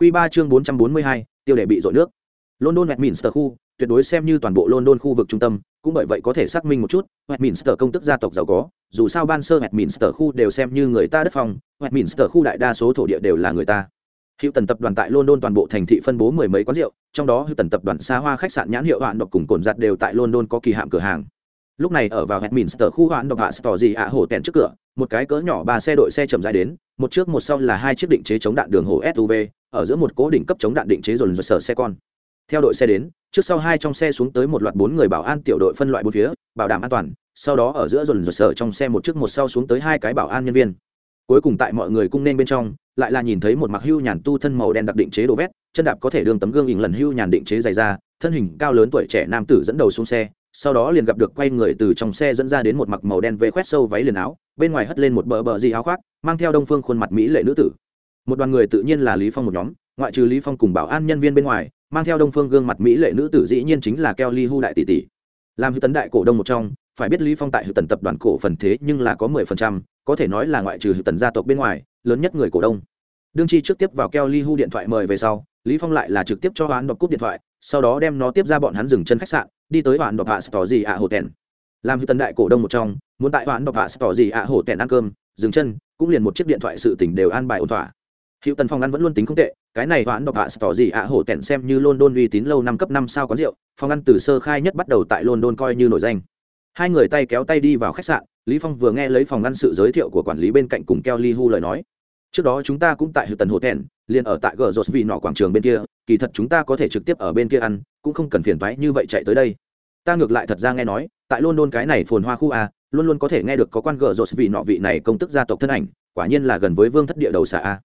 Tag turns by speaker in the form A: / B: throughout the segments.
A: Quy 3 chương 442, tiêu đề bị rội nước. London Westminster khu, tuyệt đối xem như toàn bộ London khu vực trung tâm, cũng bởi vậy có thể xác minh một chút, Westminster công tức gia tộc giàu có, dù sao ban sơ Westminster khu đều xem như người ta đất phong, Westminster khu đại đa số thổ địa đều là người ta. Hiệu tần tập đoàn tại London toàn bộ thành thị phân bố mười mấy quán rượu, trong đó Hiệu tần tập đoàn xa hoa khách sạn nhãn hiệu hoạn độc cùng cồn giặt đều tại London có kỳ hạm cửa hàng. Lúc này ở vào Westminster khu hoạn độc hạ store gì ạ hổ tèn trước cửa, một cái cỡ nhỏ ba xe đội xe chậm dài đến, một trước một sau là hai chiếc định chế chống đạn đường hồ SUV, ở giữa một cố định cấp chống đạn định chế dồn dồn sở xe con. Theo đội xe đến, trước sau hai trong xe xuống tới một loạt bốn người bảo an tiểu đội phân loại bốn phía, bảo đảm an toàn, sau đó ở giữa dồn dồn sở trong xe một trước một sau xuống tới hai cái bảo an nhân viên. Cuối cùng tại mọi người cung nên bên trong, lại là nhìn thấy một mặc hưu nhàn tu thân màu đen đặc định chế đồ vét, chân đạp có thể đường tấm gương ỉn lần hưu nhàn định chế dày ra, thân hình cao lớn tuổi trẻ nam tử dẫn đầu xuống xe, sau đó liền gặp được quay người từ trong xe dẫn ra đến một mặc màu đen vê khoét sâu váy liền áo, bên ngoài hất lên một bờ bờ gì áo khoác, mang theo đông phương khuôn mặt mỹ lệ nữ tử. Một đoàn người tự nhiên là lý phong một nhóm, ngoại trừ lý phong cùng bảo an nhân viên bên ngoài, mang theo đông phương gương mặt mỹ lệ nữ tử dĩ nhiên chính là keo ly hu đại tỷ tỷ. Làm hữu tấn đại cổ đông một trong, phải biết lý phong tại hữu tần tập đoàn cổ phần thế nhưng là có mười phần trăm, có thể nói là ngoại trừ hữu tần gia tộc bên ngoài, lớn nhất người cổ đông. Đương chi trước tiếp vào keo ly hu điện thoại mời về sau, lý phong lại là trực tiếp cho hoán đọc cúp điện thoại, sau đó đem nó tiếp ra bọn hắn dừng chân khách sạn đi tới hoạn đọc hạ tỏ gì ạ hồ tèn. Làm hữu tần đại cổ đông một trong, muốn tại hoạn đọc hạ tỏ gì ạ hồ tèn ăn cơm, dừng chân, cũng liền một chiếc điện thoại sự tỉnh đều an bài ổn thỏa. Hiệu tần phòng ăn vẫn luôn tính không tệ, cái này hoãn độc hạ tỏ gì ạ, hổ tẹn xem như london uy tín lâu năm cấp năm sao có rượu, phòng ăn từ sơ khai nhất bắt đầu tại london coi như nổi danh. Hai người tay kéo tay đi vào khách sạn, lý phong vừa nghe lấy phòng ăn sự giới thiệu của quản lý bên cạnh cùng keo ly hu lời nói. Trước đó chúng ta cũng tại hiệu tần hồ tẹn liền ở tại gờ rột vì nọ quảng trường bên kia kỳ thật chúng ta có thể trực tiếp ở bên kia ăn, cũng không cần phiền thoái như vậy chạy tới đây. Ta ngược lại thật ra nghe nói, tại london cái này phồn hoa khu a, luôn luôn có thể nghe được có quan gờ rột vị nọ vị này công tức gia tộc thân ảnh, quả nhiên là gần với vương thất địa đầu xạ a.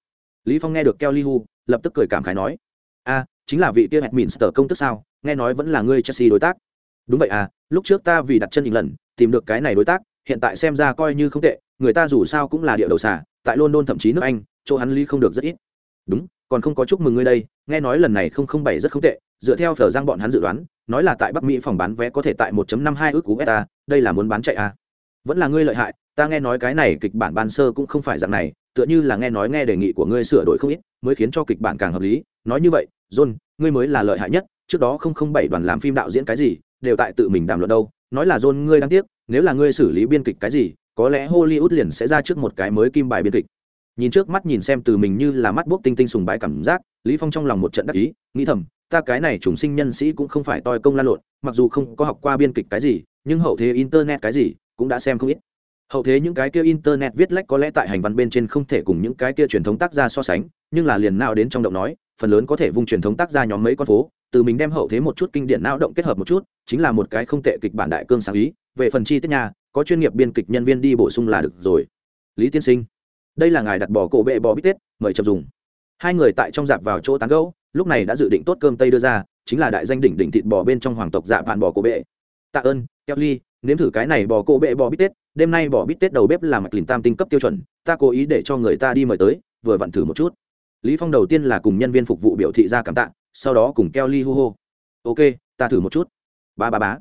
A: Lý phong nghe được keo li hu lập tức cười cảm khái nói, a, chính là vị kia hẹn minster công tức sao? Nghe nói vẫn là ngươi chelsea đối tác. Đúng vậy à lúc trước ta vì đặt chân một lần tìm được cái này đối tác, hiện tại xem ra coi như không tệ, người ta dù sao cũng là địa đầu xà, tại london thậm chí nước anh, chỗ hắn ly không được rất ít. Đúng còn không có chúc mừng ngươi đây, nghe nói lần này không không bảy rất không tệ, dựa theo phở giang bọn hắn dự đoán, nói là tại bắc mỹ phòng bán vé có thể tại 1.52 ước cú beta, đây là muốn bán chạy à? Vẫn là ngươi lợi hại, ta nghe nói cái này kịch bản ban sơ cũng không phải dạng này, tựa như là nghe nói nghe đề nghị của ngươi sửa đổi không ít, mới khiến cho kịch bản càng hợp lý. Nói như vậy, john, ngươi mới là lợi hại nhất, trước đó không không bảy đoàn làm phim đạo diễn cái gì, đều tại tự mình đàm luận đâu. Nói là john, ngươi đáng tiếc, nếu là ngươi xử lý biên kịch cái gì, có lẽ hollywood liền sẽ ra trước một cái mới kim bài biên kịch nhìn trước mắt nhìn xem từ mình như là mắt bốc tinh tinh sùng bái cảm giác, lý phong trong lòng một trận đắc ý, nghĩ thầm, ta cái này trùng sinh nhân sĩ cũng không phải toi công lan lộn, mặc dù không có học qua biên kịch cái gì, nhưng hậu thế internet cái gì cũng đã xem không ít. Hậu thế những cái kia internet viết lách có lẽ tại hành văn bên trên không thể cùng những cái kia truyền thống tác gia so sánh, nhưng là liền nào đến trong động nói, phần lớn có thể vung truyền thống tác gia nhóm mấy con phố, từ mình đem hậu thế một chút kinh điển não động kết hợp một chút, chính là một cái không tệ kịch bản đại cương sáng ý, về phần chi tiết nhà, có chuyên nghiệp biên kịch nhân viên đi bổ sung là được rồi. Lý tiên sinh đây là ngài đặt bò cổ bệ bò bít tết, mời chậm dùng. Hai người tại trong dạp vào chỗ tán gẫu, lúc này đã dự định tốt cơm tây đưa ra, chính là đại danh đỉnh đỉnh thịt bò bên trong hoàng tộc dạ vạn bò cổ bệ. Tạ ơn kelly nếm thử cái này bò cổ bệ bò bít tết, đêm nay bò bít tết đầu bếp là mạch lìn tam tinh cấp tiêu chuẩn, ta cố ý để cho người ta đi mời tới, vừa vặn thử một chút. Lý phong đầu tiên là cùng nhân viên phục vụ biểu thị ra cảm tạ, sau đó cùng kelly hu hô. Ok, ta thử một chút. Ba ba bá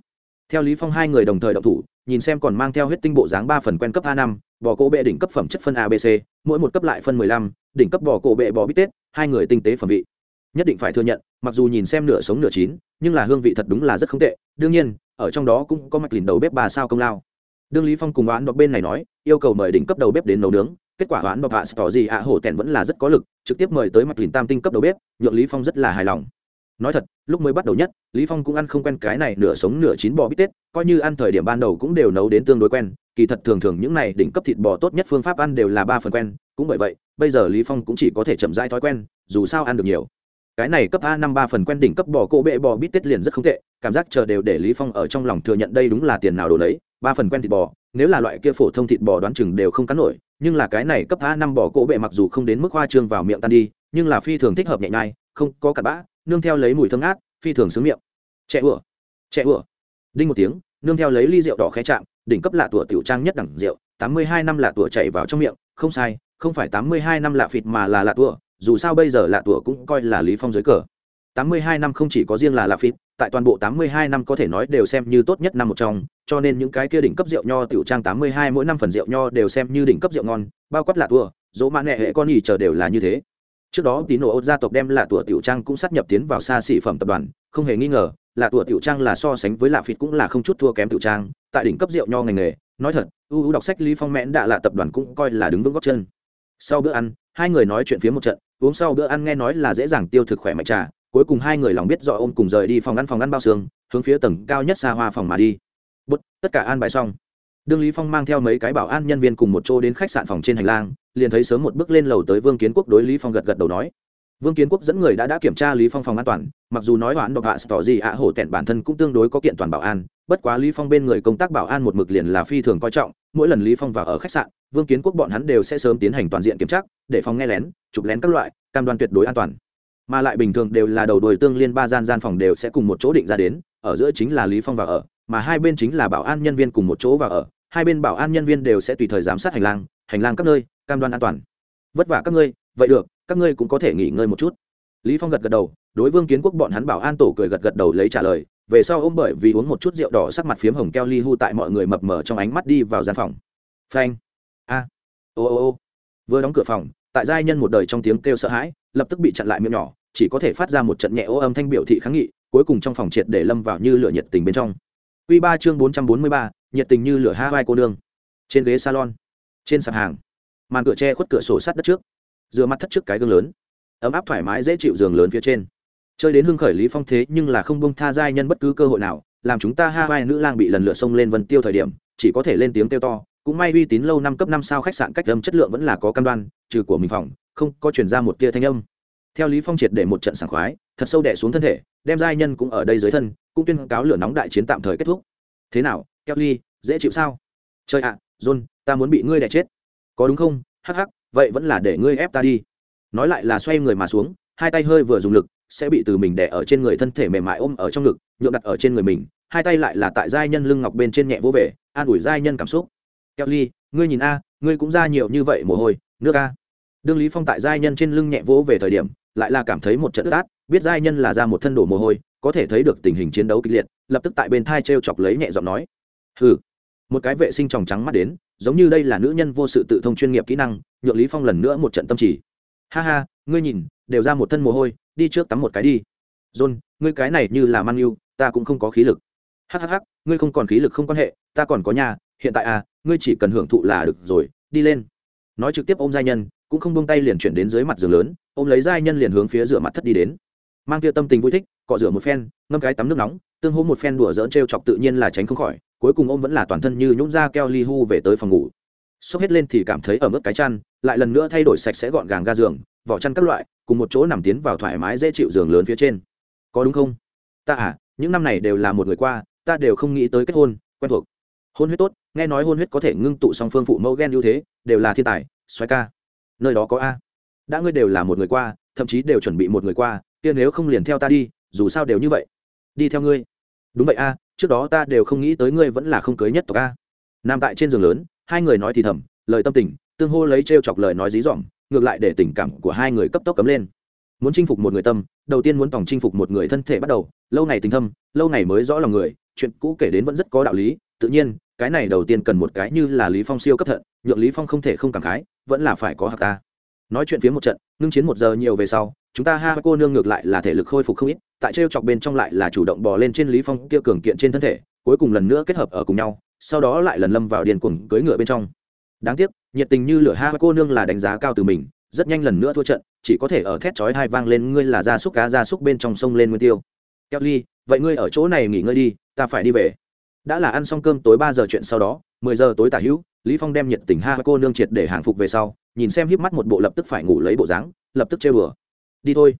A: theo lý phong hai người đồng thời động thủ nhìn xem còn mang theo huyết tinh bộ dáng ba phần quen cấp a năm, bò cổ bệ đỉnh cấp phẩm chất phân abc mỗi một cấp lại phân mười lăm, đỉnh cấp bò cổ bệ bò bít tết, hai người tinh tế phẩm vị. Nhất định phải thừa nhận, mặc dù nhìn xem nửa sống nửa chín, nhưng là hương vị thật đúng là rất không tệ. Đương nhiên, ở trong đó cũng có mạch lìn đầu bếp bà sao công lao. Đương lý phong cùng oán đọc bên này nói, yêu cầu mời đỉnh cấp đầu bếp đến nấu nướng. Kết quả oán đọc hạ tỏ gì ạ, hổ tèn vẫn là rất có lực, trực tiếp mời tới mạch lìn tam tinh cấp đầu bếp. Nhượng lý phong rất là hài lòng nói thật, lúc mới bắt đầu nhất, lý phong cũng ăn không quen cái này nửa sống nửa chín bò bít tết, coi như ăn thời điểm ban đầu cũng đều nấu đến tương đối quen. Kỳ thật thường thường những này đỉnh cấp thịt bò tốt nhất phương pháp ăn đều là ba phần quen, cũng bởi vậy, bây giờ lý phong cũng chỉ có thể chậm rãi thói quen, dù sao ăn được nhiều. Cái này cấp a năm ba phần quen đỉnh cấp bò cỗ bệ bò bít tết liền rất không tệ, cảm giác chờ đều để lý phong ở trong lòng thừa nhận đây đúng là tiền nào đồ lấy, ba phần quen thịt bò, nếu là loại kia phổ thông thịt bò đoán chừng đều không cắn nổi, nhưng là cái này cấp a năm bò cỗ bệ mặc dù không đến mức hoa trương vào miệng tan đi, nhưng là phi thường thích hợp nhẹ nhai, không có cặn bã nương theo lấy mùi thơm ngát, phi thường sướng miệng. Trẻ ủa trẻ ủa. Đinh một tiếng, nương theo lấy ly rượu đỏ khẽ chạm, đỉnh cấp lạ tủa tiểu trang nhất đẳng rượu, tám mươi hai năm lạ tủa chảy vào trong miệng, không sai, không phải tám mươi hai năm lạ phịt mà là lạ tủa, dù sao bây giờ lạ tủa cũng coi là lý phong dưới cờ. tám mươi hai năm không chỉ có riêng là lạ phịt, tại toàn bộ tám mươi hai năm có thể nói đều xem như tốt nhất năm một trong, cho nên những cái kia đỉnh cấp rượu nho tiểu trang tám mươi hai mỗi năm phần rượu nho đều xem như đỉnh cấp rượu ngon, bao quát lạ tủa, dỗ mã nệ hệ con nhì chờ đều là như thế trước đó tín nổ gia tộc đem là tủa tiểu trang cũng sát nhập tiến vào xa xỉ phẩm tập đoàn, không hề nghi ngờ là tủa tiểu trang là so sánh với lạ phịt cũng là không chút thua kém tiểu trang, tại đỉnh cấp rượu nho ngành nghề. Nói thật ưu đọc sách lý phong mẽn đã là tập đoàn cũng coi là đứng vững góc chân. Sau bữa ăn, hai người nói chuyện phía một trận, uống sau bữa ăn nghe nói là dễ dàng tiêu thực khỏe mạnh trà, cuối cùng hai người lòng biết rõ ôm cùng rời đi phòng ăn phòng ăn bao xương, hướng phía tầng cao nhất xa hoa phòng mà đi. Bút, tất cả an bài xong. Đương lý phong mang theo mấy cái bảo an nhân viên cùng một chỗ đến khách sạn phòng trên hành lang liền thấy sớm một bước lên lầu tới vương kiến quốc đối lý phong gật gật đầu nói. Vương kiến quốc dẫn người đã đã kiểm tra lý phong phòng an toàn, mặc dù nói hoãn độc hạ tỏ gì ạ hổ tẹn bản thân cũng tương đối có kiện toàn bảo an, bất quá lý phong bên người công tác bảo an một mực liền là phi thường coi trọng, mỗi lần lý phong vào ở khách sạn, vương kiến quốc bọn hắn đều sẽ sớm tiến hành toàn diện kiểm tra, để phòng nghe lén, chụp lén các loại, cam đoan tuyệt đối an toàn. Mà lại bình thường đều là đầu đuôi tương liên ba gian gian phòng đều sẽ cùng một chỗ định ra đến, ở giữa chính là lý phong vào ở, mà hai bên chính là bảo an nhân viên cùng một chỗ vào ở, hai bên bảo an nhân viên đều sẽ tùy thời giám sát hành lang hành lang các nơi cam đoan an toàn. Vất vả các ngươi vậy được các ngươi cũng có thể nghỉ ngơi một chút. Lý phong gật gật đầu đối vương kiến quốc bọn hắn bảo an tổ cười gật gật đầu lấy trả lời về sau ôm bởi vì uống một chút rượu đỏ sắc mặt phiếm hồng keo ly hu tại mọi người mập mờ trong ánh mắt đi vào gian phòng. Phanh. A. Ô ô ô. Vừa đóng cửa phòng tại giai nhân một đời trong tiếng kêu sợ hãi lập tức bị chặn lại miệng nhỏ chỉ có thể phát ra một trận nhẹ ô âm thanh biểu thị kháng nghị cuối cùng trong phòng triệt để lâm vào như lửa nhiệt tình bên trong. Quy 3 chương 443, nhiệt tình như lửa ha vai cô nương. Trên ghế salon, trên sạp hàng, màn cửa tre khuất cửa sổ sát đất trước, rửa mặt thất trước cái gương lớn, ấm áp thoải mái dễ chịu giường lớn phía trên. Chơi đến hưng khởi Lý Phong thế nhưng là không buông tha giai nhân bất cứ cơ hội nào, làm chúng ta Hawaii nữ lang bị lần lượt xông lên vân tiêu thời điểm, chỉ có thể lên tiếng kêu to, cũng may uy tín lâu năm cấp năm sao khách sạn cách âm chất lượng vẫn là có cam đoan, trừ của mình phòng, không có truyền ra một tia thanh âm. Theo Lý Phong triệt để một trận sảng khoái, thật sâu đè xuống thân thể, đem giai nhân cũng ở đây dưới thân, cũng tuyên cáo lửa nóng đại chiến tạm thời kết thúc thế nào kelly dễ chịu sao trời ạ à, john ta muốn bị ngươi đè chết có đúng không? Hắc hắc, vậy vẫn là để ngươi ép ta đi. Nói lại là xoay người mà xuống, hai tay hơi vừa dùng lực, sẽ bị từ mình đẻ ở trên người thân thể mềm mại ôm ở trong ngực nhuộm đặt ở trên người mình, hai tay lại là tại giai nhân lưng ngọc bên trên nhẹ vô vẻ an ủi giai nhân cảm xúc. Kelly ngươi nhìn a, ngươi cũng ra nhiều như vậy mồ hôi, nước a. Đương lý phong tại giai nhân trên lưng nhẹ vỗ về thời điểm, lại là cảm thấy một trận ướt át, biết giai nhân là ra một thân đổ mồ hôi, có thể thấy được tình hình chiến đấu kịch liệt, lập tức tại bên thai treo chọc lấy nhẹ giọng nói. Hừ. Một cái vệ sinh tròng trắng mắt đến giống như đây là nữ nhân vô sự tự thông chuyên nghiệp kỹ năng, nhượng lý phong lần nữa một trận tâm chỉ ha ha, ngươi nhìn, đều ra một thân mồ hôi, đi trước tắm một cái đi. John, ngươi cái này như là mang yêu, ta cũng không có khí lực. Hhh ngươi không còn khí lực không quan hệ, ta còn có nhà, hiện tại à ngươi chỉ cần hưởng thụ là được rồi, đi lên. Nói trực tiếp ôm giai nhân, cũng không buông tay liền chuyển đến dưới mặt giường lớn, ôm lấy giai nhân liền hướng phía rửa mặt thất đi đến. Mang kia tâm tình vui thích, cọ rửa một phen, ngâm cái tắm nước nóng, tương hô một phen đùa dỡn trêu chọc tự nhiên là tránh không khỏi cuối cùng ôm vẫn là toàn thân như nhũng ra keo li hu về tới phòng ngủ. Xốc hết lên thì cảm thấy ở mức cái chăn, lại lần nữa thay đổi sạch sẽ gọn gàng ga giường, vỏ chăn các loại, cùng một chỗ nằm tiến vào thoải mái dễ chịu giường lớn phía trên. Có đúng không? Ta à những năm này đều là một người qua, ta đều không nghĩ tới kết hôn, quen thuộc. Hôn huyết tốt, nghe nói hôn huyết có thể ngưng tụ song phương phụ mẫu ghen ưu thế, đều là thiên tài xoay ca. Nơi đó có a. Đã ngươi đều là một người qua, thậm chí đều chuẩn bị một người qua, kia nếu không liền theo ta đi, dù sao đều như vậy. Đi theo ngươi. Đúng vậy a trước đó ta đều không nghĩ tới ngươi vẫn là không cưới nhất tộc a. Nằm tại trên giường lớn, hai người nói thì thầm, lời tâm tình, tương hô lấy t r e o chọc lời nói dí dỏm, ngược lại để tình cảm của hai người cấp tốc cấm lên. Muốn chinh phục một người tâm, đầu tiên muốn tổng chinh phục một người thân thể bắt đầu, lâu ngày tình thâm, lâu ngày mới rõ lòng người, chuyện cũ kể đến vẫn rất có đạo lý, tự nhiên, cái này đầu tiên cần một cái như là lý phong siêu cấp thận, nhượng lý phong không thể không cảm khái, vẫn là phải có hạc ta nói chuyện phía một trận, ngưng chiến một giờ nhiều về sau, chúng ta ha cô nương ngược lại là thể lực khôi phục không ít, tại trêu chọc bên trong lại là chủ động bò lên trên lý phong kia cường kiện trên thân thể, cuối cùng lần nữa kết hợp ở cùng nhau, sau đó lại lần lâm vào điền cuồng cưỡi ngựa bên trong. Đáng tiếc, nhiệt tình như lửa ha cô nương là đánh giá cao từ mình, rất nhanh lần nữa thua trận, chỉ có thể ở thét chói hai vang lên, ngươi là gia súc cá, gia súc bên trong sông lên nguyên tiêu. Kelly vậy ngươi ở chỗ này nghỉ ngơi đi, ta phải đi về. Đã là ăn xong cơm tối ba giờ chuyện sau đó, mười giờ tối tả hữu lý phong đem nhiệt tình ha cô nương triệt để hàng phục về sau, nhìn xem híp mắt một bộ lập tức phải ngủ lấy bộ dáng, lập tức trêu đùa. Đi thôi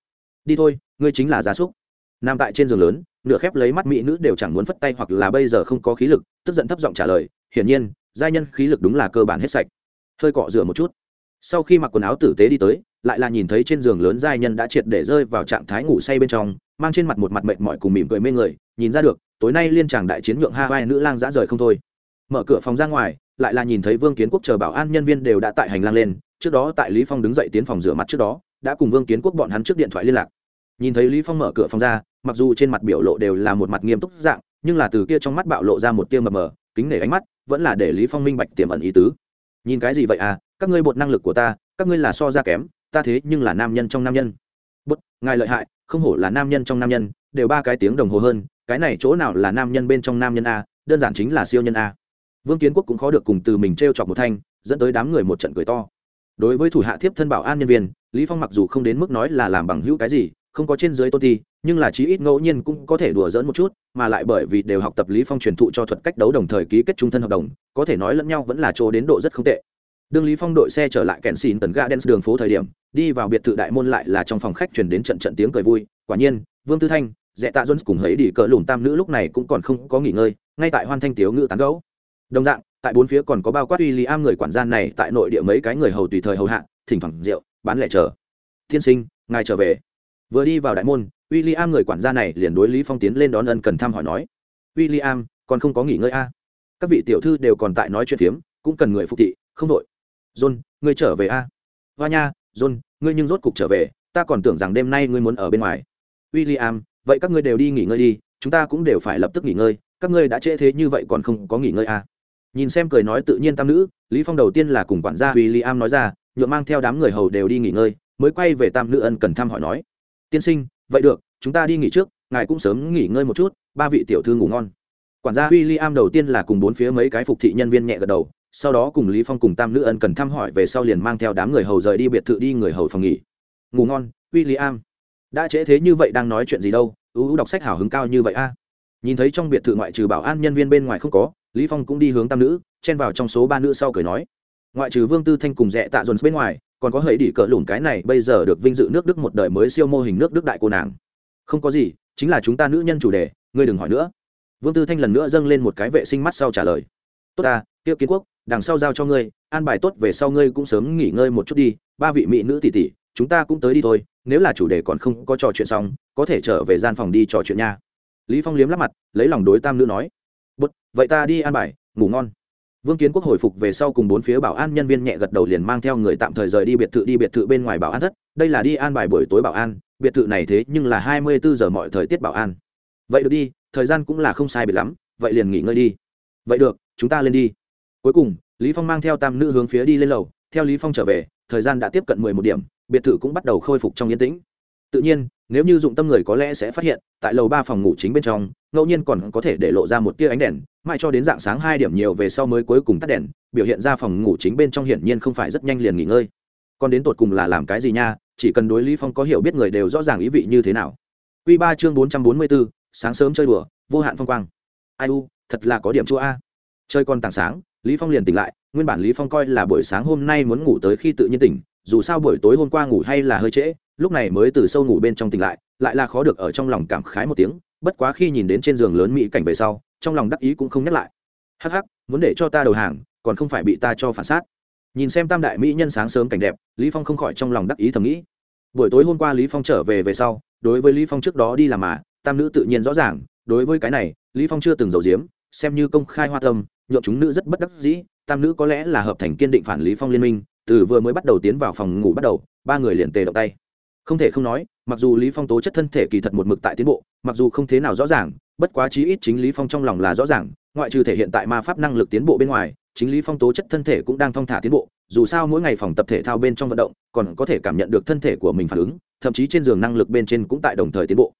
A: đi thôi, ngươi chính là gia súc. Nằm tại trên giường lớn, nửa khép lấy mắt mỹ nữ đều chẳng muốn phất tay hoặc là bây giờ không có khí lực, tức giận thấp giọng trả lời, hiển nhiên, giai nhân khí lực đúng là cơ bản hết sạch. Hơi cọ rửa một chút. Sau khi mặc quần áo tử tế đi tới, lại là nhìn thấy trên giường lớn giai nhân đã triệt để rơi vào trạng thái ngủ say bên trong, mang trên mặt một mặt mệt mỏi cùng mỉm cười mê người, nhìn ra được, tối nay liên tràng đại chiến nhượng hai vai nữ lang dã rời không thôi. Mở cửa phòng ra ngoài lại là nhìn thấy vương kiến quốc chờ bảo an nhân viên đều đã tại hành lang lên, trước đó tại lý phong đứng dậy tiến phòng rửa mặt trước đó, đã cùng vương kiến quốc bọn hắn trước điện thoại liên lạc. Nhìn thấy lý phong mở cửa phòng ra, mặc dù trên mặt biểu lộ đều là một mặt nghiêm túc dạng, nhưng là từ kia trong mắt bạo lộ ra một tia mờ mờ, kính nể ánh mắt, vẫn là để lý phong minh bạch tiềm ẩn ý tứ. Nhìn cái gì vậy à các ngươi bột năng lực của ta, các ngươi là so ra kém, ta thế nhưng là nam nhân trong nam nhân. Bút ngài lợi hại, không hổ là nam nhân trong nam nhân, đều ba cái tiếng đồng hồ hơn, cái này chỗ nào là nam nhân bên trong nam nhân a, đơn giản chính là siêu nhân a vương kiến quốc cũng khó được cùng từ mình t r e o chọc một thanh, dẫn tới đám người một trận cười to. Đối với thủ hạ thiếp thân bảo an nhân viên, lý phong mặc dù không đến mức nói là làm bằng hữu cái gì, không có trên dưới tôn ti, nhưng là chí ít ngẫu nhiên cũng có thể đùa dỡn một chút, mà lại bởi vì đều học tập lý phong truyền thụ cho thuật cách đấu đồng thời ký kết trung thân hợp đồng, có thể nói lẫn nhau vẫn là chỗ đến độ rất không tệ. Đương lý phong đội xe trở lại kèn xin tần ga đen đường phố thời điểm, đi vào biệt thự đại môn lại là trong phòng khách truyền đến trận trận tiếng cười vui, quả nhiên, vương tư thanh dẹ tạ jones cùng hấy đi cỡ lùn tam nữ lúc này cũng còn không có nghỉ ngơi, ngay tại hoan thanh tiếu ngữ tán gấu đồng dạng, tại bốn phía còn có bao quát uy lý am người quản gia này tại nội địa mấy cái người hầu tùy thời hầu hạ, thỉnh thoảng rượu, bán lẻ chờ tiên sinh, ngài trở về vừa đi vào đại môn w i l l i am người quản gia này liền đối lý phong tiến lên đón ân cần thăm hỏi nói w i l l i am còn không có nghỉ ngơi a à? các vị tiểu thư đều còn tại nói chuyện phiếm, cũng cần người phục thị, không đội john, ngươi trở về a à? hoa nha, john, ngươi nhưng rốt cục trở về, ta còn tưởng rằng đêm nay ngươi muốn ở bên ngoài w i l l i am vậy các ngươi đều đi nghỉ ngơi đi, chúng ta cũng đều phải lập tức nghỉ ngơi, các ngươi đã trễ thế như vậy còn không có nghỉ ngơi à nhìn xem cười nói tự nhiên tam nữ, lý phong đầu tiên là cùng quản gia w i l l i am nói ra nhuộm mang theo đám người hầu đều đi nghỉ ngơi, mới quay về tam nữ ân cần thăm hỏi nói, tiên sinh, vậy được, chúng ta đi nghỉ trước, ngài cũng sớm nghỉ ngơi một chút, ba vị tiểu thư ngủ ngon. Quản gia w i l l i am đầu tiên là cùng bốn phía mấy cái phục thị nhân viên nhẹ gật đầu, sau đó cùng lý phong cùng tam nữ ân cần thăm hỏi về sau liền mang theo đám người hầu rời đi biệt thự đi người hầu phòng nghỉ. Ngủ ngon w i l l i am đã trễ thế như vậy đang nói chuyện gì đâu ưu đọc sách hào hứng cao như vậy a. Nhìn thấy trong biệt thự ngoại trừ bảo an nhân viên bên ngoài không có lý phong cũng đi hướng tam nữ, chen vào trong số ba nữ sau cười nói, ngoại trừ vương tư thanh cùng rẽ tạ dồn bên ngoài, còn có hãy đỉ cỡ lùn cái này bây giờ được vinh dự nước đức một đời mới siêu mô hình nước đức đại cô nàng. Không có gì, chính là chúng ta nữ nhân chủ đề, ngươi đừng hỏi nữa. Vương tư thanh lần nữa dâng lên một cái vệ sinh mắt sau trả lời, tốt ta tiêu kiến quốc, đằng sau giao cho ngươi, an bài tốt về sau ngươi cũng sớm nghỉ ngơi một chút đi, ba vị mỹ nữ tỷ tỷ, chúng ta cũng tới đi thôi, nếu là chủ đề còn không có trò chuyện xong, có thể trở về gian phòng đi trò chuyện nha. Lý phong liếm lắp mặt, lấy lòng đối tam nữ nói vậy ta đi an bài, ngủ ngon. Vương kiến quốc hồi phục về sau cùng bốn phía bảo an nhân viên nhẹ gật đầu liền mang theo người tạm thời rời đi biệt thự đi biệt thự bên ngoài bảo an thất. Đây là đi an bài buổi tối bảo an, biệt thự này thế nhưng là hai mươi bốn giờ mọi thời tiết bảo an. Vậy được đi, thời gian cũng là không sai biệt lắm, vậy liền nghỉ ngơi đi. Vậy được, chúng ta lên đi. Cuối cùng, lý phong mang theo tam nữ hướng phía đi lên lầu. Theo lý phong trở về, thời gian đã tiếp cận mười một điểm, biệt thự cũng bắt đầu khôi phục trong yên tĩnh tự nhiên nếu như dụng tâm người có lẽ sẽ phát hiện tại lầu ba phòng ngủ chính bên trong ngẫu nhiên còn có thể để lộ ra một tia ánh đèn mãi cho đến dạng sáng hai điểm nhiều về sau mới cuối cùng tắt đèn biểu hiện ra phòng ngủ chính bên trong hiển nhiên không phải rất nhanh liền nghỉ ngơi. Còn đến tột cùng là làm cái gì nha chỉ cần đối lý phong có hiểu biết người đều rõ ràng ý vị như thế nào. Quy ba chương bốn trăm bốn mươi 444, sáng sớm chơi đùa vô hạn phong quang. Ai u thật là có điểm chua a. Chơi con tảng sáng lý phong liền tỉnh lại nguyên bản lý phong coi là buổi sáng hôm nay muốn ngủ tới khi tự nhiên tỉnh dù sao buổi tối hôm qua ngủ hay là hơi trễ, lúc này mới từ sâu ngủ bên trong tỉnh lại lại là khó được ở trong lòng cảm khái một tiếng, bất quá khi nhìn đến trên giường lớn mỹ cảnh về sau, trong lòng đắc ý cũng không nhắc lại. Hắc hắc, muốn để cho ta đầu hàng, còn không phải bị ta cho phản sát nhìn xem tam đại mỹ nhân sáng sớm cảnh đẹp, lý phong không khỏi trong lòng đắc ý thầm nghĩ. Buổi tối hôm qua lý phong trở về về sau, đối với lý phong trước đó đi làm mà, tam nữ tự nhiên rõ ràng, đối với cái này, lý phong chưa từng giấu giếm, xem như công khai hoa tâm nhộn chúng nữ rất bất đắc dĩ, tam nữ có lẽ là hợp thành kiên định phản lý phong liên minh từ vừa mới bắt đầu tiến vào phòng ngủ bắt đầu, ba người liền tề động tay. Không thể không nói, mặc dù lý phong tố chất thân thể kỳ thật một mực tại tiến bộ, mặc dù không thế nào rõ ràng, bất quá chí ít chính lý phong trong lòng là rõ ràng, ngoại trừ thể hiện tại ma pháp năng lực tiến bộ bên ngoài, chính lý phong tố chất thân thể cũng đang thong thả tiến bộ, dù sao mỗi ngày phòng tập thể thao bên trong vận động, còn có thể cảm nhận được thân thể của mình phản ứng, thậm chí trên giường năng lực bên trên cũng tại đồng thời tiến bộ.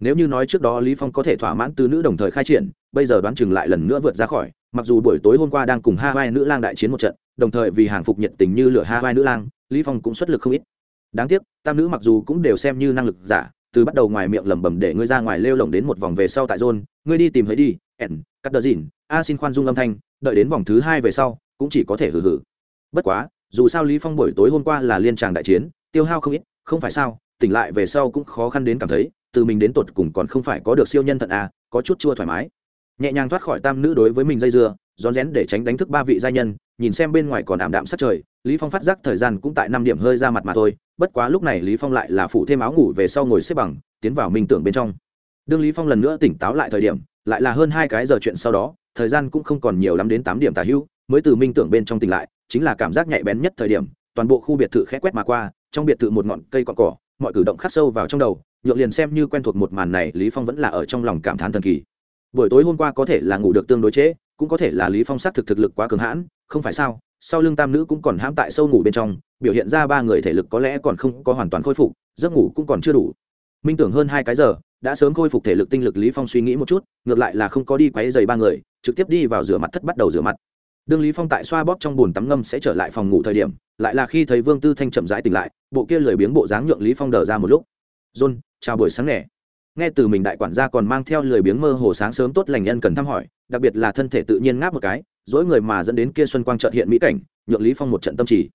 A: Nếu như nói trước đó lý phong có thể thỏa mãn tứ nữ đồng thời khai triển, bây giờ đoán chừng lại lần nữa vượt ra khỏi, mặc dù buổi tối hôm qua đang cùng hai nữ lang đại chiến một trận đồng thời vì hàng phục nhiệt tình như lửa hai nữ lang, lý phong cũng xuất lực không ít. Đáng tiếc, tam nữ mặc dù cũng đều xem như năng lực giả, từ bắt đầu ngoài miệng lẩm bẩm để ngươi ra ngoài lêu lồng đến một vòng về sau tại zone, ngươi đi tìm thấy đi, ẻn, cắt đờ dìn, a xin khoan dung âm thanh, đợi đến vòng thứ hai về sau, cũng chỉ có thể hừ hừ. Bất quá, dù sao lý phong buổi tối hôm qua là liên tràng đại chiến, tiêu hao không ít, không phải sao, tỉnh lại về sau cũng khó khăn đến cảm thấy, từ mình đến tột cùng còn không phải có được siêu nhân thận à có chút chua thoải mái. Nhẹ nhàng thoát khỏi tam nữ đối với mình dây dưa, rón rén để tránh đánh thức ba vị gia nhân nhìn xem bên ngoài còn ảm đạm sát trời, lý phong phát giác thời gian cũng tại năm điểm hơi ra mặt mà thôi, bất quá lúc này lý phong lại là phủ thêm áo ngủ về sau ngồi xếp bằng, tiến vào minh tưởng bên trong. Đương lý phong lần nữa tỉnh táo lại thời điểm, lại là hơn hai cái giờ chuyện sau đó, thời gian cũng không còn nhiều lắm đến tám điểm tả hữu, mới từ minh tưởng bên trong tỉnh lại, chính là cảm giác nhạy bén nhất thời điểm, toàn bộ khu biệt thự khẽ quét mà qua, trong biệt thự một ngọn cây cọn cỏ mọi cử động khắc sâu vào trong đầu, nhượng liền xem như quen thuộc một màn này, lý phong vẫn là ở trong lòng cảm thán thần kỳ. Buổi tối hôm qua có thể là ngủ được tương đối chế cũng có thể là lý phong sát thực thực lực quá cường hãn, không phải sao? Sau lưng tam nữ cũng còn hãm tại sâu ngủ bên trong, biểu hiện ra ba người thể lực có lẽ còn không có hoàn toàn khôi phục, giấc ngủ cũng còn chưa đủ. Minh tưởng hơn hai cái giờ, đã sớm khôi phục thể lực tinh lực lý phong suy nghĩ một chút, ngược lại là không có đi quấy giày ba người, trực tiếp đi vào rửa mặt thất bắt đầu rửa mặt. Đương lý phong tại xoa bóp trong bồn tắm ngâm sẽ trở lại phòng ngủ thời điểm, lại là khi thấy vương tư thanh chậm rãi tỉnh lại, bộ kia lười biếng bộ dáng nhượng lý phong đờ ra một lúc. John, chào buổi sáng nè nghe từ mình đại quản gia còn mang theo lười biếng mơ hồ sáng sớm tốt lành nhân cần thăm hỏi, đặc biệt là thân thể tự nhiên ngáp một cái dỗi người mà dẫn đến kia xuân quang trợt hiện mỹ cảnh, nhượng lý phong một trận tâm trì.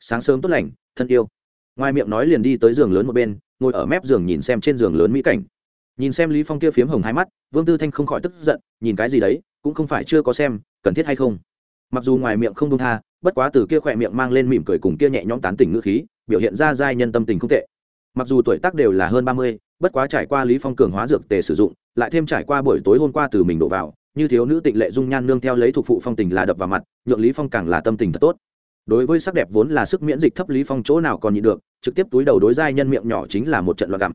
A: Sáng sớm tốt lành, thân yêu. Ngoài miệng nói liền đi tới giường lớn một bên, ngồi ở mép giường nhìn xem trên giường lớn mỹ cảnh. Nhìn xem lý phong kia phiếm hồng hai mắt, vương tư thanh không khỏi tức giận, nhìn cái gì đấy, cũng không phải chưa có xem, cần thiết hay không? Mặc dù ngoài miệng không đông tha, bất quá từ kia khỏe miệng mang lên mỉm cười cùng kia nhẹ nhõm tán tỉnh ngữ khí, biểu hiện ra giai nhân tâm tình không tệ. Mặc dù tuổi tác đều là hơn ba mươi bất quá trải qua lý phong cường hóa dược tề sử dụng, lại thêm trải qua buổi tối hôm qua từ mình đổ vào, như thiếu nữ tịnh lệ dung nhan nương theo lấy thuộc phụ phong tình là đập vào mặt, nhượng lý phong càng là tâm tình thật tốt. Đối với sắc đẹp vốn là sức miễn dịch thấp lý phong chỗ nào còn nhịn được, trực tiếp túi đầu đối giai nhân miệng nhỏ chính là một trận loạn gặm.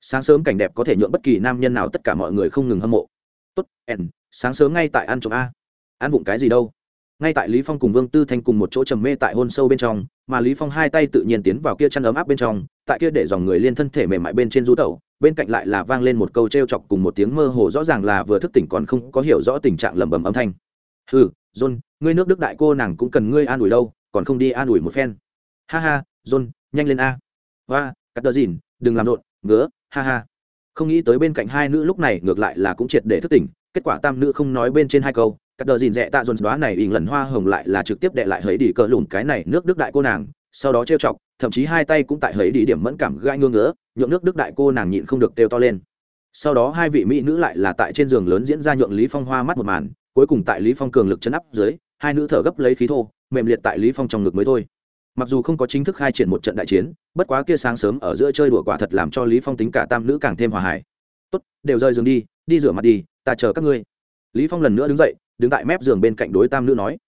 A: Sáng sớm cảnh đẹp có thể nhượng bất kỳ nam nhân nào tất cả mọi người không ngừng hâm mộ. Tốt, ẻn, sáng sớm ngay tại ăn trộm a. Ăn vụng cái gì đâu? Ngay tại lý phong cùng vương tư thanh cùng một chỗ trầm mê tại hôn sâu bên trong, mà lý phong hai tay tự nhiên tiến vào kia chăn ấm áp bên trong, tại kia để dòng người liên thân thể mềm mại bên trên rú tẩu bên cạnh lại là vang lên một câu trêu chọc cùng một tiếng mơ hồ rõ ràng là vừa thức tỉnh còn không có hiểu rõ tình trạng lẩm bẩm âm thanh. Hừ, john, ngươi nước đức đại cô nàng cũng cần ngươi an ủi đâu, còn không đi an ủi một phen. Ha ha, john, nhanh lên a. Và cắt đờ dìn, đừng làm rộn, ngứa, ha ha. Không nghĩ tới bên cạnh hai nữ lúc này ngược lại là cũng triệt để thức tỉnh, kết quả tam nữ không nói bên trên hai câu, cắt đờ dìn dẹ tạ dồn đoá này ỉn lần hoa hồng lại là trực tiếp đệ lại hấy đi cờ lùn cái này nước đức đại cô nàng, sau đó trêu chọc, thậm chí hai tay cũng tại hấy đi điểm mẫn cảm gai ngứa ngứa nhượng nước đức đại cô nàng nhịn không được kêu to lên. Sau đó hai vị mỹ nữ lại là tại trên giường lớn diễn ra nhượng lý phong hoa mắt một màn, cuối cùng tại lý phong cường lực chấn áp dưới, hai nữ thở gấp lấy khí thô, mềm liệt tại lý phong trong ngực mới thôi. Mặc dù không có chính thức khai triển một trận đại chiến, bất quá kia sáng sớm ở giữa chơi đùa quả thật làm cho lý phong tính cả tam nữ càng thêm hòa hải tốt, đều rơi giường đi đi rửa mặt đi, ta chờ các ngươi. Lý phong lần nữa đứng dậy, đứng tại mép giường bên cạnh đối tam nữ nói,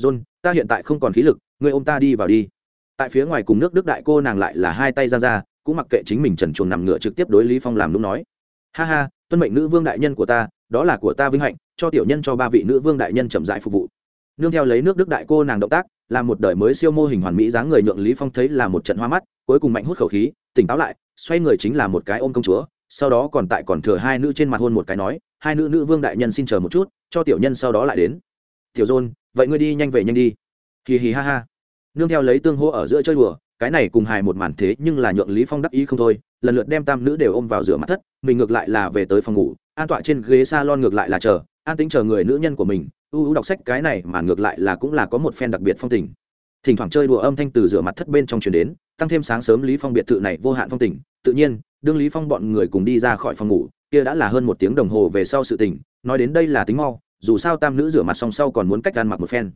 A: john, ta hiện tại không còn khí lực, ngươi ôm ta đi vào đi. Tại phía ngoài cùng nước đức đại cô nàng lại là hai tay ra ra cũng mặc kệ chính mình trần chuồng nằm ngựa trực tiếp đối lý phong làm đúng nói. Ha ha, tuân mệnh nữ vương đại nhân của ta, đó là của ta vinh hạnh, cho tiểu nhân cho ba vị nữ vương đại nhân chậm rãi phục vụ. Nương theo lấy nước đức đại cô nàng động tác, là một đời mới siêu mô hình hoàn mỹ dáng người nhượng lý phong thấy là một trận hoa mắt, cuối cùng mạnh hút khẩu khí, tỉnh táo lại, xoay người chính là một cái ôm công chúa, sau đó còn tại còn thừa hai nữ trên mặt hôn một cái nói, hai nữ nữ vương đại nhân xin chờ một chút, cho tiểu nhân sau đó lại đến. Tiểu dôn, vậy ngươi đi nhanh về nhanh đi. Hì hì ha ha. Nương theo lấy tương hô ở giữa chơi đùa cái này cùng hài một màn thế nhưng là nhượng lý phong đắc ý không thôi, lần lượt đem tam nữ đều ôm vào rửa mặt thất, mình ngược lại là về tới phòng ngủ, an tọa trên ghế salon ngược lại là chờ, an tính chờ người nữ nhân của mình, ưu ưu đọc sách cái này mà ngược lại là cũng là có một phen đặc biệt phong tình. Thỉnh thoảng chơi đùa âm thanh từ rửa mặt thất bên trong truyền đến, tăng thêm sáng sớm lý phong biệt thự này vô hạn phong tình, tự nhiên, đương lý phong bọn người cùng đi ra khỏi phòng ngủ, kia đã là hơn một tiếng đồng hồ về sau sự tình, nói đến đây là tính mau, dù sao tam nữ rửa mặt xong sau còn muốn cách ăn mặc một phen.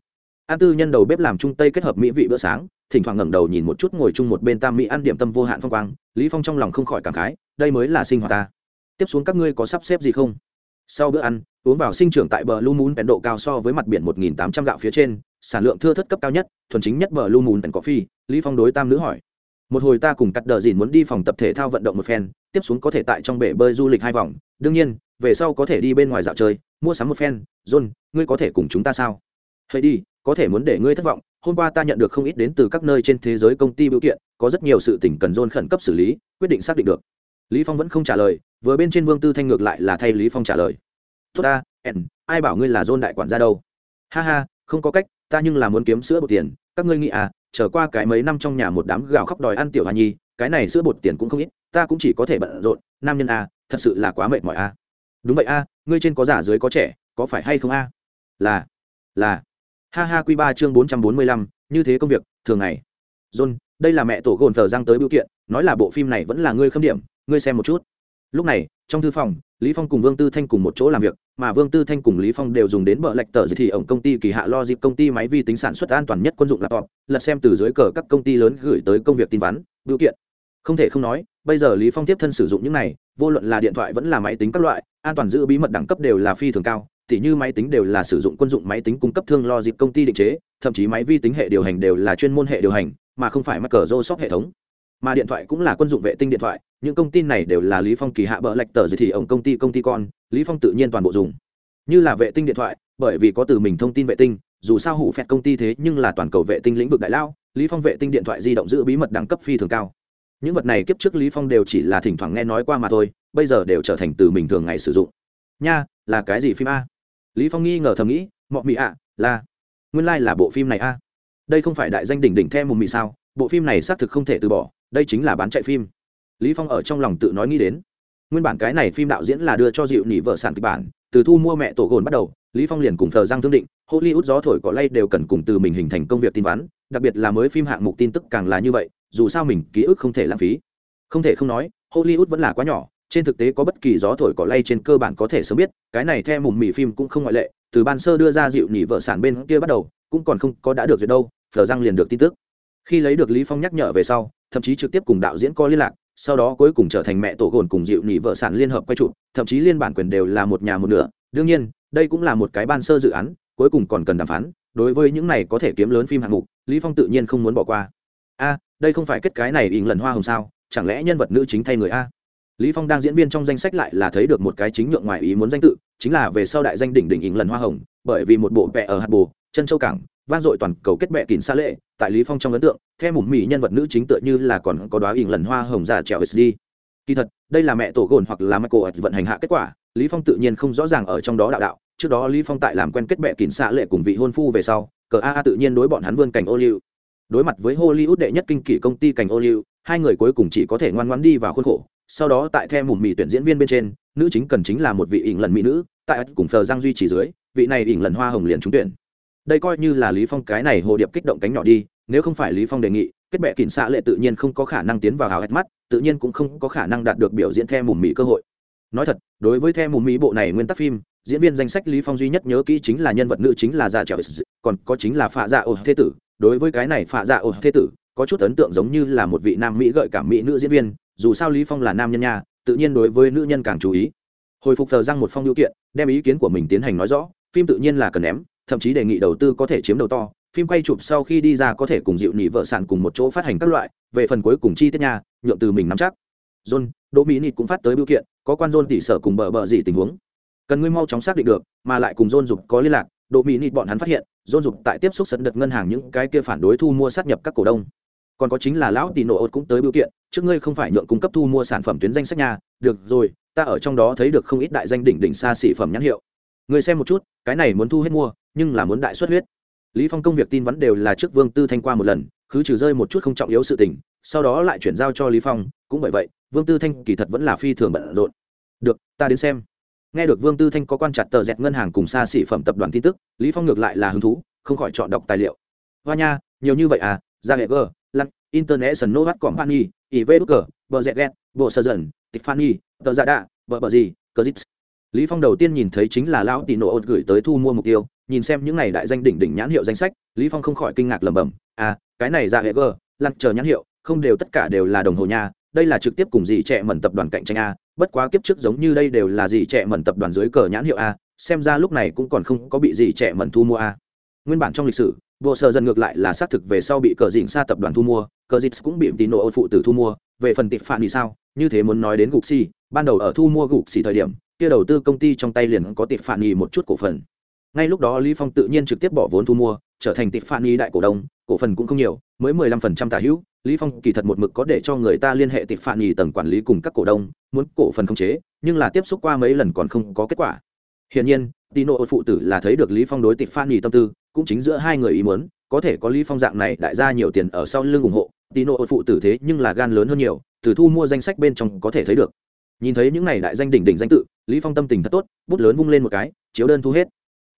A: An tư nhân đầu bếp làm trung tây kết hợp mỹ vị bữa sáng thỉnh thoảng ngẩng đầu nhìn một chút ngồi chung một bên tam mỹ ăn điểm tâm vô hạn phong quang, lý phong trong lòng không khỏi cảm khái, đây mới là sinh hoạt ta. Tiếp xuống các ngươi có sắp xếp gì không? Sau bữa ăn, uống vào sinh trưởng tại bờ lu moon độ cao so với mặt biển 1.800 gạo phía trên, sản lượng thưa thất cấp cao nhất, thuần chính nhất bờ lu cỏ phi lý phong đối tam nữ hỏi. Một hồi ta cùng cắt đờ dìn muốn đi phòng tập thể thao vận động một phen, tiếp xuống có thể tại trong bể bơi du lịch hai vòng. Đương nhiên, về sau có thể đi bên ngoài dạo chơi, mua sắm một phen. John, ngươi có thể cùng chúng ta sao? Hãy đi có thể muốn để ngươi thất vọng, hôm qua ta nhận được không ít đến từ các nơi trên thế giới công ty biểu kiện, có rất nhiều sự tỉnh cần dôn khẩn cấp xử lý, quyết định xác định được. Lý phong vẫn không trả lời, vừa bên trên vương tư thanh ngược lại là thay lý phong trả lời. Tốt ta ẻn ai bảo ngươi là dôn đại quản gia đâu? Ha ha, không có cách, ta nhưng là muốn kiếm sữa bột tiền, các ngươi nghĩ à trở qua cái mấy năm trong nhà một đám gào khóc đòi ăn tiểu hoa nhi, cái này sữa bột tiền cũng không ít, ta cũng chỉ có thể bận rộn, nam nhân a thật sự là quá mệt mỏi a đúng vậy a ngươi trên có giả dưới có trẻ, có phải hay không a là là ha ha q ba chương bốn trăm bốn mươi lăm, như thế công việc, thường ngày. John, đây là mẹ tổ gồn thờ giang tới biểu kiện, nói là bộ phim này vẫn là ngươi khâm điểm, ngươi xem một chút. Lúc này, trong thư phòng, lý phong cùng vương tư thanh cùng một chỗ làm việc, mà vương tư thanh cùng lý phong đều dùng đến bợ lạch tờ thì ổng công ty kỳ hạ lo dịp công ty máy vi tính sản xuất an toàn nhất quân dụng laptop, lật xem từ dưới cờ các công ty lớn gửi tới công việc tin vắn, biểu kiện. Không thể không nói, bây giờ lý phong tiếp thân sử dụng những này, vô luận là điện thoại vẫn là máy tính các loại, an toàn giữ bí mật đẳng cấp đều là phi thường cao tỉ như máy tính đều là sử dụng quân dụng máy tính cung cấp thương lo dịp công ty định chế, thậm chí máy vi tính hệ điều hành đều là chuyên môn hệ điều hành, mà không phải mắc cờ rô sóc hệ thống. Mà điện thoại cũng là quân dụng vệ tinh điện thoại, những công ty này đều là lý phong kỳ hạ bợ lạch tờ gì thì ổng công ty công ty con, lý phong tự nhiên toàn bộ dùng. Như là vệ tinh điện thoại, bởi vì có từ mình thông tin vệ tinh, dù sao hủ phẹt công ty thế nhưng là toàn cầu vệ tinh lĩnh vực đại lao, lý phong vệ tinh điện thoại di động giữ bí mật đẳng cấp phi thường cao. Những vật này kiếp trước lý phong đều chỉ là thỉnh thoảng nghe nói qua mà thôi, bây giờ đều trở thành từ mình thường ngày sử dụng. Nha, là cái gì phim a? Lý phong nghi ngờ thầm nghĩ, mọ mị ạ, là, nguyên lai like là bộ phim này a. Đây không phải đại danh đỉnh đỉnh theo mù mị sao? Bộ phim này xác thực không thể từ bỏ, đây chính là bán chạy phim. Lý phong ở trong lòng tự nói nghĩ đến. Nguyên bản cái này phim đạo diễn là đưa cho dịu nỉ vợ sản kịch bản, từ thu mua mẹ tổ gồn bắt đầu, lý phong liền cùng thờ giang thương định, hollywood gió thổi cỏ lay đều cần cùng từ mình hình thành công việc tin vắn, đặc biệt là mới phim hạng mục tin tức càng là như vậy, dù sao mình ký ức không thể lãng phí. Không thể không nói, hollywood vẫn là quá nhỏ trên thực tế có bất kỳ gió thổi cỏ lay trên cơ bản có thể sớm biết, cái này theo mùng mì phim cũng không ngoại lệ, từ ban sơ đưa ra dịu nhỉ vợ sản bên kia bắt đầu, cũng còn không có đã được duyệt đâu, phờ răng liền được tin tức. Khi lấy được lý phong nhắc nhở về sau, thậm chí trực tiếp cùng đạo diễn có liên lạc, sau đó cuối cùng trở thành mẹ tổ gồn cùng dịu nhỉ vợ sản liên hợp quay trụ thậm chí liên bản quyền đều là một nhà một nửa. Đương nhiên, đây cũng là một cái ban sơ dự án, cuối cùng còn cần đàm phán, đối với những này có thể kiếm lớn phim hạng mục, lý phong tự nhiên không muốn bỏ qua. A, đây không phải kết cái này ỉn lần hoa hồng sao, chẳng lẽ nhân vật nữ chính thay người a? Lý phong đang diễn viên trong danh sách lại là thấy được một cái chính nhượng ngoài ý muốn danh tự, chính là về sau đại danh đỉnh đỉnh ỉn lần hoa hồng, bởi vì một bộ vẽ ở hạt bồ chân châu cảng, vang dội toàn cầu kết bệ kín xa lệ, tại lý phong trong ấn tượng, theo mùm mỹ nhân vật nữ chính tựa như là còn có đóa ỉn lần hoa hồng giả trèo sd kỳ thật, đây là mẹ tổ gồn hoặc là michael vận hành hạ kết quả, lý phong tự nhiên không rõ ràng ở trong đó đạo đạo, trước đó lý phong tại làm quen kết bệ kín xa lệ cùng vị hôn phu về sau, cờ a tự nhiên đối bọn hắn vươn cảnh ô liu. Đối mặt với hollywood đệ nhất kinh kỷ công ty cảnh ô liu, hai người cuối cùng chỉ có thể ngoan ngoãn đi vào khuôn khổ sau đó tại theo mùm mì tuyển diễn viên bên trên, nữ chính cần chính là một vị ỉng lần mỹ nữ, tại cùng phờ giang duy chỉ dưới, vị này ỉng lần hoa hồng liền trúng tuyển. Đây coi như là lý phong cái này hồ điệp kích động cánh nhỏ đi, nếu không phải lý phong đề nghị, kết bệ kỉnh xạ lệ tự nhiên không có khả năng tiến vào hào hết mắt, tự nhiên cũng không có khả năng đạt được biểu diễn theo mùm mỹ cơ hội. Nói thật, đối với theo mùm mỹ bộ này nguyên tắc phim, diễn viên danh sách lý phong duy nhất nhớ kỹ chính là nhân vật nữ chính là già trèo còn có chính là phạ dạ ổ thế tử. Đối với cái này phạ dạ ổ thế tử, có chút ấn tượng giống như là một vị nam mỹ gợi cảm mỹ nữ diễn viên dù sao lý phong là nam nhân nha, tự nhiên đối với nữ nhân càng chú ý. Hồi phục thờ răng một phong điều kiện, đem ý kiến của mình tiến hành nói rõ, phim tự nhiên là cần ném, thậm chí đề nghị đầu tư có thể chiếm đầu to, phim quay chụp sau khi đi ra có thể cùng dịu nỉ vợ sản cùng một chỗ phát hành các loại, về phần cuối cùng chi tiết nha, nhượng từ mình nắm chắc. John, đỗ mỹ nịt cũng phát tới biểu kiện, có quan john tỉ sở cùng bờ bờ gì tình huống. Cần ngươi mau chóng xác định được, mà lại cùng john dục có liên lạc, đỗ mỹ nịt bọn hắn phát hiện, john dục tại tiếp xúc sấn đợt ngân hàng những cái kia phản đối thu mua sát nhập các cổ đông còn có chính là lão tỷ nổ ột cũng tới biểu kiện, trước ngươi không phải nhượng cung cấp thu mua sản phẩm tuyến danh sách nhà được rồi, ta ở trong đó thấy được không ít đại danh đỉnh đỉnh xa xỉ phẩm nhãn hiệu. Người xem một chút, cái này muốn thu hết mua, nhưng là muốn đại xuất huyết. Lý phong công việc tin vấn đều là trước vương tư thanh qua một lần cứ trừ rơi một chút không trọng yếu sự tình, sau đó lại chuyển giao cho lý phong, cũng bởi vậy, vương tư thanh kỳ thật vẫn là phi thường bận rộn. Được, ta đến xem. Nghe được vương tư thanh có quan chặt tờ dẹt ngân hàng cùng xa xỉ phẩm tập đoàn tin tức, lý phong ngược lại là hứng thú, không khỏi chọn đọc tài liệu. Hoa nha, nhiều như vậy à ra hệ gờ International international company ivk bờ bộ sơ dần, tiffany, tờ giả đạ, bờ bờ gì, cờ dít. Lý phong đầu tiên nhìn thấy chính là lão tỷ nổ ột gửi tới thu mua mục tiêu, nhìn xem những này đại danh đỉnh đỉnh nhãn hiệu danh sách, lý phong không khỏi kinh ngạc lẩm bẩm à cái này ra hệ gờ lăn chờ nhãn hiệu, không đều tất cả đều là đồng hồ nha, đây là trực tiếp cùng gì trẻ mẩn tập đoàn cạnh tranh a, bất quá kiếp trước giống như đây đều là gì trẻ mẩn tập đoàn dưới cờ nhãn hiệu a, xem ra lúc này cũng còn không có bị gì trẻ mẩn thu mua a. Nguyên bản trong lịch sử bộ sở dần ngược lại là xác thực về sau bị cờ dịn xa tập đoàn thu mua, cờ dịt cũng bị tín nộ phụ tử thu mua. Về phần tịp phản thì sao? Như thế muốn nói đến gục xì, ban đầu ở thu mua gục xì thời điểm, kia đầu tư công ty trong tay liền có tịp phản nhì một chút cổ phần. Ngay lúc đó lý phong tự nhiên trực tiếp bỏ vốn thu mua, trở thành tịp phản nhì đại cổ đông, cổ phần cũng không nhiều, mới 15% tả hữu. Lý phong kỳ thật một mực có để cho người ta liên hệ tịp phản nhì tầng quản lý cùng các cổ đông, muốn cổ phần không chế, nhưng là tiếp xúc qua mấy lần còn không có kết quả hiển nhiên, tino phụ tử là thấy được lý phong đối tịp Phan nhì tâm tư, cũng chính giữa hai người ý muốn, có thể có lý phong dạng này đại gia nhiều tiền ở sau lưng ủng hộ, tino phụ tử thế nhưng là gan lớn hơn nhiều, từ thu mua danh sách bên trong có thể thấy được. Nhìn thấy những này đại danh đỉnh đỉnh danh tự, lý phong tâm tình thật tốt, bút lớn vung lên một cái, chiếu đơn thu hết.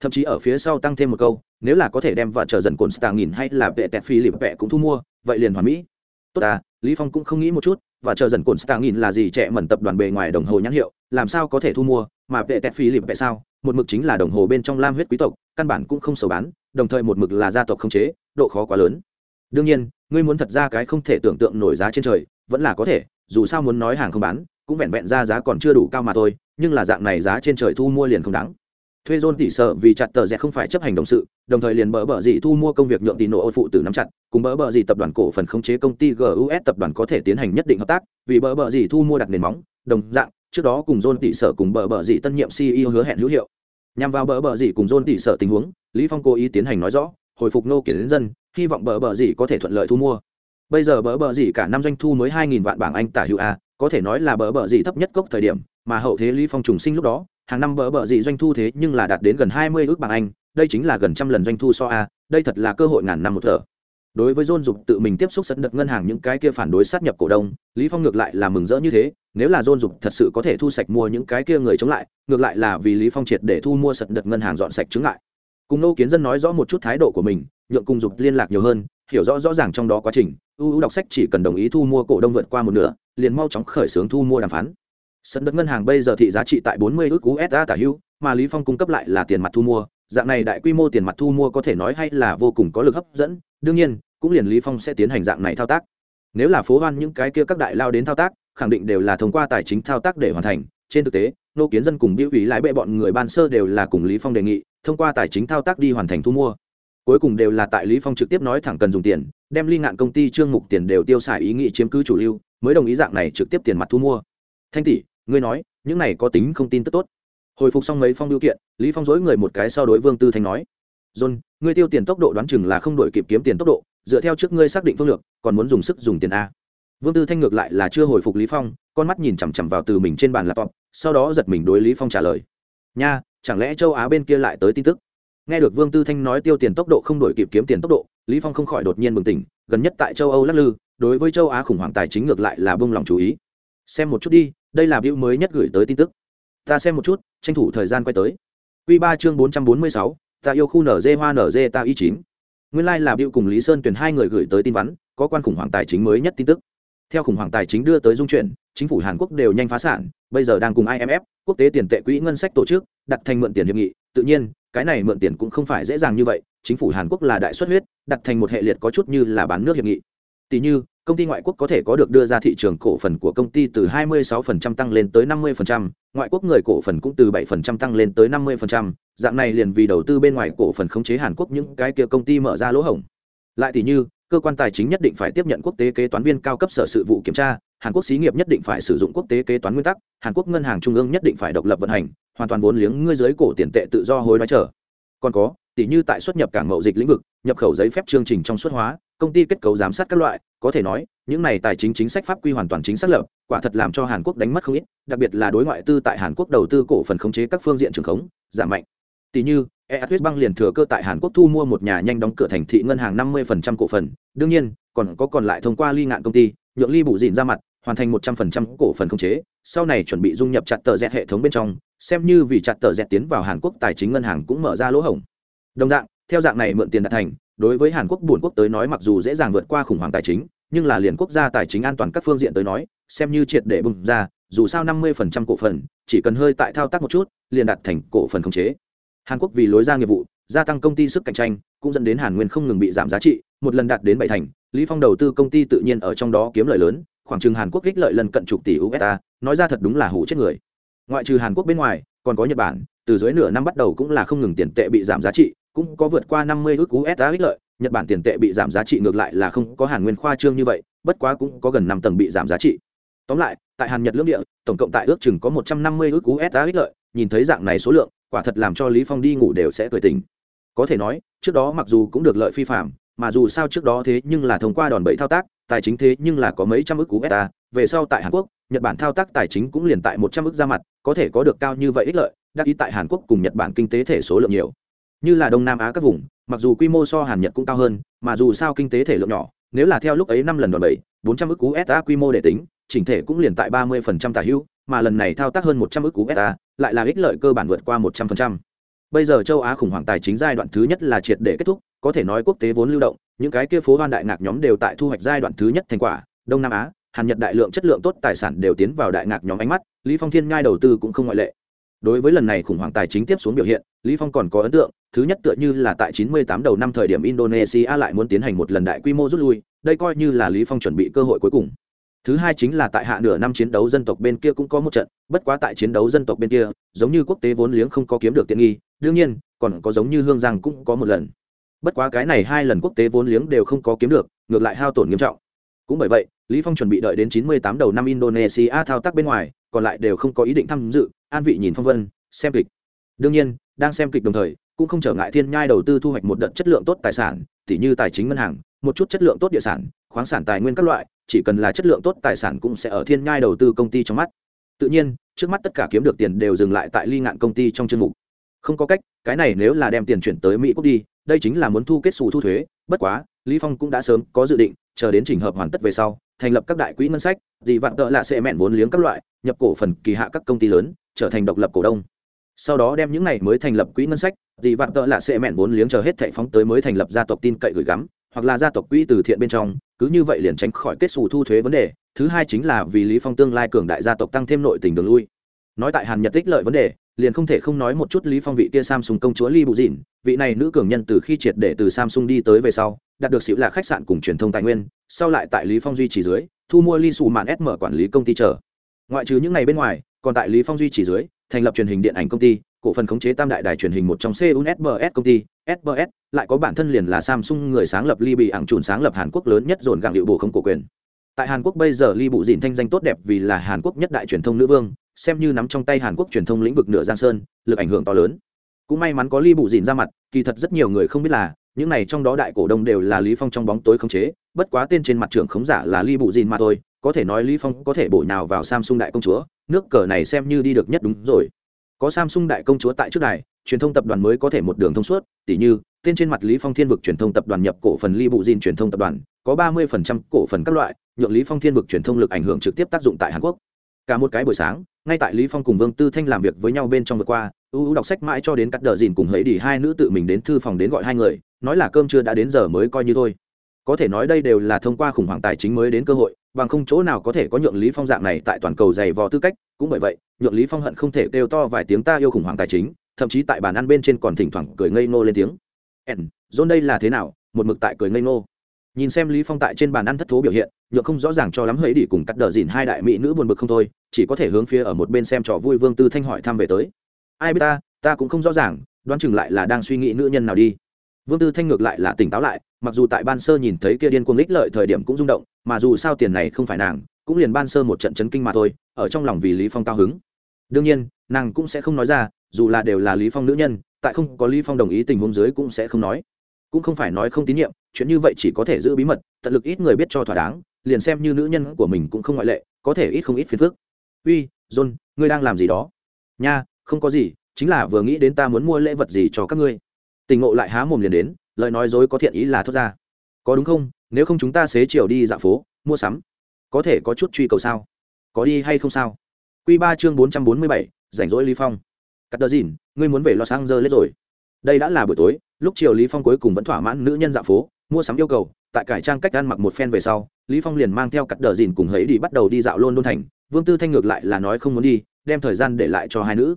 A: Thậm chí ở phía sau tăng thêm một câu, nếu là có thể đem vợ chờ dần cồn stạng nghìn hay là vệ tẹt phi lịp vẹ cũng thu mua, vậy liền hoàn mỹ. Tốt à lý phong cũng không nghĩ một chút và chờ dần cồn stạng nghìn là gì trẻ mẩn tập đoàn bề ngoài đồng hồ nhãn hiệu, làm sao có thể thu mua? Mà vệ tẹt phi lịp vệ sao? Một mực chính là đồng hồ bên trong lam huyết quý tộc, căn bản cũng không sầu bán, đồng thời một mực là gia tộc không chế, độ khó quá lớn. Đương nhiên, ngươi muốn thật ra cái không thể tưởng tượng nổi giá trên trời, vẫn là có thể, dù sao muốn nói hàng không bán, cũng vẹn vẹn ra giá còn chưa đủ cao mà thôi, nhưng là dạng này giá trên trời thu mua liền không đáng. Thuê dôn tỉ sợ vì chặt tờ rẽ không phải chấp hành đồng sự, đồng thời liền bỡ bỡ gì thu mua công việc nhượng tỷ nổ ô phụ tử nắm chặt, cùng bỡ bỡ gì tập đoàn cổ phần khống chế công ty gus tập đoàn có thể tiến hành nhất định hợp tác, vì bỡ bỡ gì thu mua đặt nền móng, đồng dạng trước đó cùng John tỷ sợ cùng bờ bờ dị tân nhiệm ceo hứa hẹn hữu hiệu. Nhằm vào bờ bờ dị cùng John tỷ sợ tình huống, lý phong cố ý tiến hành nói rõ, hồi phục nô kiến dân, hy vọng bờ bờ dị có thể thuận lợi thu mua. Bây giờ bờ bờ dị cả năm doanh thu mới hai nghìn vạn bảng anh tả hữu a, có thể nói là bờ bờ dị thấp nhất cốc thời điểm, mà hậu thế lý phong trùng sinh lúc đó, hàng năm bờ bờ dị doanh thu thế nhưng là đạt đến gần hai mươi ước bảng anh, đây chính là gần trăm lần doanh thu so a, đây thật là cơ hội ngàn năm một thở đối với John dục tự mình tiếp xúc sân đợt ngân hàng những cái kia phản đối sát nhập cổ đông, Lý Phong ngược lại là mừng rỡ như thế, nếu là John dục thật sự có thể thu sạch mua những cái kia người chống lại, ngược lại là vì Lý Phong triệt để thu mua sân đợt ngân hàng dọn sạch chứng lại. Cùng nô kiến dân nói rõ một chút thái độ của mình, nhượng cùng dục liên lạc nhiều hơn, hiểu rõ rõ ràng trong đó quá trình, ưu đọc sách chỉ cần đồng ý thu mua cổ đông vượt qua một nửa, liền mau chóng khởi xướng thu mua đàm phán. Sân đất ngân hàng bây giờ thị giá trị tại 40 ước USD tả hữu, mà Lý Phong cung cấp lại là tiền mặt thu mua, dạng này đại quy mô tiền mặt thu mua có thể nói hay là vô cùng có lực hấp dẫn, đương nhiên, cũng liền lý phong sẽ tiến hành dạng này thao tác. Nếu là phố hoan những cái kia các đại lao đến thao tác khẳng định đều là thông qua tài chính thao tác để hoàn thành. Trên thực tế nô kiến dân cùng biểu ủy lái bệ bọn người ban sơ đều là cùng lý phong đề nghị thông qua tài chính thao tác đi hoàn thành thu mua. Cuối cùng đều là tại lý phong trực tiếp nói thẳng cần dùng tiền đem ly ngạn công ty trương mục tiền đều tiêu xài ý nghĩ chiếm cứ chủ lưu mới đồng ý dạng này trực tiếp tiền mặt thu mua. Thanh tỷ ngươi nói những này có tính không tin tức tốt hồi phục xong mấy phong điều kiện, lý phong dối người một cái sau đối vương tư thanh nói, john, ngươi tiêu tiền tốc độ đoán chừng là không đổi kịp kiếm tiền tốc độ, dựa theo trước ngươi xác định phương lược, còn muốn dùng sức dùng tiền a. Vương tư thanh ngược lại là chưa hồi phục lý phong, con mắt nhìn chằm chằm vào từ mình trên bàn laptop, sau đó giật mình đối lý phong trả lời, nha, chẳng lẽ châu á bên kia lại tới tin tức? Nghe được vương tư thanh nói tiêu tiền tốc độ không đổi kịp kiếm tiền tốc độ, lý phong không khỏi đột nhiên bừng tỉnh, gần nhất tại châu âu lắc lư, đối với châu á khủng hoảng tài chính ngược lại là bông lòng chú ý. Xem một chút đi, đây là biểu mới nhất gửi tới tin tức ta xem một chút, tranh thủ thời gian quay tới. Quy ba chương bốn trăm bốn mươi sáu, ta yêu khu nở dê hoa nở dê ta y chín. Nguyên lai、like、là Bill cùng lý sơn tuyển hai người gửi tới tin vắn, có quan khủng hoảng tài chính mới nhất tin tức. Theo khủng hoảng tài chính đưa tới dung chuyển, chính phủ hàn quốc đều nhanh phá sản, bây giờ đang cùng imf quốc tế tiền tệ quỹ ngân sách tổ chức, đặt thành mượn tiền hiệp nghị. Tự nhiên, cái này mượn tiền cũng không phải dễ dàng như vậy, chính phủ hàn quốc là đại xuất huyết, đặt thành một hệ liệt có chút như là bán nước hiệp nghị. Tỷ như công ty ngoại quốc có thể có được đưa ra thị trường cổ phần của công ty từ 26% tăng lên tới 50%, ngoại quốc người cổ phần cũng từ 7% tăng lên tới 50%, dạng này liền vì đầu tư bên ngoài cổ phần khống chế Hàn Quốc những cái kia công ty mở ra lỗ hổng. Lại tỷ như, cơ quan tài chính nhất định phải tiếp nhận quốc tế kế toán viên cao cấp sở sự vụ kiểm tra, Hàn Quốc xí nghiệp nhất định phải sử dụng quốc tế kế toán nguyên tắc, Hàn Quốc ngân hàng trung ương nhất định phải độc lập vận hành, hoàn toàn vốn liếng ngươi dưới cổ tiền tệ tự do hối đoái trở. Còn có, tỷ như tại xuất nhập cảng mậu dịch lĩnh vực, nhập khẩu giấy phép chương trình trong xuất hóa, công ty kết cấu giám sát các loại, có thể nói, những này tài chính chính sách pháp quy hoàn toàn chính xác lập, quả thật làm cho hàn quốc đánh mất không ít, đặc biệt là đối ngoại tư tại hàn quốc đầu tư cổ phần khống chế các phương diện trường khống, giảm mạnh. Tỷ như eatwest băng liền thừa cơ tại hàn quốc thu mua một nhà nhanh đóng cửa thành thị ngân hàng năm 50% cổ phần, đương nhiên, còn có còn lại thông qua ly ngạn công ty, nhượng ly bù dịn ra mặt, hoàn thành 100% cổ phần khống chế, sau này chuẩn bị dung nhập chặt tờ dẹt hệ thống bên trong, xem như vì chặt tờ dẹt tiến vào hàn quốc tài chính ngân hàng cũng mở ra lỗ hổng. Đồng dạng, theo dạng này mượn tiền đạt thành đối với hàn quốc buồn quốc tới nói mặc dù dễ dàng vượt qua khủng hoảng tài chính, nhưng là liền quốc gia tài chính an toàn các phương diện tới nói, xem như triệt để bùng ra, dù sao năm mươi phần trăm cổ phần, chỉ cần hơi tại thao tác một chút, liền đặt thành cổ phần khống chế. Hàn quốc vì lối ra nghiệp vụ, gia tăng công ty sức cạnh tranh, cũng dẫn đến hàn nguyên không ngừng bị giảm giá trị, một lần đạt đến bảy thành, lý phong đầu tư công ty tự nhiên ở trong đó kiếm lợi lớn, khoảng chừng hàn quốc ích lợi lần cận chục tỷ usd nói ra thật đúng là hủ chết người. Ngoại trừ hàn quốc bên ngoài, còn có nhật bản, từ dưới nửa năm bắt đầu cũng là không ngừng tiền tệ bị giảm giá trị cũng có vượt qua năm mươi ước USD ích lợi, Nhật Bản tiền tệ bị giảm giá trị ngược lại là không có Hàn Nguyên khoa trương như vậy, bất quá cũng có gần năm tầng bị giảm giá trị. Tóm lại, tại Hàn Nhật lưỡng địa, tổng cộng tại ước chừng có một trăm năm mươi ước USD ích lợi, nhìn thấy dạng này số lượng, quả thật làm cho Lý Phong đi ngủ đều sẽ cười tỉnh. Có thể nói, trước đó mặc dù cũng được lợi phi phạm, mà dù sao trước đó thế nhưng là thông qua đòn bẩy thao tác, tài chính thế nhưng là có mấy trăm ước USD, về sau tại Hàn Quốc, Nhật Bản thao tác tài chính cũng liền tại một trăm ước ra mặt, có thể có được cao như vậy ích lợi, đắc ý tại Hàn Quốc cùng Nhật Bản kinh tế thể số lượng nhiều như là đông nam á các vùng mặc dù quy mô so hàn nhật cũng cao hơn mà dù sao kinh tế thể lượng nhỏ nếu là theo lúc ấy năm lần đòn bẩy, bốn trăm ước cú sa quy mô để tính, chỉnh thể cũng liền tại ba mươi phần trăm tả hữu, mà lần này thao tác hơn một trăm ước cú sa lại là ích lợi cơ bản vượt qua một trăm phần trăm. Bây giờ châu á khủng hoảng tài chính giai đoạn thứ nhất là triệt để kết thúc, có thể nói quốc tế vốn lưu động, những cái kia phố hoan đại ngạc nhóm đều tại thu hoạch giai đoạn thứ nhất thành quả, đông nam á, hàn nhật đại lượng chất lượng tốt tài sản đều tiến vào đại ngạc nhóm ánh mắt, lý phong thiên ngai đầu tư cũng không ngoại lệ đối với lần này khủng hoảng tài chính tiếp xuống biểu hiện, lý phong còn có ấn tượng, thứ nhất tựa như là tại 98 đầu năm thời điểm indonesia lại muốn tiến hành một lần đại quy mô rút lui, đây coi như là lý phong chuẩn bị cơ hội cuối cùng. Thứ hai chính là tại hạ nửa năm chiến đấu dân tộc bên kia cũng có một trận, bất quá tại chiến đấu dân tộc bên kia, giống như quốc tế vốn liếng không có kiếm được tiện nghi, đương nhiên, còn có giống như hương giang cũng có một lần. Bất quá cái này hai lần quốc tế vốn liếng đều không có kiếm được, ngược lại hao tổn nghiêm trọng cũng bởi vậy, lý phong chuẩn bị đợi đến 98 đầu năm indonesia thao tác bên ngoài, còn lại đều không có ý định tham dự, an vị nhìn phong vân, xem kịch. Đương nhiên, đang xem kịch đồng thời, cũng không trở ngại thiên nhai đầu tư thu hoạch một đợt chất lượng tốt tài sản, tỉ như tài chính ngân hàng, một chút chất lượng tốt địa sản, khoáng sản tài nguyên các loại, chỉ cần là chất lượng tốt tài sản cũng sẽ ở thiên nhai đầu tư công ty trong mắt. Tự nhiên, trước mắt tất cả kiếm được tiền đều dừng lại tại ly ngạn công ty trong chương mục. Không có cách, cái này nếu là đem tiền chuyển tới mỹ quốc đi, đây chính là muốn thu kết xù thu thuế, bất quá, lý phong cũng đã sớm có dự định chờ đến trình hợp hoàn tất về sau, thành lập các đại quỹ ngân sách dị vạn tợ là sẽ mẹn vốn liếng các loại, nhập cổ phần kỳ hạ các công ty lớn, trở thành độc lập cổ đông. Sau đó đem những này mới thành lập quỹ ngân sách dị vạn tợ là sẽ mẹn vốn liếng chờ hết thảy phóng tới mới thành lập gia tộc tin cậy gửi gắm, hoặc là gia tộc quỹ từ thiện bên trong, cứ như vậy liền tránh khỏi kết xù thu thuế vấn đề. Thứ hai chính là vì lý phong tương lai cường đại gia tộc tăng thêm nội tình đường lui. Nói tại hàn nhật tích lợi vấn đề liền không thể không nói một chút lý phong vị kia samsung công chúa ly bụ dịn vị này nữ cường nhân từ khi triệt để từ samsung đi tới về sau đạt được xịu là khách sạn cùng truyền thông tài nguyên sau lại tại lý phong duy trì dưới thu mua ly sù màn sm quản lý công ty trở ngoại trừ những ngày bên ngoài còn tại lý phong duy trì dưới thành lập truyền hình điện ảnh công ty cổ phần khống chế tam đại đài truyền hình một trong Seoul SBS công ty, SBS lại có bản thân liền là Samsung người sáng lập Lee Bị ảng chuẩn sáng lập Hàn Quốc lớn nhất dồn gặng hiệu bộ không cổ quyền. Tại Hàn Quốc bây giờ Lee Bụ dìn thanh danh tốt đẹp vì là Hàn Quốc nhất đại truyền thông nữ vương, xem như nắm trong tay Hàn Quốc truyền thông lĩnh vực nửa giang sơn, lực ảnh hưởng to lớn. Cũng may mắn có Lý Bụ Dĩn ra mặt, kỳ thật rất nhiều người không biết là, những này trong đó đại cổ đông đều là Lý Phong trong bóng tối khống chế, bất quá tên trên mặt trưởng khống giả là Lý Bụ Dĩn mà thôi, có thể nói Lý Phong có thể bổ nhào vào Samsung đại công chúa, nước cờ này xem như đi được nhất đúng rồi có samsung đại công chúa tại trước đài truyền thông tập đoàn mới có thể một đường thông suốt tỉ như tên trên mặt lý phong thiên vực truyền thông tập đoàn nhập cổ phần ly bụ Dìn truyền thông tập đoàn có ba 30% cổ phần các loại nhượng lý phong thiên vực truyền thông lực ảnh hưởng trực tiếp tác dụng tại hàn quốc cả một cái buổi sáng ngay tại lý phong cùng vương tư thanh làm việc với nhau bên trong vừa qua ưu đọc sách mãi cho đến cắt đờ dìn cùng hấy đi hai nữ tự mình đến thư phòng đến gọi hai người, nói là cơm chưa đã đến giờ mới coi như thôi. Có thể nói đây đều là thông qua khủng hoảng tài chính mới đến cơ hội, bằng không chỗ nào có thể có nhượng lý phong dạng này tại toàn cầu dày vò tư cách. Cũng bởi vậy, nhượng lý phong hận không thể kêu to vài tiếng ta yêu khủng hoảng tài chính, thậm chí tại bàn ăn bên trên còn thỉnh thoảng cười ngây ngô lên tiếng. Ẻn john đây là thế nào? Một mực tại cười ngây ngô. Nhìn xem lý phong tại trên bàn ăn thất thố biểu hiện nhượng không rõ ràng cho lắm hỡi đi cùng cắt đờ dìn hai đại mỹ nữ buồn bực không thôi, chỉ có thể hướng phía ở một bên xem trò vui vương tư thanh hỏi thăm về tới. Ai biết ta ta cũng không rõ ràng, đoán chừng lại là đang suy nghĩ nữ nhân nào đi. Vương tư thanh ngược lại là tỉnh táo lại, mặc dù tại ban sơ nhìn thấy kia điên cuồng lích lợi thời điểm cũng rung động, mà dù sao tiền này không phải nàng, cũng liền ban sơ một trận chấn kinh mà thôi, ở trong lòng vì lý phong cao hứng. Đương nhiên, nàng cũng sẽ không nói ra, dù là đều là lý phong nữ nhân, tại không có lý phong đồng ý tình huống dưới cũng sẽ không nói. Cũng không phải nói không tín nhiệm, chuyện như vậy chỉ có thể giữ bí mật, tận lực ít người biết cho thỏa đáng liền xem như nữ nhân của mình cũng không ngoại lệ, có thể ít không ít phiền phức. Uy, john, ngươi đang làm gì đó? Nha, không có gì, chính là vừa nghĩ đến ta muốn mua lễ vật gì cho các ngươi. Tình ngộ lại há mồm liền đến, lời nói dối có thiện ý là thốt ra. Có đúng không? Nếu không chúng ta xế chiều đi dạo phố, mua sắm. Có thể có chút truy cầu sao? Có đi hay không sao? Q ba chương bốn trăm bốn mươi bảy, rảnh rỗi lý phong. Cắt đờ dìn ngươi muốn về los angeles rồi. Đây đã là buổi tối, lúc chiều lý phong cuối cùng vẫn thỏa mãn nữ nhân dạo phố, mua sắm yêu cầu tại cải trang cách ăn mặc một phen về sau, lý phong liền mang theo cắt đờ dìn cùng hấy đi bắt đầu đi dạo luôn đôn thành. Vương tư thanh ngược lại là nói không muốn đi, đem thời gian để lại cho hai nữ.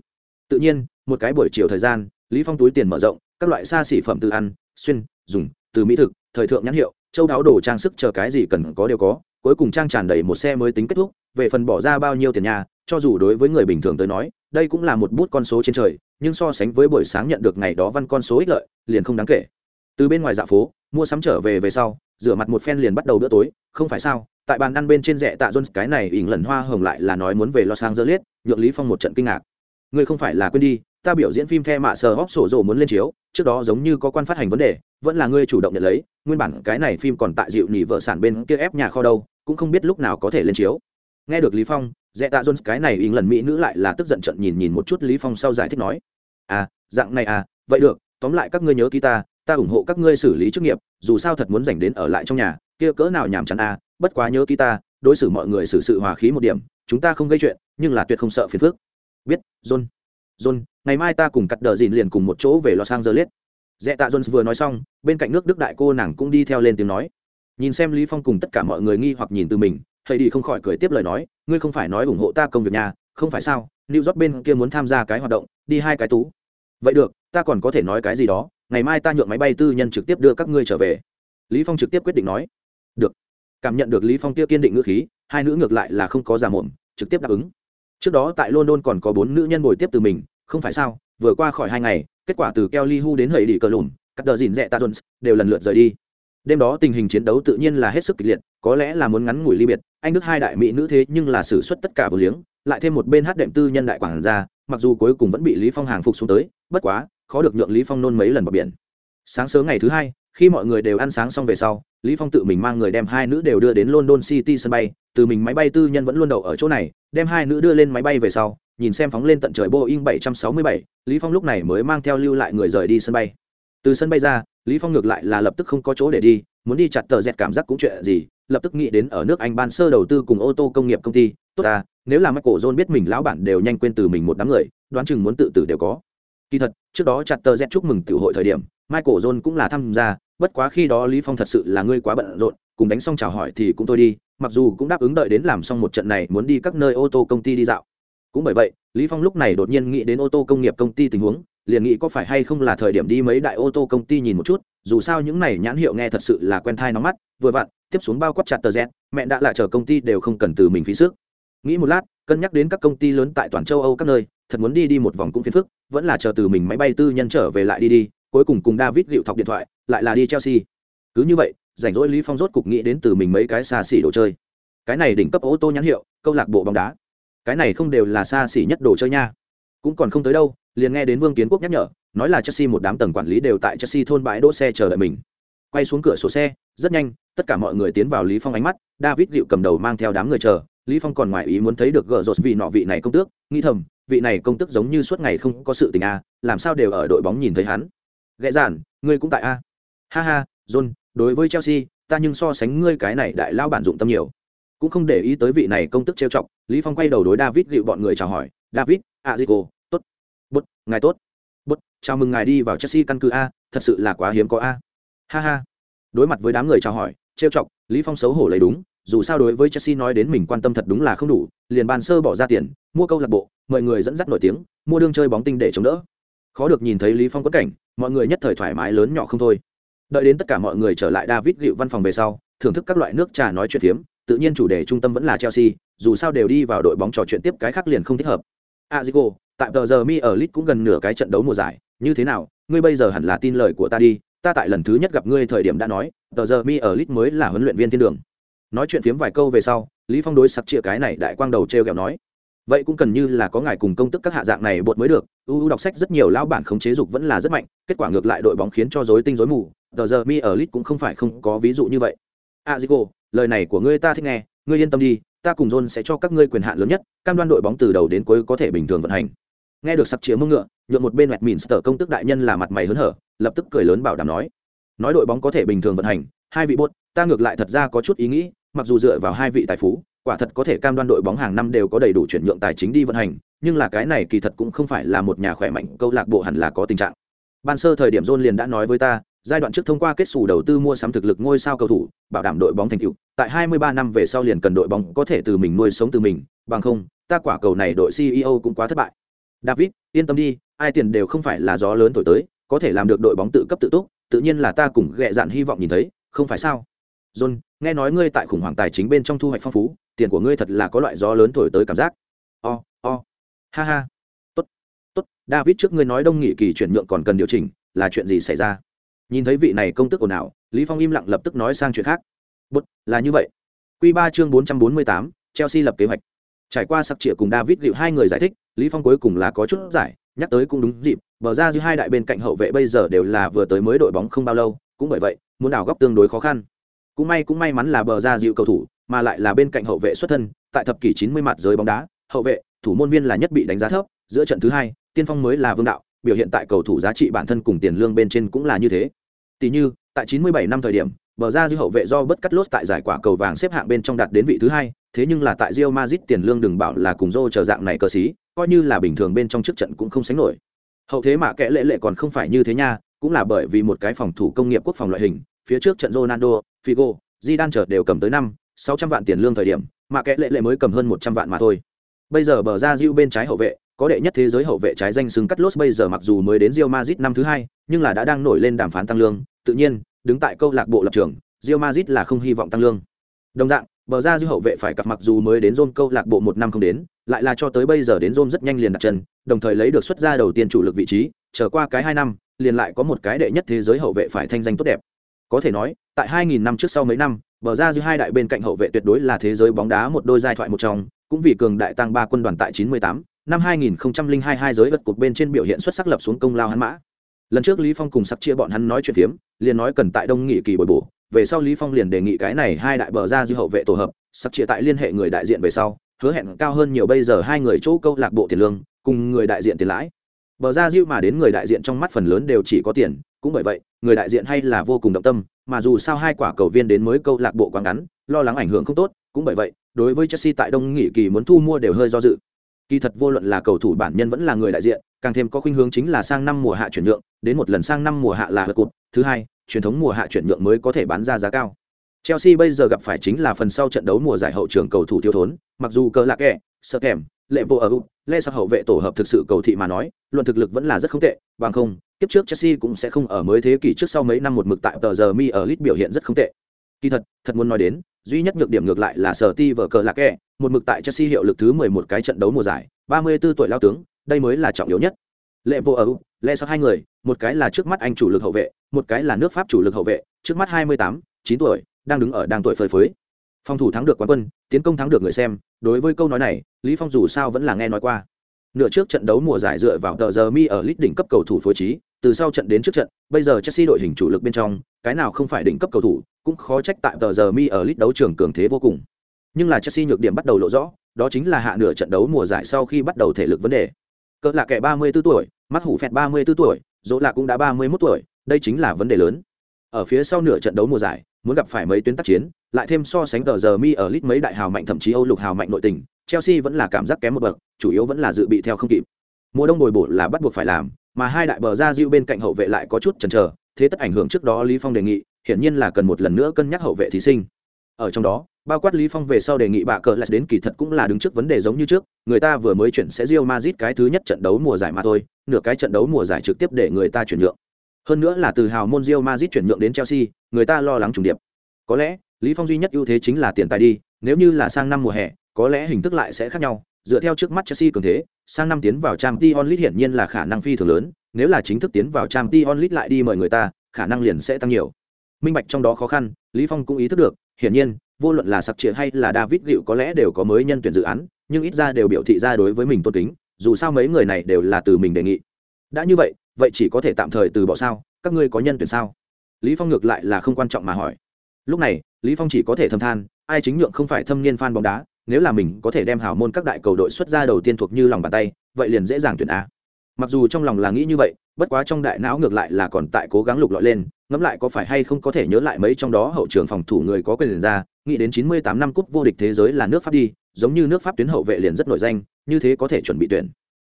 A: Tự nhiên, một cái buổi chiều thời gian, lý phong túi tiền mở rộng, các loại xa xỉ phẩm từ ăn, xuyên, dùng, từ mỹ thực, thời thượng nhãn hiệu, châu đáo đồ trang sức chờ cái gì cần có đều có, cuối cùng trang tràn đầy một xe mới tính kết thúc, về phần bỏ ra bao nhiêu tiền nhà, cho dù đối với người bình thường tới nói, đây cũng là một bút con số trên trời, nhưng so sánh với buổi sáng nhận được ngày đó văn con số ích lợi, liền không đáng kể. Từ bên ngoài dạ phố mua sắm trở về về sau, rửa mặt một phen liền bắt đầu bữa tối, không phải sao? Tại bàn ăn bên trên rẽ tạ jones, cái này ỉn lần hoa hồng lại là nói muốn về los angeles, nhượng lý phong một trận kinh ngạc. Ngươi không phải là quên đi, ta biểu diễn phim the mạ sờ hóc sổ rồ muốn lên chiếu, trước đó giống như có quan phát hành vấn đề, vẫn là ngươi chủ động nhận lấy, nguyên bản cái này phim còn tại dịu nỉ vợ sản bên kia ép nhà kho đâu, cũng không biết lúc nào có thể lên chiếu. Nghe được lý phong dẹ tạ jones, cái này ỉn lần mỹ nữ lại là tức giận trận nhìn nhìn một chút lý phong sau giải thích nói à dạng này à vậy được, tóm lại các ngươi nhớ ký ta ta ủng hộ các ngươi xử lý chức nghiệp, dù sao thật muốn dành đến ở lại trong nhà, kia cỡ nào nhảm chán à bất quá nhớ ký ta, đối xử mọi người xử sự hòa khí một điểm, chúng ta không gây chuyện, nhưng là tuyệt không sợ phiền phức. Biết, john. John, ngày mai ta cùng cắt đờ dìn liền cùng một chỗ về los angeles. Dẹ tạ jones vừa nói xong, bên cạnh nước đức đại cô nàng cũng đi theo lên tiếng nói. Nhìn xem lý phong cùng tất cả mọi người nghi hoặc nhìn từ mình, thầy đi không khỏi cười tiếp lời nói, ngươi không phải nói ủng hộ ta công việc nhà, không phải sao? New york bên kia muốn tham gia cái hoạt động, đi hai cái tú. Vậy được, ta còn có thể nói cái gì đó? Ngày mai ta nhượng máy bay tư nhân trực tiếp đưa các ngươi trở về. Lý phong trực tiếp quyết định nói. Được. Cảm nhận được lý phong kia kiên định ngữ khí, hai nữ ngược lại là không có giả mồm, trực tiếp đáp ứng. Trước đó tại london còn có bốn nữ nhân bồi tiếp từ mình, không phải sao, vừa qua khỏi hai ngày, kết quả từ kelly hu đến hầy đi cờ lùn các đờ dìn dẹ ta jones, đều lần lượt rời đi. Đêm đó tình hình chiến đấu tự nhiên là hết sức kịch liệt, có lẽ là muốn ngắn ngủi ly biệt, anh đức hai đại mỹ nữ thế nhưng là xử suất tất cả vừa liếng, lại thêm một bên hát đệm tư nhân đại quảng gia, mặc dù cuối cùng vẫn bị lý phong hàng phục xuống tới, bất quá khó được nhượng lý phong nôn mấy lần vào biển. Sáng sớm ngày thứ hai khi mọi người đều ăn sáng xong về sau lý phong tự mình mang người đem hai nữ đều đưa đến london city sân bay. Từ mình máy bay tư nhân vẫn luôn đậu ở chỗ này đem hai nữ đưa lên máy bay về sau nhìn xem phóng lên tận trời boeing 767, lý phong lúc này mới mang theo lưu lại người rời đi sân bay. Từ sân bay ra lý phong ngược lại là lập tức không có chỗ để đi muốn đi chặt tờ dẹt cảm giác cũng chuyện gì lập tức nghĩ đến ở nước anh ban sơ đầu tư cùng ô tô công nghiệp công ty. Tốt ta nếu là michael john biết mình lão bản đều nhanh quên từ mình một đám người đoán chừng muốn tự tử đều có kỳ thật, trước đó chặt tờ z chúc mừng tiểu hội thời điểm, michael john cũng là tham gia, bất quá khi đó lý phong thật sự là ngươi quá bận rộn, cùng đánh xong chào hỏi thì cũng thôi đi, mặc dù cũng đáp ứng đợi đến làm xong một trận này muốn đi các nơi ô tô công ty đi dạo. Cũng bởi vậy, lý phong lúc này đột nhiên nghĩ đến ô tô công nghiệp công ty tình huống, liền nghĩ có phải hay không là thời điểm đi mấy đại ô tô công ty nhìn một chút, dù sao những này nhãn hiệu nghe thật sự là quen thai nóng mắt, vừa vặn, tiếp xuống bao quát chặt tờ z, mẹ đã lại chờ công ty đều không cần từ mình phí sức. Nghĩ một lát, cân nhắc đến các công ty lớn tại toàn châu âu các nơi thật muốn đi đi một vòng cũng phiền phức, vẫn là chờ từ mình máy bay tư nhân trở về lại đi đi, cuối cùng cùng david liệu thọc điện thoại, lại là đi chelsea. Cứ như vậy, rảnh rỗi lý phong rốt cục nghĩ đến từ mình mấy cái xa xỉ đồ chơi. Cái này đỉnh cấp ô tô nhãn hiệu, câu lạc bộ bóng đá. Cái này không đều là xa xỉ nhất đồ chơi nha. Cũng còn không tới đâu, liền nghe đến vương kiến quốc nhắc nhở, nói là chelsea một đám tầng quản lý đều tại chelsea thôn bãi đỗ xe chờ đợi mình. Quay xuống cửa sổ xe, rất nhanh, tất cả mọi người tiến vào lý phong ánh mắt, david gịu cầm đầu mang theo đám người chờ, lý phong còn ngoài ý muốn thấy được gỡ rột vì nọ vị này công tước, nghĩ thầm vị này công tức giống như suốt ngày không có sự tình a, làm sao đều ở đội bóng nhìn thấy hắn? Ghẹ giản ngươi cũng tại a? Ha ha, john, đối với chelsea, ta nhưng so sánh ngươi cái này đại lao bản dụng tâm nhiều. Cũng không để ý tới vị này công tức trêu chọc, lý phong quay đầu đối david gịu bọn người chào hỏi, david a zico tốt. Bút, ngài tốt. Bút, chào mừng ngài đi vào chelsea căn cứ a, thật sự là quá hiếm có a. Ha ha. Đối mặt với đám người chào hỏi, trêu chọc, lý phong xấu hổ lấy đúng, dù sao đối với chelsea nói đến mình quan tâm thật đúng là không đủ, liền bàn sơ bỏ ra tiền mua câu lạc bộ mọi người dẫn dắt nổi tiếng mua đương chơi bóng tinh để chống đỡ. Khó được nhìn thấy lý phong quất cảnh mọi người nhất thời thoải mái lớn nhỏ không thôi. Đợi đến tất cả mọi người trở lại david gịu văn phòng về sau thưởng thức các loại nước trà nói chuyện phiếm tự nhiên chủ đề trung tâm vẫn là chelsea dù sao đều đi vào đội bóng trò chuyện tiếp cái khác liền không thích hợp. Azigo, tại tờ giờ mi ở lit cũng gần nửa cái trận đấu mùa giải như thế nào ngươi bây giờ hẳn là tin lời của ta đi ta tại lần thứ nhất gặp ngươi thời điểm đã nói tờ giờ mi ở lit mới là huấn luyện viên thiên đường. Nói chuyện phiếm vài câu về sau lý phong đối sặc chia cái này đại quang đầu treo kẹo nói vậy cũng cần như là có ngài cùng công tức các hạ dạng này bột mới được. Uu đọc sách rất nhiều lão bản khống chế dục vẫn là rất mạnh, kết quả ngược lại đội bóng khiến cho rối tinh rối mù. Tờ giờ mi ở lit cũng không phải không có ví dụ như vậy. A zico, lời này của ngươi ta thích nghe. Ngươi yên tâm đi, ta cùng john sẽ cho các ngươi quyền hạn lớn nhất, cam đoan đội bóng từ đầu đến cuối có thể bình thường vận hành. Nghe được sặc chĩa mưng ngựa, nhuộm một bên mẹt mìn sở công tức đại nhân là mặt mày hớn hở, lập tức cười lớn bảo đảm nói. Nói đội bóng có thể bình thường vận hành, hai vị bốt ta ngược lại thật ra có chút ý nghĩ, mặc dù dựa vào hai vị tài phú quả thật có thể cam đoan đội bóng hàng năm đều có đầy đủ chuyển nhượng tài chính đi vận hành, nhưng là cái này kỳ thật cũng không phải là một nhà khỏe mạnh, câu lạc bộ hẳn là có tình trạng. Ban sơ thời điểm john liền đã nói với ta, giai đoạn trước thông qua kết sủ đầu tư mua sắm thực lực ngôi sao cầu thủ, bảo đảm đội bóng thành tựu, tại 23 năm về sau liền cần đội bóng có thể từ mình nuôi sống từ mình, bằng không, ta quả cầu này đội ceo cũng quá thất bại. David, yên tâm đi, ai tiền đều không phải là gió lớn thổi tới, có thể làm được đội bóng tự cấp tự túc, tự nhiên là ta cùng ghẹ dạn hy vọng nhìn thấy, không phải sao? John nghe nói ngươi tại khủng hoảng tài chính bên trong thu hoạch phong phú tiền của ngươi thật là có loại gió lớn thổi tới cảm giác. O、oh, o、oh. ha ha. Tốt tốt david trước ngươi nói đông nghị kỳ chuyển nhượng còn cần điều chỉnh là chuyện gì xảy ra? Nhìn thấy vị này công tức ồn ào lý phong im lặng lập tức nói sang chuyện khác. Bút là như vậy. Q ba chương bốn trăm bốn mươi tám chelsea lập kế hoạch. Trải qua sặc trịa cùng david dịu hai người giải thích lý phong cuối cùng là có chút giải nhắc tới cũng đúng dịp bờ ra giữa hai đại bên cạnh hậu vệ bây giờ đều là vừa tới mới đội bóng không bao lâu cũng bởi vậy muốn đào góc tương đối khó khăn cũng may cũng may mắn là bờ ra dịu cầu thủ, mà lại là bên cạnh hậu vệ xuất thân, tại thập kỷ 90 mặt giới bóng đá, hậu vệ, thủ môn viên là nhất bị đánh giá thấp, giữa trận thứ hai, tiên phong mới là vương đạo, biểu hiện tại cầu thủ giá trị bản thân cùng tiền lương bên trên cũng là như thế. Tỷ như, tại 97 năm thời điểm, bờ ra dư hậu vệ do bất cắt lốt tại giải quả cầu vàng xếp hạng bên trong đạt đến vị thứ hai, thế nhưng là tại Real Madrid tiền lương đừng bảo là cùng Zô chờ dạng này cờ xí coi như là bình thường bên trong trước trận cũng không sánh nổi. Hậu thế mà kẽ lệ lệ còn không phải như thế nha, cũng là bởi vì một cái phòng thủ công nghiệp quốc phòng loại hình phía trước trận Ronaldo, Figo, Zidane chợt đều cầm tới năm, 600 vạn tiền lương thời điểm, mà kẽ lệ lệ mới cầm hơn 100 vạn mà thôi. Bây giờ bờ ra Diu bên trái hậu vệ, có đệ nhất thế giới hậu vệ trái danh xứng cắt lốt bây giờ mặc dù mới đến Real Madrid năm thứ hai, nhưng là đã đang nổi lên đàm phán tăng lương, tự nhiên, đứng tại câu lạc bộ lập trường, Real Madrid là không hy vọng tăng lương. Đồng dạng, bờ ra Diu hậu vệ phải cặp mặc dù mới đến Rome câu lạc bộ một năm không đến, lại là cho tới bây giờ đến Rome rất nhanh liền đặt chân, đồng thời lấy được xuất ra đầu tiên chủ lực vị trí, Chờ qua cái hai năm, liền lại có một cái đệ nhất thế giới hậu vệ phải thanh danh tốt đẹp. Có thể nói, tại 2000 năm trước sau mấy năm, bờ ra giữa hai đại bên cạnh hậu vệ tuyệt đối là thế giới bóng đá một đôi giai thoại một trong, cũng vì cường đại tăng ba quân đoàn tại 98, năm 2002 hai giới vật cột bên trên biểu hiện xuất sắc lập xuống công lao hắn mã. lần trước lý phong cùng sắc chia bọn hắn nói chuyện phiếm liền nói cần tại đông nghị kỳ bồi bổ về sau lý phong liền đề nghị cái này hai đại bờ ra dư hậu vệ tổ hợp sắc chia tại liên hệ người đại diện về sau hứa hẹn cao hơn nhiều bây giờ hai người chỗ câu lạc bộ tiền lương cùng người đại diện tiền lãi bờ ra diêu mà đến người đại diện trong mắt phần lớn đều chỉ có tiền cũng bởi vậy, người đại diện hay là vô cùng động tâm, mà dù sao hai quả cầu viên đến mới câu lạc bộ quá ngắn, lo lắng ảnh hưởng không tốt, cũng bởi vậy, đối với chelsea tại đông nghị kỳ muốn thu mua đều hơi do dự. Kỳ thật vô luận là cầu thủ bản nhân vẫn là người đại diện, càng thêm có khuynh hướng chính là sang năm mùa hạ chuyển nhượng, đến một lần sang năm mùa hạ là hợp cụt thứ hai, truyền thống mùa hạ chuyển nhượng mới có thể bán ra giá cao. Chelsea bây giờ gặp phải chính là phần sau trận đấu mùa giải hậu trường cầu thủ thiếu thốn, mặc dù cờ lạc kẹ sợ kèm lệ vô ở u lê sắc hậu vệ tổ hợp thực sự cầu thị mà nói, luận thực lực vẫn là rất không tệ, bằng không, kiếp trước chelsea cũng sẽ không ở mới thế kỷ trước sau mấy năm một mực tại tờ giờ mi ở lit biểu hiện rất không tệ. Kỳ thật thật muốn nói đến, duy nhất nhược điểm ngược lại là sở ti vở cờ lạc kẹ một mực tại chelsea hiệu lực thứ mười một cái trận đấu mùa giải, ba mươi 34 tuổi lao tướng, đây mới là trọng yếu nhất. Lệ vô ở u lê sắc hai người, một cái là trước mắt anh chủ lực hậu vệ, một cái là nước pháp chủ lực hậu vệ, trước mắt hai mươi tám, chín tuổi, đang đứng ở đang tuổi phơi phới phòng thủ thắng được quán quân, tiến công thắng được người xem, đối với câu nói này, lý phong dù sao vẫn là nghe nói qua. Nửa trước trận đấu mùa giải dựa vào tờ giờ mi ở lít đỉnh cấp cầu thủ phối trí, từ sau trận đến trước trận, bây giờ chelsea đội hình chủ lực bên trong, cái nào không phải đỉnh cấp cầu thủ, cũng khó trách tại tờ giờ mi ở lít đấu trường cường thế vô cùng. Nhưng là chelsea nhược điểm bắt đầu lộ rõ, đó chính là hạ nửa trận đấu mùa giải sau khi bắt đầu thể lực vấn đề. Cỡ là kẻ 34 tuổi mắt hủ phẹt 34 tuổi, dỗ là cũng đã 31 tuổi, đây chính là vấn đề lớn. Ở phía sau nửa trận đấu mùa giải, muốn gặp phải mấy tuyến tác chiến lại thêm so sánh tờ giờ mi ở lit mấy đại hào mạnh, thậm chí âu lục hào mạnh nội tình, chelsea vẫn là cảm giác kém một bậc, chủ yếu vẫn là dự bị theo không kịp. Mùa đông bồi bổ là bắt buộc phải làm, mà hai đại bờ ra diêu bên cạnh hậu vệ lại có chút chần chờ, thế tất ảnh hưởng trước đó lý phong đề nghị, hiển nhiên là cần một lần nữa cân nhắc hậu vệ thí sinh. Ở trong đó, bao quát lý phong về sau đề nghị bạ cờ lại đến kỳ thật cũng là đứng trước vấn đề giống như trước, người ta vừa mới chuyển sẽ Real Madrid cái thứ nhất trận đấu mùa giải mà thôi, nửa cái trận đấu mùa giải trực tiếp để người ta chuyển nhượng. Hơn nữa là từ hào môn Real Madrid chuyển nhượng đến Chelsea, người ta lo lắng trùng điệp. Có lẽ lý phong duy nhất ưu thế chính là tiền tài đi, nếu như là sang năm mùa hè, có lẽ hình thức lại sẽ khác nhau. Dựa theo trước mắt chelsea cường thế, sang năm tiến vào trang t onlit hiển nhiên là khả năng phi thường lớn, nếu là chính thức tiến vào trang t onlit lại đi mời người ta, khả năng liền sẽ tăng nhiều. Minh bạch trong đó khó khăn, lý phong cũng ý thức được, hiển nhiên, vô luận là sặc triệt hay là david Liệu có lẽ đều có mới nhân tuyển dự án, nhưng ít ra đều biểu thị ra đối với mình tôn kính, dù sao mấy người này đều là từ mình đề nghị. Đã như vậy vậy chỉ có thể tạm thời từ bỏ sao? Các ngươi có nhân tuyển sao? Lý phong ngược lại là không quan trọng mà hỏi lúc này, lý phong chỉ có thể thầm than, ai chính nhượng không phải thâm niên fan bóng đá, nếu là mình có thể đem hào môn các đại cầu đội xuất ra đầu tiên thuộc như lòng bàn tay, vậy liền dễ dàng tuyển a. Mặc dù trong lòng là nghĩ như vậy, bất quá trong đại não ngược lại là còn tại cố gắng lục lọi lên, ngẫm lại có phải hay không có thể nhớ lại mấy trong đó hậu trường phòng thủ người có quyền ra, nghĩ đến 98 năm cúp vô địch thế giới là nước pháp đi, giống như nước pháp tuyến hậu vệ liền rất nổi danh, như thế có thể chuẩn bị tuyển.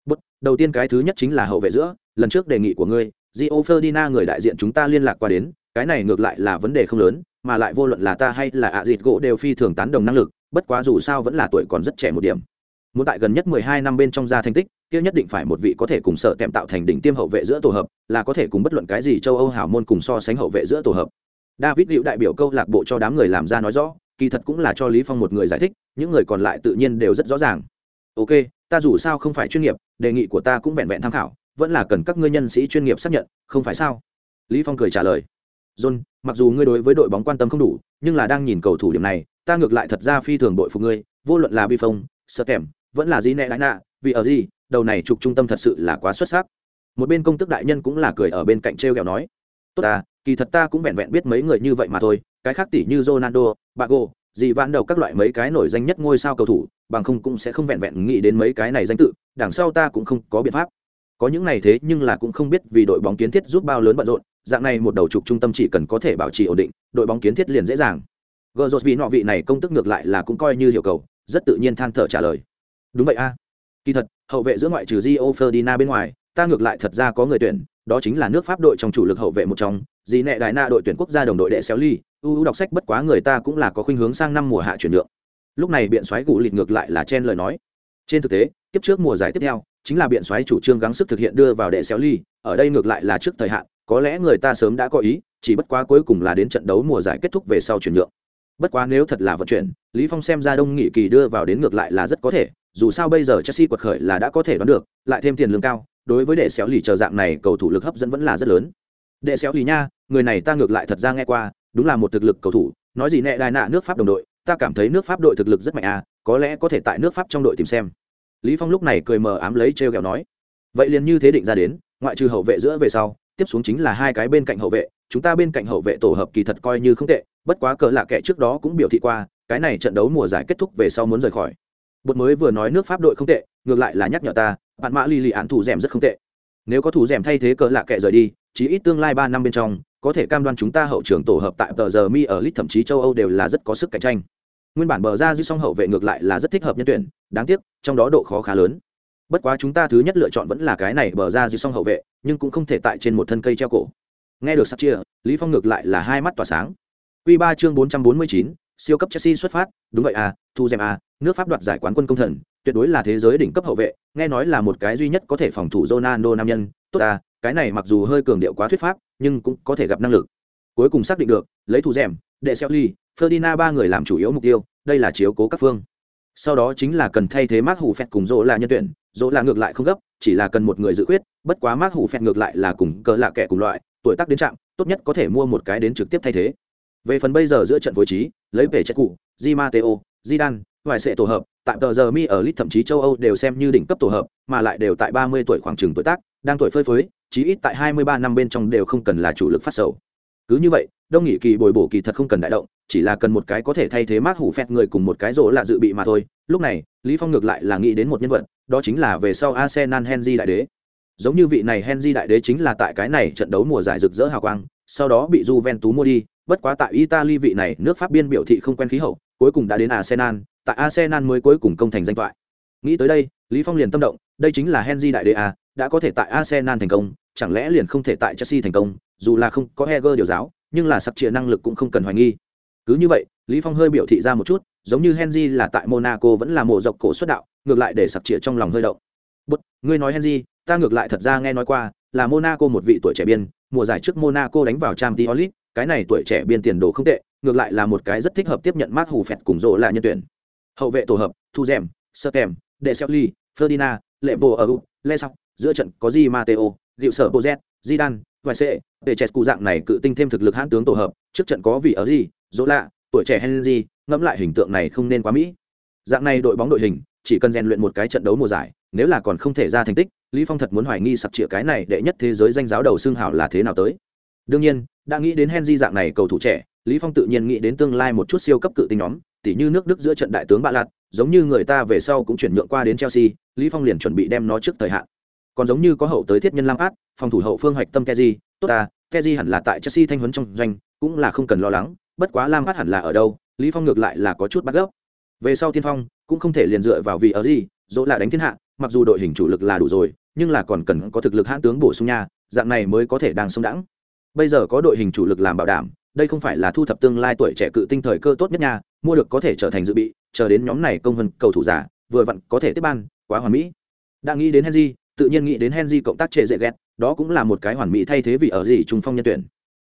A: Bất, đầu tiên cái thứ nhất chính là hậu vệ giữa, lần trước đề nghị của ngươi, Gio Ferdinand người đại diện chúng ta liên lạc qua đến, cái này ngược lại là vấn đề không lớn mà lại vô luận là ta hay là ạ dịt gỗ đều phi thường tán đồng năng lực, bất quá dù sao vẫn là tuổi còn rất trẻ một điểm. Muốn tại gần nhất mười hai năm bên trong ra thành tích, kia nhất định phải một vị có thể cùng sợ tèm tạo thành đỉnh tiêm hậu vệ giữa tổ hợp, là có thể cùng bất luận cái gì châu âu hảo môn cùng so sánh hậu vệ giữa tổ hợp. David hữu đại biểu câu lạc bộ cho đám người làm ra nói rõ, kỳ thật cũng là cho lý phong một người giải thích, những người còn lại tự nhiên đều rất rõ ràng. Ok, ta dù sao không phải chuyên nghiệp, đề nghị của ta cũng vẹn vẹn tham khảo, vẫn là cần các ngươi nhân sĩ chuyên nghiệp xác nhận, không phải sao? Lý phong cười trả lời john, mặc dù ngươi đối với đội bóng quan tâm không đủ, nhưng là đang nhìn cầu thủ điểm này, ta ngược lại thật ra phi thường đội phục ngươi, vô luận là bi phong vẫn là gì nẹ đại nạ vì ở gì, đầu này trục trung tâm thật sự là quá xuất sắc. Một bên công tức đại nhân cũng là cười ở bên cạnh treo kẹo nói, tốt ta, kỳ thật ta cũng vẹn vẹn biết mấy người như vậy mà thôi, cái khác tỷ như ronaldo bago gì vãn đầu các loại mấy cái nổi danh nhất ngôi sao cầu thủ, bằng không cũng sẽ không vẹn vẹn nghĩ đến mấy cái này danh tự, đằng sau ta cũng không có biện pháp. Có những này thế nhưng là cũng không biết vì đội bóng kiến thiết giúp bao lớn bận rộn dạng này một đầu trục trung tâm chỉ cần có thể bảo trì ổn định, đội bóng kiến thiết liền dễ dàng. Gờ vì nọ vị này công tức ngược lại là cũng coi như hiệu cầu, rất tự nhiên than thở trả lời. Đúng vậy a. Kỳ thật, hậu vệ giữa ngoại trừ Gio Ferdinand bên ngoài, ta ngược lại thật ra có người tuyển, đó chính là nước pháp đội trong chủ lực hậu vệ một trong dì nệ đại na đội tuyển quốc gia đồng đội đệ xéo ly ưu đọc sách bất quá người ta cũng là có khuynh hướng sang năm mùa hạ chuyển nhượng. Lúc này biện xoáy gù lịt ngược lại là chen lời nói. Trên thực tế tiếp trước mùa giải tiếp theo, chính là biện xoáy chủ trương gắng sức thực hiện đưa vào đệ xéo ly ở đây ngược lại là trước thời hạn có lẽ người ta sớm đã có ý, chỉ bất quá cuối cùng là đến trận đấu mùa giải kết thúc về sau chuyển nhượng. Bất quá nếu thật là vận chuyển, lý phong xem ra đông nghị kỳ đưa vào đến ngược lại là rất có thể, dù sao bây giờ chelsea quật khởi là đã có thể đoán được, lại thêm tiền lương cao, đối với đệ xéo lì chờ dạng này cầu thủ lực hấp dẫn vẫn là rất lớn. Đệ xéo lì nha, người này ta ngược lại thật ra nghe qua, đúng là một thực lực cầu thủ, nói gì nẹ đài nạ nước pháp đồng đội, ta cảm thấy nước pháp đội thực lực rất mạnh à có lẽ có thể tại nước pháp trong đội tìm xem. Lý phong lúc này cười mờ ám lấy treo kẹo nói, vậy liền như thế định ra đến, ngoại trừ hậu vệ giữa về sau tiếp xuống chính là hai cái bên cạnh hậu vệ, chúng ta bên cạnh hậu vệ tổ hợp kỳ thật coi như không tệ, bất quá cờ lạ kệ trước đó cũng biểu thị qua, cái này trận đấu mùa giải kết thúc về sau muốn rời khỏi. Bột mới vừa nói nước pháp đội không tệ, ngược lại là nhắc nhở ta, bạn mã lì lì án thủ rèm rất không tệ. Nếu có thủ rèm thay thế cờ lạ kệ rời đi chỉ ít tương lai ba năm bên trong, có thể cam đoan chúng ta hậu trường tổ hợp tại tờ giờ mi ở lit thậm chí châu âu đều là rất có sức cạnh tranh. Nguyên bản bờ ra dư song hậu vệ ngược lại là rất thích hợp nhân tuyển, đáng tiếc, trong đó độ khó khá lớn bất quá chúng ta thứ nhất lựa chọn vẫn là cái này bờ ra dư song hậu vệ nhưng cũng không thể tại trên một thân cây treo cổ nghe được sắp chia lý phong ngược lại là hai mắt tỏa sáng Quy ba chương 449, siêu cấp Chelsea xuất phát, đúng vậy à, thu Gem à, nước Pháp đoạt giải quán quân công thần, tuyệt đối là thế giới đỉnh cấp hậu vệ, nghe nói là một cái duy nhất có thể phòng thủ Ronaldo nam nhân, tốt à, cái này mặc dù hơi cường điệu quá thuyết pháp, nhưng cũng có thể gặp năng lực. Cuối cùng xác định được, lấy thủ Gem, đệ ly Ferdinand ba người làm chủ yếu mục tiêu, đây là chiếu cố các phương. Sau đó chính là cần thay thế Mark Hủ Phẹt cùng Dỗ là nhân tuyển, Dỗ là ngược lại không gấp, chỉ là cần một người dự quyết, bất quá mác Hủ Phẹt ngược lại là cùng cỡ lạ kẻ cùng loại, tuổi tác đến trạng, tốt nhất có thể mua một cái đến trực tiếp thay thế. Về phần bây giờ giữa trận phối trí lấy về chất cụ di mateo zidane vài sệ tổ hợp tại tờ giờ mi ở lit thậm chí châu âu đều xem như đỉnh cấp tổ hợp mà lại đều tại ba mươi tuổi khoảng trừng tuổi tác đang tuổi phơi phới chí ít tại hai mươi ba năm bên trong đều không cần là chủ lực phát sầu. Cứ như vậy đông nghị kỳ bồi bổ kỳ thật không cần đại động chỉ là cần một cái có thể thay thế mát hủ phẹt người cùng một cái rỗ là dự bị mà thôi lúc này lý phong ngược lại là nghĩ đến một nhân vật đó chính là về sau arsenal henry đại đế giống như vị này henry đại đế chính là tại cái này trận đấu mùa giải rực rỡ hào quang sau đó bị Juventus mua đi, bất quá tại Italy vị này nước Pháp biên biểu thị không quen khí hậu, cuối cùng đã đến Arsenal, tại Arsenal mới cuối cùng công thành danh toại. Nghĩ tới đây, Lý Phong liền tâm động, đây chính là Henry đại Đế à, đã có thể tại Arsenal thành công, chẳng lẽ liền không thể tại Chelsea thành công, dù là không có Heger điều giáo, nhưng là sắp chia năng lực cũng không cần hoài nghi. Cứ như vậy, Lý Phong hơi biểu thị ra một chút, giống như Henry là tại Monaco vẫn là mộ dọc cổ xuất đạo, ngược lại để sập chia trong lòng hơi động. Bút, ngươi nói Henry, ta ngược lại thật ra nghe nói qua, là Monaco một vị tuổi trẻ biên, mùa giải trước Monaco đánh vào trang League, cái này tuổi trẻ biên tiền đồ không tệ, ngược lại là một cái rất thích hợp tiếp nhận mát hù Phẹt cùng rộ là nhân tuyển. Hậu vệ tổ hợp, Thu Dẻm, Sertem, De ly ferdina Lệ bồ ở Lê Sóc, giữa trận có Di Matteo, liệu Sở Bozet, Zidane, Vài Sệ, cụ dạng này cự tinh thêm thực lực hãn tướng tổ hợp, trước trận có vị ở gì, dỗ lạ, tuổi trẻ Henry, ngẫm lại hình tượng này không nên quá mỹ. Dạng này đội bóng đội hình, chỉ cần rèn luyện một cái trận đấu mùa giải, nếu là còn không thể ra thành tích, lý phong thật muốn hoài nghi sặc trịa cái này đệ nhất thế giới danh giáo đầu xương hảo là thế nào tới. Đương nhiên đã nghĩ đến henry dạng này cầu thủ trẻ lý phong tự nhiên nghĩ đến tương lai một chút siêu cấp cự tinh nhóm tỉ như nước đức giữa trận đại tướng bạ lạt giống như người ta về sau cũng chuyển nhượng qua đến chelsea lý phong liền chuẩn bị đem nó trước thời hạn. Còn giống như có hậu tới thiết nhân lam át phòng thủ hậu phương hoạch tâm keji tốt ta keji hẳn là tại chelsea thanh huấn trong doanh cũng là không cần lo lắng bất quá lam phát hẳn là ở đâu, lý phong ngược lại là có chút bắt gốc về sau tiên phong cũng không thể liền dựa vào vì ở gì, dỗ là đánh thiên hạ, mặc dù đội hình chủ lực là đủ rồi, nhưng là còn cần có thực lực hãn tướng bổ sung nha, dạng này mới có thể đang sống đẳng bây giờ có đội hình chủ lực làm bảo đảm, đây không phải là thu thập tương lai tuổi trẻ cự tinh thời cơ tốt nhất nha, mua được có thể trở thành dự bị, chờ đến nhóm này công hơn cầu thủ giả, vừa vặn có thể tiếp ban, quá hoàn mỹ. Đã nghĩ đến henry, tự nhiên nghĩ đến henry cộng tác trệ dễ ghét, đó cũng là một cái hoàn mỹ thay thế vì ở gì trung phong nhân tuyển.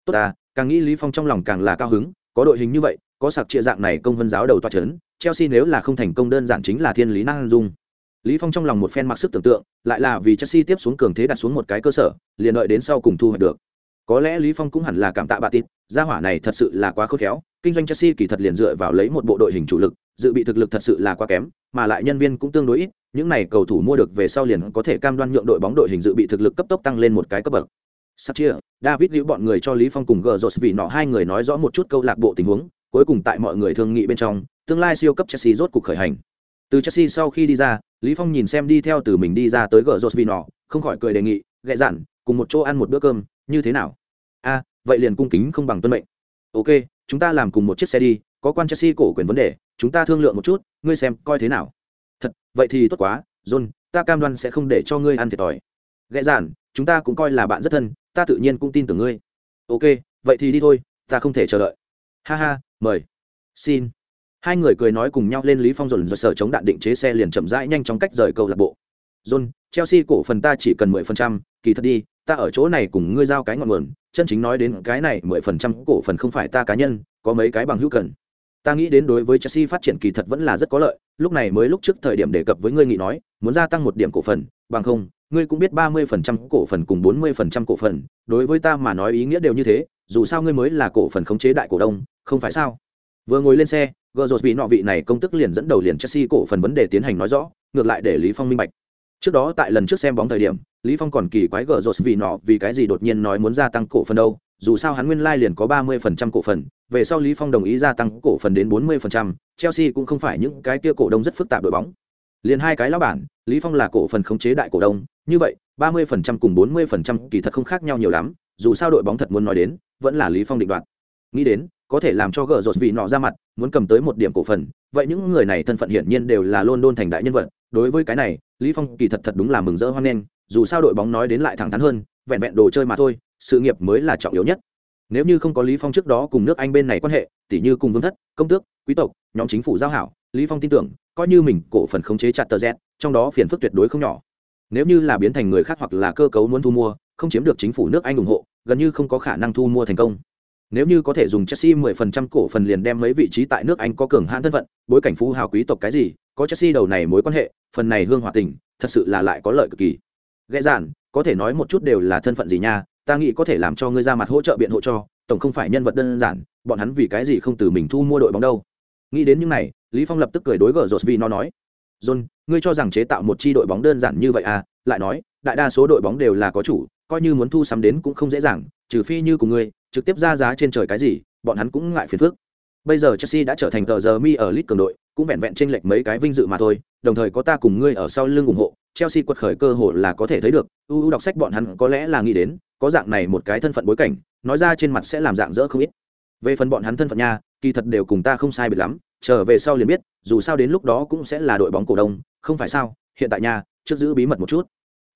A: Tốt à càng nghĩ lý phong trong lòng càng là cao hứng có đội hình như vậy có sạc trịa dạng này công vân giáo đầu toa chấn chelsea nếu là không thành công đơn giản chính là thiên lý năng dung Lý Phong trong lòng một phen mặc sức tưởng tượng, lại là vì Chelsea tiếp xuống cường thế đặt xuống một cái cơ sở, liền đợi đến sau cùng thu hoạch được. Có lẽ Lý Phong cũng hẳn là cảm tạ bà tịt, gia hỏa này thật sự là quá khôn khéo, kinh doanh Chelsea kỳ thật liền dựa vào lấy một bộ đội hình chủ lực, dự bị thực lực thật sự là quá kém, mà lại nhân viên cũng tương đối ít, những này cầu thủ mua được về sau liền có thể cam đoan nhượng đội bóng đội hình dự bị thực lực cấp tốc tăng lên một cái cấp bậc. Satchia, David liễu bọn người cho Lý Phong cùng Gerrard vì nọ hai người nói rõ một chút câu lạc bộ tình huống, cuối cùng tại mọi người thương nghị bên trong, tương lai siêu cấp Chelsea rốt cuộc khởi hành. Từ Chelsea sau khi đi ra, lý phong nhìn xem đi theo từ mình đi ra tới gờ rột vì nọ không khỏi cười đề nghị gẹ dặn cùng một chỗ ăn một bữa cơm như thế nào? A vậy liền cung kính không bằng tuân mệnh. Ok chúng ta làm cùng một chiếc xe đi có quan chelsea cổ quyền vấn đề chúng ta thương lượng một chút ngươi xem coi thế nào. Thật vậy thì tốt quá john ta cam đoan sẽ không để cho ngươi ăn thiệt thòi. Gậy dặn chúng ta cũng coi là bạn rất thân ta tự nhiên cũng tin tưởng ngươi. Ok, vậy thì đi thôi, ta không thể chờ đợi. Ha ha, mời. Xin. Hai người cười nói cùng nhau lên lý phong dồn dồn sở chống đạn định chế xe liền chậm rãi nhanh chóng cách rời câu lạc bộ. John, chelsea cổ phần ta chỉ cần mười phần trăm, kỳ thật đi, ta ở chỗ này cùng ngươi giao cái ngọn nguồn, chân chính nói đến cái này mười phần trăm cổ phần không phải ta cá nhân, có mấy cái bằng hữu cần. Ta nghĩ đến đối với chelsea phát triển kỳ thật vẫn là rất có lợi, lúc này mới lúc trước thời điểm đề cập với ngươi nghị nói, muốn gia tăng một điểm cổ phần, bằng không ngươi cũng biết ba mươi phần trăm cổ phần cùng bốn mươi phần trăm cổ phần, đối với ta mà nói ý nghĩa đều như thế, dù sao ngươi mới là cổ phần khống chế đại cổ đông, không phải sao? Vừa ngồi lên xe gờ vị vì nọ vị này công tức liền dẫn đầu liền chelsea cổ phần vấn đề tiến hành nói rõ, ngược lại để lý phong minh bạch. Trước đó tại lần trước xem bóng thời điểm, lý phong còn kỳ quái gờ vị vì nọ vì cái gì đột nhiên nói muốn gia tăng cổ phần đâu, dù sao hắn nguyên lai like liền có ba mươi phần trăm cổ phần, về sau lý phong đồng ý gia tăng cổ phần đến bốn mươi phần trăm, chelsea cũng không phải những cái kia cổ đông rất phức tạp đội bóng. Liền hai cái lão bản, lý phong là cổ phần khống chế đại cổ đông như vậy, ba mươi phần trăm cùng bốn mươi phần trăm kỳ thật không khác nhau nhiều lắm, dù sao đội bóng thật muốn nói đến, vẫn là lý phong định đoạt. Nghĩ đến, có thể làm cho gờ rột vì nọ ra mặt, muốn cầm tới một điểm cổ phần, vậy những người này thân phận hiển nhiên đều là london thành đại nhân vật. Đối với cái này, lý phong kỳ thật thật đúng là mừng rỡ hoan nghênh, dù sao đội bóng nói đến lại thẳng thắn hơn, vẹn vẹn đồ chơi mà thôi, sự nghiệp mới là trọng yếu nhất. Nếu như không có lý phong trước đó cùng nước anh bên này quan hệ, tỉ như cùng vương thất, công tước, quý tộc, nhóm chính phủ giao hảo, lý phong tin tưởng, coi như mình cổ phần khống chế chặt tờ z, trong đó phiền phức tuyệt đối không nhỏ nếu như là biến thành người khác hoặc là cơ cấu muốn thu mua không chiếm được chính phủ nước anh ủng hộ gần như không có khả năng thu mua thành công nếu như có thể dùng Chelsea 10% cổ phần liền đem mấy vị trí tại nước Anh có cường hãn thân phận, bối cảnh phú hào quý tộc cái gì, có Chelsea đầu này mối quan hệ, phần này hương hòa tình, thật sự là lại có lợi cực kỳ. Gẽ giản, có thể nói một chút đều là thân phận gì nha, ta nghĩ có thể làm cho ngươi ra mặt hỗ trợ biện hộ cho, tổng không phải nhân vật đơn giản, bọn hắn vì cái gì không từ mình thu mua đội bóng đâu. Nghĩ đến những này, Lý Phong lập tức cười đối gở rột vì nó nói, "John, ngươi cho rằng chế tạo một chi đội bóng đơn giản như vậy à?" Lại nói, đại đa số đội bóng đều là có chủ, coi như muốn thu sắm đến cũng không dễ dàng, trừ phi như của ngươi, trực tiếp ra giá trên trời cái gì, bọn hắn cũng ngại phiền phức. Bây giờ Chelsea đã trở thành tờ giờ mi ở lit cường đội, cũng vẹn vẹn chênh lệch mấy cái vinh dự mà thôi, đồng thời có ta cùng ngươi ở sau lưng ủng hộ, Chelsea quật khởi cơ hội là có thể thấy được, UU đọc sách bọn hắn có lẽ là nghĩ đến, có dạng này một cái thân phận bối cảnh, nói ra trên mặt sẽ làm dạng dỡ không ít. Về phần bọn hắn thân phận nha, kỳ thật đều cùng ta không sai biệt lắm, trở về sau liền biết, dù sao đến lúc đó cũng sẽ là đội bóng cổ đông, không phải sao? Hiện tại nhà, trước giữ bí mật một chút.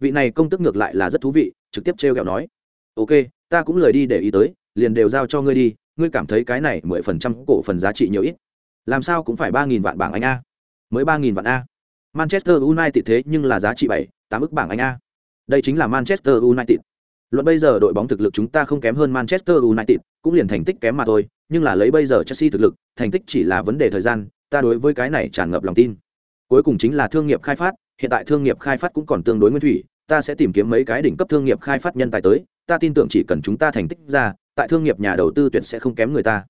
A: Vị này công tức ngược lại là rất thú vị, trực tiếp trêu kẹo nói: "Ok, ta cũng lời đi để ý tới, liền đều giao cho ngươi đi, ngươi cảm thấy cái này mười phần trăm cổ phần giá trị nhiều ít. Làm sao cũng phải ba nghìn vạn bảng anh a. Mới ba nghìn vạn a. Manchester united thế nhưng là giá trị bảy tám ức bảng anh a. Đây chính là manchester united. Luận bây giờ đội bóng thực lực chúng ta không kém hơn manchester united cũng liền thành tích kém mà thôi nhưng là lấy bây giờ chelsea thực lực thành tích chỉ là vấn đề thời gian ta đối với cái này tràn ngập lòng tin cuối cùng chính là thương nghiệp khai phát hiện tại thương nghiệp khai phát cũng còn tương đối nguyên thủy ta sẽ tìm kiếm mấy cái đỉnh cấp thương nghiệp khai phát nhân tài tới ta tin tưởng chỉ cần chúng ta thành tích ra tại thương nghiệp nhà đầu tư tuyệt sẽ không kém người ta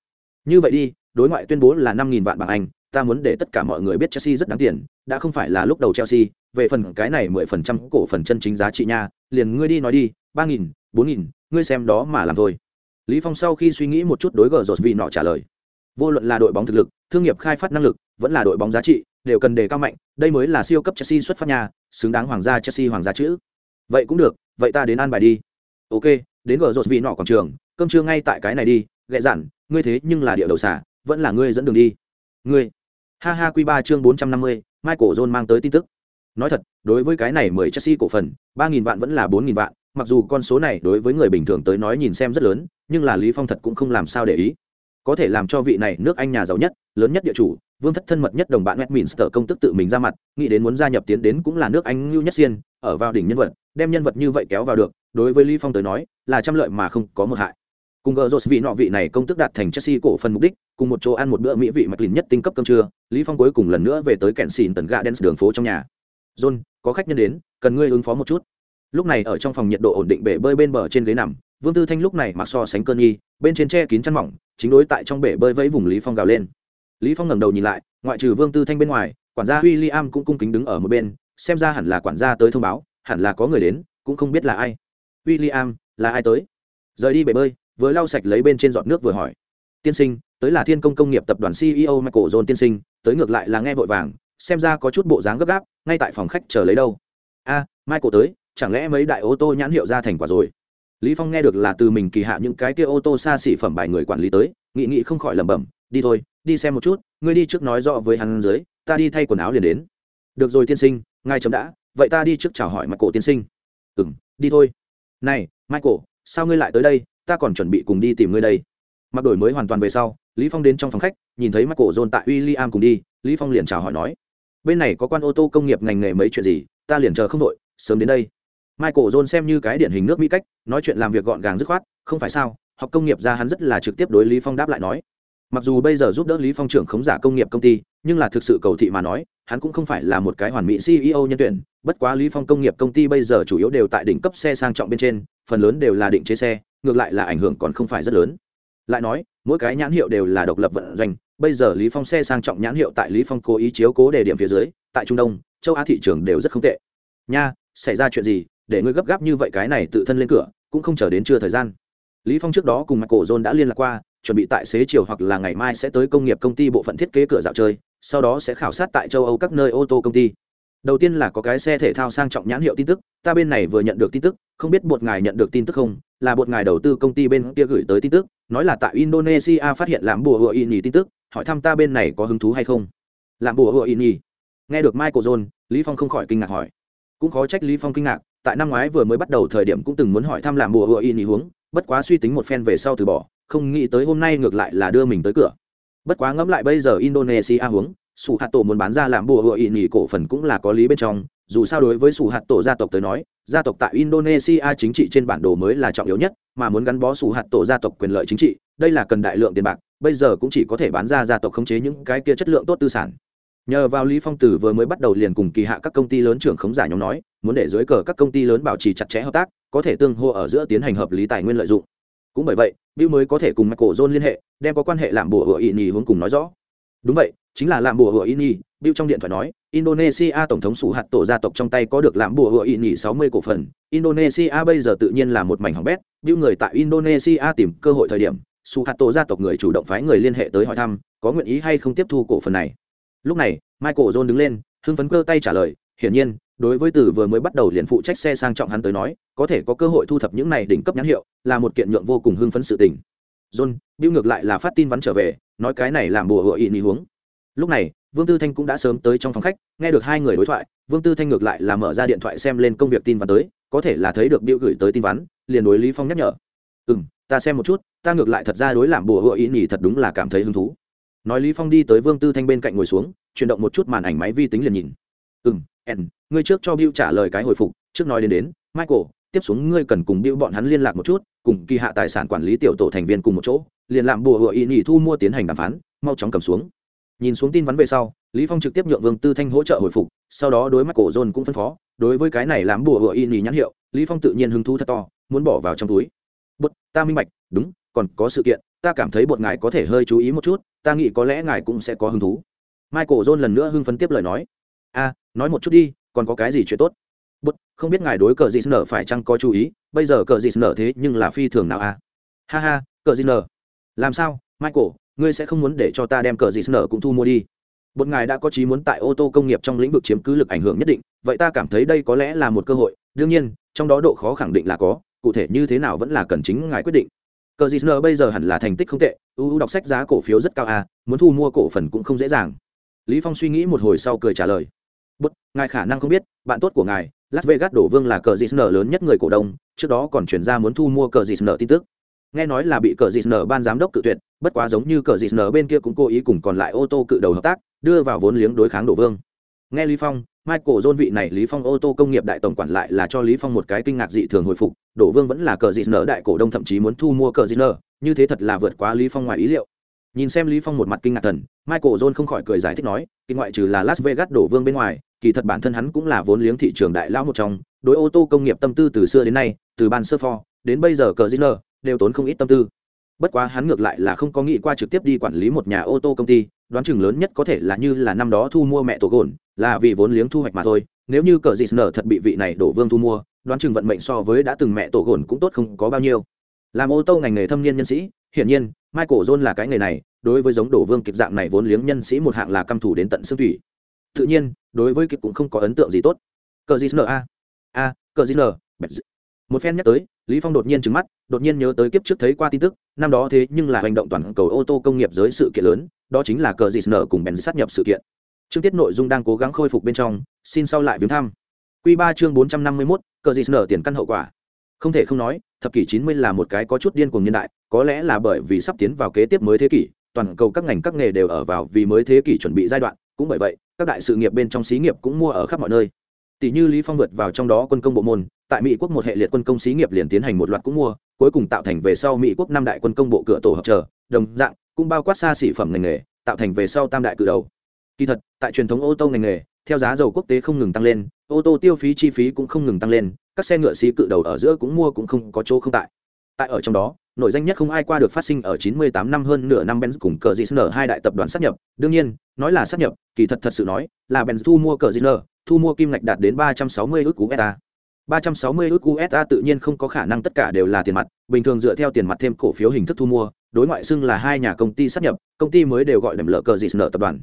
A: như vậy đi đối ngoại tuyên bố là năm nghìn vạn bảng Anh, ta muốn để tất cả mọi người biết Chelsea rất đáng tiền, đã không phải là lúc đầu Chelsea, về phần cái này mười phần trăm cổ phần chân chính giá trị nha, liền ngươi đi nói đi, ba nghìn, bốn nghìn, ngươi xem đó mà làm thôi. Lý Phong sau khi suy nghĩ một chút đối gờ rột vì nọ trả lời. Vô luận là đội bóng thực lực, thương nghiệp khai phát năng lực, vẫn là đội bóng giá trị, đều cần đề cao mạnh, đây mới là siêu cấp Chelsea xuất phát nhà, xứng đáng hoàng gia Chelsea hoàng gia chữ. Vậy cũng được, vậy ta đến an bài đi. Ok, đến gờ rột vị nọ quảng trường, cơm trưa ngay tại cái này đi, gẹ dặn, ngươi thế nhưng là địa đầu xả, vẫn là ngươi dẫn đường đi ngươi ha ha q ba chương bốn trăm năm mươi michael john mang tới tin tức nói thật đối với cái này mười chelsea cổ phần ba nghìn vạn vẫn là bốn nghìn vạn mặc dù con số này đối với người bình thường tới nói nhìn xem rất lớn nhưng là lý phong thật cũng không làm sao để ý có thể làm cho vị này nước anh nhà giàu nhất, lớn nhất địa chủ, vương thất thân mật nhất đồng bạn Westminster công tức tự mình ra mặt, nghĩ đến muốn gia nhập tiến đến cũng là nước anh lưu nhất xiên, ở vào đỉnh nhân vật, đem nhân vật như vậy kéo vào được, đối với lý phong tới nói, là trăm lợi mà không có một hại. Cùng gờ rột vị nọ vị này công tức đạt thành chelsea cổ phần mục đích, cùng một chỗ ăn một bữa mỹ vị mạch lìn nhất tinh cấp cơm trưa lý phong cuối cùng lần nữa về tới kẹn xìn tần gà đen đường phố trong nhà. John, có khách nhân đến, cần ngươi ứng phó một chút. Lúc này ở trong phòng nhiệt độ ổn định bể bơi bên bờ trên ghế nằm vương tư thanh lúc này mặc so sánh cơn nghi, bên trên che kín chăn mỏng, chính đối tại trong bể bơi vẫy vùng lý phong gào lên. Lý phong ngẩng đầu nhìn lại, ngoại trừ vương tư thanh bên ngoài, quản gia William cũng cung kính đứng ở một bên, xem ra hẳn là quản gia tới thông báo, hẳn là có người đến, cũng không biết là ai. William, là ai tới? Rời đi bể bơi, vừa lau sạch lấy bên trên giọt nước vừa hỏi. Tiên sinh, tới là thiên công công nghiệp tập đoàn ceo michael john tiên sinh, tới ngược lại là nghe vội vàng, xem ra có chút bộ dáng gấp gáp, ngay tại phòng khách chờ lấy đâu. A, michael tới, chẳng lẽ mấy đại ô tô nhãn hiệu ra thành quả rồi? Lý phong nghe được là từ mình kỳ hạ những cái kia ô tô xa xỉ phẩm bài người quản lý tới, nghị nghị không khỏi lẩm bẩm, đi thôi, đi xem một chút, ngươi đi trước nói rõ với hắn dưới, ta đi thay quần áo liền đến. Được rồi tiên sinh ngay chấm đã, vậy ta đi trước chào hỏi mặt cổ tiên sinh. Ừm, đi thôi. Này, michael, sao ngươi lại tới đây? Ta còn chuẩn bị cùng đi tìm ngươi đây. Mặc đổi mới hoàn toàn về sau, lý phong đến trong phòng khách, nhìn thấy michael cổ dồn tại William cùng đi, lý phong liền chào hỏi nói, bên này có quan ô tô công nghiệp ngành nghề mấy chuyện gì, ta liền chờ không đội, sớm đến đây michael john xem như cái điển hình nước mỹ cách, nói chuyện làm việc gọn gàng dứt khoát, không phải sao, học công nghiệp ra hắn rất là trực tiếp đối lý phong đáp lại nói. Mặc dù bây giờ giúp đỡ lý phong trưởng khống giả công nghiệp công ty, nhưng là thực sự cầu thị mà nói, hắn cũng không phải là một cái hoàn mỹ ceo nhân tuyển, bất quá lý phong công nghiệp công ty bây giờ chủ yếu đều tại đỉnh cấp xe sang trọng bên trên, phần lớn đều là định chế xe, ngược lại là ảnh hưởng còn không phải rất lớn. Lại nói, mỗi cái nhãn hiệu đều là độc lập vận doanh, bây giờ lý phong xe sang trọng nhãn hiệu tại lý phong cố ý chiếu cố đề điểm phía dưới, tại trung đông, châu á thị trường đều rất không tệ. Nha, xảy ra chuyện gì? Để ngươi gấp gáp như vậy cái này tự thân lên cửa, cũng không chờ đến chưa thời gian. Lý phong trước đó cùng mặt cổ john đã liên lạc qua, chuẩn bị tại xế chiều hoặc là ngày mai sẽ tới công nghiệp công ty bộ phận thiết kế cửa dạo chơi, sau đó sẽ khảo sát tại châu âu các nơi ô tô công ty. Đầu tiên là có cái xe thể thao sang trọng nhãn hiệu tin tức, ta bên này vừa nhận được tin tức, không biết bột ngài nhận được tin tức không, là bột ngài đầu tư công ty bên kia gửi tới tin tức, nói là tại indonesia phát hiện làm bùa hựa in nhì tin tức, hỏi thăm ta bên này có hứng thú hay không. Làm bùa hựa in nhì nghe được michael john lý phong không khỏi kinh ngạc hỏi. Cũng khó trách lý phong kinh ngạc tại năm ngoái vừa mới bắt đầu thời điểm cũng từng muốn hỏi thăm làm bùa hựa in nhì huống, bất quá suy tính một phen về sau từ bỏ, không nghĩ tới hôm nay ngược lại là đưa mình tới cửa. Bất quá ngẫm lại bây giờ indonesia huống, sủ hạt tổ muốn bán ra làm bùa hựa ỵ nhị cổ phần cũng là có lý bên trong, dù sao đối với sủ hạt tổ gia tộc tới nói, gia tộc tại indonesia chính trị trên bản đồ mới là trọng yếu nhất, mà muốn gắn bó sủ hạt tổ gia tộc quyền lợi chính trị, đây là cần đại lượng tiền bạc, bây giờ cũng chỉ có thể bán ra gia tộc khống chế những cái kia chất lượng tốt tư sản nhờ vào lý phong tử vừa mới bắt đầu liền cùng kỳ hạ các công ty lớn trưởng khống giả nhóm nói, muốn để dưới cờ các công ty lớn bảo trì chặt chẽ hợp tác, có thể tương hô ở giữa tiến hành hợp lý tài nguyên lợi dụng. Cũng bởi vậy, Bill mới có thể cùng Michael John liên hệ, đem có quan hệ làm bùa hựa ý nhì hướng cùng nói rõ. Đúng vậy, chính là làm bùa hựa ý nhì Bill trong điện thoại nói, Indonesia tổng thống sủ hạt tổ gia tộc trong tay có được làm bùa hựa ý nhì 60 cổ phần. Indonesia bây giờ tự nhiên là một mảnh hỏng bét, Bill người tại Indonesia tìm cơ hội thời điểm, sủ hạt tổ gia tộc người chủ động phái người liên hệ tới hỏi thăm, có nguyện ý hay không tiếp thu cổ phần này lúc này, Michael John đứng lên, hưng phấn cơ tay trả lời, hiển nhiên, đối với từ vừa mới bắt đầu liền phụ trách xe sang trọng hắn tới nói, có thể có cơ hội thu thập những này đỉnh cấp nhãn hiệu, là một kiện nhượng vô cùng hưng phấn sự tình. John bill ngược lại là phát tin vắn trở về, nói cái này làm bùa hựa ý ní huống. Lúc này, vương tư thanh cũng đã sớm tới trong phòng khách, nghe được hai người đối thoại, vương tư thanh ngược lại là mở ra điện thoại xem lên công việc tin vắn tới, có thể là thấy được bill gửi tới tin vắn, liền đối lý phong nhắc nhở. Ừ ta xem một chút, ta ngược lại thật ra đối làm bùa hựa ý nhỉ thật đúng là cảm thấy hứng thú nói lý phong đi tới vương tư thanh bên cạnh ngồi xuống chuyển động một chút màn ảnh máy vi tính liền nhìn. Ừm, n ngươi trước cho bill trả lời cái hồi phục trước nói đến đến michael tiếp xuống ngươi cần cùng bill bọn hắn liên lạc một chút cùng kỳ hạ tài sản quản lý tiểu tổ thành viên cùng một chỗ liền làm bùa hựa ý nhị thu mua tiến hành đàm phán mau chóng cầm xuống. Nhìn xuống tin vắn về sau lý phong trực tiếp nhượng vương tư thanh hỗ trợ hồi phục sau đó đối mắt cổ john cũng phân phó đối với cái này làm bùa hựa y nhị nhãn hiệu lý phong tự nhiên hứng thú thật to muốn bỏ vào trong túi. Bột ta minh bạch đúng còn có sự kiện ta cảm thấy bột ngài có thể hơi chú ý một chút ta nghĩ có lẽ ngài cũng sẽ có hứng thú. Michael john lần nữa hưng phấn tiếp lời nói. A nói một chút đi, còn có cái gì chuyện tốt? Bút không biết ngài đối cờ gì nở phải chăng có chú ý, bây giờ cờ gì nở thế nhưng là phi thường nào a ha ha, cờ gì nở làm sao, michael, ngươi sẽ không muốn để cho ta đem cờ gì nở cũng thu mua đi? Một ngài đã có chí muốn tại ô tô công nghiệp trong lĩnh vực chiếm cứ lực ảnh hưởng nhất định, vậy ta cảm thấy đây có lẽ là một cơ hội. Đương nhiên, trong đó độ khó khẳng định là có, cụ thể như thế nào vẫn là cần chính ngài quyết định cờ gì nở bây giờ hẳn là thành tích không tệ ưu đọc sách giá cổ phiếu rất cao à? muốn thu mua cổ phần cũng không dễ dàng. Lý phong suy nghĩ một hồi sau cười trả lời. Bút, ngài khả năng không biết, bạn tốt của ngài, las vegas đổ vương là cờ dì nở lớn nhất người cổ đông, trước đó còn chuyển ra muốn thu mua cờ dì nở tin tức. Nghe nói là bị cờ dì nở ban giám đốc cự tuyệt, bất quá giống như cờ dì nở bên kia cũng cố ý cùng còn lại ô tô cự đầu hợp tác, đưa vào vốn liếng đối kháng đổ vương nghe lý phong, michael john vị này lý phong ô tô công nghiệp đại tổng quản lại là cho lý phong một cái kinh ngạc dị thường hồi phục đổ vương vẫn là cờ dị nở đại cổ đông thậm chí muốn thu mua cờ dị nở, như thế thật là vượt quá lý phong ngoài ý liệu. Nhìn xem lý phong một mặt kinh ngạc thần, michael john không khỏi cười giải thích nói, kinh ngoại trừ là las vegas đổ vương bên ngoài, kỳ thật bản thân hắn cũng là vốn liếng thị trường đại lão một trong, đối ô tô công nghiệp tâm tư từ xưa đến nay, từ ban sơ pho, đến bây giờ cờ ziner đều tốn không ít tâm tư. Bất quá hắn ngược lại là không có nghĩ qua trực tiếp đi quản lý một nhà ô tô công ty đoán chừng lớn nhất có thể là như là năm đó thu mua mẹ tổ gồn, là vì vốn liếng thu hoạch mà thôi. Nếu như cờ dịt nở thật bị vị này đổ vương thu mua, đoán chừng vận mệnh so với đã từng mẹ tổ gồn cũng tốt không có bao nhiêu. Làm ô tô ngành nghề thâm niên nhân sĩ, hiển nhiên, michael john là cái nghề này, đối với giống đổ vương kịp dạng này vốn liếng nhân sĩ một hạng là căm thủ đến tận xương thủy. Tự nhiên, đối với kịp cũng không có ấn tượng gì tốt. Cờ gì nở a a, cờ gì nở một phen nhắc tới lý phong đột nhiên trừng mắt đột nhiên nhớ tới kiếp trước thấy qua tin tức năm đó thế nhưng là hành động toàn cầu ô tô công nghiệp giới sự kiện lớn đó chính là cờ dịt nở cùng bèn sát nhập sự kiện. Chương tiết nội dung đang cố gắng khôi phục bên trong xin sau lại viếng thăm. Quy ba chương bốn trăm năm mươi 451, cờ dịt nở tiền căn hậu quả. Không thể không nói thập kỷ chín mươi là một cái có chút điên cuồng nhân đại có lẽ là bởi vì sắp tiến vào kế tiếp mới thế kỷ toàn cầu các ngành các nghề đều ở vào vì mới thế kỷ chuẩn bị giai đoạn cũng bởi vậy các đại sự nghiệp bên trong xí nghiệp cũng mua ở khắp mọi nơi tỷ như lý phong vượt vào trong đó quân công bộ môn tại mỹ quốc một hệ liệt quân công xí nghiệp liền tiến hành một loạt cũng mua cuối cùng tạo thành về sau mỹ quốc năm đại quân công bộ cửa tổ hợp trợ đồng dạng cũng bao quát xa xỉ phẩm ngành nghề tạo thành về sau tam đại cử đầu. Kỳ thật tại truyền thống ô tô ngành nghề theo giá dầu quốc tế không ngừng tăng lên ô tô tiêu phí chi phí cũng không ngừng tăng lên các xe ngựa xí cự đầu ở giữa cũng mua cũng không có chỗ không tại. Tại ở trong đó nội danh nhất không ai qua được phát sinh ở 98 năm hơn nửa năm Benz cùng cờ hai đại tập đoàn sát nhập, đương nhiên, nói là sát nhập, kỳ thật thật sự nói, là Benz thu mua cờ thu mua kim ngạch đạt đến 360 ức cú 360 ức USD tự nhiên không có khả năng tất cả đều là tiền mặt, bình thường dựa theo tiền mặt thêm cổ phiếu hình thức thu mua, đối ngoại xưng là hai nhà công ty sát nhập, công ty mới đều gọi đệm lợ cờ dịch nợ tập đoàn.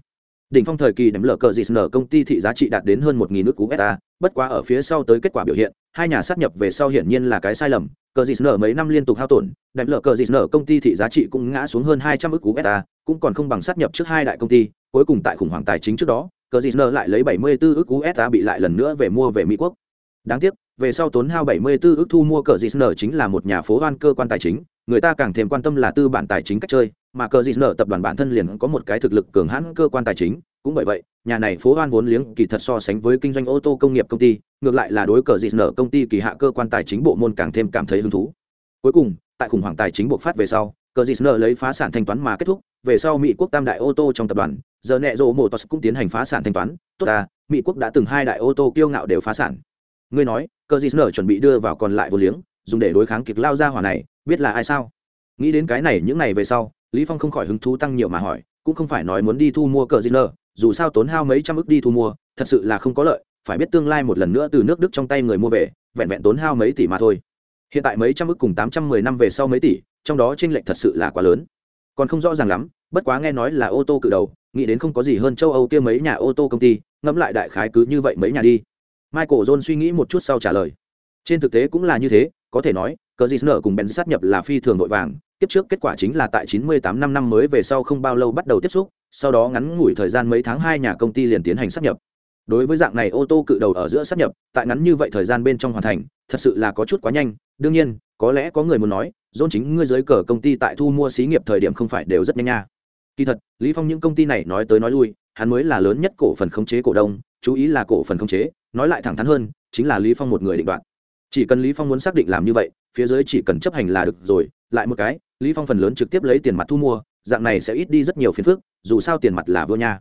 A: Đỉnh phong thời kỳ đệm lợ cờ dịch nợ công ty thị giá trị đạt đến hơn 1000 ức USD, bất quá ở phía sau tới kết quả biểu hiện, hai nhà sát nhập về sau hiển nhiên là cái sai lầm, cờ dịch nợ mấy năm liên tục hao tổn, đệm lợ cờ dịch nợ công ty thị giá trị cũng ngã xuống hơn 200 ức USD, cũng còn không bằng sát nhập trước hai đại công ty, cuối cùng tại khủng hoảng tài chính trước đó, cờ dị nợ lại lấy 74 ức USD bị lại lần nữa về mua về Mỹ quốc. Đáng tiếc, về sau tốn hao 74 ức thu mua cờ dị nợ chính là một nhà phố hoan cơ quan tài chính người ta càng thêm quan tâm là tư bản tài chính cách chơi mà cờ dị nợ tập đoàn bản thân liền có một cái thực lực cường hãn cơ quan tài chính cũng bởi vậy nhà này phố hoan vốn liếng kỳ thật so sánh với kinh doanh ô tô công nghiệp công ty ngược lại là đối cờ dị nợ công ty kỳ hạ cơ quan tài chính bộ môn càng thêm cảm thấy hứng thú cuối cùng tại khủng hoảng tài chính buộc phát về sau cờ dịt nợ lấy phá sản thanh toán mà kết thúc, về sau mỹ quốc tam đại ô tô trong tập đoàn, giờ nẹ rộ mô cũng tiến hành phá sản thanh toán. Tốt ta, mỹ quốc đã từng hai đại ô tô kiêu ngạo đều phá sản. Ngươi nói, cờ dì nở chuẩn bị đưa vào còn lại vô liếng, dùng để đối kháng kịch lao ra hỏa này, biết là ai sao? Nghĩ đến cái này những này về sau, lý phong không khỏi hứng thú tăng nhiều mà hỏi, cũng không phải nói muốn đi thu mua cờ dì nở dù sao tốn hao mấy trăm ức đi thu mua, thật sự là không có lợi, phải biết tương lai một lần nữa từ nước đức trong tay người mua về, vẹn vẹn tốn hao mấy tỷ mà thôi hiện tại mấy trăm ức cùng tám trăm mười năm về sau mấy tỷ, trong đó tranh lệch thật sự là quá lớn. Còn không rõ ràng lắm, bất quá nghe nói là ô tô cự đầu, nghĩ đến không có gì hơn châu âu kia mấy nhà ô tô công ty, ngẫm lại đại khái cứ như vậy mấy nhà đi. Michael john suy nghĩ một chút sau trả lời. Trên thực tế cũng là như thế, có thể nói, cờ gì nợ cùng bèn sát nhập là phi thường vội vàng, tiếp trước kết quả chính là tại 98 năm năm mới về sau không bao lâu bắt đầu tiếp xúc, sau đó ngắn ngủi thời gian mấy tháng hai nhà công ty liền tiến hành sát nhập đối với dạng này ô tô cự đầu ở giữa sắp nhập, tại ngắn như vậy thời gian bên trong hoàn thành, thật sự là có chút quá nhanh. Đương nhiên, có lẽ có người muốn nói dôn chính ngươi dưới cờ công ty tại thu mua xí nghiệp thời điểm không phải đều rất nhanh nha. Kỳ thật, lý phong những công ty này nói tới nói lui, hắn mới là lớn nhất cổ phần khống chế cổ đông, chú ý là cổ phần khống chế, nói lại thẳng thắn hơn, chính là lý phong một người định đoạt. Chỉ cần lý phong muốn xác định làm như vậy, phía dưới chỉ cần chấp hành là được rồi, lại một cái, lý phong phần lớn trực tiếp lấy tiền mặt thu mua, dạng này sẽ ít đi rất nhiều phiền phức, dù sao tiền mặt là vô nha.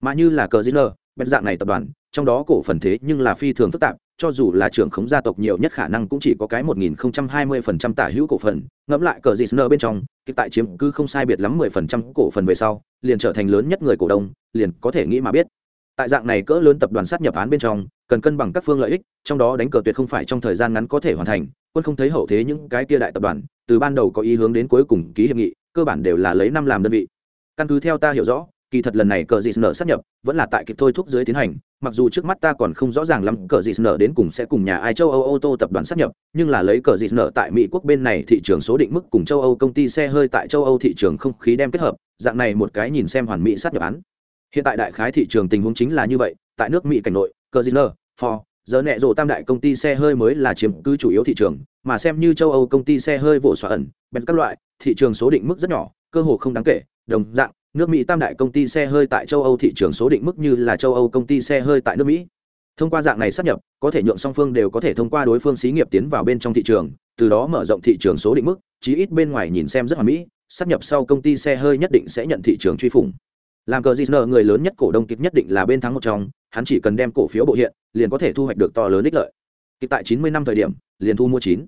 A: Mà như là cờ dinner bất dạng này tập đoàn, trong đó cổ phần thế nhưng là phi thường phức tạp, cho dù là trưởng khống gia tộc nhiều nhất khả năng cũng chỉ có cái 1020% tả hữu cổ phần, ngẫm lại cờ ziner bên trong, kịp tại chiếm cứ không sai biệt lắm 10% cổ phần về sau, liền trở thành lớn nhất người cổ đông, liền có thể nghĩ mà biết. Tại dạng này cỡ lớn tập đoàn sát nhập án bên trong, cần cân bằng các phương lợi ích, trong đó đánh cờ tuyệt không phải trong thời gian ngắn có thể hoàn thành, quân không thấy hậu thế những cái kia đại tập đoàn, từ ban đầu có ý hướng đến cuối cùng ký hiệp nghị, cơ bản đều là lấy năm làm đơn vị. Căn cứ theo ta hiểu rõ kỳ thật lần này cờ dịt nở sát nhập, vẫn là tại kịp thôi thúc dưới tiến hành, mặc dù trước mắt ta còn không rõ ràng lắm cờ dịt nở đến cùng sẽ cùng nhà ai châu âu ô tô tập đoàn sát nhập, nhưng là lấy cờ dịt nở tại mỹ quốc bên này thị trường số định mức cùng châu âu công ty xe hơi tại châu âu thị trường không khí đem kết hợp, dạng này một cái nhìn xem hoàn mỹ sát nhập án. Hiện tại đại khái thị trường tình huống chính là như vậy, tại nước mỹ cảnh nội, cờ dịt nở, ford, giờ nẹ rộ tam đại công ty xe hơi mới là chiếm cứ chủ yếu thị trường, mà xem như châu âu công ty xe hơi vỗ xoa ẩn bèn các loại, thị trường số định mức rất nhỏ, cơ hồ không đáng kể, đồng dạng nước mỹ tam đại công ty xe hơi tại châu âu thị trường số định mức như là châu âu công ty xe hơi tại nước mỹ. Thông qua dạng này sắp nhập, có thể nhượng song phương đều có thể thông qua đối phương xí nghiệp tiến vào bên trong thị trường, từ đó mở rộng thị trường số định mức, chí ít bên ngoài nhìn xem rất hoàn mỹ sắp nhập sau công ty xe hơi nhất định sẽ nhận thị trường truy phủng. Làm cờ Gisner người lớn nhất cổ đông kịp nhất định là bên thắng một trong, hắn chỉ cần đem cổ phiếu bộ hiện, liền có thể thu hoạch được to lớn ích lợi. Kịp tại 90 năm thời điểm, liền thu mua chín.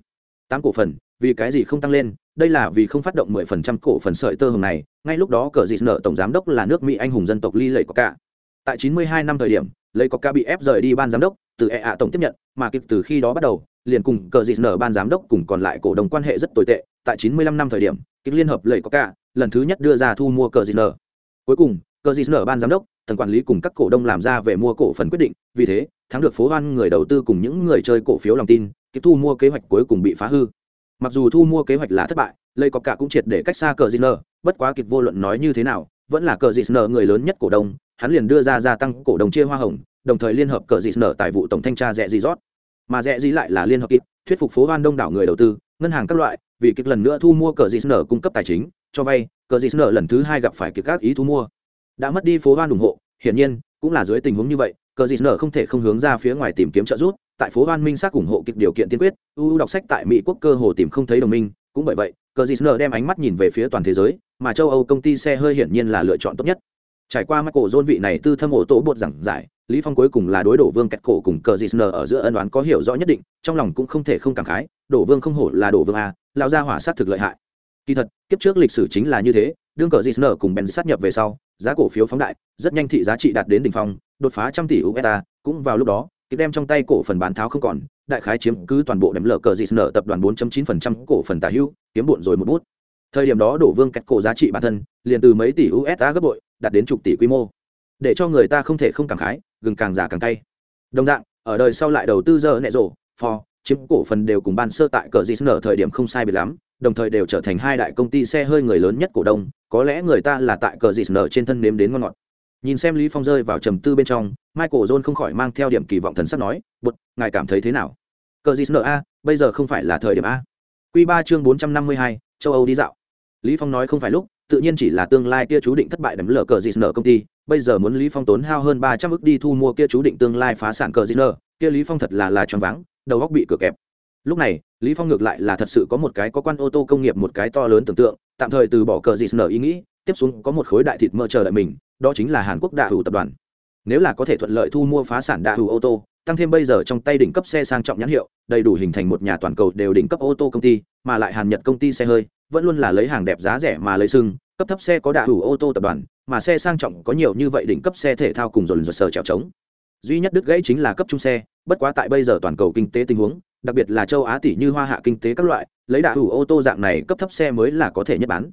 A: Tám cổ phần, vì cái gì không tăng lên đây là vì không phát động 10% cổ phần sợi tơ hồng này, ngay lúc đó cờ Gisner tổng giám đốc là nước mỹ anh hùng dân tộc ly lệ có cả tại 92 năm thời điểm lấy có ca bị ép rời đi ban giám đốc, từ ea tổng tiếp nhận, mà kịp từ khi đó bắt đầu, liền cùng cờ Gisner ban giám đốc cùng còn lại cổ đông quan hệ rất tồi tệ. Tại 95 năm thời điểm kịp liên hợp lệ có cả lần thứ nhất đưa ra thu mua cờ Gisner cuối cùng, cờ dịt nở ban giám đốc tầng quản lý cùng các cổ đông làm ra về mua cổ phần quyết định, vì thế, thắng được phố hoan người đầu tư cùng những người chơi cổ phiếu lòng tin, kịp thu mua kế hoạch cuối cùng bị phá hư mặc dù thu mua kế hoạch là thất bại lây có cả cũng triệt để cách xa cờ dì bất quá kịp vô luận nói như thế nào, vẫn là cờ dì người lớn nhất cổ đông, hắn liền đưa ra gia tăng cổ đông chia hoa hồng, đồng thời liên hợp cờ dì tại vụ tổng thanh tra rẻ dì rót. Mà rẻ dì lại là liên hợp kịp thuyết phục phố hoan đông đảo người đầu tư, ngân hàng các loại, vì kịp lần nữa thu mua cờ dì cung cấp tài chính, cho vay, cờ dì lần thứ hai gặp phải kịp các ý thu mua. Đã mất đi phố hoan ủng hộ, hiển nhiên, cũng là dưới tình huống như vậy, cờ dì không thể không hướng ra phía ngoài tìm kiếm trợ giúp tại phố hoan minh xác ủng hộ kịch điều kiện tiên quyết uu đọc sách tại mỹ quốc cơ hồ tìm không thấy đồng minh, cũng bởi vậy Cơ dì đem ánh mắt nhìn về phía toàn thế giới, mà châu âu công ty xe hơi hiển nhiên là lựa chọn tốt nhất. Trải qua mắt cổ vị này tư thâm ổ tổ buộc giảng giải, lý phong cuối cùng là đối đổ vương kẹt cổ cùng Cơ dì ở giữa ân oán có hiểu rõ nhất định, trong lòng cũng không thể không cảm khái, đổ vương không hổ là đổ vương a, lão gia hỏa sát thực lợi hại. Kỳ thật, kiếp trước lịch sử chính là như thế, đương cờ dì cùng bèn sát nhập về sau, giá cổ phiếu phóng đại, rất nhanh thị giá trị đạt đến đỉnh phong, đột phá trăm tỷ usd cũng vào lúc đó kịp đem trong tay cổ phần bán tháo không còn, đại khái chiếm cứ toàn bộ đếm lờ cờ dị nở tập đoàn 4.9% cổ phần tả hữu, kiếm bộn rồi một bút. Thời điểm đó đổ vương kẹt cổ giá trị bản thân, liền từ mấy tỷ usd gấp bội, đạt đến chục tỷ quy mô. Để cho người ta không thể không cảm khái, gừng càng già càng cay. Đồng dạng, ở đời sau lại đầu tư giờ nẹ rổ for chiếm cổ phần đều cùng ban sơ tại cờ dị nở thời điểm không sai biệt lắm, đồng thời đều trở thành hai đại công ty xe hơi người lớn nhất cổ đông, có lẽ người ta là tại cờ dị nở trên thân nếm đến ngon ngọt nhìn xem lý phong rơi vào trầm tư bên trong, michael john không khỏi mang theo điểm kỳ vọng thần sắc nói bột ngài cảm thấy thế nào? Cờ gì nợ a, bây giờ không phải là thời điểm a. Quy ba chương bốn trăm năm mươi hai, châu âu đi dạo. Lý phong nói không phải lúc, tự nhiên chỉ là tương lai kia chú định thất bại đấm lở cờ gì nở công ty, bây giờ muốn lý phong tốn hao hơn ba trăm ức đi thu mua kia chú định tương lai phá sản cờ gì nở kia lý phong thật là là choáng váng, đầu óc bị cửa kẹp. Lúc này, lý phong ngược lại là thật sự có một cái có quan ô tô công nghiệp một cái to lớn tưởng tượng, tạm thời từ bỏ cờ gì nở ý nghĩ tiếp xuống có một khối đại thịt mỡ chờ đợi mình, đó chính là hàn quốc đạ hữu tập đoàn. Nếu là có thể thuận lợi thu mua phá sản đạ hữu ô tô, tăng thêm bây giờ trong tay đỉnh cấp xe sang trọng nhãn hiệu, đầy đủ hình thành một nhà toàn cầu đều đỉnh cấp ô tô công ty, mà lại hàn nhật công ty xe hơi, vẫn luôn là lấy hàng đẹp giá rẻ mà lấy sưng, cấp thấp xe có đạ hữu ô tô tập đoàn, mà xe sang trọng có nhiều như vậy đỉnh cấp xe thể thao cùng dồn dồn sờ trèo trống. Duy nhất đứt gãy chính là cấp trung xe, bất quá tại bây giờ toàn cầu kinh tế tình huống, đặc biệt là châu á tỷ như hoa hạ kinh tế các loại, lấy đạ hữu ô tô dạng này cấp thấp xe mới là có thể nhất bán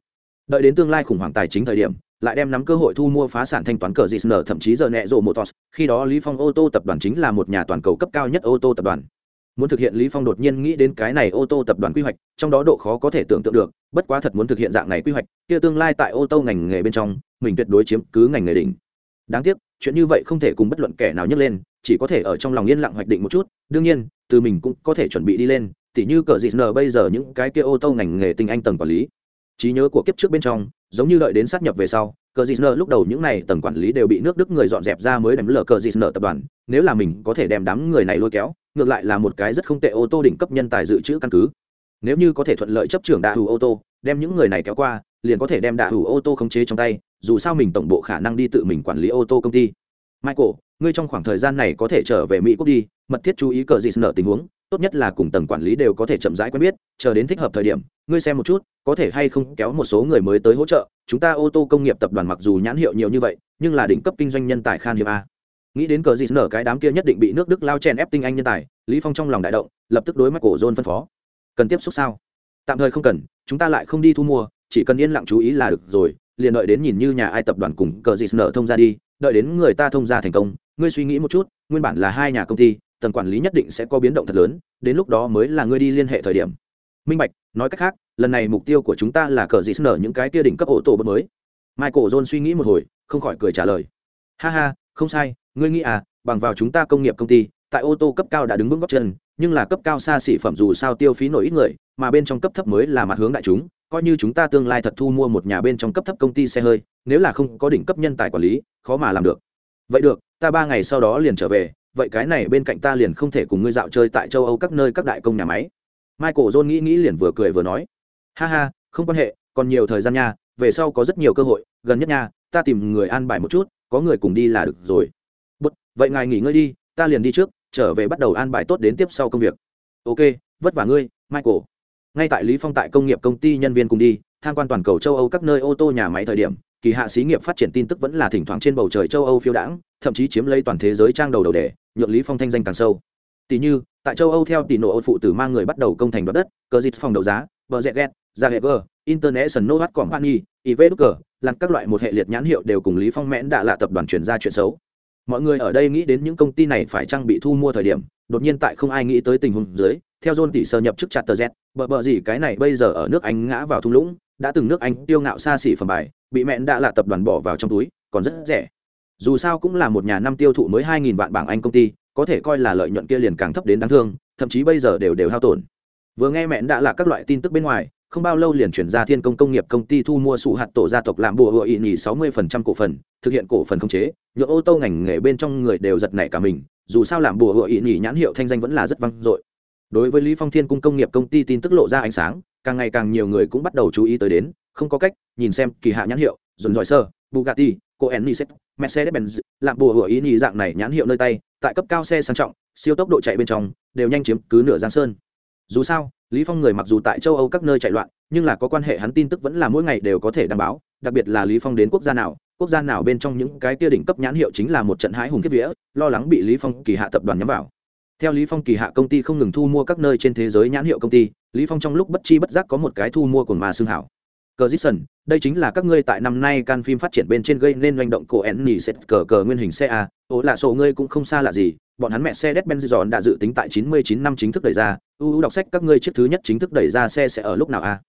A: đợi đến tương lai khủng hoảng tài chính thời điểm, lại đem nắm cơ hội thu mua phá sản thanh toán cờ dịt nở thậm chí giờ nẹ rộ motors khi đó lý phong ô tô tập đoàn chính là một nhà toàn cầu cấp cao nhất ô tô tập đoàn. Muốn thực hiện lý phong đột nhiên nghĩ đến cái này ô tô tập đoàn quy hoạch, trong đó độ khó có thể tưởng tượng được, bất quá thật muốn thực hiện dạng này quy hoạch, kia tương lai tại ô tô ngành nghề bên trong, mình tuyệt đối chiếm cứ ngành nghề đỉnh. Đáng tiếc, chuyện như vậy không thể cùng bất luận kẻ nào nhấc lên, chỉ có thể ở trong lòng yên lặng hoạch định một chút, đương nhiên, từ mình cũng có thể chuẩn bị đi lên, tỉ như cờ dịt nở bây giờ những cái kia ô tô ngành nghề tinh anh tầng quản lý trí nhớ của kiếp trước bên trong, giống như đợi đến sát nhập về sau, cờ dị nở lúc đầu những này tầng quản lý đều bị nước đức người dọn dẹp ra mới đem lờ cờ dị nở tập đoàn. Nếu là mình có thể đem đám người này lôi kéo, ngược lại là một cái rất không tệ ô tô đỉnh cấp nhân tài dự trữ căn cứ. Nếu như có thể thuận lợi chấp trưởng đạ hữu ô tô, đem những người này kéo qua, liền có thể đem đạ hữu ô tô khống chế trong tay, dù sao mình tổng bộ khả năng đi tự mình quản lý ô tô công ty. Michael, ngươi trong khoảng thời gian này có thể trở về mỹ quốc đi, mật thiết chú ý cờ dị nợ tình huống, tốt nhất là cùng tầng quản lý đều có thể chậm rãi quen biết, chờ đến thích hợp thời điểm, ngươi xem một chút có thể hay không kéo một số người mới tới hỗ trợ, chúng ta ô tô công nghiệp tập đoàn mặc dù nhãn hiệu nhiều như vậy, nhưng là đỉnh cấp kinh doanh nhân tài khan hiếm a. Nghĩ đến cờ gì nở cái đám kia nhất định bị nước đức lao chen ép tinh anh nhân tài, lý phong trong lòng đại động, lập tức đối mắt cổ john phân phó. Cần tiếp xúc sao? Tạm thời không cần, chúng ta lại không đi thu mua, chỉ cần yên lặng chú ý là được rồi, liền đợi đến nhìn như nhà ai tập đoàn cùng cờ gì nở thông ra đi, đợi đến người ta thông ra thành công, ngươi suy nghĩ một chút, nguyên bản là hai nhà công ty, tầng quản lý nhất định sẽ có biến động thật lớn, đến lúc đó mới là ngươi đi liên hệ thời điểm. Minh bạch, nói cách khác lần này mục tiêu của chúng ta là cờ dị nở những cái kia đỉnh cấp ô tô mới. Michael john suy nghĩ một hồi, không khỏi cười trả lời. Ha ha, không sai, ngươi nghĩ à bằng vào chúng ta công nghiệp công ty, tại ô tô cấp cao đã đứng vững góc chân, nhưng là cấp cao xa xỉ phẩm dù sao tiêu phí nổi ít người, mà bên trong cấp thấp mới là mặt hướng đại chúng, coi như chúng ta tương lai thật thu mua một nhà bên trong cấp thấp công ty xe hơi, nếu là không có đỉnh cấp nhân tài quản lý, khó mà làm được. Vậy được, ta ba ngày sau đó liền trở về, vậy cái này bên cạnh ta liền không thể cùng ngươi dạo chơi tại châu âu các nơi các đại công nhà máy. Michael john nghĩ nghĩ liền vừa cười vừa nói ha ha không quan hệ còn nhiều thời gian nha về sau có rất nhiều cơ hội gần nhất nha ta tìm người an bài một chút có người cùng đi là được rồi. Bút, vậy ngài nghỉ ngơi đi ta liền đi trước trở về bắt đầu an bài tốt đến tiếp sau công việc. Ok vất vả ngươi michael. Ngay tại lý phong tại công nghiệp công ty nhân viên cùng đi tham quan toàn cầu châu âu các nơi ô tô nhà máy thời điểm kỳ hạ xí nghiệp phát triển tin tức vẫn là thỉnh thoảng trên bầu trời châu âu phiêu đãng thậm chí chiếm lấy toàn thế giới trang đầu đầu đề nhượng lý phong thanh danh càng sâu. Tỷ như tại châu âu theo tỷ nộ ôn phụ tử mang người bắt đầu công thành đoạt đất cờ dịch phòng đấu giá bờ dẹt ghét ra hệ gờ international hat company iv cờ làm các loại một hệ liệt nhãn hiệu đều cùng lý phong mẽn đã là tập đoàn chuyển ra chuyện xấu mọi người ở đây nghĩ đến những công ty này phải trang bị thu mua thời điểm đột nhiên tại không ai nghĩ tới tình huống dưới theo John tỷ sơ nhập chức chặt tờ Z, bờ bờ gì cái này bây giờ ở nước Anh ngã vào thung lũng, đã từng nước Anh tiêu ngạo xa xỉ phẩm bài, bị mẹn đã là tập đoàn bỏ vào trong túi, còn rất rẻ. Dù sao cũng là một nhà năm tiêu thụ mới 2000 vạn bảng Anh công ty, có thể coi là lợi nhuận kia liền càng thấp đến đáng thương, thậm chí bây giờ đều đều hao tổn. Vừa nghe mẹn đã là các loại tin tức bên ngoài, không bao lâu liền chuyển ra thiên công công nghiệp công ty thu mua sụ hạt tổ gia tộc làm bùa hựa ý nhì 60% cổ phần, thực hiện cổ phần khống chế, nhựa ô tô ngành nghề bên trong người đều giật nảy cả mình, dù sao làm bùa hựa ý nhì nhãn hiệu thanh danh vẫn là rất vang dội. Đối với lý phong thiên cung công nghiệp công ty tin tức lộ ra ánh sáng càng ngày càng nhiều người cũng bắt đầu chú ý tới đến không có cách nhìn xem kỳ hạ nhãn hiệu dồn dòi sơ bugatti coenniset mercedes-benz làm bùa hựa ý nghỉ dạng này nhãn hiệu nơi tay tại cấp cao xe sang trọng siêu tốc độ chạy bên trong đều nhanh chiếm cứ nửa giang sơn dù sao, lý phong người mặc dù tại châu âu các nơi chạy loạn, nhưng là có quan hệ hắn tin tức vẫn là mỗi ngày đều có thể đảm bảo, đặc biệt là lý phong đến quốc gia nào, quốc gia nào bên trong những cái kia đỉnh cấp nhãn hiệu chính là một trận hãi hùng kiếp vía, lo lắng bị lý phong kỳ hạ tập đoàn nhắm vào. Theo lý phong kỳ hạ công ty không ngừng thu mua các nơi trên thế giới nhãn hiệu công ty, lý phong trong lúc bất chi bất giác có một cái thu mua của mà xương hảo. Cờ dixon đây chính là các ngươi tại năm nay can phim phát triển bên trên gây nên doanh động cổ ẻn nỉ sệt cờ cờ nguyên hình xe a, ố là sổ ngươi cũng không xa lạ gì bọn hắn mẹ xe Mercedes-Benz đã dự tính tại 99 năm chính thức đẩy ra. Uu đọc sách các ngươi chiếc thứ nhất chính thức đẩy ra xe sẽ ở lúc nào a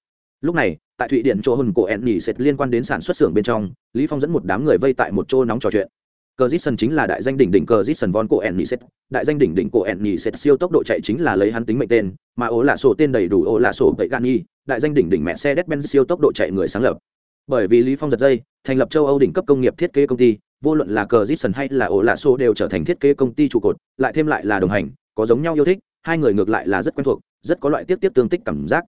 A: lúc này, tại thụy điển, chỗ hồn cổ Enni sệt liên quan đến sản xuất xưởng bên trong, lý phong dẫn một đám người vây tại một chỗ nóng trò chuyện. Cờ chính là đại danh đỉnh đỉnh cờ von cổ Enni sệt. Đại danh đỉnh đỉnh cổ Enni sệt siêu tốc độ chạy chính là lấy hắn tính mệnh tên, mà ố là sổ tên đầy đủ ố là sổ vậy gan đại danh đỉnh đỉnh mẹ xe Mercedes-Benz siêu tốc độ chạy người sáng lập. Bởi vì lý phong giật dây, thành lập châu âu đỉnh cấp công nghiệp thiết kế công ty vô luận là cờ dixon hay là ổ lạ xô đều trở thành thiết kế công ty trụ cột, lại thêm lại là đồng hành, có giống nhau yêu thích, hai người ngược lại là rất quen thuộc, rất có loại tiếp tiếp tương tích cảm giác.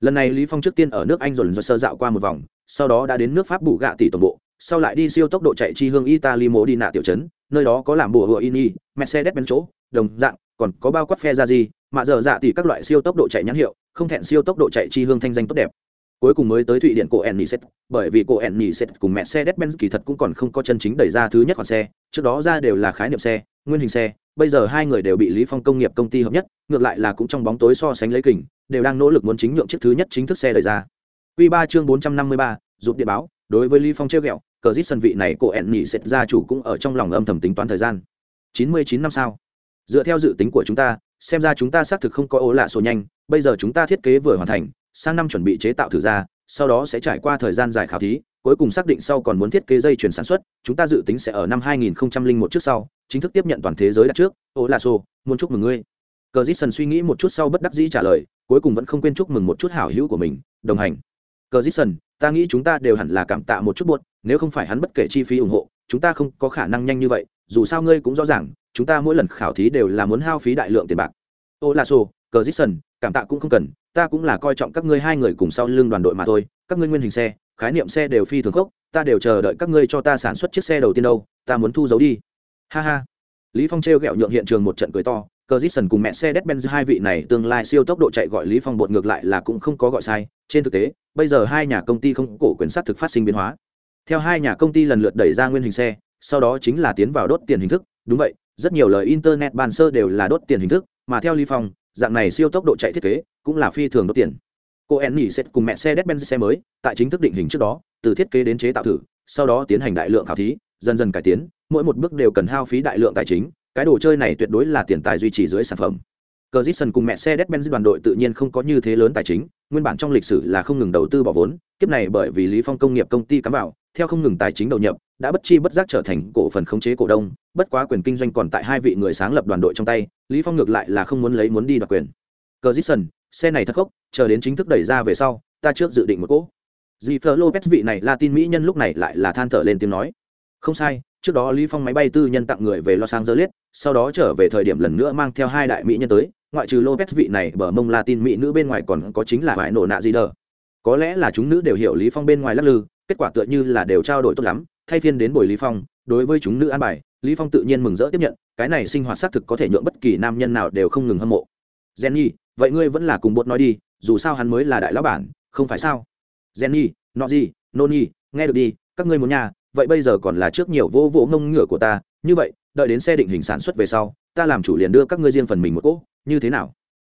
A: Lần này lý phong trước tiên ở nước anh rồi rồi sơ dạo qua một vòng, sau đó đã đến nước pháp bù gạ tỷ tổng bộ, sau lại đi siêu tốc độ chạy chi hương italy mô đi nạ tiểu trấn, nơi đó có làm bùa hựa ini, mercedes benz chỗ, đồng dạng, còn có bao quát phe ra gì mà giờ dạ tỷ các loại siêu tốc độ chạy nhãn hiệu, không thẹn siêu tốc độ chạy chi hương thanh danh tốt đẹp cuối cùng mới tới thụy điện cổ enniset bởi vì cổ enniset cùng mẹ xe Mercedes-Benz kỳ thật cũng còn không có chân chính đẩy ra thứ nhất khoản xe trước đó ra đều là khái niệm xe nguyên hình xe bây giờ hai người đều bị lý phong công nghiệp công ty hợp nhất ngược lại là cũng trong bóng tối so sánh lấy kình đều đang nỗ lực muốn chính nhượng chiếc thứ nhất chính thức xe đẩy ra. Quy 3 chương 453, giúp điện báo đối với lý phong treo ghẹo cờ dít sân vị này cổ enniset gia chủ cũng ở trong lòng âm thầm tính toán thời gian. 99 năm sau, dựa theo dự tính của chúng ta xem ra chúng ta xác thực không có ố lạ số nhanh bây giờ chúng ta thiết kế vừa hoàn thành sang năm chuẩn bị chế tạo thử ra, sau đó sẽ trải qua thời gian dài khảo thí, cuối cùng xác định sau còn muốn thiết kế dây chuyển sản xuất, chúng ta dự tính sẽ ở năm 2001 trước sau, chính thức tiếp nhận toàn thế giới đặt trước. Ô la sô, muốn chúc mừng ngươi. Cờ dít suy nghĩ một chút sau bất đắc dĩ trả lời, cuối cùng vẫn không quên chúc mừng một chút hảo hữu của mình, đồng hành. Cờ dít ta nghĩ chúng ta đều hẳn là cảm tạ một chút buốt nếu không phải hắn bất kể chi phí ủng hộ, chúng ta không có khả năng nhanh như vậy, dù sao ngươi cũng rõ ràng, chúng ta mỗi lần khảo thí đều là muốn hao phí đại lượng tiền bạc. Ô la sô, cờ dít cảm tạ cũng không cần ta cũng là coi trọng các ngươi hai người cùng sau lưng đoàn đội mà thôi các ngươi nguyên hình xe khái niệm xe đều phi thường khốc ta đều chờ đợi các ngươi cho ta sản xuất chiếc xe đầu tiên đâu ta muốn thu giấu đi ha ha lý phong treo gẹo nhượng hiện trường một trận cười to cờ dít cùng mẹ xe Mercedes-Benz hai vị này tương lai siêu tốc độ chạy gọi Lý Phong bột ngược lại là cũng không có gọi sai. Trên thực tế, bây giờ hai nhà công ty không cổ quyền sát thực phát sinh biến hóa. Theo hai nhà công ty lần lượt đẩy ra nguyên hình xe, sau đó chính là tiến vào đốt tiền hình thức. Đúng vậy, rất nhiều lời internet bàn sơ đều là đốt tiền hình thức, mà theo Lý Phong, dạng này siêu tốc độ chạy thiết kế cũng là phi thường đốt tiền. Cô en nghỉ sẽ cùng mẹ xe Mercedes xe mới, tại chính thức định hình trước đó, từ thiết kế đến chế tạo thử, sau đó tiến hành đại lượng khảo thí, dần dần cải tiến, mỗi một bước đều cần hao phí đại lượng tài chính, cái đồ chơi này tuyệt đối là tiền tài duy trì dưới sản phẩm. Cờ dít cùng mẹ xe Mercedes đoàn đội tự nhiên không có như thế lớn tài chính nguyên bản trong lịch sử là không ngừng đầu tư bỏ vốn, kiếp này bởi vì lý phong công nghiệp công ty cắm vào, theo không ngừng tài chính đầu nhập, đã bất chi bất giác trở thành cổ phần khống chế cổ đông, bất quá quyền kinh doanh còn tại hai vị người sáng lập đoàn đội trong tay, lý phong ngược lại là không muốn lấy muốn đi đoạt quyền. Cờ dixon xe này thật khốc, chờ đến chính thức đẩy ra về sau, ta trước dự định một cỗ. Dì phờ lopez, vị này latin mỹ nhân lúc này lại là than thở lên tiếng nói. Không sai, trước đó lý phong máy bay tư nhân tặng người về los angeles, sau đó trở về thời điểm lần nữa mang theo hai đại mỹ nhân tới ngoại trừ lopez vị này bờ mông latin mỹ nữ bên ngoài còn có chính là vải nổ nạ gì đờ. Có lẽ là chúng nữ đều hiểu lý phong bên ngoài lắc lư, kết quả tựa như là đều trao đổi tốt lắm, thay phiên đến buổi lý phong, đối với chúng nữ an bài, lý phong tự nhiên mừng rỡ tiếp nhận, cái này sinh hoạt xác thực có thể nhượng bất kỳ nam nhân nào đều không ngừng hâm mộ. Jenny, vậy ngươi vẫn là cùng bột nói đi, dù sao hắn mới là đại lão bản, không phải sao? Jenny nọ gì noni, nghe được đi, các ngươi muốn nhà, vậy bây giờ còn là trước nhiều vô vỗ ngông ngựa của ta, như vậy, đợi đến xe định hình sản xuất về sau, ta làm chủ liền đưa các ngươi riêng phần mình một cỗ như thế nào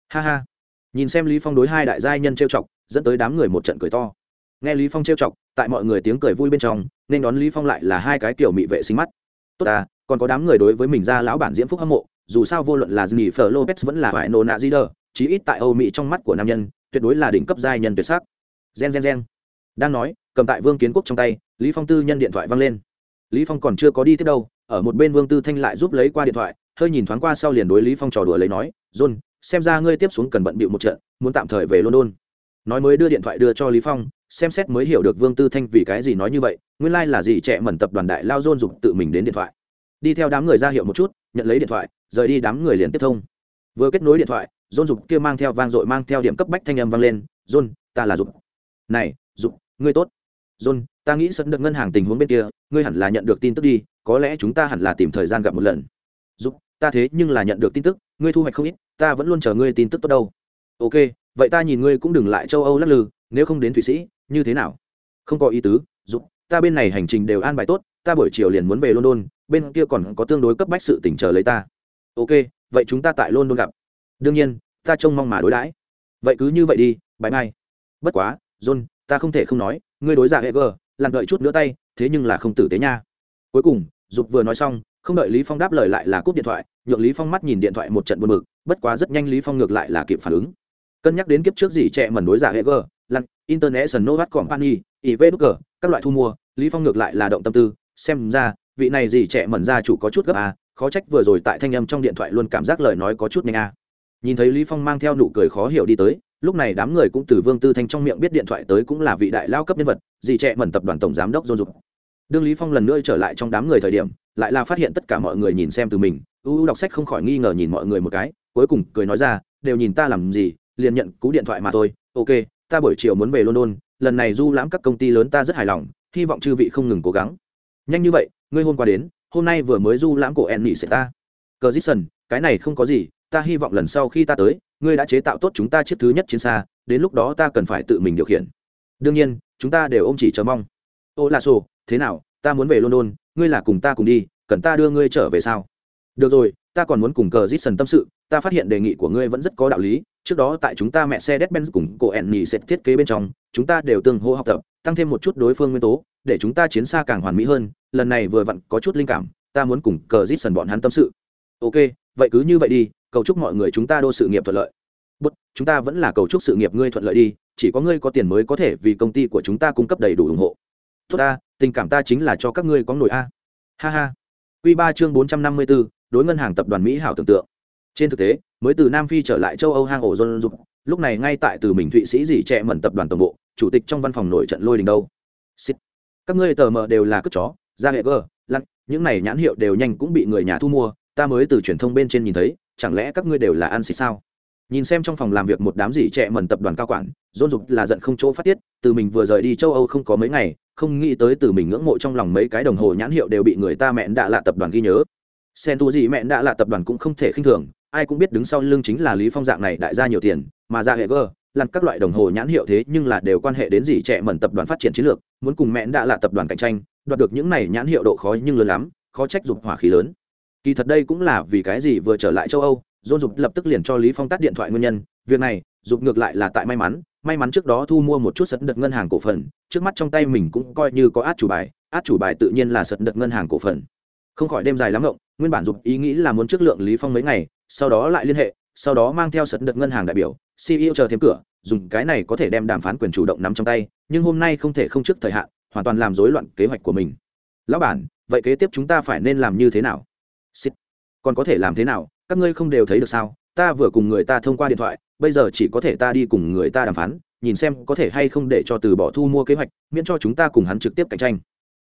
A: ha ha nhìn xem lý phong đối hai đại giai nhân trêu chọc dẫn tới đám người một trận cười to nghe lý phong trêu chọc tại mọi người tiếng cười vui bên trong nên đón lý phong lại là hai cái kiểu mị vệ sinh mắt tốt à còn có đám người đối với mình ra lão bản diễm phúc hâm mộ dù sao vô luận là gì phở Lopez vẫn là loại nô nạ Zider, chí ít tại Âu Mỹ trong mắt của nam nhân, tuyệt đối là đỉnh cấp giai nhân tuyệt sắc. Gen gen gen. Đang nói, cầm tại Vương Kiến Quốc trong tay, Lý Phong Tư nhân điện thoại vang lên. Lý Phong còn chưa có đi tiếp đâu, ở một bên Vương Tư Thanh lại giúp lấy qua điện thoại, hơi nhìn thoáng qua sau liền đối Lý Phong trò đùa lấy nói, "John, xem ra ngươi tiếp xuống cần bận bịu một trận, muốn tạm thời về London." Nói mới đưa điện thoại đưa cho Lý Phong, xem xét mới hiểu được Vương Tư Thanh vì cái gì nói như vậy, nguyên lai like là gì trẻ mẩn tập đoàn đại lao John dục tự mình đến điện thoại. Đi theo đám người ra hiệu một chút, nhận lấy điện thoại, rời đi đám người liền tiếp thông vừa kết nối điện thoại john dục kia mang theo vang dội mang theo điểm cấp bách thanh âm vang lên john ta là dục này dục ngươi tốt john ta nghĩ sẵn được ngân hàng tình huống bên kia ngươi hẳn là nhận được tin tức đi có lẽ chúng ta hẳn là tìm thời gian gặp một lần dục ta thế nhưng là nhận được tin tức ngươi thu hoạch không ít, ta vẫn luôn chờ ngươi tin tức tốt đâu. Ok, vậy ta nhìn ngươi cũng đừng lại châu âu lắc lư, nếu không đến thụy sĩ, như thế nào? Không có ý tứ giúp ta bên này hành trình đều an bài tốt, ta buổi chiều liền muốn về london, bên kia còn có tương đối cấp bách sự tỉnh chờ lấy ta. Ok, vậy chúng ta tại london gặp. Đương nhiên, ta trông mong mà đối đãi. Vậy cứ như vậy đi bãi mai bất quá, john, ta không thể không nói, ngươi đối dạ giả hệ gờ lặn đợi chút nữa tay, thế nhưng là không tử tế nha. Cuối cùng dục vừa nói xong, không đợi lý phong đáp lời lại là cúp điện thoại nhượng lý phong mắt nhìn điện thoại một trận buồn bực, bất quá rất nhanh lý phong ngược lại là kịp phản ứng. Cân nhắc đến kiếp trước gì trẻ mẩn đối giả hệ gờ lặn international novat company iv các loại thu mua, lý phong ngược lại là động tâm tư, xem ra, vị này gì trẻ mẩn gia chủ có chút gấp à khó trách vừa rồi tại thanh âm trong điện thoại luôn cảm giác lời nói có chút nhanh à. Nhìn thấy lý phong mang theo nụ cười khó hiểu đi tới, lúc này đám người cũng từ vương tư thanh trong miệng biết điện thoại tới cũng là vị đại lao cấp nhân vật, gì trẻ mẩn tập đoàn tổng giám đốc dôn dục đương lý phong lần nữa trở lại trong đám người thời điểm, lại là phát hiện tất cả mọi người nhìn xem từ mình. U đọc sách không khỏi nghi ngờ nhìn mọi người một cái, cuối cùng cười nói ra, đều nhìn ta làm gì, liền nhận cú điện thoại mà thôi. Ok, ta buổi chiều muốn về london, lần này du lãm các công ty lớn ta rất hài lòng, hy vọng chư vị không ngừng cố gắng. Nhanh như vậy, ngươi hôm qua đến, hôm nay vừa mới du lãm cổ en nị sẽ ta. Cờ dít sần cái này không có gì, ta hy vọng lần sau khi ta tới, ngươi đã chế tạo tốt chúng ta chiếc thứ nhất chiến xa, đến lúc đó ta cần phải tự mình điều khiển. Đương nhiên, chúng ta đều ôm chỉ chờ mong. Ô là sổ thế nào ta muốn về london ngươi là cùng ta cùng đi cần ta đưa ngươi trở về sao được rồi ta còn muốn cùng cờ dít sần tâm sự ta phát hiện đề nghị của ngươi vẫn rất có đạo lý trước đó tại chúng ta mẹ xe Mercedes Benz cùng cổ Enni sẽ thiết kế bên trong, chúng ta đều tương hô học tập, tăng thêm một chút đối phương nguyên tố, để chúng ta chiến xa càng hoàn mỹ hơn, lần này vừa vặn có chút linh cảm, ta muốn cùng cờ dít sần bọn hắn tâm sự. Ok, vậy cứ như vậy đi, cầu chúc mọi người chúng ta đô sự nghiệp thuận lợi. Bút, chúng ta vẫn là cầu chúc sự nghiệp ngươi thuận lợi đi, chỉ có ngươi có tiền mới có thể vì công ty của chúng ta cung cấp đầy đủ ủng hộ. Tốt ta, tình cảm ta chính là cho các ngươi có nổi a. Ha ha. Quy 3 chương 454, đối ngân hàng tập đoàn Mỹ hảo tưởng tượng. Trên thực tế, mới từ Nam Phi trở lại châu Âu hang ổ John Dục, lúc này ngay tại từ mình Thụy Sĩ gì trẻ mẩn tập đoàn tổng bộ, chủ tịch trong văn phòng nổi trận lôi đình đâu. Xịt. Các ngươi tờ mờ đều là cướp chó, ra hệ gờ, lăn, những này nhãn hiệu đều nhanh cũng bị người nhà thu mua, ta mới từ truyền thông bên trên nhìn thấy, chẳng lẽ các ngươi đều là ăn xịt sao? Nhìn xem trong phòng làm việc một đám gì trẻ mẩn tập đoàn cao quản, dôn Dục là giận không chỗ phát tiết, từ mình vừa rời đi châu Âu không có mấy ngày, không nghĩ tới từ mình ngưỡng mộ trong lòng mấy cái đồng hồ nhãn hiệu đều bị người ta mẹn đạ lạ tập đoàn ghi nhớ. Sen tu gì mẹn đạ lạ tập đoàn cũng không thể khinh thường, ai cũng biết đứng sau lưng chính là lý phong dạng này đại gia nhiều tiền mà ra hệ gơ lăn các loại đồng hồ nhãn hiệu thế nhưng là đều quan hệ đến gì trẻ mẩn tập đoàn phát triển chiến lược muốn cùng mẹn đã là tập đoàn cạnh tranh đoạt được những này nhãn hiệu độ khó nhưng lớn lắm khó trách dục hỏa khí lớn kỳ thật đây cũng là vì cái gì vừa trở lại châu âu dôn dục lập tức liền cho lý phong tắt điện thoại nguyên nhân, việc này, dục ngược lại là tại may mắn may mắn trước đó thu mua một chút sật đợt ngân hàng cổ phần, trước mắt trong tay mình cũng coi như có át chủ bài, át chủ bài tự nhiên là sật đợt ngân hàng cổ phần. Không khỏi đêm dài lắm ngộng, nguyên bản dục ý nghĩ là muốn trước lượng lý phong mấy ngày, sau đó lại liên hệ, sau đó mang theo sật đợt ngân hàng đại biểu ceo chờ thêm cửa dùng cái này có thể đem đàm phán quyền chủ động nắm trong tay, nhưng hôm nay không thể không trước thời hạn, hoàn toàn làm rối loạn kế hoạch của mình. Lão bản, vậy kế tiếp chúng ta phải nên làm như thế nào? Xịt. còn có thể làm thế nào? Các ngươi không đều thấy được sao? Ta vừa cùng người ta thông qua điện thoại, bây giờ chỉ có thể ta đi cùng người ta đàm phán, nhìn xem có thể hay không để cho từ bỏ thu mua kế hoạch, miễn cho chúng ta cùng hắn trực tiếp cạnh tranh.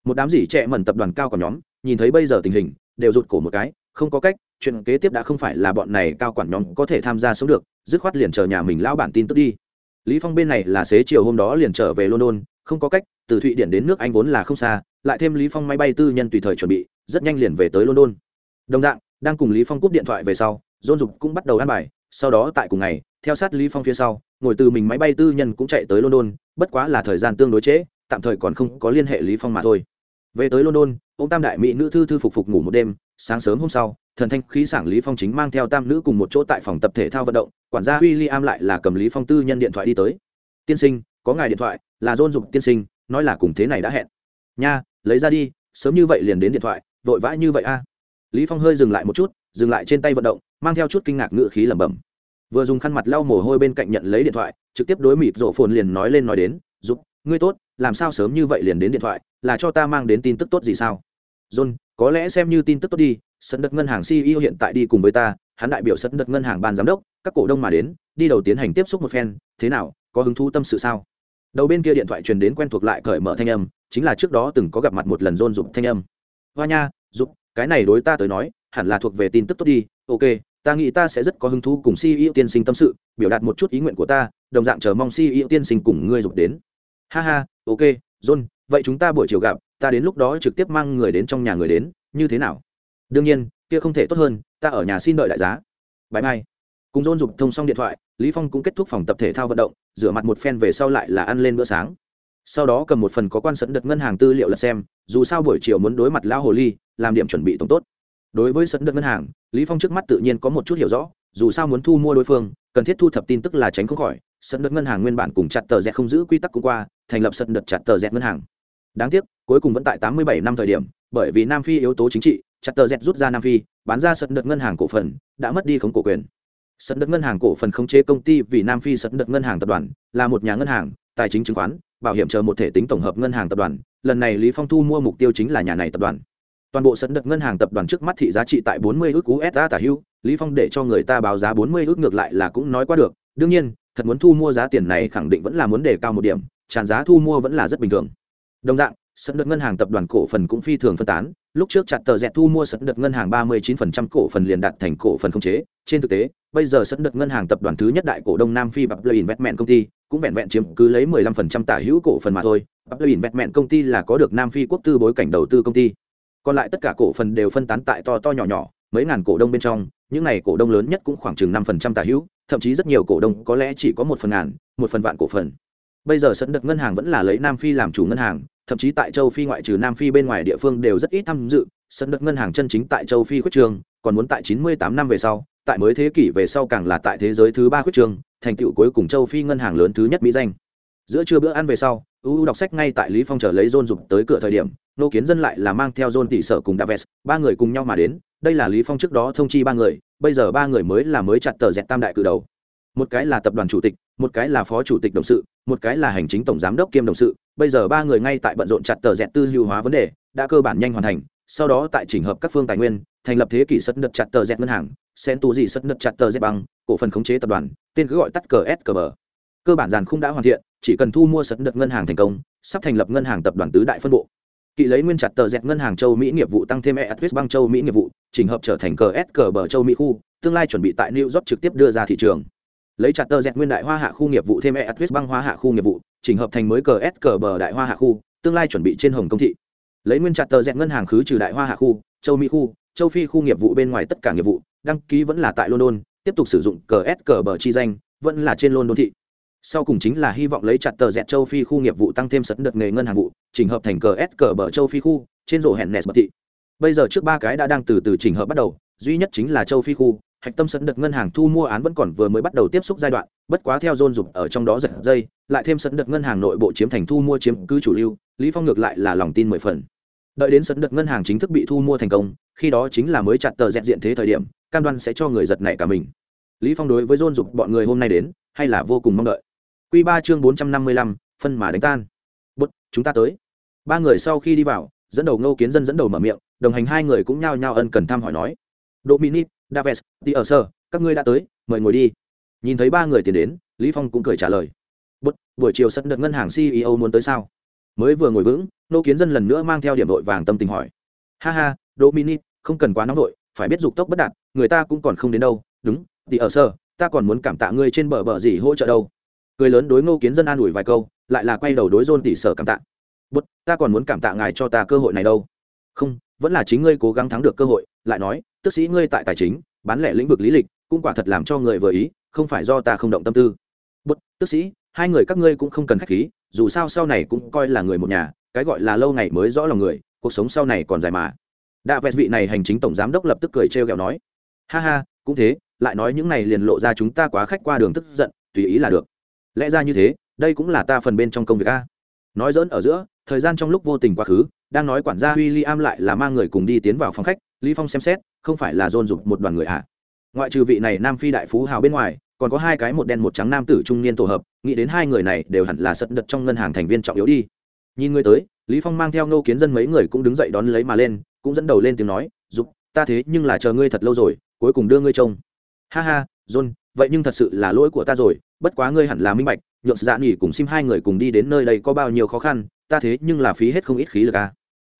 A: Một đám gì trẻ mẩn tập đoàn cao của nhóm, nhìn thấy bây giờ tình hình, đều rụt cổ một cái, không có cách, chuyện kế tiếp đã không phải là bọn này cao quản nhóm có thể tham gia sống được, dứt khoát liền chờ nhà mình lão bản tin tức đi. Lý phong bên này là xế chiều hôm đó liền trở về london, không có cách, từ thụy điển đến nước anh vốn là không xa, lại thêm lý phong máy bay tư nhân tùy thời chuẩn bị, rất nhanh liền về tới london. Đồng dạng đang cùng lý phong cúp điện thoại về sau, dôn dục cũng bắt đầu ăn bài. Sau đó tại cùng ngày, theo sát lý phong phía sau, ngồi từ mình máy bay tư nhân cũng chạy tới london, bất quá là thời gian tương đối trễ, tạm thời còn không có liên hệ lý phong mà thôi. Về tới london, ông tam đại mỹ nữ thư thư phục phục ngủ một đêm. Sáng sớm hôm sau, thần thanh khí sảng lý phong chính mang theo tam nữ cùng một chỗ tại phòng tập thể thao vận động. Quản gia William lại là cầm lý phong tư nhân điện thoại đi tới. Tiên sinh, có ngài điện thoại, là dôn dục tiên sinh, nói là cùng thế này đã hẹn. Nha, lấy ra đi, sớm như vậy liền đến điện thoại, vội vã như vậy a lý phong hơi dừng lại một chút, dừng lại trên tay vận động, mang theo chút kinh ngạc ngựa khí lẩm bẩm. Vừa dùng khăn mặt lau mồ hôi bên cạnh nhận lấy điện thoại, trực tiếp đối mịt rộ phồn liền nói lên nói đến giúp ngươi tốt, làm sao sớm như vậy liền đến điện thoại, là cho ta mang đến tin tức tốt gì sao? John, có lẽ xem như tin tức tốt đi sân đất ngân hàng ceo hiện tại đi cùng với ta, hắn đại biểu sân đất ngân hàng ban giám đốc, các cổ đông mà đến, đi đầu tiến hành tiếp xúc một phen, thế nào, có hứng thú tâm sự sao? Đầu bên kia điện thoại truyền đến quen thuộc lại cởi mở thanh âm, chính là trước đó từng có gặp mặt một lần John dục thanh âm. Hoa nha, dục cái này đối ta tới nói, hẳn là thuộc về tin tức tốt đi. Ok, ta nghĩ ta sẽ rất có hứng thú cùng ceo tiên sinh tâm sự, biểu đạt một chút ý nguyện của ta, đồng dạng chờ mong ceo tiên sinh cùng ngươi dục đến. Ha ha, ok, john, vậy chúng ta buổi chiều gặp, ta đến lúc đó trực tiếp mang người đến trong nhà người đến, như thế nào? Đương nhiên, kia không thể tốt hơn, ta ở nhà xin đợi đại giá. Bãi mai cùng John dục thông xong điện thoại, lý phong cũng kết thúc phòng tập thể thao vận động, rửa mặt một phen về sau lại là ăn lên bữa sáng sau đó cầm một phần có quan sẫn đợt ngân hàng tư liệu lật xem, dù sao buổi chiều muốn đối mặt lão hồ ly, làm điểm chuẩn bị tổng tốt. Đối với sẫn đợt ngân hàng, lý phong trước mắt tự nhiên có một chút hiểu rõ, dù sao muốn thu mua đối phương, cần thiết thu thập tin tức là tránh không khỏi, sẫn đợt ngân hàng nguyên bản cùng chặt tờ rẽ không giữ quy tắc cũng qua, thành lập sẫn đợt chặt tờ rẽ ngân hàng. Đáng tiếc, cuối cùng vẫn tại 87 năm thời điểm, bởi vì nam phi yếu tố chính trị, chặt tờ rẽ rút ra nam phi, bán ra sẫn đợt ngân hàng cổ phần, đã mất đi khống cổ quyền. Sẫn đợt ngân hàng cổ phần khống chế công ty vì nam phi sẫn đợt ngân hàng tập đoàn, là một nhà ngân hàng, tài chính chứng khoán bảo hiểm chờ một thể tính tổng hợp ngân hàng tập đoàn, lần này lý phong thu mua mục tiêu chính là nhà này tập đoàn. Toàn bộ sấn đợt ngân hàng tập đoàn trước mắt thị giá trị tại 40 ước USD tả hưu, lý phong để cho người ta báo giá 40 ước ngược lại là cũng nói qua được. Đương nhiên, thật muốn thu mua giá tiền này khẳng định vẫn là muốn đề cao một điểm, tràn giá thu mua vẫn là rất bình thường. Đồng dạng sấn đợt ngân hàng tập đoàn cổ phần cũng phi thường phân tán lúc trước chặt tờ rẽ thu mua sẵn đợt ngân hàng 39% cổ phần liền đạt thành cổ phần không chế. Trên thực tế, bây giờ sẵn đợt ngân hàng tập đoàn thứ nhất đại cổ đông nam phi bập lây investment công ty cũng vẹn vẹn chiếm cứ lấy 15% tả hữu cổ phần mà thôi. Bập lây investment công ty là có được nam phi quốc tư bối cảnh đầu tư công ty. Còn lại tất cả cổ phần đều phân tán tại to to nhỏ nhỏ, mấy ngàn cổ đông bên trong. Những này cổ đông lớn nhất cũng khoảng chừng năm phần trăm tả hữu, thậm chí rất nhiều cổ đông có lẽ chỉ có một phần ngàn, một phần vạn cổ phần. Bây giờ sẵn đợt ngân hàng vẫn là lấy nam phi làm chủ ngân hàng thậm chí tại châu phi ngoại trừ nam phi bên ngoài địa phương đều rất ít tham dự, sân đợt ngân hàng chân chính tại châu phi khuyết trường, còn muốn tại chín mươi tám năm về sau, tại mới thế kỷ về sau càng là tại thế giới thứ ba khuyết trường, thành tựu cuối cùng châu phi ngân hàng lớn thứ nhất mỹ danh. Giữa trưa bữa ăn về sau uu đọc sách ngay tại lý phong chờ lấy john dục tới cửa thời điểm, nô kiến dân lại là mang theo john tỷ sở cùng daves ba người cùng nhau mà đến, đây là lý phong trước đó thông chi ba người, bây giờ ba người mới là mới chặt tờ dẹt tam đại cử đầu. Một cái là tập đoàn chủ tịch, một cái là phó chủ tịch đồng sự, một cái là hành chính tổng giám đốc kiêm đồng sự bây giờ ba người ngay tại bận rộn chặt tờ dẹt tư lưu hóa vấn đề, đã cơ bản nhanh hoàn thành, sau đó tại chỉnh hợp các phương tài nguyên, thành lập thế kỷ sất đợt chặt tờ dẹt ngân hàng, sen tù gì sất đợt chặt tờ dẹt bằng cổ phần khống chế tập đoàn, tên cứ gọi tắt cờ s cờ bờ cơ bản giàn khung đã hoàn thiện, chỉ cần thu mua sất đợt ngân hàng thành công, sắp thành lập ngân hàng tập đoàn tứ đại phân bộ. Kỵ lấy nguyên chặt tờ dẹt ngân hàng châu mỹ nghiệp vụ tăng thêm eatwest bang châu mỹ nghiệp vụ, chỉnh hợp trở thành cờ s cờ bờ châu mỹ khu, tương lai chuẩn bị tại new york trực tiếp đưa ra thị trường lấy chặt tờ dẹt nguyên đại hoa hạ khu nghiệp vụ thêm eatwest băng hoa hạ khu nghiệp vụ, chỉnh hợp thành mới cờ s cờ bờ đại hoa hạ khu, tương lai chuẩn bị trên hồng công thị. Lấy nguyên chặt tờ dẹt ngân hàng khứ trừ đại hoa hạ khu, châu mỹ khu, châu phi khu nghiệp vụ bên ngoài tất cả nghiệp vụ, đăng ký vẫn là tại london, tiếp tục sử dụng cờ s cờ bờ chi danh, vẫn là trên london thị. Sau cùng chính là hy vọng lấy chặt tờ dẹt châu phi khu nghiệp vụ tăng thêm sấn đợt nghề ngân hàng vụ, chỉnh hợp thành cờ s cờ bờ châu phi khu, trên rổ hẹn nes bật thị. Bây giờ trước ba cái đã đang từ từ chỉnh hợp bắt đầu, duy nhất chính là châu phi khu hạch tâm sấn đợt ngân hàng thu mua án vẫn còn vừa mới bắt đầu tiếp xúc giai đoạn bất quá theo dôn dục ở trong đó giật dây lại thêm sấn đợt ngân hàng nội bộ chiếm thành thu mua chiếm cứ chủ lưu lý phong ngược lại là lòng tin mười phần đợi đến sấn đợt ngân hàng chính thức bị thu mua thành công khi đó chính là mới chặt tờ dẹt diện thế thời điểm cam đoan sẽ cho người giật nảy cả mình lý phong đối với dôn dục bọn người hôm nay đến hay là vô cùng mong đợi Quy 3 chương 455, phân mà đánh tan. Bút, chúng ta tới. Ba người sau khi đi vào, dẫn đầu Ngô Kiến Dân dẫn đầu mở miệng, đồng hành hai người cũng nhao nhao ân cần thăm hỏi nói. Dominic, Daves, đi ở sơ, các ngươi đã tới, mời ngồi đi. Nhìn thấy ba người tiến đến, Lý Phong cũng cười trả lời. bất buổi chiều sân đợt ngân hàng CEO muốn tới sao? Mới vừa ngồi vững, Ngô Kiến Dân lần nữa mang theo điểm đội vàng tâm tình hỏi. Ha ha, Dominic, không cần quá nóng vội, phải biết dục tốc bất đạt, người ta cũng còn không đến đâu, đúng, đi ở sơ, ta còn muốn cảm tạ ngươi trên bờ bờ gì hỗ trợ đâu cười lớn đối ngô kiến dân an ủi vài câu lại là quay đầu đối dôn tỷ sở cảm tạ bất ta còn muốn cảm tạ ngài cho ta cơ hội này đâu không vẫn là chính ngươi cố gắng thắng được cơ hội lại nói tức sĩ ngươi tại tài chính, bán lẻ lĩnh vực lý lịch, cũng quả thật làm cho người vừa ý, không phải do ta không động tâm tư. Bất tức sĩ, hai người các ngươi cũng không cần khách khí, dù sao sau này cũng coi là người một nhà, cái gọi là lâu ngày mới rõ lòng người, cuộc sống sau này còn dài mà. Đạ vẹt vị này hành chính tổng giám đốc lập tức cười trêu ghẹo nói, ha ha, cũng thế, lại nói những này liền lộ ra chúng ta quá khách qua đường tức giận, tùy ý là được. Lẽ ra như thế, đây cũng là ta phần bên trong công việc a. Nói dỡn ở giữa, thời gian trong lúc vô tình quá khứ, đang nói quản gia w i l l i am lại là mang người cùng đi tiến vào phòng khách lý phong xem xét, không phải là dồn dục một đoàn người ạ ngoại trừ vị này nam phi đại phú hào bên ngoài, còn có hai cái một đen một trắng nam tử trung niên tổ hợp, nghĩ đến hai người này đều hẳn là sật đật trong ngân hàng thành viên trọng yếu đi. Nhìn người tới, lý phong mang theo ngô kiến dân mấy người cũng đứng dậy đón lấy mà lên, cũng dẫn đầu lên tiếng nói dục ta thế nhưng là chờ ngươi thật lâu rồi, cuối cùng đưa ngươi trông. Ha ha john vậy nhưng thật sự là lỗi của ta rồi, bất quá ngươi hẳn là minh bạch, nhượng dạ nghỉ cùng sim hai người cùng đi đến nơi đây có bao nhiêu khó khăn, ta thế nhưng là phí hết không ít khí lực à.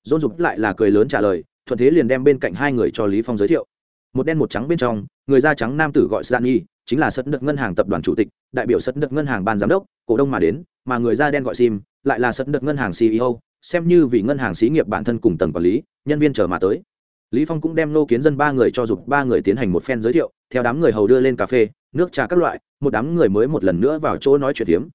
A: dôn dục lại là cười lớn trả lời thuận thế liền đem bên cạnh hai người cho lý phong giới thiệu. Một đen một trắng bên trong, người da trắng nam tử gọi Sani chính là sất đợt ngân hàng tập đoàn chủ tịch, đại biểu sất đợt ngân hàng ban giám đốc, cổ đông mà đến, mà người da đen gọi sim, lại là sất đợt ngân hàng ceo xem như vì ngân hàng xí nghiệp bản thân cùng tầng quản lý, nhân viên chờ mà tới. Lý phong cũng đem nô kiến dân ba người cho dục ba người tiến hành một phen giới thiệu, theo đám người hầu đưa lên cà phê, nước trà các loại, một đám người mới một lần nữa vào chỗ nói chuyện tiếm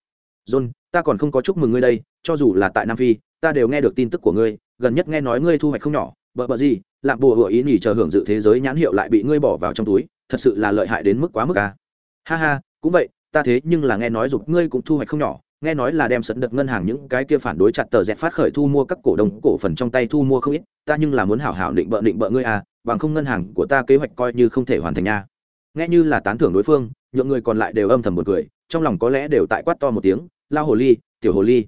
A: john, ta còn không có chúc mừng ngươi đây, cho dù là tại nam phi, ta đều nghe được tin tức của ngươi, gần nhất nghe nói ngươi thu hoạch không nhỏ bợ bợ gì, lạm bùa hựa ý nhỉ chờ hưởng dự thế giới nhãn hiệu lại bị ngươi bỏ vào trong túi, thật sự là lợi hại đến mức quá mức à. ha ha, cũng vậy, ta thế nhưng là nghe nói dục ngươi cũng thu hoạch không nhỏ, nghe nói là đem sẵn đợt ngân hàng những cái kia phản đối chặt tờ dẹp phát khởi thu mua các cổ đông cổ phần trong tay thu mua không ít, ta nhưng là muốn hảo hảo định bợ định bợ ngươi à bằng không ngân hàng của ta kế hoạch coi như không thể hoàn thành nha nghe như là tán thưởng đối phương, nhượng người còn lại đều âm thầm một cười, trong lòng có lẽ đều tại quát to một tiếng, lao hồ ly, tiểu hồ ly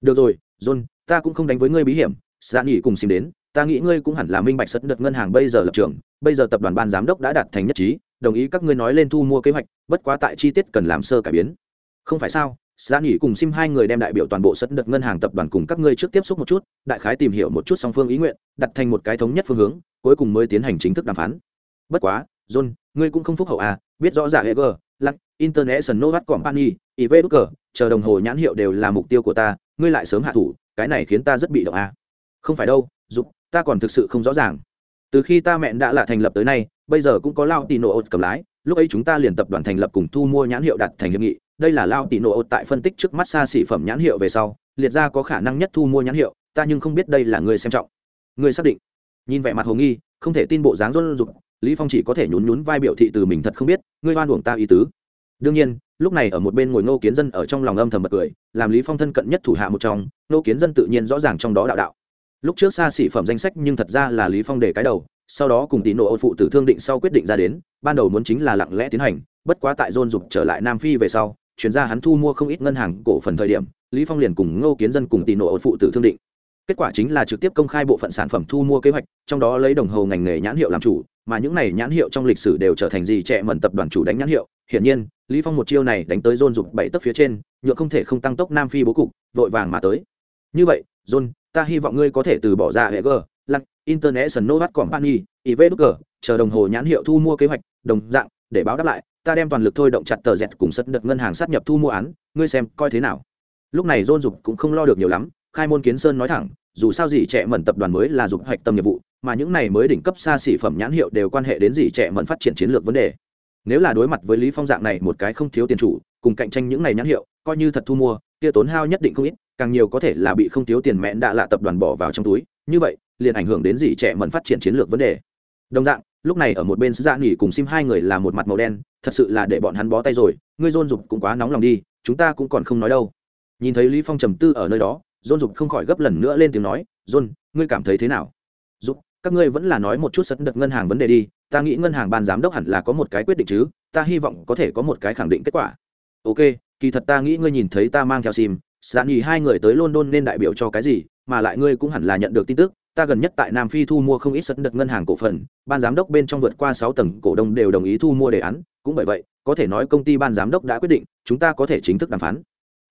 A: được rồi, john, ta cũng không đánh với ngươi bí hiểm sạn nghỉ cùng xin đến ta nghĩ ngươi cũng hẳn là minh bạch sất đợt ngân hàng bây giờ lập trường, bây giờ tập đoàn ban giám đốc đã đạt thành nhất trí, đồng ý các ngươi nói lên thu mua kế hoạch, bất quá tại chi tiết cần làm sơ cải biến. Không phải sao? Xã nghỉ cùng sim hai người đem đại biểu toàn bộ sất đợt ngân hàng tập đoàn cùng các ngươi trước tiếp xúc một chút, đại khái tìm hiểu một chút song phương ý nguyện, đặt thành một cái thống nhất phương hướng, cuối cùng mới tiến hành chính thức đàm phán. Bất quá, john, ngươi cũng không phúc hậu à biết rõ giả eger lắc international company iv cờ chờ đồng hồ nhãn hiệu đều là mục tiêu của ta, ngươi lại sớm hạ thủ, cái này khiến ta rất bị động à. Không phải đâu dục ta còn thực sự không rõ ràng. Từ khi ta mẹ đã là thành lập tới nay, bây giờ cũng có lao tì nổ ột cầm lái, lúc ấy chúng ta liền tập đoàn thành lập cùng thu mua nhãn hiệu đặt thành hiệp nghị. Đây là lao tì nổ ột tại phân tích trước mắt xa xỉ phẩm nhãn hiệu về sau, liệt ra có khả năng nhất thu mua nhãn hiệu, ta nhưng không biết đây là người xem trọng. Người xác định. Nhìn vẻ mặt hồ nghi, không thể tin bộ dáng rôn rụt, lý phong chỉ có thể nhún nhún vai biểu thị từ mình thật không biết, ngươi oan uổng ta ý tứ. Đương nhiên, lúc này ở một bên ngồi nô kiến dân ở trong lòng âm thầm bật cười, làm lý phong thân cận nhất thủ hạ một trong nô kiến dân tự nhiên rõ ràng trong đó đạo đạo lúc trước xa xỉ phẩm danh sách nhưng thật ra là lý phong để cái đầu, sau đó cùng Tín nộ ôn phụ tử thương định sau quyết định ra đến, ban đầu muốn chính là lặng lẽ tiến hành, bất quá tại dôn dục trở lại nam phi về sau chuyển ra hắn thu mua không ít ngân hàng cổ phần thời điểm, lý phong liền cùng ngô kiến dân cùng Tín nộ ôn phụ tử thương định. Kết quả chính là trực tiếp công khai bộ phận sản phẩm thu mua kế hoạch, trong đó lấy đồng hồ ngành nghề nhãn hiệu làm chủ, mà những này nhãn hiệu trong lịch sử đều trở thành gì trẻ mẩn tập đoàn chủ đánh nhãn hiệu. Hiển nhiên, lý phong một chiêu này đánh tới dôn dục bảy tấc phía trên, nhựa không thể không tăng tốc nam phi bố cục, vội vàng mà tới. Như vậy, john ta hy vọng ngươi có thể từ bỏ ra hệ g lắc international company ivg chờ đồng hồ nhãn hiệu thu mua kế hoạch, đồng dạng, để báo đáp lại, ta đem toàn lực thôi động chặt tờ dẹt cùng sân đợt ngân hàng sát nhập thu mua án, ngươi xem coi thế nào. Lúc này dôn dục cũng không lo được nhiều lắm, khai môn kiến sơn nói thẳng, dù sao gì trẻ mẩn tập đoàn mới là dục hoạch tâm nghiệp vụ, mà những này mới đỉnh cấp xa xỉ phẩm nhãn hiệu đều quan hệ đến gì trẻ mẩn phát triển chiến lược vấn đề. Nếu là đối mặt với lý phong dạng này một cái không thiếu tiền chủ, cùng cạnh tranh những này nhãn hiệu, coi như thật thu mua, kia tốn hao nhất định không ít càng nhiều có thể là bị không thiếu tiền mẹn đã lạ tập đoàn bỏ vào trong túi, như vậy, liền ảnh hưởng đến gì trẻ mẩn phát triển chiến lược vấn đề. Đồng dạng, lúc này ở một bên sứ dạ nghỉ cùng sim hai người là một mặt màu đen, thật sự là để bọn hắn bó tay rồi, ngươi dôn dục cũng quá nóng lòng đi, chúng ta cũng còn không nói đâu. Nhìn thấy lý phong trầm tư ở nơi đó, dôn dục không khỏi gấp lần nữa lên tiếng nói, dôn, ngươi cảm thấy thế nào? Dục, các ngươi vẫn là nói một chút sật đợt ngân hàng vấn đề đi, ta nghĩ ngân hàng ban giám đốc hẳn là có một cái quyết định chứ, ta hy vọng có thể có một cái khẳng định kết quả. Ok, kỳ thật ta nghĩ ngươi nhìn thấy ta mang theo sim sạn hai người tới london nên đại biểu cho cái gì, mà lại ngươi cũng hẳn là nhận được tin tức, ta gần nhất tại nam phi thu mua không ít sẵn đợt ngân hàng cổ phần, ban giám đốc bên trong vượt qua sáu tầng cổ đông đều đồng ý thu mua đề án, cũng bởi vậy, có thể nói công ty ban giám đốc đã quyết định, chúng ta có thể chính thức đàm phán.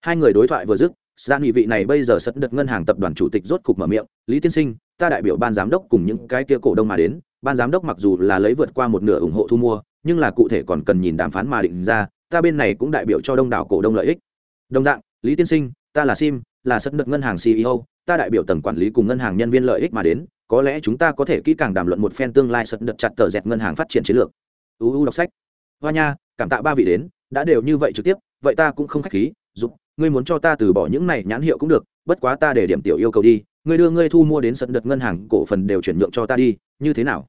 A: Hai người đối thoại vừa dứt gian nghị vị này bây giờ sẵn đợt ngân hàng tập đoàn chủ tịch rốt cục mở miệng, lý tiên sinh, ta đại biểu ban giám đốc cùng những cái kia cổ đông mà đến, ban giám đốc mặc dù là lấy vượt qua một nửa ủng hộ thu mua, nhưng là cụ thể còn cần nhìn đàm phán mà định ra, ta bên này cũng đại biểu cho đông đảo cổ đông lợi ích. Đồng dạng, lý tiên sinh ta là sim, là sật đợt ngân hàng ceo ta đại biểu tầng quản lý cùng ngân hàng nhân viên lợi ích mà đến, có lẽ chúng ta có thể kỹ càng đàm luận một phen tương lai sật đợt chặt tờ dẹt ngân hàng phát triển chiến lược. Uu đọc sách. Hoa nha, cảm tạ ba vị đến, đã đều như vậy trực tiếp, vậy ta cũng không khách khí, giúp, ngươi muốn cho ta từ bỏ những này nhãn hiệu cũng được, bất quá ta để điểm tiểu yêu cầu đi, ngươi đưa ngươi thu mua đến sân đợt ngân hàng, cổ phần đều chuyển nhượng cho ta đi, như thế nào?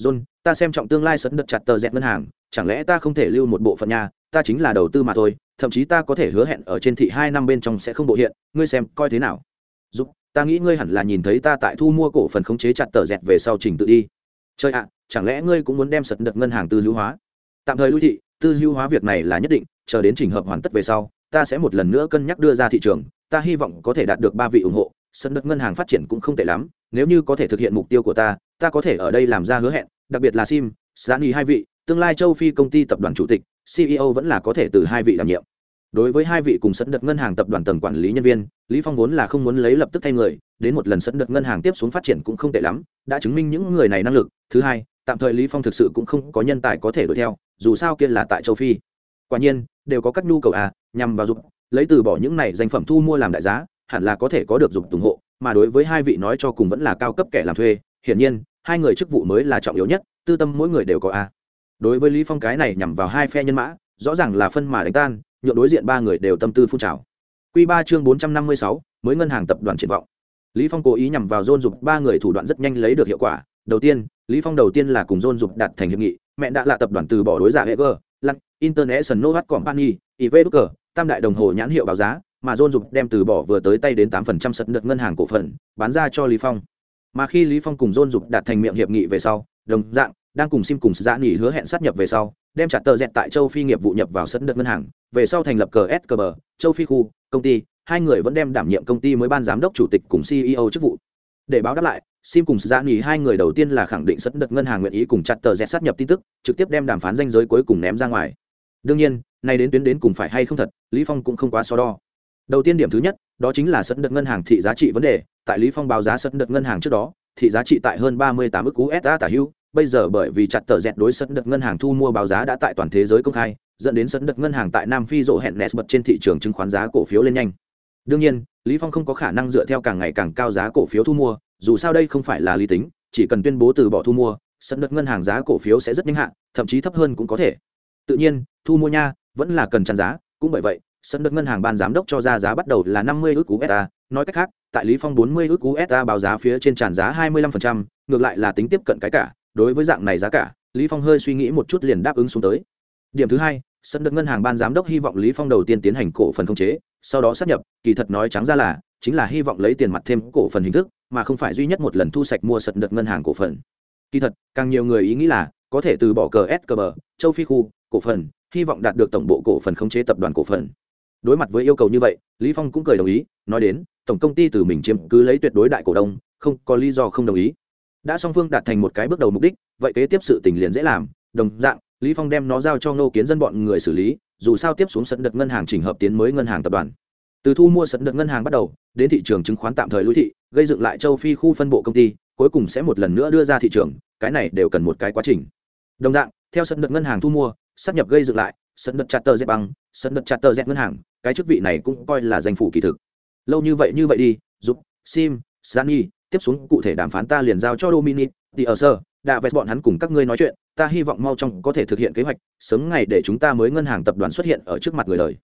A: John, ta xem trọng tương lai sân đợt chặt tờ dẹt ngân hàng, chẳng lẽ ta không thể lưu một bộ phận nhà ta chính là đầu tư mà thôi, thậm chí ta có thể hứa hẹn ở trên thị hai năm bên trong sẽ không bộ hiện, ngươi xem, coi thế nào? Giúp ta nghĩ ngươi hẳn là nhìn thấy ta tại thu mua cổ phần khống chế chặt tờ dẹt về sau trình tự đi. Chơi ạ, chẳng lẽ ngươi cũng muốn đem sật đợt ngân hàng tư hữu hóa? Tạm thời lưu thị, tư hữu hóa việc này là nhất định, chờ đến trình hợp hoàn tất về sau, ta sẽ một lần nữa cân nhắc đưa ra thị trường, ta hy vọng có thể đạt được ba vị ủng hộ sân đất ngân hàng phát triển cũng không tệ lắm, nếu như có thể thực hiện mục tiêu của ta ta có thể ở đây làm ra hứa hẹn, đặc biệt là sim, sani hai vị, tương lai châu phi công ty tập đoàn chủ tịch ceo vẫn là có thể từ hai vị đảm nhiệm. Đối với hai vị cùng sân đợt ngân hàng tập đoàn tầng quản lý nhân viên, lý phong vốn là không muốn lấy lập tức thay người, đến một lần sân đợt ngân hàng tiếp xuống phát triển cũng không tệ lắm, đã chứng minh những người này năng lực. Thứ hai, tạm thời lý phong thực sự cũng không có nhân tài có thể đuổi theo, dù sao kia là tại châu phi. Quả nhiên, đều có các nhu cầu à nhằm vào dục, lấy từ bỏ những này danh phẩm thu mua làm đại giá, hẳn là có thể có được dục ủng hộ, mà đối với hai vị nói cho cùng vẫn là cao cấp kẻ làm thuê, hiển nhiên, hai người chức vụ mới là trọng yếu nhất, tư tâm mỗi người đều có a đối với lý phong cái này nhằm vào hai phe nhân mã rõ ràng là phân mà đánh tan nhượng đối diện ba người đều tâm tư phun trào Quy 3 chương 456, mới ngân hàng tập đoàn triển vọng. Lý Phong cố ý nhằm vào John Dục ba người thủ đoạn rất nhanh lấy được hiệu quả. Đầu tiên, Lý Phong đầu tiên là cùng John Dục đạt thành hiệp nghị, mẹ đã là tập đoàn từ bỏ đối giả Eger, Lăng, International What Company, Iveduker, tam đại đồng hồ nhãn hiệu báo giá, mà John Dục đem từ bỏ vừa tới tay đến 8% sật được ngân hàng cổ phần, bán ra cho Lý Phong. Mà khi Lý Phong cùng John Dục đạt thành miệng hiệp nghị về sau, đồng dạng đang cùng sim cùng dạ giã nghỉ hứa hẹn sát nhập về sau, đem chặt tờ dẹt tại châu phi nghiệp vụ nhập vào sân đất ngân hàng. Về sau thành lập cờ s cờ bờ châu phi khu, công ty, hai người vẫn đem đảm nhiệm công ty mới ban giám đốc chủ tịch cùng ceo chức vụ. Để báo đáp lại, sim cùng dạ giã nghỉ hai người đầu tiên là khẳng định sân đất ngân hàng nguyện ý cùng chặt tờ dẹt sát nhập tin tức, trực tiếp đem đàm phán danh giới cuối cùng ném ra ngoài. Đương nhiên, nay đến tuyến đến cùng phải hay không thật, lý phong cũng không quá so đo. Đầu tiên điểm thứ nhất, đó chính là sân đất ngân hàng thị giá trị vấn đề. Tại lý phong báo giá sân đất ngân hàng trước đó, thị giá trị tại hơn 38 ức USD tả hữu bây giờ bởi vì chặt tờ dẹt đối sân đợt ngân hàng thu mua báo giá đã tại toàn thế giới công khai dẫn đến sân đợt ngân hàng tại nam phi rộ hẹn nes bật trên thị trường chứng khoán giá cổ phiếu lên nhanh. Đương nhiên lý phong không có khả năng dựa theo càng ngày càng cao giá cổ phiếu thu mua dù sao đây không phải là lý tính chỉ cần tuyên bố từ bỏ thu mua sân đợt ngân hàng giá cổ phiếu sẽ rất nhanh hạn thậm chí thấp hơn cũng có thể. Tự nhiên thu mua nha vẫn là cần chăn giá cũng bởi vậy sân đợt ngân hàng ban giám đốc cho ra giá bắt đầu là 50 ước cú nói cách khác tại lý phong 40 ước cú báo giá phía trên tràn giá 25%, ngược lại là tính tiếp cận cái cả đối với dạng này giá cả, lý phong hơi suy nghĩ một chút liền đáp ứng xuống tới. Điểm thứ hai, sân đất ngân hàng ban giám đốc hy vọng lý phong đầu tiên tiến hành cổ phần khống chế, sau đó sát nhập, kỳ thật nói trắng ra là, chính là hy vọng lấy tiền mặt thêm cổ phần hình thức, mà không phải duy nhất một lần thu sạch mua sật đợt ngân hàng cổ phần. Kỳ thật, càng nhiều người ý nghĩ là, có thể từ bỏ cờ s cờ bờ, châu phi khu, cổ phần, hy vọng đạt được tổng bộ cổ phần khống chế tập đoàn cổ phần. Đối mặt với yêu cầu như vậy, lý phong cũng cười đồng ý, nói đến, tổng công ty từ mình chiếm cứ lấy tuyệt đối đại cổ đông, không có lý do không đồng ý đã song phương đạt thành một cái bước đầu mục đích, vậy kế tiếp sự tình liền dễ làm. Đồng dạng, lý phong đem nó giao cho Nô kiến dân bọn người xử lý, dù sao tiếp xuống sân đợt ngân hàng chỉnh hợp tiến mới ngân hàng tập đoàn. Từ thu mua sân đợt ngân hàng bắt đầu, đến thị trường chứng khoán tạm thời lũy thị, gây dựng lại châu phi khu phân bộ công ty, cuối cùng sẽ một lần nữa đưa ra thị trường, cái này đều cần một cái quá trình. Đồng dạng, theo sân đợt ngân hàng thu mua, sắp nhập gây dựng lại sân đợt chặt tờ dẹp băng sân đợt chặt tờ dẹp ngân hàng, cái chức vị này cũng coi là danh phủ kỳ thực. Lâu như vậy như vậy đi, giúp, sim, Sani tiếp xuống cụ thể đàm phán ta liền giao cho Dominic, thì ở sở, đã vẹt bọn hắn cùng các ngươi nói chuyện, ta hy vọng mau trong có thể thực hiện kế hoạch, sớm ngày để chúng ta mới ngân hàng tập đoàn xuất hiện ở trước mặt người đời.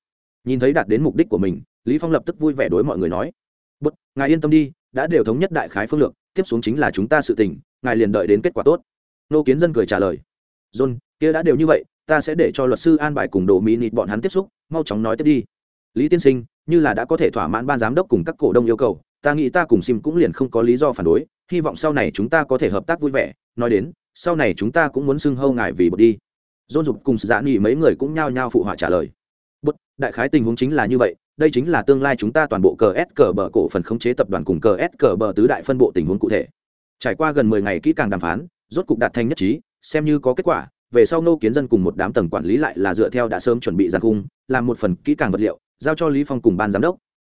A: Nhìn thấy đạt đến mục đích của mình, Lý Phong lập tức vui vẻ đối mọi người nói: "Bất, ngài yên tâm đi, đã đều thống nhất đại khái phương lược, tiếp xuống chính là chúng ta sự tình, ngài liền đợi đến kết quả tốt." Nô Kiến Dân cười trả lời: "John, kia đã đều như vậy, ta sẽ để cho luật sư an bài cùng Dominic bọn hắn tiếp xúc, mau chóng nói tiếp đi." Lý tiên sinh, như là đã có thể thỏa mãn ban giám đốc cùng các cổ đông yêu cầu, ta nghĩ ta cùng sim cũng liền không có lý do phản đối, hy vọng sau này chúng ta có thể hợp tác vui vẻ. Nói đến, sau này chúng ta cũng muốn xưng hâu ngài vì bột đi. Dôn dục cùng dạ nghỉ mấy người cũng nhao nhao phụ họa trả lời. Bút đại khái tình huống chính là như vậy, đây chính là tương lai chúng ta toàn bộ cờ s cờ bờ cổ phần khống chế tập đoàn cùng cờ s cờ bờ tứ đại phân bộ tình huống cụ thể. Trải qua gần mười ngày kỹ càng đàm phán, rốt cục đạt thành nhất trí, xem như có kết quả, về sau nô kiến dân cùng một đám tầng quản lý lại là dựa theo đã sớm chuẩn bị giàn cung, làm một phần kỹ càng vật liệu, giao cho lý phong cùng ban giám đốc.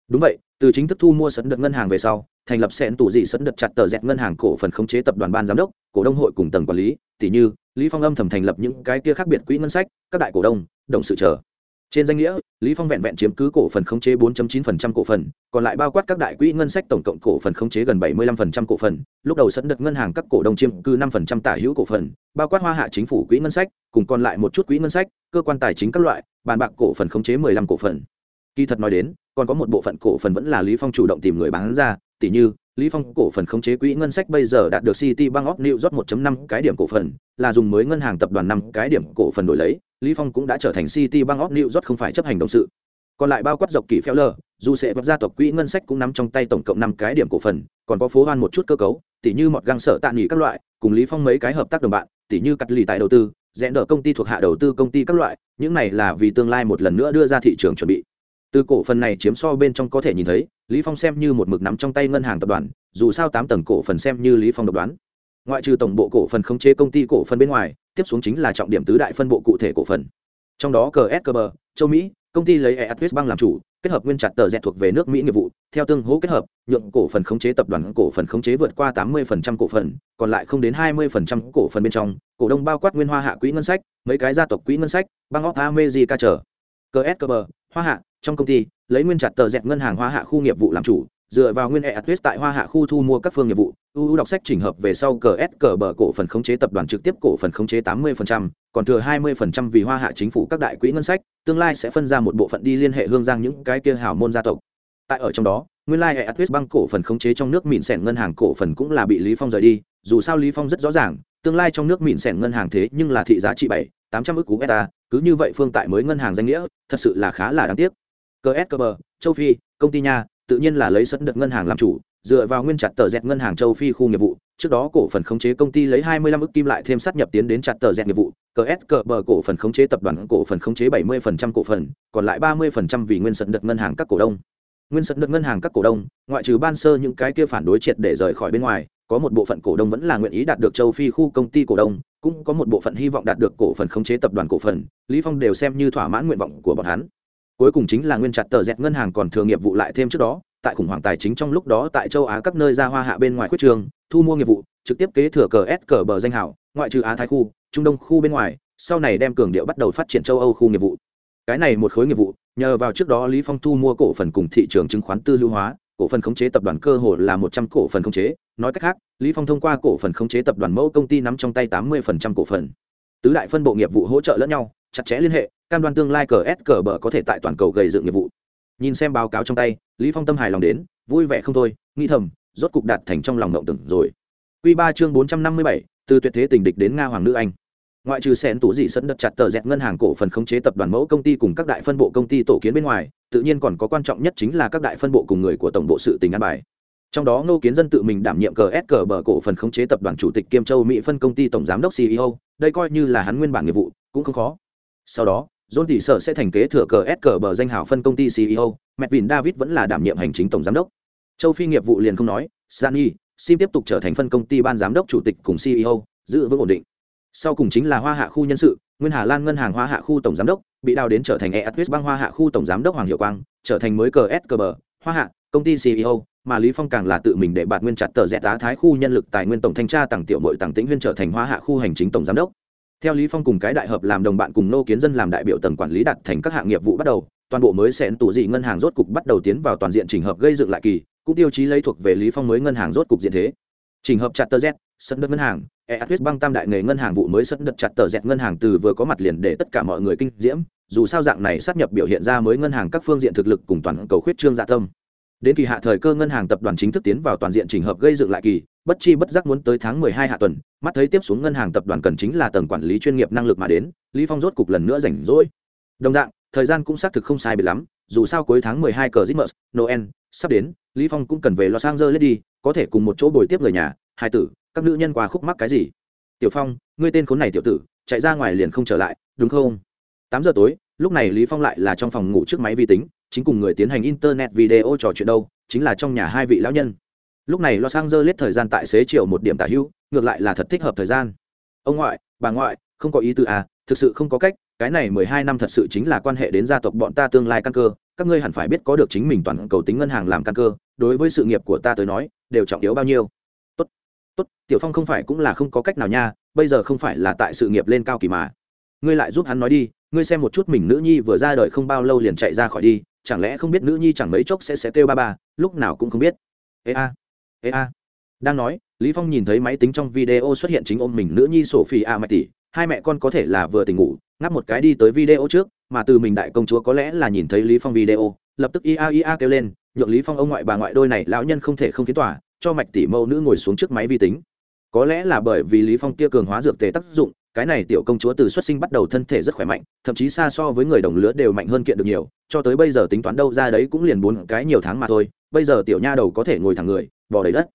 A: Đúng vậy từ chính thức thu mua sấn đợt ngân hàng về sau, thành lập sẹn tủ dị sấn đợt chặt tờ dẹt ngân hàng cổ phần khống chế tập đoàn ban giám đốc, cổ đông hội cùng tầng quản lý tỷ như, lý phong âm thầm thành lập những cái kia khác biệt quỹ ngân sách, các đại cổ đông, đồng sự chờ. Trên danh nghĩa, lý phong vẹn vẹn chiếm cứ cổ phần khống chế 4.9% cổ phần, còn lại bao quát các đại quỹ ngân sách tổng cộng cổ phần khống chế gần 75% cổ phần, lúc đầu sấn đợt ngân hàng các cổ đông chiếm cứ 5% tả hữu cổ phần, bao quát hoa hạ chính phủ quỹ ngân sách, cùng còn lại một chút quỹ ngân sách, cơ quan tài chính các loại, bàn bạc cổ phần khống chế 15 cổ phần. Kỳ thật nói đến còn có một bộ phận cổ phần vẫn là lý phong chủ động tìm người bán ra, tỉ như, lý phong cổ phần khống chế quỹ ngân sách bây giờ đạt được city bank of new york 1.5 cái điểm cổ phần, là dùng mới ngân hàng tập đoàn năm cái điểm cổ phần đổi lấy, lý phong cũng đã trở thành city bank of new york không phải chấp hành đồng sự. Còn lại bao quát dọc kỳ phèo lờ dù sẽ vật gia tộc quỹ ngân sách cũng nắm trong tay tổng cộng năm cái điểm cổ phần, còn có phố hoan một chút cơ cấu, tỉ như một găng sở tạ nghỉ các loại, cùng lý phong mấy cái hợp tác đồng bạn, tỉ như cắt lì tại đầu tư rẽ nợ công ty thuộc hạ đầu tư công ty các loại, những này là vì tương lai một lần nữa đưa ra thị trường chuẩn bị từ cổ phần này chiếm so bên trong có thể nhìn thấy, lý phong xem như một mực nắm trong tay ngân hàng tập đoàn, dù sao tám tầng cổ phần xem như lý phong độc đoán. Ngoại trừ tổng bộ cổ phần khống chế công ty cổ phần bên ngoài, tiếp xuống chính là trọng điểm tứ đại phân bộ cụ thể cổ phần. Trong đó gscb châu mỹ, công ty lấy eatwest bang làm chủ, kết hợp nguyên chặt tờ dẹt thuộc về nước mỹ nghiệp vụ, theo tương hỗ kết hợp, nhượng cổ phần khống chế tập đoàn cổ phần khống chế vượt qua 80% cổ phần, còn lại không đến 20% cổ phần bên trong, cổ đông bao quát nguyên hoa hạ quỹ ngân sách, mấy cái gia tộc quỹ ngân sách bang of america trở gscb hoa hạ trong công ty lấy nguyên chặt tờ dẹt ngân hàng hoa hạ khu nghiệp vụ làm chủ dựa vào nguyên e tuyết tại hoa hạ khu thu mua các phương nghiệp vụ uu đọc sách chỉnh hợp về sau cờ s cờ bờ cổ phần khống chế tập đoàn trực tiếp cổ phần khống chế 80%, còn thừa 20% vì hoa hạ chính phủ các đại quỹ ngân sách tương lai sẽ phân ra một bộ phận đi liên hệ hương giang những cái kia hảo môn gia tộc tại ở trong đó nguyên lai like Atwest băng cổ phần khống chế trong nước mịn sẻn ngân hàng cổ phần cũng là bị Lý Phong rời đi, dù sao Lý Phong rất rõ ràng, tương lai trong nước mịn sẻn ngân hàng thế nhưng là thị giá trị bảy tám trăm ức cú beta, cứ như vậy phương tại mới ngân hàng danh nghĩa, thật sự là khá là đáng tiếc. CSKB, châu Phi, công ty nhà, tự nhiên là lấy sẵn đợt ngân hàng làm chủ, dựa vào nguyên chặt tờ dẹt ngân hàng châu Phi khu nghiệp vụ, trước đó cổ phần khống chế công ty lấy 25 ức kim lại thêm sát nhập tiến đến chặt tờ dẹt nghiệp vụ, CSKB cổ phần khống chế tập đoàn cổ phần khống chế 70% cổ phần, còn lại 30% vì nguyên sẵn đợt ngân hàng các cổ đông. Nguyên sật đợt ngân hàng các cổ đông ngoại trừ ban sơ những cái kia phản đối triệt để rời khỏi bên ngoài có một bộ phận cổ đông vẫn là nguyện ý đạt được châu phi khu công ty cổ đông cũng có một bộ phận hy vọng đạt được cổ phần khống chế tập đoàn cổ phần. Lý phong đều xem như thỏa mãn nguyện vọng của bọn hắn cuối cùng chính là nguyên chặt tờ dẹt ngân hàng còn thừa nghiệp vụ lại thêm trước đó, tại khủng hoảng tài chính trong lúc đó tại châu á các nơi ra hoa hạ bên ngoài quyết trường, thu mua nghiệp vụ, trực tiếp kế thừa cờ s cờ bờ danh hảo ngoại trừ á thái khu, trung đông khu bên ngoài, sau này đem cường điệu bắt đầu phát triển châu âu khu nghiệp vụ. Cái này một khối nghiệp vụ, nhờ vào trước đó lý phong thu mua cổ phần cùng thị trường chứng khoán tư lưu hóa, cổ phần khống chế tập đoàn cơ hồ là một trăm cổ phần khống chế. Nói cách khác, lý phong thông qua cổ phần khống chế tập đoàn mẫu công ty nắm trong tay tám mươi cổ phần. Tứ đại phân bộ nghiệp vụ hỗ trợ lẫn nhau, chặt chẽ liên hệ cam đoan tương lai cờ s cờ bờ có thể tại toàn cầu gây dựng nghiệp vụ. Nhìn xem báo cáo trong tay, lý phong tâm hài lòng đến, vui vẻ không thôi, nghĩ thầm, rốt cục đạt thành trong lòng ngộng tưởng rồi. Quy ba chương bốn trăm năm mươi bảy, từ tuyệt thế tình địch đến nga hoàng nữ anh. Ngoại trừ sen tủ dị sẫn đất chặt tờ dẹt ngân hàng cổ phần khống chế tập đoàn mẫu công ty cùng các đại phân bộ công ty tổ kiến bên ngoài, tự nhiên còn có quan trọng nhất chính là các đại phân bộ cùng người của tổng bộ sự tình an bài. Trong đó ngô kiến dân tự mình đảm nhiệm cờ s cờ bờ cổ phần khống chế tập đoàn chủ tịch kiêm châu mỹ phân công ty tổng giám đốc ceo đây coi như là hắn nguyên bản nghiệp vụ, cũng không khó. Sau đó john tỷ sở sẽ thành kế thừa cờ s cờ bờ danh hào phân công ty ceo mẹ Vin david vẫn là đảm nhiệm hành chính tổng giám đốc. Châu phi nghiệp vụ liền không nói, sani sim tiếp tục trở thành phân công ty ban giám đốc chủ tịch cùng ceo giữ vững ổn định. Sau cùng chính là hoa hạ khu nhân sự, nguyên hà lan ngân hàng hoa hạ khu tổng giám đốc, bị đào đến trở thành eatwest bang hoa hạ khu tổng giám đốc hoàng hiệu quang, trở thành mới cờ s cờ bờ, hoa hạ, công ty ceo mà lý phong càng là tự mình để bạt nguyên chặt tờ rẽ tá thái khu nhân lực tài nguyên tổng thanh tra tặng tiểu muội tặng tĩnh nguyên trở thành hoa hạ khu hành chính tổng giám đốc theo lý phong cùng cái đại hợp làm đồng bạn cùng nô kiến dân làm đại biểu tầng quản lý đặt thành các hạng nghiệp vụ bắt đầu, toàn bộ mới sẽ tủ dị ngân hàng rốt cục bắt đầu tiến vào toàn diện chỉnh hợp gây dựng lại kỳ, cũng tiêu chí lấy thuộc về lý phong mới ngân hàng rốt cục diện thế. Chỉnh hợp chặt tờ z, sân đất ngân hàng eatwest băng tam đại nghề ngân hàng vụ mới sân đất chặt tờ z ngân hàng từ vừa có mặt liền để tất cả mọi người kinh diễm, dù sao dạng này sát nhập biểu hiện ra mới ngân hàng các phương diện thực lực cùng toàn cầu khuyết trương dạ tâm. Đến kỳ hạ thời cơ ngân hàng tập đoàn chính thức tiến vào toàn diện chỉnh hợp gây dựng lại kỳ bất chi bất giác muốn tới tháng mười hai hạ tuần mắt thấy tiếp xuống ngân hàng tập đoàn cần chính là tầng quản lý chuyên nghiệp năng lực mà đến lý phong rốt cục lần nữa rảnh rỗi đồng dạng thời gian cũng xác thực không sai biệt lắm dù sao cuối tháng mười hai cờ Christmas, Noel sắp đến, Lý Phong cũng cần về Los Angeles đi, có thể cùng một chỗ bồi tiếp người nhà, hai tử, các nữ nhân qua khúc mắc cái gì? Tiểu Phong, ngươi tên khốn này tiểu tử, chạy ra ngoài liền không trở lại, đúng không? Tám giờ tối, lúc này Lý Phong lại là trong phòng ngủ trước máy vi tính, chính cùng người tiến hành internet video trò chuyện đâu, chính là trong nhà hai vị lão nhân. Lúc này Los Angeles thời gian tại xế chiều một điểm tả hữu, ngược lại là thật thích hợp thời gian. Ông ngoại, bà ngoại, không có ý tư à, thực sự không có cách, cái này mười hai năm thật sự chính là quan hệ đến gia tộc bọn ta tương lai căn cơ, các ngươi hẳn phải biết có được chính mình toàn cầu tính ngân hàng làm căn cơ, đối với sự nghiệp của ta tới nói, đều trọng yếu bao nhiêu. Tốt, tốt, Tiểu Phong không phải cũng là không có cách nào nha, bây giờ không phải là tại sự nghiệp lên cao kỳ mà. Ngươi lại giúp hắn nói đi, ngươi xem một chút mình nữ nhi vừa ra đời không bao lâu liền chạy ra khỏi đi, chẳng lẽ không biết nữ nhi chẳng mấy chốc sẽ sẽ kêu ba ba, lúc nào cũng không biết. Ê a, ê a. Đang nói, Lý Phong nhìn thấy máy tính trong video xuất hiện chính ôm mình nữ nhi Sophia Mạch tỷ, hai mẹ con có thể là vừa tỉnh ngủ, ngáp một cái đi tới video trước mà từ mình đại công chúa có lẽ là nhìn thấy lý phong video lập tức ia ia kêu lên nhượng lý phong ông ngoại bà ngoại đôi này lão nhân không thể không kiến tỏa cho mạch tỷ mâu nữ ngồi xuống trước máy vi tính có lẽ là bởi vì lý phong kia cường hóa dược tề tác dụng cái này tiểu công chúa từ xuất sinh bắt đầu thân thể rất khỏe mạnh thậm chí xa so với người đồng lứa đều mạnh hơn kiện được nhiều cho tới bây giờ tính toán đâu ra đấy cũng liền bốn cái nhiều tháng mà thôi bây giờ tiểu nha đầu có thể ngồi thẳng người, vò đầy đất.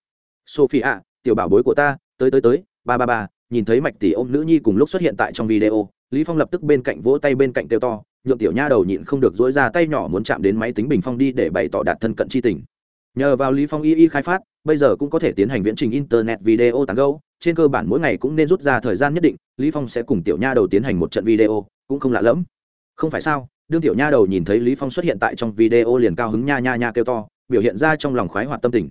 A: Sophie ạ tiểu bảo bối của ta, tới tới tới, ba ba ba, nhìn thấy mạch tỷ ôm nữ nhi cùng lúc xuất hiện tại trong video, lý phong lập tức bên cạnh vỗ tay bên cạnh kêu to, nhượng tiểu nha đầu nhịn không được dỗi ra tay nhỏ muốn chạm đến máy tính bình phong đi để bày tỏ đạt thân cận chi tình. Nhờ vào lý phong y y khai phát, bây giờ cũng có thể tiến hành viễn trình internet video tán gẫu, trên cơ bản mỗi ngày cũng nên rút ra thời gian nhất định, lý phong sẽ cùng tiểu nha đầu tiến hành một trận video, cũng không lạ lẫm. Không phải sao? Đương tiểu nha đầu nhìn thấy lý phong xuất hiện tại trong video liền cao hứng nha nha nha kêu to, biểu hiện ra trong lòng khoái hoạt tâm tình.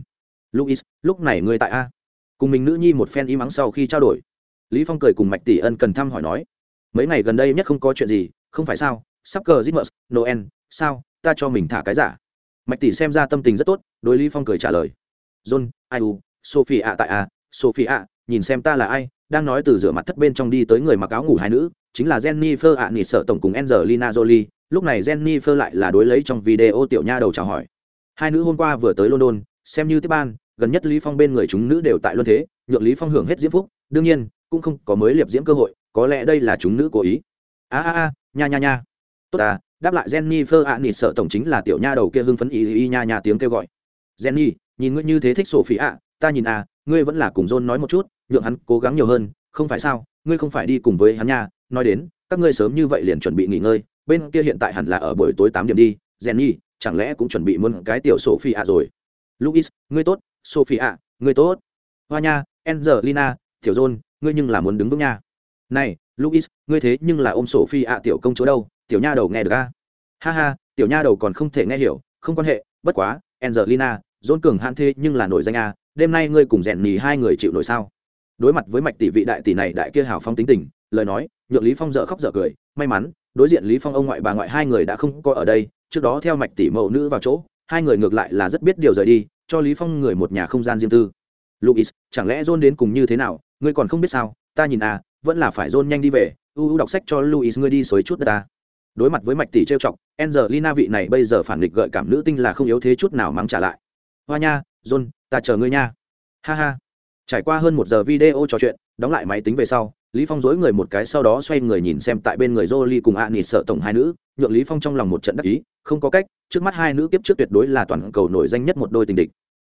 A: Luis lúc này ngươi tại a? Cùng mình nữ nhi một phen im mắng sau khi trao đổi, lý phong cười cùng mạch tỷ ân cần thăm hỏi nói, mấy ngày gần đây nhất không có chuyện gì, không phải sao? Sắp cờ zitmus noel, sao? Ta cho mình thả cái giả. Mạch tỷ xem ra tâm tình rất tốt, đối lý phong cười trả lời, john, ai u? Sophie ạ tại a, sophie ạ, nhìn xem ta là ai, đang nói từ rửa mặt thất bên trong đi tới người mặc áo ngủ hai nữ, chính là jennifer ạ nịt sợ tổng cùng angelina jolie lúc này jennifer lại là đối lấy trong video tiểu nha đầu chào hỏi. Hai nữ hôm qua vừa tới london, xem như tiếp ban, gần nhất lý phong bên người chúng nữ đều tại luân thế, nhượng lý phong hưởng hết diễm phúc. Đương nhiên, cũng không có mới liệp diễm cơ hội, có lẽ đây là chúng nữ cố ý. A a a, nha nha nha. Tốt à đáp lại jennifer, ạ, nịt sợ tổng chính là tiểu nha đầu kia hưng phấn y y nha nha tiếng kêu gọi. Jenny, nhìn ngươi như thế thích sổ phí ạ, ta nhìn à ngươi vẫn là cùng john nói một chút, nhượng hắn cố gắng nhiều hơn, không phải sao, ngươi không phải đi cùng với hắn nha. Nói đến, các ngươi sớm như vậy liền chuẩn bị nghỉ ngơi bên kia hiện tại hẳn là ở buổi tối tám điểm đi, jenny, chẳng lẽ cũng chuẩn bị muốn cái tiểu sophie ạ rồi? Luis ngươi tốt sophie ạ ngươi tốt. Hoa nha, angelina, tiểu john, ngươi nhưng là muốn đứng vững nha. Này luis ngươi thế nhưng là ôm sophie ạ tiểu công chúa đâu, tiểu nha đầu nghe được a ha ha, tiểu nha đầu còn không thể nghe hiểu, không quan hệ, bất quá, angelina, John cường hãn thế nhưng là nổi danh a đêm nay ngươi cùng rèn nhì hai người chịu nổi sao? Đối mặt với mạch tỷ vị đại tỷ này đại kia hào phong tính tình, lời nói nhượng lý phong dở khóc dở cười, may mắn, đối diện lý phong ông ngoại bà ngoại hai người đã không có ở đây, trước đó theo mạch tỷ mẫu nữ vào chỗ, hai người ngược lại là rất biết điều rời đi, cho lý phong người một nhà không gian riêng tư. Luis chẳng lẽ john đến cùng như thế nào? Ngươi còn không biết sao? Ta nhìn à vẫn là phải john nhanh đi về, u u đọc sách cho luis ngươi đi xối chút đất ta. Đối mặt với mạch tỷ trêu chọc, angelina vị này bây giờ phản nghịch gợi cảm nữ tinh là không yếu thế chút nào mắng trả lại. Hoa nha, john, ta chờ ngươi nha. Ha ha. Trải qua hơn một giờ video trò chuyện đóng lại máy tính về sau, lý phong dối người một cái sau đó xoay người nhìn xem tại bên người jolie cùng ạ nịt sợ tổng hai nữ, nhượng lý phong trong lòng một trận đắc ý, không có cách, trước mắt hai nữ kiếp trước tuyệt đối là toàn cầu nổi danh nhất một đôi tình địch.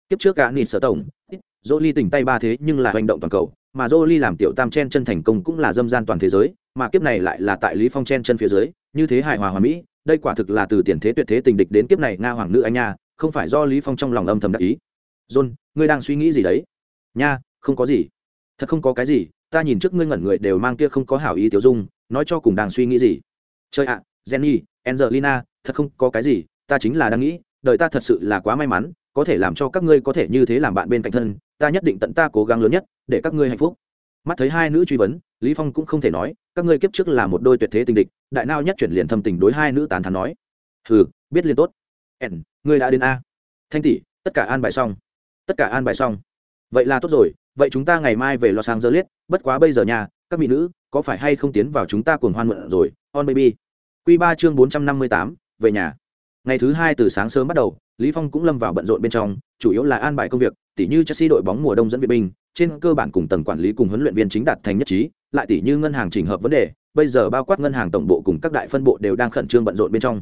A: Kiếp trước ạ nịt sợ tổng, jolie tỉnh tay ba thế nhưng là hành động toàn cầu, mà jolie làm tiểu tam chen chân thành công cũng là dâm gian toàn thế giới, mà kiếp này lại là tại lý phong chen chân phía dưới, như thế hài hòa hòa mỹ, đây quả thực là từ tiền thế tuyệt thế tình địch đến kiếp này nga hoàng nữ anh nha, không phải do lý phong trong lòng âm thầm đắc ý. John, ngươi đang suy nghĩ gì đấy? Nha, không có gì thật không có cái gì ta nhìn trước ngươi ngẩn người đều mang kia không có hảo ý tiểu dung nói cho cùng đang suy nghĩ gì. Chơi ạ à, jenny angelina thật không có cái gì ta chính là đang nghĩ đời ta thật sự là quá may mắn có thể làm cho các ngươi có thể như thế làm bạn bên cạnh thân ta nhất định tận ta cố gắng lớn nhất để các ngươi hạnh phúc. Mắt thấy hai nữ truy vấn lý phong cũng không thể nói các ngươi kiếp trước là một đôi tuyệt thế tình địch đại nao nhất chuyển liền thâm tình đối hai nữ tán thán nói. Hừ biết liền tốt. Ẻn ngươi đã đến a. Thanh tỷ tất cả an bài xong. Tất cả an bài xong. Vậy là tốt rồi vậy chúng ta ngày mai về los angeles, bất quá bây giờ nhà các mỹ nữ, có phải hay không tiến vào chúng ta cuồng hoan mượn rồi? On, baby. Q ba chương bốn trăm năm mươi tám, về nhà. Ngày thứ hai từ sáng sớm bắt đầu, lý phong cũng lâm vào bận rộn bên trong, chủ yếu là an bài công việc, tỉ như chelsea đội bóng mùa đông dẫn viện binh, trên cơ bản cùng tầng quản lý cùng huấn luyện viên chính đạt thành nhất trí, lại tỉ như ngân hàng chỉnh hợp vấn đề, bây giờ bao quát ngân hàng tổng bộ cùng các đại phân bộ đều đang khẩn trương bận rộn bên trong.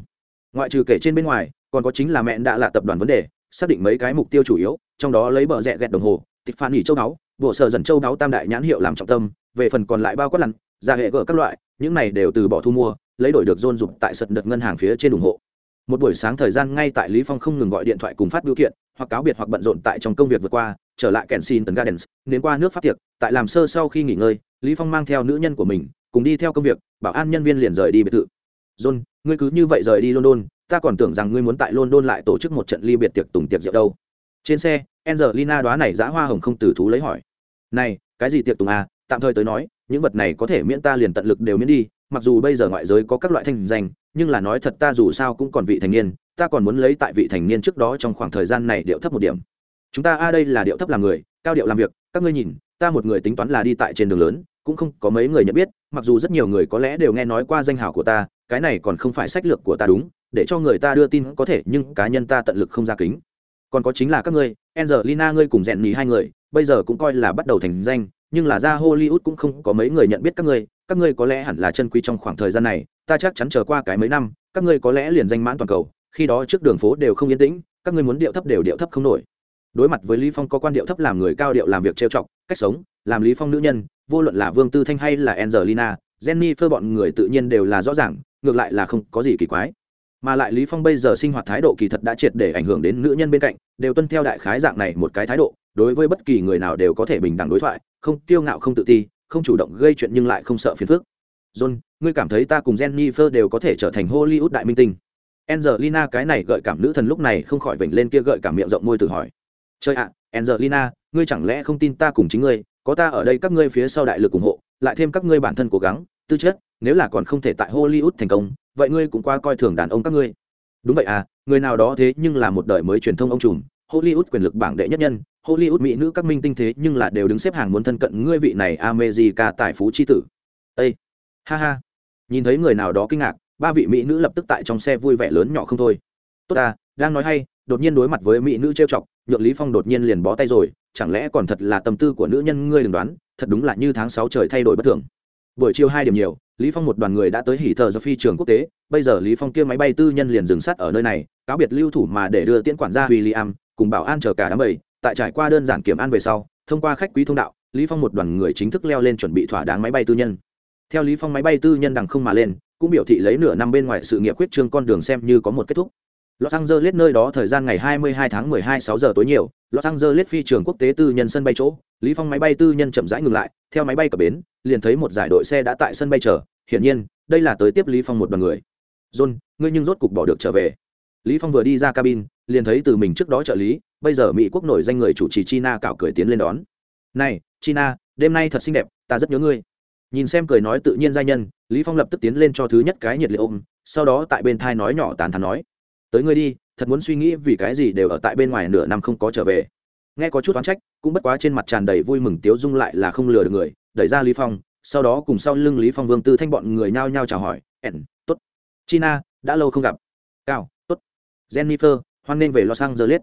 A: Ngoại trừ kể trên bên ngoài, còn có chính là mẹ đã là tập đoàn vấn đề, xác định mấy cái mục tiêu chủ yếu, trong đó lấy bờ rẽ gẹt đồng hồ tịch phản nghỉ châu đáo bộ sở dần châu đáo tam đại nhãn hiệu làm trọng tâm, về phần còn lại bao quát lặn ra hệ gỡ các loại, những này đều từ bỏ thu mua, lấy đổi được dôn dục tại sật đợt ngân hàng phía trên ủng hộ. Một buổi sáng thời gian ngay tại lý phong không ngừng gọi điện thoại cùng phát biểu kiện, hoặc cáo biệt hoặc bận rộn tại trong công việc vượt qua, trở lại kensington gardens, đến qua nước pháp tiệc, tại làm sơ sau khi nghỉ ngơi, lý phong mang theo nữ nhân của mình, cùng đi theo công việc, bảo an nhân viên liền rời đi biệt thự. John, ngươi cứ như vậy rời đi london, ta còn tưởng rằng ngươi muốn tại london lại tổ chức một trận ly biệt tiệc tùng tiệc rượu đâu. Trên xe angelina đoá này dã hoa hồng không từ thú lấy hỏi. Này, cái gì tiệc tùng à? Tạm thời tới nói, những vật này có thể miễn ta liền tận lực đều miễn đi, mặc dù bây giờ ngoại giới có các loại thanh danh, nhưng là nói thật ta dù sao cũng còn vị thành niên, ta còn muốn lấy tại vị thành niên trước đó trong khoảng thời gian này điệu thấp một điểm. Chúng ta, a, đây là điệu thấp làm người, cao điệu làm việc, các ngươi nhìn, ta một người tính toán là đi tại trên đường lớn, cũng không có mấy người nhận biết, mặc dù rất nhiều người có lẽ đều nghe nói qua danh hào của ta, cái này còn không phải sách lược của ta đúng, để cho người ta đưa tin có thể, nhưng cá nhân ta tận lực không ra kính. Còn có chính là các ngươi Angelina ngươi cùng rèn nhì hai người, bây giờ cũng coi là bắt đầu thành danh, nhưng là ra Hollywood cũng không có mấy người nhận biết các ngươi các ngươi có lẽ hẳn là chân quý trong khoảng thời gian này, ta chắc chắn chờ qua cái mấy năm, các ngươi có lẽ liền danh mãn toàn cầu, khi đó trước đường phố đều không yên tĩnh, các ngươi muốn điệu thấp đều điệu thấp không nổi. Đối mặt với lý phong có quan điệu thấp làm người cao điệu làm việc trêu chọc, cách sống, làm lý phong nữ nhân, vô luận là vương tư thanh hay là angelina jenny phơ bọn người tự nhiên đều là rõ ràng, ngược lại là không có gì kỳ quái mà lại lý phong bây giờ sinh hoạt thái độ kỳ thật đã triệt để ảnh hưởng đến nữ nhân bên cạnh, đều tuân theo đại khái dạng này một cái thái độ, đối với bất kỳ người nào đều có thể bình đẳng đối thoại, không kiêu ngạo không tự ti, không chủ động gây chuyện nhưng lại không sợ phiền phức. John, ngươi cảm thấy ta cùng jennifer đều có thể trở thành hollywood đại minh tinh? Angelina, cái này gợi cảm nữ thần lúc này không khỏi vểnh lên kia gợi cảm miệng rộng môi từ hỏi. Chơi ạ, angelina, ngươi chẳng lẽ không tin ta cùng chính ngươi, có ta ở đây các ngươi phía sau đại lực ủng hộ, lại thêm các ngươi bản thân cố gắng tư chất, nếu là còn không thể tại hollywood thành công, vậy ngươi cũng qua coi thường đàn ông các ngươi. Đúng vậy à người nào đó thế nhưng là một đời mới truyền thông ông trùm, hollywood quyền lực bảng đệ nhất nhân, hollywood mỹ nữ các minh tinh thế nhưng là đều đứng xếp hàng muốn thân cận ngươi vị này america tài phú chi tử. Ê, ha ha. Nhìn thấy người nào đó kinh ngạc, ba vị mỹ nữ lập tức tại trong xe vui vẻ lớn nhỏ không thôi. Tốt ta, đang nói hay, đột nhiên đối mặt với mỹ nữ trêu chọc, nhượng lý phong đột nhiên liền bó tay rồi, chẳng lẽ còn thật là tâm tư của nữ nhân ngươi đừng đoán, thật đúng là như tháng sáu trời thay đổi bất thường buổi chiều hai điểm nhiều lý phong một đoàn người đã tới hỉ thờ do phi trường quốc tế. Bây giờ lý phong kia máy bay tư nhân liền dừng sát ở nơi này cáo biệt lưu thủ mà để đưa tiễn quản gia William cùng bảo an chờ cả đám bầy. Tại trải qua đơn giản kiểm an về sau thông qua khách quý thông đạo lý phong một đoàn người chính thức leo lên chuẩn bị thỏa đáng máy bay tư nhân. Theo lý phong máy bay tư nhân đằng không mà lên cũng biểu thị lấy nửa năm bên ngoài sự nghiệp quyết trương con đường xem như có một kết thúc. Los Angeles nơi đó thời gian ngày 22 tháng 12 6 giờ tối nhiều, Los Angeles phi trường quốc tế tư nhân sân bay chỗ, Lý Phong máy bay tư nhân chậm rãi ngừng lại, theo máy bay cập bến, liền thấy một giải đội xe đã tại sân bay chờ, hiển nhiên, đây là tới tiếp Lý Phong một đoàn người. "John, ngươi nhưng rốt cục bỏ được trở về." Lý Phong vừa đi ra cabin, liền thấy từ mình trước đó trợ lý, bây giờ Mỹ quốc nổi danh người chủ trì China cạo cười tiến lên đón. "Này, China, đêm nay thật xinh đẹp, ta rất nhớ ngươi." Nhìn xem cười nói tự nhiên giai nhân, Lý Phong lập tức tiến lên cho thứ nhất cái nhiệt liệt ôm, sau đó tại bên thai nói nhỏ tán thán nói: tới ngươi đi, thật muốn suy nghĩ vì cái gì đều ở tại bên ngoài nửa năm không có trở về. Nghe có chút oán trách, cũng bất quá trên mặt tràn đầy vui mừng tiếu dung lại là không lừa được người, đẩy ra lý phong, sau đó cùng sau lưng lý phong vương tư thanh bọn người nhao nhao chào hỏi, ẻn, tốt. China, đã lâu không gặp. Cao, tốt. Jennifer, hoan nên về los angeles.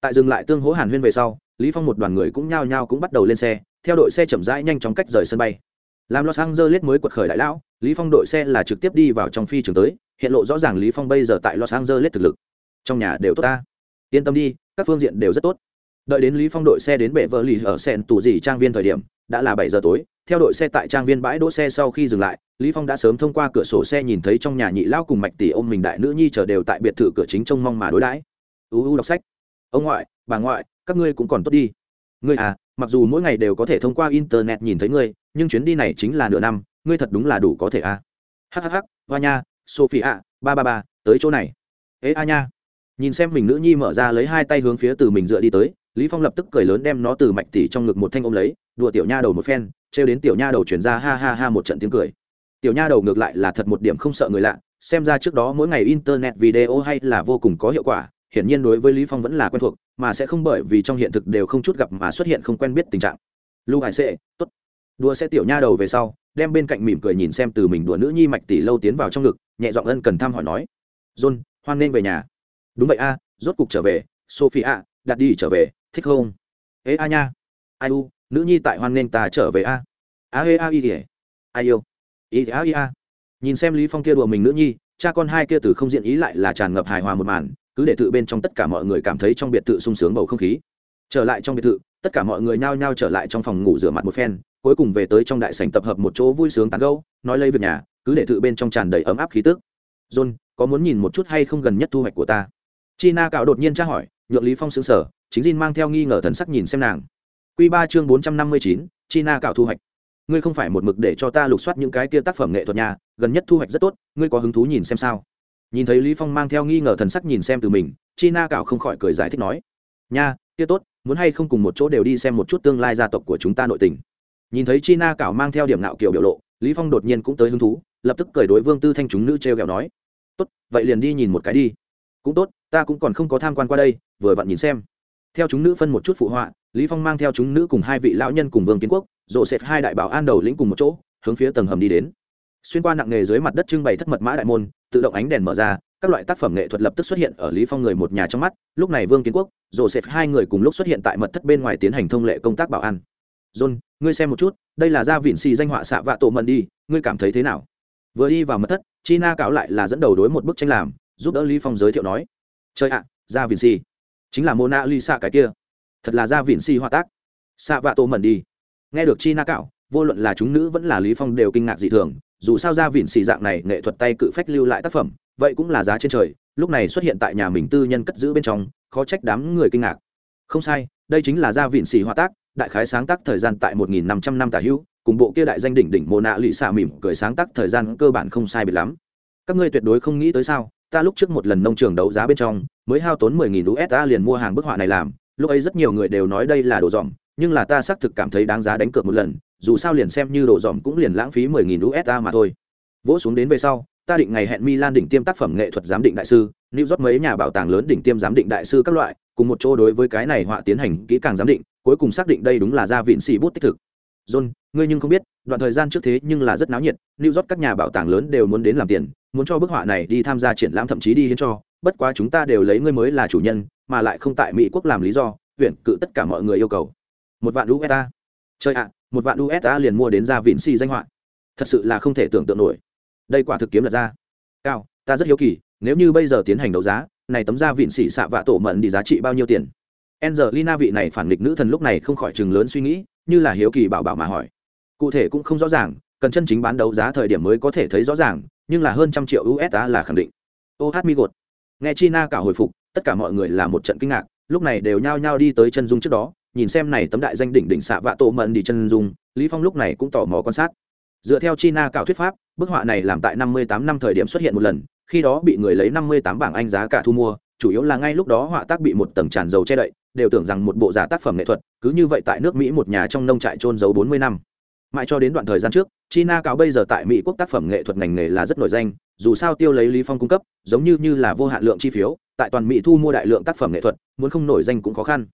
A: Tại dừng lại tương hỗ hàn huyên về sau, lý phong một đoàn người cũng nhao nhao cũng bắt đầu lên xe, theo đội xe chậm rãi nhanh chóng cách rời sân bay làm los angeles mới quật khởi đại lão, lý phong đội xe là trực tiếp đi vào trong phi trường tới, hiện lộ rõ ràng lý phong bây giờ tại los angeles thực lực. Trong nhà đều tốt ta. Yên tâm đi, các phương diện đều rất tốt. Đợi đến lý phong đội xe đến bệ vợ lì ở sen tủ dì trang viên thời điểm, đã là bảy giờ tối, theo đội xe tại trang viên bãi đỗ xe sau khi dừng lại, lý phong đã sớm thông qua cửa sổ xe nhìn thấy trong nhà nhị lao cùng mạch tỷ ôm mình đại nữ nhi chờ đều tại biệt thự cửa chính trông mong mà đối đãi. Uu đọc sách. Ông ngoại, bà ngoại, các ngươi cũng còn tốt đi. Ngươi à mặc dù mỗi ngày đều có thể thông qua internet nhìn thấy ngươi nhưng chuyến đi này chính là nửa năm, ngươi thật đúng là đủ có thể à. Hhh hoa nha sophie ạ ba ba ba, tới chỗ này. Ế a nha. Nhìn xem mình nữ nhi mở ra lấy hai tay hướng phía từ mình dựa đi tới, lý phong lập tức cười lớn đem nó từ mạch tỉ trong ngực một thanh ôm lấy, đùa tiểu nha đầu một phen, trêu đến tiểu nha đầu chuyển ra ha ha ha một trận tiếng cười. Tiểu nha đầu ngược lại là thật một điểm không sợ người lạ, xem ra trước đó mỗi ngày internet video hay là vô cùng có hiệu quả, hiển nhiên đối với lý phong vẫn là quen thuộc, mà sẽ không bởi vì trong hiện thực đều không chút gặp mà xuất hiện không quen biết tình trạng. Lưu hải sệ, tốt đùa sẽ tiểu nha đầu về sau, đem bên cạnh mỉm cười nhìn xem từ mình đùa nữ nhi mạch tỷ lâu tiến vào trong ngực, nhẹ giọng ân cần thăm hỏi nói. John, hoan nên về nhà. Đúng vậy a, rốt cục trở về. Sophie a đặt đi trở về, thích không? Ế a nha. Ai u, nữ nhi tại hoan nên ta trở về a. A, ê, a, y ai yêu? Ý a, y, a. Nhìn xem lý phong kia đùa mình nữ nhi, cha con hai kia từ không diện ý lại là tràn ngập hài hòa một màn, cứ để tự bên trong tất cả mọi người cảm thấy trong biệt thự sung sướng bầu không khí. Trở lại trong biệt thự, tất cả mọi người nhao nhao trở lại trong phòng ngủ rửa mặt một phen cuối cùng về tới trong đại sảnh tập hợp một chỗ vui sướng tán gẫu, nói lấy việc nhà, cứ để tự bên trong tràn đầy ấm áp khí tức. John, có muốn nhìn một chút hay không gần nhất thu hoạch của ta? China cạo đột nhiên tra hỏi, nhượng lý phong sững sờ, chính Jin mang theo nghi ngờ thần sắc nhìn xem nàng. Quy ba chương bốn trăm năm mươi chín, china cạo thu hoạch. Ngươi không phải một mực để cho ta lục soát những cái kia tác phẩm nghệ thuật nhà, gần nhất thu hoạch rất tốt, ngươi có hứng thú nhìn xem sao? Nhìn thấy lý phong mang theo nghi ngờ thần sắc nhìn xem từ mình, china cạo không khỏi cười giải thích nói, nha, kia tốt, muốn hay không cùng một chỗ đều đi xem một chút tương lai gia tộc của chúng ta nội tình nhìn thấy Chi Na Cảo mang theo điểm nạo kiểu biểu lộ, lý phong đột nhiên cũng tới hứng thú, lập tức cười đối vương tư thanh chúng nữ treo gẹo nói, tốt, vậy liền đi nhìn một cái đi. Cũng tốt, ta cũng còn không có tham quan qua đây, vừa vặn nhìn xem. Theo chúng nữ phân một chút phụ họa, lý phong mang theo chúng nữ cùng hai vị lão nhân cùng vương kiến quốc rộ xẹp hai đại bảo an đầu lĩnh cùng một chỗ, hướng phía tầng hầm đi đến. Xuyên qua nặng nghề dưới mặt đất trưng bày thất mật mã đại môn, tự động ánh đèn mở ra, các loại tác phẩm nghệ thuật lập tức xuất hiện ở lý phong người một nhà trong mắt, lúc này vương kiến quốc rộ xẹp hai người cùng lúc xuất hiện tại mật thất bên ngoài tiến hành thông lệ công tác bảo an john, ngươi xem một chút, đây là gia vịn xì danh họa xạ vạ tổ mần đi, ngươi cảm thấy thế nào? Vừa đi vào mật thất, china cáo lại là dẫn đầu đối một bức tranh làm, giúp đỡ lý phong giới thiệu nói. Chơi ạ, gia vịn xì. Chính là mona lisa cái kia. Thật là gia vịn xì họa tác. Xạ vạ tổ mần đi. Nghe được china cáo, vô luận là chúng nữ vẫn là lý phong đều kinh ngạc dị thường, dù sao gia vịn xì dạng này nghệ thuật tay cự phách lưu lại tác phẩm, vậy cũng là giá trên trời, lúc này xuất hiện tại nhà mình tư nhân cất giữ bên trong, khó trách đám người kinh ngạc. Không sai, đây chính là gia vịn xì họa tác đại khái sáng tác thời gian tại 1.500 năm tả hữu, cùng bộ kia đại danh đỉnh đỉnh mồ nạ lụy xạ mỉm cười sáng tác thời gian cơ bản không sai biệt lắm. Các ngươi tuyệt đối không nghĩ tới sao, ta lúc trước một lần nông trường đấu giá bên trong, mới hao tốn 10000 usd liền mua hàng bức họa này làm, lúc ấy rất nhiều người đều nói đây là đồ dòm, nhưng là ta xác thực cảm thấy đáng giá đánh cược một lần, dù sao liền xem như đồ dòm cũng liền lãng phí 10000 usd mà thôi. Vỗ xuống đến về sau, ta định ngày hẹn milan đỉnh tiêm tác phẩm nghệ thuật giám định đại sư, new york mấy nhà bảo tàng lớn đỉnh tiêm giám định đại sư các loại, cùng một chỗ đối với cái này họa tiến hành kỹ càng giám định cuối cùng xác định đây đúng là gia vịn xì bút tích thực. John, ngươi nhưng không biết, đoạn thời gian trước thế nhưng là rất náo nhiệt, new york các nhà bảo tàng lớn đều muốn đến làm tiền, muốn cho bức họa này đi tham gia triển lãm thậm chí đi hiến cho, bất quá chúng ta đều lấy ngươi mới là chủ nhân, mà lại không tại mỹ quốc làm lý do, huyện cự tất cả mọi người yêu cầu. Một vạn usd. Chơi ạ, một vạn usd liền mua đến ra vịn xì danh họa. Thật sự là không thể tưởng tượng nổi. Đây quả thực kiếm lật ra. Cao, ta rất hiếu kỳ, nếu như bây giờ tiến hành đấu giá, này tấm da vịn xỉ xạ vạ tổ mận đi giá trị bao nhiêu tiền? Angelina vị này phản nghịch nữ thần lúc này không khỏi chừng lớn suy nghĩ, như là hiếu kỳ bảo bảo mà hỏi. Cụ thể cũng không rõ ràng, cần chân chính bán đấu giá thời điểm mới có thể thấy rõ ràng, nhưng là hơn trăm triệu USD là khẳng định. Oh mi gột. Nghe China cả hồi phục, tất cả mọi người là một trận kinh ngạc, lúc này đều nhao nhao đi tới chân dung trước đó, nhìn xem này tấm đại danh đỉnh đỉnh xạ vạ tổ mận đi chân dung, Lý Phong lúc này cũng tò mò quan sát. Dựa theo China cạo thuyết pháp, bức họa này làm tại 58 năm thời điểm xuất hiện một lần, khi đó bị người lấy 58 bảng Anh giá cả thu mua, chủ yếu là ngay lúc đó họa tác bị một tầng tràn dầu che đậy, đều tưởng rằng một bộ giả tác phẩm nghệ thuật, cứ như vậy tại nước mỹ một nhà trong nông trại trôn giấu bốn mươi năm. Mãi cho đến đoạn thời gian trước, china cáo bây giờ tại mỹ quốc tác phẩm nghệ thuật ngành nghề là rất nổi danh, dù sao tiêu lấy lý phong cung cấp, giống như như là vô hạn lượng chi phiếu, tại toàn mỹ thu mua đại lượng tác phẩm nghệ thuật, muốn không nổi danh cũng khó khăn.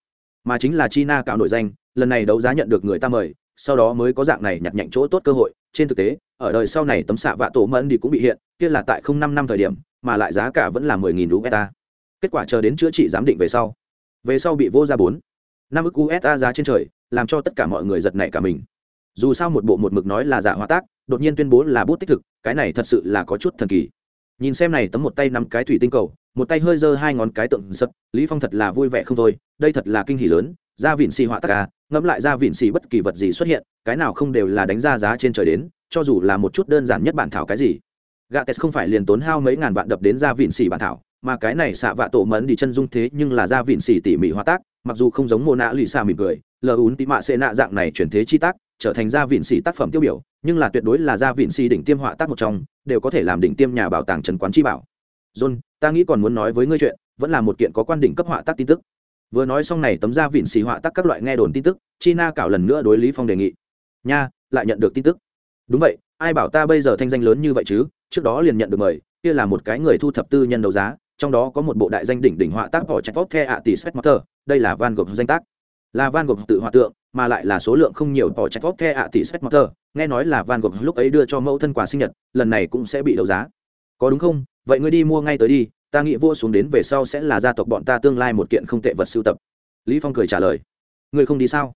A: Mà chính là china cáo nổi danh, lần này đấu giá nhận được người ta mời, sau đó mới có dạng này nhặt nhạnh chỗ tốt cơ hội. Trên thực tế, ở đời sau này tấm xạ vạ tổ mẫn đi cũng bị hiện, kia là tại không năm năm thời điểm, mà lại giá cả vẫn là mười nghìn usd kết quả chờ đến chữa trị giám định về sau về sau bị vô ra bốn. Năm ức usa giá trên trời, làm cho tất cả mọi người giật nảy cả mình. Dù sao một bộ một mực nói là giả hóa tác, đột nhiên tuyên bố là bút tích thực, cái này thật sự là có chút thần kỳ. Nhìn xem này tấm một tay nắm cái thủy tinh cầu, một tay hơi giơ hai ngón cái tượng giật, lý phong thật là vui vẻ không thôi, đây thật là kinh hỉ lớn, ra vịn xì họa tác ca ngẫm lại ra vịn xì bất kỳ vật gì xuất hiện, cái nào không đều là đánh ra giá trên trời đến, cho dù là một chút đơn giản nhất bản thảo cái gì. Gạ tes không phải liền tốn hao mấy ngàn vạn đập đến ra vịn xì bản thảo mà cái này xạ vạ tổ mẫn đi chân dung thế nhưng là ra vịn xỉ tỉ mỉ hóa tác, mặc dù không giống mô nạ lì xa mỉm cười, lờ ún tị mạ xệ nạ dạng này chuyển thế chi tác, trở thành ra vịn xỉ tác phẩm tiêu biểu, nhưng là tuyệt đối là ra vịn xỉ đỉnh tiêm họa tác một trong, đều có thể làm đỉnh tiêm nhà bảo tàng trần quán chi bảo. John, ta nghĩ còn muốn nói với ngươi chuyện, vẫn là một kiện có quan đỉnh cấp họa tác tin tức. Vừa nói xong này tấm ra vịn xỉ họa tác các loại nghe đồn tin tức, china cảo lần nữa đối lý phong đề nghị. Nha, lại nhận được tin tức. Đúng vậy, ai bảo ta bây giờ thanh danh lớn như vậy chứ? Trước đó liền nhận được mời, kia là một cái người thu thập tư nhân đấu giá trong đó có một bộ đại danh đỉnh đỉnh họa tác vỏ trạch vóc the ạ, tỷ specmotor đây là van gogh danh tác. Là van gogh tự họa tượng, mà lại là số lượng không nhiều vỏ trạch vóc the ạ, tỷ specmotor nghe nói là van gogh lúc ấy đưa cho mẫu thân quà sinh nhật, lần này cũng sẽ bị đấu giá. Có đúng không? Vậy ngươi đi mua ngay tới đi, ta nghĩ vua xuống đến về sau sẽ là gia tộc bọn ta tương lai một kiện không tệ vật sưu tập. Lý phong cười trả lời. Ngươi không đi sao?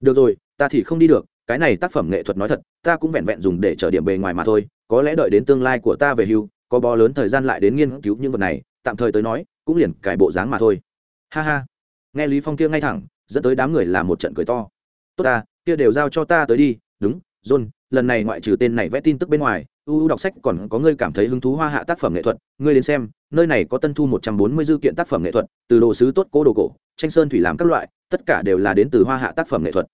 A: Được rồi, ta thì không đi được, cái này tác phẩm nghệ thuật nói thật, ta cũng vẹn vẹn dùng để trở điểm bề ngoài mà thôi, có lẽ đợi đến tương lai của ta về hưu, có bó lớn thời gian lại đến nghiên cứu những vật này tạm thời tới nói, cũng liền cải bộ dáng mà thôi. Ha ha. Nghe lý phong kia ngay thẳng, dẫn tới đám người là một trận cười to. Tốt ta, kia đều giao cho ta tới đi. Đúng, john, lần này ngoại trừ tên này vẽ tin tức bên ngoài uu đọc sách còn có ngươi cảm thấy hứng thú hoa hạ tác phẩm nghệ thuật, ngươi đến xem, nơi này có tân thu một trăm bốn mươi dư kiện tác phẩm nghệ thuật, từ đồ sứ tốt cố đồ cổ, tranh sơn thủy làm các loại, tất cả đều là đến từ hoa hạ tác phẩm nghệ thuật.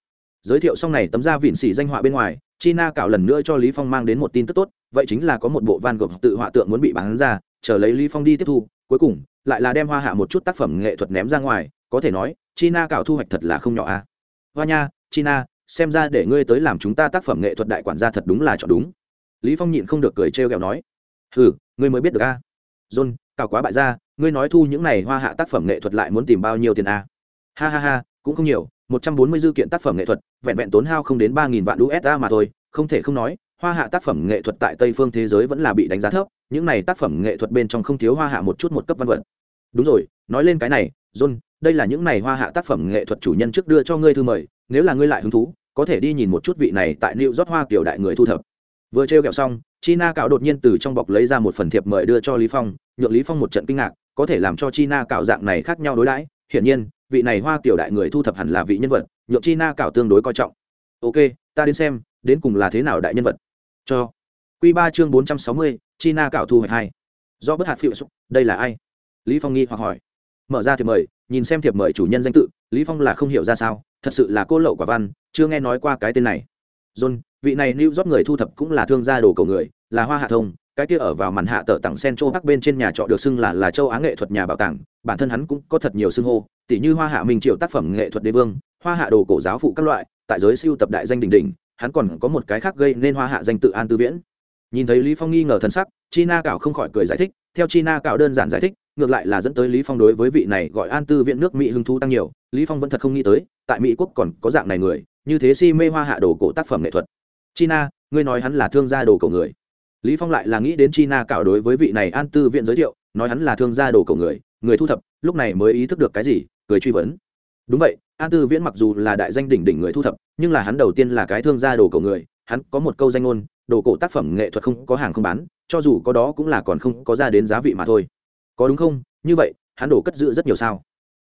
A: Giới thiệu xong này tấm da vịn xỉ danh họa bên ngoài, china cạo lần nữa cho lý phong mang đến một tin tức tốt, vậy chính là có một bộ van gogh tự họa tượng muốn bị bán ra, chờ lấy lý phong đi tiếp thu cuối cùng, lại là đem hoa hạ một chút tác phẩm nghệ thuật ném ra ngoài, có thể nói, china cạo thu hoạch thật là không nhỏ a à? hoa nha, china, xem ra để ngươi tới làm chúng ta tác phẩm nghệ thuật đại quản gia thật đúng là chọn đúng lý phong nhịn không được cười trêu ghẹo nói ừ ngươi mới biết được a à? john, cạo quá bại gia, ngươi nói thu những này hoa hạ tác phẩm nghệ thuật lại muốn tìm bao nhiêu tiền a à? ha ha ha, cũng không nhiều, một trăm bốn mươi dư kiện tác phẩm nghệ thuật, vẹn vẹn tốn hao không đến ba nghìn vạn usd mà thôi, không thể không nói hoa hạ tác phẩm nghệ thuật tại tây phương thế giới vẫn là bị đánh giá thấp, những này tác phẩm nghệ thuật bên trong không thiếu hoa hạ một chút một cấp văn vật. Đúng rồi, nói lên cái này, john, đây là những này hoa hạ tác phẩm nghệ thuật chủ nhân trước đưa cho ngươi thư mời, nếu là ngươi lại hứng thú, có thể đi nhìn một chút vị này tại new york hoa kiểu đại người thu thập. Vừa trêu kẹo xong, china cạo đột nhiên từ trong bọc lấy ra một phần thiệp mời đưa cho lý phong, nhượng lý phong một trận kinh ngạc, có thể làm cho china cạo dạng này khác nhau đối đãi, hiển nhiên, vị này hoa kiểu đại người thu thập hẳn là vị nhân vật, nhượng china cạo tương đối coi trọng. Ok, ta đến xem, đến cùng là thế nào đại nhân vật? Cho Quy 3 chương 460, China cạo thu hoạch hai. Do bất hạt phiêu xúc, đây là ai? Lý Phong nghi hoặc hỏi. Mở ra thiệp mời, nhìn xem thiệp mời chủ nhân danh tự, Lý Phong là không hiểu ra sao, thật sự là cô lậu quả văn, chưa nghe nói qua cái tên này. John, vị này New giúp người thu thập cũng là thương gia đồ cầu người, là Hoa Hạ Thông, cái kia ở vào màn hạ tờ tặng Central Park bên trên nhà trọ được xưng là là châu Á nghệ thuật nhà bảo tàng, bản thân hắn cũng có thật nhiều xưng hô, tỷ như Hoa Hạ Minh Triệu tác phẩm nghệ thuật đế vương, Hoa Hạ đồ cổ giáo phụ các loại, tại giới siêu tập đại danh đỉnh đỉnh, hắn còn có một cái khác gây nên Hoa Hạ danh tự An Tư Viễn. Nhìn thấy lý phong nghi ngờ thần sắc, china cảo không khỏi cười giải thích, theo china cảo đơn giản giải thích, ngược lại là dẫn tới lý phong đối với vị này gọi an tư viện nước mỹ hứng thú tăng nhiều, lý phong vẫn thật không nghĩ tới, tại mỹ quốc còn có dạng này người, như thế si mê hoa hạ đồ cổ tác phẩm nghệ thuật. China, ngươi nói hắn là thương gia đồ cổ người. Lý phong lại là nghĩ đến china cảo đối với vị này an tư viện giới thiệu, nói hắn là thương gia đồ cổ người người thu thập, lúc này mới ý thức được cái gì, cười truy vấn đúng vậy an tư viễn mặc dù là đại danh đỉnh đỉnh người thu thập, nhưng là hắn đầu tiên là cái thương gia đồ cổ người, hắn có một câu danh ngôn, đồ cổ tác phẩm nghệ thuật không có hàng không bán, cho dù có đó cũng là còn không có ra đến giá vị mà thôi. Có đúng không? Như vậy, hắn đổ cất giữ rất nhiều sao?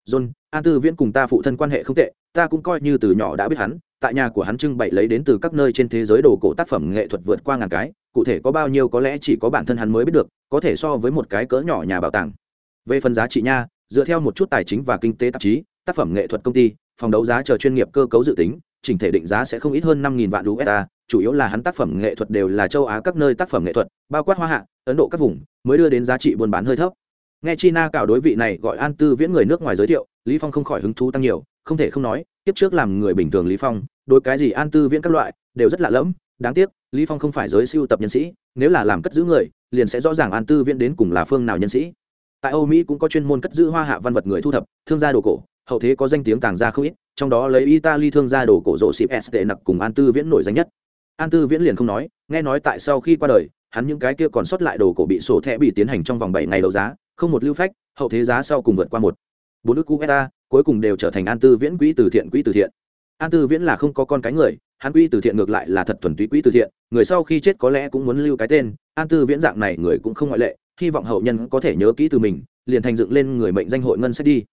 A: John an tư viễn cùng ta phụ thân quan hệ không tệ, ta cũng coi như từ nhỏ đã biết hắn, tại nhà của hắn trưng bày lấy đến từ các nơi trên thế giới đồ cổ tác phẩm nghệ thuật vượt qua ngàn cái, cụ thể có bao nhiêu có lẽ chỉ có bản thân hắn mới biết được, có thể so với một cái cỡ nhỏ nhà bảo tàng. Về phần giá trị nha, dựa theo một chút tài chính và kinh tế tạp chí tác phẩm nghệ thuật công ty, phòng đấu giá chờ chuyên nghiệp cơ cấu dự tính, chỉnh thể định giá sẽ không ít hơn năm vạn usd chủ yếu là hắn tác phẩm nghệ thuật đều là châu á các nơi tác phẩm nghệ thuật, bao quát hoa hạ, ấn độ các vùng, mới đưa đến giá trị buôn bán hơi thấp. Nghe china cạo đối vị này gọi an tư viễn người nước ngoài giới thiệu, lý phong không khỏi hứng thú tăng nhiều, không thể không nói, tiếp trước làm người bình thường lý phong, đối cái gì an tư viễn các loại, đều rất lạ lẫm, đáng tiếc, lý phong không phải giới siêu tập nhân sĩ, nếu là làm cất giữ người, liền sẽ rõ ràng an tư viễn đến cùng là phương nào nhân sĩ. Tại âu mỹ cũng có chuyên môn cất giữ hoa hạ văn vật người thu thập, thương gia đồ cổ hậu thế có danh tiếng tàng ra không ít, trong đó lấy italy thương gia đồ cổ rộ xịp st nặc cùng an tư viễn nổi danh nhất. An tư viễn liền không nói, nghe nói tại sau khi qua đời, hắn những cái kia còn sót lại đồ cổ bị sổ thẻ bị tiến hành trong vòng bảy ngày đấu giá, không một lưu phách, hậu thế giá sau cùng vượt qua một. Bốn ước cú cuối cùng đều trở thành an tư viễn quỹ từ thiện quỹ từ thiện. An tư viễn là không có con cái người, hắn quỹ từ thiện ngược lại là thật thuần túy quỹ từ thiện, người sau khi chết có lẽ cũng muốn lưu cái tên, an tư viễn dạng này người cũng không ngoại lệ, hy vọng hậu nhân có thể nhớ kỹ từ mình, liền thành dựng lên người mệnh danh hội ngân sách đi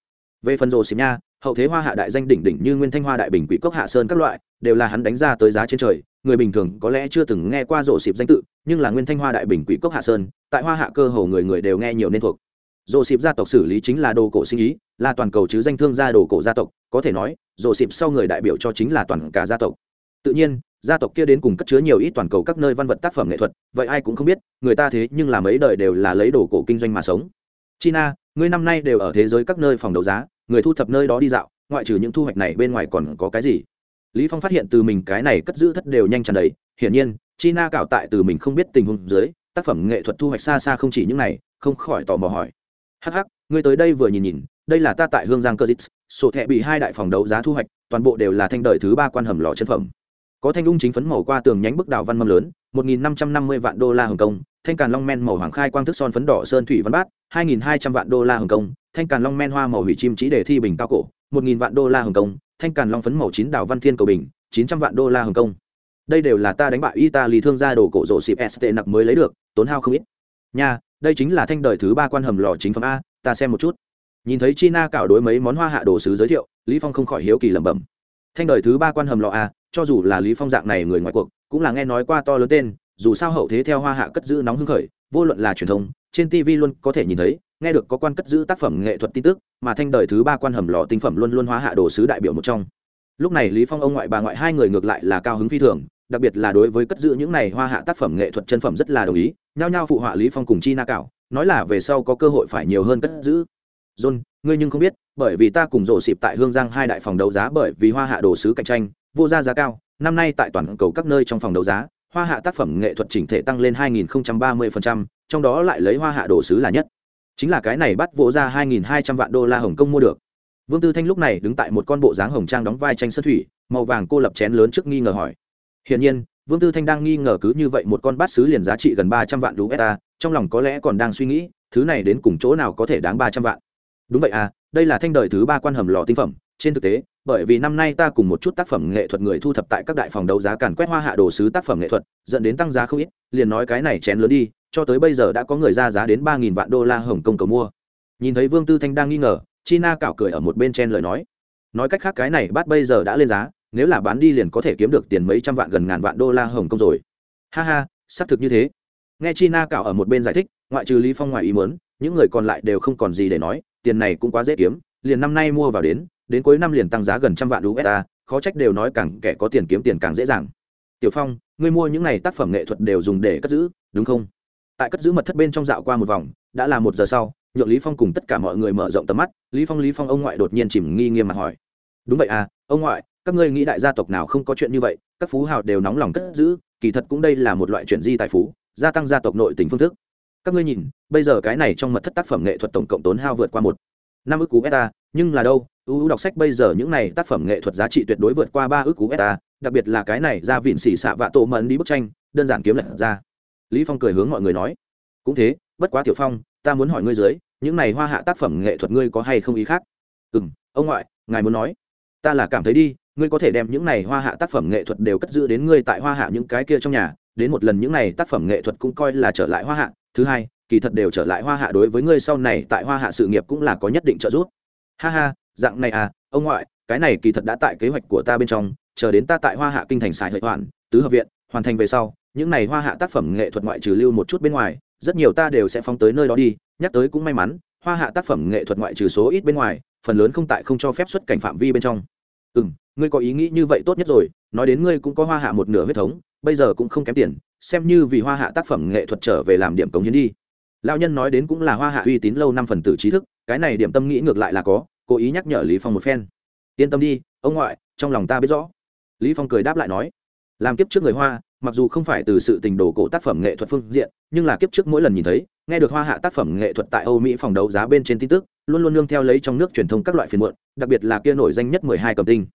A: về phần rồ xịp nha, hậu thế hoa hạ đại danh đỉnh đỉnh như nguyên thanh hoa, đại bình, quỷ cốc, hạ sơn các loại, đều là hắn đánh ra tới giá trên trời. Người bình thường có lẽ chưa từng nghe qua rồ xịp danh tự, nhưng là nguyên thanh hoa, đại bình, quỷ cốc, hạ sơn, tại hoa hạ cơ hồ người người đều nghe nhiều nên thuộc. Rồ xịp gia tộc xử lý chính là đồ cổ sinh ý, là toàn cầu chứ danh thương gia đồ cổ gia tộc, có thể nói, rồ xịp sau người đại biểu cho chính là toàn cả gia tộc. Tự nhiên, gia tộc kia đến cùng cất chứa nhiều ít toàn cầu các nơi văn vật tác phẩm nghệ thuật, vậy ai cũng không biết, người ta thế nhưng là mấy đời đều là lấy đồ cổ kinh doanh mà sống. China ngươi năm nay đều ở thế giới các nơi phòng đấu giá, người thu thập nơi đó đi dạo, ngoại trừ những thu hoạch này bên ngoài còn có cái gì? Lý phong phát hiện từ mình cái này cất giữ thất đều nhanh tràn đầy, hiển nhiên, china cạo tại từ mình không biết tình huống dưới, tác phẩm nghệ thuật thu hoạch xa xa không chỉ những này, không khỏi tò mò hỏi. Hắc hắc, ngươi tới đây vừa nhìn nhìn, đây là ta tại hương giang cơ dịch sổ thẻ bị hai đại phòng đấu giá thu hoạch, toàn bộ đều là thanh đời thứ ba quan hầm lò chân phẩm. Có thanh ung chính phấn màu qua tường nhánh bức đào văn mâm lớn, một nghìn năm trăm năm mươi vạn đô la hồng kông thanh càn long men màu hoàng khai quang thức son phấn đỏ sơn thủy văn bát, hai nghìn hai trăm vạn đô la hồng kông. Thanh càn long men hoa màu hủy chim chỉ để thi bình cao cổ, một nghìn vạn đô la hồng kông. Thanh càn long phấn màu chín đào văn thiên cầu bình, chín trăm vạn đô la hồng kông. Đây đều là ta đánh bại italy thương gia đồ cổ rộ xịp st nặc mới lấy được, tốn hao không ít. Nha, đây chính là thanh đời thứ ba quan hầm lò chính phẩm a, ta xem một chút. Nhìn thấy china cạo đối mấy món hoa hạ đồ sứ giới thiệu, lý phong không khỏi hiếu kỳ lẩm bẩm. Thanh đời thứ ba quan hầm lò a, cho dù là lý phong dạng này người ngoài cuộc, cũng là nghe nói qua to lớn tên dù sao hậu thế theo hoa hạ cất giữ nóng hưng khởi, vô luận là truyền thông, trên tv luôn có thể nhìn thấy, nghe được có quan cất giữ tác phẩm nghệ thuật tin tức, mà thanh đời thứ ba quan hầm lò tinh phẩm luôn luôn hóa hạ đồ sứ đại biểu một trong. Lúc này lý phong ông ngoại bà ngoại hai người ngược lại là cao hứng phi thường, đặc biệt là đối với cất giữ những này hoa hạ tác phẩm nghệ thuật chân phẩm rất là đồng ý, nhao nhao phụ họa lý phong cùng chi na cảo, nói là về sau có cơ hội phải nhiều hơn cất giữ. John, ngươi nhưng không biết, bởi vì ta cùng rộ xịp tại hương giang hai đại phòng đấu giá bởi vì hoa hạ đồ sứ cạnh tranh, vô gia giá cao, năm nay tại toàn cầu các nơi trong phòng đấu giá hoa hạ tác phẩm nghệ thuật chỉnh thể tăng lên 2030%, trong đó lại lấy hoa hạ đồ sứ là nhất. Chính là cái này bắt vỗ ra 2.200 vạn đô la hồng kông mua được. Vương tư thanh lúc này đứng tại một con bộ dáng hồng trang đóng vai tranh sơn thủy màu vàng cô lập chén lớn trước nghi ngờ hỏi. Hiển nhiên vương tư thanh đang nghi ngờ cứ như vậy một con bát sứ liền giá trị gần ba trăm vạn usd trong lòng có lẽ còn đang suy nghĩ thứ này đến cùng chỗ nào có thể đáng ba trăm vạn. Đúng vậy à đây là thanh đời thứ ba quan hầm lò tinh phẩm trên thực tế bởi vì năm nay ta cùng một chút tác phẩm nghệ thuật người thu thập tại các đại phòng đấu giá càn quét hoa hạ đồ sứ tác phẩm nghệ thuật, dẫn đến tăng giá không ít, liền nói cái này chén lớn đi, cho tới bây giờ đã có người ra giá đến ba nghìn vạn đô la hồng kông cầu mua. Nhìn thấy vương tư thanh đang nghi ngờ, china cạo cười ở một bên chen lời nói. Nói cách khác cái này bắt bây giờ đã lên giá, nếu là bán đi liền có thể kiếm được tiền mấy trăm vạn gần ngàn vạn đô la hồng kông rồi. Ha ha, xác thực như thế. Nghe china cạo ở một bên giải thích, ngoại trừ lý phong ngoài ý muốn, những người còn lại đều không còn gì để nói, tiền này cũng quá dễ kiếm, liền năm nay mua vào đến đến cuối năm liền tăng giá gần trăm vạn usd khó trách đều nói càng kẻ có tiền kiếm tiền càng dễ dàng. Tiểu phong, ngươi mua những này tác phẩm nghệ thuật đều dùng để cất giữ, đúng không? Tại cất giữ mật thất bên trong dạo qua một vòng, đã là một giờ sau, nhượng lý phong cùng tất cả mọi người mở rộng tầm mắt, lý phong lý phong ông ngoại đột nhiên chìm nghi nghiêm mặt hỏi. Đúng vậy à ông ngoại, các ngươi nghĩ đại gia tộc nào không có chuyện như vậy, các phú hào đều nóng lòng cất giữ, kỳ thật cũng đây là một loại chuyện di tài phú, gia tăng gia tộc nội tình phương thức. Các ngươi nhìn, bây giờ cái này trong mật thất tác phẩm nghệ thuật tổng cộng tốn hao vượt qua một năm ước cú beta, nhưng là đâu ưu đọc sách bây giờ những này tác phẩm nghệ thuật giá trị tuyệt đối vượt qua ba ước cú beta, đặc biệt là cái này ra vịn xỉ xạ vạ tổ mẫn đi bức tranh, đơn giản kiếm lật ra. Lý phong cười hướng mọi người nói, cũng thế, bất quá tiểu phong, ta muốn hỏi ngươi dưới, những này hoa hạ tác phẩm nghệ thuật ngươi có hay không ý khác? Ừ ông ngoại, ngài muốn nói. Ta là cảm thấy đi, ngươi có thể đem những này hoa hạ tác phẩm nghệ thuật đều cất giữ đến ngươi tại hoa hạ những cái kia trong nhà, đến một lần những này tác phẩm nghệ thuật cũng coi là trở lại hoa hạ. Thứ hai kỳ thật đều trở lại hoa hạ đối với ngươi sau này tại hoa hạ sự nghiệp cũng là có nhất định trợ giúp. Ha ha, dạng này à ông ngoại, cái này kỳ thật đã tại kế hoạch của ta bên trong, chờ đến ta tại hoa hạ kinh thành xài hợi hoàn, tứ hợp viện, hoàn thành về sau, những này hoa hạ tác phẩm nghệ thuật ngoại trừ lưu một chút bên ngoài, rất nhiều ta đều sẽ phóng tới nơi đó đi, nhắc tới cũng may mắn, hoa hạ tác phẩm nghệ thuật ngoại trừ số ít bên ngoài, phần lớn không tại không cho phép xuất cảnh phạm vi bên trong. Ừ m ngươi có ý nghĩ như vậy tốt nhất rồi, nói đến ngươi cũng có hoa hạ một nửa huyết thống, bây giờ cũng không kém tiền, xem như vì hoa hạ tác phẩm nghệ thuật trở về làm điểm cống hiến đi lao nhân nói đến cũng là hoa hạ uy tín lâu năm phần tử trí thức, cái này điểm tâm nghĩ ngược lại là có, cố ý nhắc nhở lý phong một phen. Yên tâm đi, ông ngoại, trong lòng ta biết rõ. Lý phong cười đáp lại nói, làm kiếp trước người hoa, mặc dù không phải từ sự tình đồ cổ tác phẩm nghệ thuật phương diện, nhưng là kiếp trước mỗi lần nhìn thấy, nghe được hoa hạ tác phẩm nghệ thuật tại âu mỹ phòng đấu giá bên trên tin tức, luôn luôn nương theo lấy trong nước truyền thông các loại phiền muộn, đặc biệt là kia nổi danh nhất mười hai cầm tinh.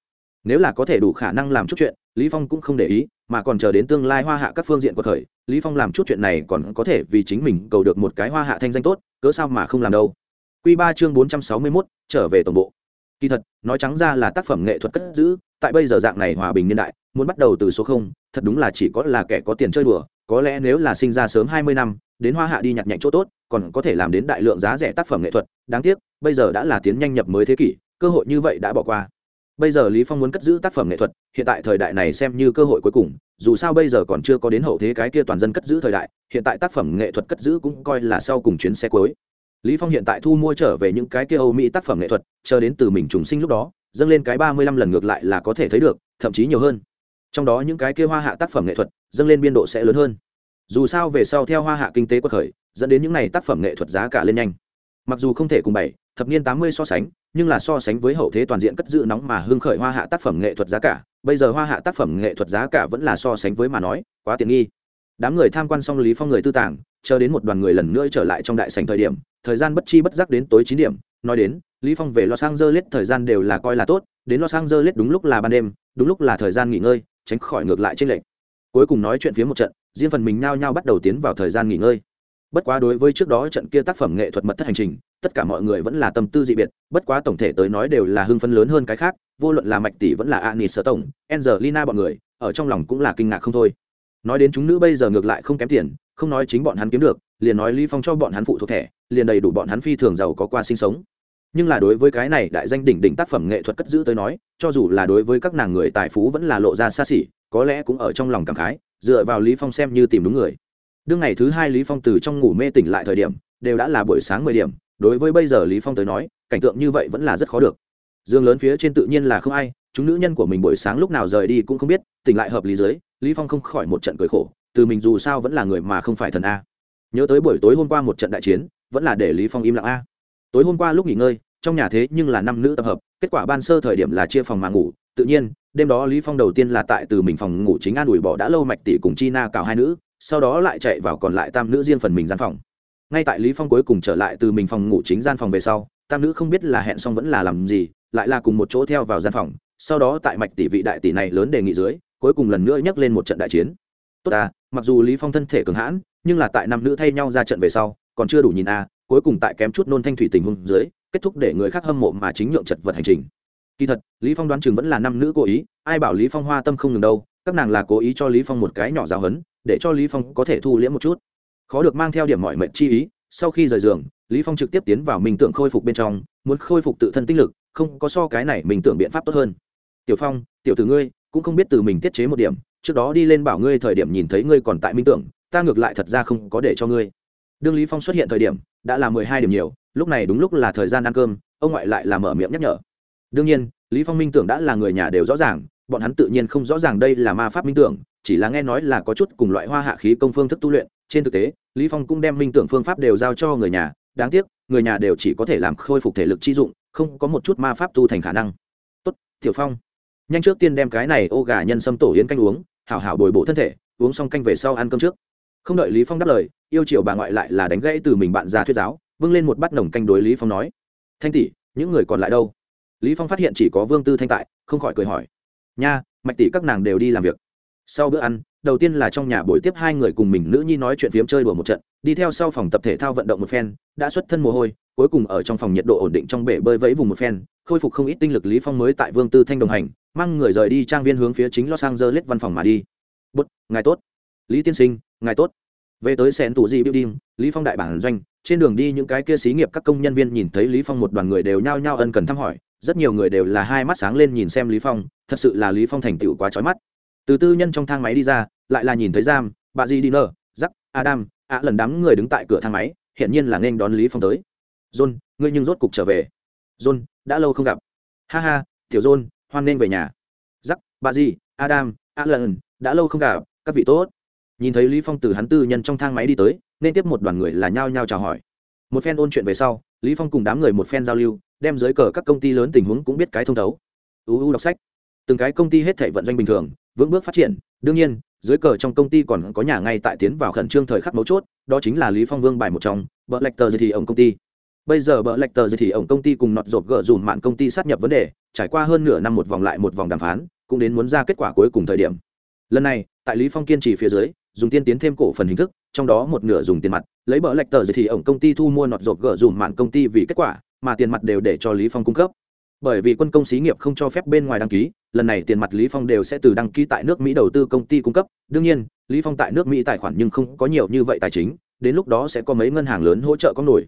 A: Nếu là có thể đủ khả năng làm chút chuyện, lý phong cũng không để ý mà còn chờ đến tương lai hoa hạ các phương diện của thời lý phong làm chút chuyện này còn có thể vì chính mình cầu được một cái hoa hạ thanh danh tốt cớ sao mà không làm đâu. Quy ba chương bốn trăm sáu mươi 461, trở về tổng bộ. Kỳ thật nói trắng ra là tác phẩm nghệ thuật cất giữ tại bây giờ dạng này hòa bình niên đại muốn bắt đầu từ số không thật đúng là chỉ có là kẻ có tiền chơi đùa có lẽ nếu là sinh ra sớm hai mươi năm đến hoa hạ đi nhặt nhạnh chỗ tốt còn có thể làm đến đại lượng giá rẻ tác phẩm nghệ thuật. Đáng tiếc bây giờ đã là tiến nhanh nhập mới thế kỷ cơ hội như vậy đã bỏ qua bây giờ lý phong muốn cất giữ tác phẩm nghệ thuật, hiện tại thời đại này xem như cơ hội cuối cùng, dù sao bây giờ còn chưa có đến hậu thế cái kia toàn dân cất giữ thời đại, hiện tại tác phẩm nghệ thuật cất giữ cũng coi là sau cùng chuyến xe cuối. Lý phong hiện tại thu mua trở về những cái kia âu mỹ tác phẩm nghệ thuật, chờ đến từ mình trùng sinh lúc đó, dâng lên cái ba mươi lăm lần ngược lại là có thể thấy được, thậm chí nhiều hơn. Trong đó những cái kia hoa hạ tác phẩm nghệ thuật, dâng lên biên độ sẽ lớn hơn. Dù sao về sau theo hoa hạ kinh tế quật khởi, dẫn đến những này tác phẩm nghệ thuật giá cả lên nhanh mặc dù không thể cùng bảy, thập niên tám mươi so sánh, nhưng là so sánh với hậu thế toàn diện cất giữ nóng mà hưng khởi hoa hạ tác phẩm nghệ thuật giá cả, bây giờ hoa hạ tác phẩm nghệ thuật giá cả vẫn là so sánh với mà nói, quá tiện nghi. Đám người tham quan xong lý phong người tư tàng, chờ đến một đoàn người lần nữa trở lại trong đại sành thời điểm, thời gian bất chi bất giác đến tối chín điểm. Nói đến, lý phong về los angeles thời gian đều là coi là tốt, đến los angeles đúng lúc là ban đêm, đúng lúc là thời gian nghỉ ngơi, tránh khỏi ngược lại trên lệnh cuối cùng nói chuyện phía một trận, riêng phần mình nhao nhao bắt đầu tiến vào thời gian nghỉ ngơi bất quá đối với trước đó trận kia tác phẩm nghệ thuật mật thất hành trình, tất cả mọi người vẫn là tâm tư dị biệt, bất quá tổng thể tới nói đều là hưng phấn lớn hơn cái khác, vô luận là mạch tỷ vẫn là anis sở tổng, angelina bọn người, ở trong lòng cũng là kinh ngạc không thôi. Nói đến chúng nữ bây giờ ngược lại không kém tiền, không nói chính bọn hắn kiếm được, liền nói lý phong cho bọn hắn phụ thuộc thẻ, liền đầy đủ bọn hắn phi thường giàu có qua sinh sống. Nhưng là đối với cái này đại danh đỉnh đỉnh tác phẩm nghệ thuật cất giữ tới nói, cho dù là đối với các nàng người tài phú vẫn là lộ ra xa xỉ, có lẽ cũng ở trong lòng cảm khái, dựa vào lý phong xem như tìm đúng người đương ngày thứ hai lý phong từ trong ngủ mê tỉnh lại thời điểm, đều đã là buổi sáng mười điểm. Đối với bây giờ lý phong tới nói, cảnh tượng như vậy vẫn là rất khó được. Dương lớn phía trên tự nhiên là không ai, chúng nữ nhân của mình buổi sáng lúc nào rời đi cũng không biết, tỉnh lại hợp lý dưới, lý phong không khỏi một trận cười khổ, từ mình dù sao vẫn là người mà không phải thần a. Nhớ tới buổi tối hôm qua một trận đại chiến, vẫn là để lý phong im lặng a. Tối hôm qua lúc nghỉ ngơi, trong nhà thế nhưng là năm nữ tập hợp, kết quả ban sơ thời điểm là chia phòng mà ngủ. Tự nhiên, đêm đó lý phong đầu tiên là tại từ mình phòng ngủ chính an ủi bỏ đã lâu mạch tỷ cùng chi na cào hai nữ sau đó lại chạy vào còn lại tam nữ riêng phần mình gian phòng. Ngay tại lý phong cuối cùng trở lại từ mình phòng ngủ chính gian phòng về sau tam nữ không biết là hẹn xong vẫn là làm gì lại là cùng một chỗ theo vào gian phòng. Sau đó tại mạch tỷ vị đại tỷ này lớn đề nghị dưới cuối cùng lần nữa nhắc lên một trận đại chiến. Tốt à mặc dù lý phong thân thể cường hãn nhưng là tại năm nữ thay nhau ra trận về sau còn chưa đủ nhìn a à, cuối cùng tại kém chút nôn thanh thủy tình huống dưới kết thúc để người khác hâm mộ mà chính nhượng chật vật hành trình. Kỳ thật lý phong đoán chừng vẫn là năm nữ cố ý ai bảo lý phong hoa tâm không ngừng đâu các nàng là cố ý cho lý phong một cái nhỏ giáo hấn để cho lý phong có thể thu liễm một chút. Khó được mang theo điểm mọi mệnh chi ý, sau khi rời giường, lý phong trực tiếp tiến vào minh tưởng khôi phục bên trong, muốn khôi phục tự thân tinh lực, không có so cái này mình tưởng biện pháp tốt hơn. Tiểu phong, tiểu tử ngươi, cũng không biết từ mình tiết chế một điểm, trước đó đi lên bảo ngươi thời điểm nhìn thấy ngươi còn tại minh tưởng, ta ngược lại thật ra không có để cho ngươi. Đương lý phong xuất hiện thời điểm, đã là mười hai điểm nhiều, lúc này đúng lúc là thời gian ăn cơm, ông ngoại lại là mở miệng nhắc nhở. Đương nhiên, lý phong minh tưởng đã là người nhà đều rõ ràng, bọn hắn tự nhiên không rõ ràng đây là ma pháp minh tưởng chỉ là nghe nói là có chút cùng loại hoa hạ khí công phương thức tu luyện, trên thực tế, lý phong cũng đem minh tưởng phương pháp đều giao cho người nhà, đáng tiếc, người nhà đều chỉ có thể làm khôi phục thể lực chi dụng, không có một chút ma pháp tu thành khả năng. Tốt, tiểu phong. Nhanh trước tiên đem cái này ô gà nhân sâm tổ yến canh uống, hảo hảo bồi bổ thân thể, uống xong canh về sau ăn cơm trước. Không đợi lý phong đáp lời, yêu chiều bà ngoại lại là đánh gãy từ mình bạn già thuyết giáo vâng lên một bát nồng canh đối lý phong nói. Thanh tỷ, những người còn lại đâu? Lý phong phát hiện chỉ có vương tư thanh tại, không khỏi cười hỏi. Nha, mạch tỷ các nàng đều đi làm việc sau bữa ăn, đầu tiên là trong nhà buổi tiếp hai người cùng mình nữ nhi nói chuyện phiếm chơi đùa một trận, đi theo sau phòng tập thể thao vận động một phen, đã xuất thân mồ hôi, cuối cùng ở trong phòng nhiệt độ ổn định trong bể bơi vẫy vùng một phen, khôi phục không ít tinh lực lý phong mới tại vương tư thanh đồng hành, mang người rời đi trang viên hướng phía chính los angeles văn phòng mà đi. Bút, ngài tốt. Lý tiên sinh, ngài tốt. Về tới sẹn tủ di building, lý phong đại bản doanh, trên đường đi những cái kia xí nghiệp các công nhân viên nhìn thấy lý phong một đoàn người đều nhao nhao ân cần thăm hỏi, rất nhiều người đều là hai mắt sáng lên nhìn xem lý phong, thật sự là lý phong thành tựu quá chói mắt từ tư nhân trong thang máy đi ra, lại là nhìn thấy giam, bà di đi nơ giắc adam, ạ lần đám người đứng tại cửa thang máy hiện nhiên là nên đón lý phong tới. John, ngươi nhưng rốt cục trở về. John, đã lâu không gặp. Ha ha, tiểu john, hoan nên về nhà. Giắc bà di, adam, ạ lần, đã lâu không gặp, các vị tốt. Nhìn thấy lý phong từ hắn tư nhân trong thang máy đi tới, nên tiếp một đoàn người là nhao nhao chào hỏi. Một phen ôn chuyện về sau, lý phong cùng đám người một phen giao lưu, đem dưới cờ các công ty lớn tình huống cũng biết cái thông thấu. Uu đọc sách từng cái công ty hết thảy vận doanh bình thường, vững bước phát triển. Đương nhiên, dưới cờ trong công ty còn có nhà ngay tại tiến vào khẩn trương thời khắc mấu chốt, đó chính là lý phong vương bài một trong bợ lệch tờ thì ổng công ty. Bây giờ bợ lệch tờ thì ổng công ty cùng nọt rột gỡ dùn mạng công ty sát nhập vấn đề, trải qua hơn nửa năm một vòng lại một vòng đàm phán, cũng đến muốn ra kết quả cuối cùng thời điểm. Lần này, tại lý phong kiên trì phía dưới, dùng tiên tiến thêm cổ phần hình thức, trong đó một nửa dùng tiền mặt, lấy bợ lệch tờ thì ổng công ty thu mua nọt rột gỡ dùn mạng công ty vì kết quả, mà tiền mặt đều để cho lý phong cung cấp bởi vì quân công xí nghiệp không cho phép bên ngoài đăng ký, lần này tiền mặt lý phong đều sẽ từ đăng ký tại nước mỹ đầu tư công ty cung cấp. Đương nhiên, lý phong tại nước mỹ tài khoản nhưng không có nhiều như vậy tài chính, đến lúc đó sẽ có mấy ngân hàng lớn hỗ trợ có nổi.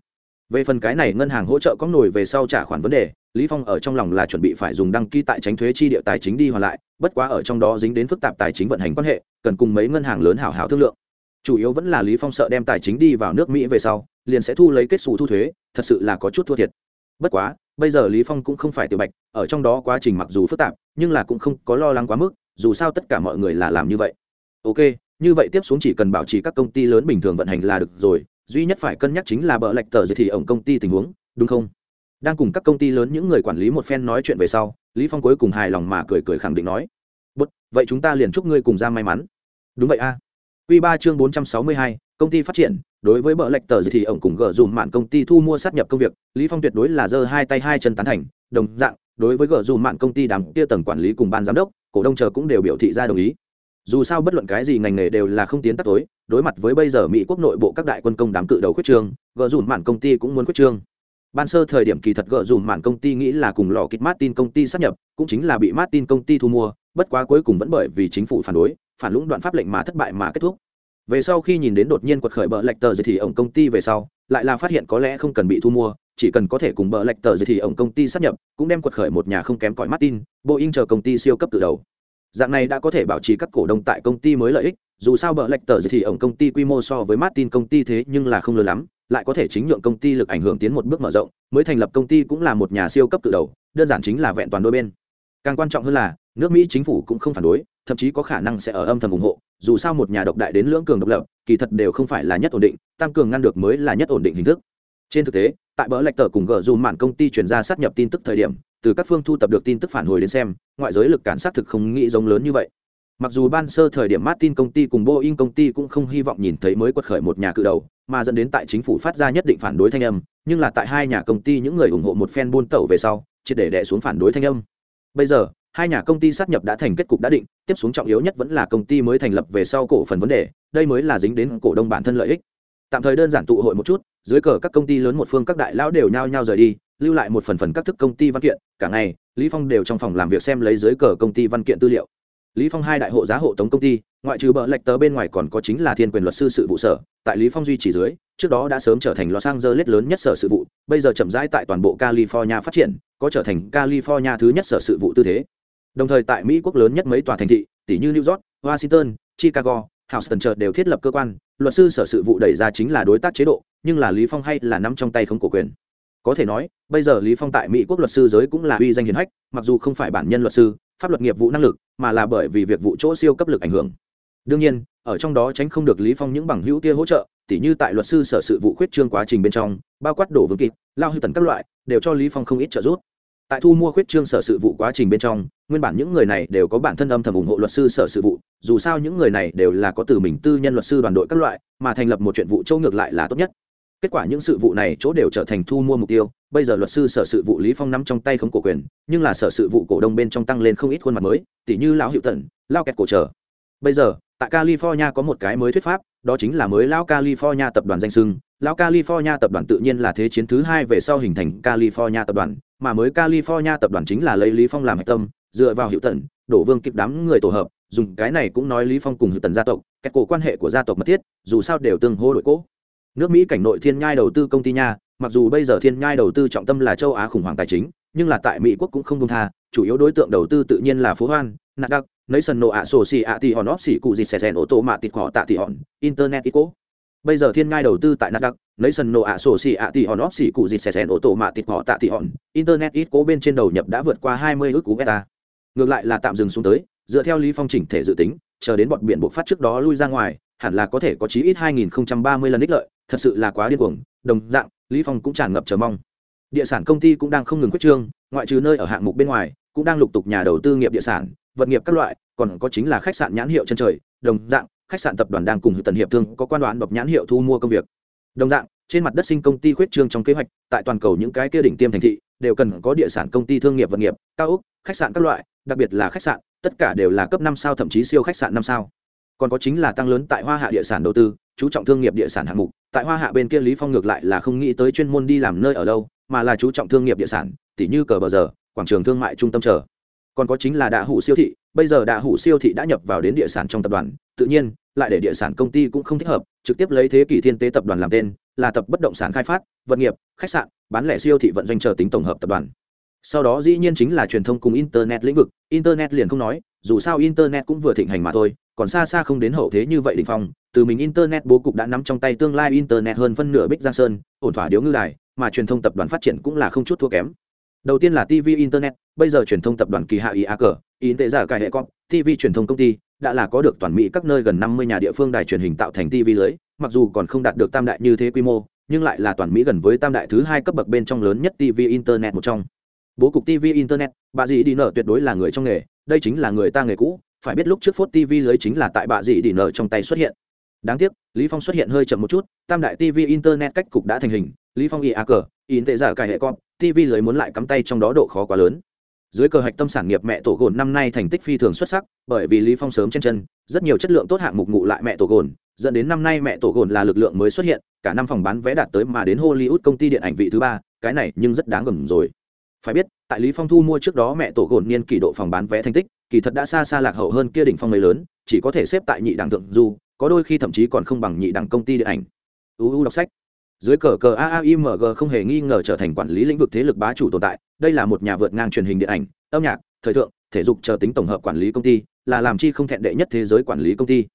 A: Về phần cái này ngân hàng hỗ trợ có nổi về sau trả khoản vấn đề, lý phong ở trong lòng là chuẩn bị phải dùng đăng ký tại tránh thuế chi địa tài chính đi hoàn lại, bất quá ở trong đó dính đến phức tạp tài chính vận hành quan hệ, cần cùng mấy ngân hàng lớn hảo hảo thương lượng. Chủ yếu vẫn là lý phong sợ đem tài chính đi vào nước mỹ về sau, liền sẽ thu lấy kết xù thu thuế, thật sự là có chút thua thiệt. Bất quá bây giờ lý phong cũng không phải tiểu bạch ở trong đó quá trình mặc dù phức tạp nhưng là cũng không có lo lắng quá mức dù sao tất cả mọi người là làm như vậy. Ok như vậy tiếp xuống chỉ cần bảo trì các công ty lớn bình thường vận hành là được rồi duy nhất phải cân nhắc chính là bợ lệch tờ gì thì ổng công ty tình huống đúng không? Đang cùng các công ty lớn những người quản lý một phen nói chuyện về sau lý phong cuối cùng hài lòng mà cười cười khẳng định nói. Bút vậy chúng ta liền chúc ngươi cùng ra may mắn. Đúng vậy a. À. Quy 3 chương 462, công ty phát triển, đối với bợ lệch tờ gì thì ổng cùng gỡ dùm mạn công ty thu mua sát nhập công việc, Lý Phong tuyệt đối là giơ hai tay hai chân tán thành, đồng dạng, đối với gỡ dùm mạn công ty đám kia tầng quản lý cùng ban giám đốc, cổ đông chờ cũng đều biểu thị ra đồng ý. Dù sao bất luận cái gì ngành nghề đều là không tiến tắt tối, đối mặt với bây giờ Mỹ quốc nội bộ các đại quân công đám cự đầu khuyết trương, gỡ dùm mạn công ty cũng muốn khuyết trương. Ban sơ thời điểm kỳ thật gỡ dùm mạn công ty nghĩ là cùng lò kịch Martin công ty sát nhập, cũng chính là bị Martin công ty thu mua, bất quá cuối cùng vẫn bởi vì chính phủ phản đối, phản lũng đoạn pháp lệnh mà thất bại mà kết thúc về sau khi nhìn đến đột nhiên quật khởi bờ lạch tờ thì ổng công ty về sau, lại là phát hiện có lẽ không cần bị thu mua, chỉ cần có thể cùng bờ lạch tờ thì ổng công ty sát nhập, cũng đem quật khởi một nhà không kém cỏi martin, boeing chờ công ty siêu cấp từ đầu. Dạng này đã có thể bảo trì các cổ đông tại công ty mới lợi ích, dù sao bờ lạch tờ thì ổng công ty quy mô so với martin công ty thế nhưng là không lớn lắm, lại có thể chính nhượng công ty lực ảnh hưởng tiến một bước mở rộng, mới thành lập công ty cũng là một nhà siêu cấp từ đầu, đơn giản chính là vẹn toàn đôi bên. Càng quan trọng hơn là, nước mỹ chính phủ cũng không phản đối, thậm chí có khả năng sẽ ở âm thầm ủng hộ dù sao một nhà độc đại đến lưỡng cường độc lập, kỳ thật đều không phải là nhất ổn định, tăng cường ngăn được mới là nhất ổn định hình thức. Trên thực tế, tại bỡ lạch tờ cùng gờ dù mạn công ty chuyển ra sát nhập tin tức thời điểm, từ các phương thu tập được tin tức phản hồi đến xem, ngoại giới lực cản sát thực không nghĩ giống lớn như vậy. Mặc dù ban sơ thời điểm martin công ty cùng boeing công ty cũng không hy vọng nhìn thấy mới quật khởi một nhà cự đầu, mà dẫn đến tại chính phủ phát ra nhất định phản đối thanh âm, nhưng là tại hai nhà công ty những người ủng hộ một phen buôn tẩu về sau, triệt để đẻ xuống phản đối thanh âm. Bây giờ hai nhà công ty sát nhập đã thành kết cục đã định, tiếp xuống trọng yếu nhất vẫn là công ty mới thành lập về sau cổ phần vấn đề, đây mới là dính đến cổ đông bản thân lợi ích. Tạm thời đơn giản tụ hội một chút, dưới cờ các công ty lớn một phương các đại lão đều nhao nhao rời đi, lưu lại một phần phần các thức công ty văn kiện, cả ngày, lý phong đều trong phòng làm việc xem lấy dưới cờ công ty văn kiện tư liệu. Lý phong hai đại hộ giá hộ tống công ty, ngoại trừ bờ lệch tờ bên ngoài còn có chính là thiên quyền luật sư sự vụ sở, tại lý phong duy trì dưới, trước đó đã sớm trở thành lò sang dơ lết lớn nhất sở sự vụ, bây giờ chậm rãi tại toàn bộ california phát triển, có trở thành california thứ nhất sở sự vụ tư thế đồng thời tại mỹ quốc lớn nhất mấy tòa thành thị tỷ như new york, washington, chicago, houston chợt đều thiết lập cơ quan. Luật sư sở sự vụ đẩy ra chính là đối tác chế độ, nhưng là lý phong hay là nắm trong tay không cổ quyền. Có thể nói, bây giờ lý phong tại mỹ quốc luật sư giới cũng là uy danh hiển hách, mặc dù không phải bản nhân luật sư, pháp luật nghiệp vụ năng lực, mà là bởi vì việc vụ chỗ siêu cấp lực ảnh hưởng. Đương nhiên, ở trong đó tránh không được lý phong những bằng hữu kia hỗ trợ, tỉ như tại luật sư sở sự vụ khuyết trương quá trình bên trong, bao quát đổ vương kịp lao hư tần các loại, đều cho lý phong không ít trợ giúp tại thu mua khuyết trương sở sự vụ quá trình bên trong nguyên bản những người này đều có bản thân âm thầm ủng hộ luật sư sở sự vụ dù sao những người này đều là có từ mình tư nhân luật sư đoàn đội các loại mà thành lập một chuyện vụ châu ngược lại là tốt nhất. Kết quả những sự vụ này chỗ đều trở thành thu mua mục tiêu bây giờ luật sư sở sự vụ lý phong nắm trong tay không cổ quyền nhưng là sở sự vụ cổ đông bên trong tăng lên không ít khuôn mặt mới tỷ như lão hiệu tận, lao kẹt cổ trở. Bây giờ tại california có một cái mới thuyết pháp đó chính là mới lão california tập đoàn danh sưng lão california tập đoàn tự nhiên là thế chiến thứ hai về sau hình thành california tập đoàn mà mới california tập đoàn chính là lấy lý phong làm hạch tâm, dựa vào hiệu tần đổ vương kịp đám người tổ hợp, dùng cái này cũng nói lý phong cùng hiệu tần gia tộc các cổ quan hệ của gia tộc mật thiết, dù sao đều tương hô đội cố nước mỹ cảnh nội thiên nhai đầu tư công ty nha, mặc dù bây giờ thiên nhai đầu tư trọng tâm là châu á khủng hoảng tài chính, nhưng là tại mỹ quốc cũng không công tha, chủ yếu đối tượng đầu tư tự nhiên là phố hoan nạt đặc nấy sần nộ ạ sổ xì ạ thì hòn óp xỉ cụ gì xẻ xèn ô tô mạ tịt họ tạ thì hòn, internet ico bây giờ thiên nhai đầu tư tại nạt đặc nấy sân nổ ạ sổ xì ạ tỷ hòn óp xỉ cụ gì xẻ xèn ô tô mạ tịt họ tạ thì hòn. Internet ít cố bên trên đầu nhập đã vượt qua hai mươi ước cú beta. Ngược lại là tạm dừng xuống tới, dựa theo lý phong chỉnh thể dự tính, chờ đến bọn biển bộ phát trước đó lui ra ngoài, hẳn là có thể có chí ít 2030 lần ích lợi, thật sự là quá điên cuồng, đồng dạng, lý phong cũng tràn ngập chờ mong. Địa sản công ty cũng đang không ngừng quyết trương, ngoại trừ nơi ở hạng mục bên ngoài, cũng đang lục tục nhà đầu tư nghiệp địa sản, vật nghiệp các loại, còn có chính là khách sạn nhãn hiệu chân trời, đồng dạng, khách sạn tập đoàn đang cùng tần hiệp thương có quan đoán độc nhãn hiệu thu mua công việc đồng dạng, trên mặt đất sinh công ty khuyết trương trong kế hoạch, tại toàn cầu những cái kia đỉnh tiêm thành thị, đều cần có địa sản công ty thương nghiệp vật nghiệp, cao ốc, khách sạn các loại, đặc biệt là khách sạn, tất cả đều là cấp năm sao thậm chí siêu khách sạn năm sao. Còn có chính là tăng lớn tại hoa hạ địa sản đầu tư, chú trọng thương nghiệp địa sản hạng mục, tại hoa hạ bên kia lý phong ngược lại là không nghĩ tới chuyên môn đi làm nơi ở đâu, mà là chú trọng thương nghiệp địa sản, tỉ như cờ bờ giờ, quảng trường thương mại trung tâm chờ. Còn có chính là đạ hủ siêu thị bây giờ đạ hủ siêu thị đã nhập vào đến địa sản trong tập đoàn, tự nhiên, lại để địa sản công ty cũng không thích hợp, trực tiếp lấy thế kỷ thiên tế tập đoàn làm tên, là tập bất động sản khai phát, vật nghiệp, khách sạn, bán lẻ siêu thị vận doanh chờ tính tổng hợp tập đoàn. Sau đó dĩ nhiên chính là truyền thông cùng internet lĩnh vực, internet liền không nói, dù sao internet cũng vừa thịnh hành mà thôi, còn xa xa không đến hậu thế như vậy đình phong, từ mình internet bố cục đã nắm trong tay tương lai internet hơn phân nửa bích giang sơn, ổn thỏa điếu ngư đài, mà truyền thông tập đoàn phát triển cũng là không chút thua kém đầu tiên là tv internet, bây giờ truyền thông tập đoàn kỳ hạ ý a cờ, ý tệ giả cải hệ con tv truyền thông công ty, đã là có được toàn mỹ các nơi gần năm mươi nhà địa phương đài truyền hình tạo thành tv lưới, mặc dù còn không đạt được tam đại như thế quy mô, nhưng lại là toàn mỹ gần với tam đại thứ hai cấp bậc bên trong lớn nhất tv internet một trong. Bố cục tv internet, bà dì đi nở tuyệt đối là người trong nghề, đây chính là người ta nghề cũ, phải biết lúc trước phốt tv lưới chính là tại bà dì đi nở trong tay xuất hiện. Đáng tiếc, lý phong xuất hiện hơi chậm một chút, tam đại tv internet cách cục đã thành hình, lý phong ia cờ in tệ giả cải hệ con tv lưới muốn lại cắm tay trong đó độ khó quá lớn. Dưới cờ hạch tâm sản nghiệp mẹ tổ gồn năm nay thành tích phi thường xuất sắc, bởi vì lý phong sớm trên chân, rất nhiều chất lượng tốt hạng mục ngụ lại mẹ tổ gồn, dẫn đến năm nay mẹ tổ gồn là lực lượng mới xuất hiện, cả năm phòng bán vé đạt tới mà đến hollywood công ty điện ảnh vị thứ ba, cái này nhưng rất đáng gầm rồi. Phải biết, tại lý phong thu mua trước đó mẹ tổ gồn niên kỷ độ phòng bán vé thành tích, kỳ thật đã xa xa lạc hậu hơn kia đỉnh phong mấy lớn, chỉ có thể xếp tại nhị đẳng thượng du, có đôi khi thậm chí còn không bằng nhị đẳng công ty điện ảnh. Uu đọc sách dưới cờ cờ aaimg không hề nghi ngờ trở thành quản lý lĩnh vực thế lực bá chủ tồn tại, đây là một nhà vượt ngang truyền hình điện ảnh, âm nhạc, thời thượng, thể dục chờ tính tổng hợp quản lý công ty, là làm chi không thẹn đệ nhất thế giới quản lý công ty.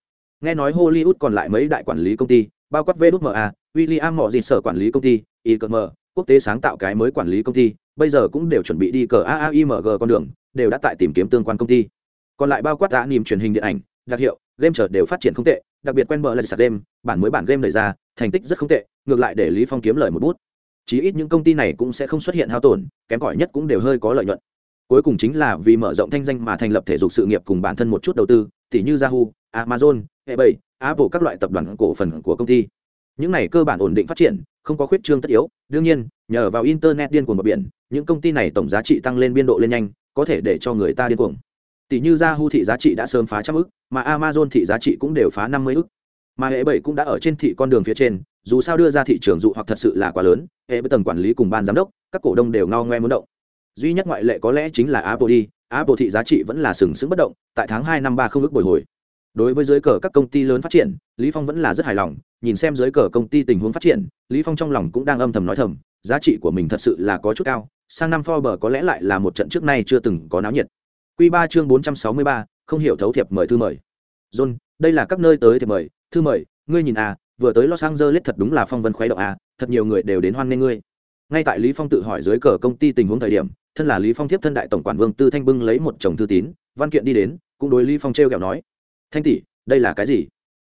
A: Nghe nói hollywood còn lại mấy đại quản lý công ty, bao quát vma william mọi gì sở quản lý công ty icm quốc tế sáng tạo cái mới quản lý công ty, bây giờ cũng đều chuẩn bị đi cờ aaimg con đường, đều đã tại tìm kiếm tương quan công ty. Còn lại bao quát đã niềm truyền hình điện ảnh, đặc hiệu, game chờ đều phát triển không tệ, đặc biệt quen bờ là sạc game bản mới bản game đẩy ra thành tích rất không tệ ngược lại để lý phong kiếm lời một bút. Chí ít những công ty này cũng sẽ không xuất hiện hao tổn kém cỏi nhất cũng đều hơi có lợi nhuận. Cuối cùng chính là vì mở rộng thanh danh mà thành lập thể dục sự nghiệp cùng bản thân một chút đầu tư tỷ như yahoo amazon ebay apple các loại tập đoàn cổ phần của công ty. Những này cơ bản ổn định phát triển không có khuyết trương tất yếu. Đương nhiên nhờ vào internet điên cuồng bờ biển những công ty này tổng giá trị tăng lên biên độ lên nhanh có thể để cho người ta điên cuồng. Tỷ như Yahoo thị giá trị đã sớm phá trăm ức, mà Amazon thị giá trị cũng đều phá năm mươi ức. Mà hệ bảy cũng đã ở trên thị con đường phía trên, dù sao đưa ra thị trường dụ hoặc thật sự là quá lớn, hệ với tầng quản lý cùng ban giám đốc, các cổ đông đều ngao ngoe muốn động. Duy nhất ngoại lệ có lẽ chính là Apple đi, Apple thị giá trị vẫn là sừng sững bất động, tại tháng hai năm ba không ước bồi hồi. Đối với dưới cờ các công ty lớn phát triển, Lý Phong vẫn là rất hài lòng, nhìn xem dưới cờ công ty tình huống phát triển, Lý Phong trong lòng cũng đang âm thầm nói thầm, giá trị của mình thật sự là có chút cao, sang năm Forbes có lẽ lại là một trận trước nay chưa từng có náo nhiệt. Quy 3 chương 463, không hiểu thấu thiệp mời thư mời. John, đây là các nơi tới thiệp mời, thư mời, ngươi nhìn à, vừa tới Los Angeles thật đúng là phong vân khuấy động à, thật nhiều người đều đến hoan nghênh ngươi. Ngay tại Lý Phong tự hỏi dưới cờ công ty tình huống thời điểm, thân là Lý Phong tiếp thân đại tổng quản Vương Tư Thanh bưng lấy một chồng thư tín, văn kiện đi đến, cũng đối Lý Phong treo kẹo nói: "Thanh tỷ, đây là cái gì?"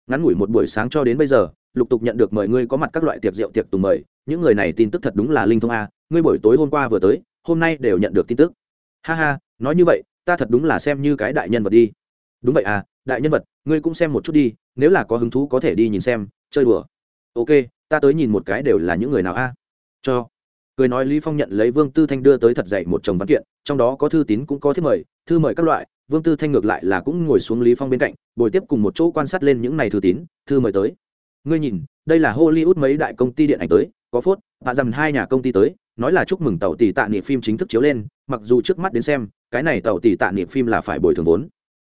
A: Ngắn ngủi một buổi sáng cho đến bây giờ, lục tục nhận được mời ngươi có mặt các loại tiệc rượu tiệc tùng mời, những người này tin tức thật đúng là linh thông a, à, ngươi buổi tối hôm qua vừa tới, hôm nay đều nhận được tin tức ha ha nói như vậy ta thật đúng là xem như cái đại nhân vật đi đúng vậy à đại nhân vật, ngươi cũng xem một chút đi, nếu là có hứng thú có thể đi nhìn xem, chơi đùa. Ok, ta tới nhìn một cái đều là những người nào a? Cho. Cười nói lý phong nhận lấy vương tư thanh đưa tới thật dạy một chồng văn kiện, trong đó có thư tín cũng có thiết mời, thư mời các loại, vương tư thanh ngược lại là cũng ngồi xuống lý phong bên cạnh, bồi tiếp cùng một chỗ quan sát lên những này thư tín, thư mời tới. Ngươi nhìn, đây là hollywood mấy đại công ty điện ảnh tới, có phốt và dầm hai nhà công ty tới, nói là chúc mừng tàu tỷ tạ niệm phim chính thức chiếu lên, mặc dù trước mắt đến xem, cái này tàu tỷ tạ niệm phim là phải bồi thường vốn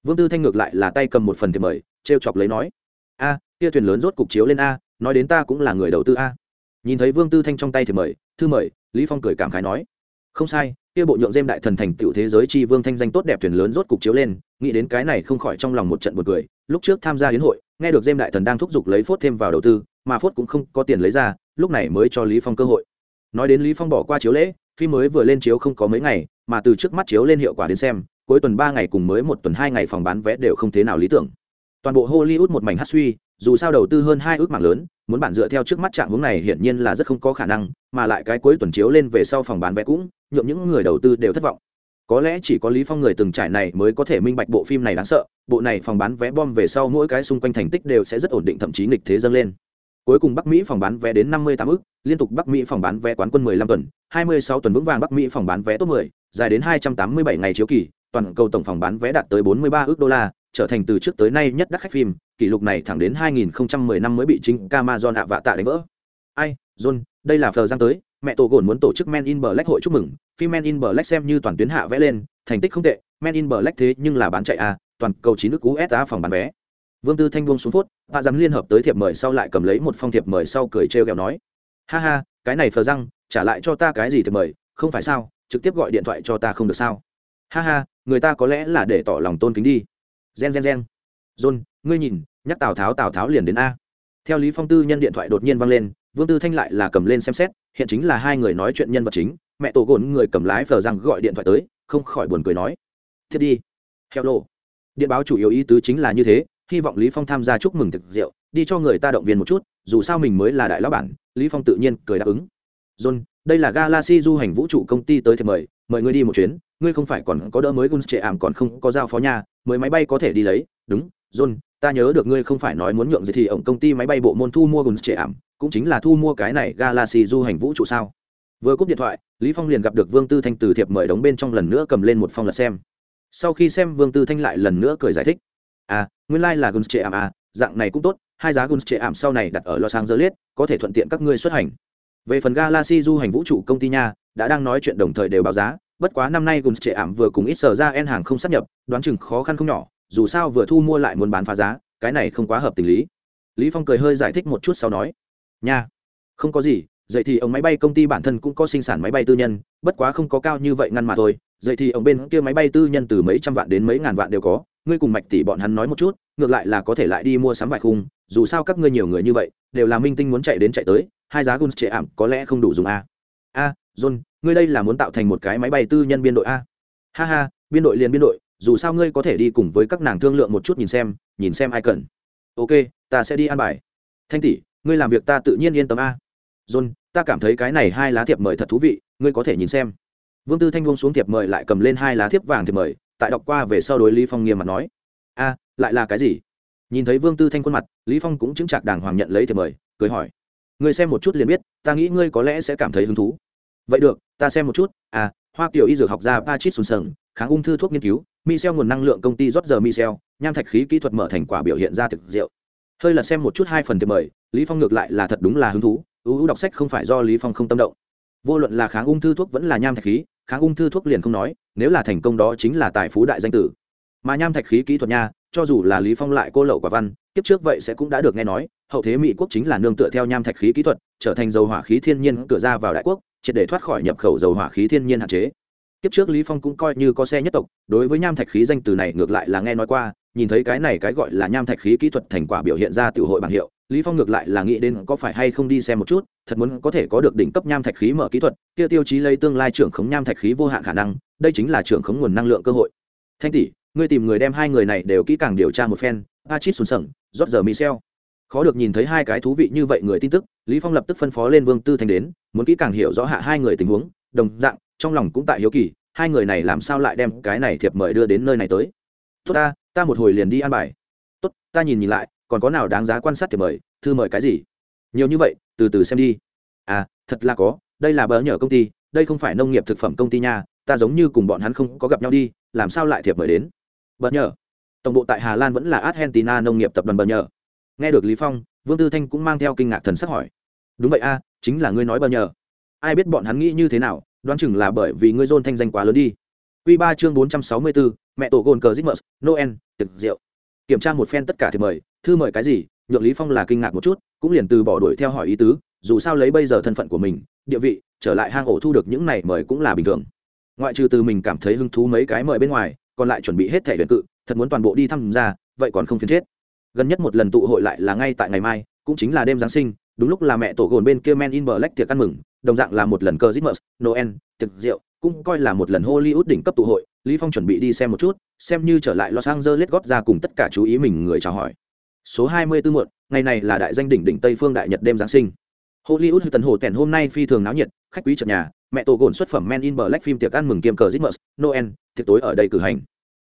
A: vương tư thanh ngược lại là tay cầm một phần thiệp mời treo chọc lấy nói, a kia thuyền lớn rốt cục chiếu lên a, nói đến ta cũng là người đầu tư a. Nhìn thấy vương tư thanh trong tay thiệp mời, thư mời, lý phong cười cảm khái nói, không sai kia bộ nhượng dêm đại thần thành tựu thế giới chi vương thanh danh tốt đẹp thuyền lớn rốt cục chiếu lên, nghĩ đến cái này không khỏi trong lòng một trận buồn cười. Lúc trước tham gia hiến hội, nghe được dêm đại thần đang thúc giục lấy phốt thêm vào đầu tư, mà phốt cũng không có tiền lấy ra, lúc này mới cho lý phong cơ hội. Nói đến lý phong bỏ qua chiếu lễ, phim mới vừa lên chiếu không có mấy ngày, mà từ trước mắt chiếu lên hiệu quả đến xem cuối tuần ba ngày cùng mới một tuần hai ngày phòng bán vé đều không thế nào lý tưởng. Toàn bộ hollywood một mảnh hát suy dù sao đầu tư hơn hai ước mạng lớn muốn bản dựa theo trước mắt trạng hướng này hiển nhiên là rất không có khả năng mà lại cái cuối tuần chiếu lên về sau phòng bán vé cũng nhượng những người đầu tư đều thất vọng. Có lẽ chỉ có lý phong người từng trải này mới có thể minh bạch bộ phim này đáng sợ bộ này phòng bán vé bom về sau mỗi cái xung quanh thành tích đều sẽ rất ổn định thậm chí nghịch thế dâng lên. Cuối cùng bắc mỹ phòng bán vé đến năm mươi tám ước liên tục bắc mỹ phòng bán vé quán quân 15 tuần 26 tuần vững vàng bắc mỹ phòng bán vé top 10, dài đến 287 ngày chiếu kỳ toàn cầu tổng phòng bán vé đạt tới 43 ước đô la, trở thành từ trước tới nay nhất đắt khách phim, kỷ lục này thẳng đến 2010 năm mới bị chính Amazon ạ vạ tạ đánh vỡ. Ai, john, đây là phờ giang tới, mẹ tổ gồn muốn tổ chức men in black hội chúc mừng, phim men in black xem như toàn tuyến hạ vẽ lên, thành tích không tệ, men in black thế nhưng là bán chạy à toàn cầu chín nước usa phòng bán vé. Vương tư thanh buông xuống phút và dám liên hợp tới thiệp mời sau lại cầm lấy một phong thiệp mời sau cười trêu ghẹo nói, ha ha, cái này phờ răng trả lại cho ta cái gì thiệp mời, không phải sao, trực tiếp gọi điện thoại cho ta không được sao. Ha ha người ta có lẽ là để tỏ lòng tôn kính đi. Gen gen gen. John, ngươi nhìn, nhắc tào tháo tào tháo liền đến a. Theo lý phong tư nhân điện thoại đột nhiên vang lên, vương tư thanh lại là cầm lên xem xét, hiện chính là hai người nói chuyện nhân vật chính, mẹ tổ gồn người cầm lái phờ răng gọi điện thoại tới, không khỏi buồn cười nói. Thiết đi. Hello. Điện báo chủ yếu ý tứ chính là như thế, hy vọng lý phong tham gia chúc mừng thực rượu, đi cho người ta động viên một chút, dù sao mình mới là đại lão bản, lý phong tự nhiên cười đáp ứng. John, đây là galaxy du hành vũ trụ công ty tới thì mời mời ngươi đi một chuyến ngươi không phải còn có đỡ mới guns trệ ảm còn không có giao phó nhà mới máy bay có thể đi lấy. Đúng, john, ta nhớ được ngươi không phải nói muốn nhượng gì thì ổng công ty máy bay bộ môn thu mua guns trệ ảm cũng chính là thu mua cái này galaxy du hành vũ trụ sao? Vừa cúp điện thoại, lý phong liền gặp được vương tư thanh từ thiệp mời đóng bên trong lần nữa cầm lên một phong lật xem. Sau khi xem, vương tư thanh lại lần nữa cười giải thích. À nguyên lai like là guns trệ ảm à dạng này cũng tốt, hai giá guns trệ ảm sau này đặt ở los angeles, có thể thuận tiện các ngươi xuất hành. Về phần galaxy du hành vũ trụ công ty nha, đã đang nói chuyện đồng thời đều báo giá bất quá năm nay gồm trệ ảm vừa cùng ít sở ra en hàng không sắp nhập, đoán chừng khó khăn không nhỏ, dù sao vừa thu mua lại muốn bán phá giá, cái này không quá hợp tình lý. Lý phong cười hơi giải thích một chút sau nói, nha, không có gì, Dậy thì ông máy bay công ty bản thân cũng có sinh sản máy bay tư nhân, bất quá không có cao như vậy ngăn mà thôi, Dậy thì ông bên kia máy bay tư nhân từ mấy trăm vạn đến mấy ngàn vạn đều có, ngươi cùng mạch tỷ bọn hắn nói một chút, ngược lại là có thể lại đi mua sắm vài khung, dù sao các ngươi nhiều người như vậy, đều là minh tinh muốn chạy đến chạy tới, hai giá guns trệ ảm có lẽ không đủ dùng a a, john ngươi đây là muốn tạo thành một cái máy bay tư nhân biên đội a? Ha ha, biên đội liền biên đội, dù sao ngươi có thể đi cùng với các nàng thương lượng một chút nhìn xem nhìn xem ai cần. Ok, ta sẽ đi ăn bài. Thanh tỷ, ngươi làm việc ta tự nhiên yên tâm a. John, ta cảm thấy cái này hai lá thiệp mời thật thú vị, ngươi có thể nhìn xem. Vương tư thanh vung xuống thiệp mời lại cầm lên hai lá thiếp vàng thiệp mời, tại đọc qua về sau đối lý phong nghiêm mặt nói. A, lại là cái gì? Nhìn thấy vương tư thanh khuôn mặt, lý phong cũng chứng chạc đàng hoàng nhận lấy thiệp mời, cười hỏi. Ngươi xem một chút liền biết, ta nghĩ ngươi có lẽ sẽ cảm thấy hứng thú vậy được ta xem một chút à hoa kiểu y dược học gia patrick sùn sừng, kháng ung thư thuốc nghiên cứu Michel nguồn năng lượng công ty rót giờ Michel, nham thạch khí kỹ thuật mở thành quả biểu hiện ra thực diệu. Hơi là xem một chút hai phần thì mời, Lý Phong ngược lại là thật đúng là hứng thú, ưu đọc sách không phải do Lý Phong không tâm động. Vô luận là kháng ung thư thuốc vẫn là nham thạch khí, kháng ung thư thuốc liền không nói, nếu là thành công đó chính là tài phú đại danh tử. Mà nham thạch khí kỹ thuật nha, cho dù là Lý Phong lại cô lậu quả văn, kiếp trước vậy sẽ cũng đã được nghe nói, hậu thế Mỹ quốc chính là nương tựa theo nham thạch khí kỹ thuật, trở thành dầu hỏa khí thiên nhiên cửa ra vào đại quốc, triệt để thoát khỏi nhập khẩu dầu hỏa khí thiên nhiên hạn chế kiếp trước lý phong cũng coi như có xe nhất tộc đối với nham thạch khí danh từ này ngược lại là nghe nói qua nhìn thấy cái này cái gọi là nham thạch khí kỹ thuật thành quả biểu hiện ra tiểu hội bảng hiệu lý phong ngược lại là nghĩ đến có phải hay không đi xem một chút thật muốn có thể có được đỉnh cấp nham thạch khí mở kỹ thuật kia tiêu chí lấy tương lai trưởng khống nham thạch khí vô hạn khả năng đây chính là trưởng khống nguồn năng lượng cơ hội thanh tỷ ngươi tìm người đem hai người này đều kỹ càng điều tra một phen Patrick Sùn Sẩn, rót giờ Michel. Khó được nhìn thấy hai cái thú vị như vậy người tin tức, Lý Phong lập tức phân phó lên Vương Tư Thành đến, muốn kỹ càng hiểu rõ hạ hai người tình huống, đồng dạng trong lòng cũng tại hiếu kỳ hai người này làm sao lại đem cái này thiệp mời đưa đến nơi này tới. Tốt ta ta một hồi liền đi ăn bài. Tốt ta nhìn nhìn lại còn có nào đáng giá quan sát thiệp mời thư mời cái gì? Nhiều như vậy từ từ xem đi. À thật là có đây là bờ nhờ công ty đây không phải nông nghiệp thực phẩm công ty nha ta giống như cùng bọn hắn không có gặp nhau đi làm sao lại thiệp mời đến? Bờ nhờ? Tổng bộ tại hà lan vẫn là argentina nông nghiệp tập đoàn bờ nhờ nghe được lý phong vương tư thanh cũng mang theo kinh ngạc thần sắc hỏi đúng vậy a chính là ngươi nói bao nhờ ai biết bọn hắn nghĩ như thế nào đoán chừng là bởi vì ngươi dôn thanh danh quá lớn đi Quy 3 chương 464, mẹ tổ gồn cờ Christmas, Noel, tiệc rượu. Kiểm tra một phen tất cả thì mời, thư mời cái gì, nhượng Lý Phong là kinh ngạc một chút, cũng liền từ bỏ đuổi theo hỏi ý tứ, dù sao lấy bây giờ thân phận của mình, địa vị, trở lại hang ổ thu được những này mời cũng là bình thường. Ngoại trừ từ mình cảm thấy hứng thú mấy cái mời bên ngoài, còn lại chuẩn bị hết thể luyện cự, thật muốn toàn bộ đi thăm ra, vậy còn không phiền chết. Gần nhất một lần tụ hội lại là ngay tại ngày mai, cũng chính là đêm giáng sinh, đúng lúc là mẹ tổ gồn bên kia Men in Black tiệc ăn mừng, đồng dạng là một lần cờ Christmas, Noel, tiệc rượu, cũng coi là một lần Hollywood đỉnh cấp tụ hội, Lý Phong chuẩn bị đi xem một chút, xem như trở lại Los Angeles góp ra cùng tất cả chú ý mình người chào hỏi. Số 24 muộn, ngày này là đại danh đỉnh đỉnh Tây phương đại nhật đêm giáng sinh. Hollywood tần hồ tèn hôm nay phi thường náo nhiệt, khách quý chợt nhà, mẹ tổ gồn xuất phẩm Men in Black phim tiệc ăn mừng kiêm cờ Christmas, Noel, tiệc tối ở đây cử hành.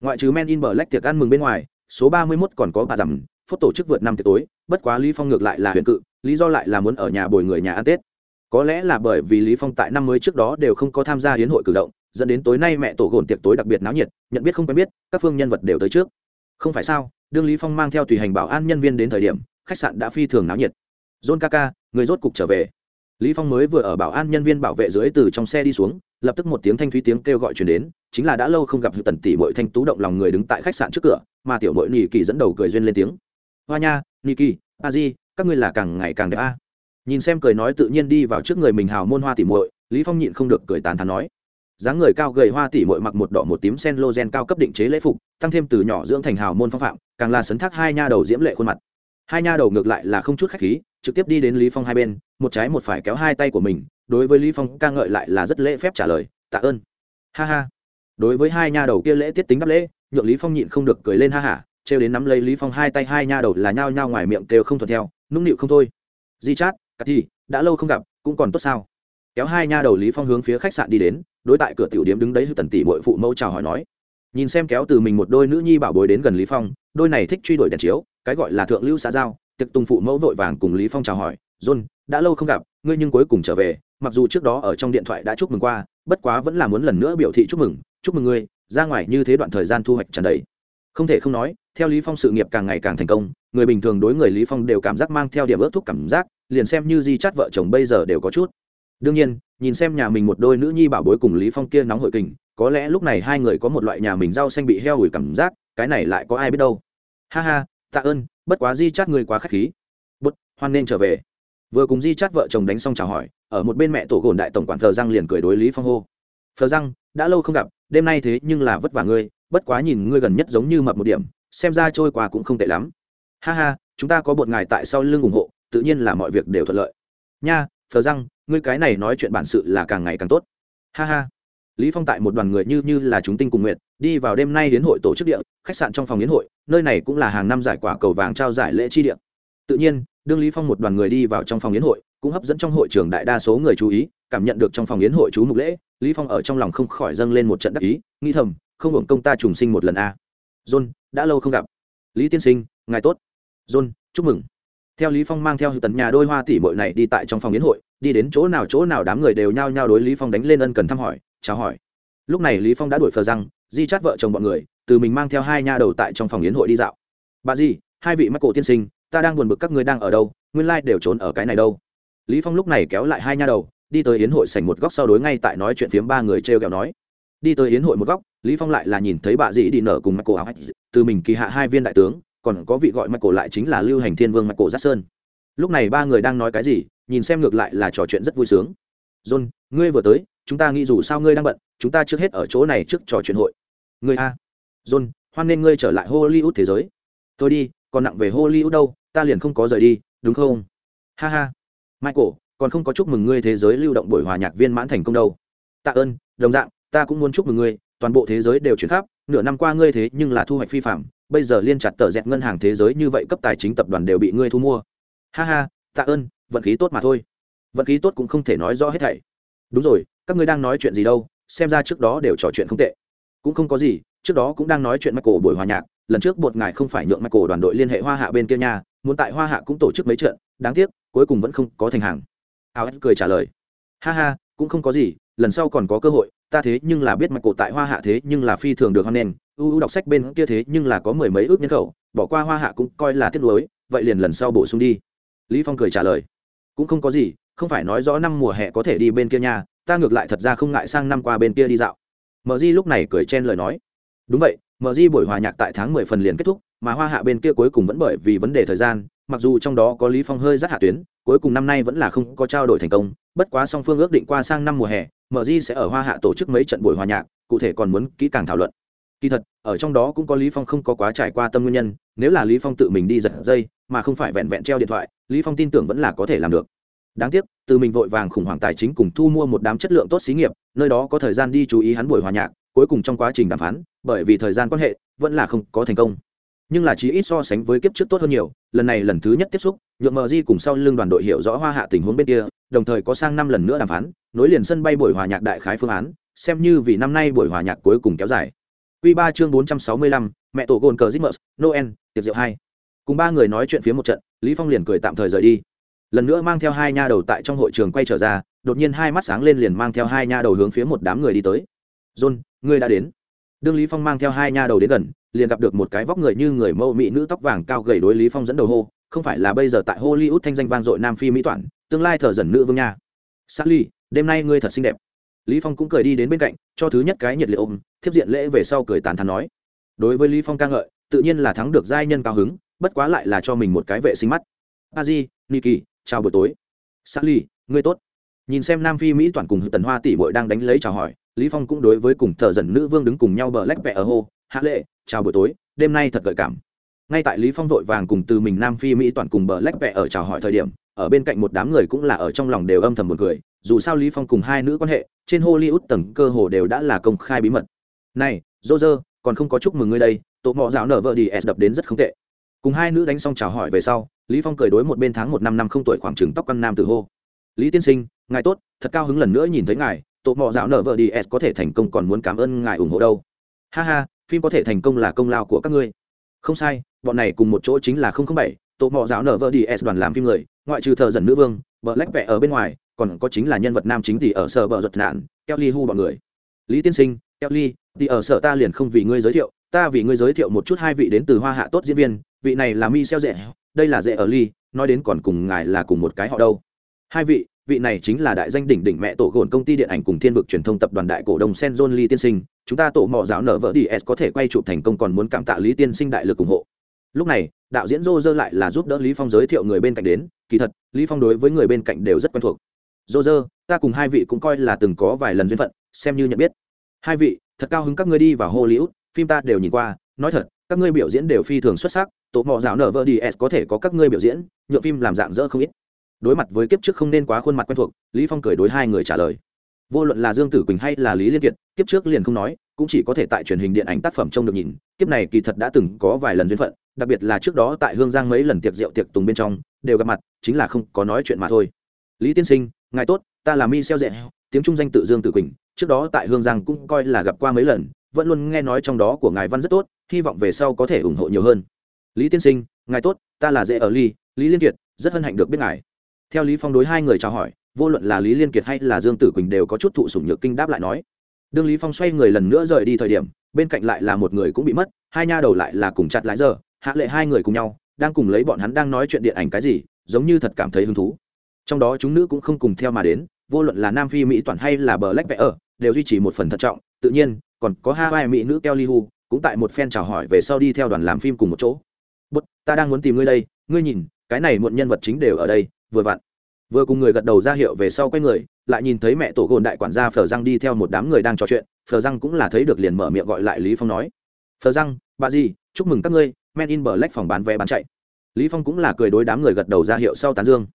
A: Ngoại trừ Men in Black tiệc ăn mừng bên ngoài, số 31 còn có bà rằm, phốt tổ chức vượt năm tiệc tối, bất quá Lý Phong ngược lại là huyền cự, lý do lại là muốn ở nhà bồi người nhà ăn Tết. Có lẽ là bởi vì Lý Phong tại năm mới trước đó đều không có tham gia hiến hội cử động, dẫn đến tối nay mẹ tổ gồn tiệc tối đặc biệt náo nhiệt nhận biết không quen biết các phương nhân vật đều tới trước. Không phải sao đương lý phong mang theo tùy hành bảo an nhân viên đến thời điểm khách sạn đã phi thường náo nhiệt. John kaka người rốt cục trở về. Lý phong mới vừa ở bảo an nhân viên bảo vệ dưới từ trong xe đi xuống lập tức một tiếng thanh thúy tiếng kêu gọi truyền đến chính là đã lâu không gặp tần tỷ muội thanh tú động lòng người đứng tại khách sạn trước cửa mà tiểu muội nhị kỳ dẫn đầu cười duyên lên tiếng hoa nha, niki a di các ngươi là càng ngày càng đẹp a. Nhìn xem cười nói tự nhiên đi vào trước người mình hào môn hoa tỷ muội, lý phong nhịn không được cười tàn thán nói. Dáng người cao gầy hoa tỷ mội mặc một đỏ một tím sen lô gen cao cấp định chế lễ phục, tăng thêm từ nhỏ dưỡng thành hào môn phong phạm, càng là sấn thác hai nha đầu diễm lệ khuôn mặt. Hai nha đầu ngược lại là không chút khách khí, trực tiếp đi đến lý phong hai bên, một trái một phải kéo hai tay của mình, đối với lý phong ca ngợi lại là rất lễ phép trả lời, tạ ơn. Ha ha. Đối với hai nha đầu kia lễ tiết tính đáp lễ, nhượng lý phong nhịn không được cười lên ha hả trêu đến nắm lấy lý phong hai tay hai nha đầu là nhao nhao ngoài miệng kêu không thuận theo, nũng nịu không thôi. Di chát Cả thi, đã lâu không gặp, cũng còn tốt sao? Kéo hai nha đầu lý phong hướng phía khách sạn đi đến, đối tại cửa tiểu điếm đứng đấy tần tỷ bội phụ mẫu chào hỏi nói. Nhìn xem kéo từ mình một đôi nữ nhi bảo bối đến gần lý phong, đôi này thích truy đuổi đèn chiếu, cái gọi là thượng lưu xã giao, tiệc tùng phụ mẫu vội vàng cùng lý phong chào hỏi, john, đã lâu không gặp, ngươi nhưng cuối cùng trở về, mặc dù trước đó ở trong điện thoại đã chúc mừng qua, bất quá vẫn là muốn lần nữa biểu thị chúc mừng chúc mừng ngươi, ra ngoài như thế đoạn thời gian thu hoạch tràn đầy không thể không nói, theo lý phong sự nghiệp càng ngày càng thành công, người bình thường đối người lý phong đều cảm giác mang theo điểm ước thúc cảm giác, liền xem như di chắt vợ chồng bây giờ đều có chút. Đương nhiên, nhìn xem nhà mình một đôi nữ nhi bảo bối cùng lý phong kia nóng hội kình, có lẽ lúc này hai người có một loại nhà mình rau xanh bị heo hủi cảm giác, cái này lại có ai biết đâu. Ha ha, tạ ơn, bất quá di chát người quá khách khí. Bút hoan nên trở về. Vừa cùng di chát vợ chồng đánh xong chào hỏi, ở một bên mẹ tổ gồn đại tổng quản thờ răng liền cười đối lý phong hô. Thờ răng, đã lâu không gặp, đêm nay thế nhưng là vất vả ngươi bất quá nhìn ngươi gần nhất giống như mập một điểm, xem ra trôi qua cũng không tệ lắm. Ha ha, chúng ta có bột ngài tại sau lưng ủng hộ, tự nhiên là mọi việc đều thuận lợi. Nha, thờ răng, ngươi cái này nói chuyện bản sự là càng ngày càng tốt. Ha ha. Lý phong tại một đoàn người như như là chúng tinh cùng nguyện đi vào đêm nay đến hội tổ chức địa, khách sạn trong phòng yến hội, nơi này cũng là hàng năm giải quả cầu vàng trao giải lễ chi địa. Tự nhiên, đương lý phong một đoàn người đi vào trong phòng yến hội, cũng hấp dẫn trong hội trường đại đa số người chú ý, cảm nhận được trong phòng yến hội chú mục lễ, lý phong ở trong lòng không khỏi dâng lên một trận đắc ý, nghĩ thầm không hưởng công ta trùng sinh một lần a. À. john, đã lâu không gặp. Lý tiên sinh, ngài tốt. John, chúc mừng. Theo lý phong mang theo tấn nhà đôi hoa tỷ muội này đi tại trong phòng yến hội, đi đến chỗ nào chỗ nào đám người đều nhao nhao đối lý phong đánh lên ân cần thăm hỏi, chào hỏi. Lúc này lý phong đã đuổi phờ rằng di chát vợ chồng bọn người, từ mình mang theo hai nha đầu tại trong phòng yến hội đi dạo. Bà di, hai vị mắc cổ tiên sinh, ta đang buồn bực các ngươi đang ở đâu, nguyên lai like đều trốn ở cái này đâu. Lý phong lúc này kéo lại hai nha đầu, đi tới yến hội sảnh một góc sau đối ngay tại nói chuyện phiếm ba người treo kẹo nói. Đi tới yến hội một góc lý phong lại là nhìn thấy bà dĩ đi nở cùng michael cổ áo từ mình kỳ hạ hai viên đại tướng, còn có vị gọi michael cổ lại chính là lưu hành thiên vương michael cổ giác sơn lúc này ba người đang nói cái gì, nhìn xem ngược lại là trò chuyện rất vui sướng. John, ngươi vừa tới, chúng ta nghĩ dù sao ngươi đang bận, chúng ta trước hết ở chỗ này trước trò chuyện hội. Ngươi a. John, hoan nên ngươi trở lại hollywood thế giới. Tôi đi, còn nặng về hollywood đâu, ta liền không có rời đi, đúng không? Ha ha. Michael, còn không có chúc mừng ngươi thế giới lưu động buổi hòa nhạc viên mãn thành công đâu. Tạ ơn, đồng dạng, ta cũng muốn chúc mừng ngươi toàn bộ thế giới đều chuyển khắp, nửa năm qua ngươi thế nhưng là thu hoạch phi phạm, bây giờ liên chặt tờ dẹt ngân hàng thế giới như vậy cấp tài chính tập đoàn đều bị ngươi thu mua. Ha ha, tạ ơn, vận khí tốt mà thôi. Vận khí tốt cũng không thể nói rõ hết thảy. Đúng rồi, các ngươi đang nói chuyện gì đâu, xem ra trước đó đều trò chuyện không tệ. Cũng không có gì, trước đó cũng đang nói chuyện michael buổi hòa nhạc, lần trước bột ngài không phải nhượng michael đoàn đội liên hệ hoa hạ bên kia nhà muốn tại hoa hạ cũng tổ chức mấy trận, đáng tiếc, cuối cùng vẫn không có thành hàng. Áo cười trả lời. Ha ha, cũng không có gì, lần sau còn có cơ hội ta thế nhưng là biết michael tại hoa hạ thế nhưng là phi thường được hoan nghênh uu đọc sách bên kia thế nhưng là có mười mấy ước nhân khẩu, bỏ qua hoa hạ cũng coi là tiếc nuối, vậy liền lần sau bổ sung đi. Lý phong cười trả lời. Cũng không có gì, không phải nói rõ năm mùa hè có thể đi bên kia nha, ta ngược lại thật ra không ngại sang năm qua bên kia đi dạo. Mờ di lúc này cười chen lời nói. Đúng vậy, mờ di buổi hòa nhạc tại tháng mười phần liền kết thúc, mà hoa hạ bên kia cuối cùng vẫn bởi vì vấn đề thời gian, mặc dù trong đó có lý phong hơi rất hạ tuyến, cuối cùng năm nay vẫn là không có trao đổi thành công, bất quá song phương ước định qua sang năm mùa hè mờ di sẽ ở hoa hạ tổ chức mấy trận buổi hòa nhạc, cụ thể còn muốn kỹ càng thảo luận. Kỳ thật, ở trong đó cũng có lý phong không có quá trải qua tâm nguyên nhân, nếu là lý phong tự mình đi giật dây, mà không phải vẹn vẹn treo điện thoại, lý phong tin tưởng vẫn là có thể làm được. Đáng tiếc, từ mình vội vàng khủng hoảng tài chính cùng thu mua một đám chất lượng tốt xí nghiệp, nơi đó có thời gian đi chú ý hắn buổi hòa nhạc, cuối cùng trong quá trình đàm phán, bởi vì thời gian quan hệ, vẫn là không có thành công nhưng là chí ít so sánh với kiếp trước tốt hơn nhiều lần này lần thứ nhất tiếp xúc nhượng mờ di cùng sau lưng đoàn đội hiểu rõ hoa hạ tình huống bên kia đồng thời có sang năm lần nữa đàm phán nối liền sân bay buổi hòa nhạc đại khái phương án xem như vì năm nay buổi hòa nhạc cuối cùng kéo dài Quy 3 chương 465, mẹ tổ gồn cờ Christmas, Noel, tiệc rượu hai. Cùng ba người nói chuyện phía một trận, Lý Phong liền cười tạm thời rời đi. Lần nữa mang theo hai nha đầu tại trong hội trường quay trở ra, đột nhiên hai mắt sáng lên liền mang theo hai nha đầu hướng phía một đám người đi tới. "John, ngươi đã đến." Đương Lý Phong mang theo hai nha đầu đến gần, liền gặp được một cái vóc người như người mẫu mỹ nữ tóc vàng cao gầy đối Lý Phong dẫn đầu hô, không phải là bây giờ tại Hollywood thanh danh vang dội nam phi mỹ toản, tương lai thở dần nữ vương nha. "Sally, đêm nay ngươi thật xinh đẹp." Lý Phong cũng cười đi đến bên cạnh, cho thứ nhất cái nhiệt liệt ôm, thiếp diện lễ về sau cười tàn thán nói đối với lý phong ca ngợi tự nhiên là thắng được giai nhân cao hứng bất quá lại là cho mình một cái vệ sinh mắt a di niki chào buổi tối sally ngươi tốt nhìn xem nam phi mỹ toàn cùng tần hoa tỷ muội đang đánh lấy chào hỏi lý phong cũng đối với cùng thợ dần nữ vương đứng cùng nhau bờ lách vẹ ở hô hạ lệ chào buổi tối đêm nay thật gợi cảm. Ngay tại lý phong vội vàng cùng từ mình nam phi mỹ toàn cùng bờ lách vẹ ở chào hỏi thời điểm ở bên cạnh một đám người cũng là ở trong lòng đều âm thầm buồn cười dù sao lý phong cùng hai nữ quan hệ trên hollywood tầng cơ hồ đều đã là công khai bí mật. Này Roger, còn không có chúc mừng ngươi đây tổ mọ dạo nở vợ đi s đập đến rất không tệ. Cùng hai nữ đánh xong chào hỏi về sau lý phong cười đối một bên tháng một năm năm không tuổi khoảng trừng tóc căn nam từ hô. Lý tiên sinh ngài tốt thật cao hứng lần nữa nhìn thấy ngài tổ mọ dạo nở vợ đi s có thể thành công còn muốn cảm ơn ngài ủng hộ đâu. Ha ha phim có thể thành công là công lao của các ngươi. Không sai, bọn này cùng một chỗ chính là không không bảy, tổ mọ giáo nở vợ đi s đoàn làm phim người, ngoại trừ thợ dần nữ vương vợ lách vẽ ở bên ngoài, còn có chính là nhân vật nam chính thì ở sở bờ giật nạn kelly hu bọn người. Lý tiên sinh kelly thì ở sở ta liền không vì ngươi giới thiệu, ta vì ngươi giới thiệu một chút hai vị đến từ hoa hạ tốt diễn viên, vị này là mi xeo dễ đây là dễ ở ly, nói đến còn cùng ngài là cùng một cái họ đâu. Hai vị vị này chính là đại danh đỉnh đỉnh mẹ tổ gồn công ty điện ảnh cùng thiên vực truyền thông tập đoàn đại cổ đông sen john lee tiên sinh. Chúng ta tổ mò giáo nở vỡ đi, s có thể quay chụp thành công còn muốn cảm tạ lý tiên sinh đại lực ủng hộ. Lúc này, đạo diễn dô dơ lại là giúp đỡ lý phong giới thiệu người bên cạnh đến. Kỳ thật, lý phong đối với người bên cạnh đều rất quen thuộc. Dô dơ ta cùng hai vị cũng coi là từng có vài lần duyên phận, xem như nhận biết. Hai vị, thật cao hứng các ngươi đi vào hollywood, phim ta đều nhìn qua. Nói thật, các ngươi biểu diễn đều phi thường xuất sắc. Tổ mò giáo nở vỡ đi, s có thể có các ngươi biểu diễn, nhựa phim làm dạng dỡ không ít đối mặt với kiếp trước không nên quá khuôn mặt quen thuộc, lý phong cười đối hai người trả lời. Vô luận là dương tử quỳnh hay là lý liên kiệt, kiếp trước liền không nói, cũng chỉ có thể tại truyền hình điện ảnh tác phẩm trông được nhìn, kiếp này kỳ thật đã từng có vài lần duyên phận, đặc biệt là trước đó tại hương giang mấy lần tiệc rượu tiệc tùng bên trong, đều gặp mặt, chính là không có nói chuyện mà thôi. Lý tiên sinh, ngài tốt, ta là mi xeo dẹ tiếng trung danh tự dương tử quỳnh, trước đó tại hương giang cũng coi là gặp qua mấy lần, vẫn luôn nghe nói trong đó của ngài văn rất tốt, hy vọng về sau có thể ủng hộ nhiều hơn. Lý tiên sinh, ngài tốt, ta là dễ ở ly lý liên kiệt, rất hân hạnh được biết ngài theo lý phong đối hai người chào hỏi, vô luận là lý liên kiệt hay là dương tử quỳnh đều có chút thụ sủng nhược kinh đáp lại nói. Đương lý phong xoay người lần nữa rời đi thời điểm, bên cạnh lại là một người cũng bị mất, hai nha đầu lại là cùng chặt lái giờ, hạ lệ hai người cùng nhau, đang cùng lấy bọn hắn đang nói chuyện điện ảnh cái gì, giống như thật cảm thấy hứng thú. Trong đó chúng nữ cũng không cùng theo mà đến, vô luận là nam phi mỹ toàn hay là bờ lách vẽ ở đều duy trì một phần thận trọng, tự nhiên, còn có hai vai mỹ nữ kelly hu, cũng tại một phen chào hỏi về sau đi theo đoàn làm phim cùng một chỗ. Bút, ta đang muốn tìm ngươi đây, ngươi nhìn, cái này muộn nhân vật chính đều ở đây vừa vặn. Vừa cùng người gật đầu ra hiệu về sau quay người, lại nhìn thấy mẹ tổ gồn đại quản gia phờ răng đi theo một đám người đang trò chuyện, phờ răng cũng là thấy được liền mở miệng gọi lại lý phong nói. Phờ răng, bà gì, chúc mừng các ngươi, men in bờ lách phòng bán vé bán chạy. Lý phong cũng là cười đối đám người gật đầu ra hiệu sau tán dương.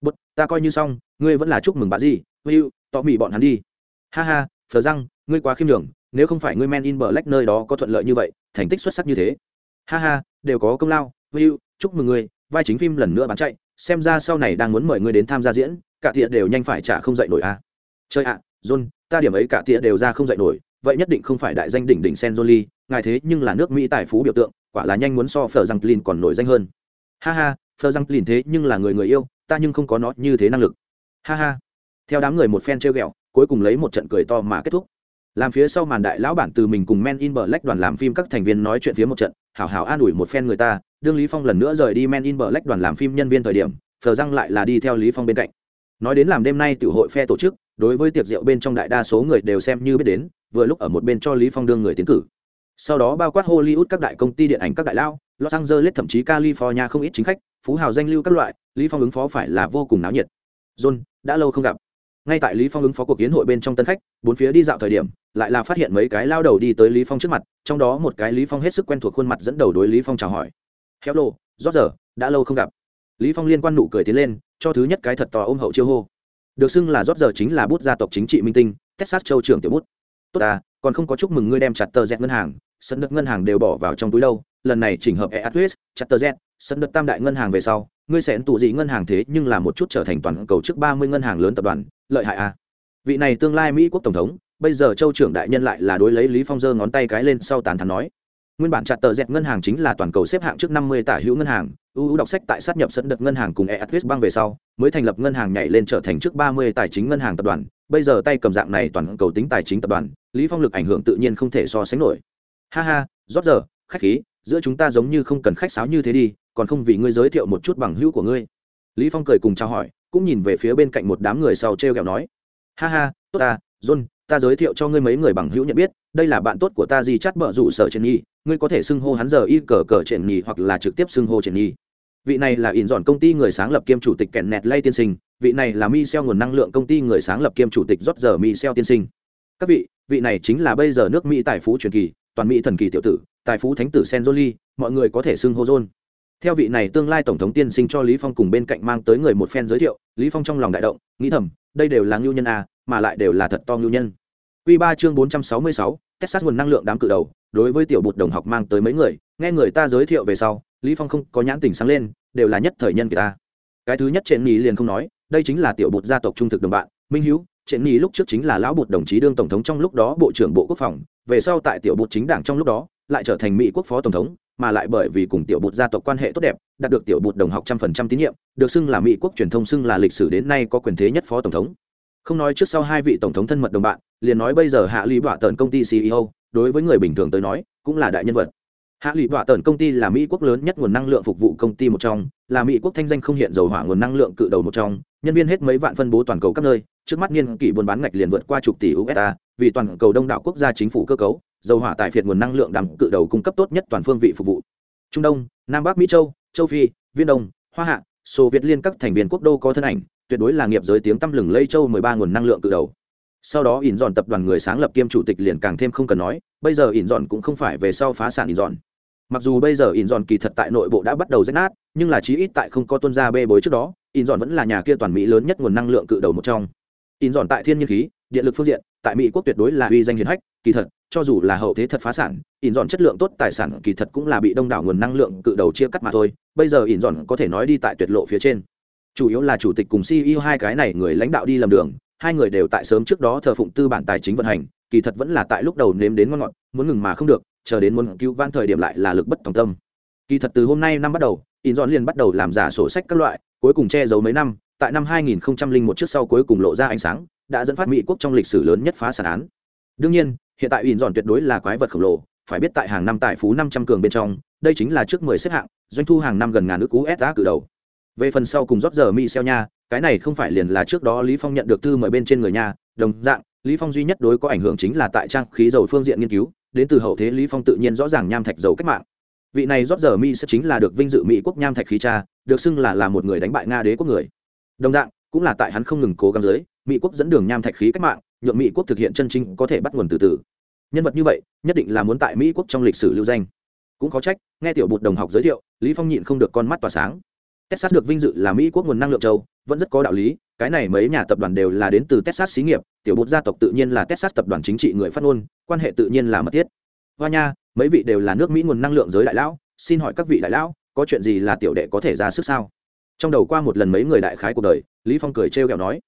A: Bút ta coi như xong, ngươi vẫn là chúc mừng bà gì hữu tỏ mỉ bọn hắn đi. Ha ha, phờ răng, ngươi quá khiêm nhường, nếu không phải ngươi men in black nơi đó có thuận lợi như vậy, thành tích xuất sắc như thế. Ha ha, đều có công lao hữu chúc mừng ngươi, vai chính phim lần nữa bán chạy xem ra sau này đang muốn mời ngươi đến tham gia diễn, cả thiện đều nhanh phải trả không dậy nổi a à. chơi ạ, john, ta điểm ấy cả tía đều ra không dạy nổi, vậy nhất định không phải đại danh đỉnh đỉnh sen jolie ngài thế nhưng là nước mỹ tài phú biểu tượng, quả là nhanh muốn so phờ răng lin còn nổi danh hơn. Ha ha phờ răng lin thế nhưng là người người yêu, ta nhưng không có nó như thế năng lực. Ha ha. Theo đám người một phen treo ghẹo, cuối cùng lấy một trận cười to mà kết thúc. Làm phía sau màn đại lão bản từ mình cùng men in bờ lách đoàn làm phim các thành viên nói chuyện phía một trận, hảo hảo an ủi một phen người ta đương lý phong lần nữa rời đi men in black đoàn làm phim nhân viên thời điểm, phờ răng lại là đi theo lý phong bên cạnh. Nói đến làm đêm nay tiểu hội phe tổ chức, đối với tiệc rượu bên trong đại đa số người đều xem như biết đến, vừa lúc ở một bên cho lý phong đương người tiến cử. Sau đó bao quát hollywood các đại công ty điện ảnh các đại lao, los angeles thậm chí california không ít chính khách, phú hào danh lưu các loại, lý phong ứng phó phải là vô cùng náo nhiệt. John, đã lâu không gặp. Ngay tại lý phong ứng phó cuộc kiến hội bên trong tân khách, bốn phía đi dạo thời điểm, lại là phát hiện mấy cái lao đầu đi tới lý phong trước mặt, trong đó một cái lý phong hết sức quen thuộc khuôn mặt dẫn đầu đối lý phong chào hỏi hello rót giờ, đã lâu không gặp. Lý phong liên quan nụ cười tiến lên, cho thứ nhất cái thật to ôm hậu chiêu hô. Được xưng là rót giờ chính là bút gia tộc chính trị minh tinh, texas châu trưởng tiểu bút. Tốt à còn không có chúc mừng ngươi đem chặt tờ dẹt ngân hàng, sân đất ngân hàng đều bỏ vào trong túi đâu, lần này chỉnh hợp eatwest chặt tờ dẹt sân đất tam đại ngân hàng về sau, ngươi sẽ tụ gì ngân hàng thế nhưng là một chút trở thành toàn cầu trước ba mươi ngân hàng lớn tập đoàn, lợi hại à? Vị này tương lai mỹ quốc tổng thống, bây giờ châu trưởng đại nhân lại là đối lấy lý phong giơ ngón tay cái lên sau tàn thắn nói nguyên bản chặt tờ dẹt ngân hàng chính là toàn cầu xếp hạng trước năm mươi tả hữu ngân hàng. Ưu đọc sách tại sát nhập sân đợt ngân hàng cùng eatwest bang về sau, mới thành lập ngân hàng nhảy lên trở thành trước ba mươi tài chính ngân hàng tập đoàn. Bây giờ tay cầm dạng này toàn cầu tính tài chính tập đoàn, lý phong lực ảnh hưởng tự nhiên không thể so sánh nổi. Ha ha rót giờ, khách khí, giữa chúng ta giống như không cần khách sáo như thế đi, còn không vì ngươi giới thiệu một chút bằng hữu của ngươi. Lý phong cười cùng chào hỏi, cũng nhìn về phía bên cạnh một đám người sau treo kẹo nói, ha ha, tốt ta, john, ta giới thiệu cho ngươi mấy người bằng hữu nhận biết, đây là bạn tốt của ta gì chát bợ rủ sở trên nhi ngươi có thể xưng hô hắn giờ y cờ cờ trên nhì hoặc là trực tiếp xưng hô trên nhì. vị này là ỉn dọn công ty người sáng lập kiêm chủ tịch kẹn nẹt lay tiên sinh, vị này là mi xeo nguồn năng lượng công ty người sáng lập kiêm chủ tịch rót giờ mi xeo tiên sinh. Các vị vị này chính là bây giờ nước mỹ tài phú truyền kỳ, toàn mỹ thần kỳ tiểu tử, tài phú thánh tử sen jolie mọi người có thể xưng hô john. Theo vị này tương lai tổng thống tiên sinh cho lý phong cùng bên cạnh mang tới người một phen giới thiệu, lý phong trong lòng đại động, nghĩ thầm, đây đều là ngưu nhân à mà lại đều là thật to ngưu nhân. Quy ba chương bốn trăm sáu mươi sáu texas nguồn năng lượng đám cự đầu, đối với tiểu bột đồng học mang tới mấy người, nghe người ta giới thiệu về sau, lý phong không có nhãn tình sáng lên, đều là nhất thời nhân kỳ ta. Cái thứ nhất trên nhì liền không nói, đây chính là tiểu bột gia tộc trung thực đồng bạn, minh hiếu. Trên nhì lúc trước chính là lão bột đồng chí đương tổng thống trong lúc đó bộ trưởng bộ quốc phòng, về sau tại tiểu bột chính đảng trong lúc đó, lại trở thành mỹ quốc phó tổng thống, mà lại bởi vì cùng tiểu bột gia tộc quan hệ tốt đẹp, đạt được tiểu bột đồng học trăm phần trăm tín nhiệm, được xưng là mỹ quốc truyền thông xưng là lịch sử đến nay có quyền thế nhất phó tổng thống không nói trước sau hai vị tổng thống thân mật đồng bạn, liền nói bây giờ hạ Lụy bọa tần công ty ceo đối với người bình thường tới nói, cũng là đại nhân vật. Hạ lụy bọa tần công ty là mỹ quốc lớn nhất nguồn năng lượng phục vụ công ty một trong, là mỹ quốc thanh danh không hiện dầu hỏa nguồn năng lượng cự đầu một trong, nhân viên hết mấy vạn phân bố toàn cầu các nơi, trước mắt niên kỷ buôn bán ngạch liền vượt qua chục tỷ usd vì toàn cầu đông đảo quốc gia chính phủ cơ cấu, dầu hỏa tại phiệt nguồn năng lượng đẳng cự đầu cung cấp tốt nhất toàn phương vị phục vụ. Trung đông, nam bắc mỹ châu châu phi viên đông, hoa hạ, xô việt liên các thành viên quốc đô có thân ảnh tuyệt đối là nghiệp giới tiếng tăm lừng lây châu mười ba nguồn năng lượng cự đầu. Sau đó ỉn dọn tập đoàn người sáng lập kiêm chủ tịch liền càng thêm không cần nói, bây giờ ỉn dọn cũng không phải về sau phá sản ỉn dọn mặc dù bây giờ ỉn dọn kỳ thật tại nội bộ đã bắt đầu rách nát, nhưng là chí ít tại không có tuân gia bê bối trước đó, ỉn dọn vẫn là nhà kia toàn mỹ lớn nhất nguồn năng lượng cự đầu một trong. Ỉn dọn tại thiên nhiên khí, điện lực phương diện, tại mỹ quốc tuyệt đối là uy danh hiển hách, kỳ thật, cho dù là hậu thế thật phá sản, ỉn dọn chất lượng tốt, tài sản kỳ thật cũng là bị đông đảo nguồn năng lượng cự đầu chia cắt mà thôi, bây giờ ỉn dọn có thể nói đi tại tuyệt lộ phía trên chủ yếu là chủ tịch cùng ceo hai cái này người lãnh đạo đi lầm đường, hai người đều tại sớm trước đó thờ phụng tư bản tài chính vận hành, kỳ thật vẫn là tại lúc đầu nếm đến ngon ngọt, muốn ngừng mà không được, chờ đến muốn cứu van thời điểm lại là lực bất tòng tâm. Kỳ thật từ hôm nay năm bắt đầu, in dọn liền bắt đầu làm giả sổ sách các loại, cuối cùng che giấu mấy năm, tại năm 2001 trước sau cuối cùng lộ ra ánh sáng, đã dẫn phát mỹ quốc trong lịch sử lớn nhất phá sản án. Đương nhiên, hiện tại in dọn tuyệt đối là quái vật khổng lồ, phải biết tại hàng năm tại phú 500 cường bên trong, đây chính là trước 10 xếp hạng, doanh thu hàng năm gần ngàn nước usd cử đầu về phần sau cùng rót giờ mi xeo nha, cái này không phải liền là trước đó lý phong nhận được thư mời bên trên người nhà đồng dạng, lý phong duy nhất đối có ảnh hưởng chính là tại trang khí dầu phương diện nghiên cứu, đến từ hậu thế lý phong tự nhiên rõ ràng nham thạch dầu cách mạng. Vị này rót giờ mi sẽ chính là được vinh dự mỹ quốc nham thạch khí cha, được xưng là là một người đánh bại nga đế quốc người. Đồng dạng, cũng là tại hắn không ngừng cố gắng dưới, mỹ quốc dẫn đường nham thạch khí cách mạng, nhượng mỹ quốc thực hiện chân chính có thể bắt nguồn từ từ. Nhân vật như vậy, nhất định là muốn tại mỹ quốc trong lịch sử lưu danh. Cũng có trách, nghe tiểu bột đồng học giới thiệu, lý phong nhịn không được con mắt tỏa sáng texas được vinh dự là mỹ quốc nguồn năng lượng châu, vẫn rất có đạo lý, cái này mấy nhà tập đoàn đều là đến từ texas xí nghiệp, tiểu bột gia tộc tự nhiên là texas tập đoàn chính trị người phát ngôn, quan hệ tự nhiên là mật thiết. Hoa nha, mấy vị đều là nước mỹ nguồn năng lượng giới đại lão, xin hỏi các vị đại lão, có chuyện gì là tiểu đệ có thể ra sức sao? Trong đầu qua một lần mấy người đại khái cuộc đời, lý phong cười trêu ghẹo nói,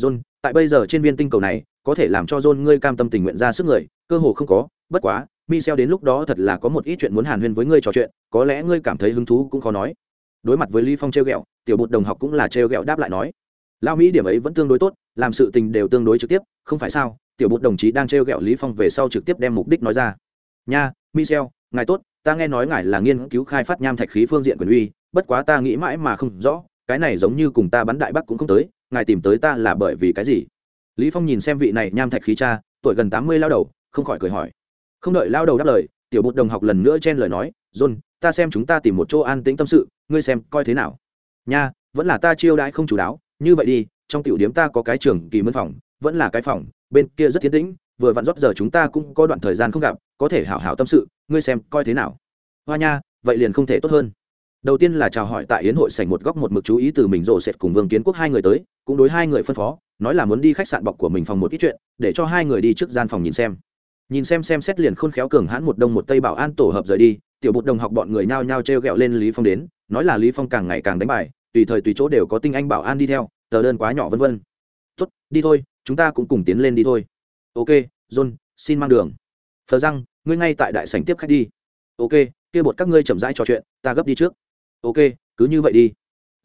A: john, tại bây giờ trên viên tinh cầu này, có thể làm cho john ngươi cam tâm tình nguyện ra sức người, cơ hồ không có, bất quá, michel đến lúc đó thật là có một ít chuyện muốn hàn huyên với ngươi trò chuyện, có lẽ ngươi cảm thấy hứng thú cũng khó nói đối mặt với lý phong treo ghẹo, tiểu bột đồng học cũng là treo ghẹo đáp lại nói lao mỹ điểm ấy vẫn tương đối tốt, làm sự tình đều tương đối trực tiếp, không phải sao? Tiểu bột đồng chí đang treo ghẹo lý phong về sau trực tiếp đem mục đích nói ra, nha, michel, ngài tốt, ta nghe nói ngài là nghiên cứu khai phát nham thạch khí phương diện quyền uy, bất quá ta nghĩ mãi mà không rõ, cái này giống như cùng ta bắn đại bắc cũng không tới, ngài tìm tới ta là bởi vì cái gì? Lý phong nhìn xem vị này nham thạch khí cha, tuổi gần tám mươi lao đầu, không khỏi cười hỏi. Không đợi lao đầu đáp lời, tiểu bột đồng học lần nữa chen lời nói, john ta xem chúng ta tìm một chỗ an tĩnh tâm sự, ngươi xem coi thế nào. Nha, vẫn là ta chiêu đãi không chủ đáo, như vậy đi, trong tiểu điếm ta có cái trường kỳ mân phòng, vẫn là cái phòng, bên kia rất thiên tĩnh, vừa vặn rót giờ chúng ta cũng có đoạn thời gian không gặp, có thể hảo hảo tâm sự, ngươi xem coi thế nào. Hoa nha, vậy liền không thể tốt hơn. Đầu tiên là chào hỏi tại yến hội sảnh một góc một mực chú ý từ mình rộ sệt cùng vương kiến quốc hai người tới, cũng đối hai người phân phó, nói là muốn đi khách sạn bọc của mình phòng một ít chuyện, để cho hai người đi trước gian phòng nhìn xem. Nhìn xem xem xét liền khôn khéo cường hãn một đông một tây bảo an tổ hợp rời đi tiểu bột đồng học bọn người nhao nhao t r e o g ẹ o lên lý phong đến, nói là lý phong càng ngày càng đánh bài, tùy thời tùy chỗ đều có tinh anh bảo an đi theo, tờ đơn quá nhỏ vân vân. Tốt, đi thôi, chúng ta cũng cùng tiến lên đi thôi. Ok, john, xin mang đường. Phờ răng, ngươi ngay tại đại sảnh tiếp khách đi. Ok, kia bột các ngươi chậm rãi trò chuyện, ta gấp đi trước. Ok, cứ như vậy đi.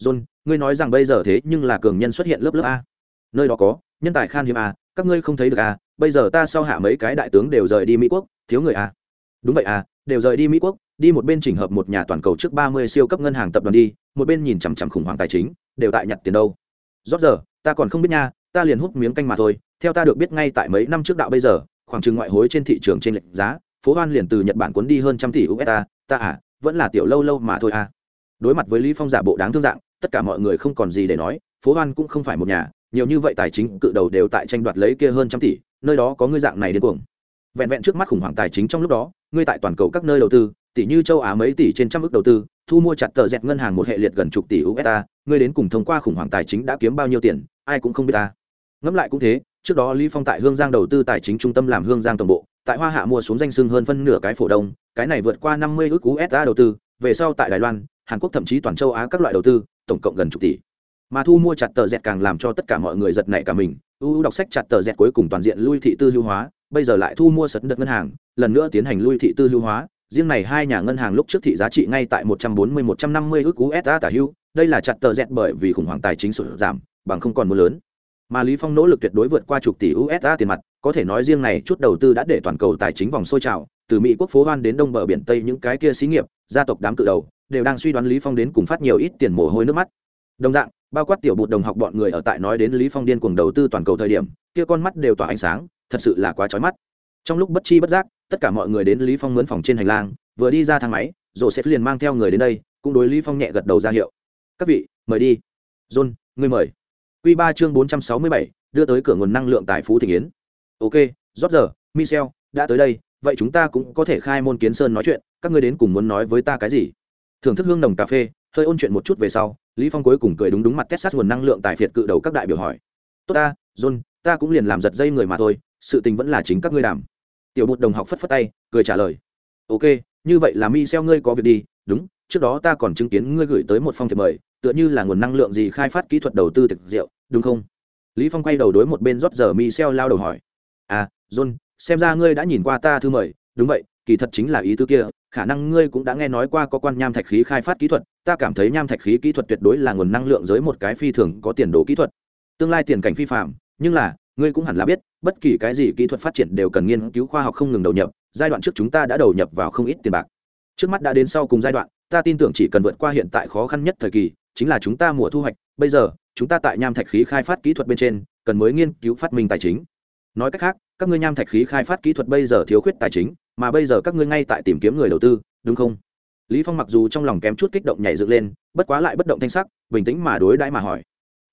A: John, ngươi nói rằng bây giờ thế nhưng là cường nhân xuất hiện lớp lớp a. Nơi đó có, nhân tài khan hiếm a, các ngươi không thấy được a, bây giờ ta sau hạ mấy cái đại tướng đều rời đi mỹ quốc, thiếu người a. Đúng vậy à? Đều rời đi mỹ quốc, đi một bên chỉnh hợp một nhà toàn cầu trước ba mươi siêu cấp ngân hàng tập đoàn đi, một bên nhìn chằm chằm khủng hoảng tài chính, đều tại nhặt tiền đâu. Rót giờ, ta còn không biết nha, ta liền hút miếng canh mà thôi, theo ta được biết ngay tại mấy năm trước đạo bây giờ, khoảng chừng ngoại hối trên thị trường trên lệnh giá, phố hoan liền từ nhật bản cuốn đi hơn trăm tỷ usd, ta à vẫn là tiểu lâu lâu mà thôi à. Đối mặt với lý phong giả bộ đáng thương dạng, tất cả mọi người không còn gì để nói, phố hoan cũng không phải một nhà, nhiều như vậy tài chính cự đầu đều tại tranh đoạt lấy kia hơn trăm tỷ, nơi đó có ngươi dạng này đến cuồng. Vẹn vẹn trước mắt khủng hoảng tài chính trong lúc đó ngươi tại toàn cầu các nơi đầu tư tỷ như châu á mấy tỷ trên trăm ước đầu tư, thu mua chặt tờ dẹt ngân hàng một hệ liệt gần chục tỷ usd ngươi đến cùng thông qua khủng hoảng tài chính đã kiếm bao nhiêu tiền, ai cũng không biết ta. Ngẫm lại cũng thế, trước đó lý phong tại hương giang đầu tư tài chính trung tâm làm hương giang tổng bộ, tại hoa hạ mua xuống danh sưng hơn phân nửa cái phổ đông cái này vượt qua năm mươi ước usd đầu tư, về sau tại đài loan, hàn quốc thậm chí toàn châu á các loại đầu tư, tổng cộng gần chục tỷ. Mà thu mua chặt tờ dẹt càng làm cho tất cả mọi người giật nảy cả mình ưu đọc sách chặt tờ dẹt cuối cùng toàn diện lui thị tư hữu hóa bây giờ lại thu mua sật đợt ngân hàng, lần nữa tiến hành lui thị tư hữu hóa. Riêng này hai nhà ngân hàng lúc trước thị giá trị ngay tại một trăm bốn mươi, một trăm năm mươi ước usd tả hưu. Đây là chặt tờ dẹt bởi vì khủng hoảng tài chính sụt giảm, bằng không còn mua lớn. Mà lý phong nỗ lực tuyệt đối vượt qua chục tỷ usd tiền mặt, có thể nói riêng này chút đầu tư đã để toàn cầu tài chính vòng sôi trào. Từ mỹ quốc phố hoan đến đông bờ biển tây những cái kia xí nghiệp, gia tộc đám cự đầu, đều đang suy đoán lý phong đến cùng phát nhiều ít tiền mồ hôi nước mắt. Đồng dạng, bao quát tiểu bột đồng học bọn người ở tại nói đến lý phong điên cuồng đầu tư toàn cầu thời điểm, kia con mắt đều tỏa ánh sáng thật sự là quá chói mắt. Trong lúc bất chi bất giác, tất cả mọi người đến lý phong mướn phòng trên hành lang, vừa đi ra thang máy, rồi sẽ liền mang theo người đến đây, cũng đối lý phong nhẹ gật đầu ra hiệu. Các vị, mời đi. John, ngươi mời. Quy ba chương bốn trăm sáu mươi bảy, đưa tới cửa nguồn năng lượng tài phú Thịnh yến. Ok rót giờ michel, đã tới đây, vậy chúng ta cũng có thể khai môn kiến sơn nói chuyện, các ngươi đến cùng muốn nói với ta cái gì? Thưởng thức hương nồng cà phê, hơi ôn chuyện một chút về sau, lý phong cuối cùng cười đúng đúng mặt texas nguồn năng lượng tài phiệt cự đầu các đại biểu hỏi. Tốt ta, john, ta cũng liền làm giật dây người mà thôi sự tình vẫn là chính các ngươi đảm tiểu bột đồng học phất phất tay, cười trả lời. Ok, như vậy là mi xeo ngươi có việc đi. Đúng, trước đó ta còn chứng kiến ngươi gửi tới một phong thiệp mời, tựa như là nguồn năng lượng gì khai phát kỹ thuật đầu tư thực rượu, đúng không? Lý phong quay đầu đối một bên rót giờ mi xeo lao đầu hỏi. À john, xem ra ngươi đã nhìn qua ta thư mời. Đúng vậy, kỳ thật chính là ý tứ kia, khả năng ngươi cũng đã nghe nói qua có quan nham thạch khí khai phát kỹ thuật, ta cảm thấy nham thạch khí kỹ thuật tuyệt đối là nguồn năng lượng giới một cái phi thường có tiền đồ kỹ thuật. Tương lai tiền cảnh phi phạm, nhưng là ngươi cũng hẳn là biết, bất kỳ cái gì kỹ thuật phát triển đều cần nghiên cứu khoa học không ngừng đầu nhập, giai đoạn trước chúng ta đã đầu nhập vào không ít tiền bạc. Trước mắt đã đến sau cùng giai đoạn, ta tin tưởng chỉ cần vượt qua hiện tại khó khăn nhất thời kỳ, chính là chúng ta mùa thu hoạch, bây giờ, chúng ta tại nham thạch khí khai phát kỹ thuật bên trên, cần mới nghiên cứu phát minh tài chính. Nói cách khác, các ngươi nham thạch khí khai phát kỹ thuật bây giờ thiếu khuyết tài chính, mà bây giờ các ngươi ngay tại tìm kiếm người đầu tư, đúng không? Lý phong mặc dù trong lòng kém chút kích động nhảy dựng lên, bất quá lại bất động thanh sắc, bình tĩnh mà đối đãi mà hỏi.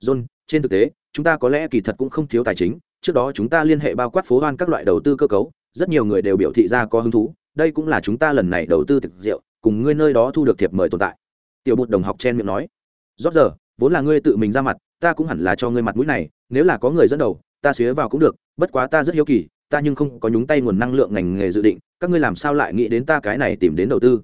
A: John, trên thực tế chúng ta có lẽ kỳ thật cũng không thiếu tài chính, trước đó chúng ta liên hệ bao quát phố hoan các loại đầu tư cơ cấu, rất nhiều người đều biểu thị ra có hứng thú, đây cũng là chúng ta lần này đầu tư thực rượu, cùng ngươi nơi đó thu được thiệp mời tồn tại. Tiểu bột đồng học chen miệng nói. Rót giờ, vốn là ngươi tự mình ra mặt, ta cũng hẳn là cho ngươi mặt mũi này, nếu là có người dẫn đầu, ta xía vào cũng được, bất quá ta rất hiếu kỳ, ta nhưng không có nhúng tay nguồn năng lượng ngành nghề dự định, các ngươi làm sao lại nghĩ đến ta cái này tìm đến đầu tư?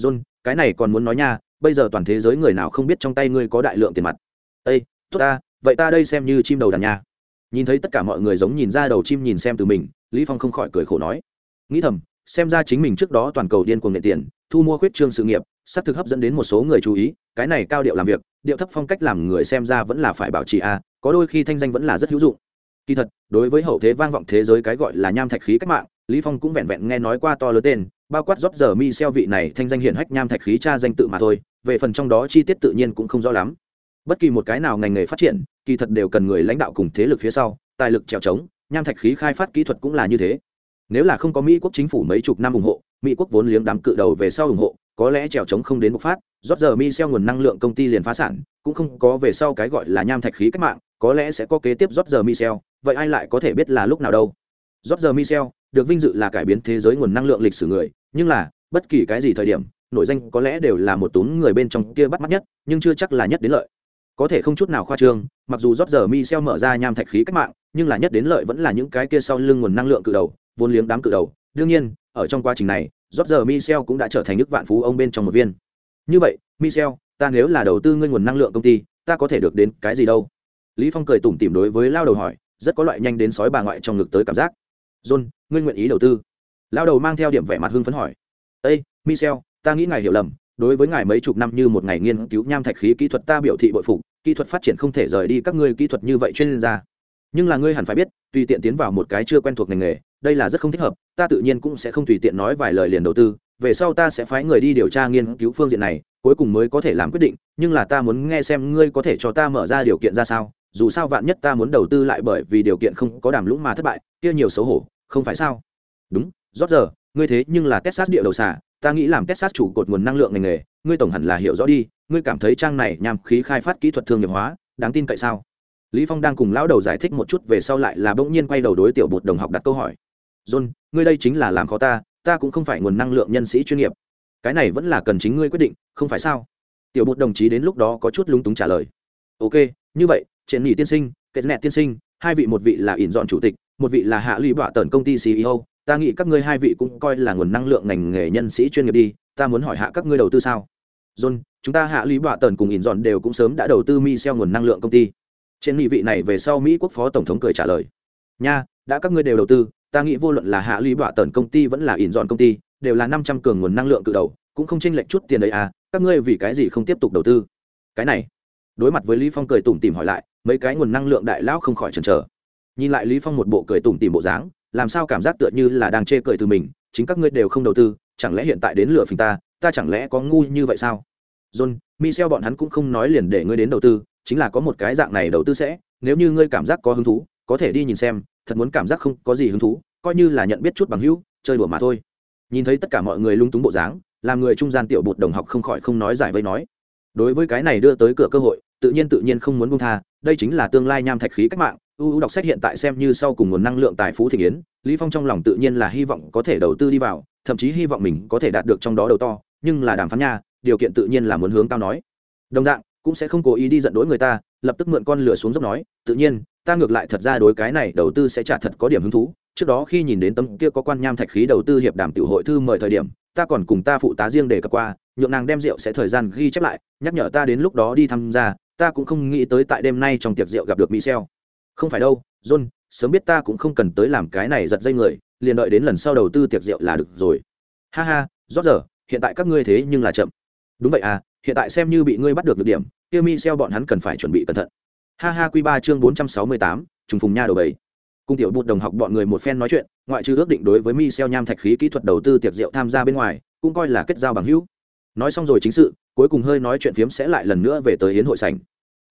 A: John, cái này còn muốn nói nha, bây giờ toàn thế giới người nào không biết trong tay ngươi có đại lượng tiền mặt? Ây tốt ta vậy ta đây xem như chim đầu đàn nha. Nhìn thấy tất cả mọi người giống nhìn ra đầu chim nhìn xem từ mình, lý phong không khỏi cười khổ nói. Nghĩ thầm, xem ra chính mình trước đó toàn cầu điên cuồng nghệ tiền, thu mua khuyết trương sự nghiệp, sắp thực hấp dẫn đến một số người chú ý, cái này cao điệu làm việc, điệu thấp phong cách làm người xem ra vẫn là phải bảo trì a, có đôi khi thanh danh vẫn là rất hữu dụng. Kỳ thật, đối với hậu thế vang vọng thế giới cái gọi là nham thạch khí cách mạng, lý phong cũng vẹn vẹn nghe nói qua to lớn tên, bao quát rót giờ mi xeo vị này thanh danh hiển hách nham thạch khí cha danh tự mà thôi, về phần trong đó chi tiết tự nhiên cũng không rõ lắm bất kỳ một cái nào ngành nghề phát triển, kỳ thật đều cần người lãnh đạo cùng thế lực phía sau, tài lực trèo trống, nham thạch khí khai phát kỹ thuật cũng là như thế. Nếu là không có mỹ quốc chính phủ mấy chục năm ủng hộ, mỹ quốc vốn liếng đám cự đầu về sau ủng hộ, có lẽ trèo trống không đến bộc phát, rót giờ mi xeo nguồn năng lượng công ty liền phá sản, cũng không có về sau cái gọi là nham thạch khí cách mạng, có lẽ sẽ có kế tiếp rót giờ mi xeo, vậy ai lại có thể biết là lúc nào đâu? Rót giờ mi xeo, được vinh dự là cải biến thế giới nguồn năng lượng lịch sử người, nhưng là, bất kỳ cái gì thời điểm nội danh có lẽ đều là một tốn người bên trong kia bắt mắt nhất, nhưng chưa chắc là nhất đến lợi có thể không chút nào khoa trương, mặc dù rót giờ mi xeo mở ra nham thạch khí cách mạng, nhưng là nhất đến lợi vẫn là những cái kia sau lưng nguồn năng lượng cự đầu, vốn liếng đám cự đầu. Đương nhiên, ở trong quá trình này, rót giờ michel cũng đã trở thành nước vạn phú ông bên trong một viên. Như vậy michel ta nếu là đầu tư ngươi nguồn năng lượng công ty, ta có thể được đến cái gì đâu? Lý phong cười tủm tỉm đối với lao đầu hỏi, rất có loại nhanh đến sói bà ngoại trong ngực tới cảm giác. John, ngươi nguyện ý đầu tư? Lao đầu mang theo điểm vẻ mặt hưng phấn hỏi. Ê michel ta nghĩ ngài hiểu lầm đối với ngài mấy chục năm như một ngày nghiên cứu nham thạch khí kỹ thuật ta biểu thị bội phục, kỹ thuật phát triển không thể rời đi các ngươi kỹ thuật như vậy chuyên gia. Nhưng là ngươi hẳn phải biết, tùy tiện tiến vào một cái chưa quen thuộc ngành nghề, đây là rất không thích hợp, ta tự nhiên cũng sẽ không tùy tiện nói vài lời liền đầu tư, về sau ta sẽ phái người đi điều tra nghiên cứu phương diện này, cuối cùng mới có thể làm quyết định, nhưng là ta muốn nghe xem ngươi có thể cho ta mở ra điều kiện ra sao, dù sao vạn nhất ta muốn đầu tư lại bởi vì điều kiện không có đàm lũng mà thất bại, kia nhiều xấu hổ, không phải sao? Đúng rót giờ ngươi thế nhưng là texas địa đầu xả ta nghĩ làm texas chủ cột nguồn năng lượng ngành nghề, ngươi tổng hẳn là hiểu rõ đi, ngươi cảm thấy trang này nhằm khí khai phát kỹ thuật thương nghiệp hóa, đáng tin cậy sao? Lý phong đang cùng lão đầu giải thích một chút về sau lại là bỗng nhiên quay đầu đối tiểu bột đồng học đặt câu hỏi. John, ngươi đây chính là làm khó ta ta cũng không phải nguồn năng lượng nhân sĩ chuyên nghiệp. Cái này vẫn là cần chính ngươi quyết định, không phải sao? Tiểu bột đồng chí đến lúc đó có chút lúng túng trả lời. Ok, như vậy trên nghỉ tiên sinh, kết nẹt tiên sinh, hai vị, một vị là ỉn dọn chủ tịch, một vị là hạ lụy bạ tần công ty ceo ta nghĩ các ngươi hai vị cũng coi là nguồn năng lượng ngành nghề nhân sĩ chuyên nghiệp đi, ta muốn hỏi hạ các ngươi đầu tư sao? John, chúng ta hạ lý bọa tần cùng ỉn dọn đều cũng sớm đã đầu tư mi xeo nguồn năng lượng công ty. Trên nghị vị này về sau mỹ quốc phó tổng thống cười trả lời. Nha, đã các ngươi đều đầu tư, ta nghĩ vô luận là hạ lý bọa tần công ty vẫn là ỉn dọn công ty, đều là năm trăm cường nguồn năng lượng cự đầu, cũng không tranh lệch chút tiền đấy à các ngươi vì cái gì không tiếp tục đầu tư? Cái này, đối mặt với lý phong cười tủm tỉm hỏi lại, mấy cái nguồn năng lượng đại lão không khỏi chần chờ. Nhìn lại lý phong một bộ cười tủm tỉm bộ dáng làm sao cảm giác tựa như là đang chê cười từ mình, chính các ngươi đều không đầu tư, chẳng lẽ hiện tại đến lửa phình ta ta chẳng lẽ có ngu như vậy sao? John, michel bọn hắn cũng không nói liền để ngươi đến đầu tư, chính là có một cái dạng này đầu tư sẽ, nếu như ngươi cảm giác có hứng thú, có thể đi nhìn xem, thật muốn cảm giác không có gì hứng thú, coi như là nhận biết chút bằng hữu, chơi đùa mà thôi. Nhìn thấy tất cả mọi người lung túng bộ dáng, làm người trung gian tiểu bột đồng học không khỏi không nói giải vây nói. Đối với cái này đưa tới cửa cơ hội, tự nhiên tự nhiên không muốn buông tha, đây chính là tương lai nham thạch khí cách mạng ưu đọc sách hiện tại xem như sau cùng nguồn năng lượng tài phú thị kiến lý phong trong lòng tự nhiên là hy vọng có thể đầu tư đi vào, thậm chí hy vọng mình có thể đạt được trong đó đầu to, nhưng là đàm phán nha, điều kiện tự nhiên là muốn hướng cao nói. Đồng dạng, cũng sẽ không cố ý đi giận đối người ta, lập tức mượn con lửa xuống dốc nói, tự nhiên, ta ngược lại thật ra đối cái này đầu tư sẽ trả thật có điểm hứng thú. Trước đó khi nhìn đến tấm kia có quan nham thạch khí đầu tư hiệp đàm tiểu hội thư mời thời điểm, ta còn cùng ta phụ tá riêng để cập qua, nhượng nàng đem rượu sẽ thời gian ghi chép lại, nhắc nhở ta đến lúc đó đi tham gia, ta cũng không nghĩ tới tại đêm nay trong tiệc rượu gặp được michel không phải đâu, john, sớm biết ta cũng không cần tới làm cái này giật dây người, liền đợi đến lần sau đầu tư tiệc rượu là được rồi. Ha ha rót giờ hiện tại các ngươi thế nhưng là chậm. Đúng vậy à hiện tại xem như bị ngươi bắt được được điểm, kia michel bọn hắn cần phải chuẩn bị cẩn thận. Ha ha q ba chương bốn trăm sáu mươi tám, trùng phùng nha đầu bảy. Cung tiểu bụt đồng học bọn người một phen nói chuyện, ngoại trừ ước định đối với Michel nham thạch khí kỹ thuật đầu tư tiệc rượu tham gia bên ngoài, cũng coi là kết giao bằng hữu. Nói xong rồi chính sự, cuối cùng hơi nói chuyện phiếm sẽ lại lần nữa về tới hiến hội sảnh.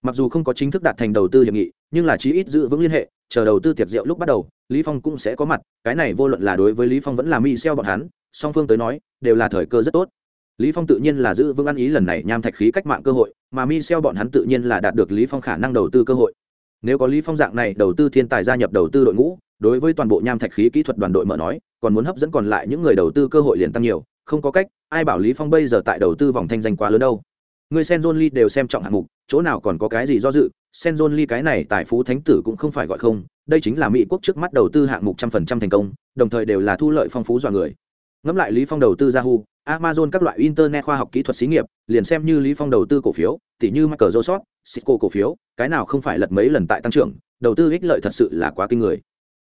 A: Mặc dù không có chính thức đạt thành đầu tư hiệp nghị nhưng là chí ít giữ vững liên hệ, chờ đầu tư tiệc rượu lúc bắt đầu, lý phong cũng sẽ có mặt, cái này vô luận là đối với lý phong vẫn là Michel bọn hắn, song phương tới nói, đều là thời cơ rất tốt. Lý phong tự nhiên là giữ vững ăn ý lần này nham thạch khí cách mạng cơ hội, mà Michel bọn hắn tự nhiên là đạt được lý phong khả năng đầu tư cơ hội. Nếu có lý phong dạng này đầu tư thiên tài gia nhập đầu tư đội ngũ, đối với toàn bộ nham thạch khí kỹ thuật đoàn đội mở nói, còn muốn hấp dẫn còn lại những người đầu tư cơ hội liền tăng nhiều, không có cách, ai bảo lý phong bây giờ tại đầu tư vòng thanh danh quá lớn đâu. Người Senzon Lee đều xem trọng hạng mục, chỗ nào còn có cái gì do dự Senzon Lee cái này tài phú thánh tử cũng không phải gọi không, đây chính là mỹ quốc trước mắt đầu tư hạng mục trăm phần trăm thành công, đồng thời đều là thu lợi phong phú dọa người. Ngẫm lại lý phong đầu tư yahoo, amazon các loại internet khoa học kỹ thuật xí nghiệp, liền xem như lý phong đầu tư cổ phiếu, tỉ như microsoft, cisco cổ phiếu, cái nào không phải lật mấy lần tại tăng trưởng, đầu tư ích lợi thật sự là quá kinh người.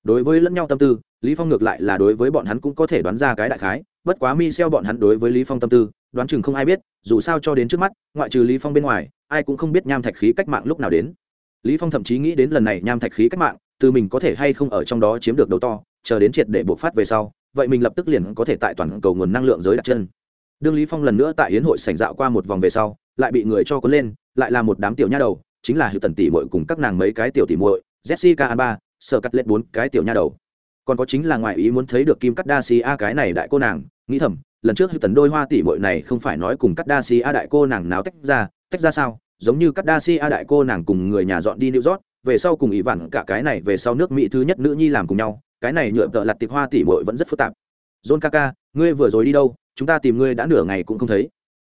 A: Đối với lẫn nhau tâm tư, lý phong ngược lại là đối với bọn hắn cũng có thể đoán ra cái đại khái, bất quá Michel bọn hắn đối với lý phong tâm tư, đoán chừng không ai biết, dù sao cho đến trước mắt, ngoại trừ lý phong bên ngoài ai cũng không biết nham thạch khí cách mạng lúc nào đến. Lý phong thậm chí nghĩ đến lần này nham thạch khí cách mạng, từ mình có thể hay không ở trong đó chiếm được đầu to, chờ đến triệt để bộc phát về sau, vậy mình lập tức liền có thể tại toàn cầu nguồn năng lượng giới đặt chân. Đương lý phong lần nữa tại hiến hội sảnh dạo qua một vòng về sau, lại bị người cho cuốn lên, lại là một đám tiểu nha đầu, chính là hữu tần tỷ muội cùng các nàng mấy cái tiểu tỷ muội, jessica alba sở cắt lết bốn cái tiểu nha đầu. Còn có chính là ngoại ý muốn thấy được kim cắt đa si a cái này đại cô nàng, nghĩ thầm, lần trước hữu tần đôi hoa tỷ muội này không phải nói cùng cắt đa si a đại cô nàng nào tách ra tách ra sao giống như cắt đa si a đại cô nàng cùng người nhà dọn đi New York, về sau cùng ý vặn cả cái này về sau nước Mỹ thứ nhất nữ nhi làm cùng nhau, cái này nhựa tợ lặt tịch hoa tỷ muội vẫn rất phức tạp. John Kaka, ngươi vừa rồi đi đâu? Chúng ta tìm ngươi đã nửa ngày cũng không thấy.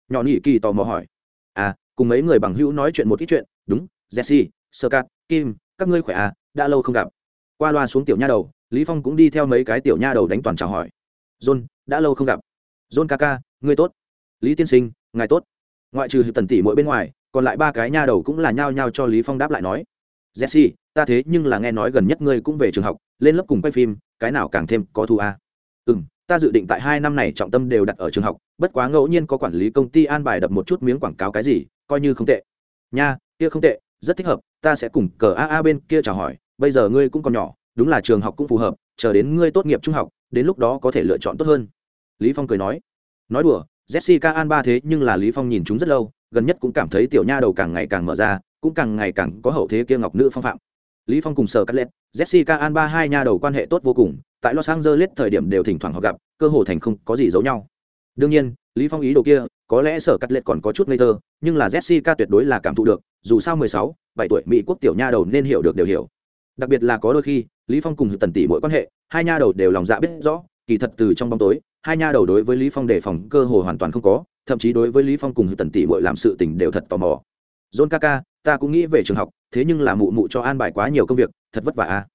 A: Nhỏ nhị kỳ tò mò hỏi. À, cùng mấy người bằng hữu nói chuyện một ít chuyện, đúng, Jesse, Skat, Kim, các ngươi khỏe à, đã lâu không gặp. Qua loa xuống tiểu nha đầu, Lý Phong cũng đi theo mấy cái tiểu nha đầu đánh toàn chào hỏi. John, đã lâu không gặp. John Kaka, ngươi tốt. Lý tiên sinh, ngài tốt. Ngoại trừ tần tỷ mỗi bên ngoài, còn lại ba cái nha đầu cũng là nhao nhao cho lý phong đáp lại nói jesse ta thế nhưng là nghe nói gần nhất ngươi cũng về trường học lên lớp cùng quay phim cái nào càng thêm có thu a? À? ừ ta dự định tại hai năm này trọng tâm đều đặt ở trường học bất quá ngẫu nhiên có quản lý công ty an bài đập một chút miếng quảng cáo cái gì coi như không tệ. Nha kia không tệ rất thích hợp ta sẽ cùng cờ a a bên kia chào hỏi bây giờ ngươi cũng còn nhỏ đúng là trường học cũng phù hợp chờ đến ngươi tốt nghiệp trung học đến lúc đó có thể lựa chọn tốt hơn. Lý phong cười nói. Nói đùa jessica an ba thế nhưng là lý phong nhìn chúng rất lâu gần nhất cũng cảm thấy tiểu nha đầu càng ngày càng mở ra cũng càng ngày càng có hậu thế kia ngọc nữ phong phạm. Lý phong cùng sở cắt lết jessica alba hai nha đầu quan hệ tốt vô cùng tại los angeles thời điểm đều thỉnh thoảng họ gặp cơ hồ thành không có gì giấu nhau. Đương nhiên lý phong ý đồ kia có lẽ sở cắt lết còn có chút ngây thơ nhưng là jessica tuyệt đối là cảm thụ được dù sao 16, 7 tuổi mỹ quốc tiểu nha đầu nên hiểu được đều hiểu. Đặc biệt là có đôi khi lý phong cùng tần tỷ mỗi quan hệ hai nha đầu đều lòng dạ biết rõ kỳ thật từ trong bóng tối, hai nha đầu đối với lý phong đề phòng cơ hồ hoàn toàn không có, thậm chí đối với lý phong cùng tần tỷ muội làm sự tình đều thật tò mò. John kaka, ta cũng nghĩ về trường học, thế nhưng là mụ mụ cho an bài quá nhiều công việc, thật vất vả a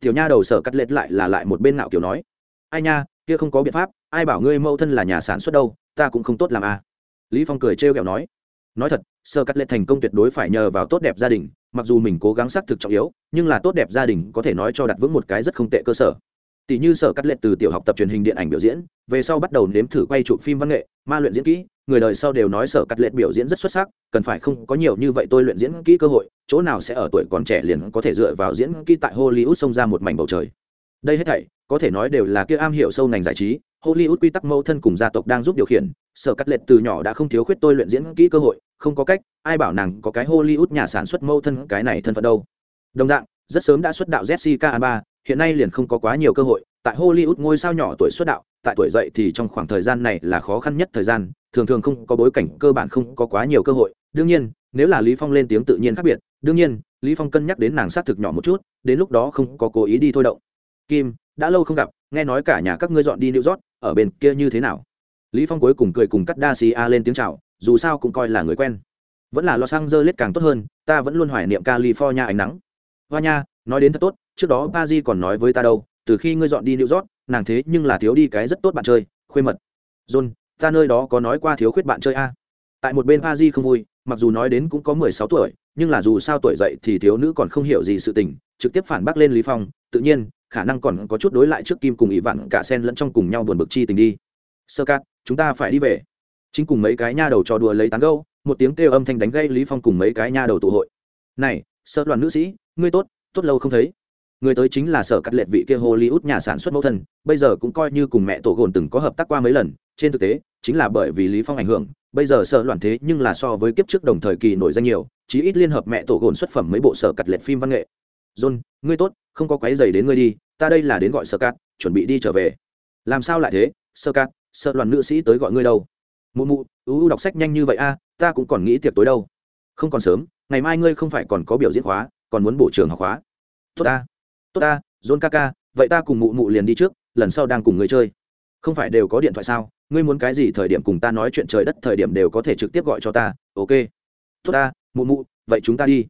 A: tiểu nha đầu sở cắt lết lại là lại một bên ngạo kiểu nói. Ai nha, kia không có biện pháp, ai bảo ngươi mẫu thân là nhà sản xuất đâu, ta cũng không tốt làm a lý phong cười trêu ghẹo nói. Nói thật sơ cắt lết thành công tuyệt đối phải nhờ vào tốt đẹp gia đình, mặc dù mình cố gắng xác thực trọng yếu, nhưng là tốt đẹp gia đình có thể nói cho đặt vững một cái rất không tệ cơ sở tỷ như sở cắt lệ từ tiểu học tập truyền hình điện ảnh biểu diễn, về sau bắt đầu nếm thử quay chụp phim văn nghệ, ma luyện diễn kỹ, người đời sau đều nói sở cắt lệ biểu diễn rất xuất sắc, cần phải không có nhiều như vậy tôi luyện diễn kỹ cơ hội, chỗ nào sẽ ở tuổi còn trẻ liền có thể dựa vào diễn kỹ tại hollywood xông ra một mảnh bầu trời. Đây hết thảy, có thể nói đều là kia am hiểu sâu ngành giải trí, hollywood quy tắc mâu thân cùng gia tộc đang giúp điều khiển, sở cắt lệ từ nhỏ đã không thiếu khuyết tôi luyện diễn kỹ cơ hội, không có cách, ai bảo nàng có cái hollywood nhà sản xuất mâu thân cái này thân phận đâu. Đồng dạng, rất sớm đã xuất đạo jessica alba hiện nay liền không có quá nhiều cơ hội, tại hollywood ngôi sao nhỏ tuổi xuất đạo, tại tuổi dậy thì trong khoảng thời gian này là khó khăn nhất thời gian, thường thường không có bối cảnh, cơ bản không có quá nhiều cơ hội. Đương nhiên, nếu là lý phong lên tiếng tự nhiên khác biệt, đương nhiên, lý phong cân nhắc đến nàng sát thực nhỏ một chút, đến lúc đó không có cố ý đi thôi động. Kim, đã lâu không gặp, nghe nói cả nhà các ngươi dọn đi new york, ở bên kia như thế nào? Lý phong cuối cùng cười cùng cắt đa xì a lên tiếng chào, dù sao cũng coi là người quen. Vẫn là los angeles càng tốt hơn, ta vẫn luôn hoài niệm california ánh nắng. Hoa nha, nói đến thật tốt trước đó ba di còn nói với ta đâu từ khi ngươi dọn đi New York, nàng thế nhưng là thiếu đi cái rất tốt bạn chơi, khuê mật. John, ta nơi đó có nói qua thiếu khuyết bạn chơi a. Tại một bên Pazi không vui, mặc dù nói đến cũng có mười sáu tuổi, nhưng là dù sao tuổi dậy thì thiếu nữ còn không hiểu gì sự tình, trực tiếp phản bác lên Lý Phong, tự nhiên, khả năng còn có chút đối lại trước Kim cùng ỷ vặn cả sen lẫn trong cùng nhau buồn bực chi tình đi. Sơ Cát, chúng ta phải đi về. Chính cùng mấy cái nha đầu trò đùa lấy tán gâu một tiếng kêu âm thanh đánh gây Lý Phong cùng mấy cái nha đầu tụ hội. "Này, sơ đoàn nữ sĩ, ngươi tốt, tốt lâu không thấy." Người tới chính là sở cắt lệ vị kia hollywood nhà sản xuất mẫu thân, bây giờ cũng coi như cùng mẹ tổ gồn từng có hợp tác qua mấy lần, trên thực tế, chính là bởi vì lý phong ảnh hưởng, bây giờ sở loạn thế nhưng là so với kiếp trước đồng thời kỳ nổi danh nhiều, chí ít liên hợp mẹ tổ gồn xuất phẩm mấy bộ sở cắt lệ phim văn nghệ. John, ngươi tốt, không có quấy giày đến ngươi đi, ta đây là đến gọi sở cắt, chuẩn bị đi trở về. Làm sao lại thế, sở cắt, sở loạn nữ sĩ tới gọi ngươi đâu? Mụ mụ ú đọc sách nhanh như vậy a, ta cũng còn nghĩ tiệc tối đâu. Không còn sớm, ngày mai ngươi không phải còn có biểu diễn khóa, còn muốn bổ trường học khóa. Tốt ta tốt ta, john kaka vậy ta cùng mụ mụ liền đi trước, lần sau đang cùng người chơi. Không phải đều có điện thoại sao? Ngươi muốn cái gì thời điểm cùng ta nói chuyện trời đất thời điểm đều có thể trực tiếp gọi cho ta, ok? Tốt ta, mụ mụ, vậy chúng ta đi.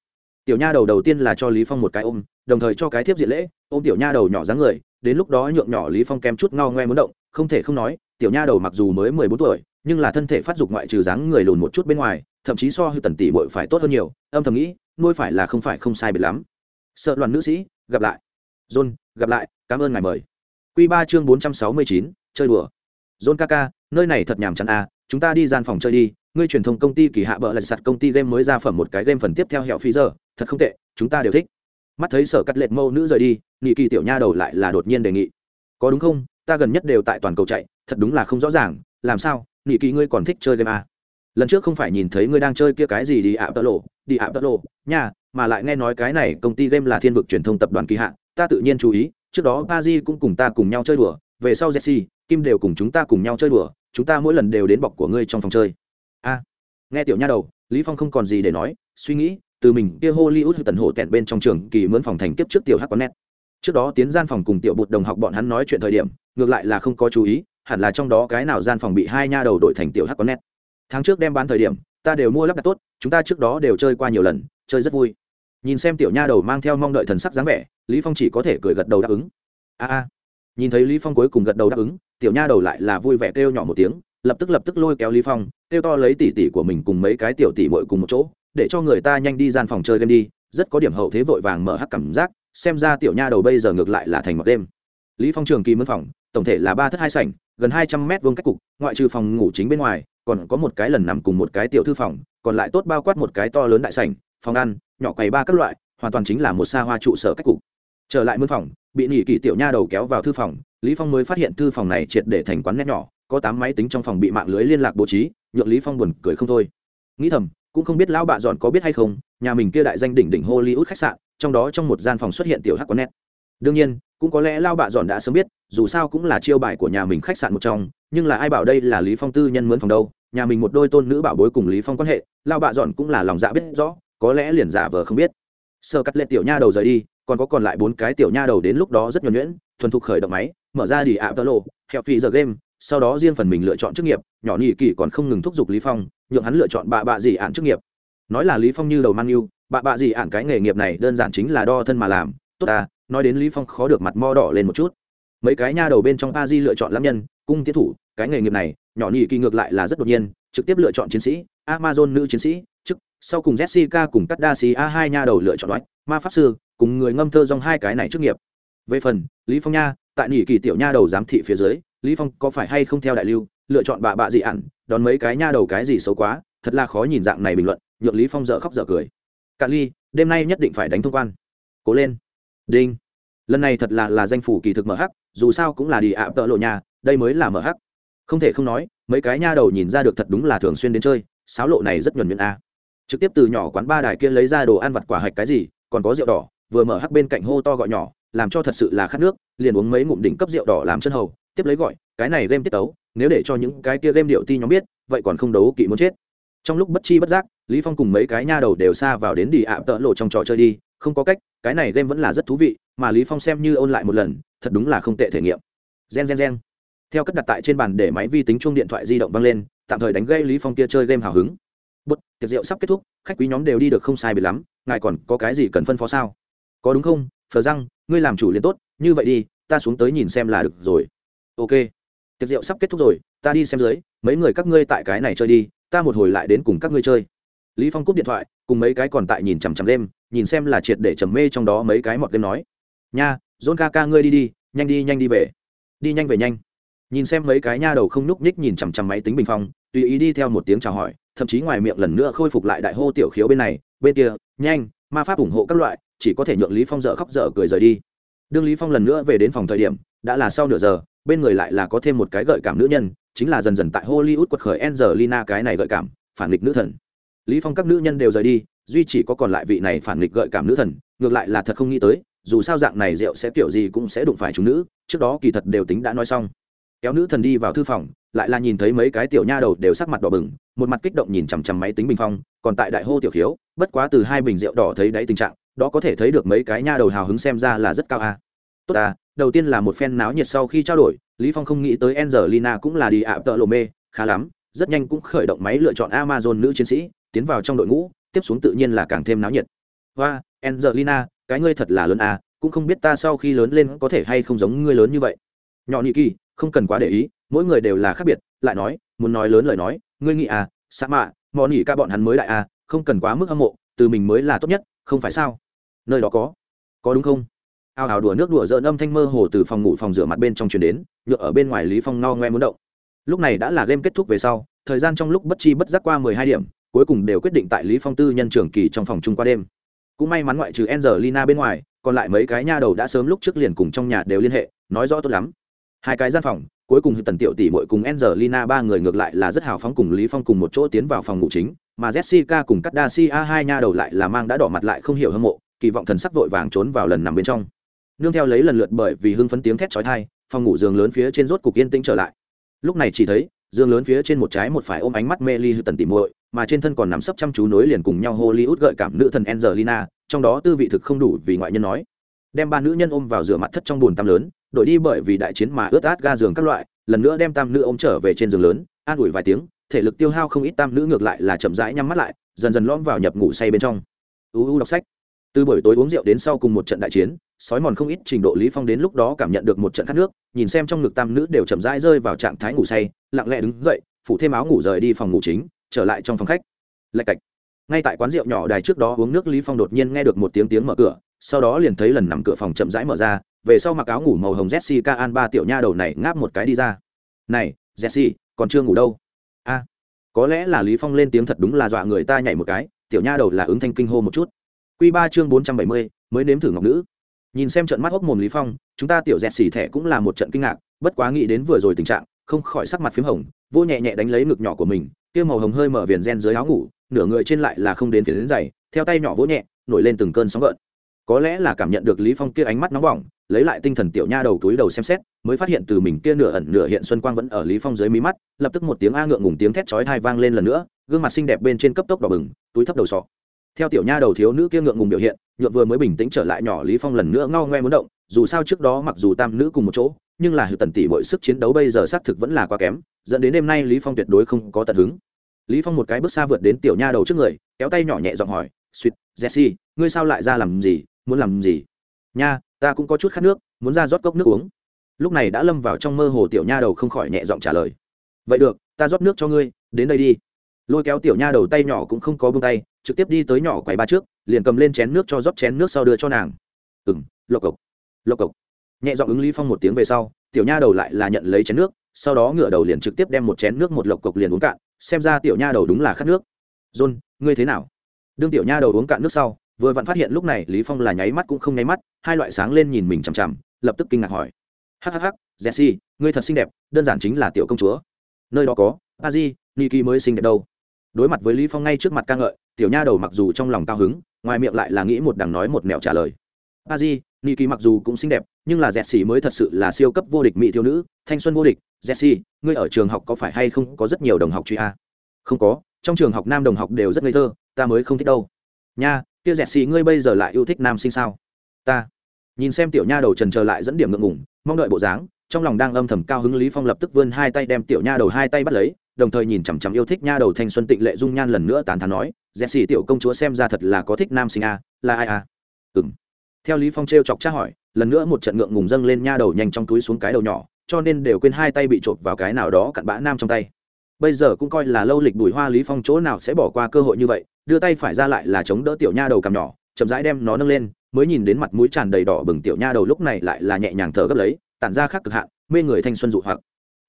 A: Tiểu nha đầu đầu tiên là cho lý phong một cái ôm, đồng thời cho cái thiếp diện lễ, ôm tiểu nha đầu nhỏ dáng người, đến lúc đó nhượng nhỏ lý phong kem chút ngao ngoe muốn động, không thể không nói, tiểu nha đầu mặc dù mới mười bốn tuổi, nhưng là thân thể phát dục ngoại trừ dáng người lùn một chút bên ngoài, thậm chí so hư tần tỷ bội phải tốt hơn nhiều, âm thầm nghĩ, nuôi phải là không phải không sai biệt lắm. Sợ loạn nữ sĩ, gặp lại john, gặp lại, cảm ơn ngài mời. Q ba chương bốn trăm sáu mươi chín, chơi đùa. John kaka nơi này thật nhàm chán à chúng ta đi gian phòng chơi đi, ngươi truyền thông công ty kỳ hạ bợ là sặt công ty game mới ra phẩm một cái game phần tiếp theo hẹo phí giờ, thật không tệ, chúng ta đều thích. Mắt thấy sở cắt lệch mâu nữ rời đi, nghị kỳ tiểu nha đầu lại là đột nhiên đề nghị. Có đúng không, ta gần nhất đều tại toàn cầu chạy, thật đúng là không rõ ràng, làm sao, nghị kỳ ngươi còn thích chơi game à? lần trước không phải nhìn thấy ngươi đang chơi kia cái gì đi ạ tơ lộ, đi ạ tơ lộ, nha, mà lại nghe nói cái này công ty game là thiên vực truyền thông tập đoàn kỳ hạ ta tự nhiên chú ý, trước đó ba di cũng cùng ta cùng nhau chơi đùa, về sau jesse, kim đều cùng chúng ta cùng nhau chơi đùa, chúng ta mỗi lần đều đến bọc của ngươi trong phòng chơi. A, nghe tiểu nha đầu, lý phong không còn gì để nói, suy nghĩ, từ mình kia hollywood tần hộ tẹn bên trong trường kỳ mướn phòng thành kiếp trước tiểu hắc quán nét trước đó tiến gian phòng cùng tiểu bụt đồng học bọn hắn nói chuyện thời điểm, ngược lại là không có chú ý, hẳn là trong đó cái nào gian phòng bị hai nha đầu đổi thành tiểu hắc quán nét tháng trước đem bán thời điểm, ta đều mua lắp đặt tốt, chúng ta trước đó đều chơi qua nhiều lần, chơi rất vui nhìn xem tiểu nha đầu mang theo mong đợi thần sắc dáng vẻ, lý phong chỉ có thể cười gật đầu đáp ứng. A a. Nhìn thấy lý phong cuối cùng gật đầu đáp ứng, tiểu nha đầu lại là vui vẻ kêu nhỏ một tiếng, lập tức lập tức lôi kéo lý phong, kêu to lấy tỷ tỷ của mình cùng mấy cái tiểu tỷ muội cùng một chỗ, để cho người ta nhanh đi gian phòng chơi game đi, rất có điểm hậu thế vội vàng mở hắc cảm giác, xem ra tiểu nha đầu bây giờ ngược lại là thành một đêm. Lý phong trường kỳ mướn phòng, tổng thể là ba thất hai sảnh, gần hai trăm mét vuông cách cục, ngoại trừ phòng ngủ chính bên ngoài, còn có một cái lần nằm cùng một cái tiểu thư phòng, còn lại tốt bao quát một cái to lớn đại sảnh, phòng ăn nhỏ quầy ba các loại, hoàn toàn chính là một xa hoa trụ sở cách cục. Trở lại mướn phòng, bị nỉ kỳ tiểu nha đầu kéo vào thư phòng, lý phong mới phát hiện thư phòng này triệt để thành quán nét nhỏ, có tám máy tính trong phòng bị mạng lưới liên lạc bố trí, nhượng lý phong buồn cười không thôi. Nghĩ thầm, cũng không biết lão bạ dọn có biết hay không, nhà mình kia đại danh đỉnh đỉnh hollywood khách sạn, trong đó trong một gian phòng xuất hiện tiểu hắc quán nét. Đương nhiên, cũng có lẽ lao bạ dọn đã sớm biết, dù sao cũng là chiêu bài của nhà mình khách sạn một trong, nhưng là ai bảo đây là lý phong tư nhân mướn phòng đâu, nhà mình một đôi tôn nữ bảo bối cùng lý phong quan hệ lao bạ dọn cũng là lòng dạ biết rõ có lẽ liền giả vờ không biết. Sơ cắt lệ tiểu nha đầu rời đi, còn có còn lại bốn cái tiểu nha đầu đến lúc đó rất nhuẩn nhuyễn, thuần thục khởi động máy, mở ra đi ạ tơ lộ, hẹo phi giờ game, sau đó riêng phần mình lựa chọn chức nghiệp, nhỏ nhị kỳ còn không ngừng thúc giục lý phong, nhượng hắn lựa chọn bạ bạ gì ạn chức nghiệp. Nói là lý phong như đầu mang yêu, bạ bạ gì ạn cái nghề nghiệp này đơn giản chính là đo thân mà làm, tốt à nói đến lý phong khó được mặt mo đỏ lên một chút. Mấy cái nha đầu bên trong a di lựa chọn lâm nhân, cung tiến thủ, cái nghề nghiệp này, nhỏ nhị kỳ ngược lại là rất đột nhiên, trực tiếp lựa chọn chiến sĩ, amazon nữ chiến sĩ sau cùng jessica cùng cắt đa a hai nha đầu lựa chọn loại, ma pháp sư cùng người ngâm thơ dòng hai cái này trước nghiệp. Về phần lý phong nha tại nhị kỳ tiểu nha đầu giám thị phía dưới lý phong có phải hay không theo đại lưu lựa chọn bà bạ gì ẩn đón mấy cái nha đầu cái gì xấu quá thật là khó nhìn dạng này bình luận nhượng lý phong dở khóc dở cười. Cạn ly đêm nay nhất định phải đánh thông quan. Cố lên. Đinh. Lần này thật là là danh phủ kỳ thực mở hắc dù sao cũng là đi ạ tợ lộ nhà đây mới là mở hắc. Không thể không nói mấy cái nha đầu nhìn ra được thật đúng là thường xuyên đến chơi sáo lộ này rất nhuần nhuyễn a trực tiếp từ nhỏ quán ba đài kia lấy ra đồ ăn vặt quả hạch cái gì, còn có rượu đỏ, vừa mở hắc bên cạnh hô to gọi nhỏ, làm cho thật sự là khát nước, liền uống mấy ngụm đỉnh cấp rượu đỏ làm chân hầu, tiếp lấy gọi, cái này game tiết tấu, nếu để cho những cái kia game điệu ti nhóm biết, vậy còn không đấu kỵ muốn chết. Trong lúc bất chi bất giác, lý phong cùng mấy cái nha đầu đều xa vào đến đi ạ, tợ lộ trong trò chơi đi, không có cách, cái này game vẫn là rất thú vị, mà lý phong xem như ôn lại một lần, thật đúng là không tệ thể nghiệm. Gen gen gen. Theo cất đặt tại trên bàn để máy vi tính chuông điện thoại di động vang lên, tạm thời đánh gây lý phong kia chơi game hào hứng bút, tiệc rượu sắp kết thúc, khách quý nhóm đều đi được không sai biệt lắm, ngài còn có cái gì cần phân phó sao? Có đúng không? Phờ răng, ngươi làm chủ liền tốt, như vậy đi, ta xuống tới nhìn xem là được rồi. Ok. Tiệc rượu sắp kết thúc rồi, ta đi xem dưới, mấy người các ngươi tại cái này chơi đi, ta một hồi lại đến cùng các ngươi chơi. Lý phong cúp điện thoại, cùng mấy cái còn tại nhìn chằm chằm đêm nhìn xem là triệt để trầm mê trong đó mấy cái mọt đêm nói. Nha dôn ca ca ngươi đi đi, nhanh đi nhanh đi về. Đi nhanh về nhanh. Nhìn xem mấy cái nha đầu không nhúc nhích nhìn chằm chằm máy tính bình phong, tùy ý đi theo một tiếng chào hỏi thậm chí ngoài miệng lần nữa khôi phục lại đại hô tiểu khiếu bên này, bên kia, nhanh, ma pháp ủng hộ các loại, chỉ có thể nhượng lý phong dở khóc dở cười rời đi. Đương lý phong lần nữa về đến phòng thời điểm, đã là sau nửa giờ, bên người lại là có thêm một cái gợi cảm nữ nhân, chính là dần dần tại hollywood quật khởi angelina cái này gợi cảm, phản nghịch nữ thần. Lý phong các nữ nhân đều rời đi, duy chỉ có còn lại vị này phản nghịch gợi cảm nữ thần, ngược lại là thật không nghĩ tới, dù sao dạng này rượu sẽ kiểu gì cũng sẽ đụng phải chúng nữ, trước đó kỳ thật đều tính đã nói xong kéo nữ thần đi vào thư phòng, lại là nhìn thấy mấy cái tiểu nha đầu đều sắc mặt đỏ bừng, một mặt kích động nhìn chằm chằm máy tính bình phong, còn tại đại hô tiểu khiếu, bất quá từ hai bình rượu đỏ thấy đáy tình trạng, đó có thể thấy được mấy cái nha đầu hào hứng xem ra là rất cao a à. tốt à đầu tiên là một phen náo nhiệt sau khi trao đổi, lý phong không nghĩ tới angelina cũng là đi ạ tợ lộ mê, khá lắm, rất nhanh cũng khởi động máy lựa chọn amazon nữ chiến sĩ, tiến vào trong đội ngũ, tiếp xuống tự nhiên là càng thêm náo nhiệt và angelina, cái ngươi thật là lớn à cũng không biết ta sau khi lớn lên có thể hay không giống ngươi lớn như vậy nhỏ nhị kỳ không cần quá để ý, mỗi người đều là khác biệt, lại nói, muốn nói lớn lời nói, ngươi nghĩ à sa mạ mò nỉ ca bọn hắn mới đại à không cần quá mức hâm mộ, từ mình mới là tốt nhất, không phải sao? Nơi đó có có đúng không? Ao ào đùa nước đùa dợn âm thanh mơ hồ từ phòng ngủ phòng rửa mặt bên trong chuyển đến, nhựa ở bên ngoài lý phong no ngoe muốn động. Lúc này đã là game kết thúc về sau, thời gian trong lúc bất chi bất giác qua mười hai điểm, cuối cùng đều quyết định tại lý phong tư nhân trường kỳ trong phòng chung qua đêm. Cũng may mắn ngoại trừ Angelina bên ngoài, còn lại mấy cái nha đầu đã sớm lúc trước liền cùng trong nhà đều liên hệ, nói rõ tốt lắm hai cái gian phòng cuối cùng tần tiểu tỷ muội cùng Angelina ba người ngược lại là rất hào phóng cùng Lý Phong cùng một chỗ tiến vào phòng ngủ chính, mà Jessica cùng Kardashian hai nha đầu lại là mang đã đỏ mặt lại không hiểu hâm mộ, kỳ vọng thần sắc vội vàng trốn vào lần nằm bên trong. Nương theo lấy lần lượt bởi vì hưng phấn tiếng thét chói tai, phòng ngủ giường lớn phía trên rốt cục yên tĩnh trở lại. Lúc này chỉ thấy, giường lớn phía trên một trái một phải ôm ánh mắt mê ly hư tần tỷ muội, mà trên thân còn nằm sấp chăm chú nối liền cùng nhau Hollywood gợi cảm nữ thần Angelina, trong đó tư vị thực không đủ vì ngoại nhân nói. Đem ba nữ nhân ôm vào rửa mặt thất trong buồn tắm lớn, đổi đi bởi vì đại chiến mà ướt át ga giường các loại, lần nữa đem tam nữ ôm trở về trên giường lớn an ủi vài tiếng thể lực tiêu hao không ít tam nữ ngược lại là chậm rãi nhắm mắt lại dần dần lõm vào nhập ngủ say bên trong. Uu đọc sách. Từ buổi tối uống rượu đến sau cùng một trận đại chiến sói mòn không ít trình độ lý phong đến lúc đó cảm nhận được một trận khát nước nhìn xem trong ngực tam nữ đều chậm rãi rơi vào trạng thái ngủ say lặng lẽ đứng dậy phủ thêm áo ngủ rời đi phòng ngủ chính trở lại trong phòng khách. Lạch cạch. Ngay tại quán rượu nhỏ đài trước đó uống nước lý phong đột nhiên nghe được một tiếng tiếng mở cửa sau đó liền thấy lần nằm cửa phòng chậm rãi mở ra về sau mặc áo ngủ màu hồng jessica an ba tiểu nha đầu này ngáp một cái đi ra. Này jessie còn chưa ngủ đâu. A, có lẽ là lý phong lên tiếng thật đúng là dọa người ta nhảy một cái. Tiểu nha đầu là ứng thanh kinh hô một chút. Quy ba chương bốn trăm bảy mươi, mới nếm thử ngọc nữ. Nhìn xem trận mắt hốc mồm lý phong, chúng ta tiểu dẹt xỉ thẻ cũng là một trận kinh ngạc, bất quá nghĩ đến vừa rồi tình trạng, không khỏi sắc mặt phím hồng vô nhẹ nhẹ đánh lấy ngực nhỏ của mình, kia màu hồng hơi mở viền gen dưới áo ngủ, nửa người trên lại là không đến phiền đến dày theo tay nhỏ vỗ nhẹ, nổi lên từng cơn sóng gợn có lẽ là cảm nhận được lý phong kia ánh mắt nóng bỏng, lấy lại tinh thần tiểu nha đầu túi đầu xem xét, mới phát hiện từ mình kia nửa ẩn nửa hiện xuân quang vẫn ở lý phong dưới mí mắt, lập tức một tiếng a ngượng ngùng tiếng thét chói tai vang lên lần nữa, gương mặt xinh đẹp bên trên cấp tốc đỏ bừng, túi thấp đầu sọ. Theo tiểu nha đầu thiếu nữ kia ngượng ngùng biểu hiện, nhượng vừa mới bình tĩnh trở lại nhỏ lý phong lần nữa ngao ngoe muốn động, dù sao trước đó mặc dù tam nữ cùng một chỗ, nhưng là hữu tần tỷ mọi sức chiến đấu bây giờ xác thực vẫn là quá kém, dẫn đến đêm nay lý phong tuyệt đối không có tận hứng. Lý phong một cái bước xa vượt đến tiểu nha đầu trước người, kéo tay nhỏ nhẹ giọng hỏi suýt jesse, ngươi sao lại ra làm gì? Muốn làm gì? Nha, ta cũng có chút khát nước, muốn ra rót cốc nước uống. Lúc này đã lâm vào trong mơ hồ tiểu nha đầu không khỏi nhẹ giọng trả lời. Vậy được, ta rót nước cho ngươi, đến đây đi. Lôi kéo tiểu nha đầu tay nhỏ cũng không có bông tay, trực tiếp đi tới nhỏ quầy ba trước, liền cầm lên chén nước cho rót chén nước sau đưa cho nàng. Ừng lộc cộc lộc cộc. Nhẹ giọng ứng lý phong một tiếng về sau, tiểu nha đầu lại là nhận lấy chén nước, sau đó ngửa đầu liền trực tiếp đem một chén nước một lộc cộc liền uống cạn, xem ra tiểu nha đầu đúng là khát nước. John, ngươi thế nào? Đương tiểu nha đầu uống cạn nước sau vừa vặn phát hiện lúc này lý phong là nháy mắt cũng không nháy mắt, hai loại sáng lên nhìn mình chằm chằm, lập tức kinh ngạc hỏi. Hắc hắc hắc jesse, ngươi thật xinh đẹp, đơn giản chính là tiểu công chúa. Nơi đó có, a di, niki mới xinh đẹp đâu. Đối mặt với lý phong ngay trước mặt ca ngợi, tiểu nha đầu mặc dù trong lòng cao hứng, ngoài miệng lại là nghĩ một đằng nói một mẹo trả lời. A di, niki mặc dù cũng xinh đẹp, nhưng là jesse mới thật sự là siêu cấp vô địch mỹ thiếu nữ, thanh xuân vô địch. Jesse, ngươi ở trường học có phải hay không có rất nhiều đồng học truy a? Không có, trong trường học nam đồng học đều rất ngây thơ, ta mới không thích đâu. Nha kia dẹt xì ngươi bây giờ lại yêu thích nam sinh sao? Ta. Nhìn xem tiểu nha đầu trần trở lại dẫn điểm ngượng ngủng mong đợi bộ dáng trong lòng đang âm thầm cao hứng lý phong lập tức vươn hai tay đem tiểu nha đầu hai tay bắt lấy đồng thời nhìn chằm chằm yêu thích nha đầu thanh xuân tịnh lệ dung nhan lần nữa tán thán nói dẹt xì tiểu công chúa xem ra thật là có thích nam sinh à, là ai à ừm. Theo lý phong treo chọc tra hỏi lần nữa một trận ngượng ngùng dâng lên nha đầu nhanh trong túi xuống cái đầu nhỏ cho nên đều quên hai tay bị trộn vào cái nào đó cặn bã nam trong tay bây giờ cũng coi là lâu lịch bùi hoa lý phong chỗ nào sẽ bỏ qua cơ hội như vậy, đưa tay phải ra lại là chống đỡ tiểu nha đầu cằm nhỏ, chậm rãi đem nó nâng lên, mới nhìn đến mặt mũi tràn đầy đỏ bừng tiểu nha đầu lúc này lại là nhẹ nhàng thở gấp lấy, tản ra khác cực hạn, mê người thanh xuân dụ hoặc.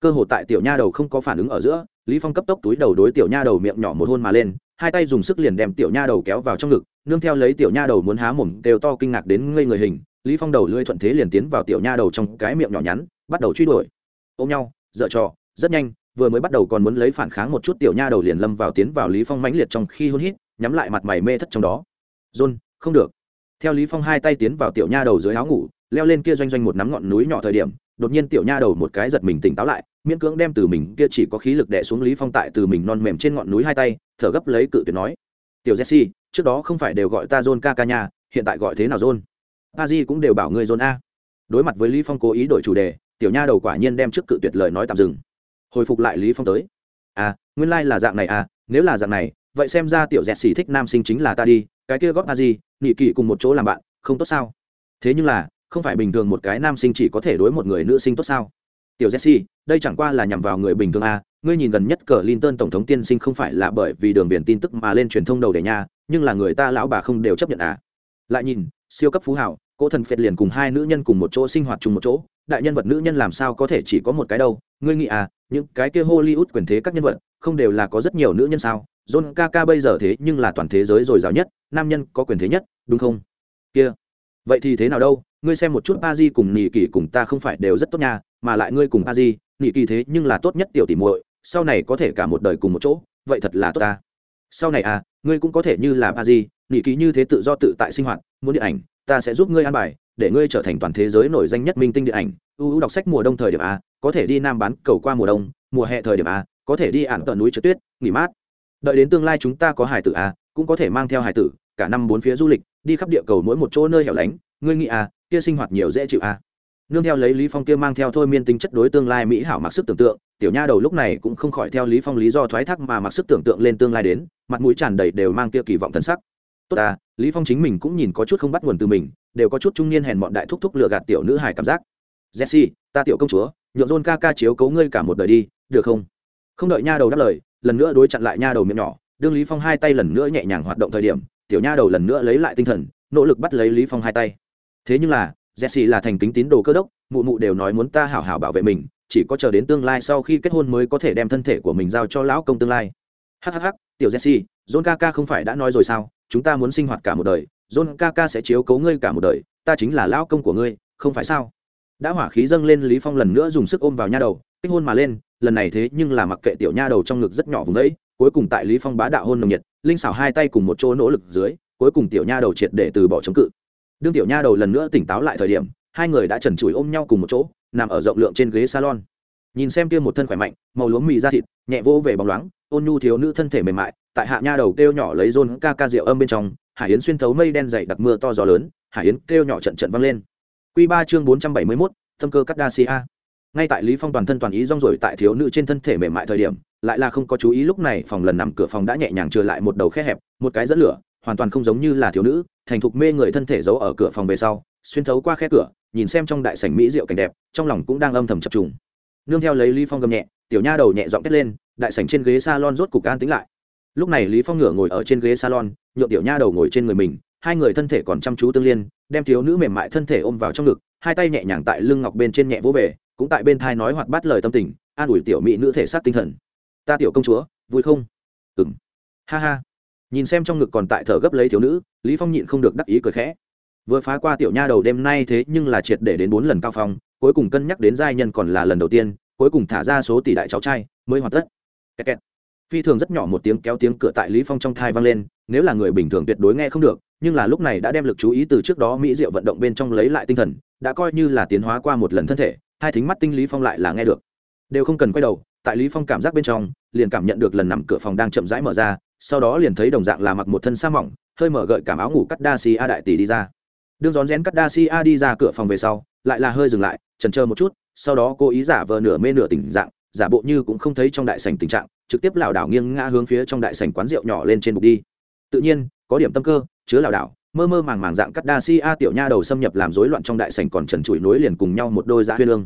A: Cơ hội tại tiểu nha đầu không có phản ứng ở giữa, lý phong cấp tốc túi đầu đối tiểu nha đầu miệng nhỏ một hôn mà lên, hai tay dùng sức liền đem tiểu nha đầu kéo vào trong ngực, nương theo lấy tiểu nha đầu muốn há mồm đều to kinh ngạc đến ngây người hình, lý phong đầu lưỡi thuận thế liền tiến vào tiểu nha đầu trong cái miệng nhỏ nhắn, bắt đầu truy đuổi. Ôm nhau, dở trò, rất nhanh vừa mới bắt đầu còn muốn lấy phản kháng một chút tiểu nha đầu liền lâm vào tiến vào lý phong mãnh liệt trong khi hôn hít, nhắm lại mặt mày mê thất trong đó. John, không được. Theo lý phong hai tay tiến vào tiểu nha đầu dưới áo ngủ, leo lên kia doanh doanh một nắm ngọn núi nhỏ thời điểm, đột nhiên tiểu nha đầu một cái giật mình tỉnh táo lại, miễn cưỡng đem từ mình kia chỉ có khí lực đè xuống lý phong tại từ mình non mềm trên ngọn núi hai tay, thở gấp lấy cự tuyệt nói, tiểu jesse, trước đó không phải đều gọi ta john ca ca nhà hiện tại gọi thế nào john? A di cũng đều bảo ngươi john a. Đối mặt với lý phong cố ý đổi chủ đề, tiểu nha đầu quả nhiên đem trước cự tuyệt lời nói tạm dừng hồi phục lại lý phong tới. À nguyên lai like là dạng này à nếu là dạng này, vậy xem ra tiểu dẹt xỉ thích nam sinh chính là ta đi, cái kia góp a gì nhị kỵ cùng một chỗ làm bạn, không tốt sao? Thế nhưng là, không phải bình thường một cái nam sinh chỉ có thể đối một người nữ sinh tốt sao? Tiểu jesse đây chẳng qua là nhằm vào người bình thường à? ngươi nhìn gần nhất cờ linton tổng thống tiên sinh không phải là bởi vì đường viền tin tức mà lên truyền thông đầu để nhà nhưng là người ta lão bà không đều chấp nhận à. Lại nhìn, siêu cấp phú hảo cỗ thần phệt liền cùng hai nữ nhân cùng một chỗ sinh hoạt chung một chỗ, đại nhân vật nữ nhân làm sao có thể chỉ có một cái đâu ngươi nghĩ à những cái kia hollywood quyền thế các nhân vật, không đều là có rất nhiều nữ nhân sao? John kaka bây giờ thế nhưng là toàn thế giới dồi dào nhất, nam nhân có quyền thế nhất, đúng không? Kia. Vậy thì thế nào đâu? Ngươi xem một chút pa di cùng nỉ kỳ cùng ta không phải đều rất tốt nha, mà lại ngươi cùng pa di nỉ kỳ thế nhưng là tốt nhất tiểu tỉ muội, sau này có thể cả một đời cùng một chỗ, vậy thật là tốt ta. Sau này à ngươi cũng có thể như là pa di nỉ kỳ như thế tự do tự tại sinh hoạt, muốn điện ảnh, ta sẽ giúp ngươi an bài, để ngươi trở thành toàn thế giới nổi danh nhất minh tinh điện ảnh. Ưu đọc sách mùa đông thời điểm a có thể đi nam bán cầu qua mùa đông, mùa hè thời điểm a có thể đi ạn tận núi trượt tuyết, nghỉ mát. Đợi đến tương lai chúng ta có hải tử a cũng có thể mang theo hải tử, cả năm bốn phía du lịch, đi khắp địa cầu mỗi một chỗ nơi hẻo lánh. Ngươi nghĩ a kia sinh hoạt nhiều dễ chịu a nương theo lấy lý phong kia mang theo thôi miên tính chất đối tương lai mỹ hảo mặc sức tưởng tượng, tiểu nha đầu lúc này cũng không khỏi theo lý phong lý do thoái thác mà mặc sức tưởng tượng lên tương lai đến, mặt mũi tràn đầy đều mang kia kỳ vọng thần sắc. Tốt ta lý phong chính mình cũng nhìn có chút không bắt nguồn từ mình, đều có chút trung niên hèn bọn đại thúc thúc lừa gạt tiểu nữ hài cảm giác. Jesse, ta tiểu công chúa nhượng dôn ca ca chiếu cấu ngươi cả một đời đi, được không? Không đợi nha đầu đáp lời, lần nữa đối chặn lại nha đầu miệng nhỏ, đương lý phong hai tay lần nữa nhẹ nhàng hoạt động thời điểm, tiểu nha đầu lần nữa lấy lại tinh thần, nỗ lực bắt lấy lý phong hai tay. Thế nhưng là, jesse là thành kính tín đồ cơ đốc, mụ mụ đều nói muốn ta hảo hảo bảo vệ mình, chỉ có chờ đến tương lai sau khi kết hôn mới có thể đem thân thể của mình giao cho lão công tương lai. Hhh tiểu jesse, john ca ca không phải đã nói rồi sao? Chúng ta muốn sinh hoạt cả một đời, john ca ca sẽ chiếu cố ngươi cả một đời, ta chính là lão công của ngươi, không phải sao? Đã hỏa khí dâng lên, lý phong lần nữa dùng sức ôm vào nha đầu, kích hôn mà lên, lần này thế nhưng là mặc kệ tiểu nha đầu trong ngực rất nhỏ vùng đấy, cuối cùng tại lý phong bá đạo hôn nồng nhiệt, linh xảo hai tay cùng một chỗ nỗ lực dưới, cuối cùng tiểu nha đầu triệt để từ bỏ chống cự. Đương tiểu nha đầu lần nữa tỉnh táo lại thời điểm, hai người đã trần trụi ôm nhau cùng một chỗ, nằm ở rộng lượng trên ghế salon. Nhìn xem kia một thân khỏe mạnh, màu lúa mì da thịt, nhẹ vô về bóng loáng, ôn nhu thiếu nữ thân thể mềm mại, tại hạ nha đầu kêu nhỏ lấy rôn ca ca rượu âm bên trong, hải yến xuyên thấu mây đen dày đặc mưa to gió lớn, hải yến kêu nhỏ trận trận vang lên. Quy ba chương bốn trăm bảy mươi mốt, tâm cơ cắt đa si a ngay tại lý phong toàn thân toàn ý rong rổi tại thiếu nữ trên thân thể mềm mại thời điểm, lại là không có chú ý lúc này phòng lần nằm cửa phòng đã nhẹ nhàng trở lại một đầu khe hẹp, một cái dẫn lửa, hoàn toàn không giống như là thiếu nữ, thành thục mê người thân thể giấu ở cửa phòng về sau, xuyên thấu qua khe cửa, nhìn xem trong đại sảnh mỹ diệu cảnh đẹp, trong lòng cũng đang âm thầm chập trùng. Nương theo lấy lý phong gầm nhẹ, tiểu nha đầu nhẹ giọng kết lên, đại sảnh trên ghế salon rốt cục an tĩnh lại. Lúc này lý phong ngửa ngồi ở trên ghế salon, nhượng tiểu nha đầu ngồi trên người mình, hai người thân thể còn chăm chú tương liên đem thiếu nữ mềm mại thân thể ôm vào trong ngực, hai tay nhẹ nhàng tại lưng ngọc bên trên nhẹ vỗ về, cũng tại bên thai nói hoạt bát lời tâm tình, an ủi tiểu mỹ nữ thể xác tinh thần. Ta tiểu công chúa, vui không? Ừng ha ha. Nhìn xem trong ngực còn tại thở gấp lấy thiếu nữ, lý phong nhịn không được đắc ý cười khẽ. Vừa phá qua tiểu nha đầu đêm nay thế nhưng là triệt để đến bốn lần cao phong, cuối cùng cân nhắc đến giai nhân còn là lần đầu tiên, cuối cùng thả ra số tỷ đại cháu trai, mới hoàn tất. Kẹt kẹt. phi thường rất nhỏ một tiếng kéo tiếng cửa tại lý phong trong thai vang lên, nếu là người bình thường tuyệt đối nghe không được nhưng là lúc này đã đem lực chú ý từ trước đó mỹ diệu vận động bên trong lấy lại tinh thần, đã coi như là tiến hóa qua một lần thân thể, hai thính mắt tinh lý phong lại là nghe được. Đều không cần quay đầu, tại lý phong cảm giác bên trong, liền cảm nhận được lần nằm cửa phòng đang chậm rãi mở ra, sau đó liền thấy đồng dạng là mặc một thân sa mỏng, hơi mở gợi cảm áo ngủ cắt đa si a đại tỷ đi ra. Đương rón rén cắt đa si a đi ra cửa phòng về sau, lại là hơi dừng lại, chần chờ một chút, sau đó cô ý giả vờ nửa mê nửa tỉnh dạng, giả bộ như cũng không thấy trong đại sảnh tình trạng, trực tiếp lảo đảo nghiêng ngã hướng phía trong đại sảnh quán rượu nhỏ lên trên bục đi. Tự nhiên, có điểm tâm cơ chứa lảo đảo, mơ mơ màng màng dạng cắt đa si a tiểu nha đầu xâm nhập làm rối loạn trong đại sảnh còn trần trụi nối liền cùng nhau một đôi dạ huyên lương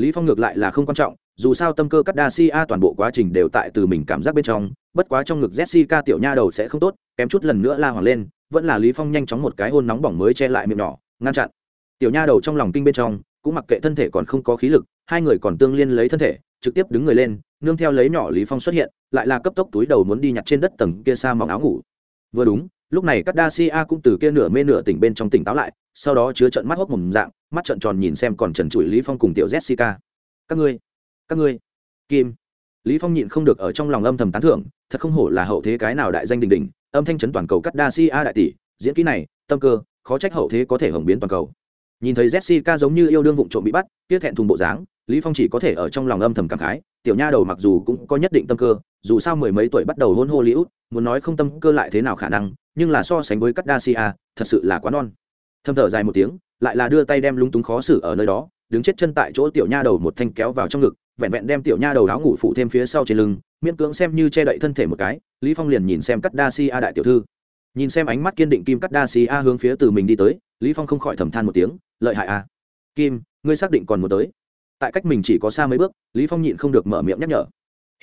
A: lý phong ngược lại là không quan trọng, dù sao tâm cơ cắt đa si a toàn bộ quá trình đều tại từ mình cảm giác bên trong, bất quá trong ngực jessica tiểu nha đầu sẽ không tốt, kém chút lần nữa la hoàng lên, vẫn là lý phong nhanh chóng một cái hôn nóng bỏng mới che lại miệng nhỏ, ngăn chặn. Tiểu nha đầu trong lòng kinh bên trong, cũng mặc kệ thân thể còn không có khí lực, hai người còn tương liên lấy thân thể, trực tiếp đứng người lên, nương theo lấy nhỏ lý phong xuất hiện, lại là cấp tốc túi đầu muốn đi nhặt trên đất tầng kia xa mỏng áo ngủ. Vừa đúng lúc này các đa si a cũng từ kia nửa mê nửa tỉnh bên trong tỉnh táo lại, sau đó chứa trận mắt hốc mồm dạng, mắt trận tròn nhìn xem còn trần trụi lý phong cùng tiểu jessica. Các ngươi các ngươi, kim. Lý phong nhịn không được ở trong lòng âm thầm tán thưởng, thật không hổ là hậu thế cái nào đại danh đình đình âm thanh chấn toàn cầu cắt đa si a đại tỷ, diễn kỹ này, tâm cơ, khó trách hậu thế có thể hồng biến toàn cầu. Nhìn thấy jessica giống như yêu đương vụng trộm bị bắt tiếc thẹn thùng bộ dáng, lý phong chỉ có thể ở trong lòng âm thầm cảm khái, tiểu nha đầu mặc dù cũng có nhất định tâm cơ, dù sao mười mấy tuổi bắt đầu hôn hô liễu muốn nói không tâm cơ lại thế nào khả năng nhưng là so sánh với cắt đa si a thật sự là quá non. Thâm thở dài một tiếng, lại là đưa tay đem lúng túng khó xử ở nơi đó, đứng chết chân tại chỗ tiểu nha đầu một thanh kéo vào trong ngực, vẹn vẹn đem tiểu nha đầu áo ngủ phụ thêm phía sau trên lưng, miễn cưỡng xem như che đậy thân thể một cái, lý phong liền nhìn xem cắt đa si a đại tiểu thư. Nhìn xem ánh mắt kiên định kim cắt đa si a hướng phía từ mình đi tới, lý phong không khỏi thầm than một tiếng, lợi hại a kim, ngươi xác định còn muốn tới? Tại cách mình chỉ có xa mấy bước, lý phong nhịn không được mở miệng nhắc nhở.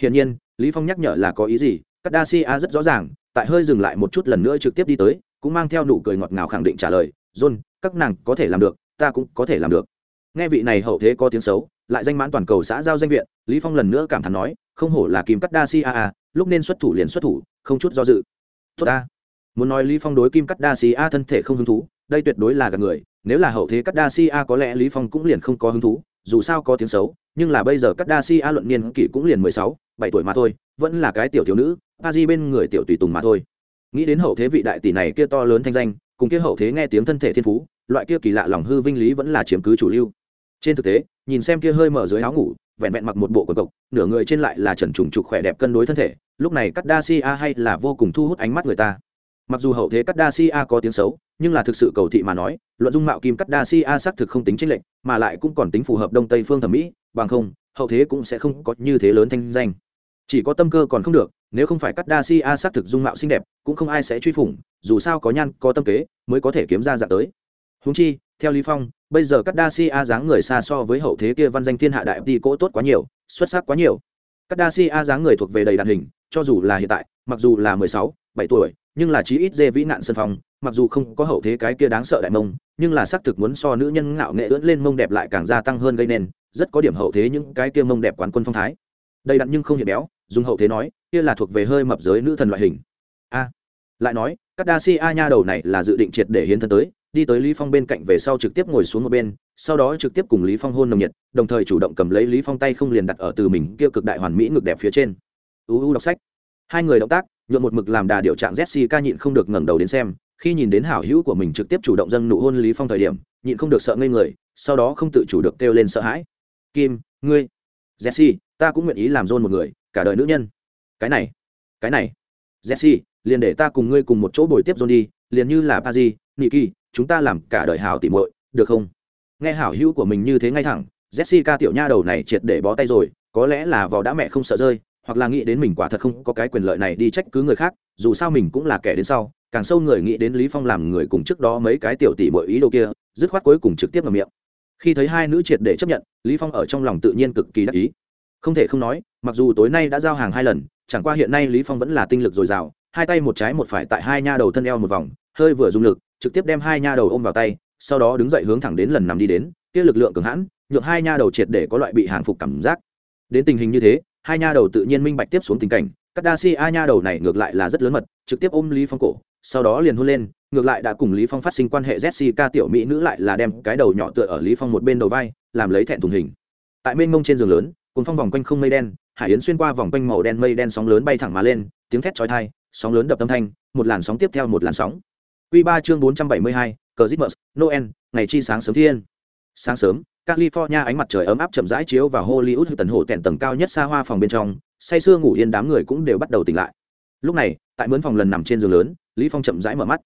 A: Hiển nhiên, lý phong nhắc nhở là có ý gì Cát Đa Si A rất rõ ràng tại hơi dừng lại một chút lần nữa trực tiếp đi tới cũng mang theo nụ cười ngọt ngào khẳng định trả lời john các nàng có thể làm được ta cũng có thể làm được. Nghe vị này hậu thế có tiếng xấu lại danh mãn toàn cầu xã giao danh viện lý phong lần nữa cảm thán nói không hổ là kim cắt đa sia lúc nên xuất thủ liền xuất thủ không chút do dự. Tốt ta. Muốn nói lý phong đối kim cắt đa sia thân thể không hứng thú đây tuyệt đối là gạt người nếu là hậu thế cắt đa sia có lẽ lý phong cũng liền không có hứng thú dù sao có tiếng xấu nhưng là bây giờ cắt đa sia luận niên kỷ cũng liền mười sáu, bảy tuổi mà thôi vẫn là cái tiểu thiếu nữ pa di bên người tiểu tùy tùng mà thôi. Nghĩ đến hậu thế vị đại tỷ này kia to lớn thanh danh, cùng kia hậu thế nghe tiếng thân thể thiên phú, loại kia kỳ lạ lòng hư vinh lý vẫn là chiếm cứ chủ lưu. Trên thực tế, nhìn xem kia hơi mở dưới áo ngủ, vẹn vẹn mặc một bộ quần cộc, nửa người trên lại là trần trùng trục khỏe đẹp cân đối thân thể, lúc này cắt đa si a hay là vô cùng thu hút ánh mắt người ta. Mặc dù hậu thế cắt đa si a có tiếng xấu, nhưng là thực sự cầu thị mà nói, luận dung mạo kim cắt đa si a xác thực không tính chính lệnh mà lại cũng còn tính phù hợp đông tây phương thẩm mỹ, bằng không, hậu thế cũng sẽ không có như thế lớn thanh danh chỉ có tâm cơ còn không được, nếu không phải cắt đa si a xác thực dung mạo xinh đẹp, cũng không ai sẽ truy phủng, dù sao có nhan, có tâm kế, mới có thể kiếm ra dạng tới. Húng chi, theo lý phong, bây giờ cắt đa si a dáng người xa so với hậu thế kia văn danh thiên hạ đại đi cỗ tốt quá nhiều, xuất sắc quá nhiều. Cắt đa si a dáng người thuộc về đầy đàn hình, cho dù là hiện tại, mặc dù là mười sáu, bảy tuổi, nhưng là chí ít dê vĩ nạn sân phong, mặc dù không có hậu thế cái kia đáng sợ đại mông, nhưng là xác thực muốn so nữ nhân ngạo nghệ ưỡn lên mông đẹp lại càng gia tăng hơn gây nên, rất có điểm hậu thế những cái kia mông đẹp quán quân phong thái. Đầy đặn nhưng không hiện béo dùng hậu thế nói, kia là thuộc về hơi mập giới nữ thần loại hình. A. Lại nói các đa si a nha đầu này là dự định triệt để hiến thân tới, đi tới lý phong bên cạnh về sau trực tiếp ngồi xuống một bên, sau đó trực tiếp cùng lý phong hôn nồng nhiệt, đồng thời chủ động cầm lấy lý phong tay không liền đặt ở từ mình kia cực đại hoàn mỹ ngực đẹp phía trên. Uu đọc sách. Hai người động tác, nhuộm một mực làm đà điều trạng jessica nhịn không được ngẩng đầu đến xem, khi nhìn đến hảo hữu của mình trực tiếp chủ động dâng nụ hôn lý phong thời điểm, nhịn không được sợ ngây người, sau đó không tự chủ được kêu lên sợ hãi. Kim, ngươi jesse ta cũng nguyện ý làm dôn một người cả đời nữ nhân. Cái này cái này. Jesse liền để ta cùng ngươi cùng một chỗ bồi tiếp john đi liền như là Paji, Nikki, niki chúng ta làm cả đời hảo tỉ muội được không? Nghe hảo hữu của mình như thế ngay thẳng jessica tiểu nha đầu này triệt để bó tay rồi có lẽ là vào đã mẹ không sợ rơi hoặc là nghĩ đến mình quả thật không có cái quyền lợi này đi trách cứ người khác dù sao mình cũng là kẻ đến sau càng sâu người nghĩ đến lý phong làm người cùng trước đó mấy cái tiểu tỷ mọi ý đồ kia dứt khoát cuối cùng trực tiếp vào miệng. Khi thấy hai nữ triệt để chấp nhận lý phong ở trong lòng tự nhiên cực kỳ đắc ý không thể không nói, mặc dù tối nay đã giao hàng hai lần, chẳng qua hiện nay lý phong vẫn là tinh lực dồi dào, hai tay một trái một phải tại hai nha đầu thân eo một vòng, hơi vừa dùng lực, trực tiếp đem hai nha đầu ôm vào tay, sau đó đứng dậy hướng thẳng đến lần nằm đi đến, kia lực lượng cường hãn, nhượng hai nha đầu triệt để có loại bị hàng phục cảm giác. Đến tình hình như thế, hai nha đầu tự nhiên minh bạch tiếp xuống tình cảnh các đa si a nha đầu này ngược lại là rất lớn mật, trực tiếp ôm lý phong cổ, sau đó liền hôn lên, ngược lại đã cùng lý phong phát sinh quan hệ jessica tiểu mỹ nữ lại là đem cái đầu nhỏ tựa ở lý phong một bên đầu vai, làm lấy thẹn thùng hình. Tại mênh mông trên giường lớn cùng phong vòng quanh không mây đen hải yến xuyên qua vòng quanh màu đen mây đen sóng lớn bay thẳng mà lên tiếng thét chói tai sóng lớn đập tâm thanh một làn sóng tiếp theo một làn sóng quy ba chương bốn trăm bảy mươi hai cờ Christmas, Noel, ngày chi sáng sớm thiên. Sáng sớm, California ánh mặt trời ấm áp chậm rãi chiếu vào Hollywood tần hồ tẹn tầng cao nhất xa hoa phòng bên trong, say sưa ngủ yên đám người cũng đều bắt đầu tỉnh lại. Lúc này, tại mướn phòng lần nằm trên giường lớn, Lý Phong chậm rãi mở mắt,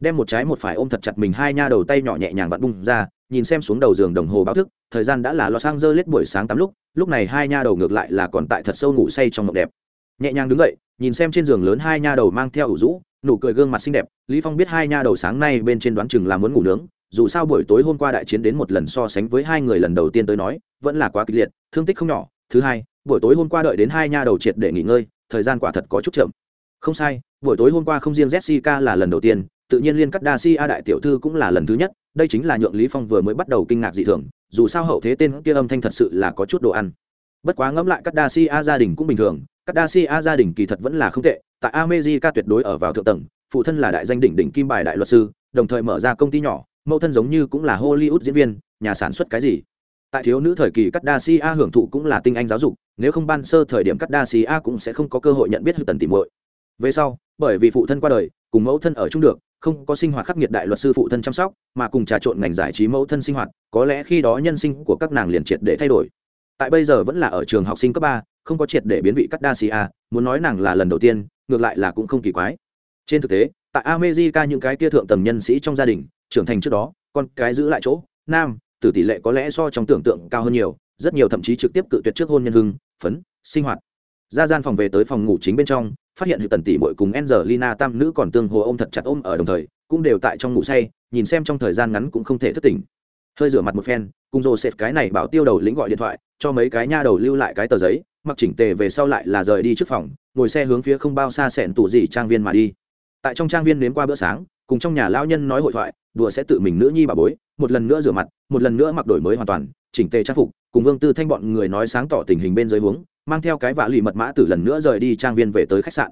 A: đem một trái một phải ôm thật chặt mình hai nha đầu tay nhỏ nhẹ nhàng vặn bung ra, nhìn xem xuống đầu giường đồng hồ báo thức, thời gian đã là lo sang dơ lết buổi sáng tám lúc, lúc này hai nha đầu ngược lại là còn tại thật sâu ngủ say trong mộng đẹp. Nhẹ nhàng đứng dậy, nhìn xem trên giường lớn hai nha đầu mang theo ủ rũ, nụ cười gương mặt xinh đẹp, Lý Phong biết hai nha đầu sáng nay bên trên đoán chừng là muốn ngủ nướng, dù sao buổi tối hôm qua đại chiến đến một lần so sánh với hai người lần đầu tiên tới nói vẫn là quá kịch liệt thương tích không nhỏ thứ hai buổi tối hôm qua đợi đến hai nha đầu triệt để nghỉ ngơi thời gian quả thật có chút chậm không sai buổi tối hôm qua không riêng jessica là lần đầu tiên tự nhiên liên cắt đa si a đại tiểu thư cũng là lần thứ nhất đây chính là nhượng lý phong vừa mới bắt đầu kinh ngạc dị thường, dù sao hậu thế tên kia âm thanh thật sự là có chút đồ ăn. Bất quá ngẫm lại các đa si a gia đình cũng bình thường các đa si a gia đình kỳ thật vẫn là không tệ, tại amejica tuyệt đối ở vào thượng tầng, phụ thân là đại danh đỉnh đỉnh kim bài đại luật sư, đồng thời mở ra công ty nhỏ, mẫu thân giống như cũng là hollywood diễn viên, nhà sản xuất cái gì. Tại thiếu nữ thời kỳ cắt đa si a hưởng thụ cũng là tinh anh giáo dục, nếu không ban sơ thời điểm cắt đa si a cũng sẽ không có cơ hội nhận biết hư tần tìm muội. Về sau, bởi vì phụ thân qua đời, cùng mẫu thân ở chung được không có sinh hoạt khắc nghiệt đại luật sư phụ thân chăm sóc, mà cùng trà trộn ngành giải trí mẫu thân sinh hoạt, có lẽ khi đó nhân sinh của các nàng liền triệt để thay đổi. Tại bây giờ vẫn là ở trường học sinh cấp ba, không có triệt để biến vị cắt đa si a, muốn nói nàng là lần đầu tiên, ngược lại là cũng không kỳ quái. Trên thực tế, tại america những cái kia thượng tầng nhân sĩ trong gia đình, trưởng thành trước đó, con cái giữ lại chỗ, nam từ tỷ lệ có lẽ so trong tưởng tượng cao hơn nhiều, rất nhiều thậm chí trực tiếp cự tuyệt trước hôn nhân hưng, phấn, sinh hoạt ra gian phòng về tới phòng ngủ chính bên trong, phát hiện hữu tần tỷ muội cùng Angelina tam nữ còn tương hồ ôm thật chặt ôm ở đồng thời, cũng đều tại trong ngủ say, nhìn xem trong thời gian ngắn cũng không thể thức tỉnh. Hơi rửa mặt một phen, cùng joseph cái này bảo tiêu đầu lĩnh gọi điện thoại, cho mấy cái nha đầu lưu lại cái tờ giấy, mặc chỉnh tề về sau lại là rời đi trước phòng, ngồi xe hướng phía không bao xa sẹn tủ gì trang viên mà đi. Tại trong trang viên nếm qua bữa sáng, cùng trong nhà lao nhân nói hội thoại, đùa sẽ tự mình nữ nhi bà bối, một lần nữa rửa mặt, một lần nữa mặc đổi mới hoàn toàn, chỉnh tề trang phục, cùng vương tư thanh bọn người nói sáng tỏ tình hình bên dưới huống mang theo cái vạ lì mật mã từ lần nữa rời đi trang viên về tới khách sạn.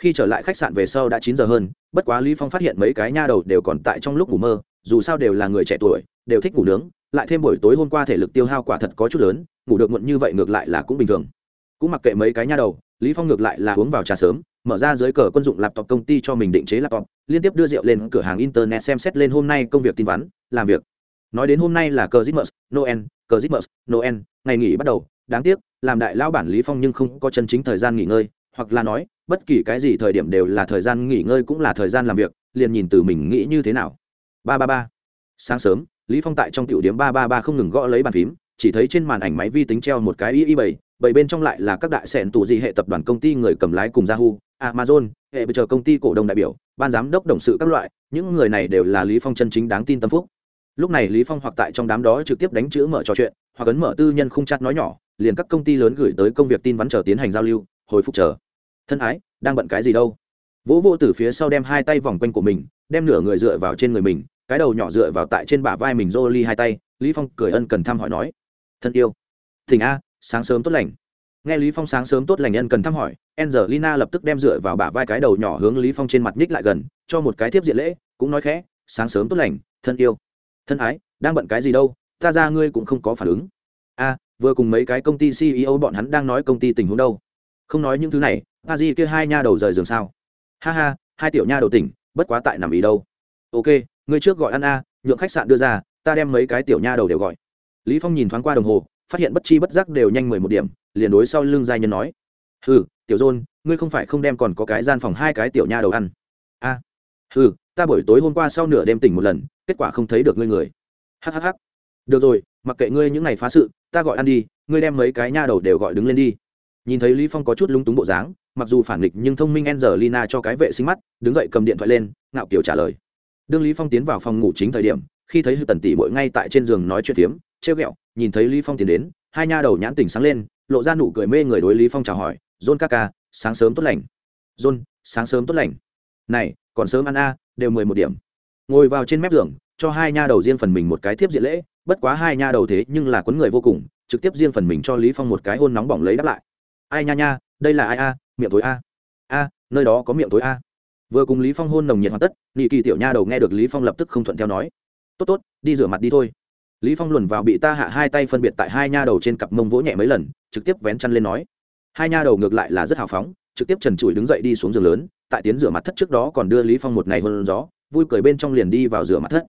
A: Khi trở lại khách sạn về sau đã chín giờ hơn bất quá lý phong phát hiện mấy cái nha đầu đều còn tại trong lúc ngủ mơ dù sao đều là người trẻ tuổi đều thích ngủ nướng lại thêm buổi tối hôm qua thể lực tiêu hao quả thật có chút lớn ngủ được muộn như vậy ngược lại là cũng bình thường. Cũng mặc kệ mấy cái nha đầu lý phong ngược lại là uống vào trà sớm mở ra dưới cờ quân dụng laptop công ty cho mình định chế laptop liên tiếp đưa rượu lên cửa hàng internet xem xét lên hôm nay công việc tin vắn làm việc. Nói đến hôm nay là cờ Christmas, Noel, cờ Christmas, Noel, ngày nghỉ bắt đầu, đáng tiếc, làm đại lão bản Lý Phong nhưng không có chân chính thời gian nghỉ ngơi, hoặc là nói, bất kỳ cái gì thời điểm đều là thời gian nghỉ ngơi cũng là thời gian làm việc, liền nhìn từ mình nghĩ như thế nào. Ba ba ba. Sáng sớm, Lý Phong tại trong tiểu điểm ba ba ba không ngừng gõ lấy bàn phím, chỉ thấy trên màn ảnh máy vi tính treo một cái y y bảy, bảy bên trong lại là các đại sẹn tủ gì hệ tập đoàn công ty người cầm lái cùng Yahoo, Amazon, hệ bây giờ công ty cổ đông đại biểu, ban giám đốc đồng sự các loại, những người này đều là Lý Phong chân chính đáng tin tâm phúc lúc này lý phong hoặc tại trong đám đó trực tiếp đánh chữ mở trò chuyện, hoặc ấn mở tư nhân không chặt nói nhỏ, liền các công ty lớn gửi tới công việc tin vắn chờ tiến hành giao lưu, hồi phục chờ. Thân ái, đang bận cái gì đâu? Vỗ vô từ phía sau đem hai tay vòng quanh của mình, đem nửa người dựa vào trên người mình, cái đầu nhỏ dựa vào tại trên bả vai mình rô ly hai tay, lý phong cười ân cần thăm hỏi nói, thân yêu, thỉnh a, sáng sớm tốt lành. Nghe lý phong sáng sớm tốt lành ân cần thăm hỏi angelina lập tức đem dựa vào bả vai cái đầu nhỏ hướng lý phong trên mặt nhích lại gần, cho một cái tiếp diện lễ, cũng nói khẽ, sáng sớm tốt lành, thân yêu thân ái, đang bận cái gì đâu, ta ra ngươi cũng không có phản ứng. A vừa cùng mấy cái công ty ceo bọn hắn đang nói công ty tình huống đâu. Không nói những thứ này a di kia hai nha đầu rời giường sao? Ha ha, hai tiểu nha đầu tỉnh, bất quá tại nằm ý đâu. Ok, ngươi trước gọi ăn a, nhượng khách sạn đưa ra, ta đem mấy cái tiểu nha đầu đều gọi. Lý phong nhìn thoáng qua đồng hồ, phát hiện bất chi bất giác đều nhanh mười một điểm, liền đối sau lưng giai nhân nói. Hừ, tiểu dôn ngươi không phải không đem còn có cái gian phòng hai cái tiểu nha đầu ăn ừ hừ, ta buổi tối hôm qua sau nửa đêm tỉnh một lần, kết quả không thấy được ngươi người. Hhh được rồi, mặc kệ ngươi những ngày phá sự, ta gọi ăn đi, ngươi đem mấy cái nha đầu đều gọi đứng lên đi. Nhìn thấy lý phong có chút lung túng bộ dáng, mặc dù phản nghịch nhưng thông minh Angelina cho cái vệ sinh mắt, đứng dậy cầm điện thoại lên, ngạo kiểu trả lời. Đương lý phong tiến vào phòng ngủ chính thời điểm, khi thấy hư tần tỷ muội ngay tại trên giường nói chuyện tiếm trêu ghẹo, nhìn thấy lý phong tiến đến, hai nha đầu nhãn tỉnh sáng lên, lộ ra nụ cười mê người đối lý phong chào hỏi, john kaka sáng sớm tốt lành. John, sáng sớm tốt lành này, còn sớm ăn a, đều mười một điểm. Ngồi vào trên mép giường, cho hai nha đầu riêng phần mình một cái tiếp diện lễ, bất quá hai nha đầu thế nhưng là quấn người vô cùng, trực tiếp riêng phần mình cho lý phong một cái hôn nóng bỏng lấy đáp lại. Ai nha nha, đây là ai a, miệng tối a. A, nơi đó có miệng tối a. Vừa cùng lý phong hôn nồng nhiệt hoàn tất nhị kỳ tiểu nha đầu nghe được lý phong lập tức không thuận theo nói. Tốt tốt, đi rửa mặt đi thôi. Lý phong luồn vào bị ta hạ hai tay phân biệt tại hai nha đầu trên cặp mông vỗ nhẹ mấy lần, trực tiếp vén chăn lên nói. Hai nha đầu ngược lại là rất hào phóng trực tiếp trần trụi đứng dậy đi xuống giường lớn, tại tiến rửa mặt thất trước đó còn đưa lý phong một ngày hơn gió, vui cười bên trong liền đi vào rửa mặt thất.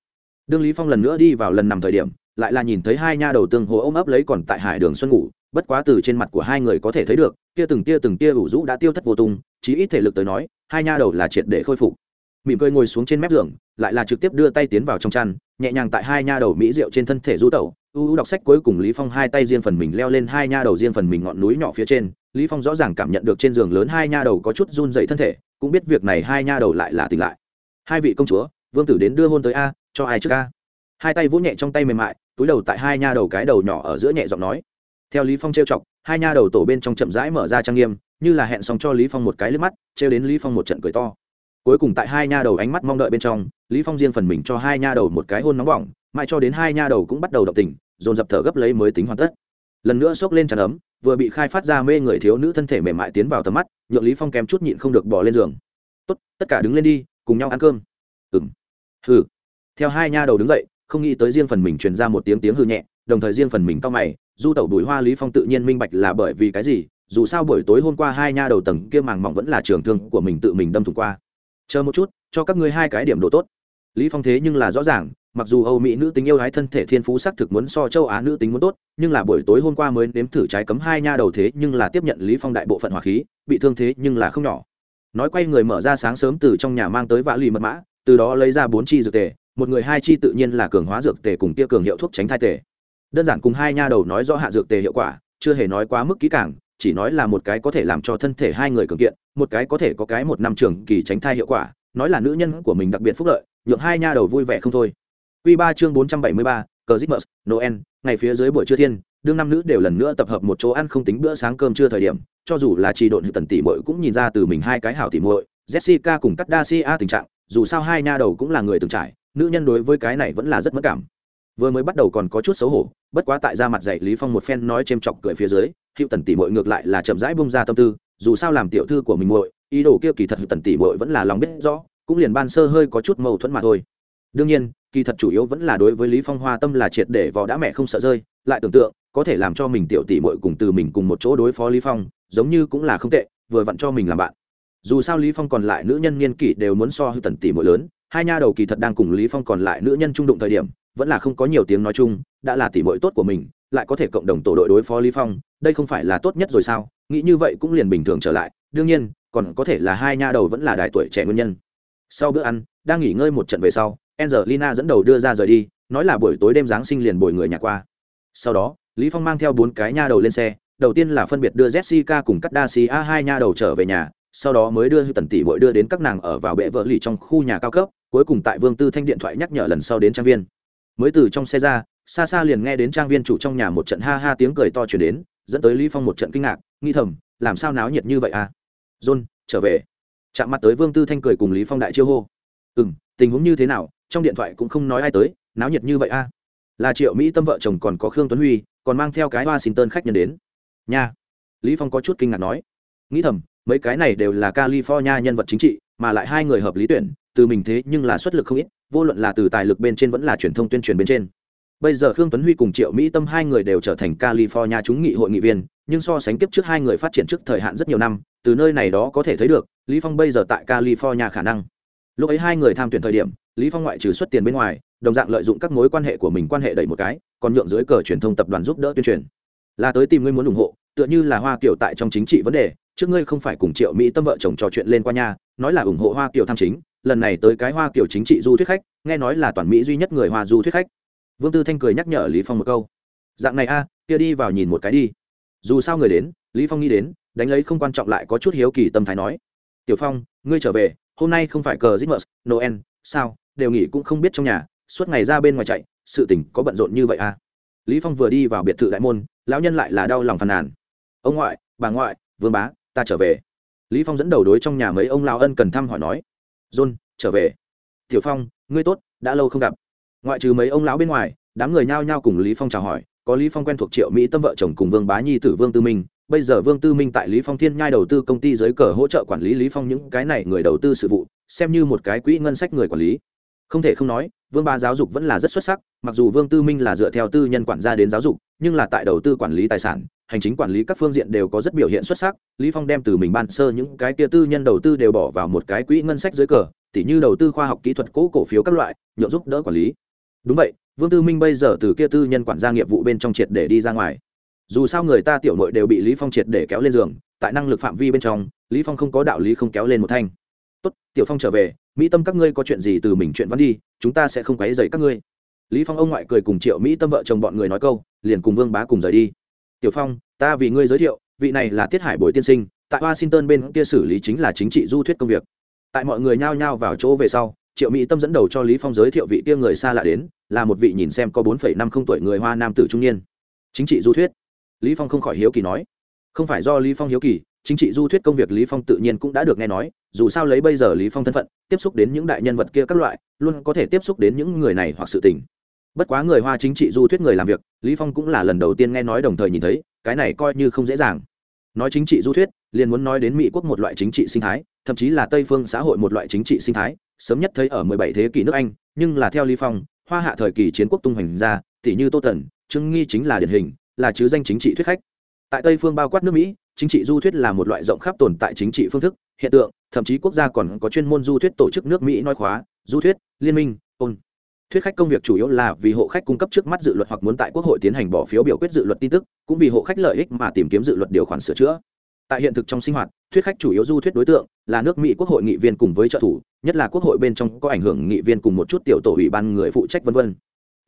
A: Đương lý phong lần nữa đi vào lần nằm thời điểm, lại là nhìn thấy hai nha đầu tương hồ ôm ấp lấy còn tại hải đường xuân ngủ, bất quá từ trên mặt của hai người có thể thấy được, kia từng tia từng tia ủ rũ đã tiêu thất vô tung, chí ít thể lực tới nói, hai nha đầu là triệt để khôi phục. Mỉm cười ngồi xuống trên mép giường, lại là trực tiếp đưa tay tiến vào trong chăn, nhẹ nhàng tại hai nha đầu mỹ rượu trên thân thể du tẩu u u đọc sách cuối cùng lý phong hai tay riêng phần mình leo lên hai nha đầu riêng phần mình ngọn núi nhỏ phía trên. Lý phong rõ ràng cảm nhận được trên giường lớn hai nha đầu có chút run dậy thân thể, cũng biết việc này hai nha đầu lại là tỉnh lại. Hai vị công chúa, vương tử đến đưa hôn tới a, cho ai trước a? Hai tay vỗ nhẹ trong tay mềm mại, túi đầu tại hai nha đầu cái đầu nhỏ ở giữa nhẹ giọng nói. Theo lý phong trêu chọc, hai nha đầu tổ bên trong chậm rãi mở ra trang nghiêm, như là hẹn xong cho lý phong một cái lướt mắt, trêu đến lý phong một trận cười to. Cuối cùng tại hai nha đầu ánh mắt mong đợi bên trong, lý phong riêng phần mình cho hai nha đầu một cái hôn nóng bỏng mãi cho đến hai nha đầu cũng bắt đầu động tình, dồn dập thở gấp lấy mới tính hoàn tất. Lần nữa xốc lên tràn ấm, vừa bị khai phát ra mê người thiếu nữ thân thể mềm mại tiến vào tầm mắt, nhượng lý phong kém chút nhịn không được bỏ lên giường. Tốt, tất cả đứng lên đi, cùng nhau ăn cơm. Ừm. Hừ. Theo hai nha đầu đứng dậy, không nghĩ tới riêng phần mình truyền ra một tiếng tiếng hư nhẹ, đồng thời riêng phần mình cau mày, du tẩu bùi hoa lý phong tự nhiên minh bạch là bởi vì cái gì, dù sao buổi tối hôm qua hai nha đầu tầng kia màng mỏng vẫn là trường thương của mình tự mình đâm thủng qua. Chờ một chút, cho các ngươi hai cái điểm độ tốt. Lý phong thế nhưng là rõ ràng mặc dù âu mỹ nữ tính yêu hái thân thể thiên phú sắc thực muốn so châu á nữ tính muốn tốt, nhưng là buổi tối hôm qua mới nếm thử trái cấm hai nha đầu thế nhưng là tiếp nhận lý phong đại bộ phận hỏa khí, bị thương thế nhưng là không nhỏ. Nói quay người mở ra sáng sớm từ trong nhà mang tới vã lì mật mã, từ đó lấy ra bốn chi dược tề, một người hai chi tự nhiên là cường hóa dược tề cùng kia cường hiệu thuốc tránh thai tề. Đơn giản cùng hai nha đầu nói rõ hạ dược tề hiệu quả, chưa hề nói quá mức kỹ càng, chỉ nói là một cái có thể làm cho thân thể hai người cường kiện, một cái có thể có cái một năm trường kỳ tránh thai hiệu quả, nói là nữ nhân của mình đặc biệt phúc lợi, nhượng hai nha đầu vui vẻ không thôi. Quy ba chương bốn trăm bảy mươi ba Christmas, Noel, ngày phía dưới buổi trưa thiên, đương năm nữ đều lần nữa tập hợp một chỗ ăn không tính bữa sáng cơm trưa thời điểm, cho dù là chỉ độn tần tỷ muội cũng nhìn ra từ mình hai cái hảo tỷ muội, Jessica cùng Cadacia tình trạng, dù sao hai nha đầu cũng là người từng trải, nữ nhân đối với cái này vẫn là rất mất cảm. Vừa mới bắt đầu còn có chút xấu hổ, bất quá tại ra mặt dạy Lý Phong một phen nói chêm chọc cười phía dưới, Hữu Tần tỷ muội ngược lại là chậm rãi bung ra tâm tư, dù sao làm tiểu thư của mình muội, ý đồ kia kỳ thật Hữu Tần tỷ muội vẫn là lòng biết rõ, cũng liền ban sơ hơi có chút mâu thuẫn mà thôi đương nhiên kỳ thật chủ yếu vẫn là đối với lý phong hoa tâm là triệt để vò đã mẹ không sợ rơi, lại tưởng tượng, có thể làm cho mình tiểu tỷ muội cùng từ mình cùng một chỗ đối phó lý phong, giống như cũng là không tệ, vừa vặn cho mình làm bạn. Dù sao lý phong còn lại nữ nhân niên kỷ đều muốn so hư tần tỷ muội lớn, hai nha đầu kỳ thật đang cùng lý phong còn lại nữ nhân trung đụng thời điểm, vẫn là không có nhiều tiếng nói chung, đã là tỷ muội tốt của mình, lại có thể cộng đồng tổ đội đối phó lý phong, đây không phải là tốt nhất rồi sao? Nghĩ như vậy cũng liền bình thường trở lại, đương nhiên, còn có thể là hai nha đầu vẫn là đại tuổi trẻ nguyên nhân. Sau bữa ăn, đang nghỉ ngơi một trận về sau angelina dẫn đầu đưa ra rời đi nói là buổi tối đêm giáng sinh liền bồi người nhà qua. Sau đó lý phong mang theo bốn cái nha đầu lên xe đầu tiên là phân biệt đưa jessica cùng cắt Dacia a hai nha đầu trở về nhà sau đó mới đưa tần tỷ bội đưa đến các nàng ở vào bệ vợ lì trong khu nhà cao cấp cuối cùng tại vương tư thanh điện thoại nhắc nhở lần sau đến trang viên. Mới từ trong xe ra xa xa liền nghe đến trang viên chủ trong nhà một trận ha ha tiếng cười to truyền đến dẫn tới lý phong một trận kinh ngạc nghi thầm làm sao náo nhiệt như vậy à? John trở về. Chạm mặt tới vương tư thanh cười cùng lý phong đại chiêu hô. Ừm, tình huống như thế nào? Trong điện thoại cũng không nói ai tới, náo nhiệt như vậy a. À? là triệu mỹ tâm vợ chồng còn có khương tuấn huy, còn mang theo cái washington khách nhân đến. Nha. Lý phong có chút kinh ngạc nói. Nghĩ thầm, mấy cái này đều là california nhân vật chính trị, mà lại hai người hợp lý tuyển, từ mình thế nhưng là xuất lực không ít, vô luận là từ tài lực bên trên vẫn là truyền thông tuyên truyền bên trên. Bây giờ khương tuấn huy cùng triệu mỹ tâm hai người đều trở thành california chúng nghị hội nghị viên, nhưng so sánh tiếp trước hai người phát triển trước thời hạn rất nhiều năm, từ nơi này đó có thể thấy được, lý phong bây giờ tại california khả năng. Lúc ấy hai người tham tuyển thời điểm lý phong ngoại trừ xuất tiền bên ngoài đồng dạng lợi dụng các mối quan hệ của mình quan hệ đẩy một cái còn nhượng dưới cờ truyền thông tập đoàn giúp đỡ tuyên truyền. Là tới tìm ngươi muốn ủng hộ tựa như là hoa kiểu tại trong chính trị vấn đề trước ngươi không phải cùng triệu mỹ tâm vợ chồng trò chuyện lên qua nhà nói là ủng hộ hoa kiểu tham chính lần này tới cái hoa kiểu chính trị du thuyết khách nghe nói là toàn mỹ duy nhất người hoa du thuyết khách. Vương tư thanh cười nhắc nhở lý phong một câu. Dạng này a kia đi vào nhìn một cái đi. Dù sao người đến lý phong nghĩ đến đánh lấy không quan trọng lại có chút hiếu kỳ tâm thái nói. Tiểu phong ngươi trở về hôm nay không phải cờ Christmas, Noel, sao, đều nghỉ cũng không biết trong nhà, suốt ngày ra bên ngoài chạy, sự tình có bận rộn như vậy à? Lý Phong vừa đi vào biệt thự đại môn, lão nhân lại là đau lòng phàn nàn. Ông ngoại, bà ngoại, vương bá, ta trở về. Lý Phong dẫn đầu đối trong nhà mấy ông lão ân cần thăm hỏi nói. John, trở về. Tiểu Phong, ngươi tốt, đã lâu không gặp. Ngoại trừ mấy ông lão bên ngoài, đám người nhao nhao cùng Lý Phong chào hỏi, có Lý Phong quen thuộc Triệu Mỹ Tâm vợ chồng cùng Vương Bá Nhi tử Vương Tư Minh, bây giờ vương tư minh tại lý phong thiên nhai đầu tư công ty dưới cờ hỗ trợ quản lý lý phong những cái này người đầu tư sự vụ xem như một cái quỹ ngân sách người quản lý không thể không nói, vương ba giáo dục vẫn là rất xuất sắc, mặc dù vương tư minh là dựa theo tư nhân quản gia đến giáo dục, nhưng là tại đầu tư quản lý tài sản, hành chính quản lý các phương diện đều có rất biểu hiện xuất sắc. Lý phong đem từ mình ban sơ những cái kia tư nhân đầu tư đều bỏ vào một cái quỹ ngân sách dưới cờ, tỉ như đầu tư khoa học kỹ thuật, cố cổ phiếu các loại, nhượng giúp đỡ quản lý. Đúng vậy, vương tư minh bây giờ từ kia tư nhân quản gia nghiệp vụ bên trong triệt để đi ra ngoài. Dù sao người ta tiểu nội đều bị lý phong triệt để kéo lên giường, tại năng lực phạm vi bên trong, lý phong không có đạo lý không kéo lên một thanh. Tốt, tiểu phong trở về mỹ tâm các ngươi có chuyện gì từ mình chuyện văn đi, chúng ta sẽ không quấy rầy các ngươi. Lý phong ông ngoại cười cùng triệu mỹ tâm vợ chồng bọn người nói câu, liền cùng vương bá cùng rời đi. Tiểu phong, ta vì ngươi giới thiệu, vị này là tiết hải bồi tiên sinh, tại washington bên kia xử lý chính là chính trị du thuyết công việc. Tại mọi người nhao nhao vào chỗ về sau, triệu mỹ tâm dẫn đầu cho lý phong giới thiệu vị kia người xa lạ đến, là một vị nhìn xem có bốn năm không tuổi người hoa nam tử trung niên. Chính trị du thuyết? Lý phong không khỏi hiếu kỳ nói. Không phải do lý phong hiếu kỳ chính trị du thuyết công việc lý phong tự nhiên cũng đã được nghe nói, dù sao lấy bây giờ lý phong thân phận, tiếp xúc đến những đại nhân vật kia các loại, luôn có thể tiếp xúc đến những người này hoặc sự tình. Bất quá người hoa chính trị du thuyết người làm việc, lý phong cũng là lần đầu tiên nghe nói đồng thời nhìn thấy, cái này coi như không dễ dàng. Nói chính trị du thuyết, liền muốn nói đến mỹ quốc một loại chính trị sinh thái, thậm chí là tây phương xã hội một loại chính trị sinh thái, sớm nhất thấy ở 17 thế kỷ nước anh, nhưng là theo lý phong, hoa hạ thời kỳ chiến quốc tung hoành ra, tỷ như tô tần, trương nghi chính là điển hình, là chứ danh chính trị thuyết khách. Tại tây phương bao quát nước mỹ chính trị du thuyết là một loại rộng khắp tồn tại chính trị phương thức, hiện tượng, thậm chí quốc gia còn có chuyên môn du thuyết tổ chức nước mỹ nói khóa, du thuyết, liên minh, ôn. Thuyết khách công việc chủ yếu là vì hộ khách cung cấp trước mắt dự luật hoặc muốn tại quốc hội tiến hành bỏ phiếu biểu quyết dự luật tin tức, cũng vì hộ khách lợi ích mà tìm kiếm dự luật điều khoản sửa chữa. Tại hiện thực trong sinh hoạt, thuyết khách chủ yếu du thuyết đối tượng là nước mỹ quốc hội nghị viên cùng với trợ thủ, nhất là quốc hội bên trong có ảnh hưởng nghị viên cùng một chút tiểu tổ ủy ban người phụ trách v v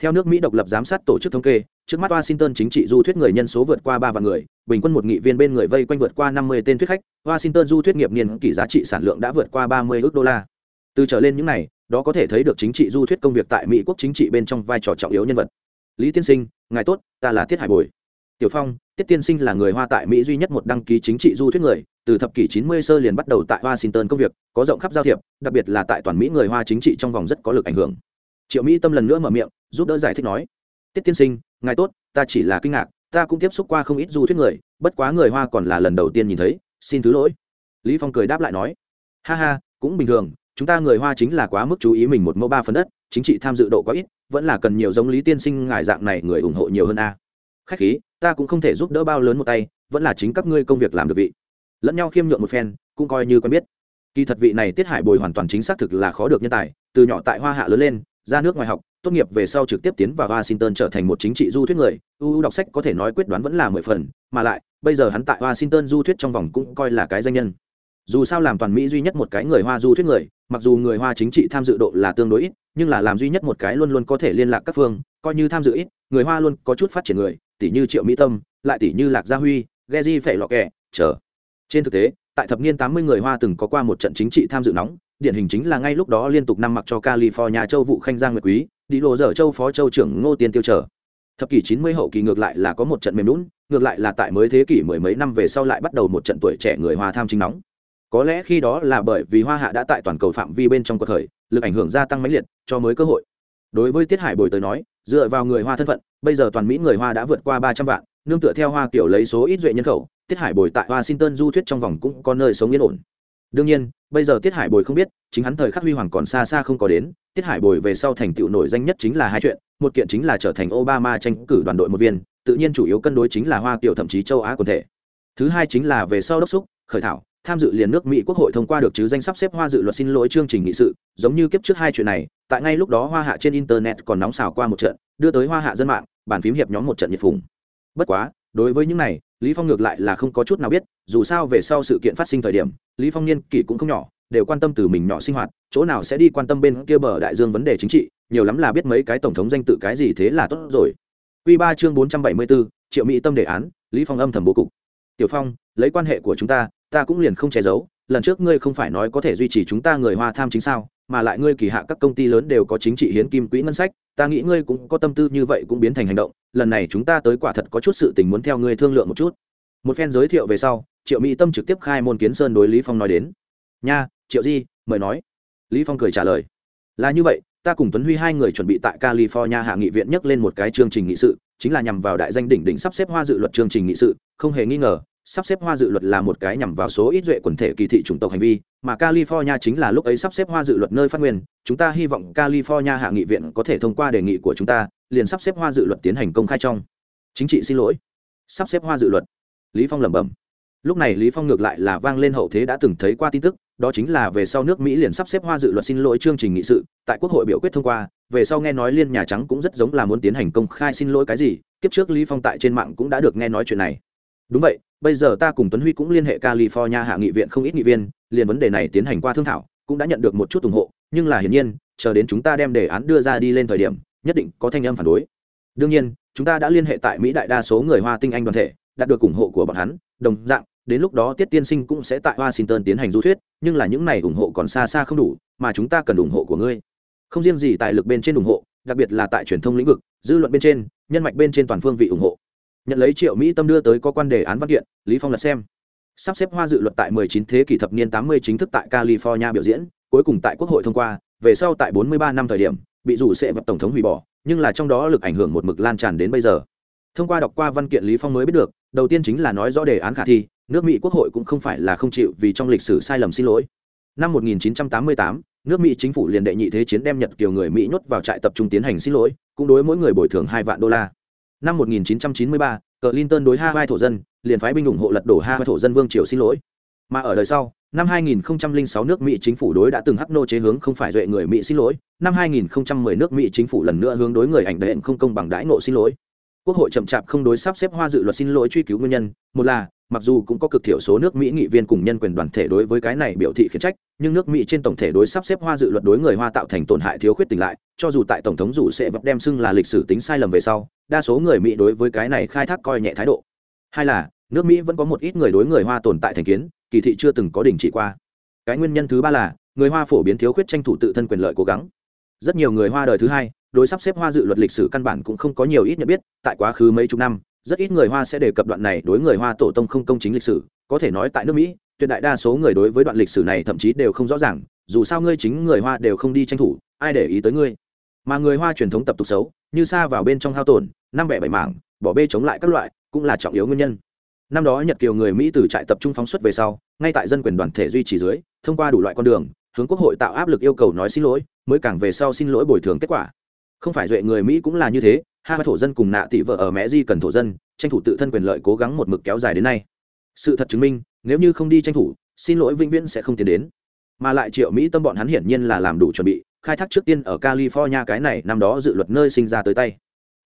A: theo nước mỹ độc lập giám sát tổ chức thống kê trước mắt washington chính trị du thuyết người nhân số vượt qua ba vạn người, bình quân một nghị viên bên người vây quanh vượt qua năm mươi tên thuyết khách, washington du thuyết nghiệp niên kỷ giá trị sản lượng đã vượt qua ba mươi ước đô la. Từ trở lên những này, đó có thể thấy được chính trị du thuyết công việc tại mỹ quốc chính trị bên trong vai trò trọng yếu nhân vật. Lý tiên sinh, ngài tốt, ta là tiết hải bồi. Tiểu phong, tiết tiên sinh là người hoa tại mỹ duy nhất một đăng ký chính trị du thuyết người, từ thập kỷ 90 sơ liền bắt đầu tại washington công việc, có rộng khắp giao thiệp, đặc biệt là tại toàn mỹ người hoa chính trị trong vòng rất có lực ảnh hưởng. Triệu mỹ tâm lần nữa mở miệng, giúp đỡ giải thích nói tiết tiên sinh, ngài tốt, ta chỉ là kinh ngạc, ta cũng tiếp xúc qua không ít du thuyết người, bất quá người hoa còn là lần đầu tiên nhìn thấy, xin thứ lỗi. Lý phong cười đáp lại nói, ha ha, cũng bình thường, chúng ta người hoa chính là quá mức chú ý mình một mẫu ba phần đất, chính trị tham dự độ quá ít, vẫn là cần nhiều giống lý tiên sinh ngài dạng này người ủng hộ nhiều hơn a. Khách khí, ta cũng không thể giúp đỡ bao lớn một tay, vẫn là chính các ngươi công việc làm được vị. Lẫn nhau khiêm nhượng một phen, cũng coi như quen biết. Kỳ thật vị này tiết hải bồi hoàn toàn chính xác thực là khó được nhân tài, từ nhỏ tại hoa hạ lớn lên, ra nước ngoài học tốt nghiệp về sau trực tiếp tiến vào washington trở thành một chính trị du thuyết người. Uu đọc sách có thể nói quyết đoán vẫn là mười phần mà lại bây giờ hắn tại washington du thuyết trong vòng cũng coi là cái danh nhân. Dù sao làm toàn mỹ duy nhất một cái người hoa du thuyết người mặc dù người hoa chính trị tham dự độ là tương đối ít nhưng là làm duy nhất một cái luôn luôn có thể liên lạc các phương coi như tham dự ít người hoa luôn có chút phát triển người tỷ như triệu mỹ tâm lại tỷ như lạc gia huy geji phệ lọ kẻ, chờ. Trên thực tế tại thập niên tám mươi người hoa từng có qua một trận chính trị tham dự nóng điển hình chính là ngay lúc đó liên tục năm mặc cho california châu vụ khanh giang nguyệt quý đi lộ dở châu phó châu trưởng ngô tiên tiêu trở thập kỷ chín mươi hậu kỳ ngược lại là có một trận mềm lún ngược lại là tại mới thế kỷ mười mấy năm về sau lại bắt đầu một trận tuổi trẻ người hoa tham chính nóng. Có lẽ khi đó là bởi vì hoa hạ đã tại toàn cầu phạm vi bên trong cuộc khởi lực ảnh hưởng gia tăng mãnh liệt, cho mới cơ hội. Đối với tiết hải bồi tới nói, dựa vào người hoa thân phận, bây giờ toàn mỹ người hoa đã vượt qua ba trăm vạn, nương tựa theo hoa kiểu lấy số ít duệ nhân khẩu, tiết hải bồi tại washington du thuyết trong vòng cũng có nơi sống yên ổn đương nhiên, bây giờ tiết hải bồi không biết, chính hắn thời khắc huy hoàng còn xa xa không có đến, tiết hải bồi về sau thành tựu nổi danh nhất chính là hai chuyện, một kiện chính là trở thành obama tranh cử đoàn đội một viên, tự nhiên chủ yếu cân đối chính là hoa kiểu thậm chí châu á quần thể. Thứ hai chính là về sau đốc xúc, khởi thảo, tham dự liền nước mỹ quốc hội thông qua được chứ danh sắp xếp hoa dự luật xin lỗi chương trình nghị sự, giống như kiếp trước hai chuyện này, tại ngay lúc đó hoa hạ trên internet còn nóng xào qua một trận, đưa tới hoa hạ dân mạng, bàn phím hiệp nhóm một trận nhiệt phùng. Bất quá, đối với những này lý phong ngược lại là không có chút nào biết dù sao về sau sự kiện phát sinh thời điểm lý phong niên kỷ cũng không nhỏ đều quan tâm từ mình nhỏ sinh hoạt chỗ nào sẽ đi quan tâm bên kia bờ đại dương vấn đề chính trị nhiều lắm là biết mấy cái tổng thống danh tự cái gì thế là tốt rồi. Quy ba chương bốn trăm bảy mươi 474, triệu mỹ tâm đề án lý phong âm thầm bố cục. Tiểu phong lấy quan hệ của chúng ta ta cũng liền không che giấu lần trước ngươi không phải nói có thể duy trì chúng ta người hoa tham chính sao? Mà lại ngươi kỳ hạ các công ty lớn đều có chính trị hiến kim quỹ ngân sách, ta nghĩ ngươi cũng có tâm tư như vậy cũng biến thành hành động, lần này chúng ta tới quả thật có chút sự tình muốn theo ngươi thương lượng một chút. Một phen giới thiệu về sau, triệu mỹ tâm trực tiếp khai môn kiến sơn đối lý phong nói đến. Nha, triệu di, mời nói. Lý phong cười trả lời. Là như vậy, ta cùng tuấn huy hai người chuẩn bị tại california hạ nghị viện nhắc lên một cái chương trình nghị sự, chính là nhằm vào đại danh đỉnh đỉnh sắp xếp hoa dự luật chương trình nghị sự, không hề nghi ngờ sắp xếp hoa dự luật là một cái nhằm vào số ít duệ quần thể kỳ thị chủng tộc hành vi, mà california chính là lúc ấy sắp xếp hoa dự luật nơi phát nguyên. Chúng ta hy vọng california hạ nghị viện có thể thông qua đề nghị của chúng ta, liền sắp xếp hoa dự luật tiến hành công khai trong. Chính trị xin lỗi. Sắp xếp hoa dự luật. Lý phong lẩm bẩm. Lúc này lý phong ngược lại là vang lên hậu thế đã từng thấy qua tin tức, đó chính là về sau nước mỹ liền sắp xếp hoa dự luật xin lỗi chương trình nghị sự, tại quốc hội biểu quyết thông qua, về sau nghe nói liên nhà trắng cũng rất giống là muốn tiến hành công khai xin lỗi cái gì, kiếp trước lý phong tại trên mạng cũng đã được nghe nói chuyện này đúng vậy, bây giờ ta cùng tuấn huy cũng liên hệ california hạ nghị viện không ít nghị viên, liền vấn đề này tiến hành qua thương thảo, cũng đã nhận được một chút ủng hộ, nhưng là hiển nhiên, chờ đến chúng ta đem đề án đưa ra đi lên thời điểm, nhất định có thanh âm phản đối. Đương nhiên, chúng ta đã liên hệ tại mỹ đại đa số người hoa tinh anh đoàn thể, đạt được ủng hộ của bọn hắn, đồng dạng, đến lúc đó tiết tiên sinh cũng sẽ tại washington tiến hành du thuyết, nhưng là những này ủng hộ còn xa xa không đủ, mà chúng ta cần ủng hộ của ngươi. Không riêng gì tại lực bên trên ủng hộ, đặc biệt là tại truyền thông lĩnh vực, dư luận bên trên, nhân mạch bên trên toàn phương vị ủng hộ nhận lấy triệu mỹ tâm đưa tới có quan đề án văn kiện, lý phong lật xem. Sắp xếp hoa dự luật tại 19 thế kỷ thập niên 80 chính thức tại california biểu diễn, cuối cùng tại quốc hội thông qua, về sau tại 43 năm thời điểm, bị rủ sẽ vật tổng thống hủy bỏ, nhưng là trong đó lực ảnh hưởng một mực lan tràn đến bây giờ. Thông qua đọc qua văn kiện lý phong mới biết được, đầu tiên chính là nói rõ đề án khả thi, nước mỹ quốc hội cũng không phải là không chịu vì trong lịch sử sai lầm xin lỗi. Năm 1988 nước mỹ chính phủ liền đệ nhị thế chiến đem nhật kiều người mỹ nhốt vào trại tập trung tiến hành xin lỗi, cũng đối mỗi người bồi thường hai vạn đô la năm 1993, Clinton đối Hawaii thổ dân, liền phái binh ủng hộ lật đổ Hawaii thổ dân vương triều xin lỗi. Mà ở đời sau, năm 2006 nước Mỹ chính phủ đối đã từng hắc nô chế hướng không phải duệ người Mỹ xin lỗi, năm 2010 nước Mỹ chính phủ lần nữa hướng đối người ảnh đệm không công bằng đãi nộ xin lỗi. Quốc hội chậm chạp không đối sắp xếp hoa dự luật xin lỗi truy cứu nguyên nhân, một là mặc dù cũng có cực thiểu số nước mỹ nghị viên cùng nhân quyền đoàn thể đối với cái này biểu thị khiển trách, nhưng nước mỹ trên tổng thể đối sắp xếp hoa dự luật đối người hoa tạo thành tổn hại thiếu khuyết tỉnh lại, cho dù tại tổng thống dù sẽ vật đem xưng là lịch sử tính sai lầm về sau, đa số người mỹ đối với cái này khai thác coi nhẹ thái độ. Hai là, nước mỹ vẫn có một ít người đối người hoa tồn tại thành kiến, kỳ thị chưa từng có đình chỉ qua. Cái nguyên nhân thứ ba là, người hoa phổ biến thiếu khuyết tranh thủ tự thân quyền lợi cố gắng. Rất nhiều người hoa đời thứ hai, đối sắp xếp hoa dự luật lịch sử căn bản cũng không có nhiều ít nhận biết, tại quá khứ mấy chục năm rất ít người hoa sẽ đề cập đoạn này đối người hoa tổ tông không công chính lịch sử. Có thể nói tại nước mỹ, tuyệt đại đa số người đối với đoạn lịch sử này thậm chí đều không rõ ràng. Dù sao ngươi chính người hoa đều không đi tranh thủ, ai để ý tới ngươi? Mà người hoa truyền thống tập tục xấu, như xa vào bên trong hao tổn, năm bẻ bảy mảng, bỏ bê chống lại các loại, cũng là trọng yếu nguyên nhân. Năm đó nhật kiều người mỹ từ trại tập trung phóng xuất về sau, ngay tại dân quyền đoàn thể duy trì dưới, thông qua đủ loại con đường, hướng quốc hội tạo áp lực yêu cầu nói xin lỗi, mới càng về sau xin lỗi bồi thường kết quả. Không phải duệ người mỹ cũng là như thế hai thổ dân cùng nạ tỷ vợ ở mẹ di cần thổ dân, tranh thủ tự thân quyền lợi cố gắng một mực kéo dài đến nay. Sự thật chứng minh, nếu như không đi tranh thủ, xin lỗi vĩnh viễn sẽ không tiến đến. Mà lại triệu mỹ tâm bọn hắn hiển nhiên là làm đủ chuẩn bị, khai thác trước tiên ở california cái này năm đó dự luật nơi sinh ra tới tay.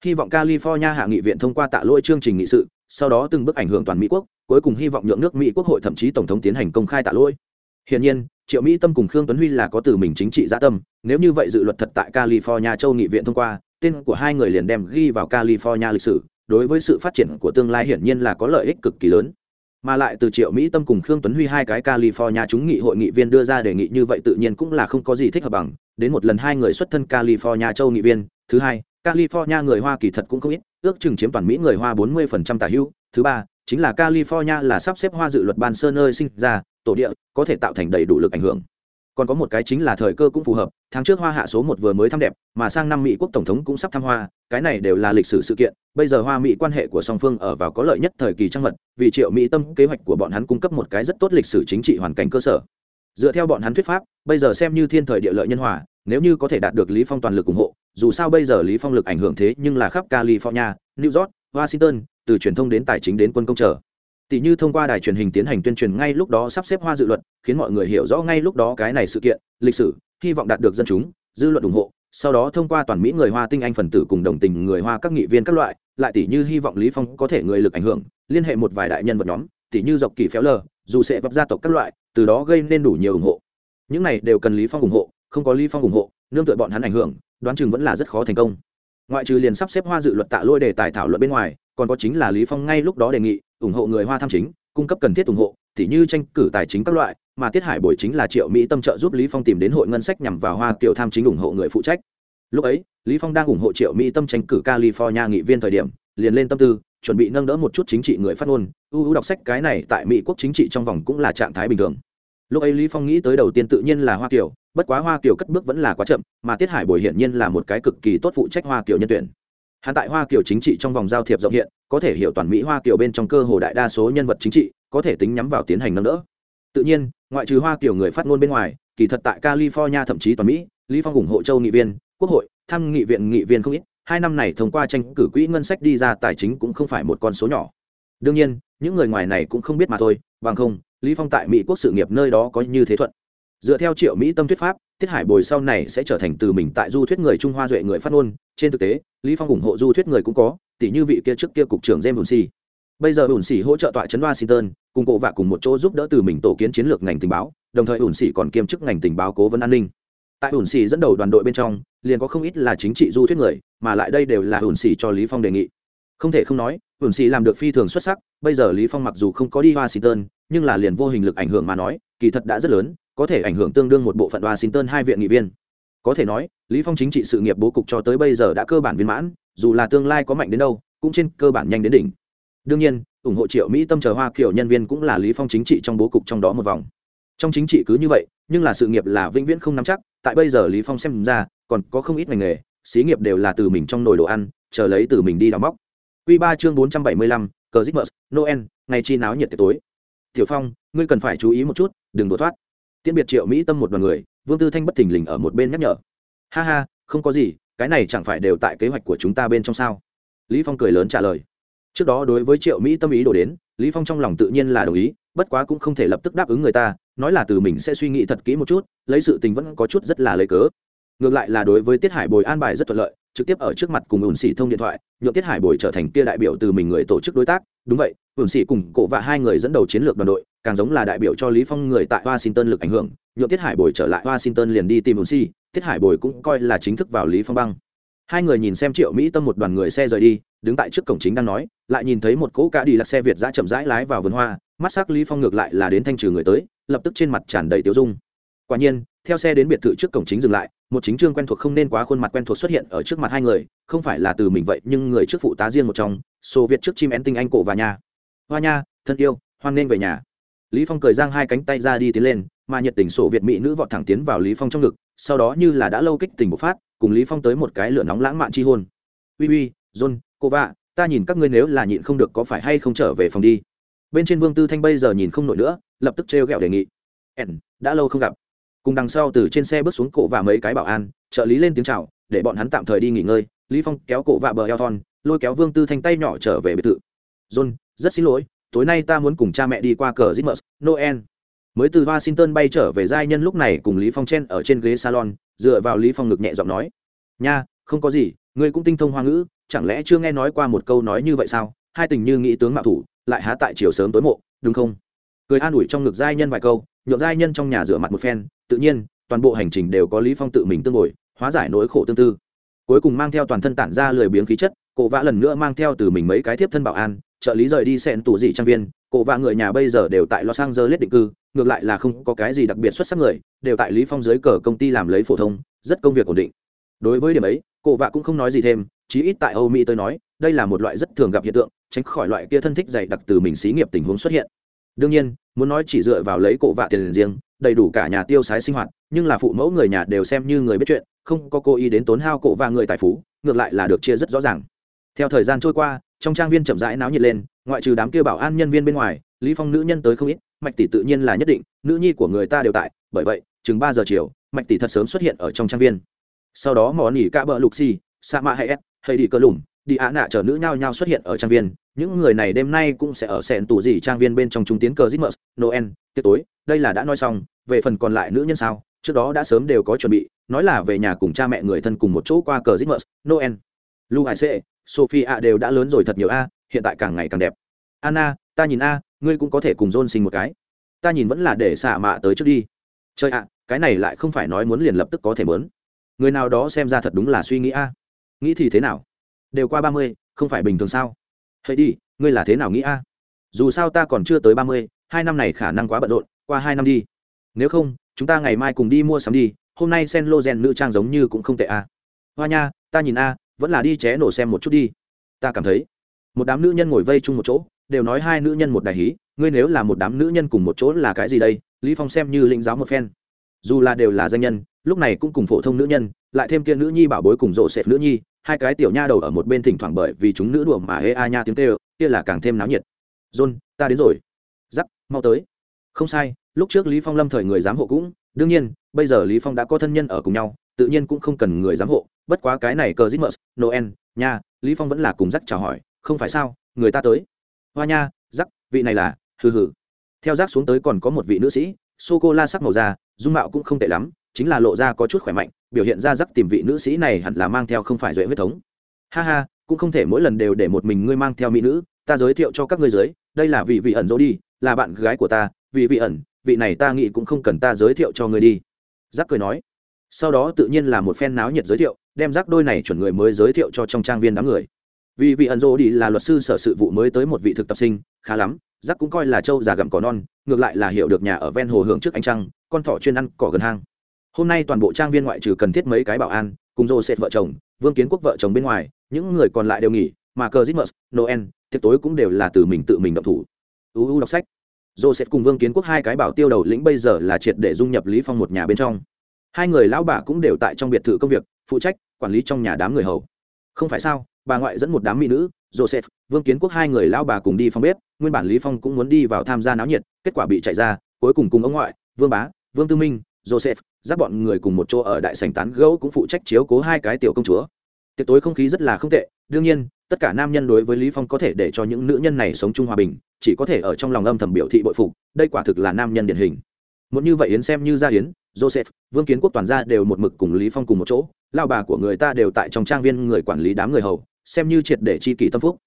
A: Hy vọng california hạ nghị viện thông qua tạ lỗi chương trình nghị sự, sau đó từng bước ảnh hưởng toàn mỹ quốc, cuối cùng hy vọng nhượng nước mỹ quốc hội thậm chí tổng thống tiến hành công khai tạ lỗi. Hiển nhiên, triệu mỹ tâm cùng khương tuấn huy là có từ mình chính trị gia tâm, nếu như vậy dự luật thật tại california châu nghị viện thông qua tên của hai người liền đem ghi vào california lịch sử, đối với sự phát triển của tương lai hiển nhiên là có lợi ích cực kỳ lớn. Mà lại từ triệu mỹ tâm cùng khương tuấn huy hai cái california chúng nghị hội nghị viên đưa ra đề nghị như vậy tự nhiên cũng là không có gì thích hợp bằng. Đến một lần hai người xuất thân california châu nghị viên, thứ hai, california người hoa kỳ thật cũng không ít, ước chừng chiếm toàn mỹ người hoa 40% tả hữu. Thứ ba, chính là california là sắp xếp hoa dự luật ban sơ nơi sinh ra, tổ địa, có thể tạo thành đầy đủ lực ảnh hưởng còn có một cái chính là thời cơ cũng phù hợp, tháng trước hoa hạ số một vừa mới thăm đẹp, mà sang năm mỹ quốc tổng thống cũng sắp thăm hoa, cái này đều là lịch sử sự kiện, bây giờ hoa mỹ quan hệ của song phương ở vào có lợi nhất thời kỳ trăng mật, vì triệu mỹ tâm kế hoạch của bọn hắn cung cấp một cái rất tốt lịch sử chính trị hoàn cảnh cơ sở. Dựa theo bọn hắn thuyết pháp, bây giờ xem như thiên thời địa lợi nhân hòa, nếu như có thể đạt được lý phong toàn lực ủng hộ, dù sao bây giờ lý phong lực ảnh hưởng thế nhưng là khắp california, new york, washington, từ truyền thông đến tài chính đến quân công trở tỷ như thông qua đài truyền hình tiến hành tuyên truyền ngay lúc đó sắp xếp hoa dự luật, khiến mọi người hiểu rõ ngay lúc đó cái này sự kiện, lịch sử, hy vọng đạt được dân chúng, dư luận ủng hộ. Sau đó thông qua toàn mỹ người hoa tinh anh phần tử cùng đồng tình người hoa các nghị viên các loại, lại tỷ như hy vọng lý phong có thể người lực ảnh hưởng, liên hệ một vài đại nhân vật nhóm tỷ như dọc kỳ phéo lờ, dù sẽ vấp gia tộc các loại, từ đó gây nên đủ nhiều ủng hộ. Những này đều cần lý phong ủng hộ, không có lý phong ủng hộ, nương tựa bọn hắn ảnh hưởng, đoán chừng vẫn là rất khó thành công. Ngoại trừ liền sắp xếp hoa dự luật tạ lôi đề tài thảo luận bên ngoài, còn có chính là lý phong ngay lúc đó đề nghị ủng hộ người hoa tham chính, cung cấp cần thiết ủng hộ, tỉ như tranh cử tài chính các loại, mà tiết hải bồi chính là triệu mỹ tâm trợ giúp lý phong tìm đến hội ngân sách nhằm vào hoa kiều tham chính ủng hộ người phụ trách. Lúc ấy, lý phong đang ủng hộ triệu mỹ tâm tranh cử california nghị viên thời điểm, liền lên tâm tư, chuẩn bị nâng đỡ một chút chính trị người phát ngôn. Ưu ưu đọc sách cái này tại mỹ quốc chính trị trong vòng cũng là trạng thái bình thường. Lúc ấy lý phong nghĩ tới đầu tiên tự nhiên là hoa kiều, bất quá hoa kiều cất bước vẫn là quá chậm, mà tiết hải bồi hiển nhiên là một cái cực kỳ tốt phụ trách hoa kiều nhân tuyển. Hắn tại hoa kiều chính trị trong vòng giao thiệp rộng hiện có thể hiểu toàn mỹ hoa kiều bên trong cơ hồ đại đa số nhân vật chính trị, có thể tính nhắm vào tiến hành nâng đỡ. Tự nhiên, ngoại trừ hoa kiều người phát ngôn bên ngoài, kỳ thật tại california thậm chí toàn mỹ, lý phong ủng hộ châu nghị viên, quốc hội, thăm nghị viện, nghị viên không ít, hai năm này thông qua tranh cử quỹ ngân sách đi ra tài chính cũng không phải một con số nhỏ. Đương nhiên, những người ngoài này cũng không biết mà thôi, bằng không, lý phong tại mỹ quốc sự nghiệp nơi đó có như thế thuận dựa theo triệu mỹ tâm thuyết pháp, tiết hải bồi sau này sẽ trở thành từ mình tại du thuyết người trung hoa duệ người phát ngôn. Trên thực tế, lý phong ủng hộ du thuyết người cũng có tỷ như vị kia trước kia cục trưởng james bùn bây giờ ủn xỉ hỗ trợ tọa trấn washington, cùng cổ vạ cùng một chỗ giúp đỡ từ mình tổ kiến chiến lược ngành tình báo, đồng thời ủn xỉ còn kiêm chức ngành tình báo cố vấn an ninh. Tại ủn xỉ dẫn đầu đoàn đội bên trong, liền có không ít là chính trị du thuyết người, mà lại đây đều là ủn xỉ cho lý phong đề nghị. Không thể không nói ủn xỉ làm được phi thường xuất sắc, bây giờ lý phong mặc dù không có đi washington, nhưng là liền vô hình lực ảnh hưởng mà nói, kỳ thật đã rất lớn có thể ảnh hưởng tương đương một bộ phận washington hai viện nghị viên có thể nói lý phong chính trị sự nghiệp bố cục cho tới bây giờ đã cơ bản viên mãn dù là tương lai có mạnh đến đâu cũng trên cơ bản nhanh đến đỉnh đương nhiên ủng hộ triệu mỹ tâm chờ hoa kiểu nhân viên cũng là lý phong chính trị trong bố cục trong đó một vòng trong chính trị cứ như vậy nhưng là sự nghiệp là vĩnh viễn không nắm chắc tại bây giờ lý phong xem ra còn có không ít ngành nghề xí nghiệp đều là từ mình trong nồi đồ ăn chờ lấy từ mình đi đào móc Quy 3 chương 475, cờ Christmas, Noel, ngày chi náo nhiệt tiệc tối. Tiểu Phong, ngươi cần phải chú ý một chút, đừng đổ thoát. Tiễn biệt Triệu Mỹ Tâm một đoàn người, Vương Tư Thanh bất thình lình ở một bên nhắc nhở. Ha ha, không có gì, cái này chẳng phải đều tại kế hoạch của chúng ta bên trong sao? Lý Phong cười lớn trả lời trước đó đối với triệu mỹ tâm ý đổ đến lý phong trong lòng tự nhiên là đồng ý bất quá cũng không thể lập tức đáp ứng người ta nói là từ mình sẽ suy nghĩ thật kỹ một chút lấy sự tình vẫn có chút rất là lấy cớ ngược lại là đối với tiết hải bồi an bài rất thuận lợi trực tiếp ở trước mặt cùng ủn xỉ thông điện thoại nhượng tiết hải bồi trở thành kia đại biểu từ mình người tổ chức đối tác đúng vậy ủn sĩ cùng cổ và hai người dẫn đầu chiến lược đoàn đội, càng giống là đại biểu cho lý phong người tại washington lực ảnh hưởng nhượng tiết hải bồi trở lại washington liền đi tìm ủn sĩ, tiết hải bồi cũng coi là chính thức vào lý phong băng. Hai người nhìn xem triệu mỹ tâm một đoàn người xe rời đi, đứng tại trước cổng chính đang nói, lại nhìn thấy một cỗ cả đi lạc xe việt giã chậm rãi lái vào vườn hoa, mắt sắc lý phong ngược lại là đến thanh trừ người tới, lập tức trên mặt tràn đầy tiêu dung. Quả nhiên theo xe đến biệt thự trước cổng chính dừng lại, một chính trương quen thuộc không nên quá khuôn mặt quen thuộc xuất hiện ở trước mặt hai người, không phải là từ mình vậy, nhưng người trước phụ tá riêng một trong xô viết trước chim én tinh anh cổ và nhà. Hoa nha, thân yêu, hoan nên về nhà. Lý phong cười giang hai cánh tay ra đi tiến lên, mà nhiệt tình sổ việt mỹ nữ vọt thẳng tiến vào lý phong trong ngực, sau đó như là đã lâu kích tình bộc phát, cùng lý phong tới một cái lửa nóng lãng mạn chi hôn. Uy uy, john, cô vạ, ta nhìn các ngươi nếu là nhịn không được có phải hay không trở về phòng đi. Bên trên vương tư thanh bây giờ nhìn không nổi nữa, lập tức trêu ghẹo đề nghị. Ẻn đã lâu không gặp cùng đằng sau từ trên xe bước xuống cổ và mấy cái bảo an trợ lý lên tiếng chào để bọn hắn tạm thời đi nghỉ ngơi lý phong kéo cổ và bờ eo thon lôi kéo vương tư thanh tay nhỏ trở về biệt thự john rất xin lỗi tối nay ta muốn cùng cha mẹ đi qua cờ Christmas, Noel. Mới từ Washington bay trở về giai nhân lúc này cùng Lý Phong chen ở trên ghế salon, dựa vào Lý Phong ngực nhẹ giọng nói: "Nha, không có gì, ngươi cũng tinh thông hoa ngữ, chẳng lẽ chưa nghe nói qua một câu nói như vậy sao? Hai tình như nghĩ tướng mạo thủ, lại há tại chiều sớm tối mộ, đúng không?" Cười an ủi trong ngực giai nhân vài câu, nhượng giai nhân trong nhà rửa mặt một phen, tự nhiên, toàn bộ hành trình đều có Lý Phong tự mình tương ngồi, hóa giải nỗi khổ tương tư. Cuối cùng mang theo toàn thân tản ra lười biếng khí chất, cổ vã lần nữa mang theo từ mình mấy cái thiếp thân bảo an, trợ lý rời đi xẹn tủ dị trang viên. Cổ vã người nhà bây giờ đều tại los angeles định cư ngược lại là không có cái gì đặc biệt xuất sắc người đều tại lý phong dưới cờ công ty làm lấy phổ thông rất công việc ổn định. Đối với điểm ấy cổ vạ cũng không nói gì thêm chí ít tại âu mỹ tôi nói đây là một loại rất thường gặp hiện tượng tránh khỏi loại kia thân thích dày đặc từ mình xí nghiệp tình huống xuất hiện đương nhiên, muốn nói chỉ dựa vào lấy cổ vạ tiền riêng, đầy đủ cả nhà tiêu xái sinh hoạt, nhưng là phụ mẫu người nhà đều xem như người biết chuyện, không có cố ý đến tốn hao cổ và người tài phú, ngược lại là được chia rất rõ ràng. Theo thời gian trôi qua, trong trang viên chậm rãi náo nhiệt lên, ngoại trừ đám kia bảo an nhân viên bên ngoài, lý phong nữ nhân tới không ít, mạch tỷ tự nhiên là nhất định, nữ nhi của người ta đều tại, bởi vậy, chừng ba giờ chiều, mạch tỷ thật sớm xuất hiện ở trong trang viên. Sau đó mò nỉ cả bờ lục xì, sa mạ hay s, hay đi cơ lủng đi á nạ chờ nữ nhau nhau xuất hiện ở trang viên những người này đêm nay cũng sẽ ở sẹn tủ gì trang viên bên trong trung tiến cờ Christmas, Noel, tiệc tối, đây là đã nói xong, về phần còn lại nữ nhân sao, trước đó đã sớm đều có chuẩn bị, nói là về nhà cùng cha mẹ người thân cùng một chỗ qua cờ Christmas, Noel. Lu Hải Sệ, sophie a đều đã lớn rồi thật nhiều a hiện tại càng ngày càng đẹp. Anna ta nhìn a ngươi cũng có thể cùng john sinh một cái. Ta nhìn vẫn là để xả mạ tới trước đi. Chơi ạ cái này lại không phải nói muốn liền lập tức có thể mớn. Người nào đó xem ra thật đúng là suy nghĩ a. Nghĩ thì thế nào? Đều qua ba mươi không phải bình thường sao? Hãy đi, ngươi là thế nào nghĩ a? Dù sao ta còn chưa tới ba mươi, hai năm này khả năng quá bận rộn, qua hai năm đi. Nếu không, chúng ta ngày mai cùng đi mua sắm đi, hôm nay sen lô rèn nữ trang giống như cũng không tệ a. Hoa nha, ta nhìn a, vẫn là đi ché nổ xem một chút đi. Ta cảm thấy, một đám nữ nhân ngồi vây chung một chỗ, đều nói hai nữ nhân một đại hí, ngươi nếu là một đám nữ nhân cùng một chỗ là cái gì đây? Lý phong xem như lĩnh giáo một phen. Dù là đều là danh nhân, lúc này cũng cùng phổ thông nữ nhân, lại thêm kia nữ nhi bảo bối cùng rộ sệt nữ nhi hai cái tiểu nha đầu ở một bên thỉnh thoảng bởi vì chúng nữ đùa mà hê a nha tiếng kêu kia là càng thêm náo nhiệt john ta đến rồi giắc mau tới không sai lúc trước lý phong lâm thời người giám hộ cũng đương nhiên bây giờ lý phong đã có thân nhân ở cùng nhau tự nhiên cũng không cần người giám hộ bất quá cái này cờ Christmas, Noel, nha, Lý Phong vẫn là cùng giắc chào hỏi, không phải sao, người ta tới. Hoa nha, giắc vị này là, hừ hừ. Theo rắc xuống tới còn có một vị nữ sĩ, sô cô la sắc màu da, dung mạo cũng không tệ lắm, chính là lộ ra có chút khỏe mạnh, biểu hiện ra rắc tìm vị nữ sĩ này hẳn là mang theo không phải duệ huyết thống. Ha ha, cũng không thể mỗi lần đều để một mình ngươi mang theo mỹ nữ, ta giới thiệu cho các ngươi dưới, đây là vị vị ẩn dỗ đi, là bạn gái của ta, vị vị ẩn, vị này ta nghĩ cũng không cần ta giới thiệu cho ngươi đi. Rắc cười nói. Sau đó tự nhiên là một phen náo nhiệt giới thiệu, đem rác đôi này chuẩn người mới giới thiệu cho trong trang viên đám người vì vị ẩn dỗ đi là luật sư sở sự vụ mới tới một vị thực tập sinh khá lắm rác cũng coi là trâu già gặm cỏ non ngược lại là hiểu được nhà ở ven hồ hưởng trước ánh trăng con thỏ chuyên ăn cỏ gần hang hôm nay toàn bộ trang viên ngoại trừ cần thiết mấy cái bảo an cùng dô sệt vợ chồng vương kiến quốc vợ chồng bên ngoài những người còn lại đều nghỉ mà cờ zitmus Noel, tiệc tối cũng đều là từ mình tự mình động thủ. UU đọc sách. Joseph cùng Vương Kiến Quốc hai cái bảo tiêu đầu lĩnh bây giờ là triệt để dung nhập Lý Phong một nhà bên trong. Hai người lão bà cũng đều tại trong biệt thự công việc, phụ trách quản lý trong nhà đám người hầu không phải sao bà ngoại dẫn một đám mỹ nữ joseph vương kiến quốc hai người lao bà cùng đi phòng bếp nguyên bản lý phong cũng muốn đi vào tham gia náo nhiệt kết quả bị chạy ra cuối cùng cùng ông ngoại vương bá vương tư minh joseph dắt bọn người cùng một chỗ ở đại sảnh tán gẫu cũng phụ trách chiếu cố hai cái tiểu công chúa. Tiệc tối không khí rất là không tệ, đương nhiên, tất cả nam nhân đối với lý phong có thể để cho những nữ nhân này sống chung hòa bình, chỉ có thể ở trong lòng âm thầm biểu thị bội phục, đây quả thực là nam nhân điển hình. Muốn như vậy yến xem như gia yến, joseph, vương kiến quốc toàn gia đều một mực cùng lý phong cùng một chỗ, lao bà của người ta đều tại trong trang viên người quản lý đám người hầu, xem như triệt để chi kỷ tâm phúc.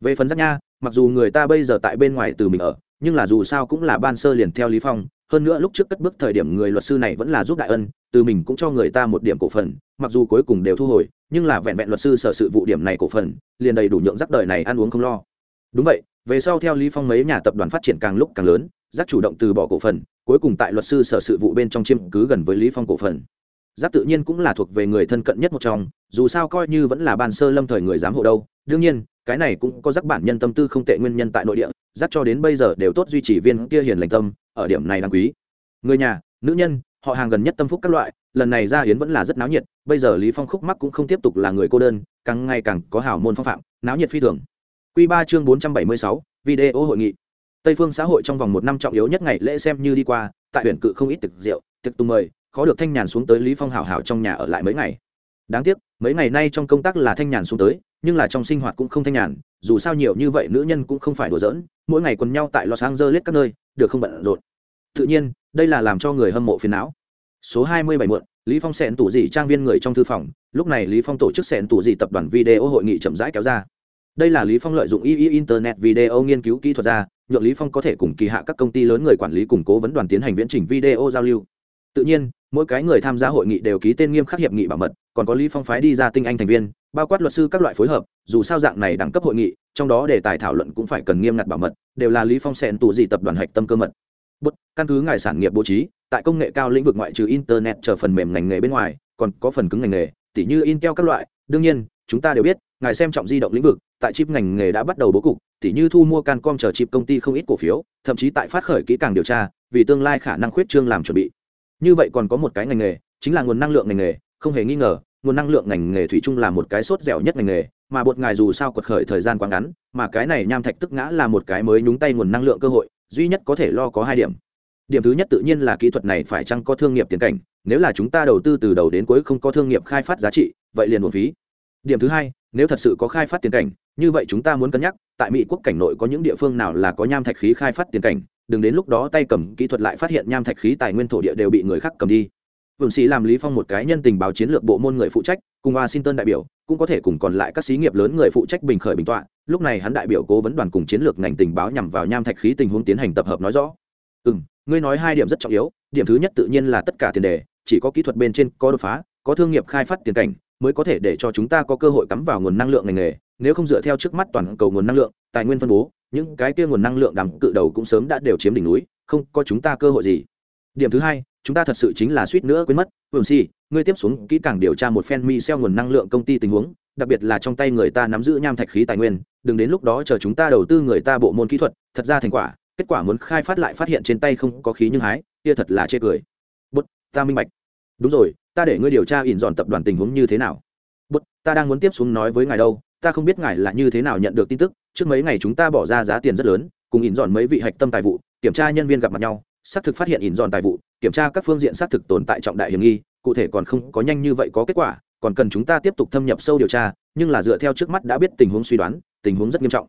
A: Về phần giác nha, mặc dù người ta bây giờ tại bên ngoài từ mình ở nhưng là dù sao cũng là ban sơ liền theo lý phong, hơn nữa lúc trước cất bước thời điểm người luật sư này vẫn là giúp đại ân, từ mình cũng cho người ta một điểm cổ phần, mặc dù cuối cùng đều thu hồi, nhưng là vẹn vẹn luật sư sở sự vụ điểm này cổ phần, liền đầy đủ nhượng rắc đời này ăn uống không lo. Đúng vậy, về sau theo lý phong mấy nhà tập đoàn phát triển càng lúc càng lớn, rắc chủ động từ bỏ cổ phần, cuối cùng tại luật sư sở sự vụ bên trong chiêm cứ gần với lý phong cổ phần. Giác tự nhiên cũng là thuộc về người thân cận nhất một trong, dù sao coi như vẫn là ban sơ lâm thời người giám hộ đâu, đương nhiên cái này cũng có giác bản nhân tâm tư không tệ nguyên nhân tại nội địa giác cho đến bây giờ đều tốt duy trì viên kia hiền lành tâm, ở điểm này đáng quý. Người nhà, nữ nhân, họ hàng gần nhất tâm phúc các loại, lần này ra hiến vẫn là rất náo nhiệt, bây giờ lý phong khúc mắc cũng không tiếp tục là người cô đơn, càng ngày càng có hảo môn phong phạm, náo nhiệt phi thường. Quy ba chương bốn trăm bảy mươi sáu, video hội nghị. Tây phương xã hội trong vòng một năm trọng yếu nhất ngày lễ xem như đi qua, tại huyện cự không ít thực rượu thực tùng mời, khó được thanh nhàn xuống tới lý phong hảo hảo trong nhà ở lại mấy ngày. Đáng tiếc, mấy ngày nay trong công tác là thanh nhàn xuống tới nhưng là trong sinh hoạt cũng không thanh nhàn, dù sao nhiều như vậy nữ nhân cũng không phải đùa giỡn, mỗi ngày quần nhau tại los angeles các nơi, được không bận rộn. Tự nhiên, đây là làm cho người hâm mộ phiền não. Số hai mươi bảy muộn, lý phong xẹn tủ dị trang viên người trong thư phòng, lúc này lý phong tổ chức xẹn tủ dị tập đoàn video hội nghị chậm rãi kéo ra. Đây là lý phong lợi dụng y internet video nghiên cứu kỹ thuật ra, nhượng lý phong có thể cùng kỳ hạ các công ty lớn người quản lý củng cố vấn đoàn tiến hành viễn trình video giao lưu. Tự nhiên, mỗi cái người tham gia hội nghị đều ký tên nghiêm khắc hiệp nghị bảo mật, còn có lý phong phái đi ra tinh anh thành viên bao quát luật sư các loại phối hợp, dù sao dạng này đẳng cấp hội nghị, trong đó đề tài thảo luận cũng phải cần nghiêm ngặt bảo mật, đều là lý phong xẹn tủ gì tập đoàn hạch tâm cơ mật. Bút, căn cứ ngài sản nghiệp bố trí, tại công nghệ cao lĩnh vực ngoại trừ internet chờ phần mềm ngành nghề bên ngoài, còn có phần cứng ngành nghề, tỉ như intel các loại, đương nhiên, chúng ta đều biết, ngài xem trọng di động lĩnh vực, tại chip ngành nghề đã bắt đầu bố cục, tỉ như thu mua cancom chờ chip công ty không ít cổ phiếu, thậm chí tại phát khởi kỹ càng điều tra, vì tương lai khả năng khuyết trương làm chuẩn bị. Như vậy còn có một cái ngành nghề, chính là nguồn năng lượng ngành nghề, không hề nghi ngờ nguồn năng lượng ngành nghề thủy chung là một cái sốt dẻo nhất ngành nghề, mà bột ngài dù sao quật khởi thời gian quá ngắn, mà cái này nham thạch tức ngã là một cái mới nhúng tay nguồn năng lượng cơ hội, duy nhất có thể lo có hai điểm. Điểm thứ nhất tự nhiên là kỹ thuật này phải chăng có thương nghiệp tiền cảnh, nếu là chúng ta đầu tư từ đầu đến cuối không có thương nghiệp khai phát giá trị, vậy liền buồn phí. Điểm thứ hai, nếu thật sự có khai phát tiền cảnh, như vậy chúng ta muốn cân nhắc, tại mỹ quốc cảnh nội có những địa phương nào là có nham thạch khí khai phát tiền cảnh, đừng đến lúc đó tay cầm kỹ thuật lại phát hiện nham thạch khí tài nguyên thổ địa đều bị người khác cầm đi vượng sĩ làm lý phong một cái nhân tình báo chiến lược bộ môn người phụ trách, cùng washington đại biểu, cũng có thể cùng còn lại các xí nghiệp lớn người phụ trách bình khởi bình tọa. Lúc này hắn đại biểu cố vấn đoàn cùng chiến lược ngành tình báo nhằm vào nham thạch khí tình huống tiến hành tập hợp nói rõ. Ừ ngươi nói hai điểm rất trọng yếu, điểm thứ nhất tự nhiên là tất cả tiền đề, chỉ có kỹ thuật bên trên có đột phá, có thương nghiệp khai phát tiền cảnh, mới có thể để cho chúng ta có cơ hội cắm vào nguồn năng lượng ngành nghề. Nếu không dựa theo trước mắt toàn cầu nguồn năng lượng, tài nguyên phân bố, những cái kia nguồn năng lượng đằng cự đầu cũng sớm đã đều chiếm đỉnh núi, không có chúng ta cơ hội gì. Điểm thứ hai chúng ta thật sự chính là suýt nữa quên mất. Vương si ngươi tiếp xuống kỹ càng điều tra một phen mi xeo nguồn năng lượng công ty tình huống, đặc biệt là trong tay người ta nắm giữ nham thạch khí tài nguyên, đừng đến lúc đó chờ chúng ta đầu tư người ta bộ môn kỹ thuật, thật ra thành quả, kết quả muốn khai phát lại phát hiện trên tay không có khí nhưng hái, kia thật là chê cười. Bút ta minh bạch. Đúng rồi, ta để ngươi điều tra ỉn dọn tập đoàn tình huống như thế nào. Bút ta đang muốn tiếp xuống nói với ngài đâu, ta không biết ngài là như thế nào nhận được tin tức, trước mấy ngày chúng ta bỏ ra giá tiền rất lớn, cùng ỉn dọn mấy vị hạch tâm tài vụ, kiểm tra nhân viên gặp mặt nhau, xác thực phát hiện ỉn dọn tài vụ kiểm tra các phương diện xác thực tồn tại trọng đại hiểm nghi, cụ thể còn không có nhanh như vậy có kết quả, còn cần chúng ta tiếp tục thâm nhập sâu điều tra, nhưng là dựa theo trước mắt đã biết tình huống suy đoán, tình huống rất nghiêm trọng.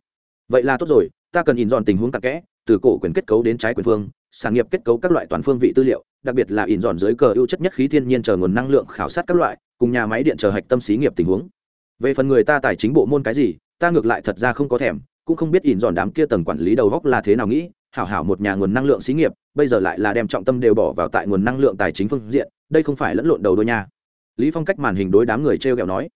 A: Vậy là tốt rồi, ta cần nhìn dọn tình huống tạc kẽ, từ cổ quyền kết cấu đến trái quyền phương, sản nghiệp kết cấu các loại toàn phương vị tư liệu, đặc biệt là in dọn dưới cờ ưu chất nhất khí thiên nhiên chờ nguồn năng lượng khảo sát các loại, cùng nhà máy điện chờ hạch tâm xí nghiệp tình huống. Về phần người ta tài chính bộ môn cái gì, ta ngược lại thật ra không có thèm, cũng không biết in dọn đám kia tầng quản lý đầu góc là thế nào nghĩ hảo hảo một nhà nguồn năng lượng xí nghiệp, bây giờ lại là đem trọng tâm đều bỏ vào tại nguồn năng lượng tài chính phương diện, đây không phải lẫn lộn đầu đôi nha. Lý phong cách màn hình đối đám người treo kẹo nói.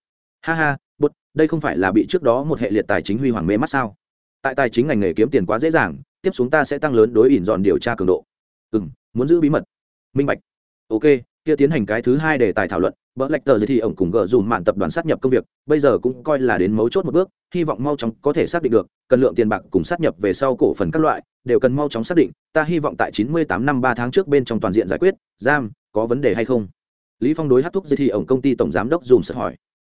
A: Ha ha, bút, đây không phải là bị trước đó một hệ liệt tài chính huy hoàng mê mắt sao? Tại tài chính ngành nghề kiếm tiền quá dễ dàng, tiếp xuống ta sẽ tăng lớn đối ỉn dọn điều tra cường độ. Ừ muốn giữ bí mật. Minh bạch. Ok, kia tiến hành cái thứ hai để tài thảo luận bỡ lạch tờ thì ổng cùng gỡ dùm mạn tập đoàn sát nhập công việc bây giờ cũng coi là đến mấu chốt một bước hy vọng mau chóng có thể xác định được cần lượng tiền bạc cùng sát nhập về sau cổ phần các loại đều cần mau chóng xác định ta hy vọng tại chín mươi tám năm ba tháng trước bên trong toàn diện giải quyết giam có vấn đề hay không? Lý phong đối hát thúc dây thì ổng công ty tổng giám đốc dùm sẽ hỏi.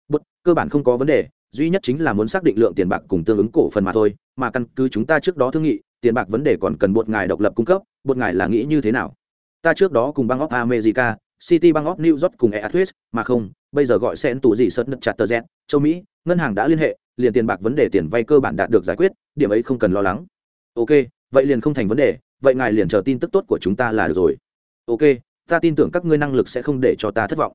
A: Bất, cơ bản không có vấn đề duy nhất chính là muốn xác định lượng tiền bạc cùng tương ứng cổ phần mà thôi mà căn cứ chúng ta trước đó thương nghị tiền bạc vấn đề còn cần bột ngài độc lập cung cấp bột ngài là nghĩ như thế nào? Ta trước đó cùng bang of america city bang of new york cùng eatwest mà không, bây giờ gọi sẽ tủ gì sơn nứt chặt tờ z châu mỹ, ngân hàng đã liên hệ, liền tiền bạc vấn đề tiền vay cơ bản đạt được giải quyết, điểm ấy không cần lo lắng. Ok, vậy liền không thành vấn đề, vậy ngài liền chờ tin tức tốt của chúng ta là được rồi. Ok, ta tin tưởng các ngươi năng lực sẽ không để cho ta thất vọng.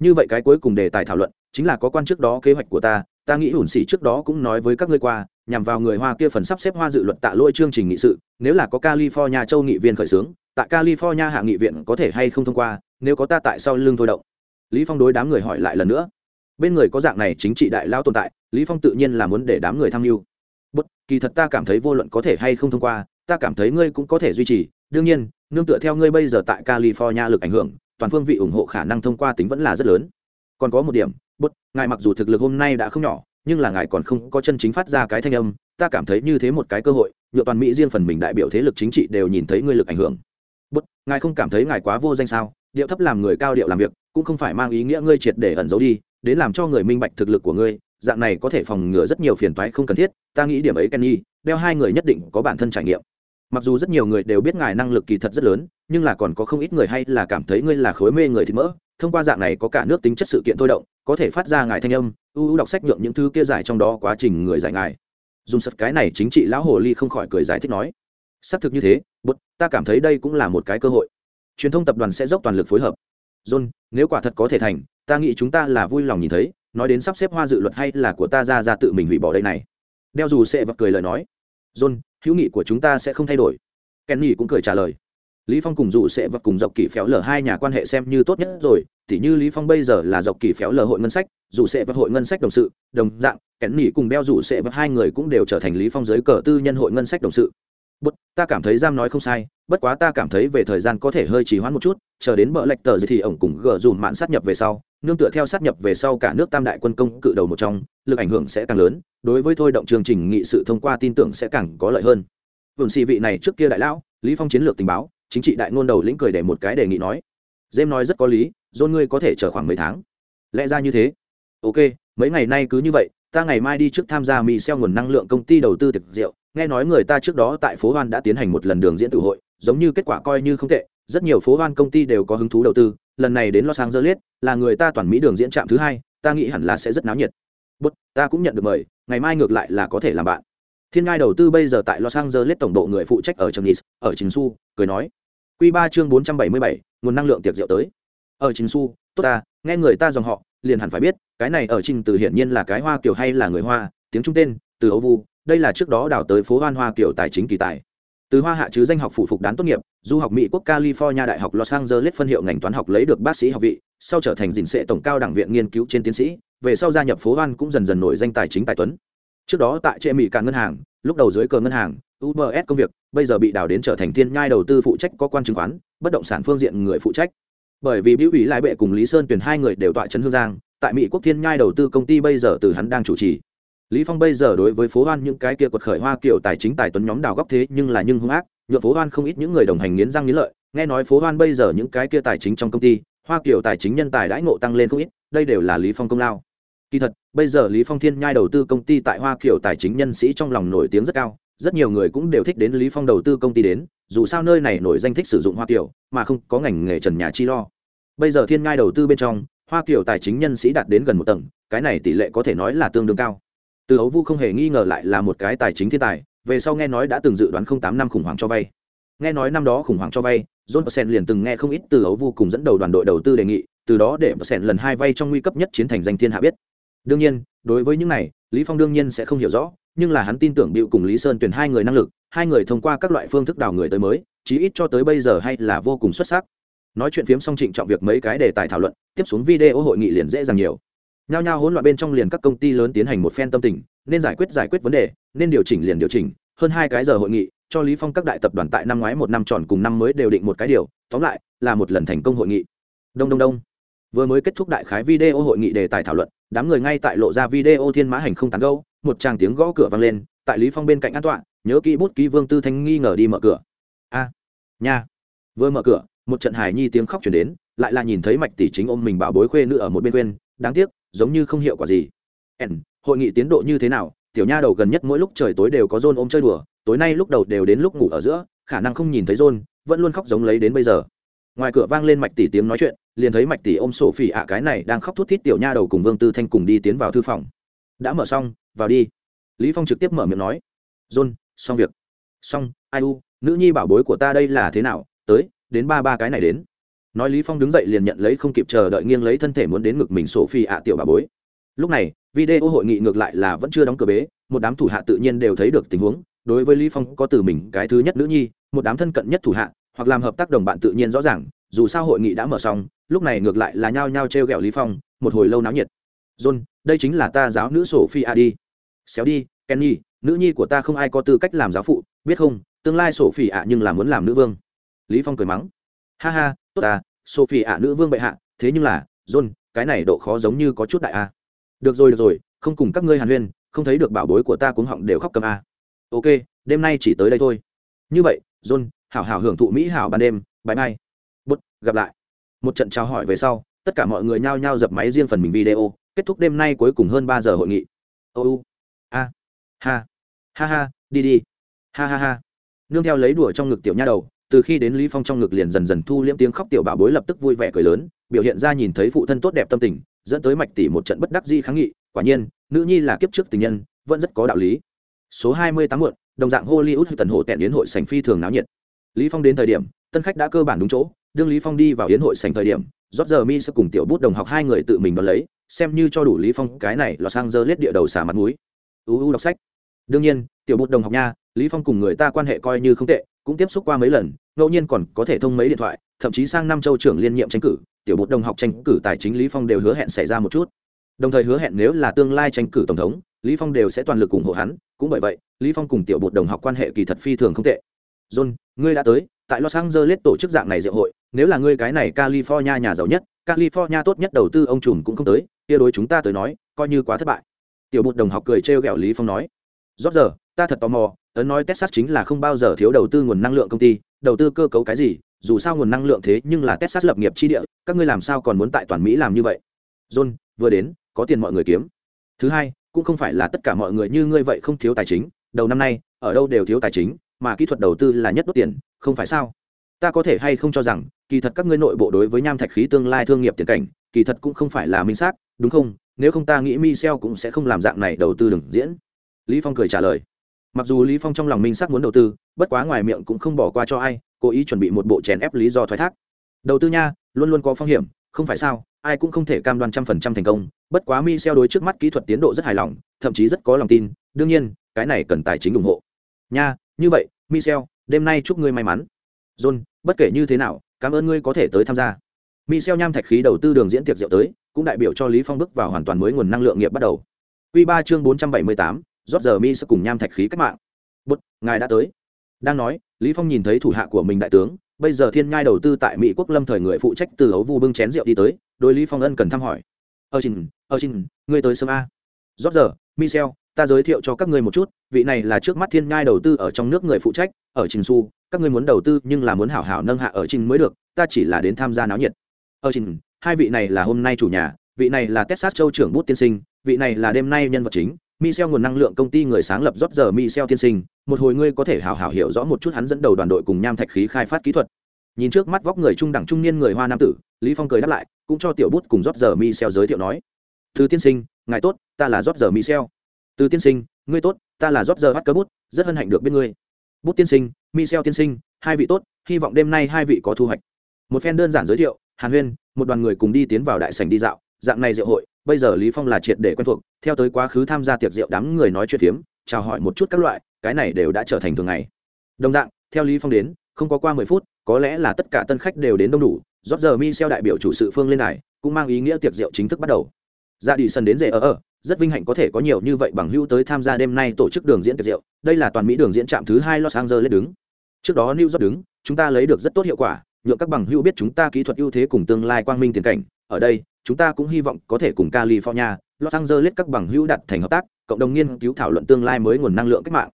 A: Như vậy cái cuối cùng đề tài thảo luận, chính là có quan trước đó kế hoạch của ta ta nghĩ hủn xỉ trước đó cũng nói với các ngươi qua, nhằm vào người hoa kia phần sắp xếp hoa dự luật tạ lỗi chương trình nghị sự, nếu là có california châu nghị viên khởi xướng, tại california hạ nghị viện có thể hay không thông qua nếu có ta tại sau lưng thôi động. Lý phong đối đám người hỏi lại lần nữa. Bên người có dạng này chính trị đại lao tồn tại, lý phong tự nhiên là muốn để đám người tham mưu. Bất, kỳ thật ta cảm thấy vô luận có thể hay không thông qua, ta cảm thấy ngươi cũng có thể duy trì. Đương nhiên, nương tựa theo ngươi bây giờ tại california lực ảnh hưởng, toàn phương vị ủng hộ khả năng thông qua tính vẫn là rất lớn. Còn có một điểm, bất, ngài mặc dù thực lực hôm nay đã không nhỏ, nhưng là ngài còn không có chân chính phát ra cái thanh âm, ta cảm thấy như thế một cái cơ hội, nhựa toàn mỹ riêng phần mình đại biểu thế lực chính trị đều nhìn thấy ngươi lực ảnh hưởng. Bất, ngài không cảm thấy ngài quá vô danh sao? Điệu thấp làm người cao điệu làm việc, cũng không phải mang ý nghĩa ngươi triệt để ẩn giấu đi, đến làm cho người minh bạch thực lực của ngươi, dạng này có thể phòng ngừa rất nhiều phiền toái không cần thiết, ta nghĩ điểm ấy kenny, đeo hai người nhất định có bản thân trải nghiệm. Mặc dù rất nhiều người đều biết ngài năng lực kỳ thật rất lớn, nhưng là còn có không ít người hay là cảm thấy ngươi là khối mê người thịt mỡ, thông qua dạng này có cả nước tính chất sự kiện thôi động, có thể phát ra ngài thanh âm ưu ưu đọc sách nhượng những thứ kia giải trong đó quá trình người giải ngài. Dùng sật cái này chính trị lão hồ ly không khỏi cười giải thích nói, xác thực như thế bút ta cảm thấy đây cũng là một cái cơ hội truyền thông tập đoàn sẽ dốc toàn lực phối hợp. John, nếu quả thật có thể thành, ta nghĩ chúng ta là vui lòng nhìn thấy, nói đến sắp xếp hoa dự luật hay là của ta ra ra tự mình hủy bỏ đây này. Đeo dù sẽ vật cười lời nói. John, hữu nghị của chúng ta sẽ không thay đổi. Kenny cũng cười trả lời. Lý phong cùng dù sẽ vật cùng dọc kỳ phéo lở hai nhà quan hệ xem như tốt nhất rồi, tỉ như lý phong bây giờ là dọc kỳ phéo lở hội ngân sách, dù sẽ vật hội ngân sách đồng sự, đồng dạng, kenny cùng đeo dù sẽ vật hai người cũng đều trở thành lý phong giới cờ tư nhân hội ngân sách đồng sự bất ta cảm thấy giam nói không sai, bất quá ta cảm thấy về thời gian có thể hơi trì hoãn một chút, chờ đến bờ lệch tờ gì thì ổng cùng gờ dùm mạn sát nhập về sau, nương tựa theo sát nhập về sau cả nước tam đại quân công cự đầu một trong, lực ảnh hưởng sẽ càng lớn, đối với thôi động chương trình nghị sự thông qua tin tưởng sẽ càng có lợi hơn. Vườn xì vị này trước kia đại lão, lý phong chiến lược tình báo, chính trị đại ngôn đầu lĩnh cười để một cái đề nghị nói. Dêm nói rất có lý dôn ngươi có thể chờ khoảng mấy tháng. Lẽ ra như thế. Ok, mấy ngày nay cứ như vậy, ta ngày mai đi trước tham gia mì xeo nguồn năng lượng công ty đầu tư thực rượu nghe nói người ta trước đó tại phố hoan đã tiến hành một lần đường diễn tự hội, giống như kết quả coi như không tệ, rất nhiều phố hoan công ty đều có hứng thú đầu tư, lần này đến los angeles là người ta toàn mỹ đường diễn trạm thứ hai, ta nghĩ hẳn là sẽ rất náo nhiệt. Bút, ta cũng nhận được mời, ngày mai ngược lại là có thể làm bạn. Thiên ngai đầu tư bây giờ tại los angeles tổng độ người phụ trách ở trường nis ở chính su cười nói. Q ba chương bốn trăm bảy mươi bảy, nguồn năng lượng tiệc rượu tới. Ở chính su tốt ta, nghe người ta dòng họ, liền hẳn phải biết, cái này ở trình từ hiển nhiên là cái hoa kiểu hay là người hoa, tiếng trung tên từ ấu vu, đây là trước đó đào tới phố hoan hoa kiểu tài chính kỳ tài. Từ hoa hạ chứ danh học phủ phục đán tốt nghiệp, du học mỹ quốc california đại học los angeles phân hiệu ngành toán học lấy được bác sĩ học vị, sau trở thành dình sệ tổng cao đẳng viện nghiên cứu trên tiến sĩ, về sau gia nhập phố hoan cũng dần dần nổi danh tài chính tài tuấn. Trước đó tại trệ mỹ cả ngân hàng, lúc đầu dưới cờ ngân hàng ubs công việc, bây giờ bị đào đến trở thành thiên nhai đầu tư phụ trách có quan chứng khoán, bất động sản phương diện người phụ trách. Bởi vì biểu ủy lại bệ cùng lý sơn tuyển hai người đều tọa trấn hương giang, tại mỹ quốc thiên nhai đầu tư công ty bây giờ từ hắn đang chủ trì lý phong bây giờ đối với phố hoan những cái kia quật khởi hoa kiểu tài chính tài tuấn nhóm đào góc thế nhưng là nhưng hung ác nhựa phố hoan không ít những người đồng hành nghiến răng nghiến lợi. Nghe nói phố hoan bây giờ những cái kia tài chính trong công ty, hoa kiểu tài chính nhân tài đãi ngộ tăng lên không ít, đây đều là lý phong công lao. Kỳ thật, bây giờ lý phong thiên nhai đầu tư công ty tại hoa kiểu tài chính nhân sĩ trong lòng nổi tiếng rất cao, rất nhiều người cũng đều thích đến lý phong đầu tư công ty đến, dù sao nơi này nổi danh thích sử dụng hoa kiểu, mà không có ngành nghề trần nhà chi lo. Bây giờ thiên nhai đầu tư bên trong, hoa kiểu tài chính nhân sĩ đạt đến gần một tầng, cái này tỷ lệ có thể nói là tương đương cao từ ấu vu không hề nghi ngờ lại là một cái tài chính thiên tài, về sau nghe nói đã từng dự đoán không tám năm khủng hoảng cho vay. Nghe nói năm đó khủng hoảng cho vay, john percent liền từng nghe không ít từ ấu vu cùng dẫn đầu đoàn đội đầu tư đề nghị, từ đó để percent lần hai vay trong nguy cấp nhất chiến thành danh thiên hạ biết. Đương nhiên, đối với những này, lý phong đương nhiên sẽ không hiểu rõ, nhưng là hắn tin tưởng bịu cùng lý sơn tuyển hai người năng lực, hai người thông qua các loại phương thức đào người tới mới, chí ít cho tới bây giờ hay là vô cùng xuất sắc. Nói chuyện phiếm xong trịnh trọng việc mấy cái đề tài thảo luận, tiếp xuống video hội nghị liền dễ dàng nhiều nhao nhao hỗn loạn bên trong liền các công ty lớn tiến hành một phen tâm tình, nên giải quyết giải quyết vấn đề, nên điều chỉnh liền điều chỉnh. Hơn hai cái giờ hội nghị, cho lý phong các đại tập đoàn tại năm ngoái một năm tròn cùng năm mới đều định một cái điều, tóm lại là một lần thành công hội nghị. Đông đông đông. Vừa mới kết thúc đại khái video hội nghị đề tài thảo luận, đám người ngay tại lộ ra video thiên mã hành không tán gẫu, một tràng tiếng gõ cửa vang lên, tại lý phong bên cạnh an tọa, nhớ kỹ bút ký vương tư thanh nghi ngờ đi mở cửa. A, nha. Vừa mở cửa, một trận hài nhi tiếng khóc chuyển đến, lại là nhìn thấy mạch tỷ chính ôm mình bảo bối khuê nữ ở một bên quên, đáng tiếc giống như không hiệu quả gì. N, hội nghị tiến độ như thế nào? Tiểu nha đầu gần nhất mỗi lúc trời tối đều có rôn ôm chơi đùa tối nay lúc đầu đều đến lúc ngủ ở giữa khả năng không nhìn thấy rôn vẫn luôn khóc giống lấy đến bây giờ. Ngoài cửa vang lên mạch tỷ tiếng nói chuyện liền thấy mạch tỷ ôm sổ phỉ ạ cái này đang khóc thút thít tiểu nha đầu cùng vương tư thanh cùng đi tiến vào thư phòng. Đã mở xong vào đi. Lý phong trực tiếp mở miệng nói. John xong việc. Xong ai u nữ nhi bảo bối của ta đây là thế nào? Tới đến ba ba cái này đến nói lý phong đứng dậy liền nhận lấy không kịp chờ đợi nghiêng lấy thân thể muốn đến ngực mình sổ phi ạ tiểu bà bối. Lúc này, video hội nghị ngược lại là vẫn chưa đóng cửa bế, một đám thủ hạ tự nhiên đều thấy được tình huống, đối với lý phong có từ mình cái thứ nhất nữ nhi, một đám thân cận nhất thủ hạ, hoặc làm hợp tác đồng bạn tự nhiên rõ ràng, dù sao hội nghị đã mở xong, lúc này ngược lại là nhao nhao treo gẹo lý phong, một hồi lâu náo nhiệt. John, đây chính là ta giáo nữ sổ phi a đi. Xéo đi, kenny, nữ nhi của ta không ai có tư cách làm giáo phụ, biết không, tương lai sổ phi ạ nhưng là muốn làm nữ vương. Lý phong cười mắng. Ha ha tốt à sophie ạ, nữ vương bệ hạ, thế nhưng là, john, cái này độ khó giống như có chút đại a. Được rồi được rồi, không cùng các ngươi hàn huyên, không thấy được bảo bối của ta cuống họng đều khóc cầm a. Ok, đêm nay chỉ tới đây thôi. Như vậy, john, hảo hảo hưởng thụ mỹ hảo ban đêm bãi mai bút, gặp lại. Một trận chào hỏi về sau, tất cả mọi người nhao nhao dập máy riêng phần mình video, kết thúc đêm nay cuối cùng hơn ba giờ hội nghị. Ô u, a, ha ha ha, đi đi. Ha ha ha. Nương theo lấy đùa trong ngực tiểu nha đầu từ khi đến lý phong trong ngực liền dần dần thu liễm tiếng khóc tiểu bảo bối lập tức vui vẻ cười lớn, biểu hiện ra nhìn thấy phụ thân tốt đẹp tâm tình, dẫn tới mạch tỷ một trận bất đắc di kháng nghị, quả nhiên, nữ nhi là kiếp trước tình nhân, vẫn rất có đạo lý. Số hai mươi tám muộn, đồng dạng hollywood tần hộ tẹn yến hội sành phi thường náo nhiệt. Lý phong đến thời điểm, tân khách đã cơ bản đúng chỗ, đương lý phong đi vào yến hội sành thời điểm rót giờ mi sẽ cùng tiểu bút đồng học hai người tự mình đón lấy, xem như cho đủ lý phong cái này lọt sang dơ lết địa đầu xả mặt mũi. Uu đọc sách. Đương nhiên, tiểu bút đồng học nha, lý phong cùng người ta quan hệ coi như không tệ, cũng tiếp xúc qua mấy lần ngẫu nhiên còn có thể thông mấy điện thoại, thậm chí sang năm châu trưởng liên nhiệm tranh cử, tiểu bột đồng học tranh cử tài chính lý phong đều hứa hẹn xảy ra một chút. Đồng thời hứa hẹn nếu là tương lai tranh cử tổng thống, lý phong đều sẽ toàn lực ủng hộ hắn, cũng bởi vậy, lý phong cùng tiểu bột đồng học quan hệ kỳ thật phi thường không tệ. John, ngươi đã tới, tại los angeles tổ chức dạng này diệu hội, nếu là ngươi cái này california nhà giàu nhất, california tốt nhất đầu tư ông trùm cũng không tới, kia đối chúng ta tới nói, coi như quá thất bại. Tiểu bột đồng học cười trêu ghẹo lý phong nói. Rót giờ, ta thật tò mò ấn nói texas chính là không bao giờ thiếu đầu tư nguồn năng lượng công ty đầu tư cơ cấu cái gì, dù sao nguồn năng lượng thế nhưng là texas lập nghiệp chi địa, các ngươi làm sao còn muốn tại toàn mỹ làm như vậy? John, vừa đến, có tiền mọi người kiếm. Thứ hai, cũng không phải là tất cả mọi người như ngươi vậy không thiếu tài chính, đầu năm nay, ở đâu đều thiếu tài chính, mà kỹ thuật đầu tư là nhất đốt tiền, không phải sao? Ta có thể hay không cho rằng, kỳ thật các ngươi nội bộ đối với nham thạch khí tương lai thương nghiệp tiền cảnh, kỳ thật cũng không phải là minh xác, đúng không? Nếu không ta nghĩ Michel cũng sẽ không làm dạng này đầu tư đừng diễn. Lý phong cười trả lời mặc dù lý phong trong lòng minh xác muốn đầu tư bất quá ngoài miệng cũng không bỏ qua cho ai cố ý chuẩn bị một bộ chèn ép lý do thoái thác. Đầu tư nha luôn luôn có phong hiểm không phải sao ai cũng không thể cam đoan trăm phần trăm thành công bất quá Michel đối trước mắt kỹ thuật tiến độ rất hài lòng thậm chí rất có lòng tin đương nhiên cái này cần tài chính ủng hộ. Nha như vậy Michel đêm nay chúc ngươi may mắn. John bất kể như thế nào cảm ơn ngươi có thể tới tham gia. Michel nham thạch khí đầu tư đường diễn tiệc rượu tới cũng đại biểu cho lý phong bước vào hoàn toàn mới nguồn năng lượng nghiệp bắt đầu. Quy 3 chương 478, rót giờ mi sẽ cùng nham thạch khí cách mạng. Bút ngài đã tới. Đang nói, lý phong nhìn thấy thủ hạ của mình đại tướng, bây giờ thiên nhai đầu tư tại mỹ quốc lâm thời người phụ trách từ ấu vu bưng chén rượu đi tới, đối lý phong ân cần thăm hỏi. Ơ trình ơ trình, ngươi tới sớm a. Rót giờ, michel, ta giới thiệu cho các ngươi một chút, vị này là trước mắt thiên nhai đầu tư ở trong nước người phụ trách, ở trình su các ngươi muốn đầu tư nhưng là muốn hảo hảo nâng hạ ở trình mới được, ta chỉ là đến tham gia náo nhiệt. Ở trình, hai vị này là hôm nay chủ nhà, vị này là texas châu trưởng bút tiên sinh, vị này là đêm nay nhân vật chính Michel nguồn năng lượng công ty người sáng lập rót giờ Michel tiên sinh, một hồi ngươi có thể hào hào hiểu rõ một chút hắn dẫn đầu đoàn đội cùng nham thạch khí khai phát kỹ thuật. Nhìn trước mắt vóc người trung đẳng trung niên người Hoa nam tử, Lý Phong cười đáp lại, cũng cho tiểu bút cùng rót giờ Michel giới thiệu nói: "Từ tiên sinh, ngài tốt, ta là rót giờ Michel." "Từ tiên sinh, ngươi tốt, ta là rót giờ Bắt Bút, rất hân hạnh được biết ngươi." "Bút tiên sinh, Michel tiên sinh, hai vị tốt, hy vọng đêm nay hai vị có thu hoạch." Một phen đơn giản giới thiệu, Hàn Huyên, một đoàn người cùng đi tiến vào đại sảnh đi dạo, dạng này rượu hội, bây giờ lý phong là triệt để quen thuộc theo tới quá khứ tham gia tiệc rượu đám người nói chuyện phiếm chào hỏi một chút các loại cái này đều đã trở thành thường ngày. Đồng dạng theo lý phong đến không có qua mười phút có lẽ là tất cả tân khách đều đến đông đủ rót giờ mi xeo đại biểu chủ sự phương lên này cũng mang ý nghĩa tiệc rượu chính thức bắt đầu. Dạ Ra đi sân đến dễ ở ở rất vinh hạnh có thể có nhiều như vậy bằng hữu tới tham gia đêm nay tổ chức đường diễn tiệc rượu đây là toàn mỹ đường diễn trạm thứ hai los angeles đứng. Trước đó new york đứng chúng ta lấy được rất tốt hiệu quả nhượng các bằng hữu biết chúng ta kỹ thuật ưu thế cùng tương lai quang minh tiền cảnh ở đây chúng ta cũng hy vọng có thể cùng California, Los Angeles các bằng hữu đặt thành hợp tác, cộng đồng nghiên cứu thảo luận tương lai mới nguồn năng lượng cách mạng.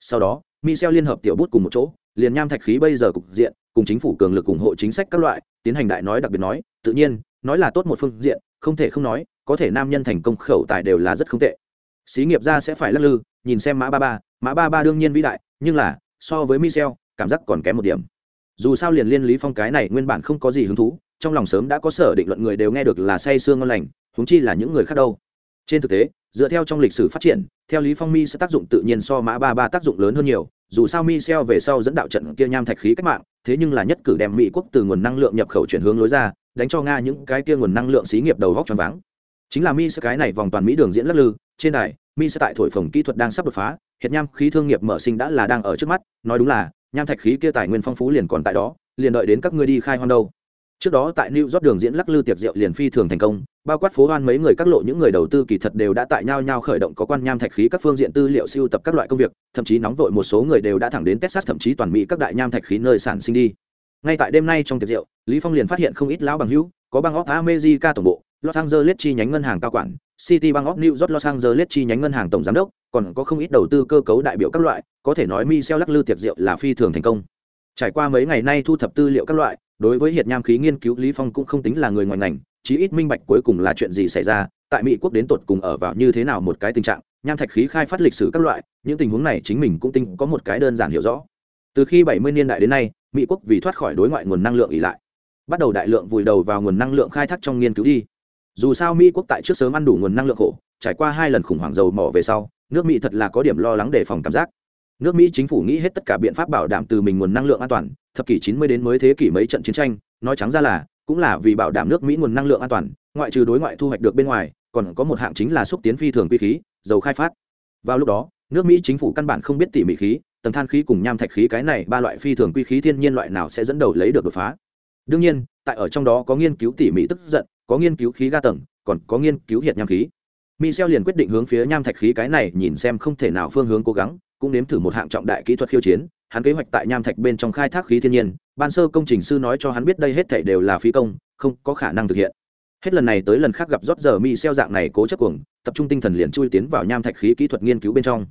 A: Sau đó, Michel liên hợp tiểu bút cùng một chỗ, liền nham thạch khí bây giờ cục diện, cùng chính phủ cường lực ủng hộ chính sách các loại, tiến hành đại nói đặc biệt nói, tự nhiên, nói là tốt một phương diện, không thể không nói, có thể nam nhân thành công khẩu tài đều là rất không tệ. Xí nghiệp gia sẽ phải lắc lư, nhìn xem mã ba ba, mã ba ba đương nhiên vĩ đại, nhưng là, so với Michel, cảm giác còn kém một điểm. Dù sao liền liên lý phong cái này nguyên bản không có gì hứng thú, trong lòng sớm đã có sở định luận người đều nghe được là say sương ngon lành huống chi là những người khác đâu trên thực tế, dựa theo trong lịch sử phát triển, theo lý phong mi sẽ tác dụng tự nhiên so mã ba ba tác dụng lớn hơn nhiều, dù sao mi xeo về sau dẫn đạo trận kia nham thạch khí cách mạng, thế nhưng là nhất cử đem mỹ quốc từ nguồn năng lượng nhập khẩu chuyển hướng lối ra, đánh cho nga những cái kia nguồn năng lượng xí nghiệp đầu góc tròn váng. Chính là mi sẽ cái này vòng toàn mỹ đường diễn lắc lư, trên đài, mi sẽ tại thổi phồng kỹ thuật đang sắp đột phá, hiện nham khí thương nghiệp mở sinh đã là đang ở trước mắt, nói đúng là, nham thạch khí kia tài nguyên phong phú liền còn tại đó, liền đợi đến các ngươi đi khai hoang đâu trước đó tại new york đường diễn lắc lư tiệc rượu liền phi thường thành công, bao quát phố hoan mấy người các lộ những người đầu tư kỳ thật đều đã tại nhau nhau khởi động có quan nham thạch khí các phương diện tư liệu siêu tập các loại công việc, thậm chí nóng vội một số người đều đã thẳng đến texas thậm chí toàn mỹ các đại nham thạch khí nơi sản sinh đi. Ngay tại đêm nay trong tiệc rượu, lý phong liền phát hiện không ít lão bằng hữu, có bang óc america tổng bộ, los angeles chi nhánh ngân hàng cao quản, city bang óc new york los angeles chi nhánh ngân hàng tổng giám đốc, còn có không ít đầu tư cơ cấu đại biểu các loại, có thể nói Michel lắc lư tiệc rượu là phi thường thành công. Trải qua mấy ngày nay thu thập tư liệu các loại đối với hiệt nham khí nghiên cứu, lý phong cũng không tính là người ngoài ngành, chí ít minh bạch cuối cùng là chuyện gì xảy ra, tại mỹ quốc đến tột cùng ở vào như thế nào một cái tình trạng, nham thạch khí khai phát lịch sử các loại, những tình huống này chính mình cũng tính có một cái đơn giản hiểu rõ. Từ khi 70 niên đại đến nay, mỹ quốc vì thoát khỏi đối ngoại nguồn năng lượng ỉ lại, bắt đầu đại lượng vùi đầu vào nguồn năng lượng khai thác trong nghiên cứu đi. Dù sao mỹ quốc tại trước sớm ăn đủ nguồn năng lượng khổ, trải qua hai lần khủng hoảng dầu mỏ về sau, nước mỹ thật là có điểm lo lắng đề phòng cảm giác nước mỹ chính phủ nghĩ hết tất cả biện pháp bảo đảm từ mình nguồn năng lượng an toàn, thập kỷ 90 đến mới thế kỷ mấy trận chiến tranh, nói trắng ra là, cũng là vì bảo đảm nước mỹ nguồn năng lượng an toàn, ngoại trừ đối ngoại thu hoạch được bên ngoài, còn có một hạng chính là xúc tiến phi thường quy khí, dầu khai phát. Vào lúc đó, nước mỹ chính phủ căn bản không biết tỉ mỉ khí, tầng than khí cùng nham thạch khí cái này ba loại phi thường quy khí thiên nhiên loại nào sẽ dẫn đầu lấy được đột phá. Đương nhiên, tại ở trong đó có nghiên cứu tỉ mỉ tức giận, có nghiên cứu khí ga tầng, còn có nghiên cứu hiện nham khí. Michel liền quyết định hướng phía nham thạch khí cái này nhìn xem không thể nào phương hướng cố gắng cũng nếm thử một hạng trọng đại kỹ thuật khiêu chiến, hắn kế hoạch tại nham thạch bên trong khai thác khí thiên nhiên, ban sơ công trình sư nói cho hắn biết đây hết thảy đều là phí công, không có khả năng thực hiện. Hết lần này tới lần khác gặp rót giờ mi xeo dạng này cố chấp cuồng, tập trung tinh thần liền chui tiến vào nham thạch khí kỹ thuật nghiên cứu bên trong.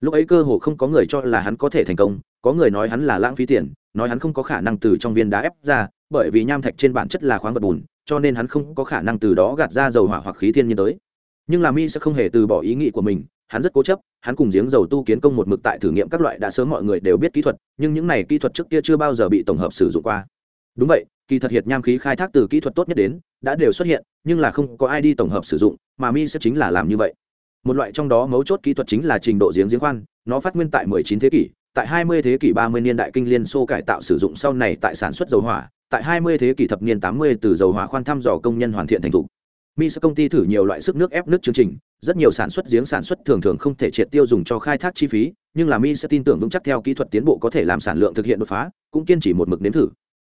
A: Lúc ấy cơ hồ không có người cho là hắn có thể thành công, có người nói hắn là lãng phí tiền, nói hắn không có khả năng từ trong viên đá ép ra, bởi vì nham thạch trên bản chất là khoáng vật bùn, cho nên hắn không có khả năng từ đó gạt ra dầu hỏa hoặc khí thiên nhiên tới. Nhưng là mi sẽ không hề từ bỏ ý nghĩ của mình hắn rất cố chấp, hắn cùng giếng dầu tu kiến công một mực tại thử nghiệm các loại đã sớm mọi người đều biết kỹ thuật, nhưng những này kỹ thuật trước kia chưa bao giờ bị tổng hợp sử dụng qua. Đúng vậy, kỳ thật hiệt nham khí khai thác từ kỹ thuật tốt nhất đến, đã đều xuất hiện, nhưng là không có ai đi tổng hợp sử dụng, mà mi sẽ chính là làm như vậy. Một loại trong đó mấu chốt kỹ thuật chính là trình độ giếng giếng khoan, nó phát nguyên tại 19 thế kỷ, tại 20 thế kỷ 30 niên đại kinh liên xô cải tạo sử dụng sau này tại sản xuất dầu hỏa, tại 20 thế kỷ thập niên 80 từ dầu hỏa khoan thăm dò công nhân hoàn thiện thành thục. Mi sẽ công ty thử nhiều loại sức nước ép nước chương trình rất nhiều sản xuất giếng sản xuất thường thường không thể triệt tiêu dùng cho khai thác chi phí nhưng là mi sẽ tin tưởng vững chắc theo kỹ thuật tiến bộ có thể làm sản lượng thực hiện đột phá cũng kiên trì một mực nếm thử.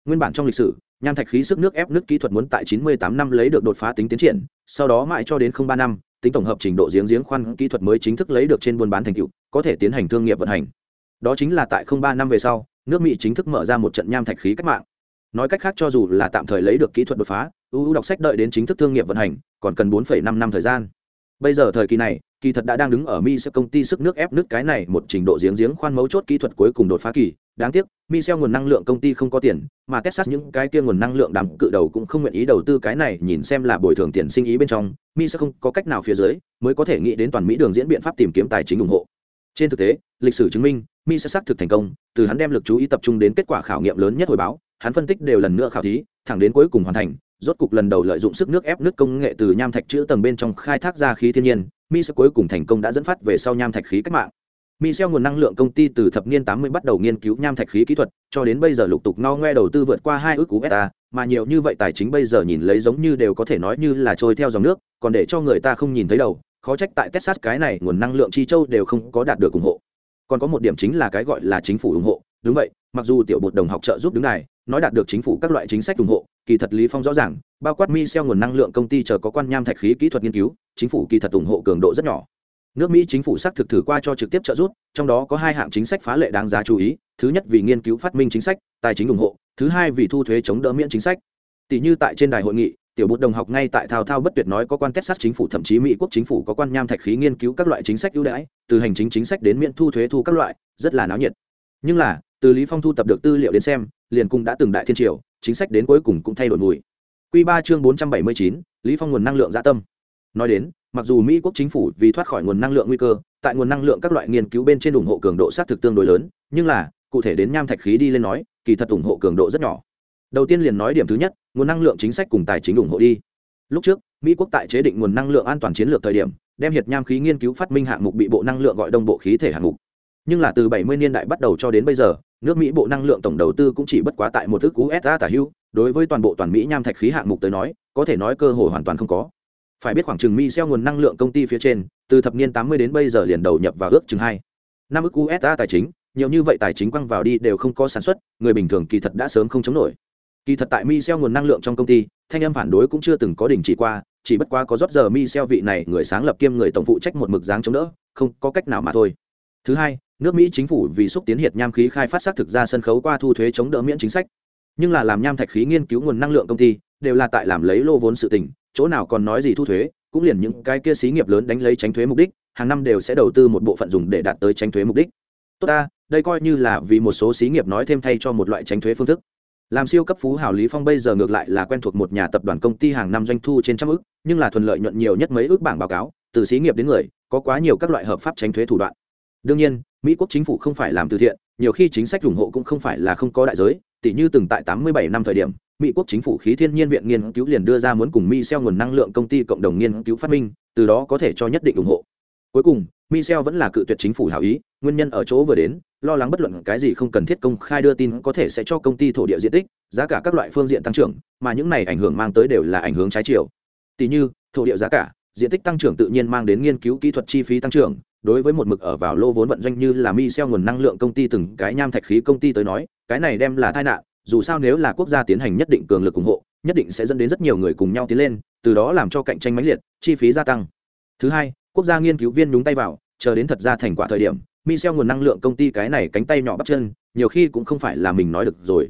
A: Nguyên bản trong lịch sử nham thạch khí sức nước ép nước kỹ thuật muốn tại 98 năm lấy được đột phá tính tiến triển sau đó mãi cho đến 03 năm tính tổng hợp trình độ giếng giếng khoan kỹ thuật mới chính thức lấy được trên buôn bán thành tựu có thể tiến hành thương nghiệp vận hành. Đó chính là tại 03 năm về sau nước mỹ chính thức mở ra một trận nham thạch khí cách mạng. Nói cách khác cho dù là tạm thời lấy được kỹ thuật đột phá ưu đọc sách đợi đến chính thức thương nghiệp vận hành còn cần 4,5 năm thời gian bây giờ thời kỳ này, kỳ thật đã đang đứng ở mi sẽ công ty sức nước ép nước cái này một trình độ giếng giếng khoan mấu chốt kỹ thuật cuối cùng đột phá kỳ. Đáng tiếc mi xeo nguồn năng lượng công ty không có tiền, mà texas những cái kia nguồn năng lượng đàm cự đầu cũng không nguyện ý đầu tư cái này nhìn xem là bồi thường tiền sinh ý bên trong. Mi sẽ không có cách nào phía dưới mới có thể nghĩ đến toàn mỹ đường diễn biện pháp tìm kiếm tài chính ủng hộ. Trên thực tế, lịch sử chứng minh mi sẽ xác thực thành công, từ hắn đem lực chú ý tập trung đến kết quả khảo nghiệm lớn nhất hồi báo, hắn phân tích đều lần nữa khảo thí, thẳng đến cuối cùng hoàn thành rốt cục lần đầu lợi dụng sức nước ép nước công nghệ từ nham thạch chữ tầng bên trong khai thác ra khí thiên nhiên, mi sẽ cuối cùng thành công đã dẫn phát về sau nham thạch khí cách mạng. Mi xeo nguồn năng lượng công ty từ thập niên 80 bắt đầu nghiên cứu nham thạch khí kỹ thuật, cho đến bây giờ lục tục no ngoe đầu tư vượt qua hai ước cú beta mà nhiều như vậy tài chính bây giờ nhìn lấy giống như đều có thể nói như là trôi theo dòng nước, còn để cho người ta không nhìn thấy đầu, khó trách tại texas cái này nguồn năng lượng chi châu đều không có đạt được ủng hộ. Còn có một điểm chính là cái gọi là chính phủ ủng hộ đúng vậy, mặc dù tiểu bột đồng học trợ giúp đứng này nói đạt được chính phủ các loại chính sách ủng hộ, kỳ thật lý phong rõ ràng, bao quát mi xeo nguồn năng lượng công ty chờ có quan nham thạch khí kỹ thuật nghiên cứu, chính phủ kỳ thật ủng hộ cường độ rất nhỏ. Nước mỹ chính phủ xác thực thử qua cho trực tiếp trợ giúp, trong đó có hai hạng chính sách phá lệ đáng giá chú ý, thứ nhất vì nghiên cứu phát minh chính sách, tài chính ủng hộ, thứ hai vì thu thuế chống đỡ miễn chính sách. Tỷ như tại trên đài hội nghị, tiểu bột đồng học ngay tại thao thao bất tuyệt nói có quan texas chính phủ thậm chí mỹ quốc chính phủ có quan nham thạch khí nghiên cứu các loại chính sách ưu đãi, từ hành chính chính sách đến miễn thu thuế thu các loại, rất là náo nhiệt. Nhưng là từ lý phong thu tập được tư liệu đến xem, liền cùng đã từng đại thiên triều, chính sách đến cuối cùng cũng thay đổi mùi. Quy ba chương bốn trăm bảy mươi chín, lý phong nguồn năng lượng dạ tâm. Nói đến, mặc dù mỹ quốc chính phủ vì thoát khỏi nguồn năng lượng nguy cơ, tại nguồn năng lượng các loại nghiên cứu bên trên ủng hộ cường độ sát thực tương đối lớn, nhưng là, cụ thể đến nham thạch khí đi lên nói, kỳ thật ủng hộ cường độ rất nhỏ. Đầu tiên liền nói điểm thứ nhất, nguồn năng lượng chính sách cùng tài chính ủng hộ đi. Lúc trước, mỹ quốc tại chế định nguồn năng lượng an toàn chiến lược thời điểm, đem hiệt nham khí nghiên cứu phát minh hạng mục bị bộ năng lượng gọi đông bộ khí thể hạng mục. Nhưng là từ 70 niên đại bắt đầu cho đến bây giờ nước mỹ bộ năng lượng tổng đầu tư cũng chỉ bất quá tại một thước usa tả hưu đối với toàn bộ toàn mỹ nham thạch khí hạng mục tới nói, có thể nói cơ hội hoàn toàn không có. Phải biết khoảng chừng mi xeo nguồn năng lượng công ty phía trên, từ thập niên 80 đến bây giờ liền đầu nhập vào ước chừng hai. Năm ước usa tài chính, nhiều như vậy tài chính quăng vào đi đều không có sản xuất, người bình thường kỳ thật đã sớm không chống nổi. Kỳ thật tại mi nguồn năng lượng trong công ty, thanh âm phản đối cũng chưa từng có đình chỉ qua, chỉ bất quá có rót giờ mi vị này người sáng lập kiêm người tổng phụ trách một mực dáng chống đỡ, không có cách nào mà thôi. Thứ hai nước mỹ chính phủ vì xúc tiến hiệt nham khí khai phát xác thực ra sân khấu qua thu thuế chống đỡ miễn chính sách. Nhưng là làm nham thạch khí nghiên cứu nguồn năng lượng công ty, đều là tại làm lấy lô vốn sự tình, chỗ nào còn nói gì thu thuế, cũng liền những cái kia xí nghiệp lớn đánh lấy tránh thuế mục đích, hàng năm đều sẽ đầu tư một bộ phận dùng để đạt tới tránh thuế mục đích. Tốt ta, đây coi như là vì một số xí nghiệp nói thêm thay cho một loại tránh thuế phương thức. Làm siêu cấp phú hào lý phong bây giờ ngược lại là quen thuộc một nhà tập đoàn công ty hàng năm doanh thu trên trăm ước, nhưng là thuận lợi nhuận nhiều nhất mấy ước bảng báo cáo, từ xí nghiệp đến người, có quá nhiều các loại hợp pháp tránh thuế thủ đoạn đương nhiên, mỹ quốc chính phủ không phải làm từ thiện, nhiều khi chính sách ủng hộ cũng không phải là không có đại giới tỷ như từng tại 87 năm thời điểm, mỹ quốc chính phủ khí thiên nhiên viện nghiên cứu liền đưa ra muốn cùng mi nguồn năng lượng công ty cộng đồng nghiên cứu phát minh, từ đó có thể cho nhất định ủng hộ. Cuối cùng michel vẫn là cự tuyệt chính phủ hảo ý, nguyên nhân ở chỗ vừa đến, lo lắng bất luận cái gì không cần thiết công khai đưa tin có thể sẽ cho công ty thổ địa diện tích, giá cả các loại phương diện tăng trưởng, mà những này ảnh hưởng mang tới đều là ảnh hưởng trái chiều. Tỷ như, thổ địa giá cả, diện tích tăng trưởng tự nhiên mang đến nghiên cứu kỹ thuật chi phí tăng trưởng đối với một mực ở vào lô vốn vận doanh như là mi nguồn năng lượng công ty từng cái nham thạch khí công ty tới nói cái này đem là tai nạn dù sao nếu là quốc gia tiến hành nhất định cường lực ủng hộ nhất định sẽ dẫn đến rất nhiều người cùng nhau tiến lên từ đó làm cho cạnh tranh mãnh liệt chi phí gia tăng thứ hai quốc gia nghiên cứu viên nhúng tay vào chờ đến thật ra thành quả thời điểm Michel nguồn năng lượng công ty cái này cánh tay nhỏ bắt chân, nhiều khi cũng không phải là mình nói được rồi.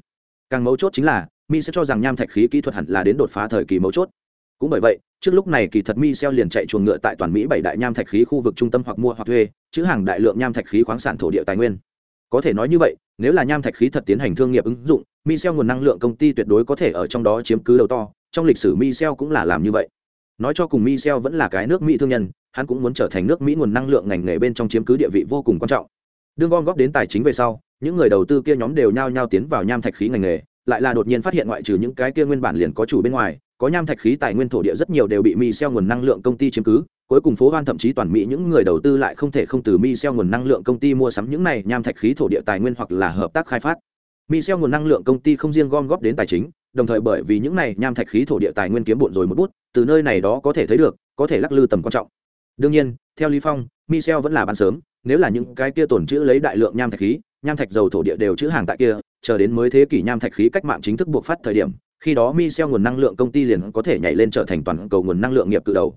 A: Càng mấu chốt chính là, Mi sẽ cho rằng nham thạch khí kỹ thuật hẳn là đến đột phá thời kỳ mấu chốt. Cũng bởi vậy, trước lúc này kỳ thật Michel liền chạy chuồng ngựa tại toàn Mỹ bảy đại nham thạch khí khu vực trung tâm hoặc mua hoặc thuê, chữ hàng đại lượng nham thạch khí khoáng sản thổ địa tài nguyên. Có thể nói như vậy, nếu là nham thạch khí thật tiến hành thương nghiệp ứng dụng, Michel nguồn năng lượng công ty tuyệt đối có thể ở trong đó chiếm cứ đầu to, trong lịch sử Michel cũng là làm như vậy. Nói cho cùng Michel vẫn là cái nước Mỹ thương nhân, hắn cũng muốn trở thành nước Mỹ nguồn năng lượng ngành nghề bên trong chiếm cứ địa vị vô cùng quan trọng. Đương gom góp đến tài chính về sau, những người đầu tư kia nhóm đều nhao nhao tiến vào nham thạch khí ngành nghề, lại là đột nhiên phát hiện ngoại trừ những cái kia nguyên bản liền có chủ bên ngoài, có nham thạch khí tài nguyên thổ địa rất nhiều đều bị Mi Xeo nguồn năng lượng công ty chiếm cứ, cuối cùng phố hoan thậm chí toàn mỹ những người đầu tư lại không thể không từ Mi Xeo nguồn năng lượng công ty mua sắm những này nham thạch khí thổ địa tài nguyên hoặc là hợp tác khai phát. Mi Xeo nguồn năng lượng công ty không riêng gom góp đến tài chính, đồng thời bởi vì những này nham thạch khí thổ địa tài nguyên kiếm bộn rồi một bút, từ nơi này đó có thể thấy được, có thể lắc lư tầm quan trọng đương nhiên theo lý phong michel vẫn là bán sớm nếu là những cái kia tổn chữ lấy đại lượng nham thạch khí nham thạch dầu thổ địa đều chữ hàng tại kia chờ đến mới thế kỷ nham thạch khí cách mạng chính thức buộc phát thời điểm khi đó michel nguồn năng lượng công ty liền có thể nhảy lên trở thành toàn cầu nguồn năng lượng nghiệp cự đầu.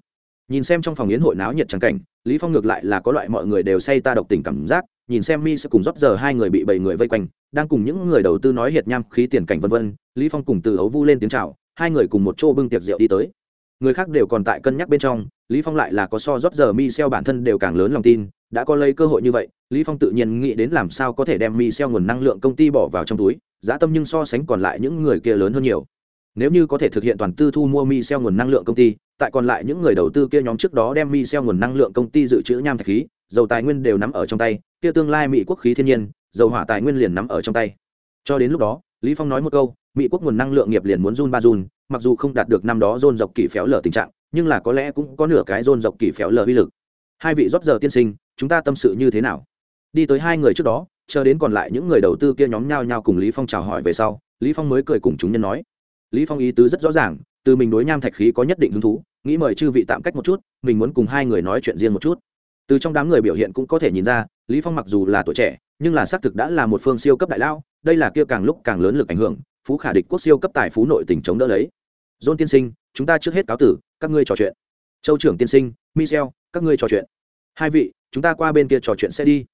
A: Nhìn xem trong phòng yến hội náo nhiệt trắng cảnh, lý phong ngược lại là có loại mọi người đều say ta độc tình cảm giác, nhìn xem mi sẽ cùng rót giờ hai người bị bảy người vây quanh, đang cùng những người đầu tư nói hiệt nham, khí tiền cảnh vân vân, lý phong cùng từ ấu vu lên tiếng chào, hai người cùng một chỗ bưng tiệc rượu đi tới. Người khác đều còn tại cân nhắc bên trong, lý phong lại là có so rót giờ mi bản thân đều càng lớn lòng tin đã có lấy cơ hội như vậy, lý phong tự nhiên nghĩ đến làm sao có thể đem mi xeo nguồn năng lượng công ty bỏ vào trong túi, giá tâm nhưng so sánh còn lại những người kia lớn hơn nhiều. Nếu như có thể thực hiện toàn tư thu mua mi xeo nguồn năng lượng công ty, tại còn lại những người đầu tư kia nhóm trước đó đem mi xeo nguồn năng lượng công ty dự trữ nham thạch khí, dầu tài nguyên đều nắm ở trong tay, kia tương lai mỹ quốc khí thiên nhiên, dầu hỏa tài nguyên liền nắm ở trong tay. Cho đến lúc đó, lý phong nói một câu, mỹ quốc nguồn năng lượng nghiệp liền muốn run ba run, mặc dù không đạt được năm đó dôn dọc kỳ phéo lở tình trạng, nhưng là có lẽ cũng có nửa cái dôn dọc kỳ phéo lở uy lực. Hai vị rót giờ tiên sinh chúng ta tâm sự như thế nào? Đi tới hai người trước đó, chờ đến còn lại những người đầu tư kia nhóm nhao nhao cùng lý phong chào hỏi về sau, lý phong mới cười cùng chúng nhân nói, lý phong ý tứ rất rõ ràng, từ mình đối nham thạch khí có nhất định hứng thú, nghĩ mời chư vị tạm cách một chút, mình muốn cùng hai người nói chuyện riêng một chút. Từ trong đám người biểu hiện cũng có thể nhìn ra, lý phong mặc dù là tuổi trẻ, nhưng là xác thực đã là một phương siêu cấp đại lao, đây là kia càng lúc càng lớn lực ảnh hưởng, phú khả địch quốc siêu cấp tài phú nội tình chống đỡ lấy. John tiên sinh, chúng ta trước hết cáo tử, các ngươi trò chuyện. Châu trưởng tiên sinh, michel, các ngươi trò chuyện hai vị, chúng ta qua bên kia trò chuyện sẽ đi.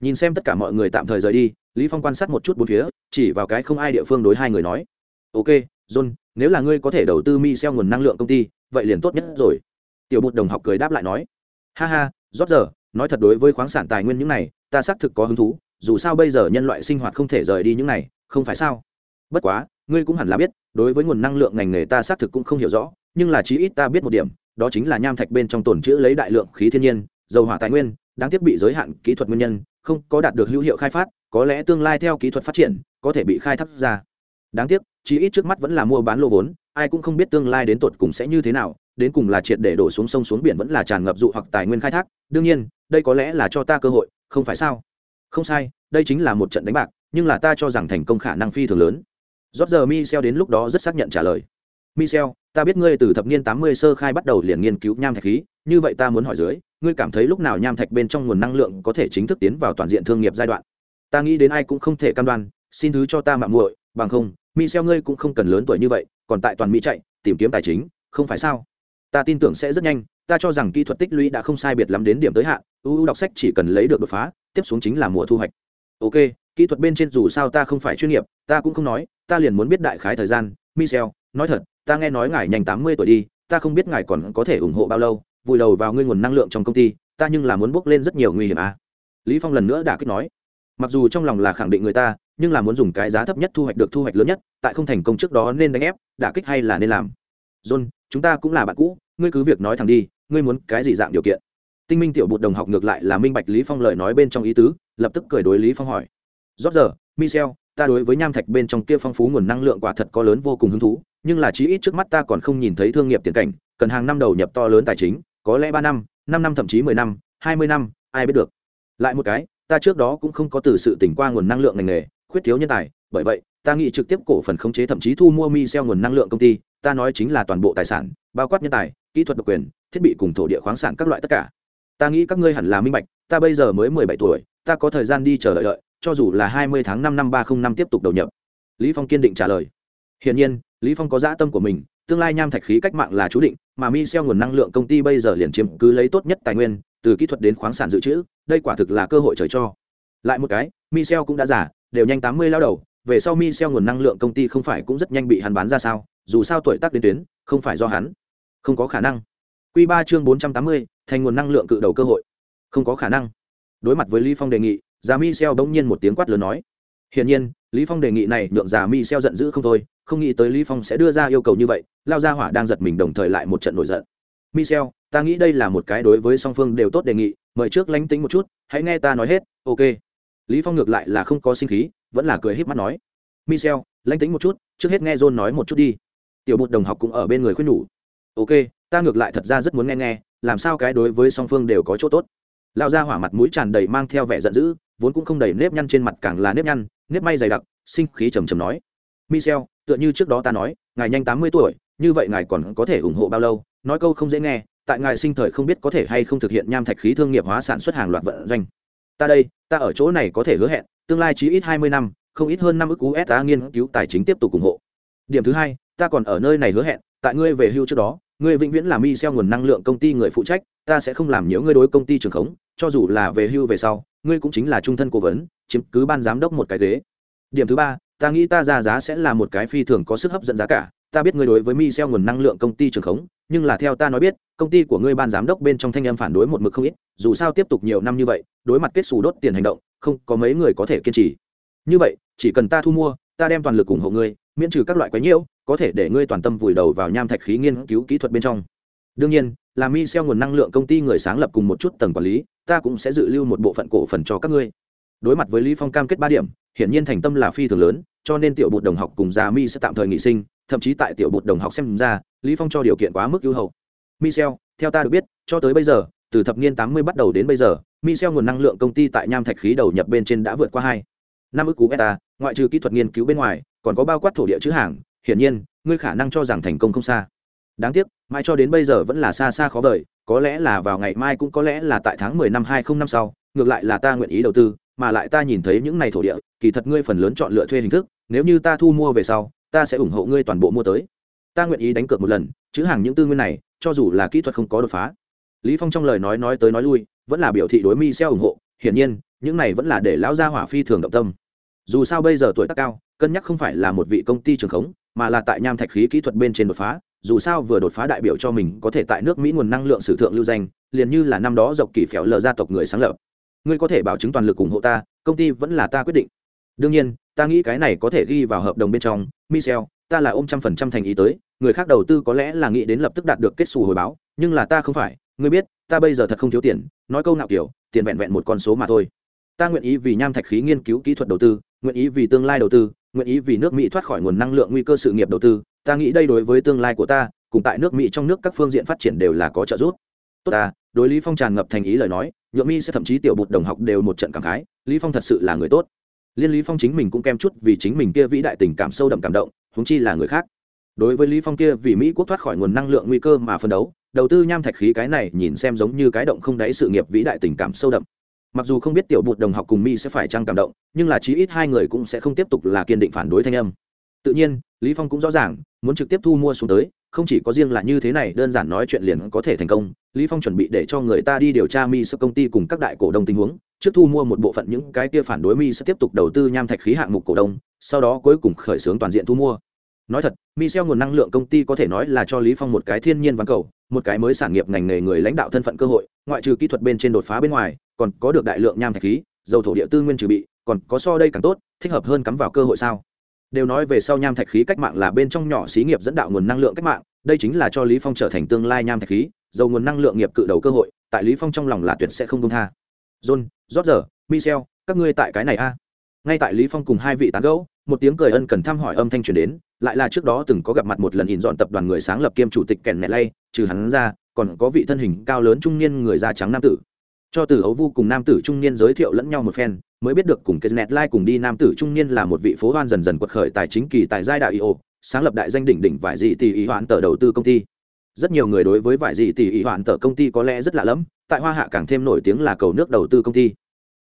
A: Nhìn xem tất cả mọi người tạm thời rời đi, lý phong quan sát một chút bốn phía, chỉ vào cái không ai địa phương đối hai người nói. Ok, john, nếu là ngươi có thể đầu tư Michel nguồn năng lượng công ty, vậy liền tốt nhất rồi. Tiểu bột đồng học cười đáp lại nói. Ha ha rót giờ, nói thật đối với khoáng sản tài nguyên những này, ta xác thực có hứng thú, dù sao bây giờ nhân loại sinh hoạt không thể rời đi những này, không phải sao? Bất quá, ngươi cũng hẳn là biết, đối với nguồn năng lượng ngành nghề ta xác thực cũng không hiểu rõ, nhưng là chí ít ta biết một điểm, đó chính là nham thạch bên trong tồn trữ lấy đại lượng khí thiên nhiên dầu hỏa tài nguyên, đáng tiếc bị giới hạn kỹ thuật nguyên nhân, không có đạt được hữu hiệu khai phát, có lẽ tương lai theo kỹ thuật phát triển, có thể bị khai thác ra. Đáng tiếc chỉ ít trước mắt vẫn là mua bán lô vốn, ai cũng không biết tương lai đến tột cùng sẽ như thế nào, đến cùng là triệt để đổ xuống sông xuống biển vẫn là tràn ngập dụ hoặc tài nguyên khai thác. Đương nhiên, đây có lẽ là cho ta cơ hội, không phải sao? Không sai, đây chính là một trận đánh bạc, nhưng là ta cho rằng thành công khả năng phi thường lớn. Rót giờ michel đến lúc đó rất xác nhận trả lời. Michel, ta biết ngươi từ thập niên tám mươi sơ khai bắt đầu liền nghiên cứu nham thạch khí, như vậy ta muốn hỏi dưới ngươi cảm thấy lúc nào nham thạch bên trong nguồn năng lượng có thể chính thức tiến vào toàn diện thương nghiệp giai đoạn? Ta nghĩ đến ai cũng không thể cam đoan, xin thứ cho ta mạng muội, bằng không Michelle ngươi cũng không cần lớn tuổi như vậy, còn tại toàn mỹ chạy, tìm kiếm tài chính, không phải sao? Ta tin tưởng sẽ rất nhanh, ta cho rằng kỹ thuật tích lũy đã không sai biệt lắm đến điểm tới hạn uu đọc sách chỉ cần lấy được đột phá, tiếp xuống chính là mùa thu hoạch. Ok, kỹ thuật bên trên dù sao ta không phải chuyên nghiệp, ta cũng không nói, ta liền muốn biết đại khái thời gian. Michel, nói thật, ta nghe nói ngài nhanh tám mươi tuổi đi, ta không biết ngài còn có thể ủng hộ bao lâu vùi đầu vào ngươi nguồn năng lượng trong công ty, ta nhưng là muốn bước lên rất nhiều nguy hiểm à. lý phong lần nữa đã kích nói, mặc dù trong lòng là khẳng định người ta, nhưng là muốn dùng cái giá thấp nhất thu hoạch được thu hoạch lớn nhất, tại không thành công trước đó nên đánh ép, đả kích hay là nên làm john, chúng ta cũng là bạn cũ, ngươi cứ việc nói thẳng đi, ngươi muốn cái gì dạng điều kiện tinh minh tiểu bột đồng học ngược lại là minh bạch lý phong lời nói bên trong ý tứ, lập tức cười đối lý phong hỏi rót giờ michel, ta đối với nham thạch bên trong kia phong phú nguồn năng lượng quả thật có lớn vô cùng hứng thú, nhưng là chí ít trước mắt ta còn không nhìn thấy thương nghiệp tiền cảnh, cần hàng năm đầu nhập to lớn tài chính có lẽ ba năm năm năm thậm chí mười năm, hai mươi năm, ai biết được. Lại một cái, ta trước đó cũng không có từ sự tỉnh qua nguồn năng lượng ngành nghề, khuyết thiếu nhân tài, bởi vậy, ta nghĩ trực tiếp cổ phần khống chế thậm chí thu mua mi xeo nguồn năng lượng công ty, ta nói chính là toàn bộ tài sản, bao quát nhân tài, kỹ thuật độc quyền, thiết bị cùng thổ địa khoáng sản các loại tất cả. Ta nghĩ các ngươi hẳn là minh bạch, ta bây giờ mới mười bảy tuổi, ta có thời gian đi chờ đợi đợi, cho dù là hai mươi tháng năm năm ba không năm tiếp tục đầu nhập. Lý phong kiên định trả lời. Hiển nhiên, lý phong có dã tâm của mình tương lai nham thạch khí cách mạng là chú định, mà mi xeo nguồn năng lượng công ty bây giờ liền chiếm cứ lấy tốt nhất tài nguyên, từ kỹ thuật đến khoáng sản dự trữ, đây quả thực là cơ hội trời cho. Lại một cái Mi Xeo cũng đã giả, đều nhanh tám mươi lao đầu, về sau Mi Xeo nguồn năng lượng công ty không phải cũng rất nhanh bị hắn bán ra sao, dù sao tuổi tác đến tuyến, không phải do hắn. Không có khả năng. Q ba chương bốn trăm tám mươi, thành nguồn năng lượng cự đầu cơ hội. Không có khả năng. Đối mặt với lý phong đề nghị, già Xeo bỗng nhiên một tiếng quát lớn nói. Hiển nhiên, lý phong đề nghị này nhượng già Xeo giận dữ không thôi không nghĩ tới lý phong sẽ đưa ra yêu cầu như vậy, lao Gia hỏa đang giật mình đồng thời lại một trận nổi giận. Michel, ta nghĩ đây là một cái đối với song phương đều tốt đề nghị, mời trước lánh tính một chút, hãy nghe ta nói hết, ok. Lý phong ngược lại là không có sinh khí, vẫn là cười híp mắt nói. Michel, lánh tính một chút, trước hết nghe john nói một chút đi. Tiểu bột đồng học cũng ở bên người khuyên nhủ. Ok, ta ngược lại thật ra rất muốn nghe nghe, làm sao cái đối với song phương đều có chỗ tốt. Lao ra hỏa mặt mũi tràn đầy mang theo vẻ giận dữ, vốn cũng không đầy nếp nhăn trên mặt càng là nếp nhăn, nếp may dày đặc, sinh khí trầm trầm nói michel, tựa như trước đó ta nói, ngài nhanh tám mươi tuổi, như vậy ngài còn có thể ủng hộ bao lâu? Nói câu không dễ nghe, tại ngài sinh thời không biết có thể hay không thực hiện nham thạch khí thương nghiệp hóa sản xuất hàng loạt vận doanh. Ta đây, ta ở chỗ này có thể hứa hẹn, tương lai chí ít hai mươi năm, không ít hơn năm ước usd nghiên cứu tài chính tiếp tục ủng hộ. Điểm thứ hai, ta còn ở nơi này hứa hẹn, tại ngươi về hưu trước đó, ngươi vĩnh viễn là mi xeo nguồn năng lượng công ty người phụ trách, ta sẽ không làm nhiễu ngươi đối công ty trường khống, cho dù là về hưu về sau, ngươi cũng chính là trung thân cố vấn, chiếm cứ ban giám đốc một cái ghế. Điểm thứ ba ta nghĩ ta ra giá sẽ là một cái phi thường có sức hấp dẫn giá cả. Ta biết ngươi đối với mi xeo nguồn năng lượng công ty trường khống, nhưng là theo ta nói biết, công ty của ngươi ban giám đốc bên trong thanh em phản đối một mực không ít, dù sao tiếp tục nhiều năm như vậy, đối mặt kết xù đốt tiền hành động, không có mấy người có thể kiên trì. Như vậy, chỉ cần ta thu mua, ta đem toàn lực ủng hộ ngươi, miễn trừ các loại quái nhiễu, có thể để ngươi toàn tâm vùi đầu vào nham thạch khí nghiên cứu kỹ thuật bên trong. Đương nhiên, là mi xeo nguồn năng lượng công ty người sáng lập cùng một chút tầng quản lý, ta cũng sẽ dự lưu một bộ phận cổ phần cho các ngươi. Đối mặt với lý phong cam kết ba điểm hiển nhiên thành tâm là phi thường lớn, cho nên tiểu Bụt đồng học cùng già mi sẽ tạm thời nghỉ sinh, thậm chí tại tiểu Bụt đồng học xem ra, lý phong cho điều kiện quá mức ưu hậu. Michel, theo ta được biết, cho tới bây giờ, từ thập niên 80 bắt đầu đến bây giờ, michel nguồn năng lượng công ty tại nham thạch khí đầu nhập bên trên đã vượt qua hai. Năm ước cú beta, ngoại trừ kỹ thuật nghiên cứu bên ngoài, còn có bao quát thổ địa chữ hàng, hiển nhiên, ngươi khả năng cho rằng thành công không xa. Đáng tiếc mai cho đến bây giờ vẫn là xa xa khó vời, có lẽ là vào ngày mai cũng có lẽ là tại tháng 10 năm 20 năm sau, ngược lại là ta nguyện ý đầu tư mà lại ta nhìn thấy những này thổ địa, kỳ thật ngươi phần lớn chọn lựa thuê hình thức, nếu như ta thu mua về sau, ta sẽ ủng hộ ngươi toàn bộ mua tới. Ta nguyện ý đánh cược một lần chứ hàng những tư nguyên này, cho dù là kỹ thuật không có đột phá. Lý phong trong lời nói nói tới nói lui, vẫn là biểu thị đối mi xeo ủng hộ, hiển nhiên, những này vẫn là để lão gia hỏa phi thường động tâm. Dù sao bây giờ tuổi tác cao, cân nhắc không phải là một vị công ty trường khống, mà là tại nham thạch khí kỹ thuật bên trên đột phá, dù sao vừa đột phá đại biểu cho mình có thể tại nước mỹ nguồn năng lượng sử thượng lưu danh, liền như là năm đó dọc kỳ phèo lờ gia tộc người sáng lập ngươi có thể bảo chứng toàn lực ủng hộ ta, công ty vẫn là ta quyết định. Đương nhiên, ta nghĩ cái này có thể ghi vào hợp đồng bên trong. Michel, ta là ôm trăm phần trăm thành ý tới. Người khác đầu tư có lẽ là nghĩ đến lập tức đạt được kết xù hồi báo, nhưng là ta không phải. Ngươi biết, ta bây giờ thật không thiếu tiền. Nói câu nào kiểu, tiền vẹn vẹn một con số mà thôi. Ta nguyện ý vì nham thạch khí nghiên cứu kỹ thuật đầu tư, nguyện ý vì tương lai đầu tư, nguyện ý vì nước mỹ thoát khỏi nguồn năng lượng nguy cơ sự nghiệp đầu tư. Ta nghĩ đây đối với tương lai của ta, cùng tại nước mỹ trong nước các phương diện phát triển đều là có trợ giúp. Tốt ta đối lý phong tràn ngập thành ý lời nói, nhượng mi sẽ thậm chí tiểu bụt đồng học đều một trận cảm khái, lý phong thật sự là người tốt. Liên lý phong chính mình cũng kem chút vì chính mình kia vĩ đại tình cảm sâu đậm cảm động, huống chi là người khác. Đối với lý phong kia vì mỹ quốc thoát khỏi nguồn năng lượng nguy cơ mà phân đấu, đầu tư nham thạch khí cái này nhìn xem giống như cái động không đáy sự nghiệp vĩ đại tình cảm sâu đậm. Mặc dù không biết tiểu bụt đồng học cùng mi sẽ phải trăng cảm động, nhưng là chí ít hai người cũng sẽ không tiếp tục là kiên định phản đối thanh âm. Tự nhiên, lý phong cũng rõ ràng, muốn trực tiếp thu mua xuống tới không chỉ có riêng là như thế này đơn giản nói chuyện liền có thể thành công. Lý phong chuẩn bị để cho người ta đi điều tra mi sơ công ty cùng các đại cổ đông tình huống. Trước thu mua một bộ phận những cái kia phản đối mi sẽ tiếp tục đầu tư nham thạch khí hạng mục cổ đông sau đó cuối cùng khởi xướng toàn diện thu mua. Nói thật Michel nguồn năng lượng công ty có thể nói là cho Lý Phong một cái thiên nhiên văn cầu, một cái mới sản nghiệp ngành nghề người lãnh đạo thân phận cơ hội, ngoại trừ kỹ thuật bên trên đột phá bên ngoài, còn có được đại lượng nham thạch khí, dầu thổ địa tư nguyên trừ bị, còn có so đây càng tốt, thích hợp hơn cắm vào cơ hội sao? Đều nói về sau nham thạch khí cách mạng là bên trong nhỏ xí nghiệp dẫn đạo nguồn năng lượng cách mạng, đây chính là cho Lý Phong trở thành tương lai nham thạch khí, dầu nguồn năng lượng nghiệp cự đầu cơ hội, tại Lý Phong trong lòng là tuyệt sẽ không buông tha. John, Roger, Michel, các ngươi tại cái này a? Ngay tại Lý Phong cùng hai vị tán gẫu, một tiếng cười ân cần thăm hỏi âm thanh truyền đến, lại là trước đó từng có gặp mặt một lần in dọn tập đoàn người sáng lập kiêm chủ tịch kèn nẹ lay trừ hắn ra còn có vị thân hình cao lớn trung niên người da trắng nam tử cho từ ấu vu cùng nam tử trung niên giới thiệu lẫn nhau một phen mới biết được cùng kèn lai cùng đi nam tử trung niên là một vị phố hoan dần dần quật khởi tài chính kỳ tại giai đạo io sáng lập đại danh đỉnh đỉnh vải dị tỷ ý hoạn tờ đầu tư công ty rất nhiều người đối với vải dị tỷ ý hoạn tờ công ty có lẽ rất lạ lẫm tại hoa hạ càng thêm nổi tiếng là cầu nước đầu tư công ty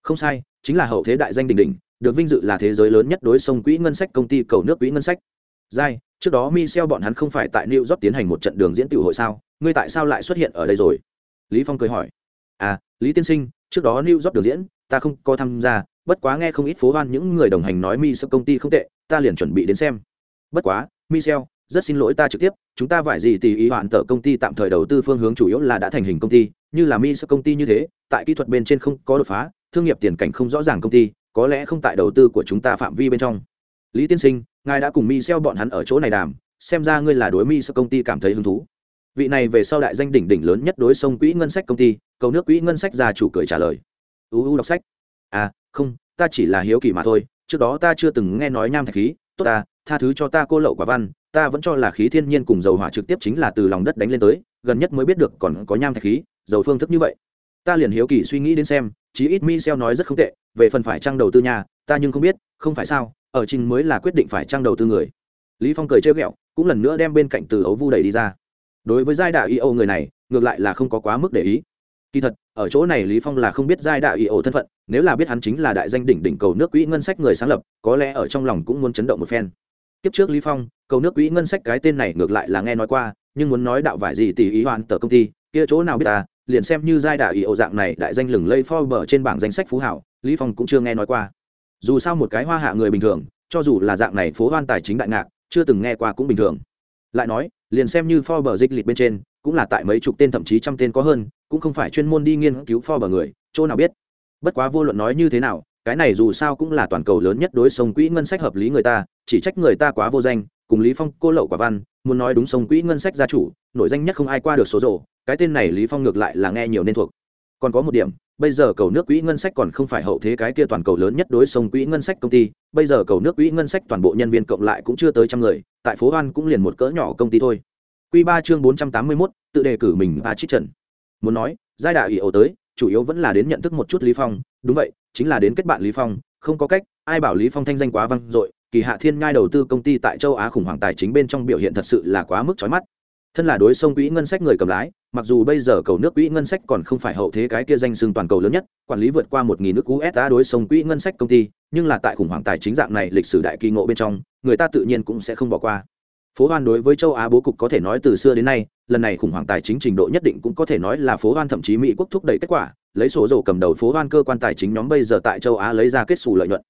A: không sai chính là hậu thế đại danh đỉnh đỉnh được vinh dự là thế giới lớn nhất đối sông quỹ ngân sách công ty cầu nước quỹ ngân sách Giai, trước đó Michel bọn hắn không phải tại New York tiến hành một trận đường diễn tiểu hội sao? Ngươi tại sao lại xuất hiện ở đây rồi? Lý Phong cười hỏi. À, Lý tiên sinh, trước đó New York đường diễn, ta không có tham gia, bất quá nghe không ít phố hoan những người đồng hành nói mi sơ công ty không tệ, ta liền chuẩn bị đến xem. Bất quá, Michel, rất xin lỗi ta trực tiếp, chúng ta vải gì tỷ ý hoạn tờ công ty tạm thời đầu tư phương hướng chủ yếu là đã thành hình công ty, như là mi sơ công ty như thế, tại kỹ thuật bên trên không có đột phá, thương nghiệp tiền cảnh không rõ ràng công ty, có lẽ không tại đầu tư của chúng ta phạm vi bên trong. Lý tiên sinh, ngài đã cùng mi xeo bọn hắn ở chỗ này đàm xem ra ngươi là đối mi sơ công ty cảm thấy hứng thú vị này về sau đại danh đỉnh đỉnh lớn nhất đối sông quỹ ngân sách công ty cầu nước quỹ ngân sách ra chủ cười trả lời uu đọc sách. À không, ta chỉ là hiếu kỳ mà thôi, trước đó ta chưa từng nghe nói nham thạch khí. Tốt ta, tha thứ cho ta cô lậu quả văn, ta vẫn cho là khí thiên nhiên cùng dầu hỏa trực tiếp chính là từ lòng đất đánh lên tới, gần nhất mới biết được còn có nham thạch khí, dầu phương thức như vậy. Ta liền hiếu kỳ suy nghĩ đến xem, chí ít mi xeo nói rất không tệ, về phần phải trang đầu tư nhà, ta nhưng không biết, không phải sao, ở trình mới là quyết định phải trang đầu tư người. Lý phong cười trêu ghẹo, cũng lần nữa đem bên cạnh từ ấu vu đẩy đi ra. Đối với giai đạo y người này, ngược lại là không có quá mức để ý. Kỳ thật ở chỗ này lý phong là không biết giai đạo ổ thân phận, nếu là biết hắn chính là đại danh đỉnh đỉnh cầu nước quỹ ngân sách người sáng lập, có lẽ ở trong lòng cũng muốn chấn động một phen. Tiếp trước lý phong, cầu nước quỹ ngân sách cái tên này ngược lại là nghe nói qua, nhưng muốn nói đạo vải gì tỷ ý hoàn tờ công ty, kia chỗ nào biết ta liền xem như giai đạo ổ dạng này đại danh lừng lây Forbes trên bảng danh sách phú hảo, lý phong cũng chưa nghe nói qua. Dù sao một cái hoa hạ người bình thường, cho dù là dạng này phố hoan tài chính đại ngạc, chưa từng nghe qua cũng bình thường. Lại nói, liền xem như Forbes dịch lịch bên trên cũng là tại mấy chục tên thậm chí trăm tên có hơn, cũng không phải chuyên môn đi nghiên cứu pho bờ người, chỗ nào biết. Bất quá vô luận nói như thế nào, cái này dù sao cũng là toàn cầu lớn nhất đối sông quỹ ngân sách hợp lý người ta, chỉ trách người ta quá vô danh, cùng lý phong, cô lậu quả văn, muốn nói đúng sông quỹ ngân sách gia chủ, nổi danh nhất không ai qua được số rổ cái tên này lý phong ngược lại là nghe nhiều nên thuộc. Còn có một điểm, bây giờ cầu nước quỹ ngân sách còn không phải hậu thế cái kia toàn cầu lớn nhất đối sông quỹ ngân sách công ty, bây giờ cầu nước quỹ ngân sách toàn bộ nhân viên cộng lại cũng chưa tới trăm người, tại phố hoan cũng liền một cỡ nhỏ công ty thôi. Quy ba chương bốn trăm tám mươi mốt, tự đề cử mình và chích trần. Muốn nói, giai đại ủy ổ tới, chủ yếu vẫn là đến nhận thức một chút lý phong. Đúng vậy, chính là đến kết bạn lý phong, không có cách, ai bảo lý phong thanh danh quá vang dội, kỳ hạ thiên ngai đầu tư công ty tại châu á khủng hoảng tài chính bên trong biểu hiện thật sự là quá mức chói mắt. Thân là đối sông quỹ ngân sách người cầm lái, mặc dù bây giờ cầu nước quỹ ngân sách còn không phải hậu thế cái kia danh xưng toàn cầu lớn nhất, quản lý vượt qua một nghìn nước usd đối sông quỹ ngân sách công ty, nhưng là tại khủng hoảng tài chính dạng này lịch sử đại kỳ ngộ bên trong, người ta tự nhiên cũng sẽ không bỏ qua phố hoan đối với châu á bố cục có thể nói từ xưa đến nay, lần này khủng hoảng tài chính trình độ nhất định cũng có thể nói là phố hoan thậm chí mỹ quốc thúc đẩy kết quả, lấy sổ rổ cầm đầu phố hoan cơ quan tài chính nhóm bây giờ tại châu á lấy ra kết xù lợi nhuận.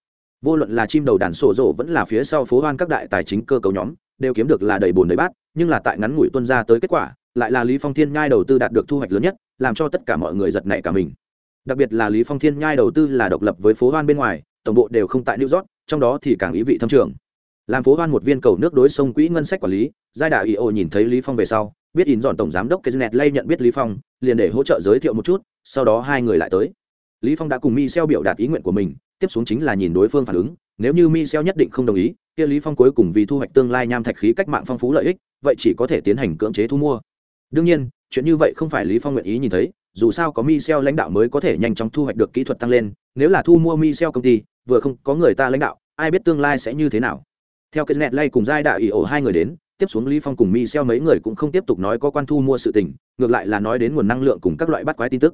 A: Vô luận là chim đầu đàn sổ rổ vẫn là phía sau phố hoan các đại tài chính cơ cấu nhóm, đều kiếm được là đầy bùn đầy bát, nhưng là tại ngắn ngủi tuân ra tới kết quả, lại là lý phong thiên nhai đầu tư đạt được thu hoạch lớn nhất, làm cho tất cả mọi người giật nảy cả mình. Đặc biệt là lý phong thiên nhai đầu tư là độc lập với phố hoan bên ngoài, tổng bộ đều không tại new york, trong đó thì càng ý vị thâm trường làm phố hoan một viên cầu nước đối sông quỹ ngân sách quản lý giai đạo ý ô nhìn thấy lý phong về sau biết in dọn tổng giám đốc Kenneth Lay nhận biết Lý Phong, liền để hỗ trợ giới thiệu một chút, sau đó hai người lại tới. Lý Phong đã cùng Michel biểu đạt ý nguyện của mình, tiếp xuống chính là nhìn đối phương phản ứng, nếu như Michel nhất định không đồng ý, kia Lý Phong cuối cùng vì thu hoạch tương lai nham thạch khí cách mạng phong phú lợi ích, vậy chỉ có thể tiến hành cưỡng chế thu mua đương nhiên chuyện như vậy không phải lý phong nguyện ý nhìn thấy dù sao có Michel lãnh đạo mới có thể nhanh chóng thu hoạch được kỹ thuật tăng lên nếu là thu mua Michel công ty vừa không có người ta lãnh đạo ai biết tương lai sẽ như thế nào theo cái nẹt lay cùng giai đạo ý ổ hai người đến, tiếp xuống lý phong cùng Mi Xeo mấy người cũng không tiếp tục nói có quan thu mua sự tình, ngược lại là nói đến nguồn năng lượng cùng các loại bắt quái tin tức.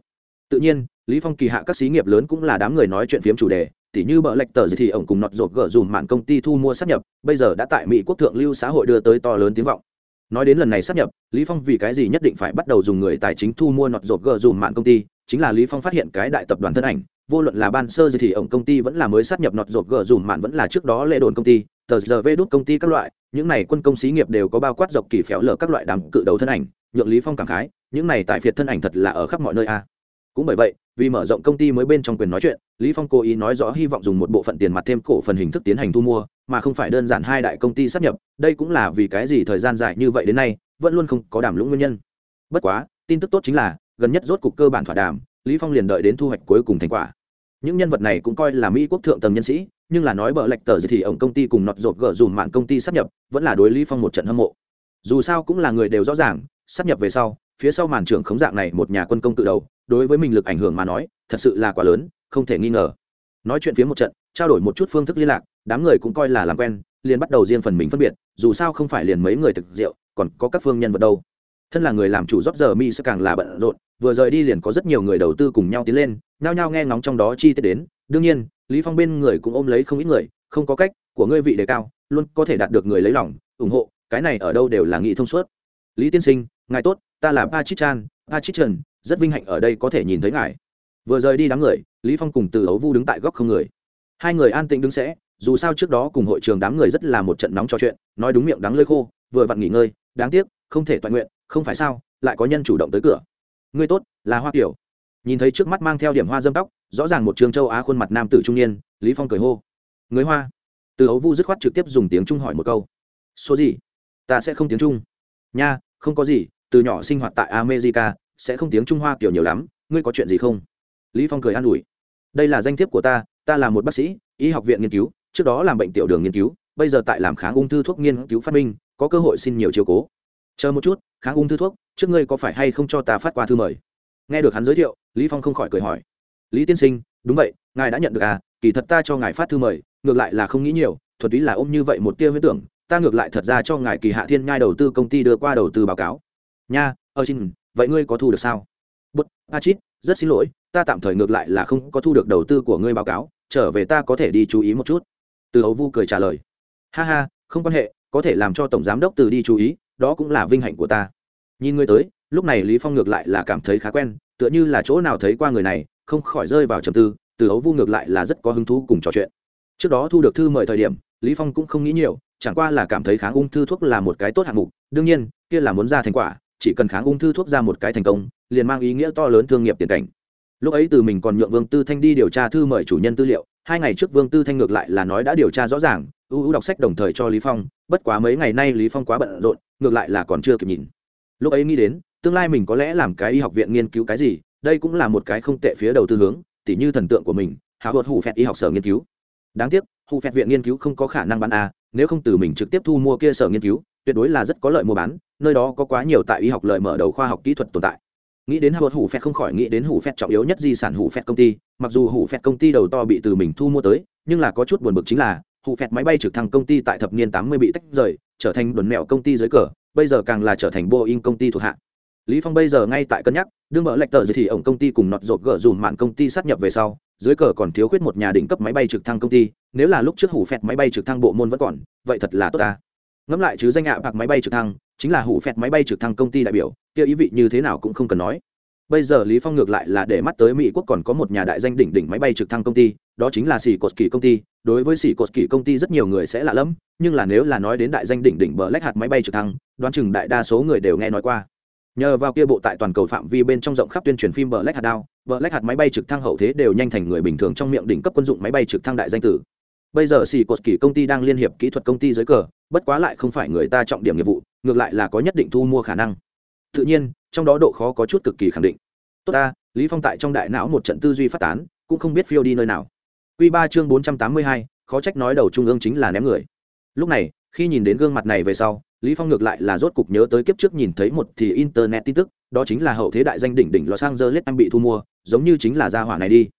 A: Tự nhiên, lý phong kỳ hạ các xí nghiệp lớn cũng là đám người nói chuyện phiếm chủ đề, tỉ như bợ lệch tờ gì thì ổng cùng nọt rột gỡ dùm mạng công ty thu mua sát nhập, bây giờ đã tại mỹ quốc thượng lưu xã hội đưa tới to lớn tiếng vọng. Nói đến lần này sát nhập, lý phong vì cái gì nhất định phải bắt đầu dùng người tài chính thu mua nọt rột gỡ dùm mạng công ty, chính là lý phong phát hiện cái đại tập đoàn thân ảnh, vô luận là ban sơ gì thì ổng công ty vẫn là mới sát nhập nọt rột gỡ dùm mạng vẫn là trước đó lệ đồn công ty tờ giờ vê đút công ty các loại, những này quân công xí nghiệp đều có bao quát dọc kỳ phéo lở các loại đám cự đầu thân ảnh, nhượng lý phong cảm khái, những này tại việt thân ảnh thật là ở khắp mọi nơi a. Cũng bởi vậy, vì mở rộng công ty mới bên trong quyền nói chuyện, lý phong cố ý nói rõ hy vọng dùng một bộ phận tiền mặt thêm cổ phần hình thức tiến hành thu mua, mà không phải đơn giản hai đại công ty sát nhập, đây cũng là vì cái gì thời gian dài như vậy đến nay, vẫn luôn không có đảm lũng nguyên nhân. Bất quá, tin tức tốt chính là, gần nhất rốt cục cơ bản thỏa đàm, lý phong liền đợi đến thu hoạch cuối cùng thành quả những nhân vật này cũng coi là mỹ quốc thượng tầng nhân sĩ, nhưng là nói bợ lệch tờ gì thì ổng công ty cùng nọt rột gỡ dùm mạng công ty sắp nhập, vẫn là đối lý phong một trận hâm mộ. Dù sao cũng là người đều rõ ràng, sắp nhập về sau, phía sau màn trưởng khống dạng này một nhà quân công tự đầu, đối với mình lực ảnh hưởng mà nói, thật sự là quá lớn, không thể nghi ngờ. Nói chuyện phía một trận, trao đổi một chút phương thức liên lạc, đám người cũng coi là làm quen, liền bắt đầu riêng phần mình phân biệt, dù sao không phải liền mấy người thực rượu, còn có các phương nhân vật đâu thân là người làm chủ rót giờ mi sẽ càng là bận rộn, vừa rời đi liền có rất nhiều người đầu tư cùng nhau tiến lên, nhao nhao nghe ngóng trong đó chi tiết đến. Đương nhiên, lý phong bên người cũng ôm lấy không ít người, không có cách, của ngươi vị đề cao, luôn có thể đạt được người lấy lòng, ủng hộ, cái này ở đâu đều là nghị thông suốt. Lý tiên sinh, ngài tốt, ta là pa chit chan pa chit trần rất vinh hạnh ở đây có thể nhìn thấy ngài. Vừa rời đi đám người, lý phong cùng từ ấu vu đứng tại góc không người. Hai người an tĩnh đứng sẽ, dù sao trước đó cùng hội trường đám người rất là một trận nóng trò chuyện, nói đúng miệng đắng lơi khô, vừa vặn nghỉ ngơi, đáng tiếc, không thể toàn nguyện không phải sao, lại có nhân chủ động tới cửa. Ngươi tốt, là hoa kiểu nhìn thấy trước mắt mang theo điểm hoa dâm tóc, rõ ràng một trường châu á khuôn mặt nam tử trung niên, lý phong cười hô. Người hoa. Từ ấu vu dứt khoát trực tiếp dùng tiếng trung hỏi một câu. Số gì? Ta sẽ không tiếng trung. Nha, không có gì, từ nhỏ sinh hoạt tại america, sẽ không tiếng trung hoa kiểu nhiều lắm, ngươi có chuyện gì không? Lý phong cười an ủi. Đây là danh thiếp của ta ta là một bác sĩ, y học viện nghiên cứu, trước đó làm bệnh tiểu đường nghiên cứu, bây giờ tại làm kháng ung thư thuốc nghiên cứu phát minh, có cơ hội xin nhiều chiều cố chờ một chút, kháng ung thư thuốc, trước ngươi có phải hay không cho ta phát qua thư mời? Nghe được hắn giới thiệu, lý phong không khỏi cười hỏi. Lý tiên sinh, đúng vậy, ngài đã nhận được à kỳ thật ta cho ngài phát thư mời, ngược lại là không nghĩ nhiều, thuật ý là ôm như vậy một tia huyết tưởng, ta ngược lại thật ra cho ngài kỳ hạ thiên nhai đầu tư công ty đưa qua đầu tư báo cáo. Nha ơ xin, vậy ngươi có thu được sao? Bút, a chít, rất xin lỗi, ta tạm thời ngược lại là không có thu được đầu tư của ngươi báo cáo, trở về ta có thể đi chú ý một chút. Từ ấu vu cười trả lời. Ha ha, không quan hệ, có thể làm cho tổng giám đốc từ đi chú ý đó cũng là vinh hạnh của ta. Nhìn ngươi tới, lúc này lý phong ngược lại là cảm thấy khá quen, tựa như là chỗ nào thấy qua người này, không khỏi rơi vào trầm tư, từ ấu vu ngược lại là rất có hứng thú cùng trò chuyện. Trước đó thu được thư mời thời điểm, lý phong cũng không nghĩ nhiều, chẳng qua là cảm thấy kháng ung thư thuốc là một cái tốt hạng mục, đương nhiên, kia là muốn ra thành quả, chỉ cần kháng ung thư thuốc ra một cái thành công, liền mang ý nghĩa to lớn thương nghiệp tiền cảnh. Lúc ấy từ mình còn nhượng vương tư thanh đi điều tra thư mời chủ nhân tư liệu, hai ngày trước vương tư thanh ngược lại là nói đã điều tra rõ ràng u u đọc sách đồng thời cho lý phong, bất quá mấy ngày nay lý phong quá bận rộn, ngược lại là còn chưa kịp nhìn. Lúc ấy nghĩ đến, tương lai mình có lẽ làm cái y học viện nghiên cứu cái gì, đây cũng là một cái không tệ phía đầu tư hướng, tỉ như thần tượng của mình hào hột hủ phẹt y học sở nghiên cứu. Đáng tiếc, hủ phẹt viện nghiên cứu không có khả năng bán a, nếu không từ mình trực tiếp thu mua kia sở nghiên cứu, tuyệt đối là rất có lợi mua bán, nơi đó có quá nhiều tại y học lợi mở đầu khoa học kỹ thuật tồn tại. Nghĩ đến hào hủ phẹt không khỏi nghĩ đến hủ phẹt trọng yếu nhất di sản hủ phẹt công ty, mặc dù hủ phẹt công ty đầu to bị từ mình thu mua tới, nhưng là có chút buồn bực chính là hụ phẹt máy bay trực thăng công ty tại thập niên tám mươi bị tách rời, trở thành đồn mẹo công ty dưới cờ, bây giờ càng là trở thành boeing công ty thuộc hạ. Lý phong bây giờ ngay tại cân nhắc, đương mở lệch tờ gì thì ổng công ty cùng nọt rột gỡ dùm mạng công ty sát nhập về sau, dưới cờ còn thiếu khuyết một nhà đỉnh cấp máy bay trực thăng công ty, nếu là lúc trước hủ phẹt máy bay trực thăng bộ môn vẫn còn, vậy thật là tốt ta. Ngẫm lại chứ danh ạ bạc máy bay trực thăng, chính là hủ phẹt máy bay trực thăng công ty đại biểu, kia ý vị như thế nào cũng không cần nói bây giờ lý phong ngược lại là để mắt tới mỹ quốc còn có một nhà đại danh đỉnh đỉnh máy bay trực thăng công ty, đó chính là xỉ cột kỳ công ty. Đối với xỉ cột kỳ công ty rất nhiều người sẽ lạ lẫm, nhưng là nếu là nói đến đại danh đỉnh đỉnh bờ lách hạt máy bay trực thăng, đoán chừng đại đa số người đều nghe nói qua. Nhờ vào kia bộ tại toàn cầu phạm vi bên trong rộng khắp tuyên truyền phim bờ lách hạt đao bờ lách hạt máy bay trực thăng hậu thế đều nhanh thành người bình thường trong miệng đỉnh cấp quân dụng máy bay trực thăng đại danh tử. Bây giờ xì cột kỳ công ty đang liên hiệp kỹ thuật công ty dưới cờ, bất quá lại không phải người ta trọng điểm nghiệp vụ, ngược lại là có nhất định thu mua khả năng. Tự nhiên trong đó độ khó có chút cực kỳ khẳng định. Tốt ta lý phong tại trong đại não một trận tư duy phát tán cũng không biết phiêu đi nơi nào. Quy ba chương bốn trăm tám mươi hai, khó trách nói đầu trung ương chính là ném người. Lúc này khi nhìn đến gương mặt này về sau lý phong ngược lại là rốt cục nhớ tới kiếp trước nhìn thấy một thì internet tin tức đó chính là hậu thế đại danh đỉnh đỉnh los angeles em bị thu mua giống như chính là gia hỏa này đi.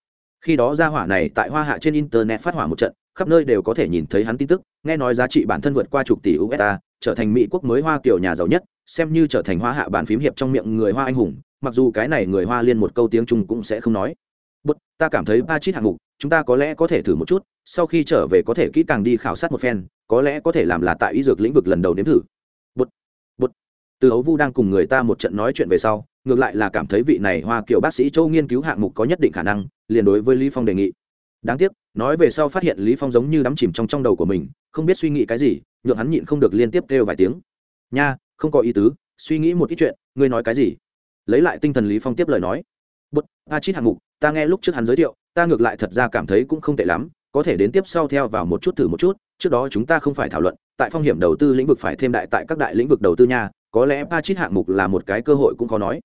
A: Khi đó gia hỏa này tại hoa hạ trên internet phát hỏa một trận khắp nơi đều có thể nhìn thấy hắn tin tức nghe nói giá trị bản thân vượt qua chục tỷ usd trở thành mỹ quốc mới hoa kiểu nhà giàu nhất xem như trở thành hoa hạ bản phím hiệp trong miệng người hoa anh hùng, mặc dù cái này người hoa liên một câu tiếng trung cũng sẽ không nói. Bất ta cảm thấy ba chít hạng mục, chúng ta có lẽ có thể thử một chút, sau khi trở về có thể kỹ càng đi khảo sát một phen, có lẽ có thể làm là tại y dược lĩnh vực lần đầu nếm thử. Bút bút từ ấu vu đang cùng người ta một trận nói chuyện về sau, ngược lại là cảm thấy vị này hoa kiểu bác sĩ châu nghiên cứu hạng mục có nhất định khả năng, liền đối với lý phong đề nghị. Đáng tiếc, nói về sau phát hiện lý phong giống như đắm chìm trong trong đầu của mình, không biết suy nghĩ cái gì, nhượng hắn nhịn không được liên tiếp kêu vài tiếng. Nha không có ý tứ, suy nghĩ một ít chuyện, ngươi nói cái gì? Lấy lại tinh thần lý phong tiếp lời nói. Bút a chít hạng mục, ta nghe lúc trước hắn giới thiệu, ta ngược lại thật ra cảm thấy cũng không tệ lắm, có thể đến tiếp sau theo vào một chút thử một chút, trước đó chúng ta không phải thảo luận, tại phong hiểm đầu tư lĩnh vực phải thêm đại tại các đại lĩnh vực đầu tư nha, có lẽ ba chít hạng mục là một cái cơ hội cũng khó nói.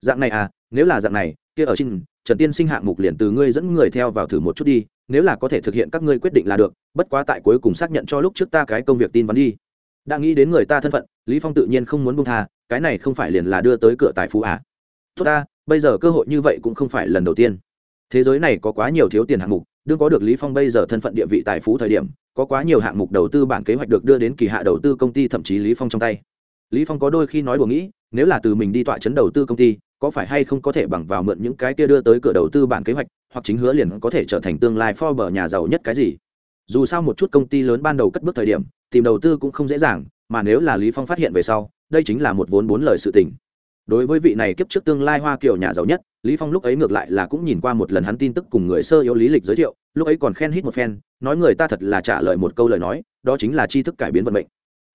A: Dạng này à nếu là dạng này, kia ở trên, trần tiên sinh hạng mục liền từ ngươi dẫn người theo vào thử một chút đi, nếu là có thể thực hiện các ngươi quyết định là được, bất quá tại cuối cùng xác nhận cho lúc trước ta cái công việc tin vắn đi đã nghĩ đến người ta thân phận, lý phong tự nhiên không muốn buông tha, cái này không phải liền là đưa tới cửa tài phú à? Tốt ta, bây giờ cơ hội như vậy cũng không phải lần đầu tiên. Thế giới này có quá nhiều thiếu tiền hạng mục, đương có được lý phong bây giờ thân phận địa vị tài phú thời điểm, có quá nhiều hạng mục đầu tư bản kế hoạch được đưa đến kỳ hạ đầu tư công ty thậm chí lý phong trong tay. Lý phong có đôi khi nói đùa nghĩ, nếu là từ mình đi tọa chấn đầu tư công ty, có phải hay không có thể bằng vào mượn những cái kia đưa tới cửa đầu tư bản kế hoạch, hoặc chính hứa liền có thể trở thành tương lai Forbes nhà giàu nhất cái gì? Dù sao một chút công ty lớn ban đầu cất bước thời điểm, tìm đầu tư cũng không dễ dàng, mà nếu là lý phong phát hiện về sau, đây chính là một vốn bốn lời sự tình. Đối với vị này kiếp trước tương lai hoa kiều nhà giàu nhất, lý phong lúc ấy ngược lại là cũng nhìn qua một lần hắn tin tức cùng người sơ yếu lý lịch giới thiệu, lúc ấy còn khen hít một phen, nói người ta thật là trả lời một câu lời nói, đó chính là tri thức cải biến vận mệnh.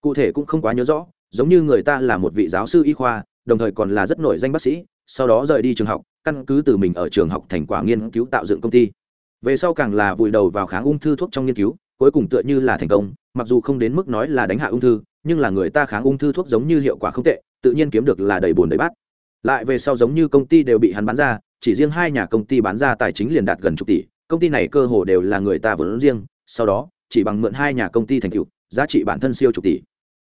A: Cụ thể cũng không quá nhớ rõ, giống như người ta là một vị giáo sư y khoa, đồng thời còn là rất nổi danh bác sĩ, sau đó rời đi trường học, căn cứ từ mình ở trường học thành quả nghiên cứu tạo dựng công ty về sau càng là vùi đầu vào kháng ung thư thuốc trong nghiên cứu, cuối cùng tựa như là thành công, mặc dù không đến mức nói là đánh hạ ung thư, nhưng là người ta kháng ung thư thuốc giống như hiệu quả không tệ, tự nhiên kiếm được là đầy bồn đầy bát. Lại về sau giống như công ty đều bị hắn bán ra, chỉ riêng hai nhà công ty bán ra tài chính liền đạt gần chục tỷ, công ty này cơ hồ đều là người ta vốn riêng, sau đó, chỉ bằng mượn hai nhà công ty thành tựu, giá trị bản thân siêu chục tỷ.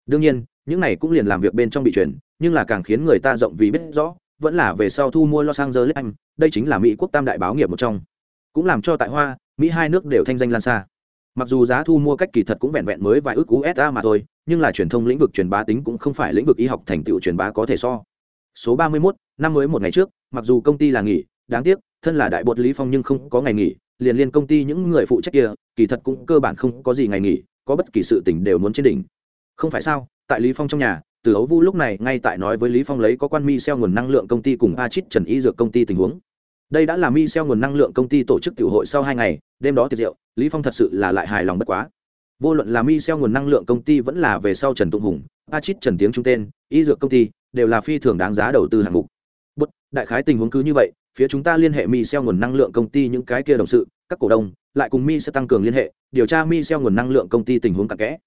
A: Đương nhiên, những này cũng liền làm việc bên trong bị truyền nhưng là càng khiến người ta rộng vì biết rõ, vẫn là về sau thu mua los angeles anh, đây chính là mỹ quốc tam đại báo nghiệp một trong cũng làm cho tại hoa mỹ hai nước đều thanh danh lan xa. Mặc dù giá thu mua cách kỳ thật cũng vẹn vẹn mới vài ước usa mà thôi nhưng là truyền thông lĩnh vực truyền bá tính cũng không phải lĩnh vực y học thành tựu truyền bá có thể so. Số ba mươi 31, năm mới một ngày trước mặc dù công ty là nghỉ đáng tiếc thân là đại bột lý phong nhưng không có ngày nghỉ liền liên công ty những người phụ trách kia kỳ thật cũng cơ bản không có gì ngày nghỉ có bất kỳ sự tình đều muốn trên đỉnh. Không phải sao tại lý phong trong nhà từ ấu vu lúc này ngay tại nói với lý phong lấy có quan mi xeo nguồn năng lượng công ty cùng a chít trần y dược công ty tình huống đây đã là mi xeo nguồn năng lượng công ty tổ chức tiểu hội sau hai ngày, đêm đó tiệc rượu, lý phong thật sự là lại hài lòng bất quá. Vô luận là mi xeo nguồn năng lượng công ty vẫn là về sau trần tụng hùng a chít trần tiếng trung tên, y dược công ty, đều là phi thường đáng giá đầu tư hạng mục. Bất, đại khái tình huống cứ như vậy, phía chúng ta liên hệ mi xeo nguồn năng lượng công ty những cái kia đồng sự, các cổ đông, lại cùng mi sẽ tăng cường liên hệ, điều tra mi xeo nguồn năng lượng công ty tình huống cặn kẽ.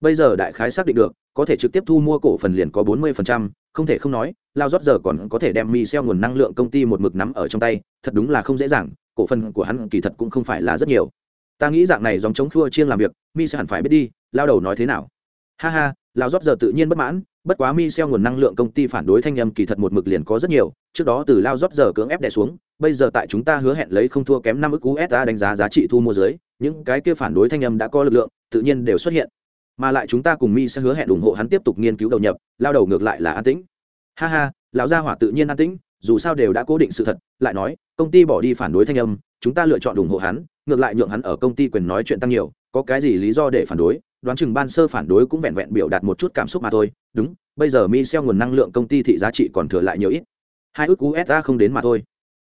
A: Bây giờ đại khái xác định được có thể trực tiếp thu mua cổ phần liền có 40%, không thể không nói lao rót giờ còn có thể đem mi xeo nguồn năng lượng công ty một mực nắm ở trong tay thật đúng là không dễ dàng cổ phần của hắn kỳ thật cũng không phải là rất nhiều. Ta nghĩ dạng này dòng chống khua chiên làm việc mi sẽ hẳn phải biết đi lao đầu nói thế nào. Ha ha lao rót giờ tự nhiên bất mãn bất quá mi xeo nguồn năng lượng công ty phản đối thanh âm kỳ thật một mực liền có rất nhiều trước đó từ lao rót giờ cưỡng ép đè xuống bây giờ tại chúng ta hứa hẹn lấy không thua kém năm ức usd đánh giá giá trị thu mua dưới những cái kia phản đối thanh âm đã có lực lượng tự nhiên đều xuất hiện mà lại chúng ta cùng mi sẽ hứa hẹn ủng hộ hắn tiếp tục nghiên cứu đầu nhập, lao đầu ngược lại là an tĩnh. Ha ha, lão gia hỏa tự nhiên an tĩnh, dù sao đều đã cố định sự thật, lại nói, công ty bỏ đi phản đối thanh âm, chúng ta lựa chọn ủng hộ hắn, ngược lại nhượng hắn ở công ty quyền nói chuyện tăng nhiều, có cái gì lý do để phản đối, đoán chừng ban sơ phản đối cũng vẹn vẹn biểu đạt một chút cảm xúc mà thôi, đúng, bây giờ mi xeo nguồn năng lượng công ty thị giá trị còn thừa lại nhiều ít. Hai ước usa không đến mà thôi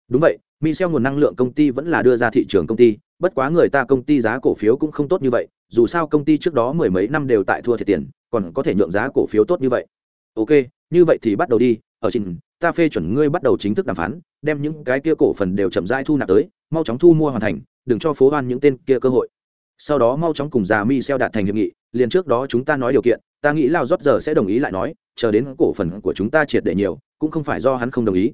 A: đúng vậy mi nguồn năng lượng công ty vẫn là đưa ra thị trường công ty, bất quá người ta công ty giá cổ phiếu cũng không tốt như vậy, dù sao công ty trước đó mười mấy năm đều tại thua thiệt tiền, còn có thể nhượng giá cổ phiếu tốt như vậy. Ok, như vậy thì bắt đầu đi, ở trình, ta phê chuẩn ngươi bắt đầu chính thức đàm phán, đem những cái kia cổ phần đều chậm rãi thu nạp tới, mau chóng thu mua hoàn thành, đừng cho phố hoan những tên kia cơ hội. Sau đó mau chóng cùng già mi đạt thành hiệp nghị, liền trước đó chúng ta nói điều kiện, ta nghĩ lao rót giờ sẽ đồng ý lại nói, chờ đến cổ phần của chúng ta triệt để nhiều, cũng không phải do hắn không đồng ý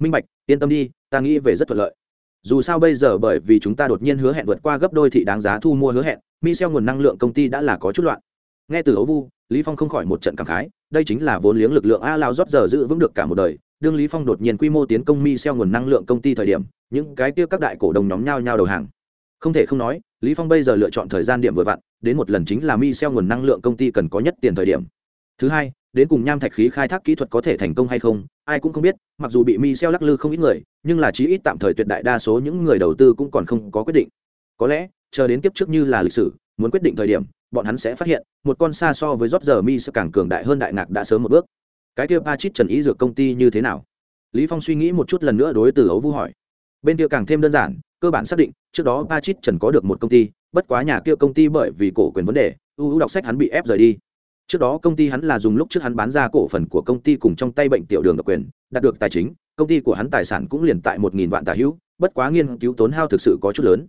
A: minh bạch, yên tâm đi, ta nghĩ về rất thuận lợi. Dù sao bây giờ bởi vì chúng ta đột nhiên hứa hẹn vượt qua gấp đôi thị đáng giá thu mua hứa hẹn mi xeo nguồn năng lượng công ty đã là có chút loạn. Nghe từ ấu vu, lý phong không khỏi một trận cảm khái, đây chính là vốn liếng lực lượng a lao rót giờ giữ vững được cả một đời. Đương lý phong đột nhiên quy mô tiến công mi xeo nguồn năng lượng công ty thời điểm, những cái kia các đại cổ đông nhóm nhau nhau đầu hàng. Không thể không nói, lý phong bây giờ lựa chọn thời gian điểm vừa vặn, đến một lần chính là mi xeo nguồn năng lượng công ty cần có nhất tiền thời điểm. Thứ hai đến cùng nham thạch khí khai thác kỹ thuật có thể thành công hay không, ai cũng không biết, mặc dù bị mi xeo lắc lư không ít người, nhưng là chí ít tạm thời tuyệt đại đa số những người đầu tư cũng còn không có quyết định. Có lẽ, chờ đến kiếp trước như là lịch sử, muốn quyết định thời điểm, bọn hắn sẽ phát hiện, một con xa so với rót giờ mi sẽ càng cường đại hơn đại ngạc đã sớm một bước. Cái kia pa chít trần ý dược công ty như thế nào? Lý phong suy nghĩ một chút lần nữa đối từ ấu vu hỏi. Bên kia càng thêm đơn giản, cơ bản xác định, trước đó pa chít trần có được một công ty, bất quá nhà kia công ty bởi vì cổ quyền vấn đề ưu đọc sách hắn bị ép rời đi trước đó công ty hắn là dùng lúc trước hắn bán ra cổ phần của công ty cùng trong tay bệnh tiểu đường độc quyền, đạt được tài chính, công ty của hắn tài sản cũng liền tại một nghìn vạn tả hữu, bất quá nghiên cứu tốn hao thực sự có chút lớn.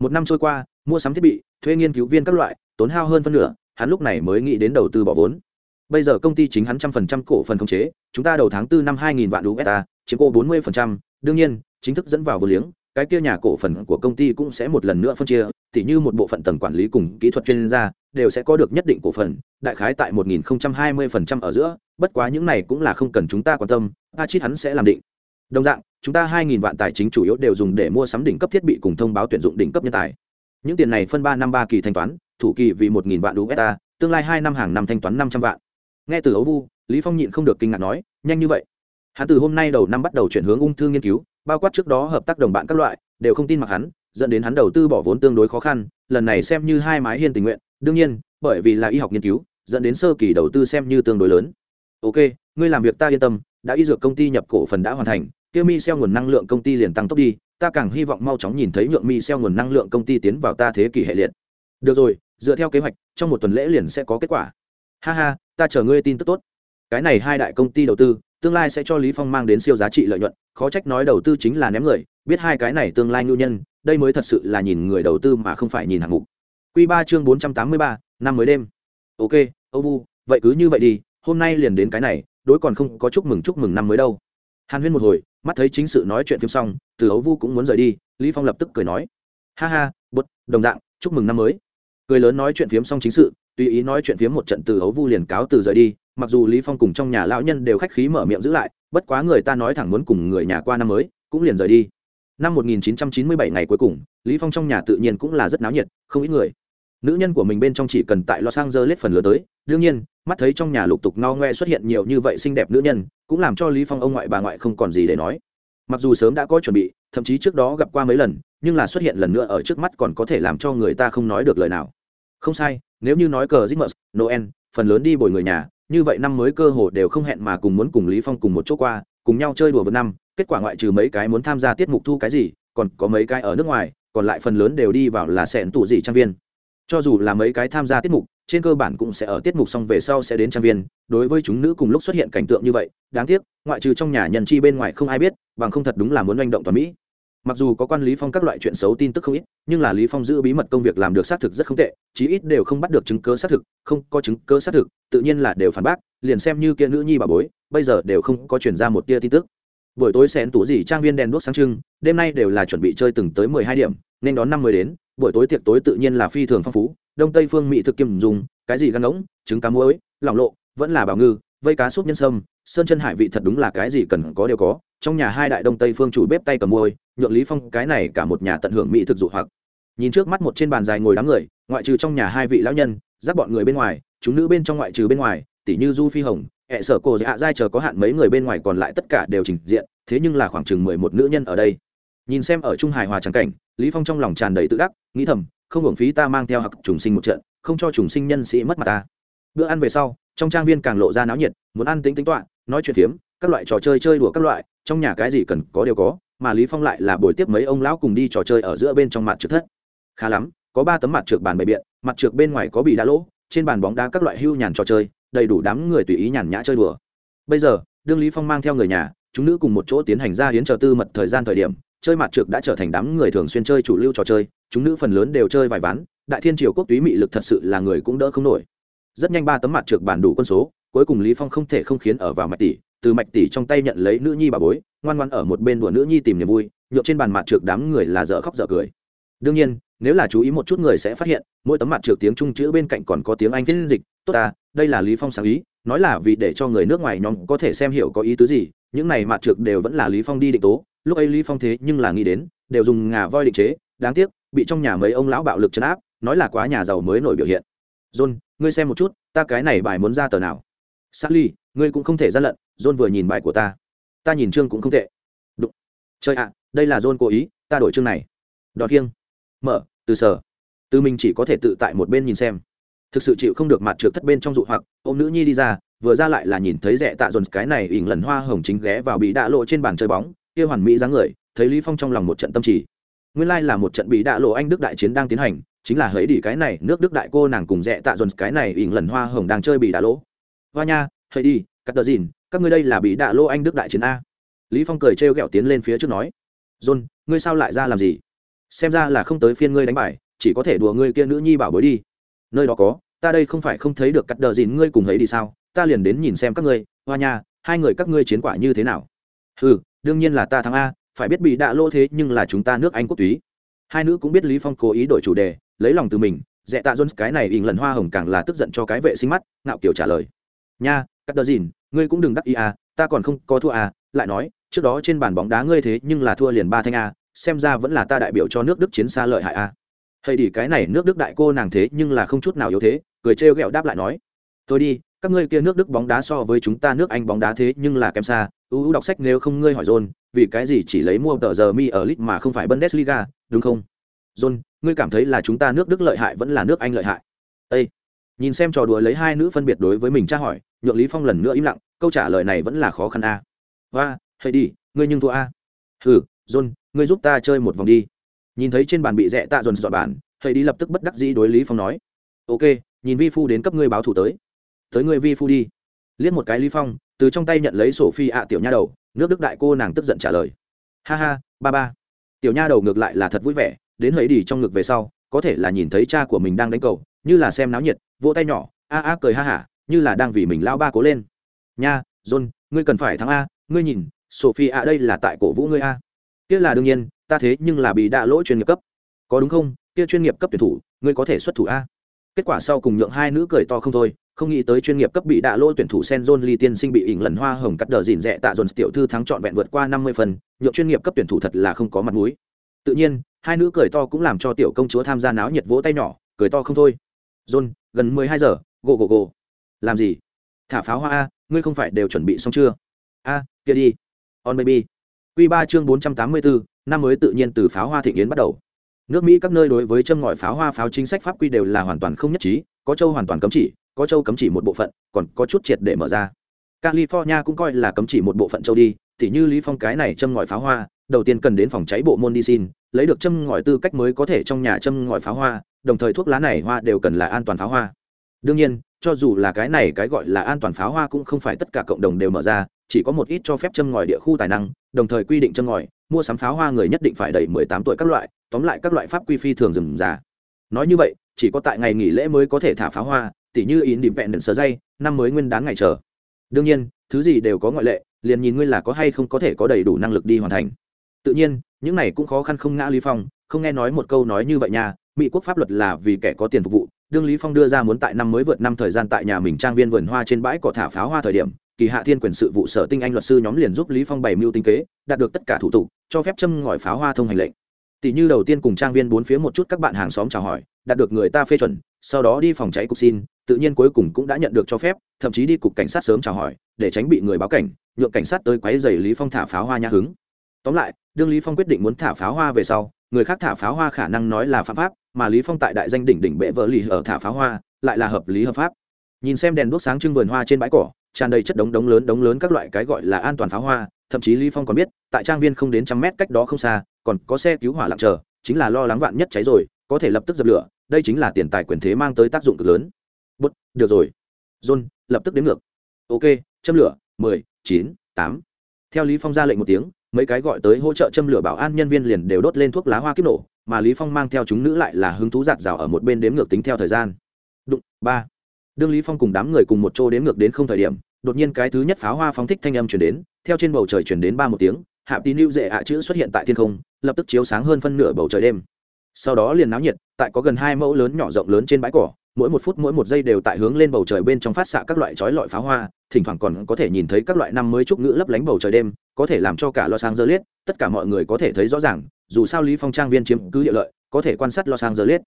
A: Một năm trôi qua, mua sắm thiết bị, thuê nghiên cứu viên các loại, tốn hao hơn phân nửa, hắn lúc này mới nghĩ đến đầu tư bỏ vốn. Bây giờ công ty chính hắn trăm phần trăm cổ phần khống chế, chúng ta đầu tháng tư năm hai nghìn vạn usd chiếm cô bốn mươi phần trăm. Đương nhiên, chính thức dẫn vào vô liếng, cái kia nhà cổ phần của công ty cũng sẽ một lần nữa phân chia tỉ như một bộ phận tầng quản lý cùng kỹ thuật chuyên gia, đều sẽ có được nhất định cổ phần, đại khái tại một nghìn hai mươi phần trăm ở giữa, bất quá những này cũng là không cần chúng ta quan tâm a chít hắn sẽ làm định. Đồng dạng, chúng ta hai nghìn vạn tài chính chủ yếu đều dùng để mua sắm đỉnh cấp thiết bị cùng thông báo tuyển dụng đỉnh cấp nhân tài. Những tiền này phân ba năm ba kỳ thanh toán, thủ kỳ vì một nghìn vạn usd tương lai hai năm hàng năm thanh toán năm trăm vạn. Nghe từ ấu vu, lý phong nhịn không được kinh ngạc nói, nhanh như vậy. Hắn từ hôm nay đầu năm bắt đầu chuyển hướng ung thư nghiên cứu, bao quát trước đó hợp tác đồng bạn các loại, đều không tin mặc hắn dẫn đến hắn đầu tư bỏ vốn tương đối khó khăn, lần này xem như hai mái hiên tình nguyện, đương nhiên, bởi vì là y học nghiên cứu, dẫn đến sơ kỳ đầu tư xem như tương đối lớn. Ok, ngươi làm việc ta yên tâm, đã y dược công ty nhập cổ phần đã hoàn thành, kia mi xeo nguồn năng lượng công ty liền tăng tốc đi, ta càng hy vọng mau chóng nhìn thấy nhượng mi xeo nguồn năng lượng công ty tiến vào ta thế kỷ hệ liệt. Được rồi, dựa theo kế hoạch, trong một tuần lễ liền sẽ có kết quả. Ha ha, ta chờ ngươi tin tức tốt. Cái này hai đại công ty đầu tư, tương lai sẽ cho lý phong mang đến siêu giá trị lợi nhuận, khó trách nói đầu tư chính là ném người, biết hai cái này tương lai nhu nhân đây mới thật sự là nhìn người đầu tư mà không phải nhìn hạng mục. Quy ba chương bốn trăm tám mươi ba, năm mới đêm. Ok, âu vu, vậy cứ như vậy đi, hôm nay liền đến cái này, đối còn không có chúc mừng chúc mừng năm mới đâu. Hàn huyên một hồi, mắt thấy chính sự nói chuyện phim xong, từ Âu vu cũng muốn rời đi, lý phong lập tức cười nói. Ha ha, bút, đồng dạng, chúc mừng năm mới. Cười lớn nói chuyện phiếm xong chính sự, tùy ý nói chuyện phiếm một trận từ Âu vu liền cáo từ rời đi, mặc dù lý phong cùng trong nhà lão nhân đều khách khí mở miệng giữ lại, bất quá người ta nói thẳng muốn cùng người nhà qua năm mới, cũng liền rời đi năm 1997 ngày cuối cùng lý phong trong nhà tự nhiên cũng là rất náo nhiệt không ít người. Nữ nhân của mình bên trong chỉ cần tại los angeles phần lừa tới đương nhiên mắt thấy trong nhà lục tục no ngoe xuất hiện nhiều như vậy xinh đẹp nữ nhân cũng làm cho lý phong ông ngoại bà ngoại không còn gì để nói. Mặc dù sớm đã có chuẩn bị thậm chí trước đó gặp qua mấy lần nhưng là xuất hiện lần nữa ở trước mắt còn có thể làm cho người ta không nói được lời nào. Không sai nếu như nói cờ Christmas, Noel, phần lớn đi bồi người nhà, như vậy năm mới cơ hồ đều không hẹn mà cùng muốn cùng Lý Phong cùng một chỗ qua, cùng nhau chơi đùa vượt năm, kết quả ngoại trừ mấy cái muốn tham gia tiết mục thu cái gì, còn có mấy cái ở nước ngoài, còn lại phần lớn đều đi vào là sẹn tủ gì trang viên. Cho dù là mấy cái tham gia tiết mục, trên cơ bản cũng sẽ ở tiết mục xong về sau sẽ đến trang viên, đối với chúng nữ cùng lúc xuất hiện cảnh tượng như vậy, đáng tiếc, ngoại trừ trong nhà nhân chi bên ngoài không ai biết, bằng không thật đúng là muốn manh động toàn mỹ. Mặc dù có quan lý phong các loại chuyện xấu tin tức không ít nhưng là lý phong giữ bí mật công việc làm được xác thực rất không tệ chí ít đều không bắt được chứng cứ xác thực không có chứng cứ xác thực tự nhiên là đều phản bác liền xem như kia nữ nhi bà bối bây giờ đều không có truyền ra một tia tin tức. Buổi tối xén tủ gì trang viên đèn đuốc sáng trưng, đêm nay đều là chuẩn bị chơi từng tới mười hai điểm, nên đón năm mới đến. Buổi tối tiệc tối tự nhiên là phi thường phong phú, đông tây phương mỹ thực kiêm dùng, cái gì gan ngỗng trứng cá muối, lỏng lộ, vẫn là bảo ngư, vây cá súp nhân sâm, sơn chân hải vị thật đúng là cái gì cần có đều có, trong nhà hai đại đông tây phương chủ bếp tay cầm môi nhượng lý phong cái này cả một nhà tận hưởng mỹ thực dụ hoặc. Nhìn trước mắt một trên bàn dài ngồi đám người, ngoại trừ trong nhà hai vị lão nhân, giáp bọn người bên ngoài, chúng nữ bên trong ngoại trừ bên ngoài, tỷ như du phi hồng hệ sở cổ dạ dai chờ có hạn mấy người bên ngoài còn lại tất cả đều trình diện, thế nhưng là khoảng chừng mười một nữ nhân ở đây. Nhìn xem ở trung hài hòa trắng cảnh, lý phong trong lòng tràn đầy tự đắc, nghĩ thầm, không hưởng phí ta mang theo học trùng sinh một trận, không cho trùng sinh nhân sĩ mất mặt ta. Bữa ăn về sau, trong trang viên càng lộ ra náo nhiệt, muốn ăn tính tính toạ nói chuyện phiếm, các loại trò chơi chơi đùa các loại, trong nhà cái gì cần có đều có, mà lý phong lại là buổi tiếp mấy ông lão cùng đi trò chơi ở giữa bên trong mặt trượt thất. Khá lắm, có ba tấm mặt trượt bàn bày biện, mặt trượt bên ngoài có bị đá lỗ, trên bàn bóng đá các loại hưu nhàn trò chơi đầy đủ đám người tùy ý nhàn nhã chơi đùa. Bây giờ, đương lý phong mang theo người nhà, chúng nữ cùng một chỗ tiến hành ra hiến chờ tư mật thời gian thời điểm, chơi mặt trược đã trở thành đám người thường xuyên chơi chủ lưu trò chơi, chúng nữ phần lớn đều chơi vài ván, đại thiên triều quốc túy mị lực thật sự là người cũng đỡ không nổi. Rất nhanh ba tấm mặt trược bản đủ quân số, cuối cùng lý phong không thể không khiến ở vào mạch tỷ, từ mạch tỷ trong tay nhận lấy nữ nhi bà bối, ngoan ngoan ở một bên đùa nữ nhi tìm niềm vui nhộn trên bàn mặt trược đám người là dở khóc dở cười đương nhiên, nếu là chú ý một chút người sẽ phát hiện, mỗi tấm mặt trượt tiếng trung chữ bên cạnh còn có tiếng anh phiên dịch, tốt ta, đây là lý phong sáng ý, nói là vì để cho người nước ngoài nhóm có thể xem hiểu có ý tứ gì, những này mặt trượt đều vẫn là lý phong đi định tố, lúc ấy lý phong thế nhưng là nghĩ đến, đều dùng ngà voi định chế, đáng tiếc, bị trong nhà mấy ông lão bạo lực chấn áp, nói là quá nhà giàu mới nổi biểu hiện. John, ngươi xem một chút, ta cái này bài muốn ra tờ nào? Sally, ngươi cũng không thể ra lận, john vừa nhìn bài của ta. Ta nhìn chương cũng không tệ. Đụng. Trời ạ, đây là john cố ý, ta đổi chương này. Đọt kiêng mở, từ sở từ mình chỉ có thể tự tại một bên nhìn xem. Thực sự chịu không được mặt trượt thất bên trong dụ hoặc ô nữ nhi đi ra, vừa ra lại là nhìn thấy rẻ tạ dồn cái này ỉn lần hoa hồng chính ghé vào bị đạ lộ trên bàn chơi bóng, kia hoàn mỹ dáng người, thấy lý phong trong lòng một trận tâm trì. Nguyên lai là một trận bị đạ lộ anh đức đại chiến đang tiến hành, chính là hấy đi cái này, nước đức đại cô nàng cùng rẻ tạ dồn cái này ỉn lần hoa hồng đang chơi bị đạ lỗ hoa nha, hấy đi cắt đờ dìn, các ngươi đây là bị đạ lộ anh đức đại chiến a. Lý phong cười trêu ghẹo tiến lên phía trước nói john ngươi sao lại ra làm gì? Xem ra là không tới phiên ngươi đánh bài, chỉ có thể đùa ngươi kia nữ nhi bảo bối đi. Nơi đó có, ta đây không phải không thấy được cắt đờ dìn ngươi cùng ấy đi sao? Ta liền đến nhìn xem các ngươi. Hoa nha, hai người các ngươi chiến quả như thế nào? Ừ đương nhiên là ta thắng a, phải biết bị đạ lô thế nhưng là chúng ta nước anh quốc túy. Hai nữ cũng biết lý phong cố ý đổi chủ đề, lấy lòng từ mình. Dẹ tạ jones, cái này ỉn lần hoa hồng càng là tức giận cho cái vệ sinh mắt, ngạo kiểu trả lời. Nha, cắt đờ dìn, ngươi cũng đừng đắc ý à ta còn không có thua à lại nói, trước đó trên bàn bóng đá ngươi thế nhưng là thua liền ba thanh a xem ra vẫn là ta đại biểu cho nước đức chiến xa lợi hại a. Hay đi, cái này nước đức đại cô nàng thế nhưng là không chút nào yếu thế, cười trêu ghẹo đáp lại nói. Tôi đi, các ngươi kia nước đức bóng đá so với chúng ta nước anh bóng đá thế nhưng là kém xa. Ưu ưu đọc sách nếu không ngươi hỏi john, vì cái gì chỉ lấy mua tờ giờ mi ở lit mà không phải bundesliga, đúng không? John, ngươi cảm thấy là chúng ta nước đức lợi hại vẫn là nước anh lợi hại? Ây nhìn xem trò đùa lấy hai nữ phân biệt đối với mình tra hỏi, nhượng lý phong lần nữa im lặng, câu trả lời này vẫn là khó khăn a. À. và hay đi, ngươi nhưng thua a. À. hừ, john ngươi giúp ta chơi một vòng đi. Nhìn thấy trên bàn bị rẽ tạ dồn dọn bàn hay đi lập tức bất đắc dĩ đối lý phong nói, ok, nhìn vi phu đến cấp ngươi báo thủ tới. Tới ngươi vi phu đi. Liếc một cái lý phong, từ trong tay nhận lấy sổ phi ạ tiểu nha đầu, nước đức đại cô nàng tức giận trả lời, ha ha, ba ba. Tiểu nha đầu ngược lại là thật vui vẻ, đến hấy đi trong ngực về sau, có thể là nhìn thấy cha của mình đang đánh cầu, như là xem náo nhiệt, vỗ tay nhỏ, a a cười ha hả, như là đang vì mình lao ba cố lên. Nha, john, ngươi cần phải thắng a, ngươi nhìn, sophie a đây là tại cổ vũ ngươi a kia là đương nhiên, ta thế nhưng là bị đạ lỗi chuyên nghiệp cấp. Có đúng không? Kia chuyên nghiệp cấp tuyển thủ, ngươi có thể xuất thủ a? Kết quả sau cùng nhượng hai nữ cười to không thôi, không nghĩ tới chuyên nghiệp cấp bị đạ lỗi tuyển thủ sen john lee tiên sinh bị ỉn lần hoa hồng cắt đờ dìn rẽ tạ dồn tiểu thư thắng trọn vẹn vượt qua năm mươi phần, nhượng chuyên nghiệp cấp tuyển thủ thật là không có mặt mũi. Tự nhiên, hai nữ cười to cũng làm cho tiểu công chúa tham gia náo nhiệt vỗ tay nhỏ, cười to không thôi. John, gần mười hai giờ gồ gồ gồ làm gì? Thả pháo hoa a, ngươi không phải đều chuẩn bị xong chưa? A, kia đi. On baby. Quy ba chương bốn trăm tám mươi bốn năm mới tự nhiên từ pháo hoa thịnh yến bắt đầu. Nước mỹ các nơi đối với châm ngòi pháo hoa pháo chính sách pháp quy đều là hoàn toàn không nhất trí, có châu hoàn toàn cấm chỉ, có châu cấm chỉ một bộ phận, còn có chút triệt để mở ra. California cũng coi là cấm chỉ một bộ phận châu đi, tỉ như lý phong cái này châm ngòi pháo hoa, đầu tiên cần đến phòng cháy bộ môn đi xin lấy được châm ngòi tư cách mới có thể trong nhà châm ngòi pháo hoa, đồng thời thuốc lá này hoa đều cần là an toàn pháo hoa. Đương nhiên, cho dù là cái này cái gọi là an toàn pháo hoa cũng không phải tất cả cộng đồng đều mở ra chỉ có một ít cho phép châm ngòi địa khu tài năng, đồng thời quy định châm ngòi, mua sắm pháo hoa người nhất định phải đầy mười tám tuổi các loại, tóm lại các loại pháp quy phi thường dừng già nói như vậy, chỉ có tại ngày nghỉ lễ mới có thể thả pháo hoa, tỉ như in điểm vẹn đựng sờ dây năm mới nguyên đán ngày chờ. Đương nhiên, thứ gì đều có ngoại lệ, liền nhìn ngươi là có hay không có thể có đầy đủ năng lực đi hoàn thành. Tự nhiên, những này cũng khó khăn không ngã lý phong, không nghe nói một câu nói như vậy nha, mỹ quốc pháp luật là vì kẻ có tiền phục vụ. Đương lý phong đưa ra muốn tại năm mới vượt năm thời gian tại nhà mình trang viên vườn hoa trên bãi cỏ thả pháo hoa thời điểm kỳ hạ thiên quyền sự vụ sở tinh anh luật sư nhóm liền giúp lý phong bày mưu tinh kế, đạt được tất cả thủ tục, cho phép châm ngòi pháo hoa thông hành lệnh. Tỷ như đầu tiên cùng trang viên bốn phía một chút các bạn hàng xóm chào hỏi, đạt được người ta phê chuẩn, sau đó đi phòng cháy cục xin, tự nhiên cuối cùng cũng đã nhận được cho phép, thậm chí đi cục cảnh sát sớm chào hỏi, để tránh bị người báo cảnh, nhượng cảnh sát tới quấy giày lý phong thả pháo hoa nhã hứng. Tóm lại, đương lý phong quyết định muốn thả pháo hoa về sau, người khác thả pháo hoa khả năng nói là phạm pháp, mà lý phong tại đại danh đỉnh đỉnh bệ vỡ lì ở thả pháo hoa, lại là hợp lý hợp pháp. Nhìn xem đèn đuốc sáng trưng vườn hoa trên bãi cỏ tràn đầy chất đống đống lớn đống lớn các loại cái gọi là an toàn pháo hoa, thậm chí lý phong còn biết, tại trang viên không đến trăm mét cách đó không xa, còn có xe cứu hỏa lặng chờ, chính là lo lắng vạn nhất cháy rồi, có thể lập tức dập lửa, đây chính là tiền tài quyền thế mang tới tác dụng cực lớn. Bút, được rồi. John, lập tức đến ngược. Ok, châm lửa, mười, chín, tám. Theo lý phong ra lệnh một tiếng, mấy cái gọi tới hỗ trợ châm lửa bảo an nhân viên liền đều đốt lên thuốc lá hoa kiếp nổ, mà lý phong mang theo chúng nữ lại là hứng thú giạt rào ở một bên đếm ngược tính theo thời gian. Đụng, ba đương lý phong cùng đám người cùng một chỗ đến ngược đến không thời điểm, đột nhiên cái thứ nhất pháo hoa phóng thích thanh âm truyền đến, theo trên bầu trời truyền đến ba một tiếng, hạ tín lưu dễ hạ chữ xuất hiện tại thiên không, lập tức chiếu sáng hơn phân nửa bầu trời đêm. Sau đó liền náo nhiệt, tại có gần hai mẫu lớn nhỏ rộng lớn trên bãi cỏ, mỗi một phút mỗi một giây đều tại hướng lên bầu trời bên trong phát xạ các loại chói lọi pháo hoa, thỉnh thoảng còn có thể nhìn thấy các loại năm mới trúc ngữ lấp lánh bầu trời đêm, có thể làm cho cả lo sang dơ liết tất cả mọi người có thể thấy rõ ràng, dù sao lý phong trang viên chiếm cứ địa lợi, có thể quan sát lo sang dơ liết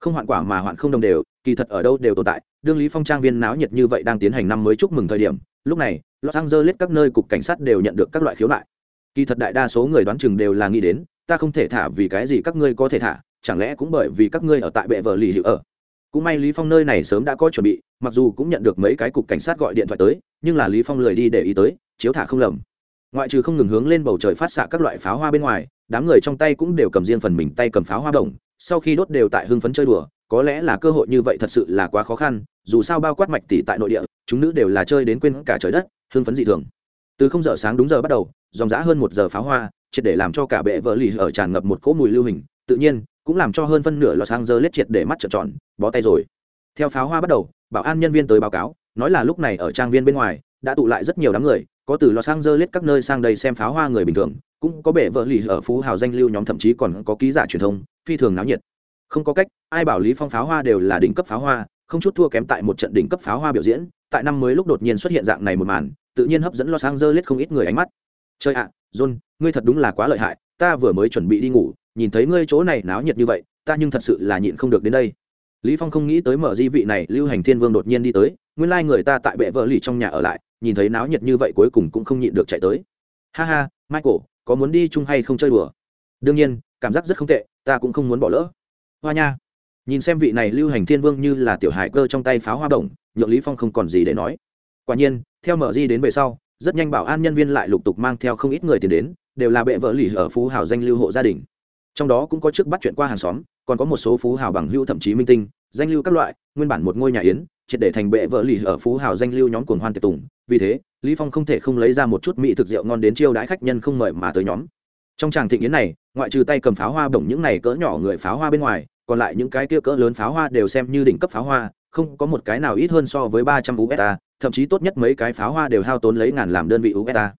A: không hoạn quả mà hoạn không đồng đều kỳ thật ở đâu đều tồn tại, đương lý phong trang viên náo nhiệt như vậy đang tiến hành năm mới chúc mừng thời điểm, lúc này, los angeles các nơi cục cảnh sát đều nhận được các loại khiếu nại. Kỳ thật đại đa số người đoán chừng đều là nghĩ đến, ta không thể thả vì cái gì các ngươi có thể thả, chẳng lẽ cũng bởi vì các ngươi ở tại bệ vợ lì hữu ở. Cũng may lý phong nơi này sớm đã có chuẩn bị, mặc dù cũng nhận được mấy cái cục cảnh sát gọi điện thoại tới, nhưng là lý phong lười đi để ý tới, chiếu thả không lầm. Ngoại trừ không ngừng hướng lên bầu trời phát xạ các loại pháo hoa bên ngoài, đám người trong tay cũng đều cầm riêng phần mình tay cầm pháo hoa đồng sau khi đốt đều tại hưng phấn chơi đùa, có lẽ là cơ hội như vậy thật sự là quá khó khăn, dù sao bao quát mạch tỷ tại nội địa, chúng nữ đều là chơi đến quên cả trời đất, hưng phấn dị thường. Từ không giờ sáng đúng giờ bắt đầu, dòng dã hơn một giờ pháo hoa, triệt để làm cho cả bệ vợ lì ở tràn ngập một cỗ mùi lưu hình, tự nhiên, cũng làm cho hơn phân nửa lọt sang giờ lết triệt để mắt trợn tròn, bó tay rồi. Theo pháo hoa bắt đầu, bảo an nhân viên tới báo cáo, nói là lúc này ở trang viên bên ngoài, đã tụ lại rất nhiều đám người, có từ lọt sang giờ lết các nơi sang đây xem pháo hoa người bình thường, cũng có bệ vợ lì ở phú hào danh lưu nhóm, thậm chí còn có ký giả truyền thông phi thường náo nhiệt. Không có cách, ai bảo lý phong pháo hoa đều là đỉnh cấp pháo hoa, không chút thua kém tại một trận đỉnh cấp pháo hoa biểu diễn, tại năm mới lúc đột nhiên xuất hiện dạng này một màn, tự nhiên hấp dẫn los angeles không ít người ánh mắt. Chơi ạ, john, ngươi thật đúng là quá lợi hại, ta vừa mới chuẩn bị đi ngủ, nhìn thấy ngươi chỗ này náo nhiệt như vậy, ta nhưng thật sự là nhịn không được đến đây. Lý phong không nghĩ tới mở di vị này, lưu hành thiên vương đột nhiên đi tới, nguyên lai like người ta tại bệ vợ lì trong nhà ở lại, nhìn thấy náo nhiệt như vậy cuối cùng cũng không nhịn được chạy tới. Ha ha, michael, có muốn đi chung hay không chơi đùa? Đương nhiên, cảm giác rất không tệ ta cũng không muốn bỏ lỡ. Hoa nha, nhìn xem vị này lưu hành thiên vương như là tiểu hải cơ trong tay pháo hoa đồng nhượng lý phong không còn gì để nói. Quả nhiên, theo mở di đến về sau, rất nhanh bảo an nhân viên lại lục tục mang theo không ít người tiền đến, đều là bệ vợ lì ở phú hào danh lưu hộ gia đình. Trong đó cũng có trước bắt chuyện qua hàng xóm, còn có một số phú hào bằng hưu thậm chí minh tinh, danh lưu các loại, nguyên bản một ngôi nhà yến, triệt để thành bệ vợ lì ở phú hào danh lưu nhóm cuồng hoan tiệc tùng. Vì thế, lý phong không thể không lấy ra một chút mỹ thực rượu ngon đến chiêu đãi khách nhân không mời mà tới nhóm trong tràng thịnh yến này, ngoại trừ tay cầm pháo hoa bổng những này cỡ nhỏ người pháo hoa bên ngoài, còn lại những cái kia cỡ lớn pháo hoa đều xem như đỉnh cấp pháo hoa, không có một cái nào ít hơn so với ba trăm ubeta thậm chí tốt nhất mấy cái pháo hoa đều hao tốn lấy ngàn làm đơn vị ubeta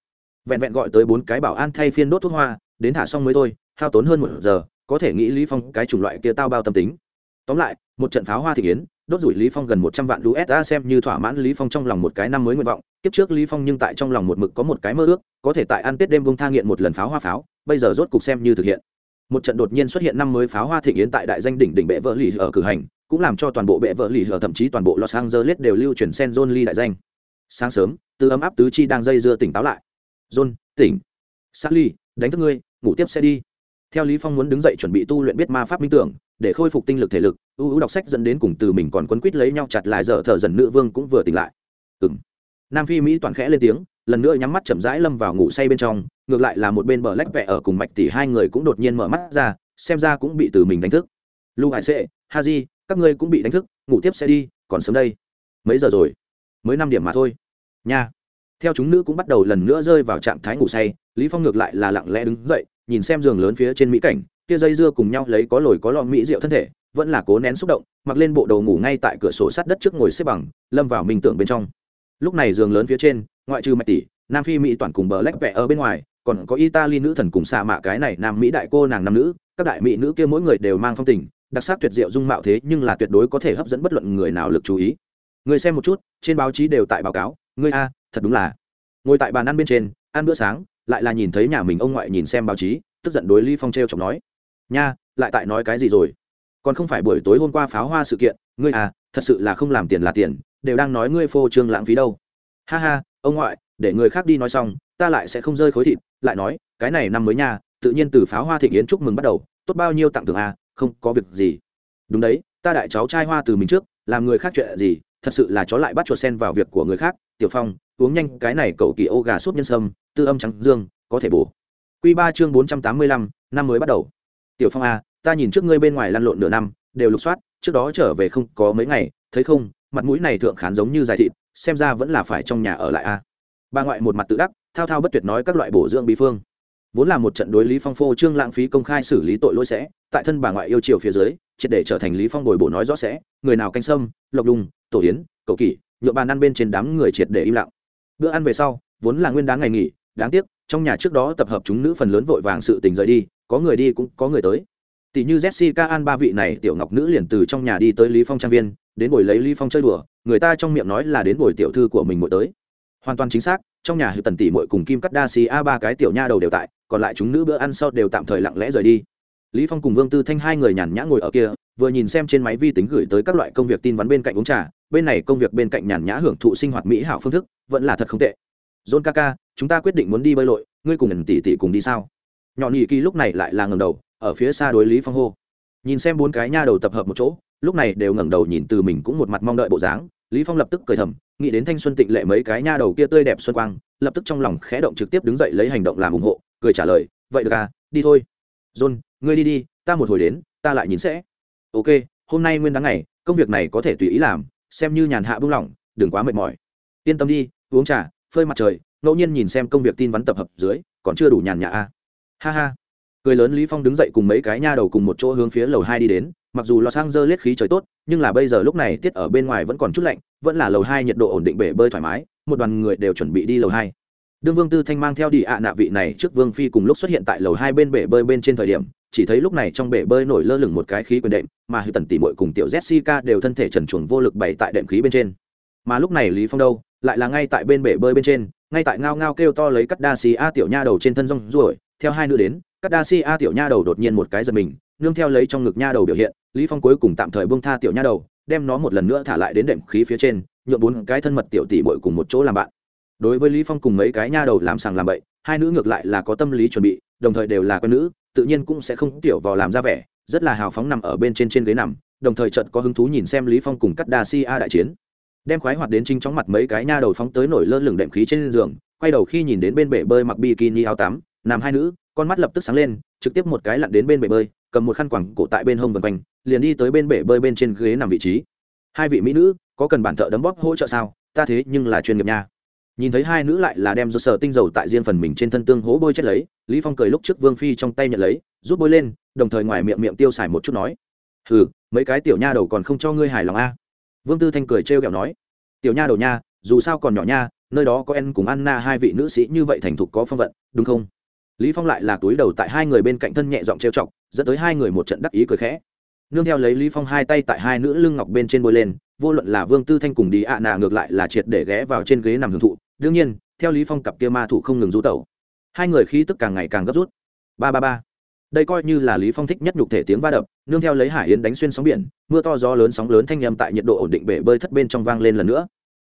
A: vẹn vẹn gọi tới bốn cái bảo an thay phiên đốt thuốc hoa, đến thả xong mới thôi, hao tốn hơn một giờ, có thể nghĩ lý phong cái chủng loại kia tao bao tâm tính. Tóm lại, một trận pháo hoa thị kiến đốt rủi lý phong gần một trăm vạn usd xem như thỏa mãn lý phong trong lòng một cái năm mới nguyện vọng kiếp trước lý phong nhưng tại trong lòng một mực có một cái mơ ước có thể tại ăn tết đêm bông thang nghiện một lần pháo hoa pháo bây giờ rốt cục xem như thực hiện. Một trận đột nhiên xuất hiện năm mới pháo hoa thị yến tại đại danh đỉnh đỉnh bệ vợ lì ở cử hành cũng làm cho toàn bộ bệ vợ lì ở thậm chí toàn bộ los angeles đều lưu truyền sen john lee đại danh. Sáng sớm từ ấm áp tứ chi đang dây dưa tỉnh táo lại. John tỉnh. Sally, đánh thức ngươi ngủ tiếp sẽ đi. Theo lý phong muốn đứng dậy chuẩn bị tu luyện biết ma pháp minh tưởng để khôi phục tinh lực thể lực ưu ưu đọc sách dẫn đến cùng từ mình còn quấn quýt lấy nhau chặt lại giờ thở dần nữ vương cũng vừa tỉnh lại. Ừm nam phi mỹ toàn khẽ lên tiếng, lần nữa nhắm mắt chậm rãi lâm vào ngủ say bên trong, ngược lại là một bên bờ lách vẹ ở cùng mạch tỷ hai người cũng đột nhiên mở mắt ra, xem ra cũng bị từ mình đánh thức. Lu hải sệ, ha di, các ngươi cũng bị đánh thức, ngủ tiếp sẽ đi, còn sớm đây. Mấy giờ rồi? Mới năm điểm mà thôi. Nha. Theo chúng nữ cũng bắt đầu lần nữa rơi vào trạng thái ngủ say, lý phong ngược lại là lặng lẽ đứng dậy, nhìn xem giường lớn phía trên mỹ cảnh, kia dây dưa cùng nhau lấy có lồi có lọ mỹ rượu thân thể, vẫn là cố nén xúc động, mặc lên bộ đồ ngủ ngay tại cửa sổ sát đất trước ngồi xếp bằng, lâm vào minh tưởng bên trong lúc này giường lớn phía trên, ngoại trừ mạch tỷ, nam phi mỹ toàn cùng bờ lách vẽ ở bên ngoài, còn có italy nữ thần cùng xạ mạ cái này nam mỹ đại cô nàng nam nữ, các đại mỹ nữ kia mỗi người đều mang phong tình, đặc sắc tuyệt diệu dung mạo thế nhưng là tuyệt đối có thể hấp dẫn bất luận người nào lực chú ý. Người xem một chút, trên báo chí đều tại báo cáo, ngươi a, thật đúng là. Ngồi tại bàn ăn bên trên, ăn bữa sáng, lại là nhìn thấy nhà mình ông ngoại nhìn xem báo chí, tức giận đối ly phong treo chọc nói, nha, lại tại nói cái gì rồi? Còn không phải buổi tối hôm qua pháo hoa sự kiện, ngươi à thật sự là không làm tiền là tiền đều đang nói ngươi phô trương lãng phí đâu. Ha ha, ông ngoại, để người khác đi nói xong, ta lại sẽ không rơi khối thịt, lại nói, cái này năm mới nha, tự nhiên từ pháo hoa thịnh yến chúc mừng bắt đầu, tốt bao nhiêu tặng thưởng à không có việc gì. Đúng đấy, ta đại cháu trai hoa từ mình trước, làm người khác chuyện gì, thật sự là chó lại bắt chuột sen vào việc của người khác. Tiểu phong, uống nhanh, cái này cậu kỳ ô gà súp nhân sâm, tư âm trắng dương, có thể bổ. Q ba chương bốn trăm tám mươi lăm, năm mới bắt đầu. Tiểu phong a ta nhìn trước ngươi bên ngoài lăn lộn nửa năm, đều lục soát, trước đó trở về không có mấy ngày, thấy không mặt mũi này thượng khán giống như dài thịt, xem ra vẫn là phải trong nhà ở lại a. À. bà ngoại một mặt tự đắc, thao thao bất tuyệt nói các loại bổ dưỡng bí phương. Vốn là một trận đối lý phong phô trương lãng phí công khai xử lý tội lỗi sẽ, tại thân bà ngoại yêu chiều phía dưới, triệt để trở thành lý phong bồi bổ nói rõ sẽ, người nào canh sâm, lộc đùng, tổ yến, cầu kỷ nhựa bàn ăn bên trên đám người triệt để im lặng. Bữa ăn về sau, vốn là nguyên đáng ngày nghỉ, đáng tiếc, trong nhà trước đó tập hợp chúng nữ phần lớn vội vàng sự tình rời đi, có người đi cũng có người tới. Tỷ như jessica an ba vị này tiểu ngọc nữ liền từ trong nhà đi tới lý phong trang viên đến buổi lấy lý phong chơi đùa, người ta trong miệng nói là đến buổi tiểu thư của mình muội tới. Hoàn toàn chính xác, trong nhà hữu tần tỷ muội cùng kim cắt đa xì a ba cái tiểu nha đầu đều tại, còn lại chúng nữ bữa ăn sau đều tạm thời lặng lẽ rời đi. Lý phong cùng vương tư thanh hai người nhàn nhã ngồi ở kia, vừa nhìn xem trên máy vi tính gửi tới các loại công việc tin vắn bên cạnh uống trà, bên này công việc bên cạnh nhàn nhã hưởng thụ sinh hoạt mỹ hảo phương thức, vẫn là thật không tệ. John kaka chúng ta quyết định muốn đi bơi lội, ngươi cùng ẩn tỷ tỷ cùng đi sao? Nhỏ nhị kỳ lúc này lại là ngầm đầu, ở phía xa đối lý phong hô. Nhìn xem bốn cái nha đầu tập hợp một chỗ lúc này đều ngẩng đầu nhìn từ mình cũng một mặt mong đợi bộ dáng, lý phong lập tức cười thầm, nghĩ đến thanh xuân tịnh lệ mấy cái nha đầu kia tươi đẹp xuân quang, lập tức trong lòng khẽ động trực tiếp đứng dậy lấy hành động làm ủng hộ, cười trả lời, vậy được à đi thôi. John, ngươi đi đi, ta một hồi đến, ta lại nhìn sẽ. Ok, hôm nay nguyên đáng ngày, công việc này có thể tùy ý làm, xem như nhàn hạ buông lỏng, đừng quá mệt mỏi. Yên tâm đi, uống trà, phơi mặt trời, ngẫu nhiên nhìn xem công việc tin vắn tập hợp dưới, còn chưa đủ nhàn nhã a à. ha ha cười lớn lý phong đứng dậy cùng mấy cái nha đầu cùng một chỗ hướng phía lầu hai đi đến, mặc dù lò sang dơ liết khí trời tốt, nhưng là bây giờ lúc này tiết ở bên ngoài vẫn còn chút lạnh, vẫn là lầu hai nhiệt độ ổn định bể bơi thoải mái, một đoàn người đều chuẩn bị đi lầu hai. Đương vương tư thanh mang theo đi ạ nạ vị này trước vương phi cùng lúc xuất hiện tại lầu hai bên bể bơi bên trên thời điểm, chỉ thấy lúc này trong bể bơi nổi lơ lửng một cái khí quyền đệm, mà hư tần tỷ muội cùng tiểu jessica đều thân thể trần truồng vô lực bày tại đệm khí bên trên. Mà lúc này lý phong đâu, lại là ngay tại bên bể bơi bên trên, ngay tại ngao ngao kêu to lấy cắt đa xì a tiểu nha đầu trên thân rong ruổi, theo hai nữ đến cắt đa si a tiểu nha đầu đột nhiên một cái giật mình, nương theo lấy trong ngực nha đầu biểu hiện, lý phong cuối cùng tạm thời buông tha tiểu nha đầu, đem nó một lần nữa thả lại đến đệm khí phía trên, nhượng bốn cái thân mật tiểu tỷ muội cùng một chỗ làm bạn. Đối với lý phong cùng mấy cái nha đầu làm sàng làm bậy, hai nữ ngược lại là có tâm lý chuẩn bị, đồng thời đều là con nữ, tự nhiên cũng sẽ không tiểu vào làm ra vẻ, rất là hào phóng nằm ở bên trên trên ghế nằm, đồng thời chợt có hứng thú nhìn xem lý phong cùng cắt đa si a đại chiến. Đem khoái hoạt đến chính chóng mặt mấy cái nha đầu phóng tới nổi lơ lửng đệm khí trên giường, quay đầu khi nhìn đến bên bể bơi mặc bikini áo tắm, nằm hai nữ con mắt lập tức sáng lên, trực tiếp một cái lặn đến bên bể bơi, cầm một khăn quẳng cổ tại bên hông vần quanh, liền đi tới bên bể bơi bên trên ghế nằm vị trí. Hai vị mỹ nữ, có cần bản thợ đấm bóp hỗ trợ sao? Ta thế nhưng là chuyên nghiệp nha. Nhìn thấy hai nữ lại là đem do sở tinh dầu tại riêng phần mình trên thân tương hố bôi chết lấy, lý phong cười lúc trước vương phi trong tay nhận lấy, rút bôi lên, đồng thời ngoài miệng miệng tiêu xài một chút nói, hừ, mấy cái tiểu nha đầu còn không cho ngươi hài lòng a? Vương tư thanh cười trêu ghẹo nói, tiểu nha đầu nha, dù sao còn nhỏ nha, nơi đó có en cùng anna hai vị nữ sĩ như vậy thành thục có phong vận, đúng không? Lý phong lại là túi đầu tại hai người bên cạnh thân nhẹ giọng trêu chọc, dẫn tới hai người một trận đắc ý cười khẽ. Nương theo lấy lý phong hai tay tại hai nữ lưng ngọc bên trên bôi lên, vô luận là vương tư thanh cùng đi ạ à nà ngược lại là triệt để ghé vào trên ghế nằm hưởng thụ. Đương nhiên, theo lý phong cặp kia ma thủ không ngừng rú tẩu. Hai người khí tức càng ngày càng gấp rút. Ba ba ba. Đây coi như là lý phong thích nhất nhục thể tiếng va đập, nương theo lấy hải yến đánh xuyên sóng biển, mưa to gió lớn sóng lớn thanh nhầm tại nhiệt độ ổn định bể bơi thất bên trong vang lên lần nữa.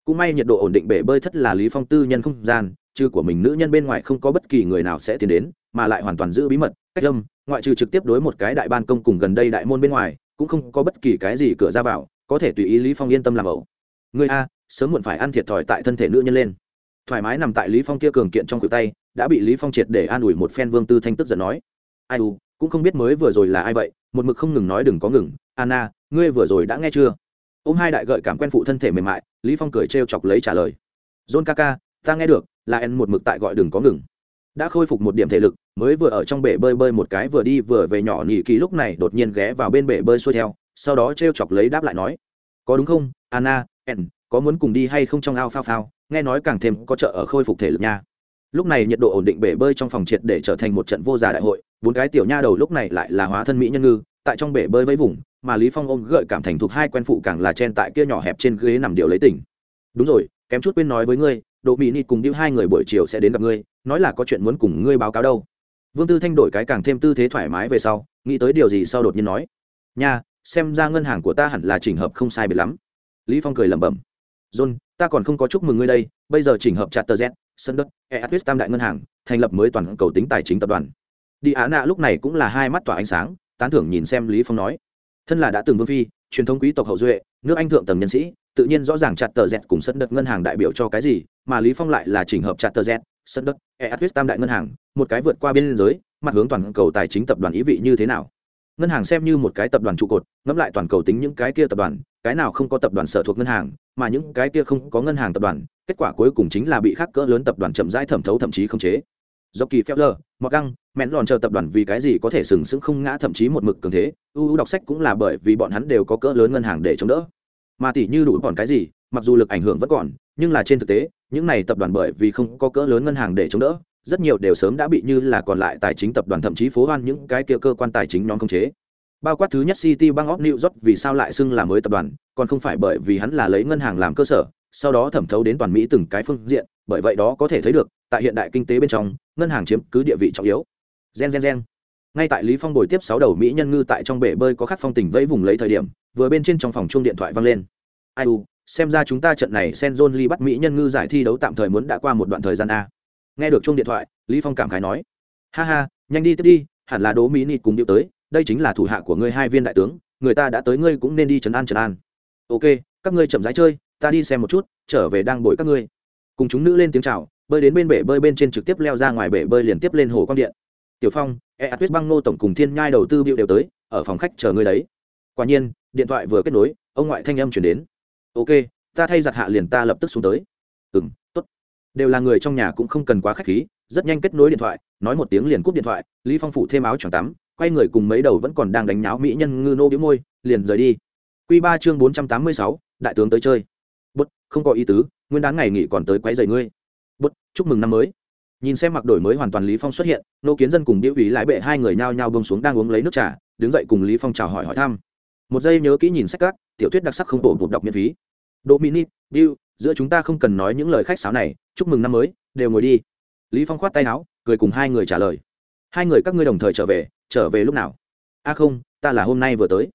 A: Cũng may nhiệt độ ổn định bể bơi thất là lý phong tư nhân không gian trừ của mình nữ nhân bên ngoài không có bất kỳ người nào sẽ tiến đến, mà lại hoàn toàn giữ bí mật, cách âm, ngoại trừ trực tiếp đối một cái đại ban công cùng gần đây đại môn bên ngoài, cũng không có bất kỳ cái gì cửa ra vào, có thể tùy ý lý phong yên tâm làm ẩu. Người a, sớm muộn phải ăn thiệt thòi tại thân thể nữ nhân lên. Thoải mái nằm tại lý phong kia cường kiện trong cửa tay, đã bị lý phong triệt để an ủi một phen vương tư thanh tức giận nói. Ai u, cũng không biết mới vừa rồi là ai vậy, một mực không ngừng nói đừng có ngừng, anna, ngươi vừa rồi đã nghe chưa? Ôm hai đại gợi cảm quen phụ thân thể mềm mại, lý phong cười trêu chọc lấy trả lời. John kaka ta nghe được, là en một mực tại gọi đừng có ngừng. Đã khôi phục một điểm thể lực, mới vừa ở trong bể bơi bơi một cái vừa đi vừa về nhỏ nỉ kỳ lúc này đột nhiên ghé vào bên bể bơi xuôi theo, sau đó trêu chọc lấy đáp lại nói, có đúng không, anna, en, có muốn cùng đi hay không trong ao phao phao? Nghe nói càng thêm có trợ ở khôi phục thể lực nha. Lúc này nhiệt độ ổn định bể bơi trong phòng triệt để trở thành một trận vô giả đại hội, bốn cái tiểu nha đầu lúc này lại là hóa thân mỹ nhân ngư, tại trong bể bơi với vùng, mà lý phong ôm gợi cảm thành thuộc hai quen phụ càng là chen tại kia nhỏ hẹp trên ghế nằm điều lấy tỉnh. Đúng rồi, kém chút quên nói với ngươi Đỗ mỹ nịt cùng điêu hai người buổi chiều sẽ đến gặp ngươi, nói là có chuyện muốn cùng ngươi báo cáo đâu. Vương tư thanh đổi cái càng thêm tư thế thoải mái về sau, nghĩ tới điều gì sau đột nhiên nói, nha, xem ra ngân hàng của ta hẳn là chỉnh hợp không sai biệt lắm. Lý phong cười lẩm bẩm, john, ta còn không có chúc mừng ngươi đây, bây giờ chỉnh hợp chặt tờ z, sân đất eatwis tam đại ngân hàng, thành lập mới toàn cầu tính tài chính tập đoàn. Đi á nạ lúc này cũng là hai mắt tỏa ánh sáng, tán thưởng nhìn xem lý phong nói, thân là đã từng vương phi, truyền thống quý tộc hậu duệ, nước anh thượng tầng nhân sĩ, tự nhiên rõ ràng chặt tờ z cùng sân đất ngân hàng đại biểu cho cái gì mà lý phong lại là chỉnh hợp chặt tờ z sân đất eatwis tam đại ngân hàng một cái vượt qua biên giới mặt hướng toàn cầu tài chính tập đoàn ý vị như thế nào? Ngân hàng xem như một cái tập đoàn trụ cột ngẫm lại toàn cầu tính những cái kia tập đoàn cái nào không có tập đoàn sở thuộc ngân hàng mà những cái kia không có ngân hàng tập đoàn kết quả cuối cùng chính là bị khắc cỡ lớn tập đoàn chậm rãi thẩm thấu thậm chí không chế. Do kỳ Morgan, lờ mặc găng mẹn lòn chờ tập đoàn vì cái gì có thể sừng sững không ngã thậm chí một mực cường thế? Ưu đọc sách cũng là bởi vì bọn hắn đều có cỡ lớn ngân hàng để chống đỡ. Mà tỷ như đủ còn cái gì mặc dù lực ảnh hưởng vẫn còn, nhưng là trên thực tế, những này tập đoàn bởi vì không có cỡ lớn ngân hàng để chống đỡ, rất nhiều đều sớm đã bị như là còn lại tài chính tập đoàn thậm chí phố hoan những cái kia cơ quan tài chính nhóm công chế. Bao quát thứ nhất city, bank of new york vì sao lại xưng là mới tập đoàn, còn không phải bởi vì hắn là lấy ngân hàng làm cơ sở, sau đó thẩm thấu đến toàn mỹ từng cái phương diện, bởi vậy đó có thể thấy được, tại hiện đại kinh tế bên trong, ngân hàng chiếm cứ địa vị trọng yếu. Gen gen gen. Ngay tại lý phong bồi tiếp sáu đầu mỹ nhân ngư tại trong bể bơi có khắc phong tình vẫy vùng lấy thời điểm, vừa bên trên trong phòng chuông điện thoại vang lên. Ai u? Xem ra chúng ta trận này sen john lee bắt mỹ nhân ngư giải thi đấu tạm thời muốn đã qua một đoạn thời gian a. Nghe được chuông điện thoại, lý phong cảm khái nói. Ha ha, nhanh đi tiếp đi, hẳn là đố mỹ nịt cùng điệu tới, đây chính là thủ hạ của ngươi hai viên đại tướng, người ta đã tới ngươi cũng nên đi trấn an trấn an. Ok, các ngươi chậm rãi chơi, ta đi xem một chút, trở về đang bồi các ngươi. Cùng chúng nữ lên tiếng chào, bơi đến bên bể bơi bên trên trực tiếp leo ra ngoài bể bơi liền tiếp lên hồ quang điện. Tiểu phong e Atwit băng nô tổng cùng thiên nhai đầu tư biểu đều tới, ở phòng khách chờ ngươi đấy. Quả nhiên, điện thoại vừa kết nối, ông ngoại thanh âm chuyển đến ok, ta thay giặt hạ liền ta lập tức xuống tới. Ừ m t ố t đều là người trong nhà cũng không cần quá k h á c h khí, rất nhanh kết nối điện thoại, nói một tiếng liền cúp điện thoại, lý phong phụ thêm áo choàng tắm, quay người cùng mấy đầu vẫn còn đang đánh nháo mỹ nhân ngư nô biếu môi, liền rời đi. Q ba chương bốn trăm tám mươi sáu, đại tướng tới chơi. Bút, không có ý tứ, nguyên đáng ngày nghỉ còn tới quấy rầy ngươi. Bút, chúc mừng năm mới. Nhìn xem mặc đổi mới hoàn toàn lý phong xuất hiện, nô kiến dân cùng điệu ủy lái bệ hai người nhao nhao bông xuống đang uống lấy nước trà, đứng dậy cùng lý phong chào hỏi hỏi thăm. Một giây nhớ kỹ nhìn sách các, tiểu thuyết đặc sắc không tổ một đọc miễn phí độ mini Bill, giữa chúng ta không cần nói những lời khách sáo này chúc mừng năm mới đều ngồi đi. Lý phong khoát tay áo cười cùng hai người trả lời. Hai người các ngươi đồng thời trở về trở về lúc nào? A không ta là hôm nay vừa tới.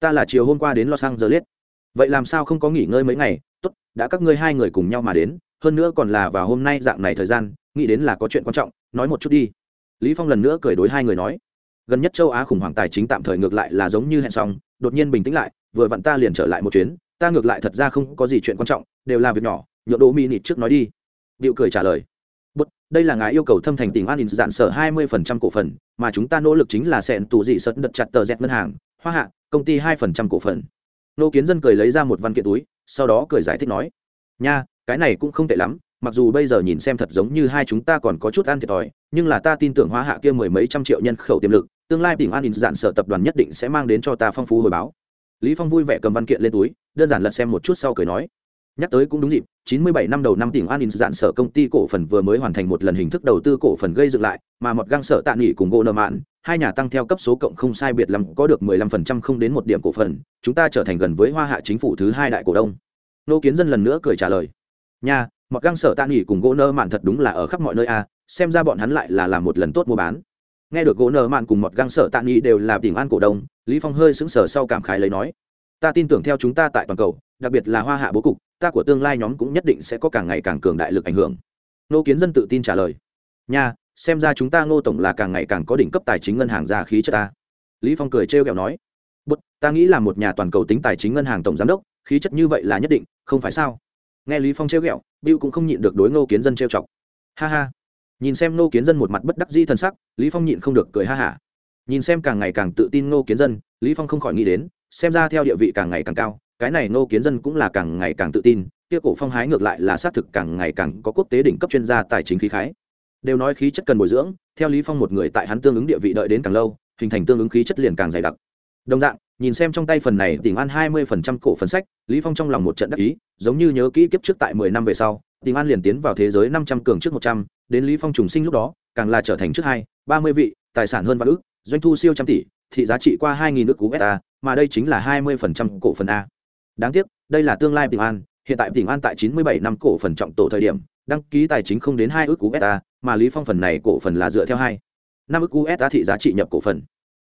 A: Ta là chiều hôm qua đến los angeles. Vậy làm sao không có nghỉ ngơi mấy ngày? Tốt đã các ngươi hai người cùng nhau mà đến. Hơn nữa còn là vào hôm nay dạng này thời gian nghĩ đến là có chuyện quan trọng nói một chút đi. Lý phong lần nữa cười đối hai người nói. Gần nhất châu á khủng hoảng tài chính tạm thời ngược lại là giống như hẹn xong đột nhiên bình tĩnh lại vừa vặn ta liền trở lại một chuyến ta ngược lại thật ra không có gì chuyện quan trọng đều là việc nhỏ nhượng đỗ mỹ nịt trước nói đi. Điệu cười trả lời. Bút, đây là ngài yêu cầu thâm thành tỉnh an in dạn sở 20% cổ phần mà chúng ta nỗ lực chính là sẹn tù dị sẫn đật chặt tờ dẹt ngân hàng hoa hạ công ty hai phần trăm cổ phần. Nô kiến dân cười lấy ra một văn kiện túi sau đó cười giải thích nói nha cái này cũng không tệ lắm mặc dù bây giờ nhìn xem thật giống như hai chúng ta còn có chút ăn thiệt thòi nhưng là ta tin tưởng Hoa hạ kia mười mấy trăm triệu nhân khẩu tiềm lực tương lai tỉnh an in dạn sở tập đoàn nhất định sẽ mang đến cho ta phong phú hồi báo lý phong vui vẻ cầm văn kiện lên túi, đơn giản lật xem một chút sau cười nói. Nhắc tới cũng đúng dịp 97 năm đầu năm tỉnh an dạn sở công ty cổ phần vừa mới hoàn thành một lần hình thức đầu tư cổ phần gây dựng lại, mà một găng sở tạ nghỉ cùng gỗ nợ mạn, hai nhà tăng theo cấp số cộng không sai biệt lắm, có được 15% không đến một điểm cổ phần, chúng ta trở thành gần với hoa hạ chính phủ thứ hai đại cổ đông. Nô kiến dân lần nữa cười trả lời. Nha, một găng sở tạ nghỉ cùng gỗ nợ mạn thật đúng là ở khắp mọi nơi a, xem ra bọn hắn lại là làm một lần tốt mua bán. Nghe được gỗ nợ mạn cùng một găng sở tạ nghỉ đều là tỉnh an cổ đông lý phong hơi sững sờ sau cảm khái lấy nói, ta tin tưởng theo chúng ta tại toàn cầu, đặc biệt là hoa hạ bố cục, ta của tương lai nhóm cũng nhất định sẽ có càng ngày càng cường đại lực ảnh hưởng. Nô kiến dân tự tin trả lời, nha, xem ra chúng ta ngô tổng là càng ngày càng có đỉnh cấp tài chính ngân hàng ra khí chất ta. Lý phong cười trêu ghẹo nói bút ta nghĩ là một nhà toàn cầu tính tài chính ngân hàng tổng giám đốc, khí chất như vậy là nhất định, không phải sao? Nghe lý phong trêu ghẹo bill cũng không nhịn được đối ngô kiến dân trêu chọc. Ha ha. Nhìn xem ngô kiến dân một mặt bất đắc dĩ thân sắc, lý phong nhịn không được cười ha hả nhìn xem càng ngày càng tự tin ngô kiến dân, lý phong không khỏi nghĩ đến, xem ra theo địa vị càng ngày càng cao, cái này ngô kiến dân cũng là càng ngày càng tự tin, kia cổ phong hái ngược lại là xác thực càng ngày càng có quốc tế đỉnh cấp chuyên gia tài chính khí khái. Đều nói khí chất cần bồi dưỡng, theo lý phong một người tại hắn tương ứng địa vị đợi đến càng lâu, hình thành tương ứng khí chất liền càng dày đặc. Đồng dạng, nhìn xem trong tay phần này tỉnh an hai mươi phần trăm cổ phần sách, lý phong trong lòng một trận đắc ý, giống như nhớ kỹ kiếp trước tại mười năm về sau tỉnh an liền tiến vào thế giới năm trăm cường trước một trăm, đến lý phong trùng sinh lúc đó, càng là trở thành trước hai, ba mươi vị, tài sản hơn vạn ước doanh thu siêu trăm tỷ, thị giá trị qua hai nghìn ước cú beta, mà đây chính là hai mươi phần trăm cổ phần a. Đáng tiếc, đây là tương lai tỉnh an, hiện tại tỉnh an tại chín mươi bảy năm cổ phần trọng tổ thời điểm, đăng ký tài chính không đến hai ước cú beta, mà lý phong phần này cổ phần là dựa theo hai, năm ước cú beta thị giá trị nhập cổ phần.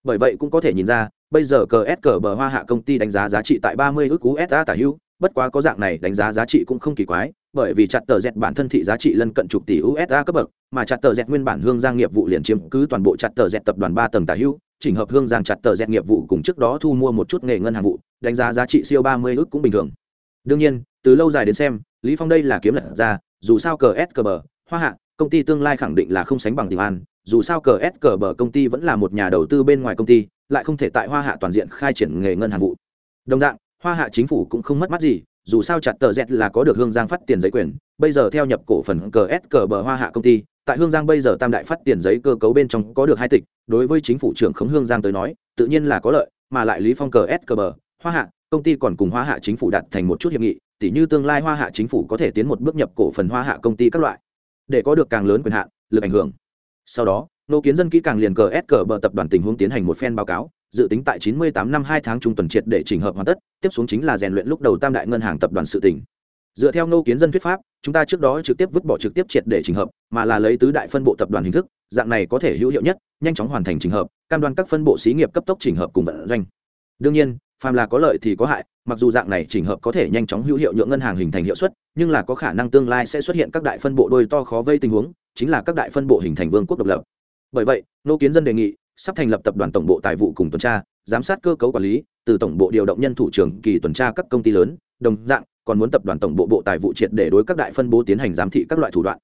A: Bởi vậy cũng có thể nhìn ra, bây giờ cờ s cờ bờ hoa hạ công ty đánh giá giá trị tại ba mươi ước cú beta tả hữu, bất quá có dạng này đánh giá giá trị cũng không kỳ quái bởi vì chặt tờ dẹt bản thân thị giá trị lân cận chục tỷ usd cấp bậc, mà chặt tờ dẹt nguyên bản hương giang nghiệp vụ liền chiếm cứ toàn bộ chặt tờ dẹt tập đoàn ba tầng tả hữu, chỉnh hợp hương giang chặt tờ dẹt nghiệp vụ cùng trước đó thu mua một chút nghề ngân hàng vụ, đánh giá giá trị siêu ba mươi ước cũng bình thường. Đương nhiên, từ lâu dài đến xem, lý phong đây là kiếm lật ra, dù sao cờ s cờ bờ, hoa hạ, công ty tương lai khẳng định là không sánh bằng tình an, dù sao cờ s cờ bờ công ty vẫn là một nhà đầu tư bên ngoài công ty, lại không thể tại hoa hạ toàn diện khai triển nghề ngân hàng vụ. Đồng dạng, hoa hạ chính phủ cũng không mất mắt gì dù sao chặt tờ z là có được hương giang phát tiền giấy quyền, bây giờ theo nhập cổ phần cờ s cờ bờ hoa hạ công ty, tại hương giang bây giờ tam đại phát tiền giấy cơ cấu bên trong có được hai tịch, đối với chính phủ trưởng khống hương giang tới nói, tự nhiên là có lợi, mà lại lý phong cờ s cờ bờ hoa hạ, công ty còn cùng hoa hạ chính phủ đặt thành một chút hiệp nghị, tỉ như tương lai hoa hạ chính phủ có thể tiến một bước nhập cổ phần hoa hạ công ty các loại. Để có được càng lớn quyền hạn, lực ảnh hưởng. Sau đó, nô kiến dân kỹ càng liền cờ s cờ bờ tập đoàn tình huống tiến hành một phen báo cáo dự tính tại 98 năm hai tháng trung tuần triệt để chỉnh hợp hoàn tất, tiếp xuống chính là rèn luyện lúc đầu tam đại ngân hàng tập đoàn sự tỉnh dựa theo nô kiến dân thuyết pháp, chúng ta trước đó trực tiếp vứt bỏ trực tiếp triệt để chỉnh hợp, mà là lấy tứ đại phân bộ tập đoàn hình thức, dạng này có thể hữu hiệu nhất, nhanh chóng hoàn thành chỉnh hợp, cam đoan các phân bộ xí nghiệp cấp tốc chỉnh hợp cùng vận doanh. Đương nhiên, phàm là có lợi thì có hại, mặc dù dạng này chỉnh hợp có thể nhanh chóng hữu hiệu nhượng ngân hàng hình thành hiệu suất, nhưng là có khả năng tương lai sẽ xuất hiện các đại phân bộ đôi to khó vây tình huống, chính là các đại phân bộ hình thành vương quốc độc lập. Bởi vậy nô kiến dân đề nghị sắp thành lập tập đoàn tổng bộ tài vụ cùng tuần tra, giám sát cơ cấu quản lý, từ tổng bộ điều động nhân thủ trưởng kỳ tuần tra các công ty lớn, đồng dạng, còn muốn tập đoàn tổng bộ bộ tài vụ triệt để đối các đại phân bố tiến hành giám thị các loại thủ đoạn.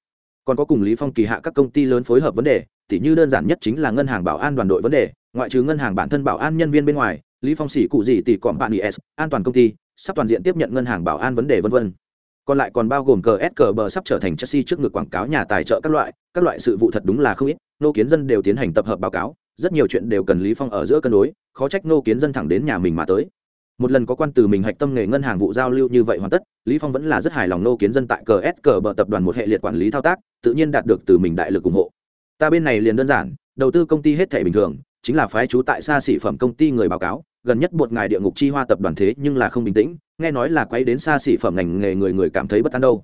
A: Còn có cùng lý phong kỳ hạ các công ty lớn phối hợp vấn đề, tỉ như đơn giản nhất chính là ngân hàng bảo an đoàn đội vấn đề, ngoại trừ ngân hàng bản thân bảo an nhân viên bên ngoài, lý phong xỉ cụ gì tỷ còn bạn is, an toàn công ty, sắp toàn diện tiếp nhận ngân hàng bảo an vấn đề vân vân. Còn lại còn bao gồm cờ s, cờ bờ sắp trở thành chelsea trước ngực quảng cáo nhà tài trợ các loại các loại sự vụ thật đúng là không ít, nô kiến dân đều tiến hành tập hợp báo cáo rất nhiều chuyện đều cần lý phong ở giữa cân đối, khó trách nô kiến dân thẳng đến nhà mình mà tới. Một lần có quan từ mình hạch tâm nghề ngân hàng vụ giao lưu như vậy hoàn tất, lý phong vẫn là rất hài lòng nô kiến dân tại cờ s cờ bờ tập đoàn một hệ liệt quản lý thao tác, tự nhiên đạt được từ mình đại lực ủng hộ. Ta bên này liền đơn giản, đầu tư công ty hết thể bình thường, chính là phái chú tại xa xỉ phẩm công ty người báo cáo, gần nhất một ngày địa ngục chi hoa tập đoàn thế nhưng là không bình tĩnh, nghe nói là quay đến xa xỉ phẩm ngành nghề người người cảm thấy bất an đâu.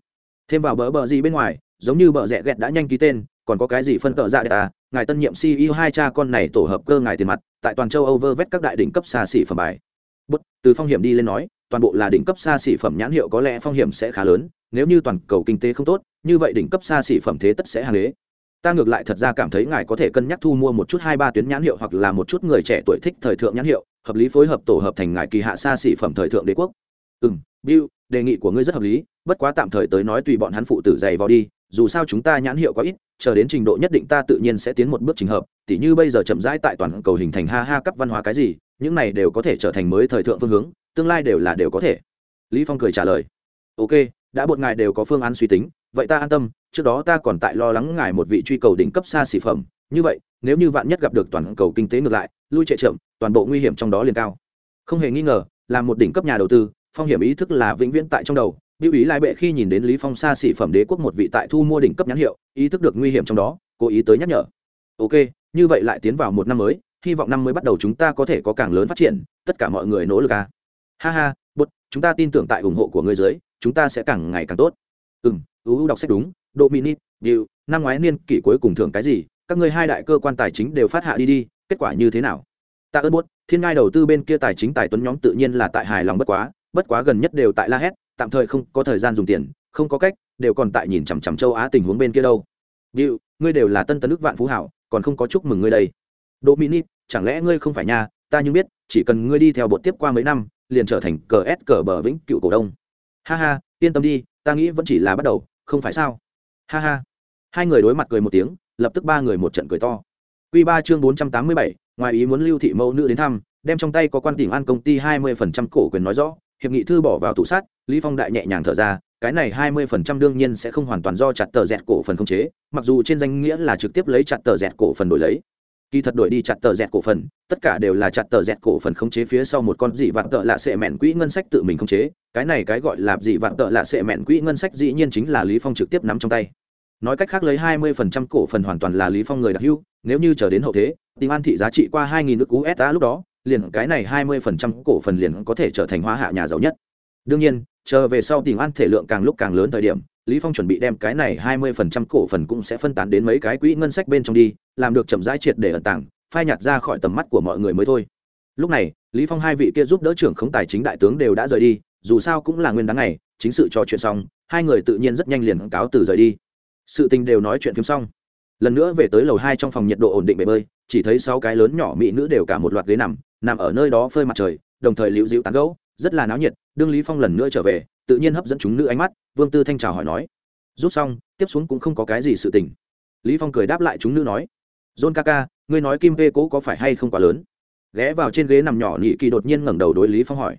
A: Thêm vào bờ bờ gì bên ngoài, giống như bờ rẽ ghẹt đã nhanh ký tên, còn có cái gì phân tợ dạ đệ à ngài tân nhiệm ceo hai cha con này tổ hợp cơ ngài tiền mặt tại toàn châu âu vét các đại đỉnh cấp xa xỉ phẩm bài. Bất, từ phong hiểm đi lên nói toàn bộ là đỉnh cấp xa xỉ phẩm nhãn hiệu có lẽ phong hiểm sẽ khá lớn nếu như toàn cầu kinh tế không tốt như vậy đỉnh cấp xa xỉ phẩm thế tất sẽ hàng ghế ta ngược lại thật ra cảm thấy ngài có thể cân nhắc thu mua một chút hai ba tuyến nhãn hiệu hoặc là một chút người trẻ tuổi thích thời thượng nhãn hiệu hợp lý phối hợp tổ hợp thành ngài kỳ hạ xa xỉ phẩm thời thượng đế quốc. Ừm, bill đề nghị của ngươi rất hợp lý bất quá tạm thời tới nói tùy bọn hắn phụ tử dày vào đi dù sao chúng ta nhãn hiệu quá ít, chờ đến trình độ nhất định ta tự nhiên sẽ tiến một bước trình hợp, tỉ như bây giờ chậm rãi tại toàn cầu hình thành ha ha cấp văn hóa cái gì, những này đều có thể trở thành mới thời thượng phương hướng, tương lai đều là đều có thể. Lý phong cười trả lời. Ok, đã một ngài đều có phương án suy tính, vậy ta an tâm, trước đó ta còn tại lo lắng ngài một vị truy cầu đỉnh cấp xa xỉ phẩm. Như vậy, nếu như vạn nhất gặp được toàn cầu kinh tế ngược lại, lui trệ chậm, toàn bộ nguy hiểm trong đó liền cao. Không hề nghi ngờ, là một đỉnh cấp nhà đầu tư, phong hiểm ý thức là vĩnh viễn tại trong đầu Biểu ý lại bệ khi nhìn đến Lý Phong xa xỉ phẩm đế quốc một vị tại thu mua đỉnh cấp nhãn hiệu, ý thức được nguy hiểm trong đó, cố ý tới nhắc nhở. Ok, như vậy lại tiến vào một năm mới, hy vọng năm mới bắt đầu chúng ta có thể có càng lớn phát triển, tất cả mọi người nỗ lực à. Ha ha, bút, chúng ta tin tưởng tại ủng hộ của người dưới, chúng ta sẽ càng ngày càng tốt. Ừm, ú đọc sách đúng, Dominic, điều, năm ngoái niên kỷ cuối cùng thưởng cái gì, các ngươi hai đại cơ quan tài chính đều phát hạ đi đi, kết quả như thế nào? Ta ơn bút, thiên ngai đầu tư bên kia tài chính tài tuấn nhóm tự nhiên là tại hài lòng bất quá, bất quá gần nhất đều tại la hét, tạm thời không có thời gian dùng tiền không có cách đều còn tại nhìn chằm chằm châu á tình huống bên kia đâu. Diệu, ngươi đều là tân tấn nước vạn phú hảo còn không có chúc mừng ngươi đây. Dominic chẳng lẽ ngươi không phải nha ta nhưng biết chỉ cần ngươi đi theo bột tiếp qua mấy năm liền trở thành cờ s cờ bờ vĩnh cựu cổ đông. Ha ha yên tâm đi ta nghĩ vẫn chỉ là bắt đầu không phải sao? Ha ha. Hai người đối mặt cười một tiếng lập tức ba người một trận cười to. Q ba chương bốn trăm tám mươi bảy ngoài ý muốn lưu thị mẫu nữ đến thăm đem trong tay có quan tỉnh an công ty hai mươi phần trăm cổ quyền nói rõ hiệp nghị thư bỏ vào tủ sát lý phong đại nhẹ nhàng thở ra, cái này hai mươi phần trăm đương nhiên sẽ không hoàn toàn do chặt tờ dẹt cổ phần không chế, mặc dù trên danh nghĩa là trực tiếp lấy chặt tờ dẹt cổ phần đổi lấy. Kỳ thật đổi đi chặt tờ dẹt cổ phần, tất cả đều là chặt tờ dẹt cổ phần không chế phía sau một con dị vạn tợ lạ sệ mẹn quỹ ngân sách tự mình không chế, cái này cái gọi là dị vạn tợ lạ sệ mẹn quỹ ngân sách dĩ nhiên chính là lý phong trực tiếp nắm trong tay. Nói cách khác lấy hai mươi phần trăm cổ phần hoàn toàn là lý phong người đặc hữu, nếu như chờ đến hậu thế tình an thị giá trị qua hai nghìn nước usd lúc đó, liền cái này hai mươi phần trăm cổ phần liền có thể trở thành hóa hạ nhà giàu nhất. Đương nhiên chờ về sau tình an thể lượng càng lúc càng lớn thời điểm, lý phong chuẩn bị đem cái này hai mươi phần trăm cổ phần cũng sẽ phân tán đến mấy cái quỹ ngân sách bên trong đi, làm được chậm rãi triệt để ẩn tàng, phai nhạt ra khỏi tầm mắt của mọi người mới thôi. Lúc này, lý phong hai vị kia giúp đỡ trưởng khống tài chính đại tướng đều đã rời đi, dù sao cũng là nguyên đáng này chính sự trò chuyện xong, hai người tự nhiên rất nhanh liền cáo từ rời đi. Sự tình đều nói chuyện phim xong. Lần nữa về tới lầu hai trong phòng nhiệt độ ổn định bể bơi, chỉ thấy sáu cái lớn nhỏ mỹ nữ đều cả một loạt ghế nằm nằm ở nơi đó phơi mặt trời, đồng thời liễu dịu tán gẫu, rất là náo nhiệt đương lý phong lần nữa trở về, tự nhiên hấp dẫn chúng nữ ánh mắt, vương tư thanh chào hỏi nói. Rút xong, tiếp xuống cũng không có cái gì sự tình. Lý phong cười đáp lại chúng nữ nói. John kaka ngươi nói kim vê cố có phải hay không quá lớn? Ghé vào trên ghế nằm nhỏ nhị kỳ đột nhiên ngẩng đầu đối lý phong hỏi.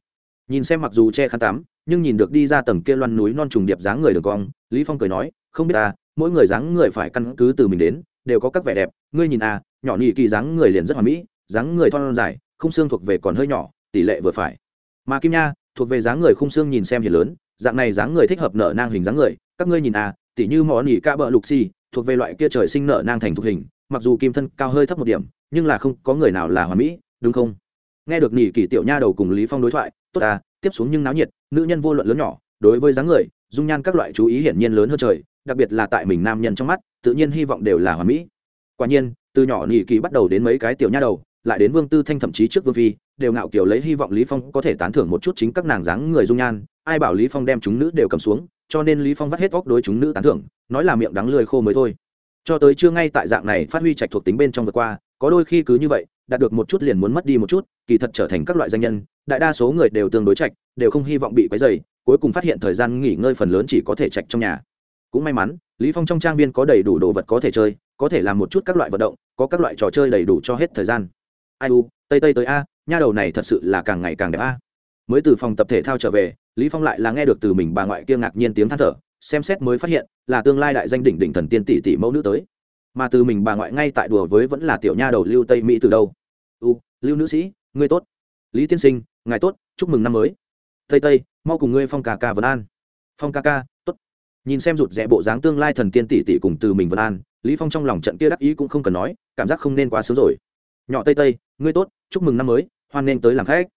A: Nhìn xem mặc dù che khăn tắm, nhưng nhìn được đi ra tầng kia loan núi non trùng điệp dáng người đường cong, lý phong cười nói, không biết ta, mỗi người dáng người phải căn cứ từ mình đến, đều có các vẻ đẹp. Ngươi nhìn à nhỏ nhị kỳ dáng người liền rất hoàn mỹ, dáng người thon dài không xương thuộc về còn hơi nhỏ, tỷ lệ vừa phải. Mà kim nha thuộc về dáng người khung xương nhìn xem hiền lớn, dạng này dáng người thích hợp nở nang hình dáng người, các ngươi nhìn à tỷ như mỏ nỉ ca bợ lục xì, thuộc về loại kia trời sinh nở nang thành thuộc hình, mặc dù kim thân cao hơi thấp một điểm, nhưng là không có người nào là hoàn mỹ, đúng không? Nghe được nỉ kỳ tiểu nha đầu cùng lý phong đối thoại, tốt à tiếp xuống nhưng náo nhiệt, nữ nhân vô luận lớn nhỏ, đối với dáng người, dung nhan các loại chú ý hiển nhiên lớn hơn trời, đặc biệt là tại mình nam nhân trong mắt, tự nhiên hy vọng đều là hoàn mỹ. Quả nhiên, từ nhỏ nỉ kỳ bắt đầu đến mấy cái tiểu nha đầu, lại đến vương tư thanh thậm chí trước vương phi đều ngạo kiểu lấy hy vọng lý phong có thể tán thưởng một chút chính các nàng dáng người dung nhan. Ai bảo lý phong đem chúng nữ đều cầm xuống, cho nên lý phong vắt hết óc đối chúng nữ tán thưởng, nói là miệng đắng lười khô mới thôi. Cho tới chưa ngay tại dạng này phát huy trạch thuộc tính bên trong vừa qua, có đôi khi cứ như vậy, đạt được một chút liền muốn mất đi một chút, kỳ thật trở thành các loại danh nhân, đại đa số người đều tương đối trạch, đều không hy vọng bị quấy dày cuối cùng phát hiện thời gian nghỉ ngơi phần lớn chỉ có thể trạch trong nhà. Cũng may mắn, lý phong trong trang viên có đầy đủ đồ vật có thể chơi, có thể làm một chút các loại vận động, có các loại trò chơi đầy đủ cho hết thời gian. Ai u, tây tây tới a nha đầu này thật sự là càng ngày càng đẹp a. Mới từ phòng tập thể thao trở về, lý phong lại là nghe được từ mình bà ngoại kia ngạc nhiên tiếng than thở, xem xét mới phát hiện là tương lai đại danh đỉnh đỉnh thần tiên tỷ tỷ mẫu nữ tới. Mà từ mình bà ngoại ngay tại đùa với vẫn là tiểu nha đầu lưu tây mỹ từ đâu? U, lưu nữ sĩ, ngươi tốt. Lý tiên sinh, ngài tốt, chúc mừng năm mới. Tây tây, mau cùng ngươi phong ca ca vân an. Phong ca ca, tốt. Nhìn xem rụt rẽ bộ dáng tương lai thần tiên tỷ tỷ cùng từ mình vân an, lý phong trong lòng trận kia đắc ý cũng không cần nói, cảm giác không nên quá sớm rồi. Nhỏ tây tây, ngươi tốt, chúc mừng năm mới hoan nên tới làm khách.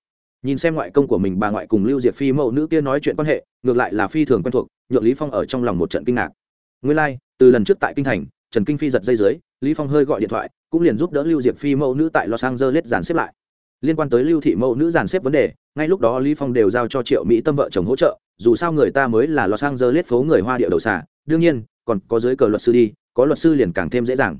A: Nhìn xem ngoại công của mình bà ngoại cùng lưu diệp phi mẫu nữ kia nói chuyện quan hệ ngược lại là phi thường quen thuộc nhượng lý phong ở trong lòng một trận kinh ngạc. Nguyên lai like, từ lần trước tại kinh thành trần kinh phi giật dây dưới lý phong hơi gọi điện thoại cũng liền giúp đỡ lưu diệp phi mẫu nữ tại los angeles dàn xếp lại. Liên quan tới lưu thị mẫu nữ dàn xếp vấn đề ngay lúc đó lý phong đều giao cho triệu mỹ tâm vợ chồng hỗ trợ dù sao người ta mới là los angeles phố người hoa địa đầu xà đương nhiên còn có dưới cờ luật sư đi có luật sư liền càng thêm dễ dàng.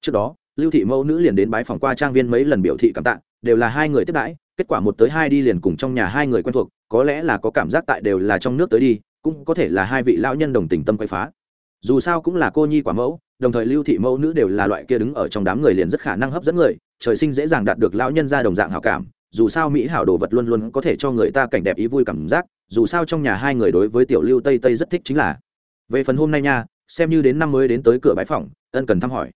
A: Trước đó lưu thị mẫu nữ liền đến bái phòng qua trang viên mấy lần biểu thị cảm tạ đều là hai người tiếp đãi, kết quả một tới hai đi liền cùng trong nhà hai người quen thuộc, có lẽ là có cảm giác tại đều là trong nước tới đi, cũng có thể là hai vị lão nhân đồng tình tâm quay phá. Dù sao cũng là cô nhi quả mẫu, đồng thời lưu thị mẫu nữ đều là loại kia đứng ở trong đám người liền rất khả năng hấp dẫn người, trời sinh dễ dàng đạt được lão nhân ra đồng dạng hảo cảm, dù sao mỹ hảo đồ vật luôn luôn có thể cho người ta cảnh đẹp ý vui cảm giác, dù sao trong nhà hai người đối với tiểu lưu tây tây rất thích chính là. Về phần hôm nay nha, xem như đến năm mới đến tới cửa bãi phòng ân cần thăm hỏi.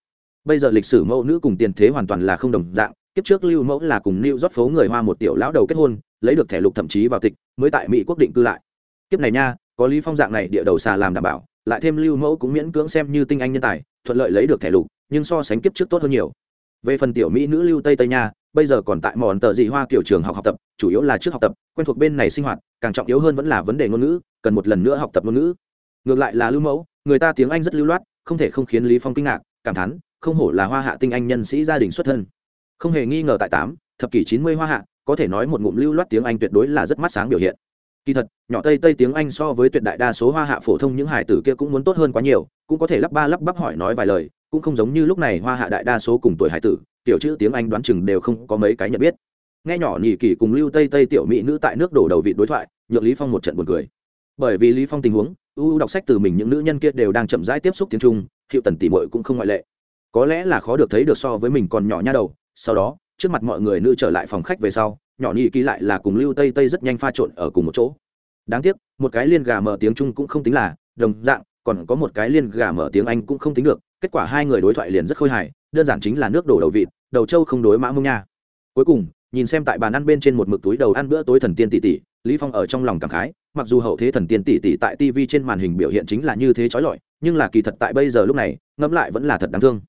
A: Bây giờ lịch sử mẫu nữ cùng tiền thế hoàn toàn là không đồng dạng kiếp trước lưu mẫu là cùng lưu rót phố người hoa một tiểu lão đầu kết hôn, lấy được thẻ lục thậm chí vào tịch, mới tại mỹ quốc định cư lại. Kiếp này nha, có lý phong dạng này địa đầu xà làm đảm bảo, lại thêm lưu mẫu cũng miễn cưỡng xem như tinh anh nhân tài, thuận lợi lấy được thẻ lục, nhưng so sánh kiếp trước tốt hơn nhiều. Về phần tiểu mỹ nữ lưu tây tây nha, bây giờ còn tại mòn tờ dị hoa kiểu trường học học tập, chủ yếu là trước học tập, quen thuộc bên này sinh hoạt, càng trọng yếu hơn vẫn là vấn đề ngôn ngữ, cần một lần nữa học tập ngôn ngữ. Ngược lại là lưu mẫu, người ta tiếng anh rất lưu loát, không thể không khiến lý phong kinh ngạc, cảm thán, không hổ là hoa hạ tinh anh nhân sĩ gia đình xuất thân không hề nghi ngờ tại tám, thập kỷ chín mươi hoa hạ, có thể nói một ngụm lưu loát tiếng anh tuyệt đối là rất mắt sáng biểu hiện. Kỳ thật, nhỏ tây tây tiếng anh so với tuyệt đại đa số hoa hạ phổ thông những hải tử kia cũng muốn tốt hơn quá nhiều, cũng có thể lắp ba lắp bắp hỏi nói vài lời, cũng không giống như lúc này hoa hạ đại đa số cùng tuổi hải tử, tiểu chữ tiếng anh đoán chừng đều không có mấy cái nhận biết. Nghe nhỏ nhị kỳ cùng lưu tây tây tiểu mỹ nữ tại nước đổ đầu vị đối thoại, nhượng lý phong một trận buồn cười. Bởi vì lý phong tình huống, u đọc sách từ mình những nữ nhân kia đều đang chậm rãi tiếp xúc tiếng trung, hiệu tần tỷ muội cũng không ngoại lệ. Có lẽ là khó được thấy được so với mình còn nhỏ nha đầu sau đó, trước mặt mọi người nữ trở lại phòng khách về sau, nhỏ nhị kỳ lại là cùng lưu tây tây rất nhanh pha trộn ở cùng một chỗ. Đáng tiếc, một cái liên gà mở tiếng trung cũng không tính là, đồng dạng, còn có một cái liên gà mở tiếng anh cũng không tính được, kết quả hai người đối thoại liền rất khôi hài, đơn giản chính là nước đổ đầu vịt, đầu trâu không đối mã mông nha. Cuối cùng, nhìn xem tại bàn ăn bên trên một mực túi đầu ăn bữa tối thần tiên tỷ tỷ, lý phong ở trong lòng cảm khái, mặc dù hậu thế thần tiên tỷ tỷ tại tv trên màn hình biểu hiện chính là như thế chói lọi, nhưng là kỳ thật tại bây giờ lúc này, ngẫm lại vẫn là thật đáng thương.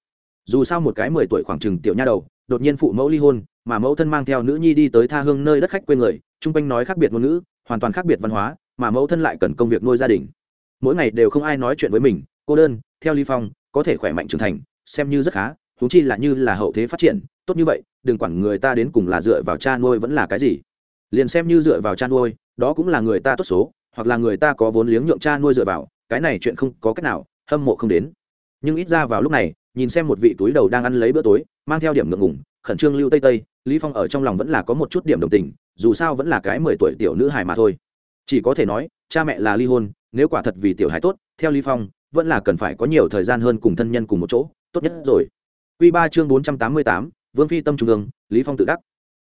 A: Dù sao một cái mười tuổi khoảng chừng tiểu nha đầu đột nhiên phụ mẫu ly hôn, mà mẫu thân mang theo nữ nhi đi tới tha hương nơi đất khách quê người, chung quanh nói khác biệt ngôn ngữ, hoàn toàn khác biệt văn hóa, mà mẫu thân lại cần công việc nuôi gia đình. Mỗi ngày đều không ai nói chuyện với mình, cô đơn, theo ly phong, có thể khỏe mạnh trưởng thành, xem như rất khá thú chi là như là hậu thế phát triển, tốt như vậy, đừng quản người ta đến cùng là dựa vào cha nuôi vẫn là cái gì. Liền xem như dựa vào cha nuôi, đó cũng là người ta tốt số, hoặc là người ta có vốn liếng nhượng cha nuôi dựa vào, cái này chuyện không có cách nào, hâm mộ không đến. Nhưng ít ra vào lúc này nhìn xem một vị túi đầu đang ăn lấy bữa tối, mang theo điểm ngượng ngủng khẩn trương lưu tây tây, lý phong ở trong lòng vẫn là có một chút điểm đồng tình, dù sao vẫn là cái mười tuổi tiểu nữ hài mà thôi. Chỉ có thể nói, cha mẹ là ly hôn, nếu quả thật vì tiểu hài tốt, theo lý phong, vẫn là cần phải có nhiều thời gian hơn cùng thân nhân cùng một chỗ, tốt nhất rồi. Quy ba chương bốn trăm tám mươi tám, vương phi tâm trung ương, lý phong tự đắc.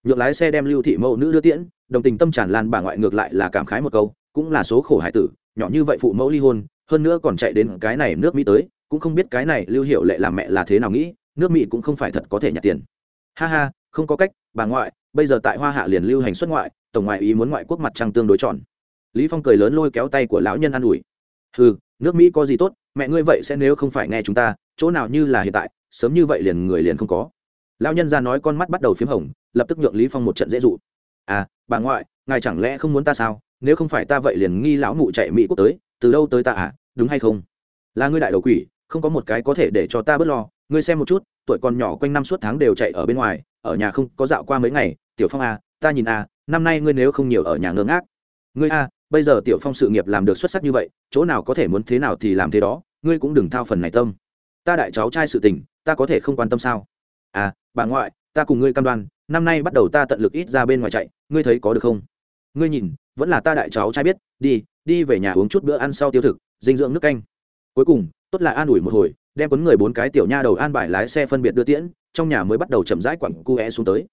A: Nhượng lái xe đem lưu thị mẫu nữ đưa tiễn, đồng tình tâm tràn lan bà ngoại ngược lại là cảm khái một câu, cũng là số khổ hải tử, nhỏ như vậy phụ mẫu ly hôn, hơn nữa còn chạy đến cái này nước mỹ tới cũng không biết cái này lưu hiệu lệ làm mẹ là thế nào nghĩ, nước mỹ cũng không phải thật có thể nhặt tiền. Ha ha, không có cách, bà ngoại, bây giờ tại hoa hạ liền lưu hành xuất ngoại, tổng ngoại ý muốn ngoại quốc mặt trăng tương đối tròn. Lý phong cười lớn lôi kéo tay của lão nhân an ủi. Hừ, nước mỹ có gì tốt, mẹ ngươi vậy sẽ nếu không phải nghe chúng ta, chỗ nào như là hiện tại, sớm như vậy liền người liền không có. Lão nhân ra nói con mắt bắt đầu phím hồng, lập tức nhượng lý phong một trận dễ dụ. À bà ngoại, ngài chẳng lẽ không muốn ta sao? Nếu không phải ta vậy liền nghi lão mụ chạy mỹ quốc tới, từ đâu tới ta à đúng hay không? Là ngươi đại đầu quỷ không có một cái có thể để cho ta bớt lo, ngươi xem một chút, tuổi còn nhỏ quanh năm suốt tháng đều chạy ở bên ngoài, ở nhà không có dạo qua mấy ngày, tiểu phong à ta nhìn à năm nay ngươi nếu không nhiều ở nhà ngơ ngác. Ngươi à bây giờ tiểu phong sự nghiệp làm được xuất sắc như vậy, chỗ nào có thể muốn thế nào thì làm thế đó, ngươi cũng đừng thao phần này tâm. Ta đại cháu trai sự tình, ta có thể không quan tâm sao? À bà ngoại, ta cùng ngươi cam đoan, năm nay bắt đầu ta tận lực ít ra bên ngoài chạy, ngươi thấy có được không? Ngươi nhìn, vẫn là ta đại cháu trai biết, đi đi về nhà uống chút bữa ăn sau tiêu thực, dinh dưỡng nước canh. Cuối cùng tốt là an ủi một hồi, đem cuốn người bốn cái tiểu nha đầu an bài lái xe phân biệt đưa tiễn, trong nhà mới bắt đầu chậm rãi quẳng cu é xuống tới.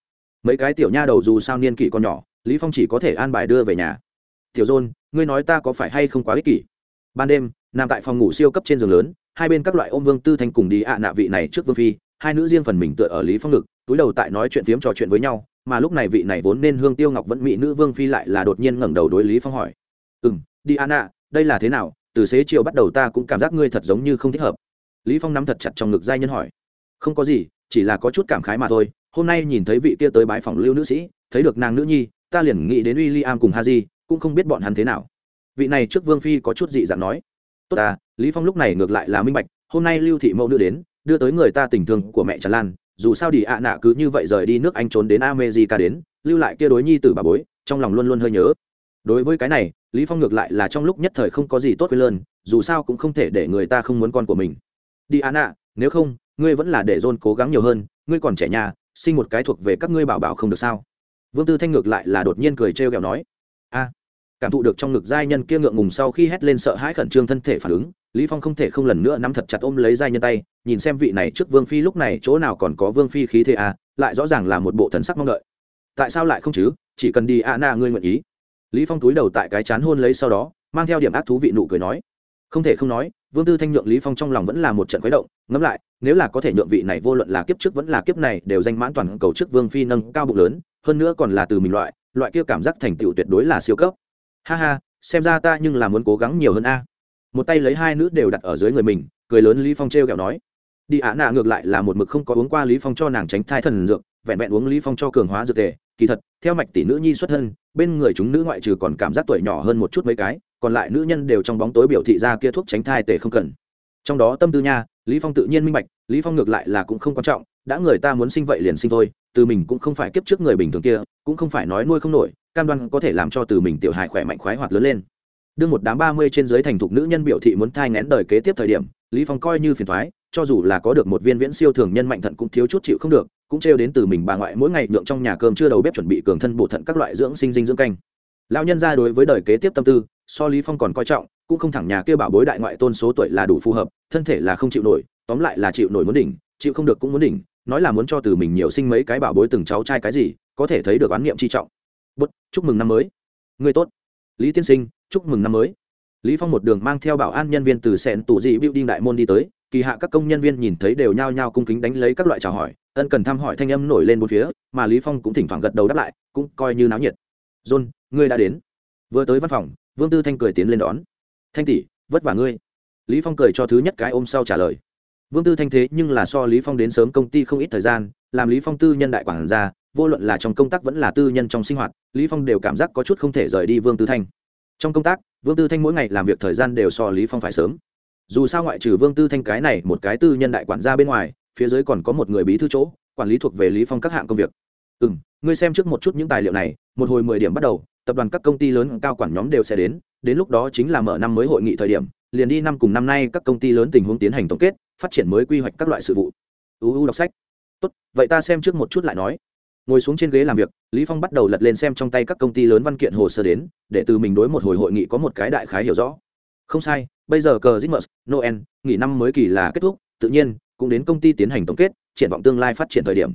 A: Mấy cái tiểu nha đầu dù sao niên kỷ còn nhỏ, lý phong chỉ có thể an bài đưa về nhà. Tiểu dôn, ngươi nói ta có phải hay không quá ích kỷ? Ban đêm, nằm tại phòng ngủ siêu cấp trên giường lớn, hai bên các loại ôm vương tư thanh cùng đi ạ à nạ vị này trước vương phi, hai nữ riêng phần mình tựa ở lý phong ngực, túi đầu tại nói chuyện phiếm trò chuyện với nhau, mà lúc này vị này vốn nên hương tiêu ngọc vẫn mỹ nữ vương phi lại là đột nhiên ngẩng đầu đối lý phong hỏi. Ừm, đi ạ nạ, đây là thế nào? Từ xế chiều bắt đầu ta cũng cảm giác ngươi thật giống như không thích hợp. Lý phong nắm thật chặt trong ngực giai nhân hỏi. Không có gì chỉ là có chút cảm khái mà thôi. Hôm nay nhìn thấy vị kia tới bái phòng lưu nữ sĩ thấy được nàng nữ nhi ta liền nghĩ đến William cùng Haji, cũng không biết bọn hắn thế nào. Vị này trước vương phi có chút dị dạng nói. Tốt ta lý phong lúc này ngược lại là minh bạch hôm nay lưu thị mẫu đưa đến đưa tới người ta tình thương của mẹ tràn lan dù sao đi ạ nạ cứ như vậy rời đi nước anh trốn đến america đến lưu lại kia đối nhi tử bà bối trong lòng luôn luôn hơi nhớ. Đối với cái này lý phong ngược lại là trong lúc nhất thời không có gì tốt với lơn, dù sao cũng không thể để người ta không muốn con của mình. Đi ạ nếu không, ngươi vẫn là để john cố gắng nhiều hơn, ngươi còn trẻ nhà, sinh một cái thuộc về các ngươi bảo bảo không được sao? Vương tư thanh ngược lại là đột nhiên cười trêu ghẹo nói. A, cảm thụ được trong ngực giai nhân kia ngượng ngùng sau khi hét lên sợ hãi khẩn trương thân thể phản ứng, lý phong không thể không lần nữa nắm thật chặt ôm lấy giai nhân tay, nhìn xem vị này trước vương phi lúc này chỗ nào còn có vương phi khí thế à lại rõ ràng là một bộ thần sắc mong đợi. Tại sao lại không chứ? Chỉ cần đi a na ngươi nguyện ý lý phong túi đầu tại cái chán hôn lấy sau đó, mang theo điểm ác thú vị nụ cười nói, không thể không nói, vương tư thanh nhượng lý phong trong lòng vẫn là một trận quấy động, ngẫm lại, nếu là có thể nhượng vị này vô luận là kiếp trước vẫn là kiếp này đều danh mãn toàn cầu trước vương phi nâng cao bụng lớn, hơn nữa còn là từ mình loại loại kia cảm giác thành tựu tuyệt đối là siêu cấp. Ha ha, xem ra ta nhưng là muốn cố gắng nhiều hơn a. Một tay lấy hai nữ đều đặt ở dưới người mình, cười lớn lý phong treo kẹo nói, đi ả nạ ngược lại là một mực không có uống qua lý phong cho nàng tránh thai thần dược, vẹn vẹn uống lý phong cho cường hóa dược tề kỳ thật, theo mạch tỷ nữ nhi xuất thân bên người chúng nữ ngoại trừ còn cảm giác tuổi nhỏ hơn một chút mấy cái, còn lại nữ nhân đều trong bóng tối biểu thị ra kia thuốc tránh thai tề không cần. Trong đó tâm tư nha, lý phong tự nhiên minh bạch, lý phong ngược lại là cũng không quan trọng, đã người ta muốn sinh vậy liền sinh thôi, từ mình cũng không phải kiếp trước người bình thường kia, cũng không phải nói nuôi không nổi, cam đoan có thể làm cho từ mình tiểu hài khỏe mạnh khoái hoạt lớn lên. Đương một đám ba mươi trên dưới thành thục nữ nhân biểu thị muốn thai ngén đời kế tiếp thời điểm, lý phong coi như phiền thoái, cho dù là có được một viên viễn siêu thường nhân mạnh thận cũng thiếu chút chịu không được cũng trêu đến từ mình bà ngoại mỗi ngày nhượng trong nhà cơm chưa đầu bếp chuẩn bị cường thân bổ thận các loại dưỡng sinh dinh dưỡng canh. Lão nhân ra đối với đời kế tiếp tâm tư, so lý phong còn coi trọng, cũng không thẳng nhà kia bảo bối đại ngoại tôn số tuổi là đủ phù hợp, thân thể là không chịu nổi, tóm lại là chịu nổi muốn đỉnh, chịu không được cũng muốn đỉnh, nói là muốn cho từ mình nhiều sinh mấy cái bảo bối từng cháu trai cái gì, có thể thấy được oán niệm chi trọng. Bút, chúc mừng năm mới. Người tốt. Lý tiên sinh, chúc mừng năm mới. Lý phong một đường mang theo bảo an nhân viên từ sẹn tủ dị building đại môn đi tới, kỳ hạ các công nhân viên nhìn thấy đều nhao nhao cung kính đánh lấy các loại chào hỏi ân cần thăm hỏi thanh âm nổi lên bốn phía, mà lý phong cũng thỉnh thoảng gật đầu đáp lại, cũng coi như náo nhiệt. John, ngươi đã đến. Vừa tới văn phòng, vương tư thanh cười tiến lên đón. Thanh tỷ, vất vả ngươi. Lý phong cười cho thứ nhất cái ôm sau trả lời. Vương tư thanh thế nhưng là so lý phong đến sớm công ty không ít thời gian, làm lý phong tư nhân đại quản gia, vô luận là trong công tác vẫn là tư nhân trong sinh hoạt, lý phong đều cảm giác có chút không thể rời đi vương tư thanh. Trong công tác, vương tư thanh mỗi ngày làm việc thời gian đều so lý phong phải sớm. Dù sao ngoại trừ vương tư thanh cái này một cái tư nhân đại quản gia bên ngoài phía dưới còn có một người bí thư chỗ quản lý thuộc về lý phong các hạng công việc. Ừ ngươi xem trước một chút những tài liệu này một hồi mười điểm bắt đầu tập đoàn các công ty lớn cao quản nhóm đều sẽ đến đến lúc đó chính là mở năm mới hội nghị thời điểm liền đi năm cùng năm nay các công ty lớn tình huống tiến hành tổng kết phát triển mới quy hoạch các loại sự vụ. Uu đọc sách. Tốt vậy ta xem trước một chút lại nói. Ngồi xuống trên ghế làm việc lý phong bắt đầu lật lên xem trong tay các công ty lớn văn kiện hồ sơ đến để từ mình đối một hồi hội nghị có một cái đại khái hiểu rõ. Không sai bây giờ cờ Christmas, Noel, nghỉ năm mới kỳ là kết thúc, tự nhiên cũng đến công ty tiến hành tổng kết, triển vọng tương lai phát triển thời điểm.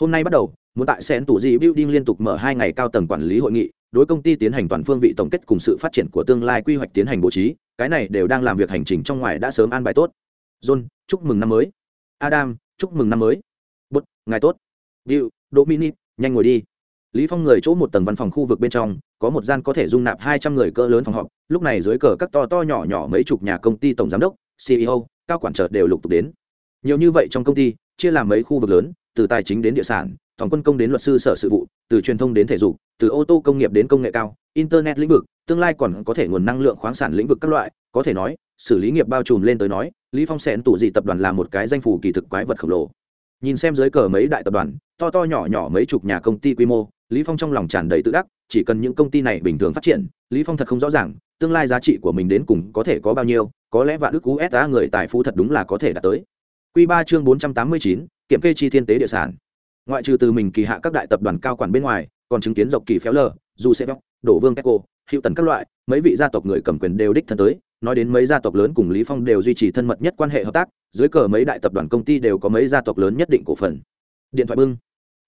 A: Hôm nay bắt đầu, muốn tại Sen tủ di building liên tục mở hai ngày cao tầng quản lý hội nghị, đối công ty tiến hành toàn phương vị tổng kết cùng sự phát triển của tương lai quy hoạch tiến hành bố trí, cái này đều đang làm việc hành trình trong ngoài đã sớm an bài tốt. John, chúc mừng năm mới. Adam, chúc mừng năm mới. Bút, ngày tốt. Bill, Dominic, nhanh ngồi đi. Lý Phong người chỗ một tầng văn phòng khu vực bên trong, có một gian có thể dung nạp hai trăm người cỡ lớn phòng họp, lúc này dưới cờ các to to nhỏ nhỏ mấy chục nhà công ty tổng giám đốc, CEO, cao quản trợ đều lục tục đến. Nhiều như vậy trong công ty, chia làm mấy khu vực lớn, từ tài chính đến địa sản, tổng quân công đến luật sư sở sự vụ, từ truyền thông đến thể dục, từ ô tô công nghiệp đến công nghệ cao, internet lĩnh vực, tương lai còn có thể nguồn năng lượng khoáng sản lĩnh vực các loại, có thể nói, xử lý nghiệp bao trùm lên tới nói, Lý Phong sẽ tụ gì tập đoàn là một cái danh phủ kỳ thực quái vật khổng lồ. Nhìn xem dưới cờ mấy đại tập đoàn, to to nhỏ nhỏ mấy chục nhà công ty quy mô, Lý Phong trong lòng tràn đầy tự đắc, chỉ cần những công ty này bình thường phát triển, Lý Phong thật không rõ ràng, tương lai giá trị của mình đến cùng có thể có bao nhiêu, có lẽ vạn ước USD người tài phú thật đúng là có thể đạt tới. Quy 3 chương 489, kiểm kê chi thiên tế địa sản. Ngoại trừ từ mình kỳ hạ các đại tập đoàn cao quản bên ngoài còn chứng kiến dọc kỳ phéo lờ dù sẽ vóc đổ vương eco hiệu tần các loại mấy vị gia tộc người cầm quyền đều đích thân tới nói đến mấy gia tộc lớn cùng lý phong đều duy trì thân mật nhất quan hệ hợp tác dưới cờ mấy đại tập đoàn công ty đều có mấy gia tộc lớn nhất định cổ phần. Điện thoại bưng.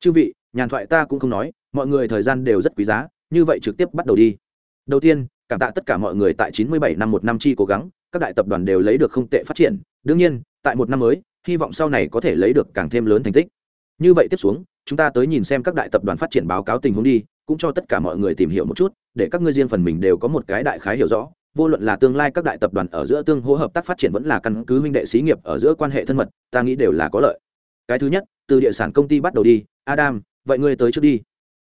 A: Chư vị nhàn thoại ta cũng không nói mọi người thời gian đều rất quý giá như vậy trực tiếp bắt đầu đi. Đầu tiên cảm tạ tất cả mọi người tại 97 năm một năm chi cố gắng các đại tập đoàn đều lấy được không tệ phát triển. Đương nhiên tại một năm mới hy vọng sau này có thể lấy được càng thêm lớn thành tích. Như vậy tiếp xuống, chúng ta tới nhìn xem các đại tập đoàn phát triển báo cáo tình huống đi, cũng cho tất cả mọi người tìm hiểu một chút, để các ngươi riêng phần mình đều có một cái đại khái hiểu rõ. Vô luận là tương lai các đại tập đoàn ở giữa tương hỗ hợp tác phát triển vẫn là căn cứ huynh đệ xí nghiệp ở giữa quan hệ thân mật, ta nghĩ đều là có lợi. Cái thứ nhất, từ địa sản công ty bắt đầu đi. Adam, vậy ngươi tới trước đi.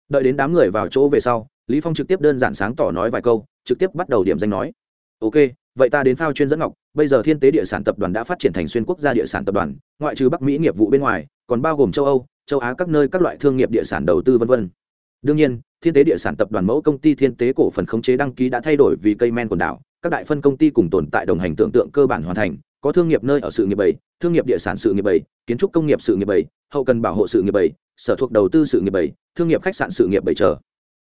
A: Đợi đến đám người vào chỗ về sau, lý phong trực tiếp đơn giản sáng tỏ nói vài câu, trực tiếp bắt đầu điểm danh nói. Ok vậy ta đến phao chuyên dẫn ngọc, bây giờ thiên tế địa sản tập đoàn đã phát triển thành xuyên quốc gia địa sản tập đoàn, ngoại trừ bắc mỹ nghiệp vụ bên ngoài, còn bao gồm châu âu, châu á các nơi các loại thương nghiệp địa sản đầu tư vân vân. Đương nhiên, thiên tế địa sản tập đoàn mẫu công ty thiên tế cổ phần khống chế đăng ký đã thay đổi vì cây men quần đảo, các đại phân công ty cùng tồn tại đồng hành tưởng tượng cơ bản hoàn thành, có thương nghiệp nơi ở sự nghiệp bảy, thương nghiệp địa sản sự nghiệp bảy, kiến trúc công nghiệp sự nghiệp bảy, hậu cần bảo hộ sự nghiệp bảy, sở thuộc đầu tư sự nghiệp bảy, thương nghiệp khách sạn sự nghiệp bảy trở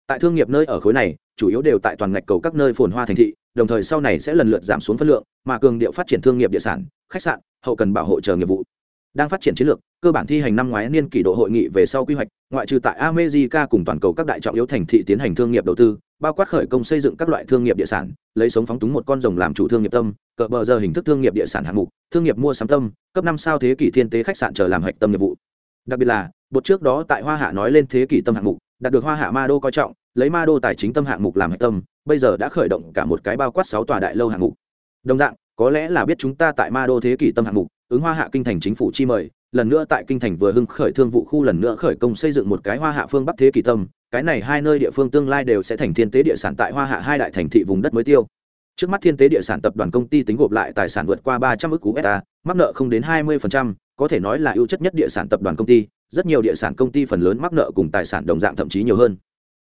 A: tại thương nghiệp nơi ở khối này, chủ yếu đều tại toàn ngạch cầu các nơi phồn hoa thành thị, đồng thời sau này sẽ lần lượt giảm xuống phân lượng, mà cường điệu phát triển thương nghiệp địa sản, khách sạn, hậu cần bảo hộ chờ nghiệp vụ. Đang phát triển chiến lược, cơ bản thi hành năm ngoái niên kỷ độ hội nghị về sau quy hoạch, ngoại trừ tại america cùng toàn cầu các đại trọng yếu thành thị tiến hành thương nghiệp đầu tư, bao quát khởi công xây dựng các loại thương nghiệp địa sản, lấy sống phóng túng một con rồng làm chủ thương nghiệp tâm, cỡ bờ giờ hình thức thương nghiệp địa sản hạng mục, thương nghiệp mua sắm tâm, cấp năm sao thế kỷ thiên tế khách sạn chờ làm hạch tâm nghiệp vụ. Đặc biệt là, bột trước đó tại hoa hạ nói lên thế kỷ tâm hạng mục đạt được hoa hạ ma đô coi trọng, lấy ma đô tài chính tâm hạng mục làm hạch tâm, bây giờ đã khởi động cả một cái bao quát sáu tòa đại lâu hạng mục. Đồng dạng, có lẽ là biết chúng ta tại ma đô thế kỷ tâm hạng mục, ứng hoa hạ kinh thành chính phủ chi mời, lần nữa tại kinh thành vừa hưng khởi thương vụ khu lần nữa khởi công xây dựng một cái hoa hạ phương bắc thế kỷ tâm, cái này hai nơi địa phương tương lai đều sẽ thành thiên tế địa sản tại hoa hạ hai đại thành thị vùng đất mới tiêu. Trước mắt thiên tế địa sản tập đoàn công ty tính gộp lại tài sản vượt qua ba trăm ước usd mắc nợ không đến hai mươi có thể nói là ưu chất nhất địa sản tập đoàn công ty rất nhiều địa sản công ty phần lớn mắc nợ cùng tài sản đồng dạng thậm chí nhiều hơn.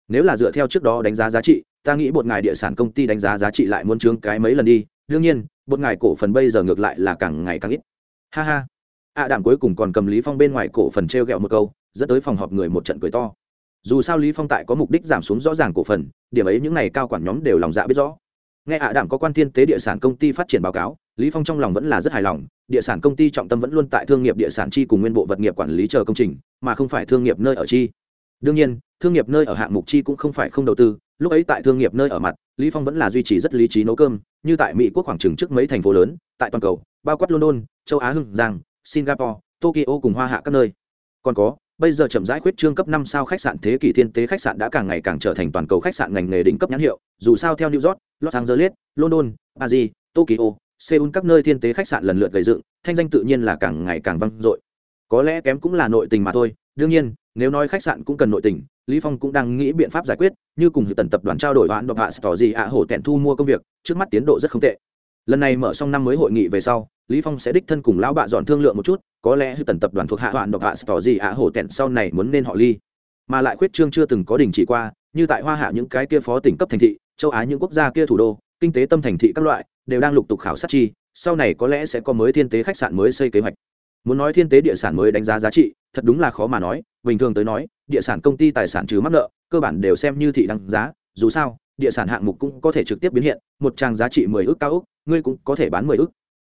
A: Nếu là dựa theo trước đó đánh giá giá trị, ta nghĩ một ngài địa sản công ty đánh giá giá trị lại muốn trướng cái mấy lần đi. Đương nhiên một ngài cổ phần bây giờ ngược lại là càng ngày càng ít. Ha ha. Ạ à đảm cuối cùng còn cầm lý phong bên ngoài cổ phần treo gẹo một câu, dẫn tới phòng họp người một trận cười to. Dù sao lý phong tại có mục đích giảm xuống rõ ràng cổ phần, điểm ấy những này cao quản nhóm đều lòng dạ biết rõ. Nghe ạ à đảm có quan thiên tế địa sản công ty phát triển báo cáo lý phong trong lòng vẫn là rất hài lòng, địa sản công ty trọng tâm vẫn luôn tại thương nghiệp địa sản chi cùng nguyên bộ vật nghiệp quản lý chờ công trình, mà không phải thương nghiệp nơi ở chi. Đương nhiên, thương nghiệp nơi ở hạng mục chi cũng không phải không đầu tư, lúc ấy tại thương nghiệp nơi ở mặt, lý phong vẫn là duy trì rất lý trí nấu cơm, như tại mỹ quốc khoảng chừng trước mấy thành phố lớn, tại toàn cầu, bao quát london, châu á hưng giang, singapore, tokyo cùng hoa hạ các nơi. Còn có, bây giờ chậm rãi khuyết trương cấp năm sao khách sạn thế kỷ thiên tế khách sạn đã càng ngày càng trở thành toàn cầu khách sạn ngành nghề đỉnh cấp nhãn hiệu, dù sao theo new york, los angeles, london, paris, tokyo seoul các nơi thiên tế khách sạn lần lượt gây dựng, thanh danh tự nhiên là càng ngày càng vang dội. Có lẽ kém cũng là nội tình mà thôi, đương nhiên, nếu nói khách sạn cũng cần nội tình, lý phong cũng đang nghĩ biện pháp giải quyết, như cùng hiệp tần tập đoàn trao đổi hoãn độc hạ tỏ gì ạ, hổ tẹn thu mua công việc, trước mắt tiến độ rất không tệ. Lần này mở xong năm mới hội nghị về sau, lý phong sẽ đích thân cùng lão bạ dọn thương lượng một chút, có lẽ hiệp tần tập đoàn thuộc hạ đoạn độc hạ tỏ gì ạ, hổ tẹn sau này muốn nên họ ly mà lại khuyết trương chưa từng có đình chỉ qua, như tại hoa hạ những cái kia phó tỉnh cấp thành thị, châu á những quốc gia kia thủ đô kinh tế tâm thành thị các loại, đều đang lục tục khảo sát chi, sau này có lẽ sẽ có mới thiên tế khách sạn mới xây kế hoạch. Muốn nói thiên tế địa sản mới đánh giá giá trị, thật đúng là khó mà nói, bình thường tới nói, địa sản công ty tài sản trừ mắc nợ, cơ bản đều xem như thị đăng giá, dù sao, địa sản hạng mục cũng có thể trực tiếp biến hiện, một trang giá trị mười ước cao ước ngươi cũng có thể bán mười ước.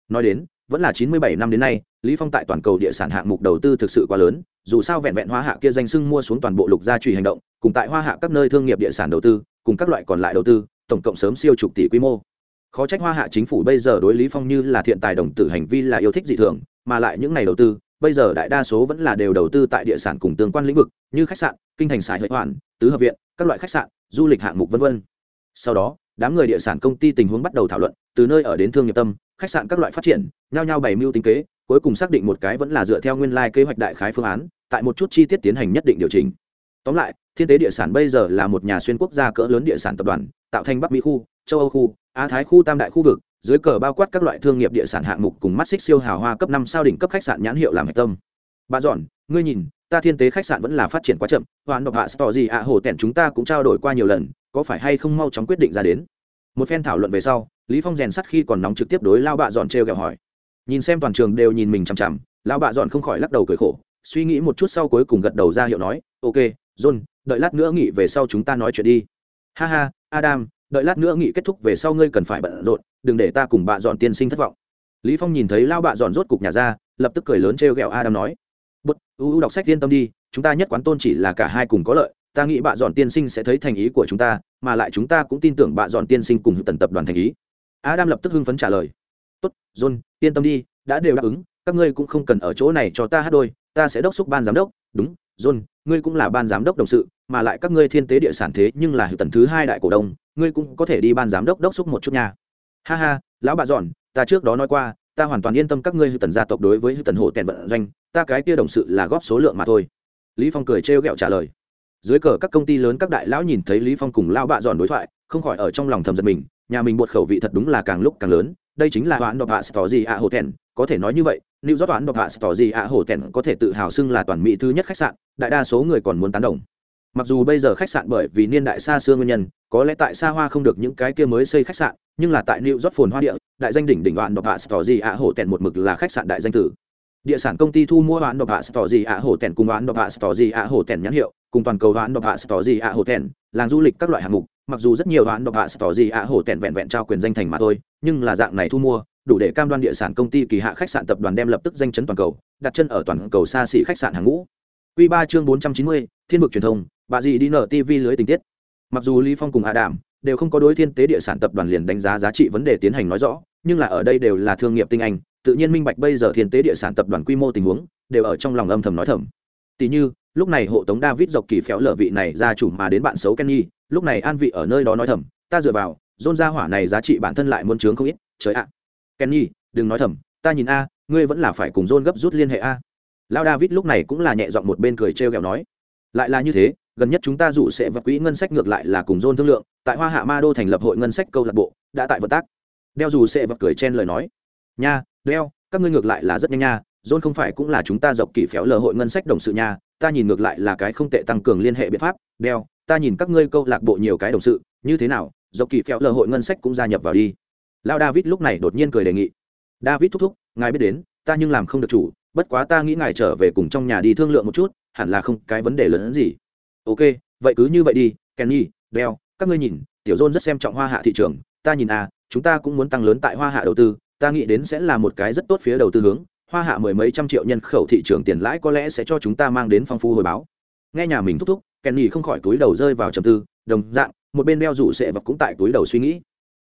A: Nói đến, vẫn là chín mươi bảy năm đến nay, lý phong tại toàn cầu địa sản hạng mục đầu tư thực sự quá lớn, dù sao vẹn vẹn hoa hạ kia danh sưng mua xuống toàn bộ lục gia trùy hành động, cùng tại hoa hạ các nơi thương nghiệp địa sản đầu tư, cùng các loại còn lại đầu tư tổng cộng sớm siêu chục tỷ quy mô. Khó trách hoa hạ chính phủ bây giờ đối lý phong như là thiện tài đồng tử hành vi là yêu thích dị thường, mà lại những ngày đầu tư, bây giờ đại đa số vẫn là đều đầu tư tại địa sản cùng tương quan lĩnh vực, như khách sạn, kinh thành xài hệ hoàn, tứ hợp viện, các loại khách sạn, du lịch hạng mục vân vân. Sau đó, đám người địa sản công ty tình huống bắt đầu thảo luận, từ nơi ở đến thương nghiệp tâm, khách sạn các loại phát triển, nhao nhao bày mưu tính kế, cuối cùng xác định một cái vẫn là dựa theo nguyên lai kế hoạch đại khái phương án, tại một chút chi tiết tiến hành nhất định điều chỉnh. Tóm lại, thiên tế địa sản bây giờ là một nhà xuyên quốc gia cỡ lớn địa sản tập đoàn tạo thành bắc mỹ khu, châu âu khu, á thái khu, tam đại khu vực, dưới cờ bao quát các loại thương nghiệp địa sản hạng mục cùng mắt xích siêu hào hoa cấp năm sao đỉnh cấp khách sạn nhãn hiệu làm hạch tâm. Bà dọn, ngươi nhìn, ta thiên tế khách sạn vẫn là phát triển quá chậm hoàn độc hạ stò gì ạ hồ tẻn chúng ta cũng trao đổi qua nhiều lần, có phải hay không mau chóng quyết định ra đến? Một phen thảo luận về sau, lý phong rèn sắt khi còn nóng trực tiếp đối lao bạ dọn treo gẹo hỏi. Nhìn xem toàn trường đều nhìn mình chằm chằm lao bạ dọn không khỏi lắc đầu cười khổ, suy nghĩ một chút sau cuối cùng gật đầu ra hiệu nói, ok, john, đợi lát nữa nghỉ về sau chúng ta nói chuyện đi. Ha ha adam, đợi lát nữa nghỉ kết thúc về sau ngươi cần phải bận rộn, đừng để ta cùng bà dọn tiên sinh thất vọng. Lý phong nhìn thấy lao bà dọn rốt cục nhà ra, lập tức cười lớn trêu ghẹo adam nói bất u đọc sách yên tâm đi, chúng ta nhất quán tôn chỉ là cả hai cùng có lợi, ta nghĩ bà dọn tiên sinh sẽ thấy thành ý của chúng ta, mà lại chúng ta cũng tin tưởng bà dọn tiên sinh cùng tần tập đoàn thành ý. Adam lập tức hưng phấn trả lời, tốt, john, yên tâm đi, đã đều đáp ứng, các ngươi cũng không cần ở chỗ này cho ta hát đôi, ta sẽ đốc xúc ban giám đốc, đúng john, ngươi cũng là ban giám đốc đồng sự, mà lại các ngươi thiên tế địa sản thế nhưng là tần thứ hai đại cổ đông, ngươi cũng có thể đi ban giám đốc đốc xúc một chút nha. Ha ha, lão bà dọn ta trước đó nói qua, ta hoàn toàn yên tâm các ngươi hữu tần gia tộc đối với hữu tần hộ tèn vận doanh, ta cái kia đồng sự là góp số lượng mà thôi. Lý phong cười trêu ghẹo trả lời. Dưới cờ các công ty lớn các đại lão nhìn thấy lý phong cùng lao bạ dọn đối thoại, không khỏi ở trong lòng thầm giật mình, nhà mình buộc khẩu vị thật đúng là càng lúc càng lớn đây chính là toán độc hạ tỏ gì ạ hồ tèn, có thể nói như vậy lưu rót toán độc hạ tỏ gì ạ hồ tèn có thể tự hào xưng là toàn mỹ thứ nhất khách sạn, đại đa số người còn muốn tán đồng. Mặc dù bây giờ khách sạn bởi vì niên đại xa xưa nguyên nhân, có lẽ tại xa hoa không được những cái kia mới xây khách sạn, nhưng là tại new york phồn hoa địa, đại danh đỉnh đỉnh đoạn độc hạ tỏ gì ạ hổ tèn một mực là khách sạn đại danh tử địa sản công ty thu mua đoạn độc hạ tỏ gì ạ hổ tèn cùng đoạn độc hạ tỏ gì ạ hổ tèn nhãn hiệu cùng toàn cầu đoạn độc hạ tỏ gì ạ hổ tèn làng du lịch các loại hạng mục mặc dù rất nhiều đoạn độc hạ tỏ gì ạ hổ tèn vẹn vẹn trao quyền danh thành mà thôi nhưng là dạng này thu mua đủ để cam đoan địa sản công ty kỳ hạ khách sạn tập đoàn đem lập tức danh chấn toàn cầu đặt chân ở toàn cầu xa xỉ khách sạn hàng ngũ Quy 3 chương 490, Thiên vực truyền thông, bà gì đi nở TV lưới tình tiết. Mặc dù Lý Phong cùng Hạ Đảm đều không có đối thiên tế địa sản tập đoàn liền đánh giá giá trị vấn đề tiến hành nói rõ, nhưng là ở đây đều là thương nghiệp tinh anh, tự nhiên minh bạch bây giờ thiên tế địa sản tập đoàn quy mô tình huống, đều ở trong lòng âm thầm nói thầm. Tỷ như, lúc này hộ tống David dọc kỳ phéo lở vị này ra chủ mà đến bạn xấu Kenny, lúc này an vị ở nơi đó nói thầm, ta dựa vào, John gia hỏa này giá trị bản thân lại muốn chướng không ít, trời ạ. Kenny, đừng nói thầm, ta nhìn a, ngươi vẫn là phải cùng John gấp rút liên hệ a lao david lúc này cũng là nhẹ giọng một bên cười trêu ghẹo nói lại là như thế gần nhất chúng ta rủ sẽ vật quỹ ngân sách ngược lại là cùng dôn thương lượng tại hoa hạ ma đô thành lập hội ngân sách câu lạc bộ đã tại vận tác đeo dù sẽ vật cười chen lời nói nha đeo các ngươi ngược lại là rất nhanh nha, John không phải cũng là chúng ta dọc kỳ phéo lờ hội ngân sách đồng sự nha, ta nhìn ngược lại là cái không tệ tăng cường liên hệ biện pháp. Đeo ta nhìn các ngươi câu lạc bộ nhiều cái đồng sự, như thế nào, dọc kỳ phéo lờ hội ngân sách cũng gia nhập vào đi. Lao david lúc này đột nhiên cười đề nghị. David thúc thúc, ngài biết đến, ta nhưng làm không được chủ, bất quá ta nghĩ ngài trở về cùng trong nhà đi thương lượng một chút, hẳn là không cái vấn đề lớn hơn gì. Ok, vậy cứ như vậy đi, kenny đeo các ngươi nhìn, tiểu John rất xem trọng hoa hạ thị trường, ta nhìn à chúng ta cũng muốn tăng lớn tại hoa hạ đầu tư ta nghĩ đến sẽ là một cái rất tốt phía đầu tư hướng hoa hạ mười mấy trăm triệu nhân khẩu thị trường tiền lãi có lẽ sẽ cho chúng ta mang đến phong phú hồi báo. Nghe nhà mình thúc thúc kenny không khỏi túi đầu rơi vào trầm tư đồng dạng một bên đeo rủ sệ và cũng tại túi đầu suy nghĩ.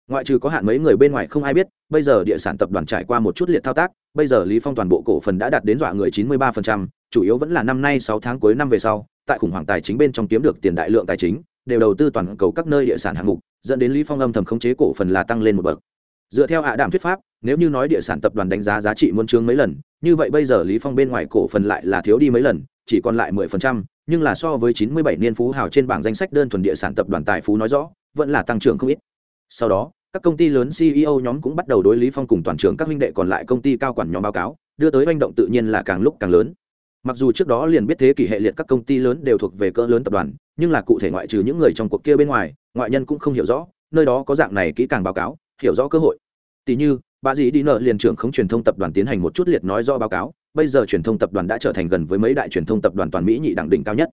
A: Ngoại trừ có hạn mấy người bên ngoài không ai biết bây giờ địa sản tập đoàn trải qua một chút liệt thao tác bây giờ lý phong toàn bộ cổ phần đã đạt đến dọa người 93%, chủ yếu vẫn là năm nay 6 tháng cuối năm về sau tại khủng hoảng tài chính bên trong kiếm được tiền đại lượng tài chính đều đầu tư toàn cầu các nơi địa sản hạng mục dẫn đến lý phong âm thầm khống chế cổ phần là tăng lên một bậc. Dựa theo hạ đạm thuyết pháp nếu như nói địa sản tập đoàn đánh giá giá trị muôn trường mấy lần như vậy bây giờ lý phong bên ngoài cổ phần lại là thiếu đi mấy lần chỉ còn lại 10%, nhưng là so với 97 niên phú hào trên bảng danh sách đơn thuần địa sản tập đoàn tài phú nói rõ vẫn là tăng trưởng không ít. Sau đó các công ty lớn ceo nhóm cũng bắt đầu đối lý phong cùng toàn trường các huynh đệ còn lại công ty cao quản nhóm báo cáo đưa tới manh động tự nhiên là càng lúc càng lớn. Mặc dù trước đó liền biết thế kỷ hệ liệt các công ty lớn đều thuộc về cỡ lớn tập đoàn nhưng là cụ thể ngoại trừ những người trong cuộc kia bên ngoài ngoại nhân cũng không hiểu rõ nơi đó có dạng này kỹ càng báo cáo hiểu rõ cơ hội. Tỷ như bà dì đi nợ liền trưởng không truyền thông tập đoàn tiến hành một chút liệt nói rõ báo cáo, bây giờ truyền thông tập đoàn đã trở thành gần với mấy đại truyền thông tập đoàn toàn mỹ nhị đẳng đỉnh cao nhất.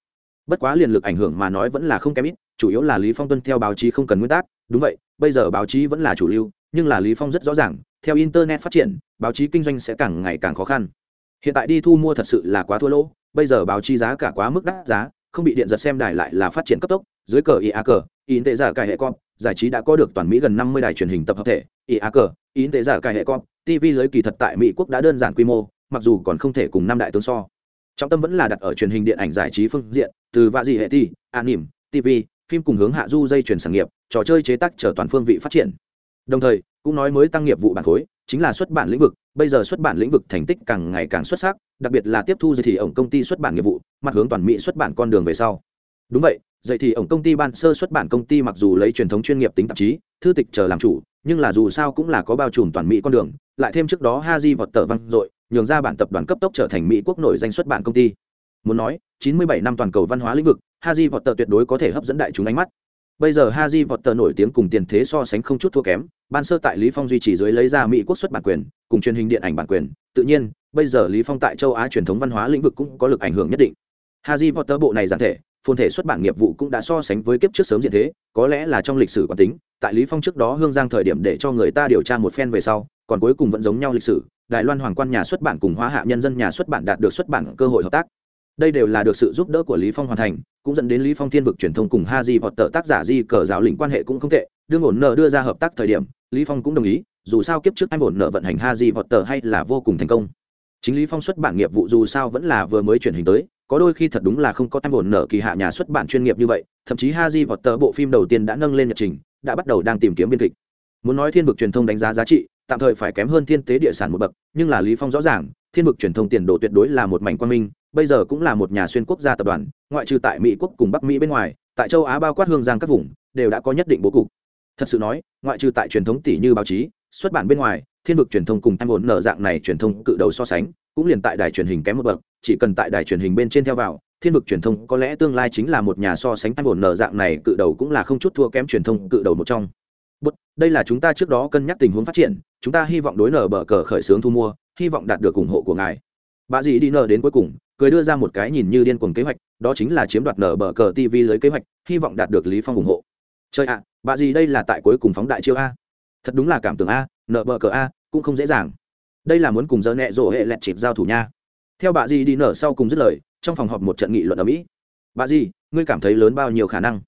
A: Bất quá liền lực ảnh hưởng mà nói vẫn là không kém ít, chủ yếu là lý phong tuân theo báo chí không cần nguyên tắc, đúng vậy, bây giờ báo chí vẫn là chủ lưu, nhưng là lý phong rất rõ ràng, theo internet phát triển, báo chí kinh doanh sẽ càng ngày càng khó khăn. Hiện tại đi thu mua thật sự là quá thua lỗ, bây giờ báo chí giá cả quá mức đắt giá, không bị điện giật xem đài lại là phát triển cấp tốc, dưới cờ ia cờ, in tệ giả cải hệ con giải trí đã có được toàn mỹ gần 50 đài truyền hình tập hợp thể iac, cờ tế tệ giả cải hệ con tv lưới kỳ thật tại mỹ quốc đã đơn giản quy mô mặc dù còn không thể cùng năm đại tướng so. Trọng tâm vẫn là đặt ở truyền hình điện ảnh giải trí phương diện từ vạ dị hệ ti, an nỉm tv phim cùng hướng hạ du dây chuyển sản nghiệp trò chơi chế tác trở toàn phương vị phát triển. Đồng thời cũng nói mới tăng nghiệp vụ bản khối chính là xuất bản lĩnh vực bây giờ xuất bản lĩnh vực thành tích càng ngày càng xuất sắc đặc biệt là tiếp thu dây thì ổng công ty xuất bản nghiệp vụ mặt hướng toàn mỹ xuất bản con đường về sau. Đúng vậy dạy thì ổng công ty ban sơ xuất bản công ty mặc dù lấy truyền thống chuyên nghiệp tính tạp chí thư tịch chờ làm chủ nhưng là dù sao cũng là có bao trùm toàn mỹ con đường lại thêm trước đó ha di vọt tờ Văn, dội nhường ra bản tập đoàn cấp tốc trở thành mỹ quốc nổi danh xuất bản công ty. Muốn nói 97 năm toàn cầu văn hóa lĩnh vực ha di vọt tờ tuyệt đối có thể hấp dẫn đại chúng ánh mắt. Bây giờ ha di vọt tờ nổi tiếng cùng tiền thế so sánh không chút thua kém ban sơ tại lý phong duy trì dưới lấy ra mỹ quốc xuất bản quyền cùng truyền hình điện ảnh bản quyền. Tự nhiên bây giờ lý phong tại châu á truyền thống văn hóa lĩnh vực cũng có lực ảnh hưởng nhất định. Ha di vọt tờ bộ này giản thể phồn thể xuất bản nghiệp vụ cũng đã so sánh với kiếp trước sớm diện thế, có lẽ là trong lịch sử quán tính, tại lý phong trước đó hương giang thời điểm để cho người ta điều tra một phen về sau, còn cuối cùng vẫn giống nhau lịch sử, đài loan hoàng quan nhà xuất bản cùng hóa hạ nhân dân nhà xuất bản đạt được xuất bản cơ hội hợp tác. Đây đều là được sự giúp đỡ của lý phong hoàn thành, cũng dẫn đến lý phong thiên vực truyền thông cùng ha di hoặc tờ tác giả di cờ giáo lĩnh quan hệ cũng không tệ, đương ổn nợ đưa ra hợp tác thời điểm, lý phong cũng đồng ý, dù sao kiếp trước anh ổn nợ vận hành ha di hoặc tờ hay là vô cùng thành công. Chính lý phong xuất bản nghiệp vụ dù sao vẫn là vừa mới chuyển hình tới có đôi khi thật đúng là không có em ổn nợ kỳ hạ nhà xuất bản chuyên nghiệp như vậy, thậm chí Haji di tờ bộ phim đầu tiên đã nâng lên nhật trình, đã bắt đầu đang tìm kiếm biên kịch. Muốn nói thiên vực truyền thông đánh giá giá trị, tạm thời phải kém hơn thiên tế địa sản một bậc, nhưng là lý phong rõ ràng, thiên vực truyền thông tiền đồ tuyệt đối là một mảnh quan minh, bây giờ cũng là một nhà xuyên quốc gia tập đoàn, ngoại trừ tại mỹ quốc cùng bắc mỹ bên ngoài, tại châu á bao quát hương giang các vùng, đều đã có nhất định bố cục. Thật sự nói, ngoại trừ tại truyền thống tỷ như báo chí, xuất bản bên ngoài, thiên vực truyền thông cùng em ổn nở dạng này truyền thông cự đầu so sánh cũng liền tại đài truyền hình kém một bậc chỉ cần tại đài truyền hình bên trên theo vào thiên vực truyền thông có lẽ tương lai chính là một nhà so sánh em bổn nở dạng này cự đầu cũng là không chút thua kém truyền thông cự đầu một trong. Bất, đây là chúng ta trước đó cân nhắc tình huống phát triển chúng ta hy vọng đối nở bờ cờ khởi xướng thu mua hy vọng đạt được ủng hộ của ngài. Bà dì đi nở đến cuối cùng cười đưa ra một cái nhìn như điên cuồng kế hoạch đó chính là chiếm đoạt nở bờ cờ tv lưới kế hoạch hy vọng đạt được lý phong ủng hộ. Chơi ạ bà dì đây là tại cuối cùng phóng đại chiêu a. Thật đúng là cảm tưởng a nở bờ cờ a cũng không dễ dàng đây là muốn cùng dỡ nhẹ rổ hệ lẹt chịp giao thủ nha. Theo bà Di đi nở sau cùng dứt lời trong phòng họp một trận nghị luận ở mỹ. Bà Di, ngươi cảm thấy lớn bao nhiêu khả năng?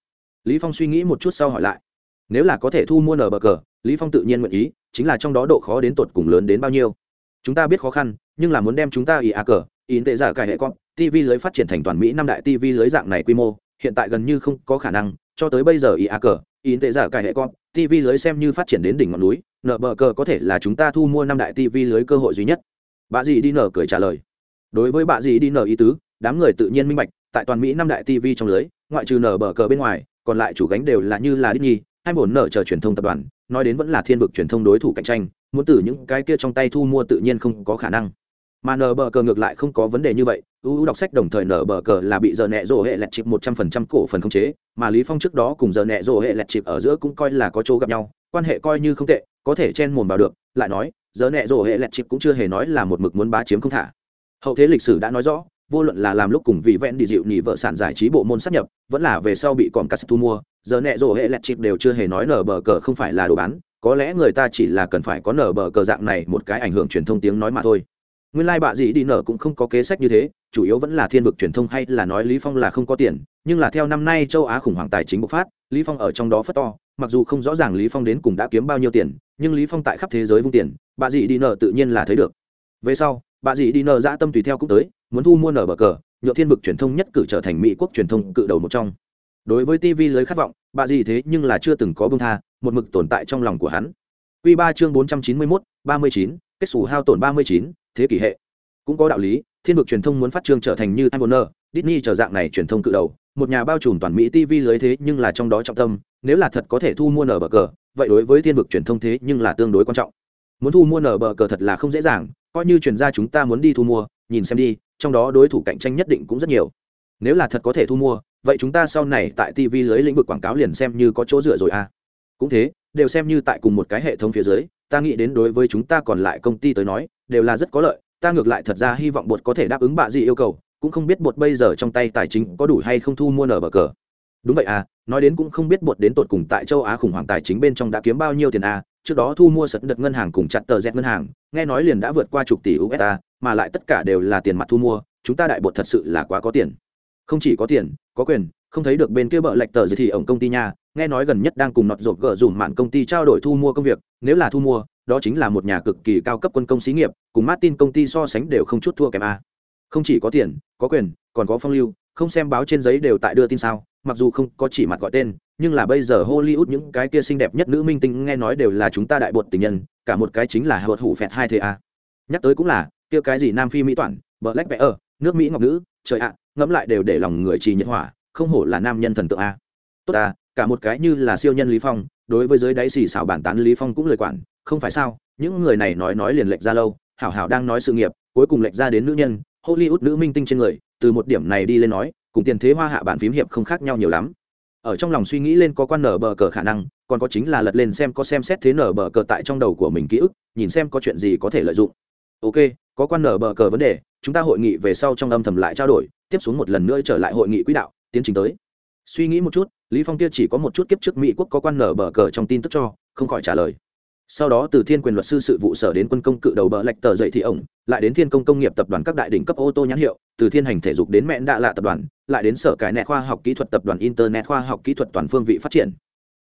A: Lý phong suy nghĩ một chút sau hỏi lại. Nếu là có thể thu mua nở bờ cờ lý phong tự nhiên nguyện ý chính là trong đó độ khó đến tột cùng lớn đến bao nhiêu. Chúng ta biết khó khăn nhưng là muốn đem chúng ta ý à cờ ý tệ giả cải hệ con tv lưới phát triển thành toàn mỹ năm đại tv lưới dạng này quy mô hiện tại gần như không có khả năng cho tới bây giờ ý à cờ in tệ giả cải hệ con tv lưới xem như phát triển đến đỉnh ngọn núi nở bờ cờ có thể là chúng ta thu mua năm đại tv lưới cơ hội duy nhất bà dì đi nở cười trả lời đối với bà dì đi nở ý tứ đám người tự nhiên minh bạch tại toàn mỹ năm đại tv trong lưới ngoại trừ nở bờ cờ bên ngoài còn lại chủ gánh đều là như là Disney, hay bổn nở chờ truyền thông tập đoàn, nói đến vẫn là thiên vực truyền thông đối thủ cạnh tranh, muốn từ những cái kia trong tay thu mua tự nhiên không có khả năng. Mà nở bờ cờ ngược lại không có vấn đề như vậy, uu đọc sách đồng thời nở bờ cờ là bị giờ nẹ rồ hệ lẹt chịp một trăm phần trăm cổ phần khống chế, mà Lý Phong trước đó cùng giờ nẹ rồ hệ lẹt chịp ở giữa cũng coi là có chỗ gặp nhau, quan hệ coi như không tệ, có thể chen mồm vào được, lại nói, giờ nẹ rồ hệ lẹt chịp cũng chưa hề nói là một mực muốn bá chiếm không thả. Hậu thế lịch sử đã nói rõ, vô luận là làm lúc cùng vị vẹn đi dịu nhị vợ sản giải trí bộ môn sát nhập vẫn là về sau bị còn cắt thu mua giờ nẹ rổ hệ lẹt chịp đều chưa hề nói nở bờ cờ không phải là đồ bán có lẽ người ta chỉ là cần phải có nở bờ cờ dạng này một cái ảnh hưởng truyền thông tiếng nói mà thôi nguyên lai bạ dị đi nở cũng không có kế sách như thế, chủ yếu vẫn là thiên vực truyền thông hay là nói lý phong là không có tiền, nhưng là theo năm nay châu á khủng hoảng tài chính bộc phát, lý phong ở trong đó phất to, mặc dù không rõ ràng lý phong đến cùng đã kiếm bao nhiêu tiền, nhưng lý phong tại khắp thế giới vung tiền, bạ dị đi nở tự nhiên là thấy được. Về sau, bạ dị đi nở dã tâm tùy theo cũng tới, muốn thu mua nở bờ cờ, nhựa thiên vực truyền thông nhất cử trở thành mỹ quốc truyền thông cự đầu một trong. Đối với tv lưới khát vọng bà gì thế nhưng là chưa từng có bông tha, một mực tồn tại trong lòng của hắn. Quy ba chương bốn trăm chín mươi mốt, ba mươi chín, kết xù hao tổn ba mươi chín thế kỷ hệ. Cũng có đạo lý thiên vực truyền thông muốn phát trương trở thành như Warner, Disney trở dạng này truyền thông cự đầu, một nhà bao trùm toàn Mỹ TV lưới thế nhưng là trong đó trọng tâm, nếu là thật có thể thu mua nở bờ cờ, vậy đối với thiên vực truyền thông thế nhưng là tương đối quan trọng. Muốn thu mua nở bờ cờ thật là không dễ dàng, coi như truyền gia chúng ta muốn đi thu mua, nhìn xem đi, trong đó đối thủ cạnh tranh nhất định cũng rất nhiều. Nếu là thật có thể thu mua vậy chúng ta sau này tại tv lưới lĩnh vực quảng cáo liền xem như có chỗ dựa rồi à. Cũng thế đều xem như tại cùng một cái hệ thống phía dưới ta nghĩ đến đối với chúng ta còn lại công ty tới nói đều là rất có lợi, ta ngược lại thật ra hy vọng bột có thể đáp ứng bạ gì yêu cầu, cũng không biết bột bây giờ trong tay tài chính có đủ hay không thu mua nở bờ cờ. Đúng vậy à nói đến cũng không biết bột đến tột cùng tại châu á khủng hoảng tài chính bên trong đã kiếm bao nhiêu tiền à trước đó thu mua sật đợt ngân hàng cùng chặt tờ dẹt ngân hàng, nghe nói liền đã vượt qua chục tỷ usd mà lại tất cả đều là tiền mặt thu mua, chúng ta đại bột thật sự là quá có tiền. Không chỉ có tiền, có quyền, không thấy được bên kia bợ lệch tờ gì thì ổng công ty nha, nghe nói gần nhất đang cùng nọt rộp gỡ dùm mạn công ty trao đổi thu mua công việc, nếu là thu mua đó chính là một nhà cực kỳ cao cấp quân công xí nghiệp, cùng martin công ty so sánh đều không chút thua kém a. Không chỉ có tiền, có quyền, còn có phong lưu, không xem báo trên giấy đều tại đưa tin sao, mặc dù không có chỉ mặt gọi tên, nhưng là bây giờ hollywood những cái kia xinh đẹp nhất nữ minh tinh nghe nói đều là chúng ta đại bột tình nhân, cả một cái chính là hợp hủ phẹt hai thế a. Nhắc tới cũng là, kia cái gì nam phi mỹ toản black bear nước mỹ ngọc nữ, trời ạ, ngẫm lại đều để lòng người trì nhiệt hỏa, không hổ là nam nhân thần tượng a. Tốt ta, cả một cái như là siêu nhân lý phong, đối với giới đáy xì xảo bản tán lý phong cũng lời quản không phải sao, những người này nói nói liền lệch ra lâu, hảo hảo đang nói sự nghiệp, cuối cùng lệch ra đến nữ nhân, hollywood nữ minh tinh trên người, từ một điểm này đi lên nói, cùng tiền thế hoa hạ bản phím hiệp không khác nhau nhiều lắm. Ở trong lòng suy nghĩ lên có quan nở bờ cờ khả năng, còn có chính là lật lên xem có xem xét thế nở bờ cờ tại trong đầu của mình ký ức, nhìn xem có chuyện gì có thể lợi dụng. Ok, có quan nở bờ cờ vấn đề, chúng ta hội nghị về sau trong âm thầm lại trao đổi, tiếp xuống một lần nữa trở lại hội nghị quỹ đạo, tiến trình tới. Suy nghĩ một chút, lý phong kia chỉ có một chút kiếp trước mỹ quốc có quan nở bờ cờ trong tin tức cho, không khỏi trả lời sau đó từ thiên quyền luật sư sự vụ sở đến quân công cự đầu bờ lệch tờ dậy thì ổng, lại đến thiên công công nghiệp tập đoàn các đại đỉnh cấp ô tô nhãn hiệu, từ thiên hành thể dục đến mẹn đạ lạ tập đoàn, lại đến sở cải nẹ khoa học kỹ thuật tập đoàn internet khoa học kỹ thuật toàn phương vị phát triển.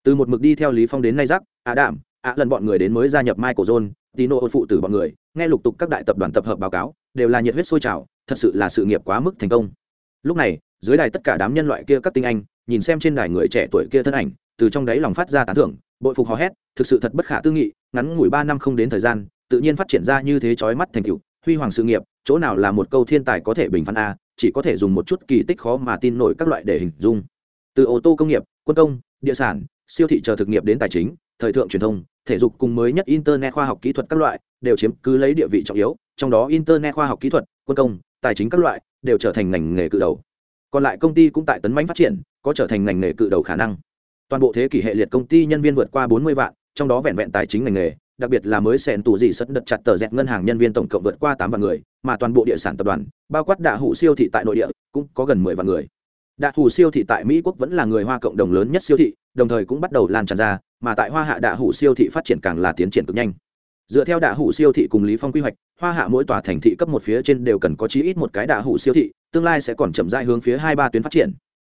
A: Từ một mực đi theo lý phong đến nay rắc, ạ đảm ạ lần bọn người đến mới gia nhập michael john tino phụ tử bọn người, nghe lục tục các đại tập đoàn tập hợp báo cáo, đều là nhiệt huyết sôi trào, thật sự là sự nghiệp quá mức thành công. Lúc này, dưới đài tất cả đám nhân loại kia các tinh anh, nhìn xem trên đài người trẻ tuổi kia thân ảnh, từ trong đáy lòng phát ra tán thưởng bội phục hò hét, thực sự thật bất khả tư nghị, ngắn ngủi ba năm không đến thời gian, tự nhiên phát triển ra như thế chói mắt thành tựu. Huy hoàng sự nghiệp, chỗ nào là một câu thiên tài có thể bình phán a, chỉ có thể dùng một chút kỳ tích khó mà tin nổi các loại để hình dung. Từ ô tô công nghiệp, quân công, địa sản, siêu thị chờ thực nghiệp đến tài chính, thời thượng truyền thông, thể dục cùng mới nhất internet khoa học kỹ thuật các loại, đều chiếm cứ lấy địa vị trọng yếu, trong đó internet khoa học kỹ thuật, quân công, tài chính các loại, đều trở thành ngành nghề cự đầu. Còn lại công ty cũng tại tấn mãnh phát triển, có trở thành ngành nghề cự đầu khả năng toàn bộ thế kỷ hệ liệt công ty nhân viên vượt qua 40 vạn, trong đó vẹn vẹn tài chính ngành nghề, đặc biệt là mới xẻn tù gì sất đật chặt tờ dẹt ngân hàng nhân viên tổng cộng vượt qua tám vạn người, mà toàn bộ địa sản tập đoàn, bao quát đạ hủ siêu thị tại nội địa, cũng có gần mười vạn người. Đạ hủ siêu thị tại mỹ quốc vẫn là người hoa cộng đồng lớn nhất siêu thị, đồng thời cũng bắt đầu lan tràn ra, mà tại hoa hạ đạ hủ siêu thị phát triển càng là tiến triển cực nhanh. Dựa theo đạ hủ siêu thị cùng lý phong quy hoạch, hoa hạ mỗi tòa thành thị cấp một phía trên đều cần có chí ít một cái đạ hủ siêu thị, tương lai sẽ còn chậm rãi hướng phía hai ba tuyến phát triển.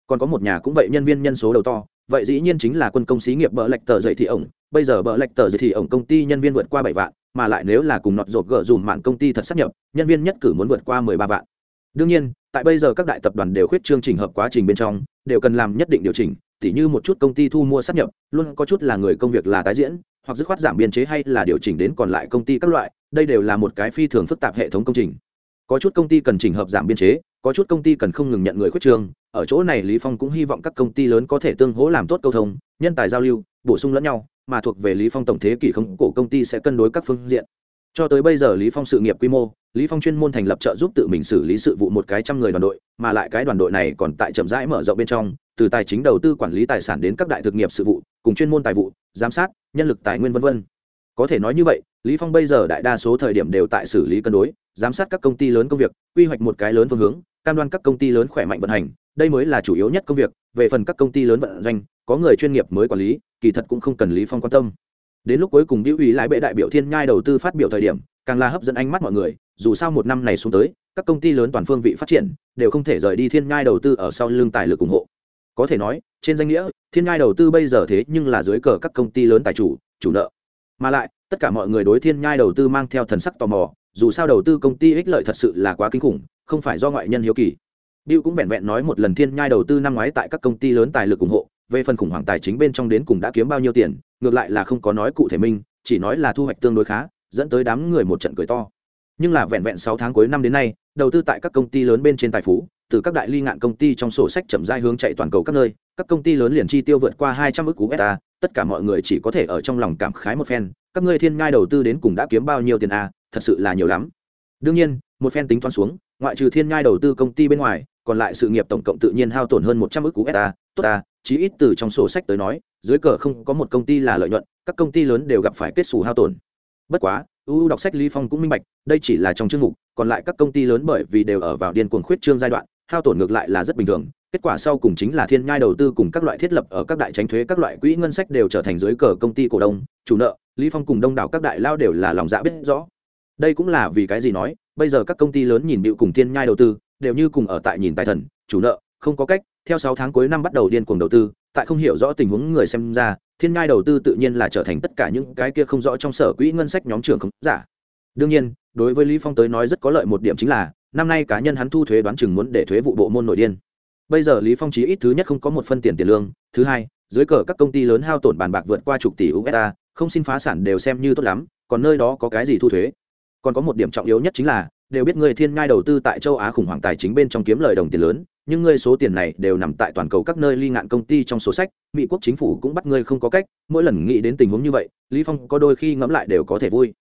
A: Còn có một nhà cũng vậy, nhân viên nhân số đầu to vậy dĩ nhiên chính là quân công xí nghiệp bờ lệch tờ dậy thị ổng. Bây giờ bờ lệch tờ dậy thị ổng công ty nhân viên vượt qua bảy vạn, mà lại nếu là cùng nọt rột gỡ dùm mạng công ty thật sắp nhập, nhân viên nhất cử muốn vượt qua mười ba vạn. Đương nhiên, tại bây giờ các đại tập đoàn đều khuyết chương trình hợp quá trình bên trong, đều cần làm nhất định điều chỉnh, tỉ như một chút công ty thu mua sắp nhập, luôn có chút là người công việc là tái diễn, hoặc dứt khoát giảm biên chế hay là điều chỉnh đến còn lại công ty các loại, đây đều là một cái phi thường phức tạp hệ thống công trình. Có chút công ty cần chỉnh hợp giảm biên chế, có chút công ty cần không ngừng nhận người khuyết trương ở chỗ này lý phong cũng hy vọng các công ty lớn có thể tương hỗ làm tốt câu thông, nhân tài giao lưu, bổ sung lẫn nhau, mà thuộc về lý phong tổng thế kỷ không cổ công ty sẽ cân đối các phương diện. Cho tới bây giờ lý phong sự nghiệp quy mô, lý phong chuyên môn thành lập trợ giúp tự mình xử lý sự vụ một cái trăm người đoàn đội, mà lại cái đoàn đội này còn tại chậm rãi mở rộng bên trong, từ tài chính đầu tư quản lý tài sản đến các đại thực nghiệp sự vụ, cùng chuyên môn tài vụ, giám sát, nhân lực tài nguyên vân vân. Có thể nói như vậy, lý phong bây giờ đại đa số thời điểm đều tại xử lý cân đối, giám sát các công ty lớn công việc, quy hoạch một cái lớn phương hướng, cam đoan các công ty lớn khỏe mạnh vận hành đây mới là chủ yếu nhất công việc, về phần các công ty lớn vận doanh, có người chuyên nghiệp mới quản lý, kỳ thật cũng không cần lý phong quan tâm. Đến lúc cuối cùng biểu ý lại bệ đại biểu thiên nhai đầu tư phát biểu thời điểm, càng là hấp dẫn ánh mắt mọi người, dù sao một năm này xuống tới, các công ty lớn toàn phương vị phát triển, đều không thể rời đi thiên nhai đầu tư ở sau lưng tài lực ủng hộ. Có thể nói, trên danh nghĩa, thiên nhai đầu tư bây giờ thế nhưng là dưới cờ các công ty lớn tài chủ chủ nợ. Mà lại, tất cả mọi người đối thiên nhai đầu tư mang theo thần sắc tò mò, dù sao đầu tư công ty ích lợi thật sự là quá kinh khủng, không phải do ngoại nhân hiếu kỳ. Bill cũng vẹn vẹn nói một lần thiên nhai đầu tư năm ngoái tại các công ty lớn tài lực ủng hộ, về phần khủng hoảng tài chính bên trong đến cùng đã kiếm bao nhiêu tiền, ngược lại là không có nói cụ thể minh chỉ nói là thu hoạch tương đối khá, dẫn tới đám người một trận cười to. Nhưng là vẹn vẹn sáu tháng cuối năm đến nay, đầu tư tại các công ty lớn bên trên tài phú, từ các đại ly ngạn công ty trong sổ sách chậm rãi hướng chạy toàn cầu các nơi, các công ty lớn liền chi tiêu vượt qua hai trăm ức cú tất cả mọi người chỉ có thể ở trong lòng cảm khái một phen, các ngươi thiên ngai đầu tư đến cùng đã kiếm bao nhiêu tiền a thật sự là nhiều lắm. Đương nhiên, một phen tính toán xuống, ngoại trừ thiên ngai đầu tư công ty bên ngoài còn lại sự nghiệp tổng cộng tự nhiên hao tổn hơn một trăm ức cú ta tốt ta, chí ít từ trong sổ sách tới nói, dưới cờ không có một công ty là lợi nhuận, các công ty lớn đều gặp phải kết xù hao tổn. Bất quá uu đọc sách lý phong cũng minh bạch, đây chỉ là trong chương mục, còn lại các công ty lớn bởi vì đều ở vào điên cuồng khuyết trương giai đoạn, hao tổn ngược lại là rất bình thường, kết quả sau cùng chính là thiên nhai đầu tư cùng các loại thiết lập ở các đại tránh thuế, các loại quỹ ngân sách đều trở thành dưới cờ công ty cổ đông, chủ nợ, lý phong cùng đông đảo các đại lao đều là lòng dạ biết rõ. Đây cũng là vì cái gì nói, bây giờ các công ty lớn nhìn bịu cùng thiên nhai đầu tư đều như cùng ở tại nhìn tài thần, chủ nợ, không có cách. Theo sáu tháng cuối năm bắt đầu điên cuồng đầu tư, tại không hiểu rõ tình huống người xem ra, thiên ngai đầu tư tự nhiên là trở thành tất cả những cái kia không rõ trong sở quỹ ngân sách nhóm trưởng không giả. Đương nhiên, đối với lý phong tới nói rất có lợi một điểm chính là, năm nay cá nhân hắn thu thuế đoán chừng muốn để thuế vụ bộ môn nội điên. Bây giờ lý phong chí ít thứ nhất không có một phân tiền tiền lương, thứ hai, dưới cờ các công ty lớn hao tổn bàn bạc vượt qua chục tỷ usd không xin phá sản đều xem như tốt lắm, còn nơi đó có cái gì thu thuế? Còn có một điểm trọng yếu nhất chính là đều biết người thiên ngai đầu tư tại châu á khủng hoảng tài chính bên trong kiếm lời đồng tiền lớn nhưng ngươi số tiền này đều nằm tại toàn cầu các nơi ly ngạn công ty trong số sách mỹ quốc chính phủ cũng bắt ngươi không có cách mỗi lần nghĩ đến tình huống như vậy lý phong có đôi khi ngẫm lại đều có thể vui.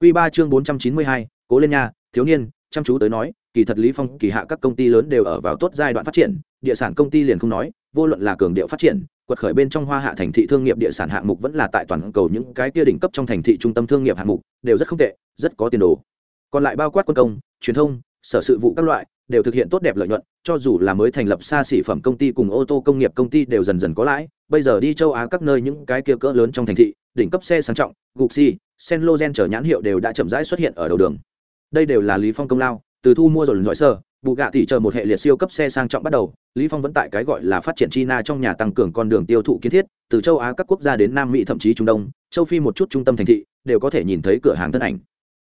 A: Quy ba chương bốn trăm chín mươi hai, cố lên nha thiếu niên chăm chú tới nói kỳ thật lý phong kỳ hạ các công ty lớn đều ở vào tốt giai đoạn phát triển địa sản công ty liền không nói vô luận là cường điệu phát triển quật khởi bên trong hoa hạ thành thị thương nghiệp địa sản hạng mục vẫn là tại toàn cầu những cái kia đỉnh cấp trong thành thị trung tâm thương nghiệp hạng mục đều rất không tệ rất có tiền đồ còn lại bao quát quân công, truyền thông, sở sự vụ các loại, đều thực hiện tốt đẹp lợi nhuận, cho dù là mới thành lập xa xỉ phẩm công ty cùng ô tô công nghiệp công ty đều dần dần có lãi. Bây giờ đi châu á các nơi những cái kia cỡ lớn trong thành thị, đỉnh cấp xe sang trọng gucci senlogen chở nhãn hiệu đều đã chậm rãi xuất hiện ở đầu đường. Đây đều là lý phong công lao, từ thu mua rồi giỏi sơ bù gạ thì chờ một hệ liệt siêu cấp xe sang trọng bắt đầu, lý phong vẫn tại cái gọi là phát triển china trong nhà tăng cường con đường tiêu thụ kiến thiết, từ châu á các quốc gia đến nam mỹ thậm chí trung đông, châu phi một chút trung tâm thành thị, đều có thể nhìn thấy cửa hàng thân ảnh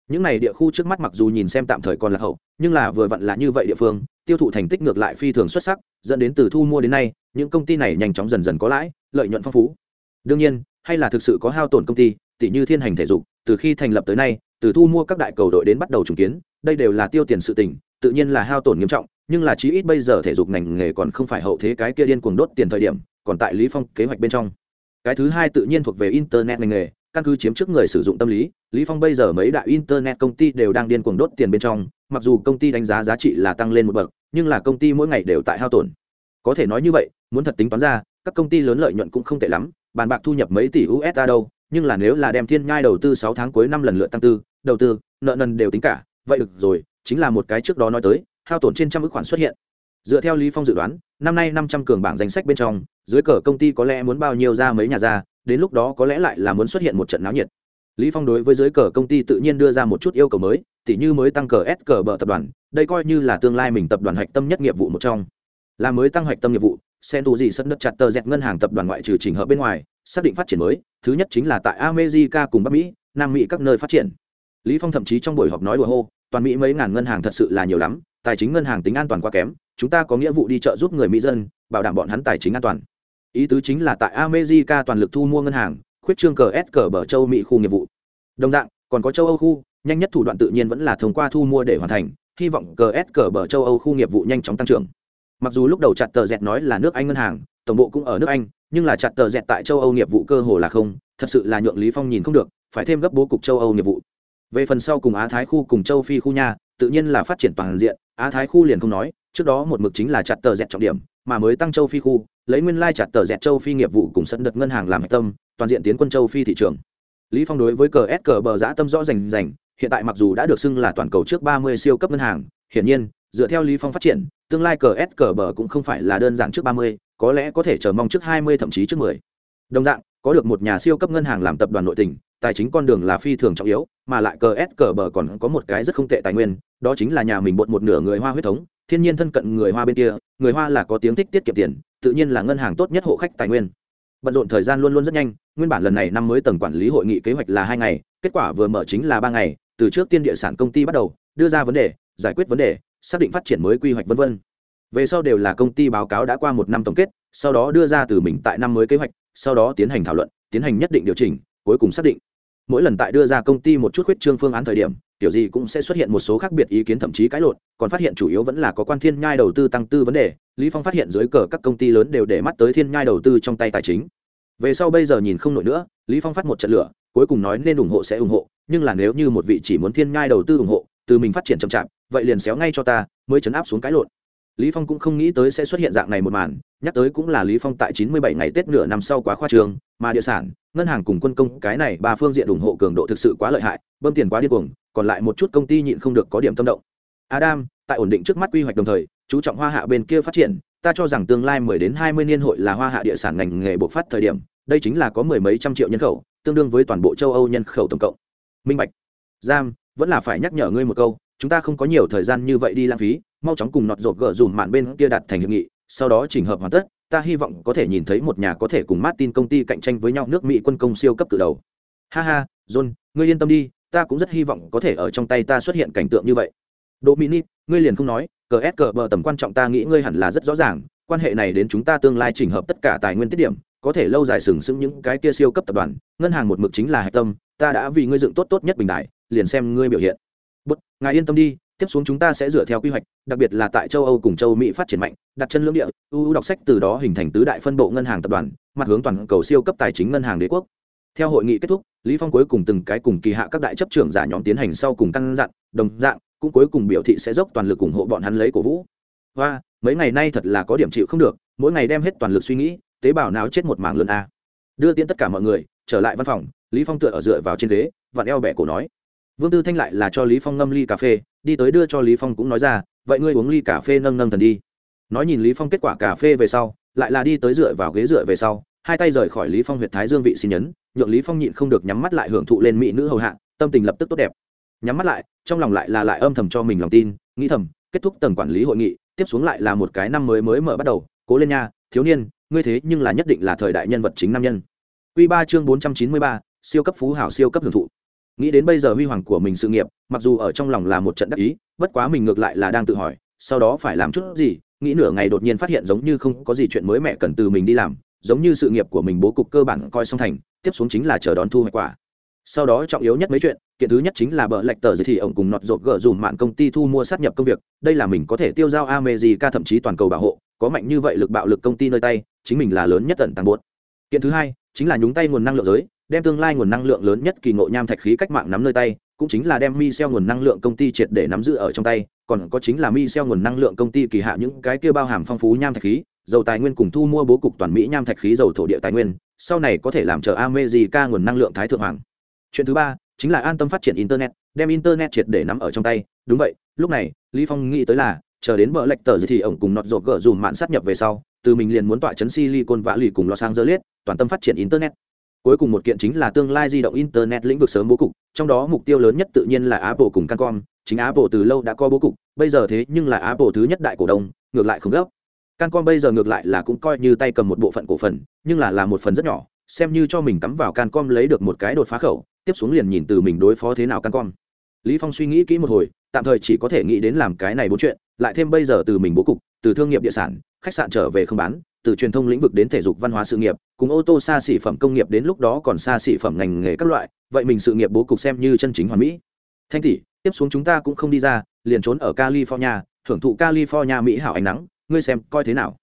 A: những này địa khu trước mắt mặc dù nhìn xem tạm thời còn là hậu, nhưng là vừa vặn là như vậy địa phương, tiêu thụ thành tích ngược lại phi thường xuất sắc, dẫn đến từ thu mua đến nay, những công ty này nhanh chóng dần dần có lãi, lợi nhuận phong phú. Đương nhiên, hay là thực sự có hao tổn công ty tỷ như thiên hành thể dục, từ khi thành lập tới nay, từ thu mua các đại cầu đội đến bắt đầu trùng kiến, đây đều là tiêu tiền sự tình, tự nhiên là hao tổn nghiêm trọng, nhưng là chí ít bây giờ thể dục ngành nghề còn không phải hậu thế cái kia điên cuồng đốt tiền thời điểm, còn tại lý phong kế hoạch bên trong. Cái thứ hai tự nhiên thuộc về internet ngành nghề căn cứ chiếm trước người sử dụng tâm lý lý phong bây giờ mấy đại internet công ty đều đang điên cuồng đốt tiền bên trong, mặc dù công ty đánh giá giá trị là tăng lên một bậc, nhưng là công ty mỗi ngày đều tại hao tổn. Có thể nói như vậy, muốn thật tính toán ra, các công ty lớn lợi nhuận cũng không tệ lắm, bàn bạc thu nhập mấy tỷ usd đâu, nhưng là nếu là đem thiên nhai đầu tư sáu tháng cuối năm lần lượt tăng tư, đầu tư, nợ nần đều tính cả, vậy được rồi, chính là một cái trước đó nói tới, hao tổn trên trăm ước khoản xuất hiện. Dựa theo lý phong dự đoán, năm nay năm trăm cường bảng danh sách bên trong dưới cờ công ty có lẽ muốn bao nhiêu ra mấy nhà ra, đến lúc đó có lẽ lại là muốn xuất hiện một trận náo nhiệt. Lý phong đối với dưới cờ công ty tự nhiên đưa ra một chút yêu cầu mới, tỉ như mới tăng cờ s cờ bờ tập đoàn, đây coi như là tương lai mình tập đoàn hạch tâm nhất nghiệp vụ một trong. Là mới tăng hạch tâm nghiệp vụ sen tù gì sân đất chặt tờ dẹt ngân hàng tập đoàn ngoại trừ chỉnh hợp bên ngoài, xác định phát triển mới, thứ nhất chính là tại america cùng bắc mỹ, nam mỹ các nơi phát triển. Lý phong thậm chí trong buổi họp nói đùa hô, toàn mỹ mấy ngàn ngân hàng thật sự là nhiều lắm, tài chính ngân hàng tính an toàn quá kém, chúng ta có nghĩa vụ đi trợ giúp người mỹ dân, bảo đảm bọn hắn tài chính an toàn ý tứ chính là tại america toàn lực thu mua ngân hàng, khuyết trương cờ s cờ bờ châu mỹ khu nghiệp vụ. Đồng dạng, còn có châu âu khu, nhanh nhất thủ đoạn tự nhiên vẫn là thông qua thu mua để hoàn thành, hy vọng cờ s cờ bờ châu âu khu nghiệp vụ nhanh chóng tăng trưởng. Mặc dù lúc đầu chặt tờ dẹt nói là nước anh ngân hàng, tổng bộ cũng ở nước anh, nhưng là chặt tờ dẹt tại châu âu nghiệp vụ cơ hồ là không, thật sự là nhượng lý phong nhìn không được, phải thêm gấp bố cục châu âu nghiệp vụ. Về phần sau cùng á thái khu cùng châu phi khu nha, tự nhiên là phát triển toàn diện, á thái khu liền không nói trước đó một mực chính là chặt tờ dẹt trọng điểm mà mới tăng châu phi khu lấy nguyên lai chặt tờ dẹt châu phi nghiệp vụ cùng sân đợt ngân hàng làm hạch tâm toàn diện tiến quân châu phi thị trường lý phong đối với cờ s cờ bờ giã tâm rõ rành rành hiện tại mặc dù đã được xưng là toàn cầu trước 30 siêu cấp ngân hàng hiển nhiên dựa theo lý phong phát triển tương lai cờ s cờ bờ cũng không phải là đơn giản trước 30, có lẽ có thể chờ mong trước 20 thậm chí trước 10. đồng dạng có được một nhà siêu cấp ngân hàng làm tập đoàn nội tình tài chính con đường là phi thường trọng yếu mà lại cờ s cờ bờ còn có một cái rất không tệ tài nguyên đó chính là nhà mình bột một nửa người hoa huyết thống thiên nhiên thân cận người hoa bên kia, người hoa là có tiếng thích tiết kiệm tiền, tự nhiên là ngân hàng tốt nhất hộ khách tài nguyên. Bận rộn thời gian luôn luôn rất nhanh, nguyên bản lần này năm mới tầng quản lý hội nghị kế hoạch là hai ngày, kết quả vừa mở chính là ba ngày, từ trước tiên địa sản công ty bắt đầu, đưa ra vấn đề, giải quyết vấn đề, xác định phát triển mới quy hoạch v v về sau đều là công ty báo cáo đã qua một năm tổng kết, sau đó đưa ra từ mình tại năm mới kế hoạch, sau đó tiến hành thảo luận, tiến hành nhất định điều chỉnh, cuối cùng xác định. Mỗi lần tại đưa ra công ty một chút khuyết trương phương án thời điểm kiểu gì cũng sẽ xuất hiện một số khác biệt ý kiến thậm chí cãi lộn, còn phát hiện chủ yếu vẫn là có quan thiên nhai đầu tư tăng tư vấn đề, lý phong phát hiện dưới cờ các công ty lớn đều để mắt tới thiên nhai đầu tư trong tay tài chính. Về sau bây giờ nhìn không nổi nữa, lý phong phát một trận lửa, cuối cùng nói nên ủng hộ sẽ ủng hộ, nhưng là nếu như một vị chỉ muốn thiên nhai đầu tư ủng hộ, từ mình phát triển chậm chạp, vậy liền xéo ngay cho ta, mới chấn áp xuống cái lộn. Lý phong cũng không nghĩ tới sẽ xuất hiện dạng này một màn, nhắc tới cũng là lý phong tại 97 ngày tết nửa năm sau quá khoa trường mà địa sản, ngân hàng cùng quân công, cái này ba phương diện ủng hộ cường độ thực sự quá lợi hại, bơm tiền quá điên cuồng còn lại một chút công ty nhịn không được có điểm tâm động. Adam, tại ổn định trước mắt quy hoạch đồng thời, chú trọng hoa hạ bên kia phát triển, ta cho rằng tương lai 10 đến 20 niên hội là hoa hạ địa sản ngành nghề bộc phát thời điểm, đây chính là có mười mấy trăm triệu nhân khẩu, tương đương với toàn bộ châu âu nhân khẩu tổng cộng. Minh bạch. Giam, vẫn là phải nhắc nhở ngươi một câu, chúng ta không có nhiều thời gian như vậy đi lãng phí, mau chóng cùng nọt rột gỡ dùm mạn bên kia đặt thành hiệp nghị, sau đó chỉnh hợp hoàn tất, ta hy vọng có thể nhìn thấy một nhà có thể cùng martin công ty cạnh tranh với nhau nước mỹ quân công siêu cấp từ đầu. Ha ha, john, ngươi yên tâm đi ta cũng rất hy vọng có thể ở trong tay ta xuất hiện cảnh tượng như vậy. Đỗ dominic ngươi liền không nói, cờ s cờ bờ tầm quan trọng ta nghĩ ngươi hẳn là rất rõ ràng, quan hệ này đến chúng ta tương lai chỉnh hợp tất cả tài nguyên tiết điểm, có thể lâu dài sừng sững những cái kia siêu cấp tập đoàn, ngân hàng một mực chính là hạch tâm, ta đã vì ngươi dựng tốt tốt nhất bình đại, liền xem ngươi biểu hiện. Bất ngài yên tâm đi, tiếp xuống chúng ta sẽ dựa theo quy hoạch, đặc biệt là tại châu âu cùng châu mỹ phát triển mạnh, đặt chân lưỡng địa ưu đọc sách từ đó hình thành tứ đại phân bộ ngân hàng tập đoàn, mặt hướng toàn cầu siêu cấp tài chính ngân hàng đế quốc theo hội nghị kết thúc, lý phong cuối cùng từng cái cùng kỳ hạ các đại chấp trưởng giả nhóm tiến hành sau cùng căn dặn, đồng dạng, cũng cuối cùng biểu thị sẽ dốc toàn lực ủng hộ bọn hắn lấy cổ vũ. Và mấy ngày nay thật là có điểm chịu không được, mỗi ngày đem hết toàn lực suy nghĩ, tế bào não chết một mảng lớn a. Đưa tiến tất cả mọi người, trở lại văn phòng, lý phong tựa ở dựa vào trên ghế và eo bẻ cổ nói. Vương tư thanh lại là cho lý phong ngâm ly cà phê, đi tới đưa cho lý phong cũng nói ra, vậy ngươi uống ly cà phê nâng nâng thần đi. Nói nhìn lý phong kết quả cà phê về sau, lại là đi tới dựa vào ghế dựa về sau hai tay rời khỏi lý phong huyệt thái dương vị xin nhấn nhượng lý phong nhịn không được nhắm mắt lại hưởng thụ lên mỹ nữ hầu hạ tâm tình lập tức tốt đẹp. Nhắm mắt lại trong lòng lại là lại âm thầm cho mình lòng tin nghĩ thầm kết thúc tầng quản lý hội nghị tiếp xuống lại là một cái năm mới mới mở bắt đầu cố lên nha thiếu niên ngươi thế nhưng là nhất định là thời đại nhân vật chính nam nhân. Quy 3 chương 493, siêu cấp phú hảo siêu cấp hưởng thụ. Nghĩ đến bây giờ huy hoàng của mình sự nghiệp mặc dù ở trong lòng là một trận đắc ý bất quá mình ngược lại là đang tự hỏi sau đó phải làm chút gì nghĩ nửa ngày đột nhiên phát hiện giống như không có gì chuyện mới mẹ cần từ mình đi làm giống như sự nghiệp của mình bố cục cơ bản coi xong thành, tiếp xuống chính là chờ đón thu hoạch quả. Sau đó trọng yếu nhất mấy chuyện, kiện thứ nhất chính là bờ lệch tờ giới thì ông cùng nọt rột gỡ dùm mạng công ty thu mua sát nhập công việc, đây là mình có thể tiêu giao amejica thậm chí toàn cầu bảo hộ, có mạnh như vậy lực bạo lực công ty nơi tay, chính mình là lớn nhất tận tàng buốt kiện thứ hai, chính là nhúng tay nguồn năng lượng giới, đem tương lai nguồn năng lượng lớn nhất kỳ ngộ nham thạch khí cách mạng nắm nơi tay, cũng chính là đem mi xeo nguồn năng lượng công ty triệt để nắm giữ ở trong tay, còn có chính là mi xeo nguồn năng lượng công ty kỳ hạ những cái kia bao hàm phong phú nham thạch khí dầu tài nguyên cùng thu mua bố cục toàn mỹ nham thạch khí dầu thổ địa tài nguyên, sau này có thể làm chờ America nguồn năng lượng thái thượng hoàng. Chuyện thứ ba chính là an tâm phát triển internet, đem internet triệt để nắm ở trong tay. Đúng vậy, lúc này, lý phong nghĩ tới là, chờ đến bờ lệch tờ thì ổng cùng nọt rột gỡ dùm mạng sát nhập về sau, từ mình liền muốn tọa chấn silicon vã lì cùng lọ sang dơ liết toàn tâm phát triển internet. Cuối cùng một kiện chính là tương lai di động internet lĩnh vực sớm bố cục, trong đó mục tiêu lớn nhất tự nhiên là apple cùng cancom, chính apple từ lâu đã có bố cục, bây giờ thế nhưng là apple thứ nhất đại cổ đông, ngược lại không gấp cancom bây giờ ngược lại là cũng coi như tay cầm một bộ phận cổ phần, nhưng là là một phần rất nhỏ, xem như cho mình cắm vào cancom lấy được một cái đột phá khẩu, tiếp xuống liền nhìn từ mình đối phó thế nào cancom lý phong suy nghĩ kỹ một hồi, tạm thời chỉ có thể nghĩ đến làm cái này bốn chuyện, lại thêm bây giờ từ mình bố cục, từ thương nghiệp địa sản, khách sạn trở về không bán, từ truyền thông lĩnh vực đến thể dục văn hóa sự nghiệp, cùng ô tô xa xỉ phẩm công nghiệp đến lúc đó còn xa xỉ phẩm ngành nghề các loại, vậy mình sự nghiệp bố cục xem như chân chính hoàn mỹ. Thanh tỷ, tiếp xuống chúng ta cũng không đi ra, liền trốn ở california thưởng thụ california mỹ hảo ánh nắng ngươi xem, coi thế nào?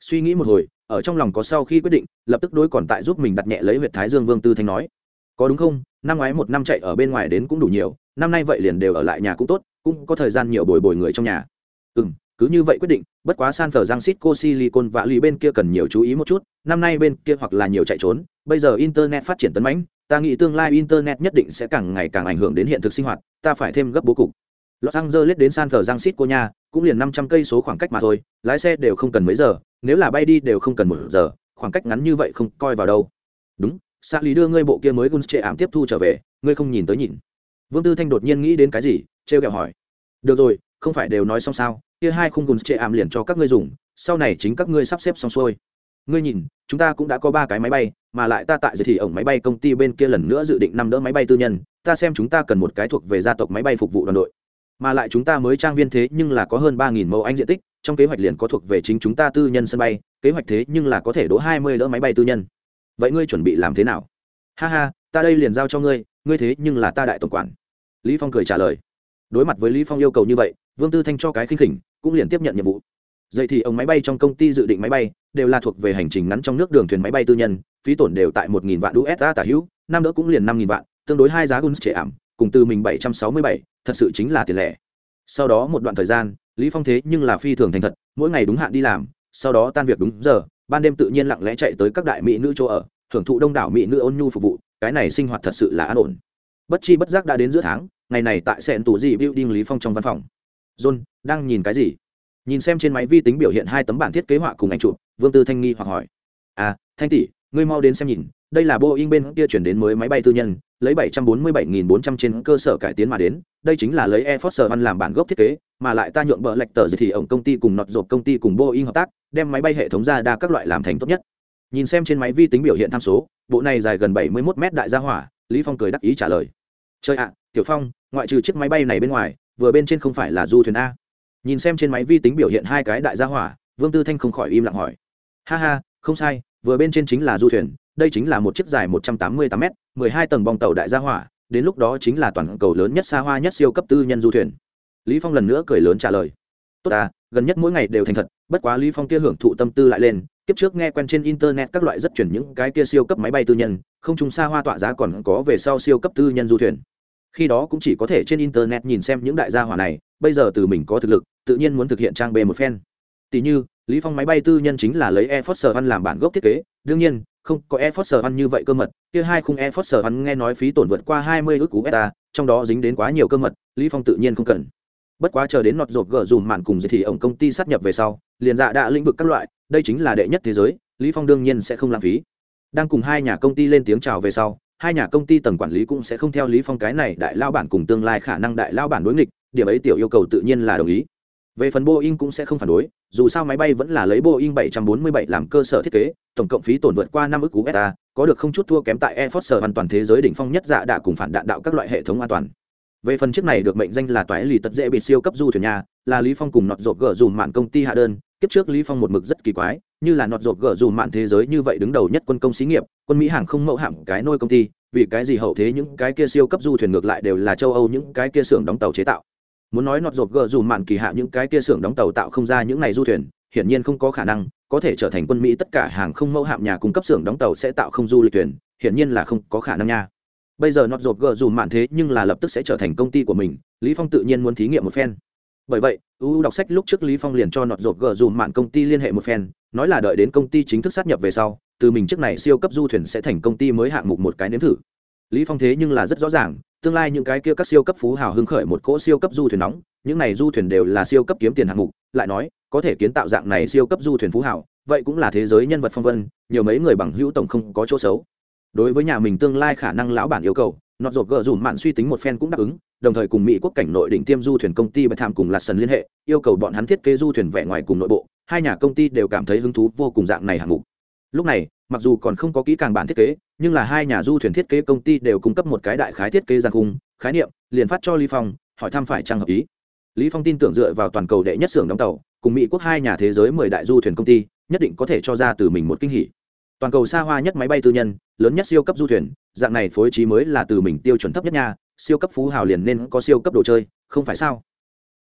A: Suy nghĩ một hồi, ở trong lòng có sau khi quyết định, lập tức đối còn tại giúp mình đặt nhẹ lấy huyệt thái dương vương tư thanh nói, có đúng không? Năm ngoái một năm chạy ở bên ngoài đến cũng đủ nhiều, năm nay vậy liền đều ở lại nhà cũng tốt, cũng có thời gian nhiều bồi bồi người trong nhà. Ừ cứ như vậy quyết định, bất quá san phở giang xít cô silicon và lì bên kia cần nhiều chú ý một chút, năm nay bên kia hoặc là nhiều chạy trốn, bây giờ internet phát triển tấn mãnh, ta nghĩ tương lai internet nhất định sẽ càng ngày càng ảnh hưởng đến hiện thực sinh hoạt, ta phải thêm gấp bố cục los angeles đến san Francisco giang nha, cũng liền năm trăm cây số khoảng cách mà thôi, lái xe đều không cần mấy giờ, nếu là bay đi đều không cần một giờ, khoảng cách ngắn như vậy không coi vào đâu. Đúng xa lý đưa ngươi bộ kia mới Guns trệ ảm tiếp thu trở về, ngươi không nhìn tới nhìn. Vương tư thanh đột nhiên nghĩ đến cái gì, trêu kẹo hỏi. Được rồi, không phải đều nói xong sao, kia hai khung Guns trệ ảm liền cho các ngươi dùng, sau này chính các ngươi sắp xếp xong xuôi. Ngươi nhìn, chúng ta cũng đã có ba cái máy bay, mà lại ta tại giới thì ổng máy bay công ty bên kia lần nữa dự định năm đỡ máy bay tư nhân, ta xem chúng ta cần một cái thuộc về gia tộc máy bay phục vụ đoàn đội mà lại chúng ta mới trang viên thế nhưng là có hơn ba nghìn mẫu anh diện tích, trong kế hoạch liền có thuộc về chính chúng ta tư nhân sân bay, kế hoạch thế nhưng là có thể đỗ hai mươi đỡ máy bay tư nhân. Vậy ngươi chuẩn bị làm thế nào? Ha ha, ta đây liền giao cho ngươi ngươi thế nhưng là ta đại tổng quản. Lý phong cười trả lời. Đối mặt với lý phong yêu cầu như vậy, vương tư thanh cho cái khinh khỉnh, cũng liền tiếp nhận nhiệm vụ. Dậy thì ông máy bay trong công ty dự định máy bay, đều là thuộc về hành trình ngắn trong nước đường thuyền máy bay tư nhân, phí tổn đều tại một nghìn vạn usd tả hữu, năm đỡ cũng liền năm nghìn vạn, tương đối hai giá guns trẻ ảm cùng từ mình bảy trăm sáu mươi bảy, thật sự chính là tiền lẻ. Sau đó một đoạn thời gian, lý phong thế nhưng là phi thường thành thật, mỗi ngày đúng hạn đi làm, sau đó tan việc đúng giờ, ban đêm tự nhiên lặng lẽ chạy tới các đại mỹ nữ chỗ ở, thưởng thụ đông đảo mỹ nữ ôn nhu phục vụ, cái này sinh hoạt thật sự là an ổn. Bất chi bất giác đã đến giữa tháng, ngày này tại sẹn tủ gì building lý phong trong văn phòng. John, đang nhìn cái gì? Nhìn xem trên máy vi tính biểu hiện hai tấm bản thiết kế họa cùng ảnh chụp, vương tư thanh nghi hoặc hỏi. À thanh tỷ, ngươi mau đến xem nhìn, đây là boeing bên kia chuyển đến mới máy bay tư nhân lấy 747.400 trên cơ sở cải tiến mà đến, đây chính là lấy Airforce one làm bản gốc thiết kế, mà lại ta nhượng bợ lệch tờ thì ổng công ty cùng nọt rộp công ty cùng boeing hợp tác, đem máy bay hệ thống ra đa các loại làm thành tốt nhất. Nhìn xem trên máy vi tính biểu hiện tham số, bộ này dài gần 71 mét đại gia hỏa, lý phong cười đắc ý trả lời. Chơi ạ, tiểu phong, ngoại trừ chiếc máy bay này bên ngoài, vừa bên trên không phải là du thuyền a. Nhìn xem trên máy vi tính biểu hiện hai cái đại gia hỏa, vương tư thanh không khỏi im lặng hỏi. Ha ha, không sai, vừa bên trên chính là du thuyền đây chính là một chiếc dài một trăm tám mươi tám m mười hai tầng bong tàu đại gia hỏa, đến lúc đó chính là toàn cầu lớn nhất xa hoa nhất siêu cấp tư nhân du thuyền. Lý phong lần nữa cười lớn trả lời. Tốt à gần nhất mỗi ngày đều thành thật, bất quá lý phong kia hưởng thụ tâm tư lại lên, kiếp trước nghe quen trên internet các loại rất chuyển những cái kia siêu cấp máy bay tư nhân, không trung xa hoa tọa giá còn có về sau siêu cấp tư nhân du thuyền. Khi đó cũng chỉ có thể trên internet nhìn xem những đại gia hỏa này, bây giờ từ mình có thực lực, tự nhiên muốn thực hiện trang bê một phen. Tỷ như, lý phong máy bay tư nhân chính là lấy air force one làm bản gốc thiết kế, đương nhiên không có air force one như vậy cơ mật, kia hai khung air force one nghe nói phí tổn vượt qua 20 ước cú beta trong đó dính đến quá nhiều cơ mật, lý phong tự nhiên không cần. Bất quá chờ đến nọt rộp gỡ dùm mạn cùng thì ổng công ty sát nhập về sau, liền dạ đã lĩnh vực các loại, đây chính là đệ nhất thế giới, lý phong đương nhiên sẽ không lãng phí. Đang cùng hai nhà công ty lên tiếng chào về sau, hai nhà công ty tầng quản lý cũng sẽ không theo lý phong cái này đại lao bản cùng tương lai khả năng đại lao bản đối nghịch, điểm ấy tiểu yêu cầu tự nhiên là đồng ý về phần boeing cũng sẽ không phản đối, dù sao máy bay vẫn là lấy boeing 747 làm cơ sở thiết kế, tổng cộng phí tổn vượt qua năm ức usd có được không chút thua kém tại air force hoàn toàn thế giới đỉnh phong nhất dạ đã cùng phản đạn đạo các loại hệ thống an toàn. Về phần chiếc này được mệnh danh là toái lì tật dễ bị siêu cấp du thuyền nhà, là lý phong cùng nọt rột gỡ dùm mạn công ty hạ đơn, kiếp trước lý phong một mực rất kỳ quái, như là nọt rột gỡ dùm mạn thế giới như vậy đứng đầu nhất quân công xí nghiệp, quân mỹ hàng không mẫu hạm cái nôi công ty, vì cái gì hậu thế những cái kia siêu cấp du thuyền ngược lại đều là châu âu những cái kia xưởng đóng tàu chế tạo muốn nói nọt rộp gờ dùm mạn kỳ hạ những cái kia xưởng đóng tàu tạo không ra những này du thuyền, hiển nhiên không có khả năng, có thể trở thành quân mỹ tất cả hàng không mẫu hạm nhà cung cấp xưởng đóng tàu sẽ tạo không du lịch thuyền, hiển nhiên là không có khả năng nha. Bây giờ nọt rộp gờ dùm mạn thế nhưng là lập tức sẽ trở thành công ty của mình, lý phong tự nhiên muốn thí nghiệm một phen. Bởi vậy uu đọc sách lúc trước lý phong liền cho nọt rộp gờ dùm mạn công ty liên hệ một phen, nói là đợi đến công ty chính thức sát nhập về sau, từ mình trước này siêu cấp du thuyền sẽ thành công ty mới hạng mục một cái nếm thử lý phong thế nhưng là rất rõ ràng, tương lai những cái kia các siêu cấp phú hào hưng khởi một cỗ siêu cấp du thuyền nóng, những này du thuyền đều là siêu cấp kiếm tiền hạng mục, lại nói, có thể kiến tạo dạng này siêu cấp du thuyền phú hào, vậy cũng là thế giới nhân vật phong vân, nhiều mấy người bằng hữu tổng không có chỗ xấu. Đối với nhà mình tương lai khả năng lão bản yêu cầu, nọt rột gờ dùm mạn suy tính một phen cũng đáp ứng, đồng thời cùng mỹ quốc cảnh nội định tiêm du thuyền công ty bạch tham cùng lạt sần liên hệ, yêu cầu bọn hắn thiết kế du thuyền vẻ ngoài cùng nội bộ, hai nhà công ty đều cảm thấy hứng thú vô cùng dạng này hạng mục. Lúc này, mặc dù còn không có kỹ càng bản thiết kế nhưng là hai nhà du thuyền thiết kế công ty đều cung cấp một cái đại khái thiết kế giang khung, khái niệm, liền phát cho lý phong, hỏi thăm phải trang hợp ý. Lý phong tin tưởng dựa vào toàn cầu đệ nhất xưởng đóng tàu, cùng mỹ quốc hai nhà thế giới mười đại du thuyền công ty, nhất định có thể cho ra từ mình một kinh hỉ. Toàn cầu xa hoa nhất máy bay tư nhân, lớn nhất siêu cấp du thuyền, dạng này phối trí mới là từ mình tiêu chuẩn thấp nhất nha, siêu cấp phú hào liền nên có siêu cấp đồ chơi, không phải sao?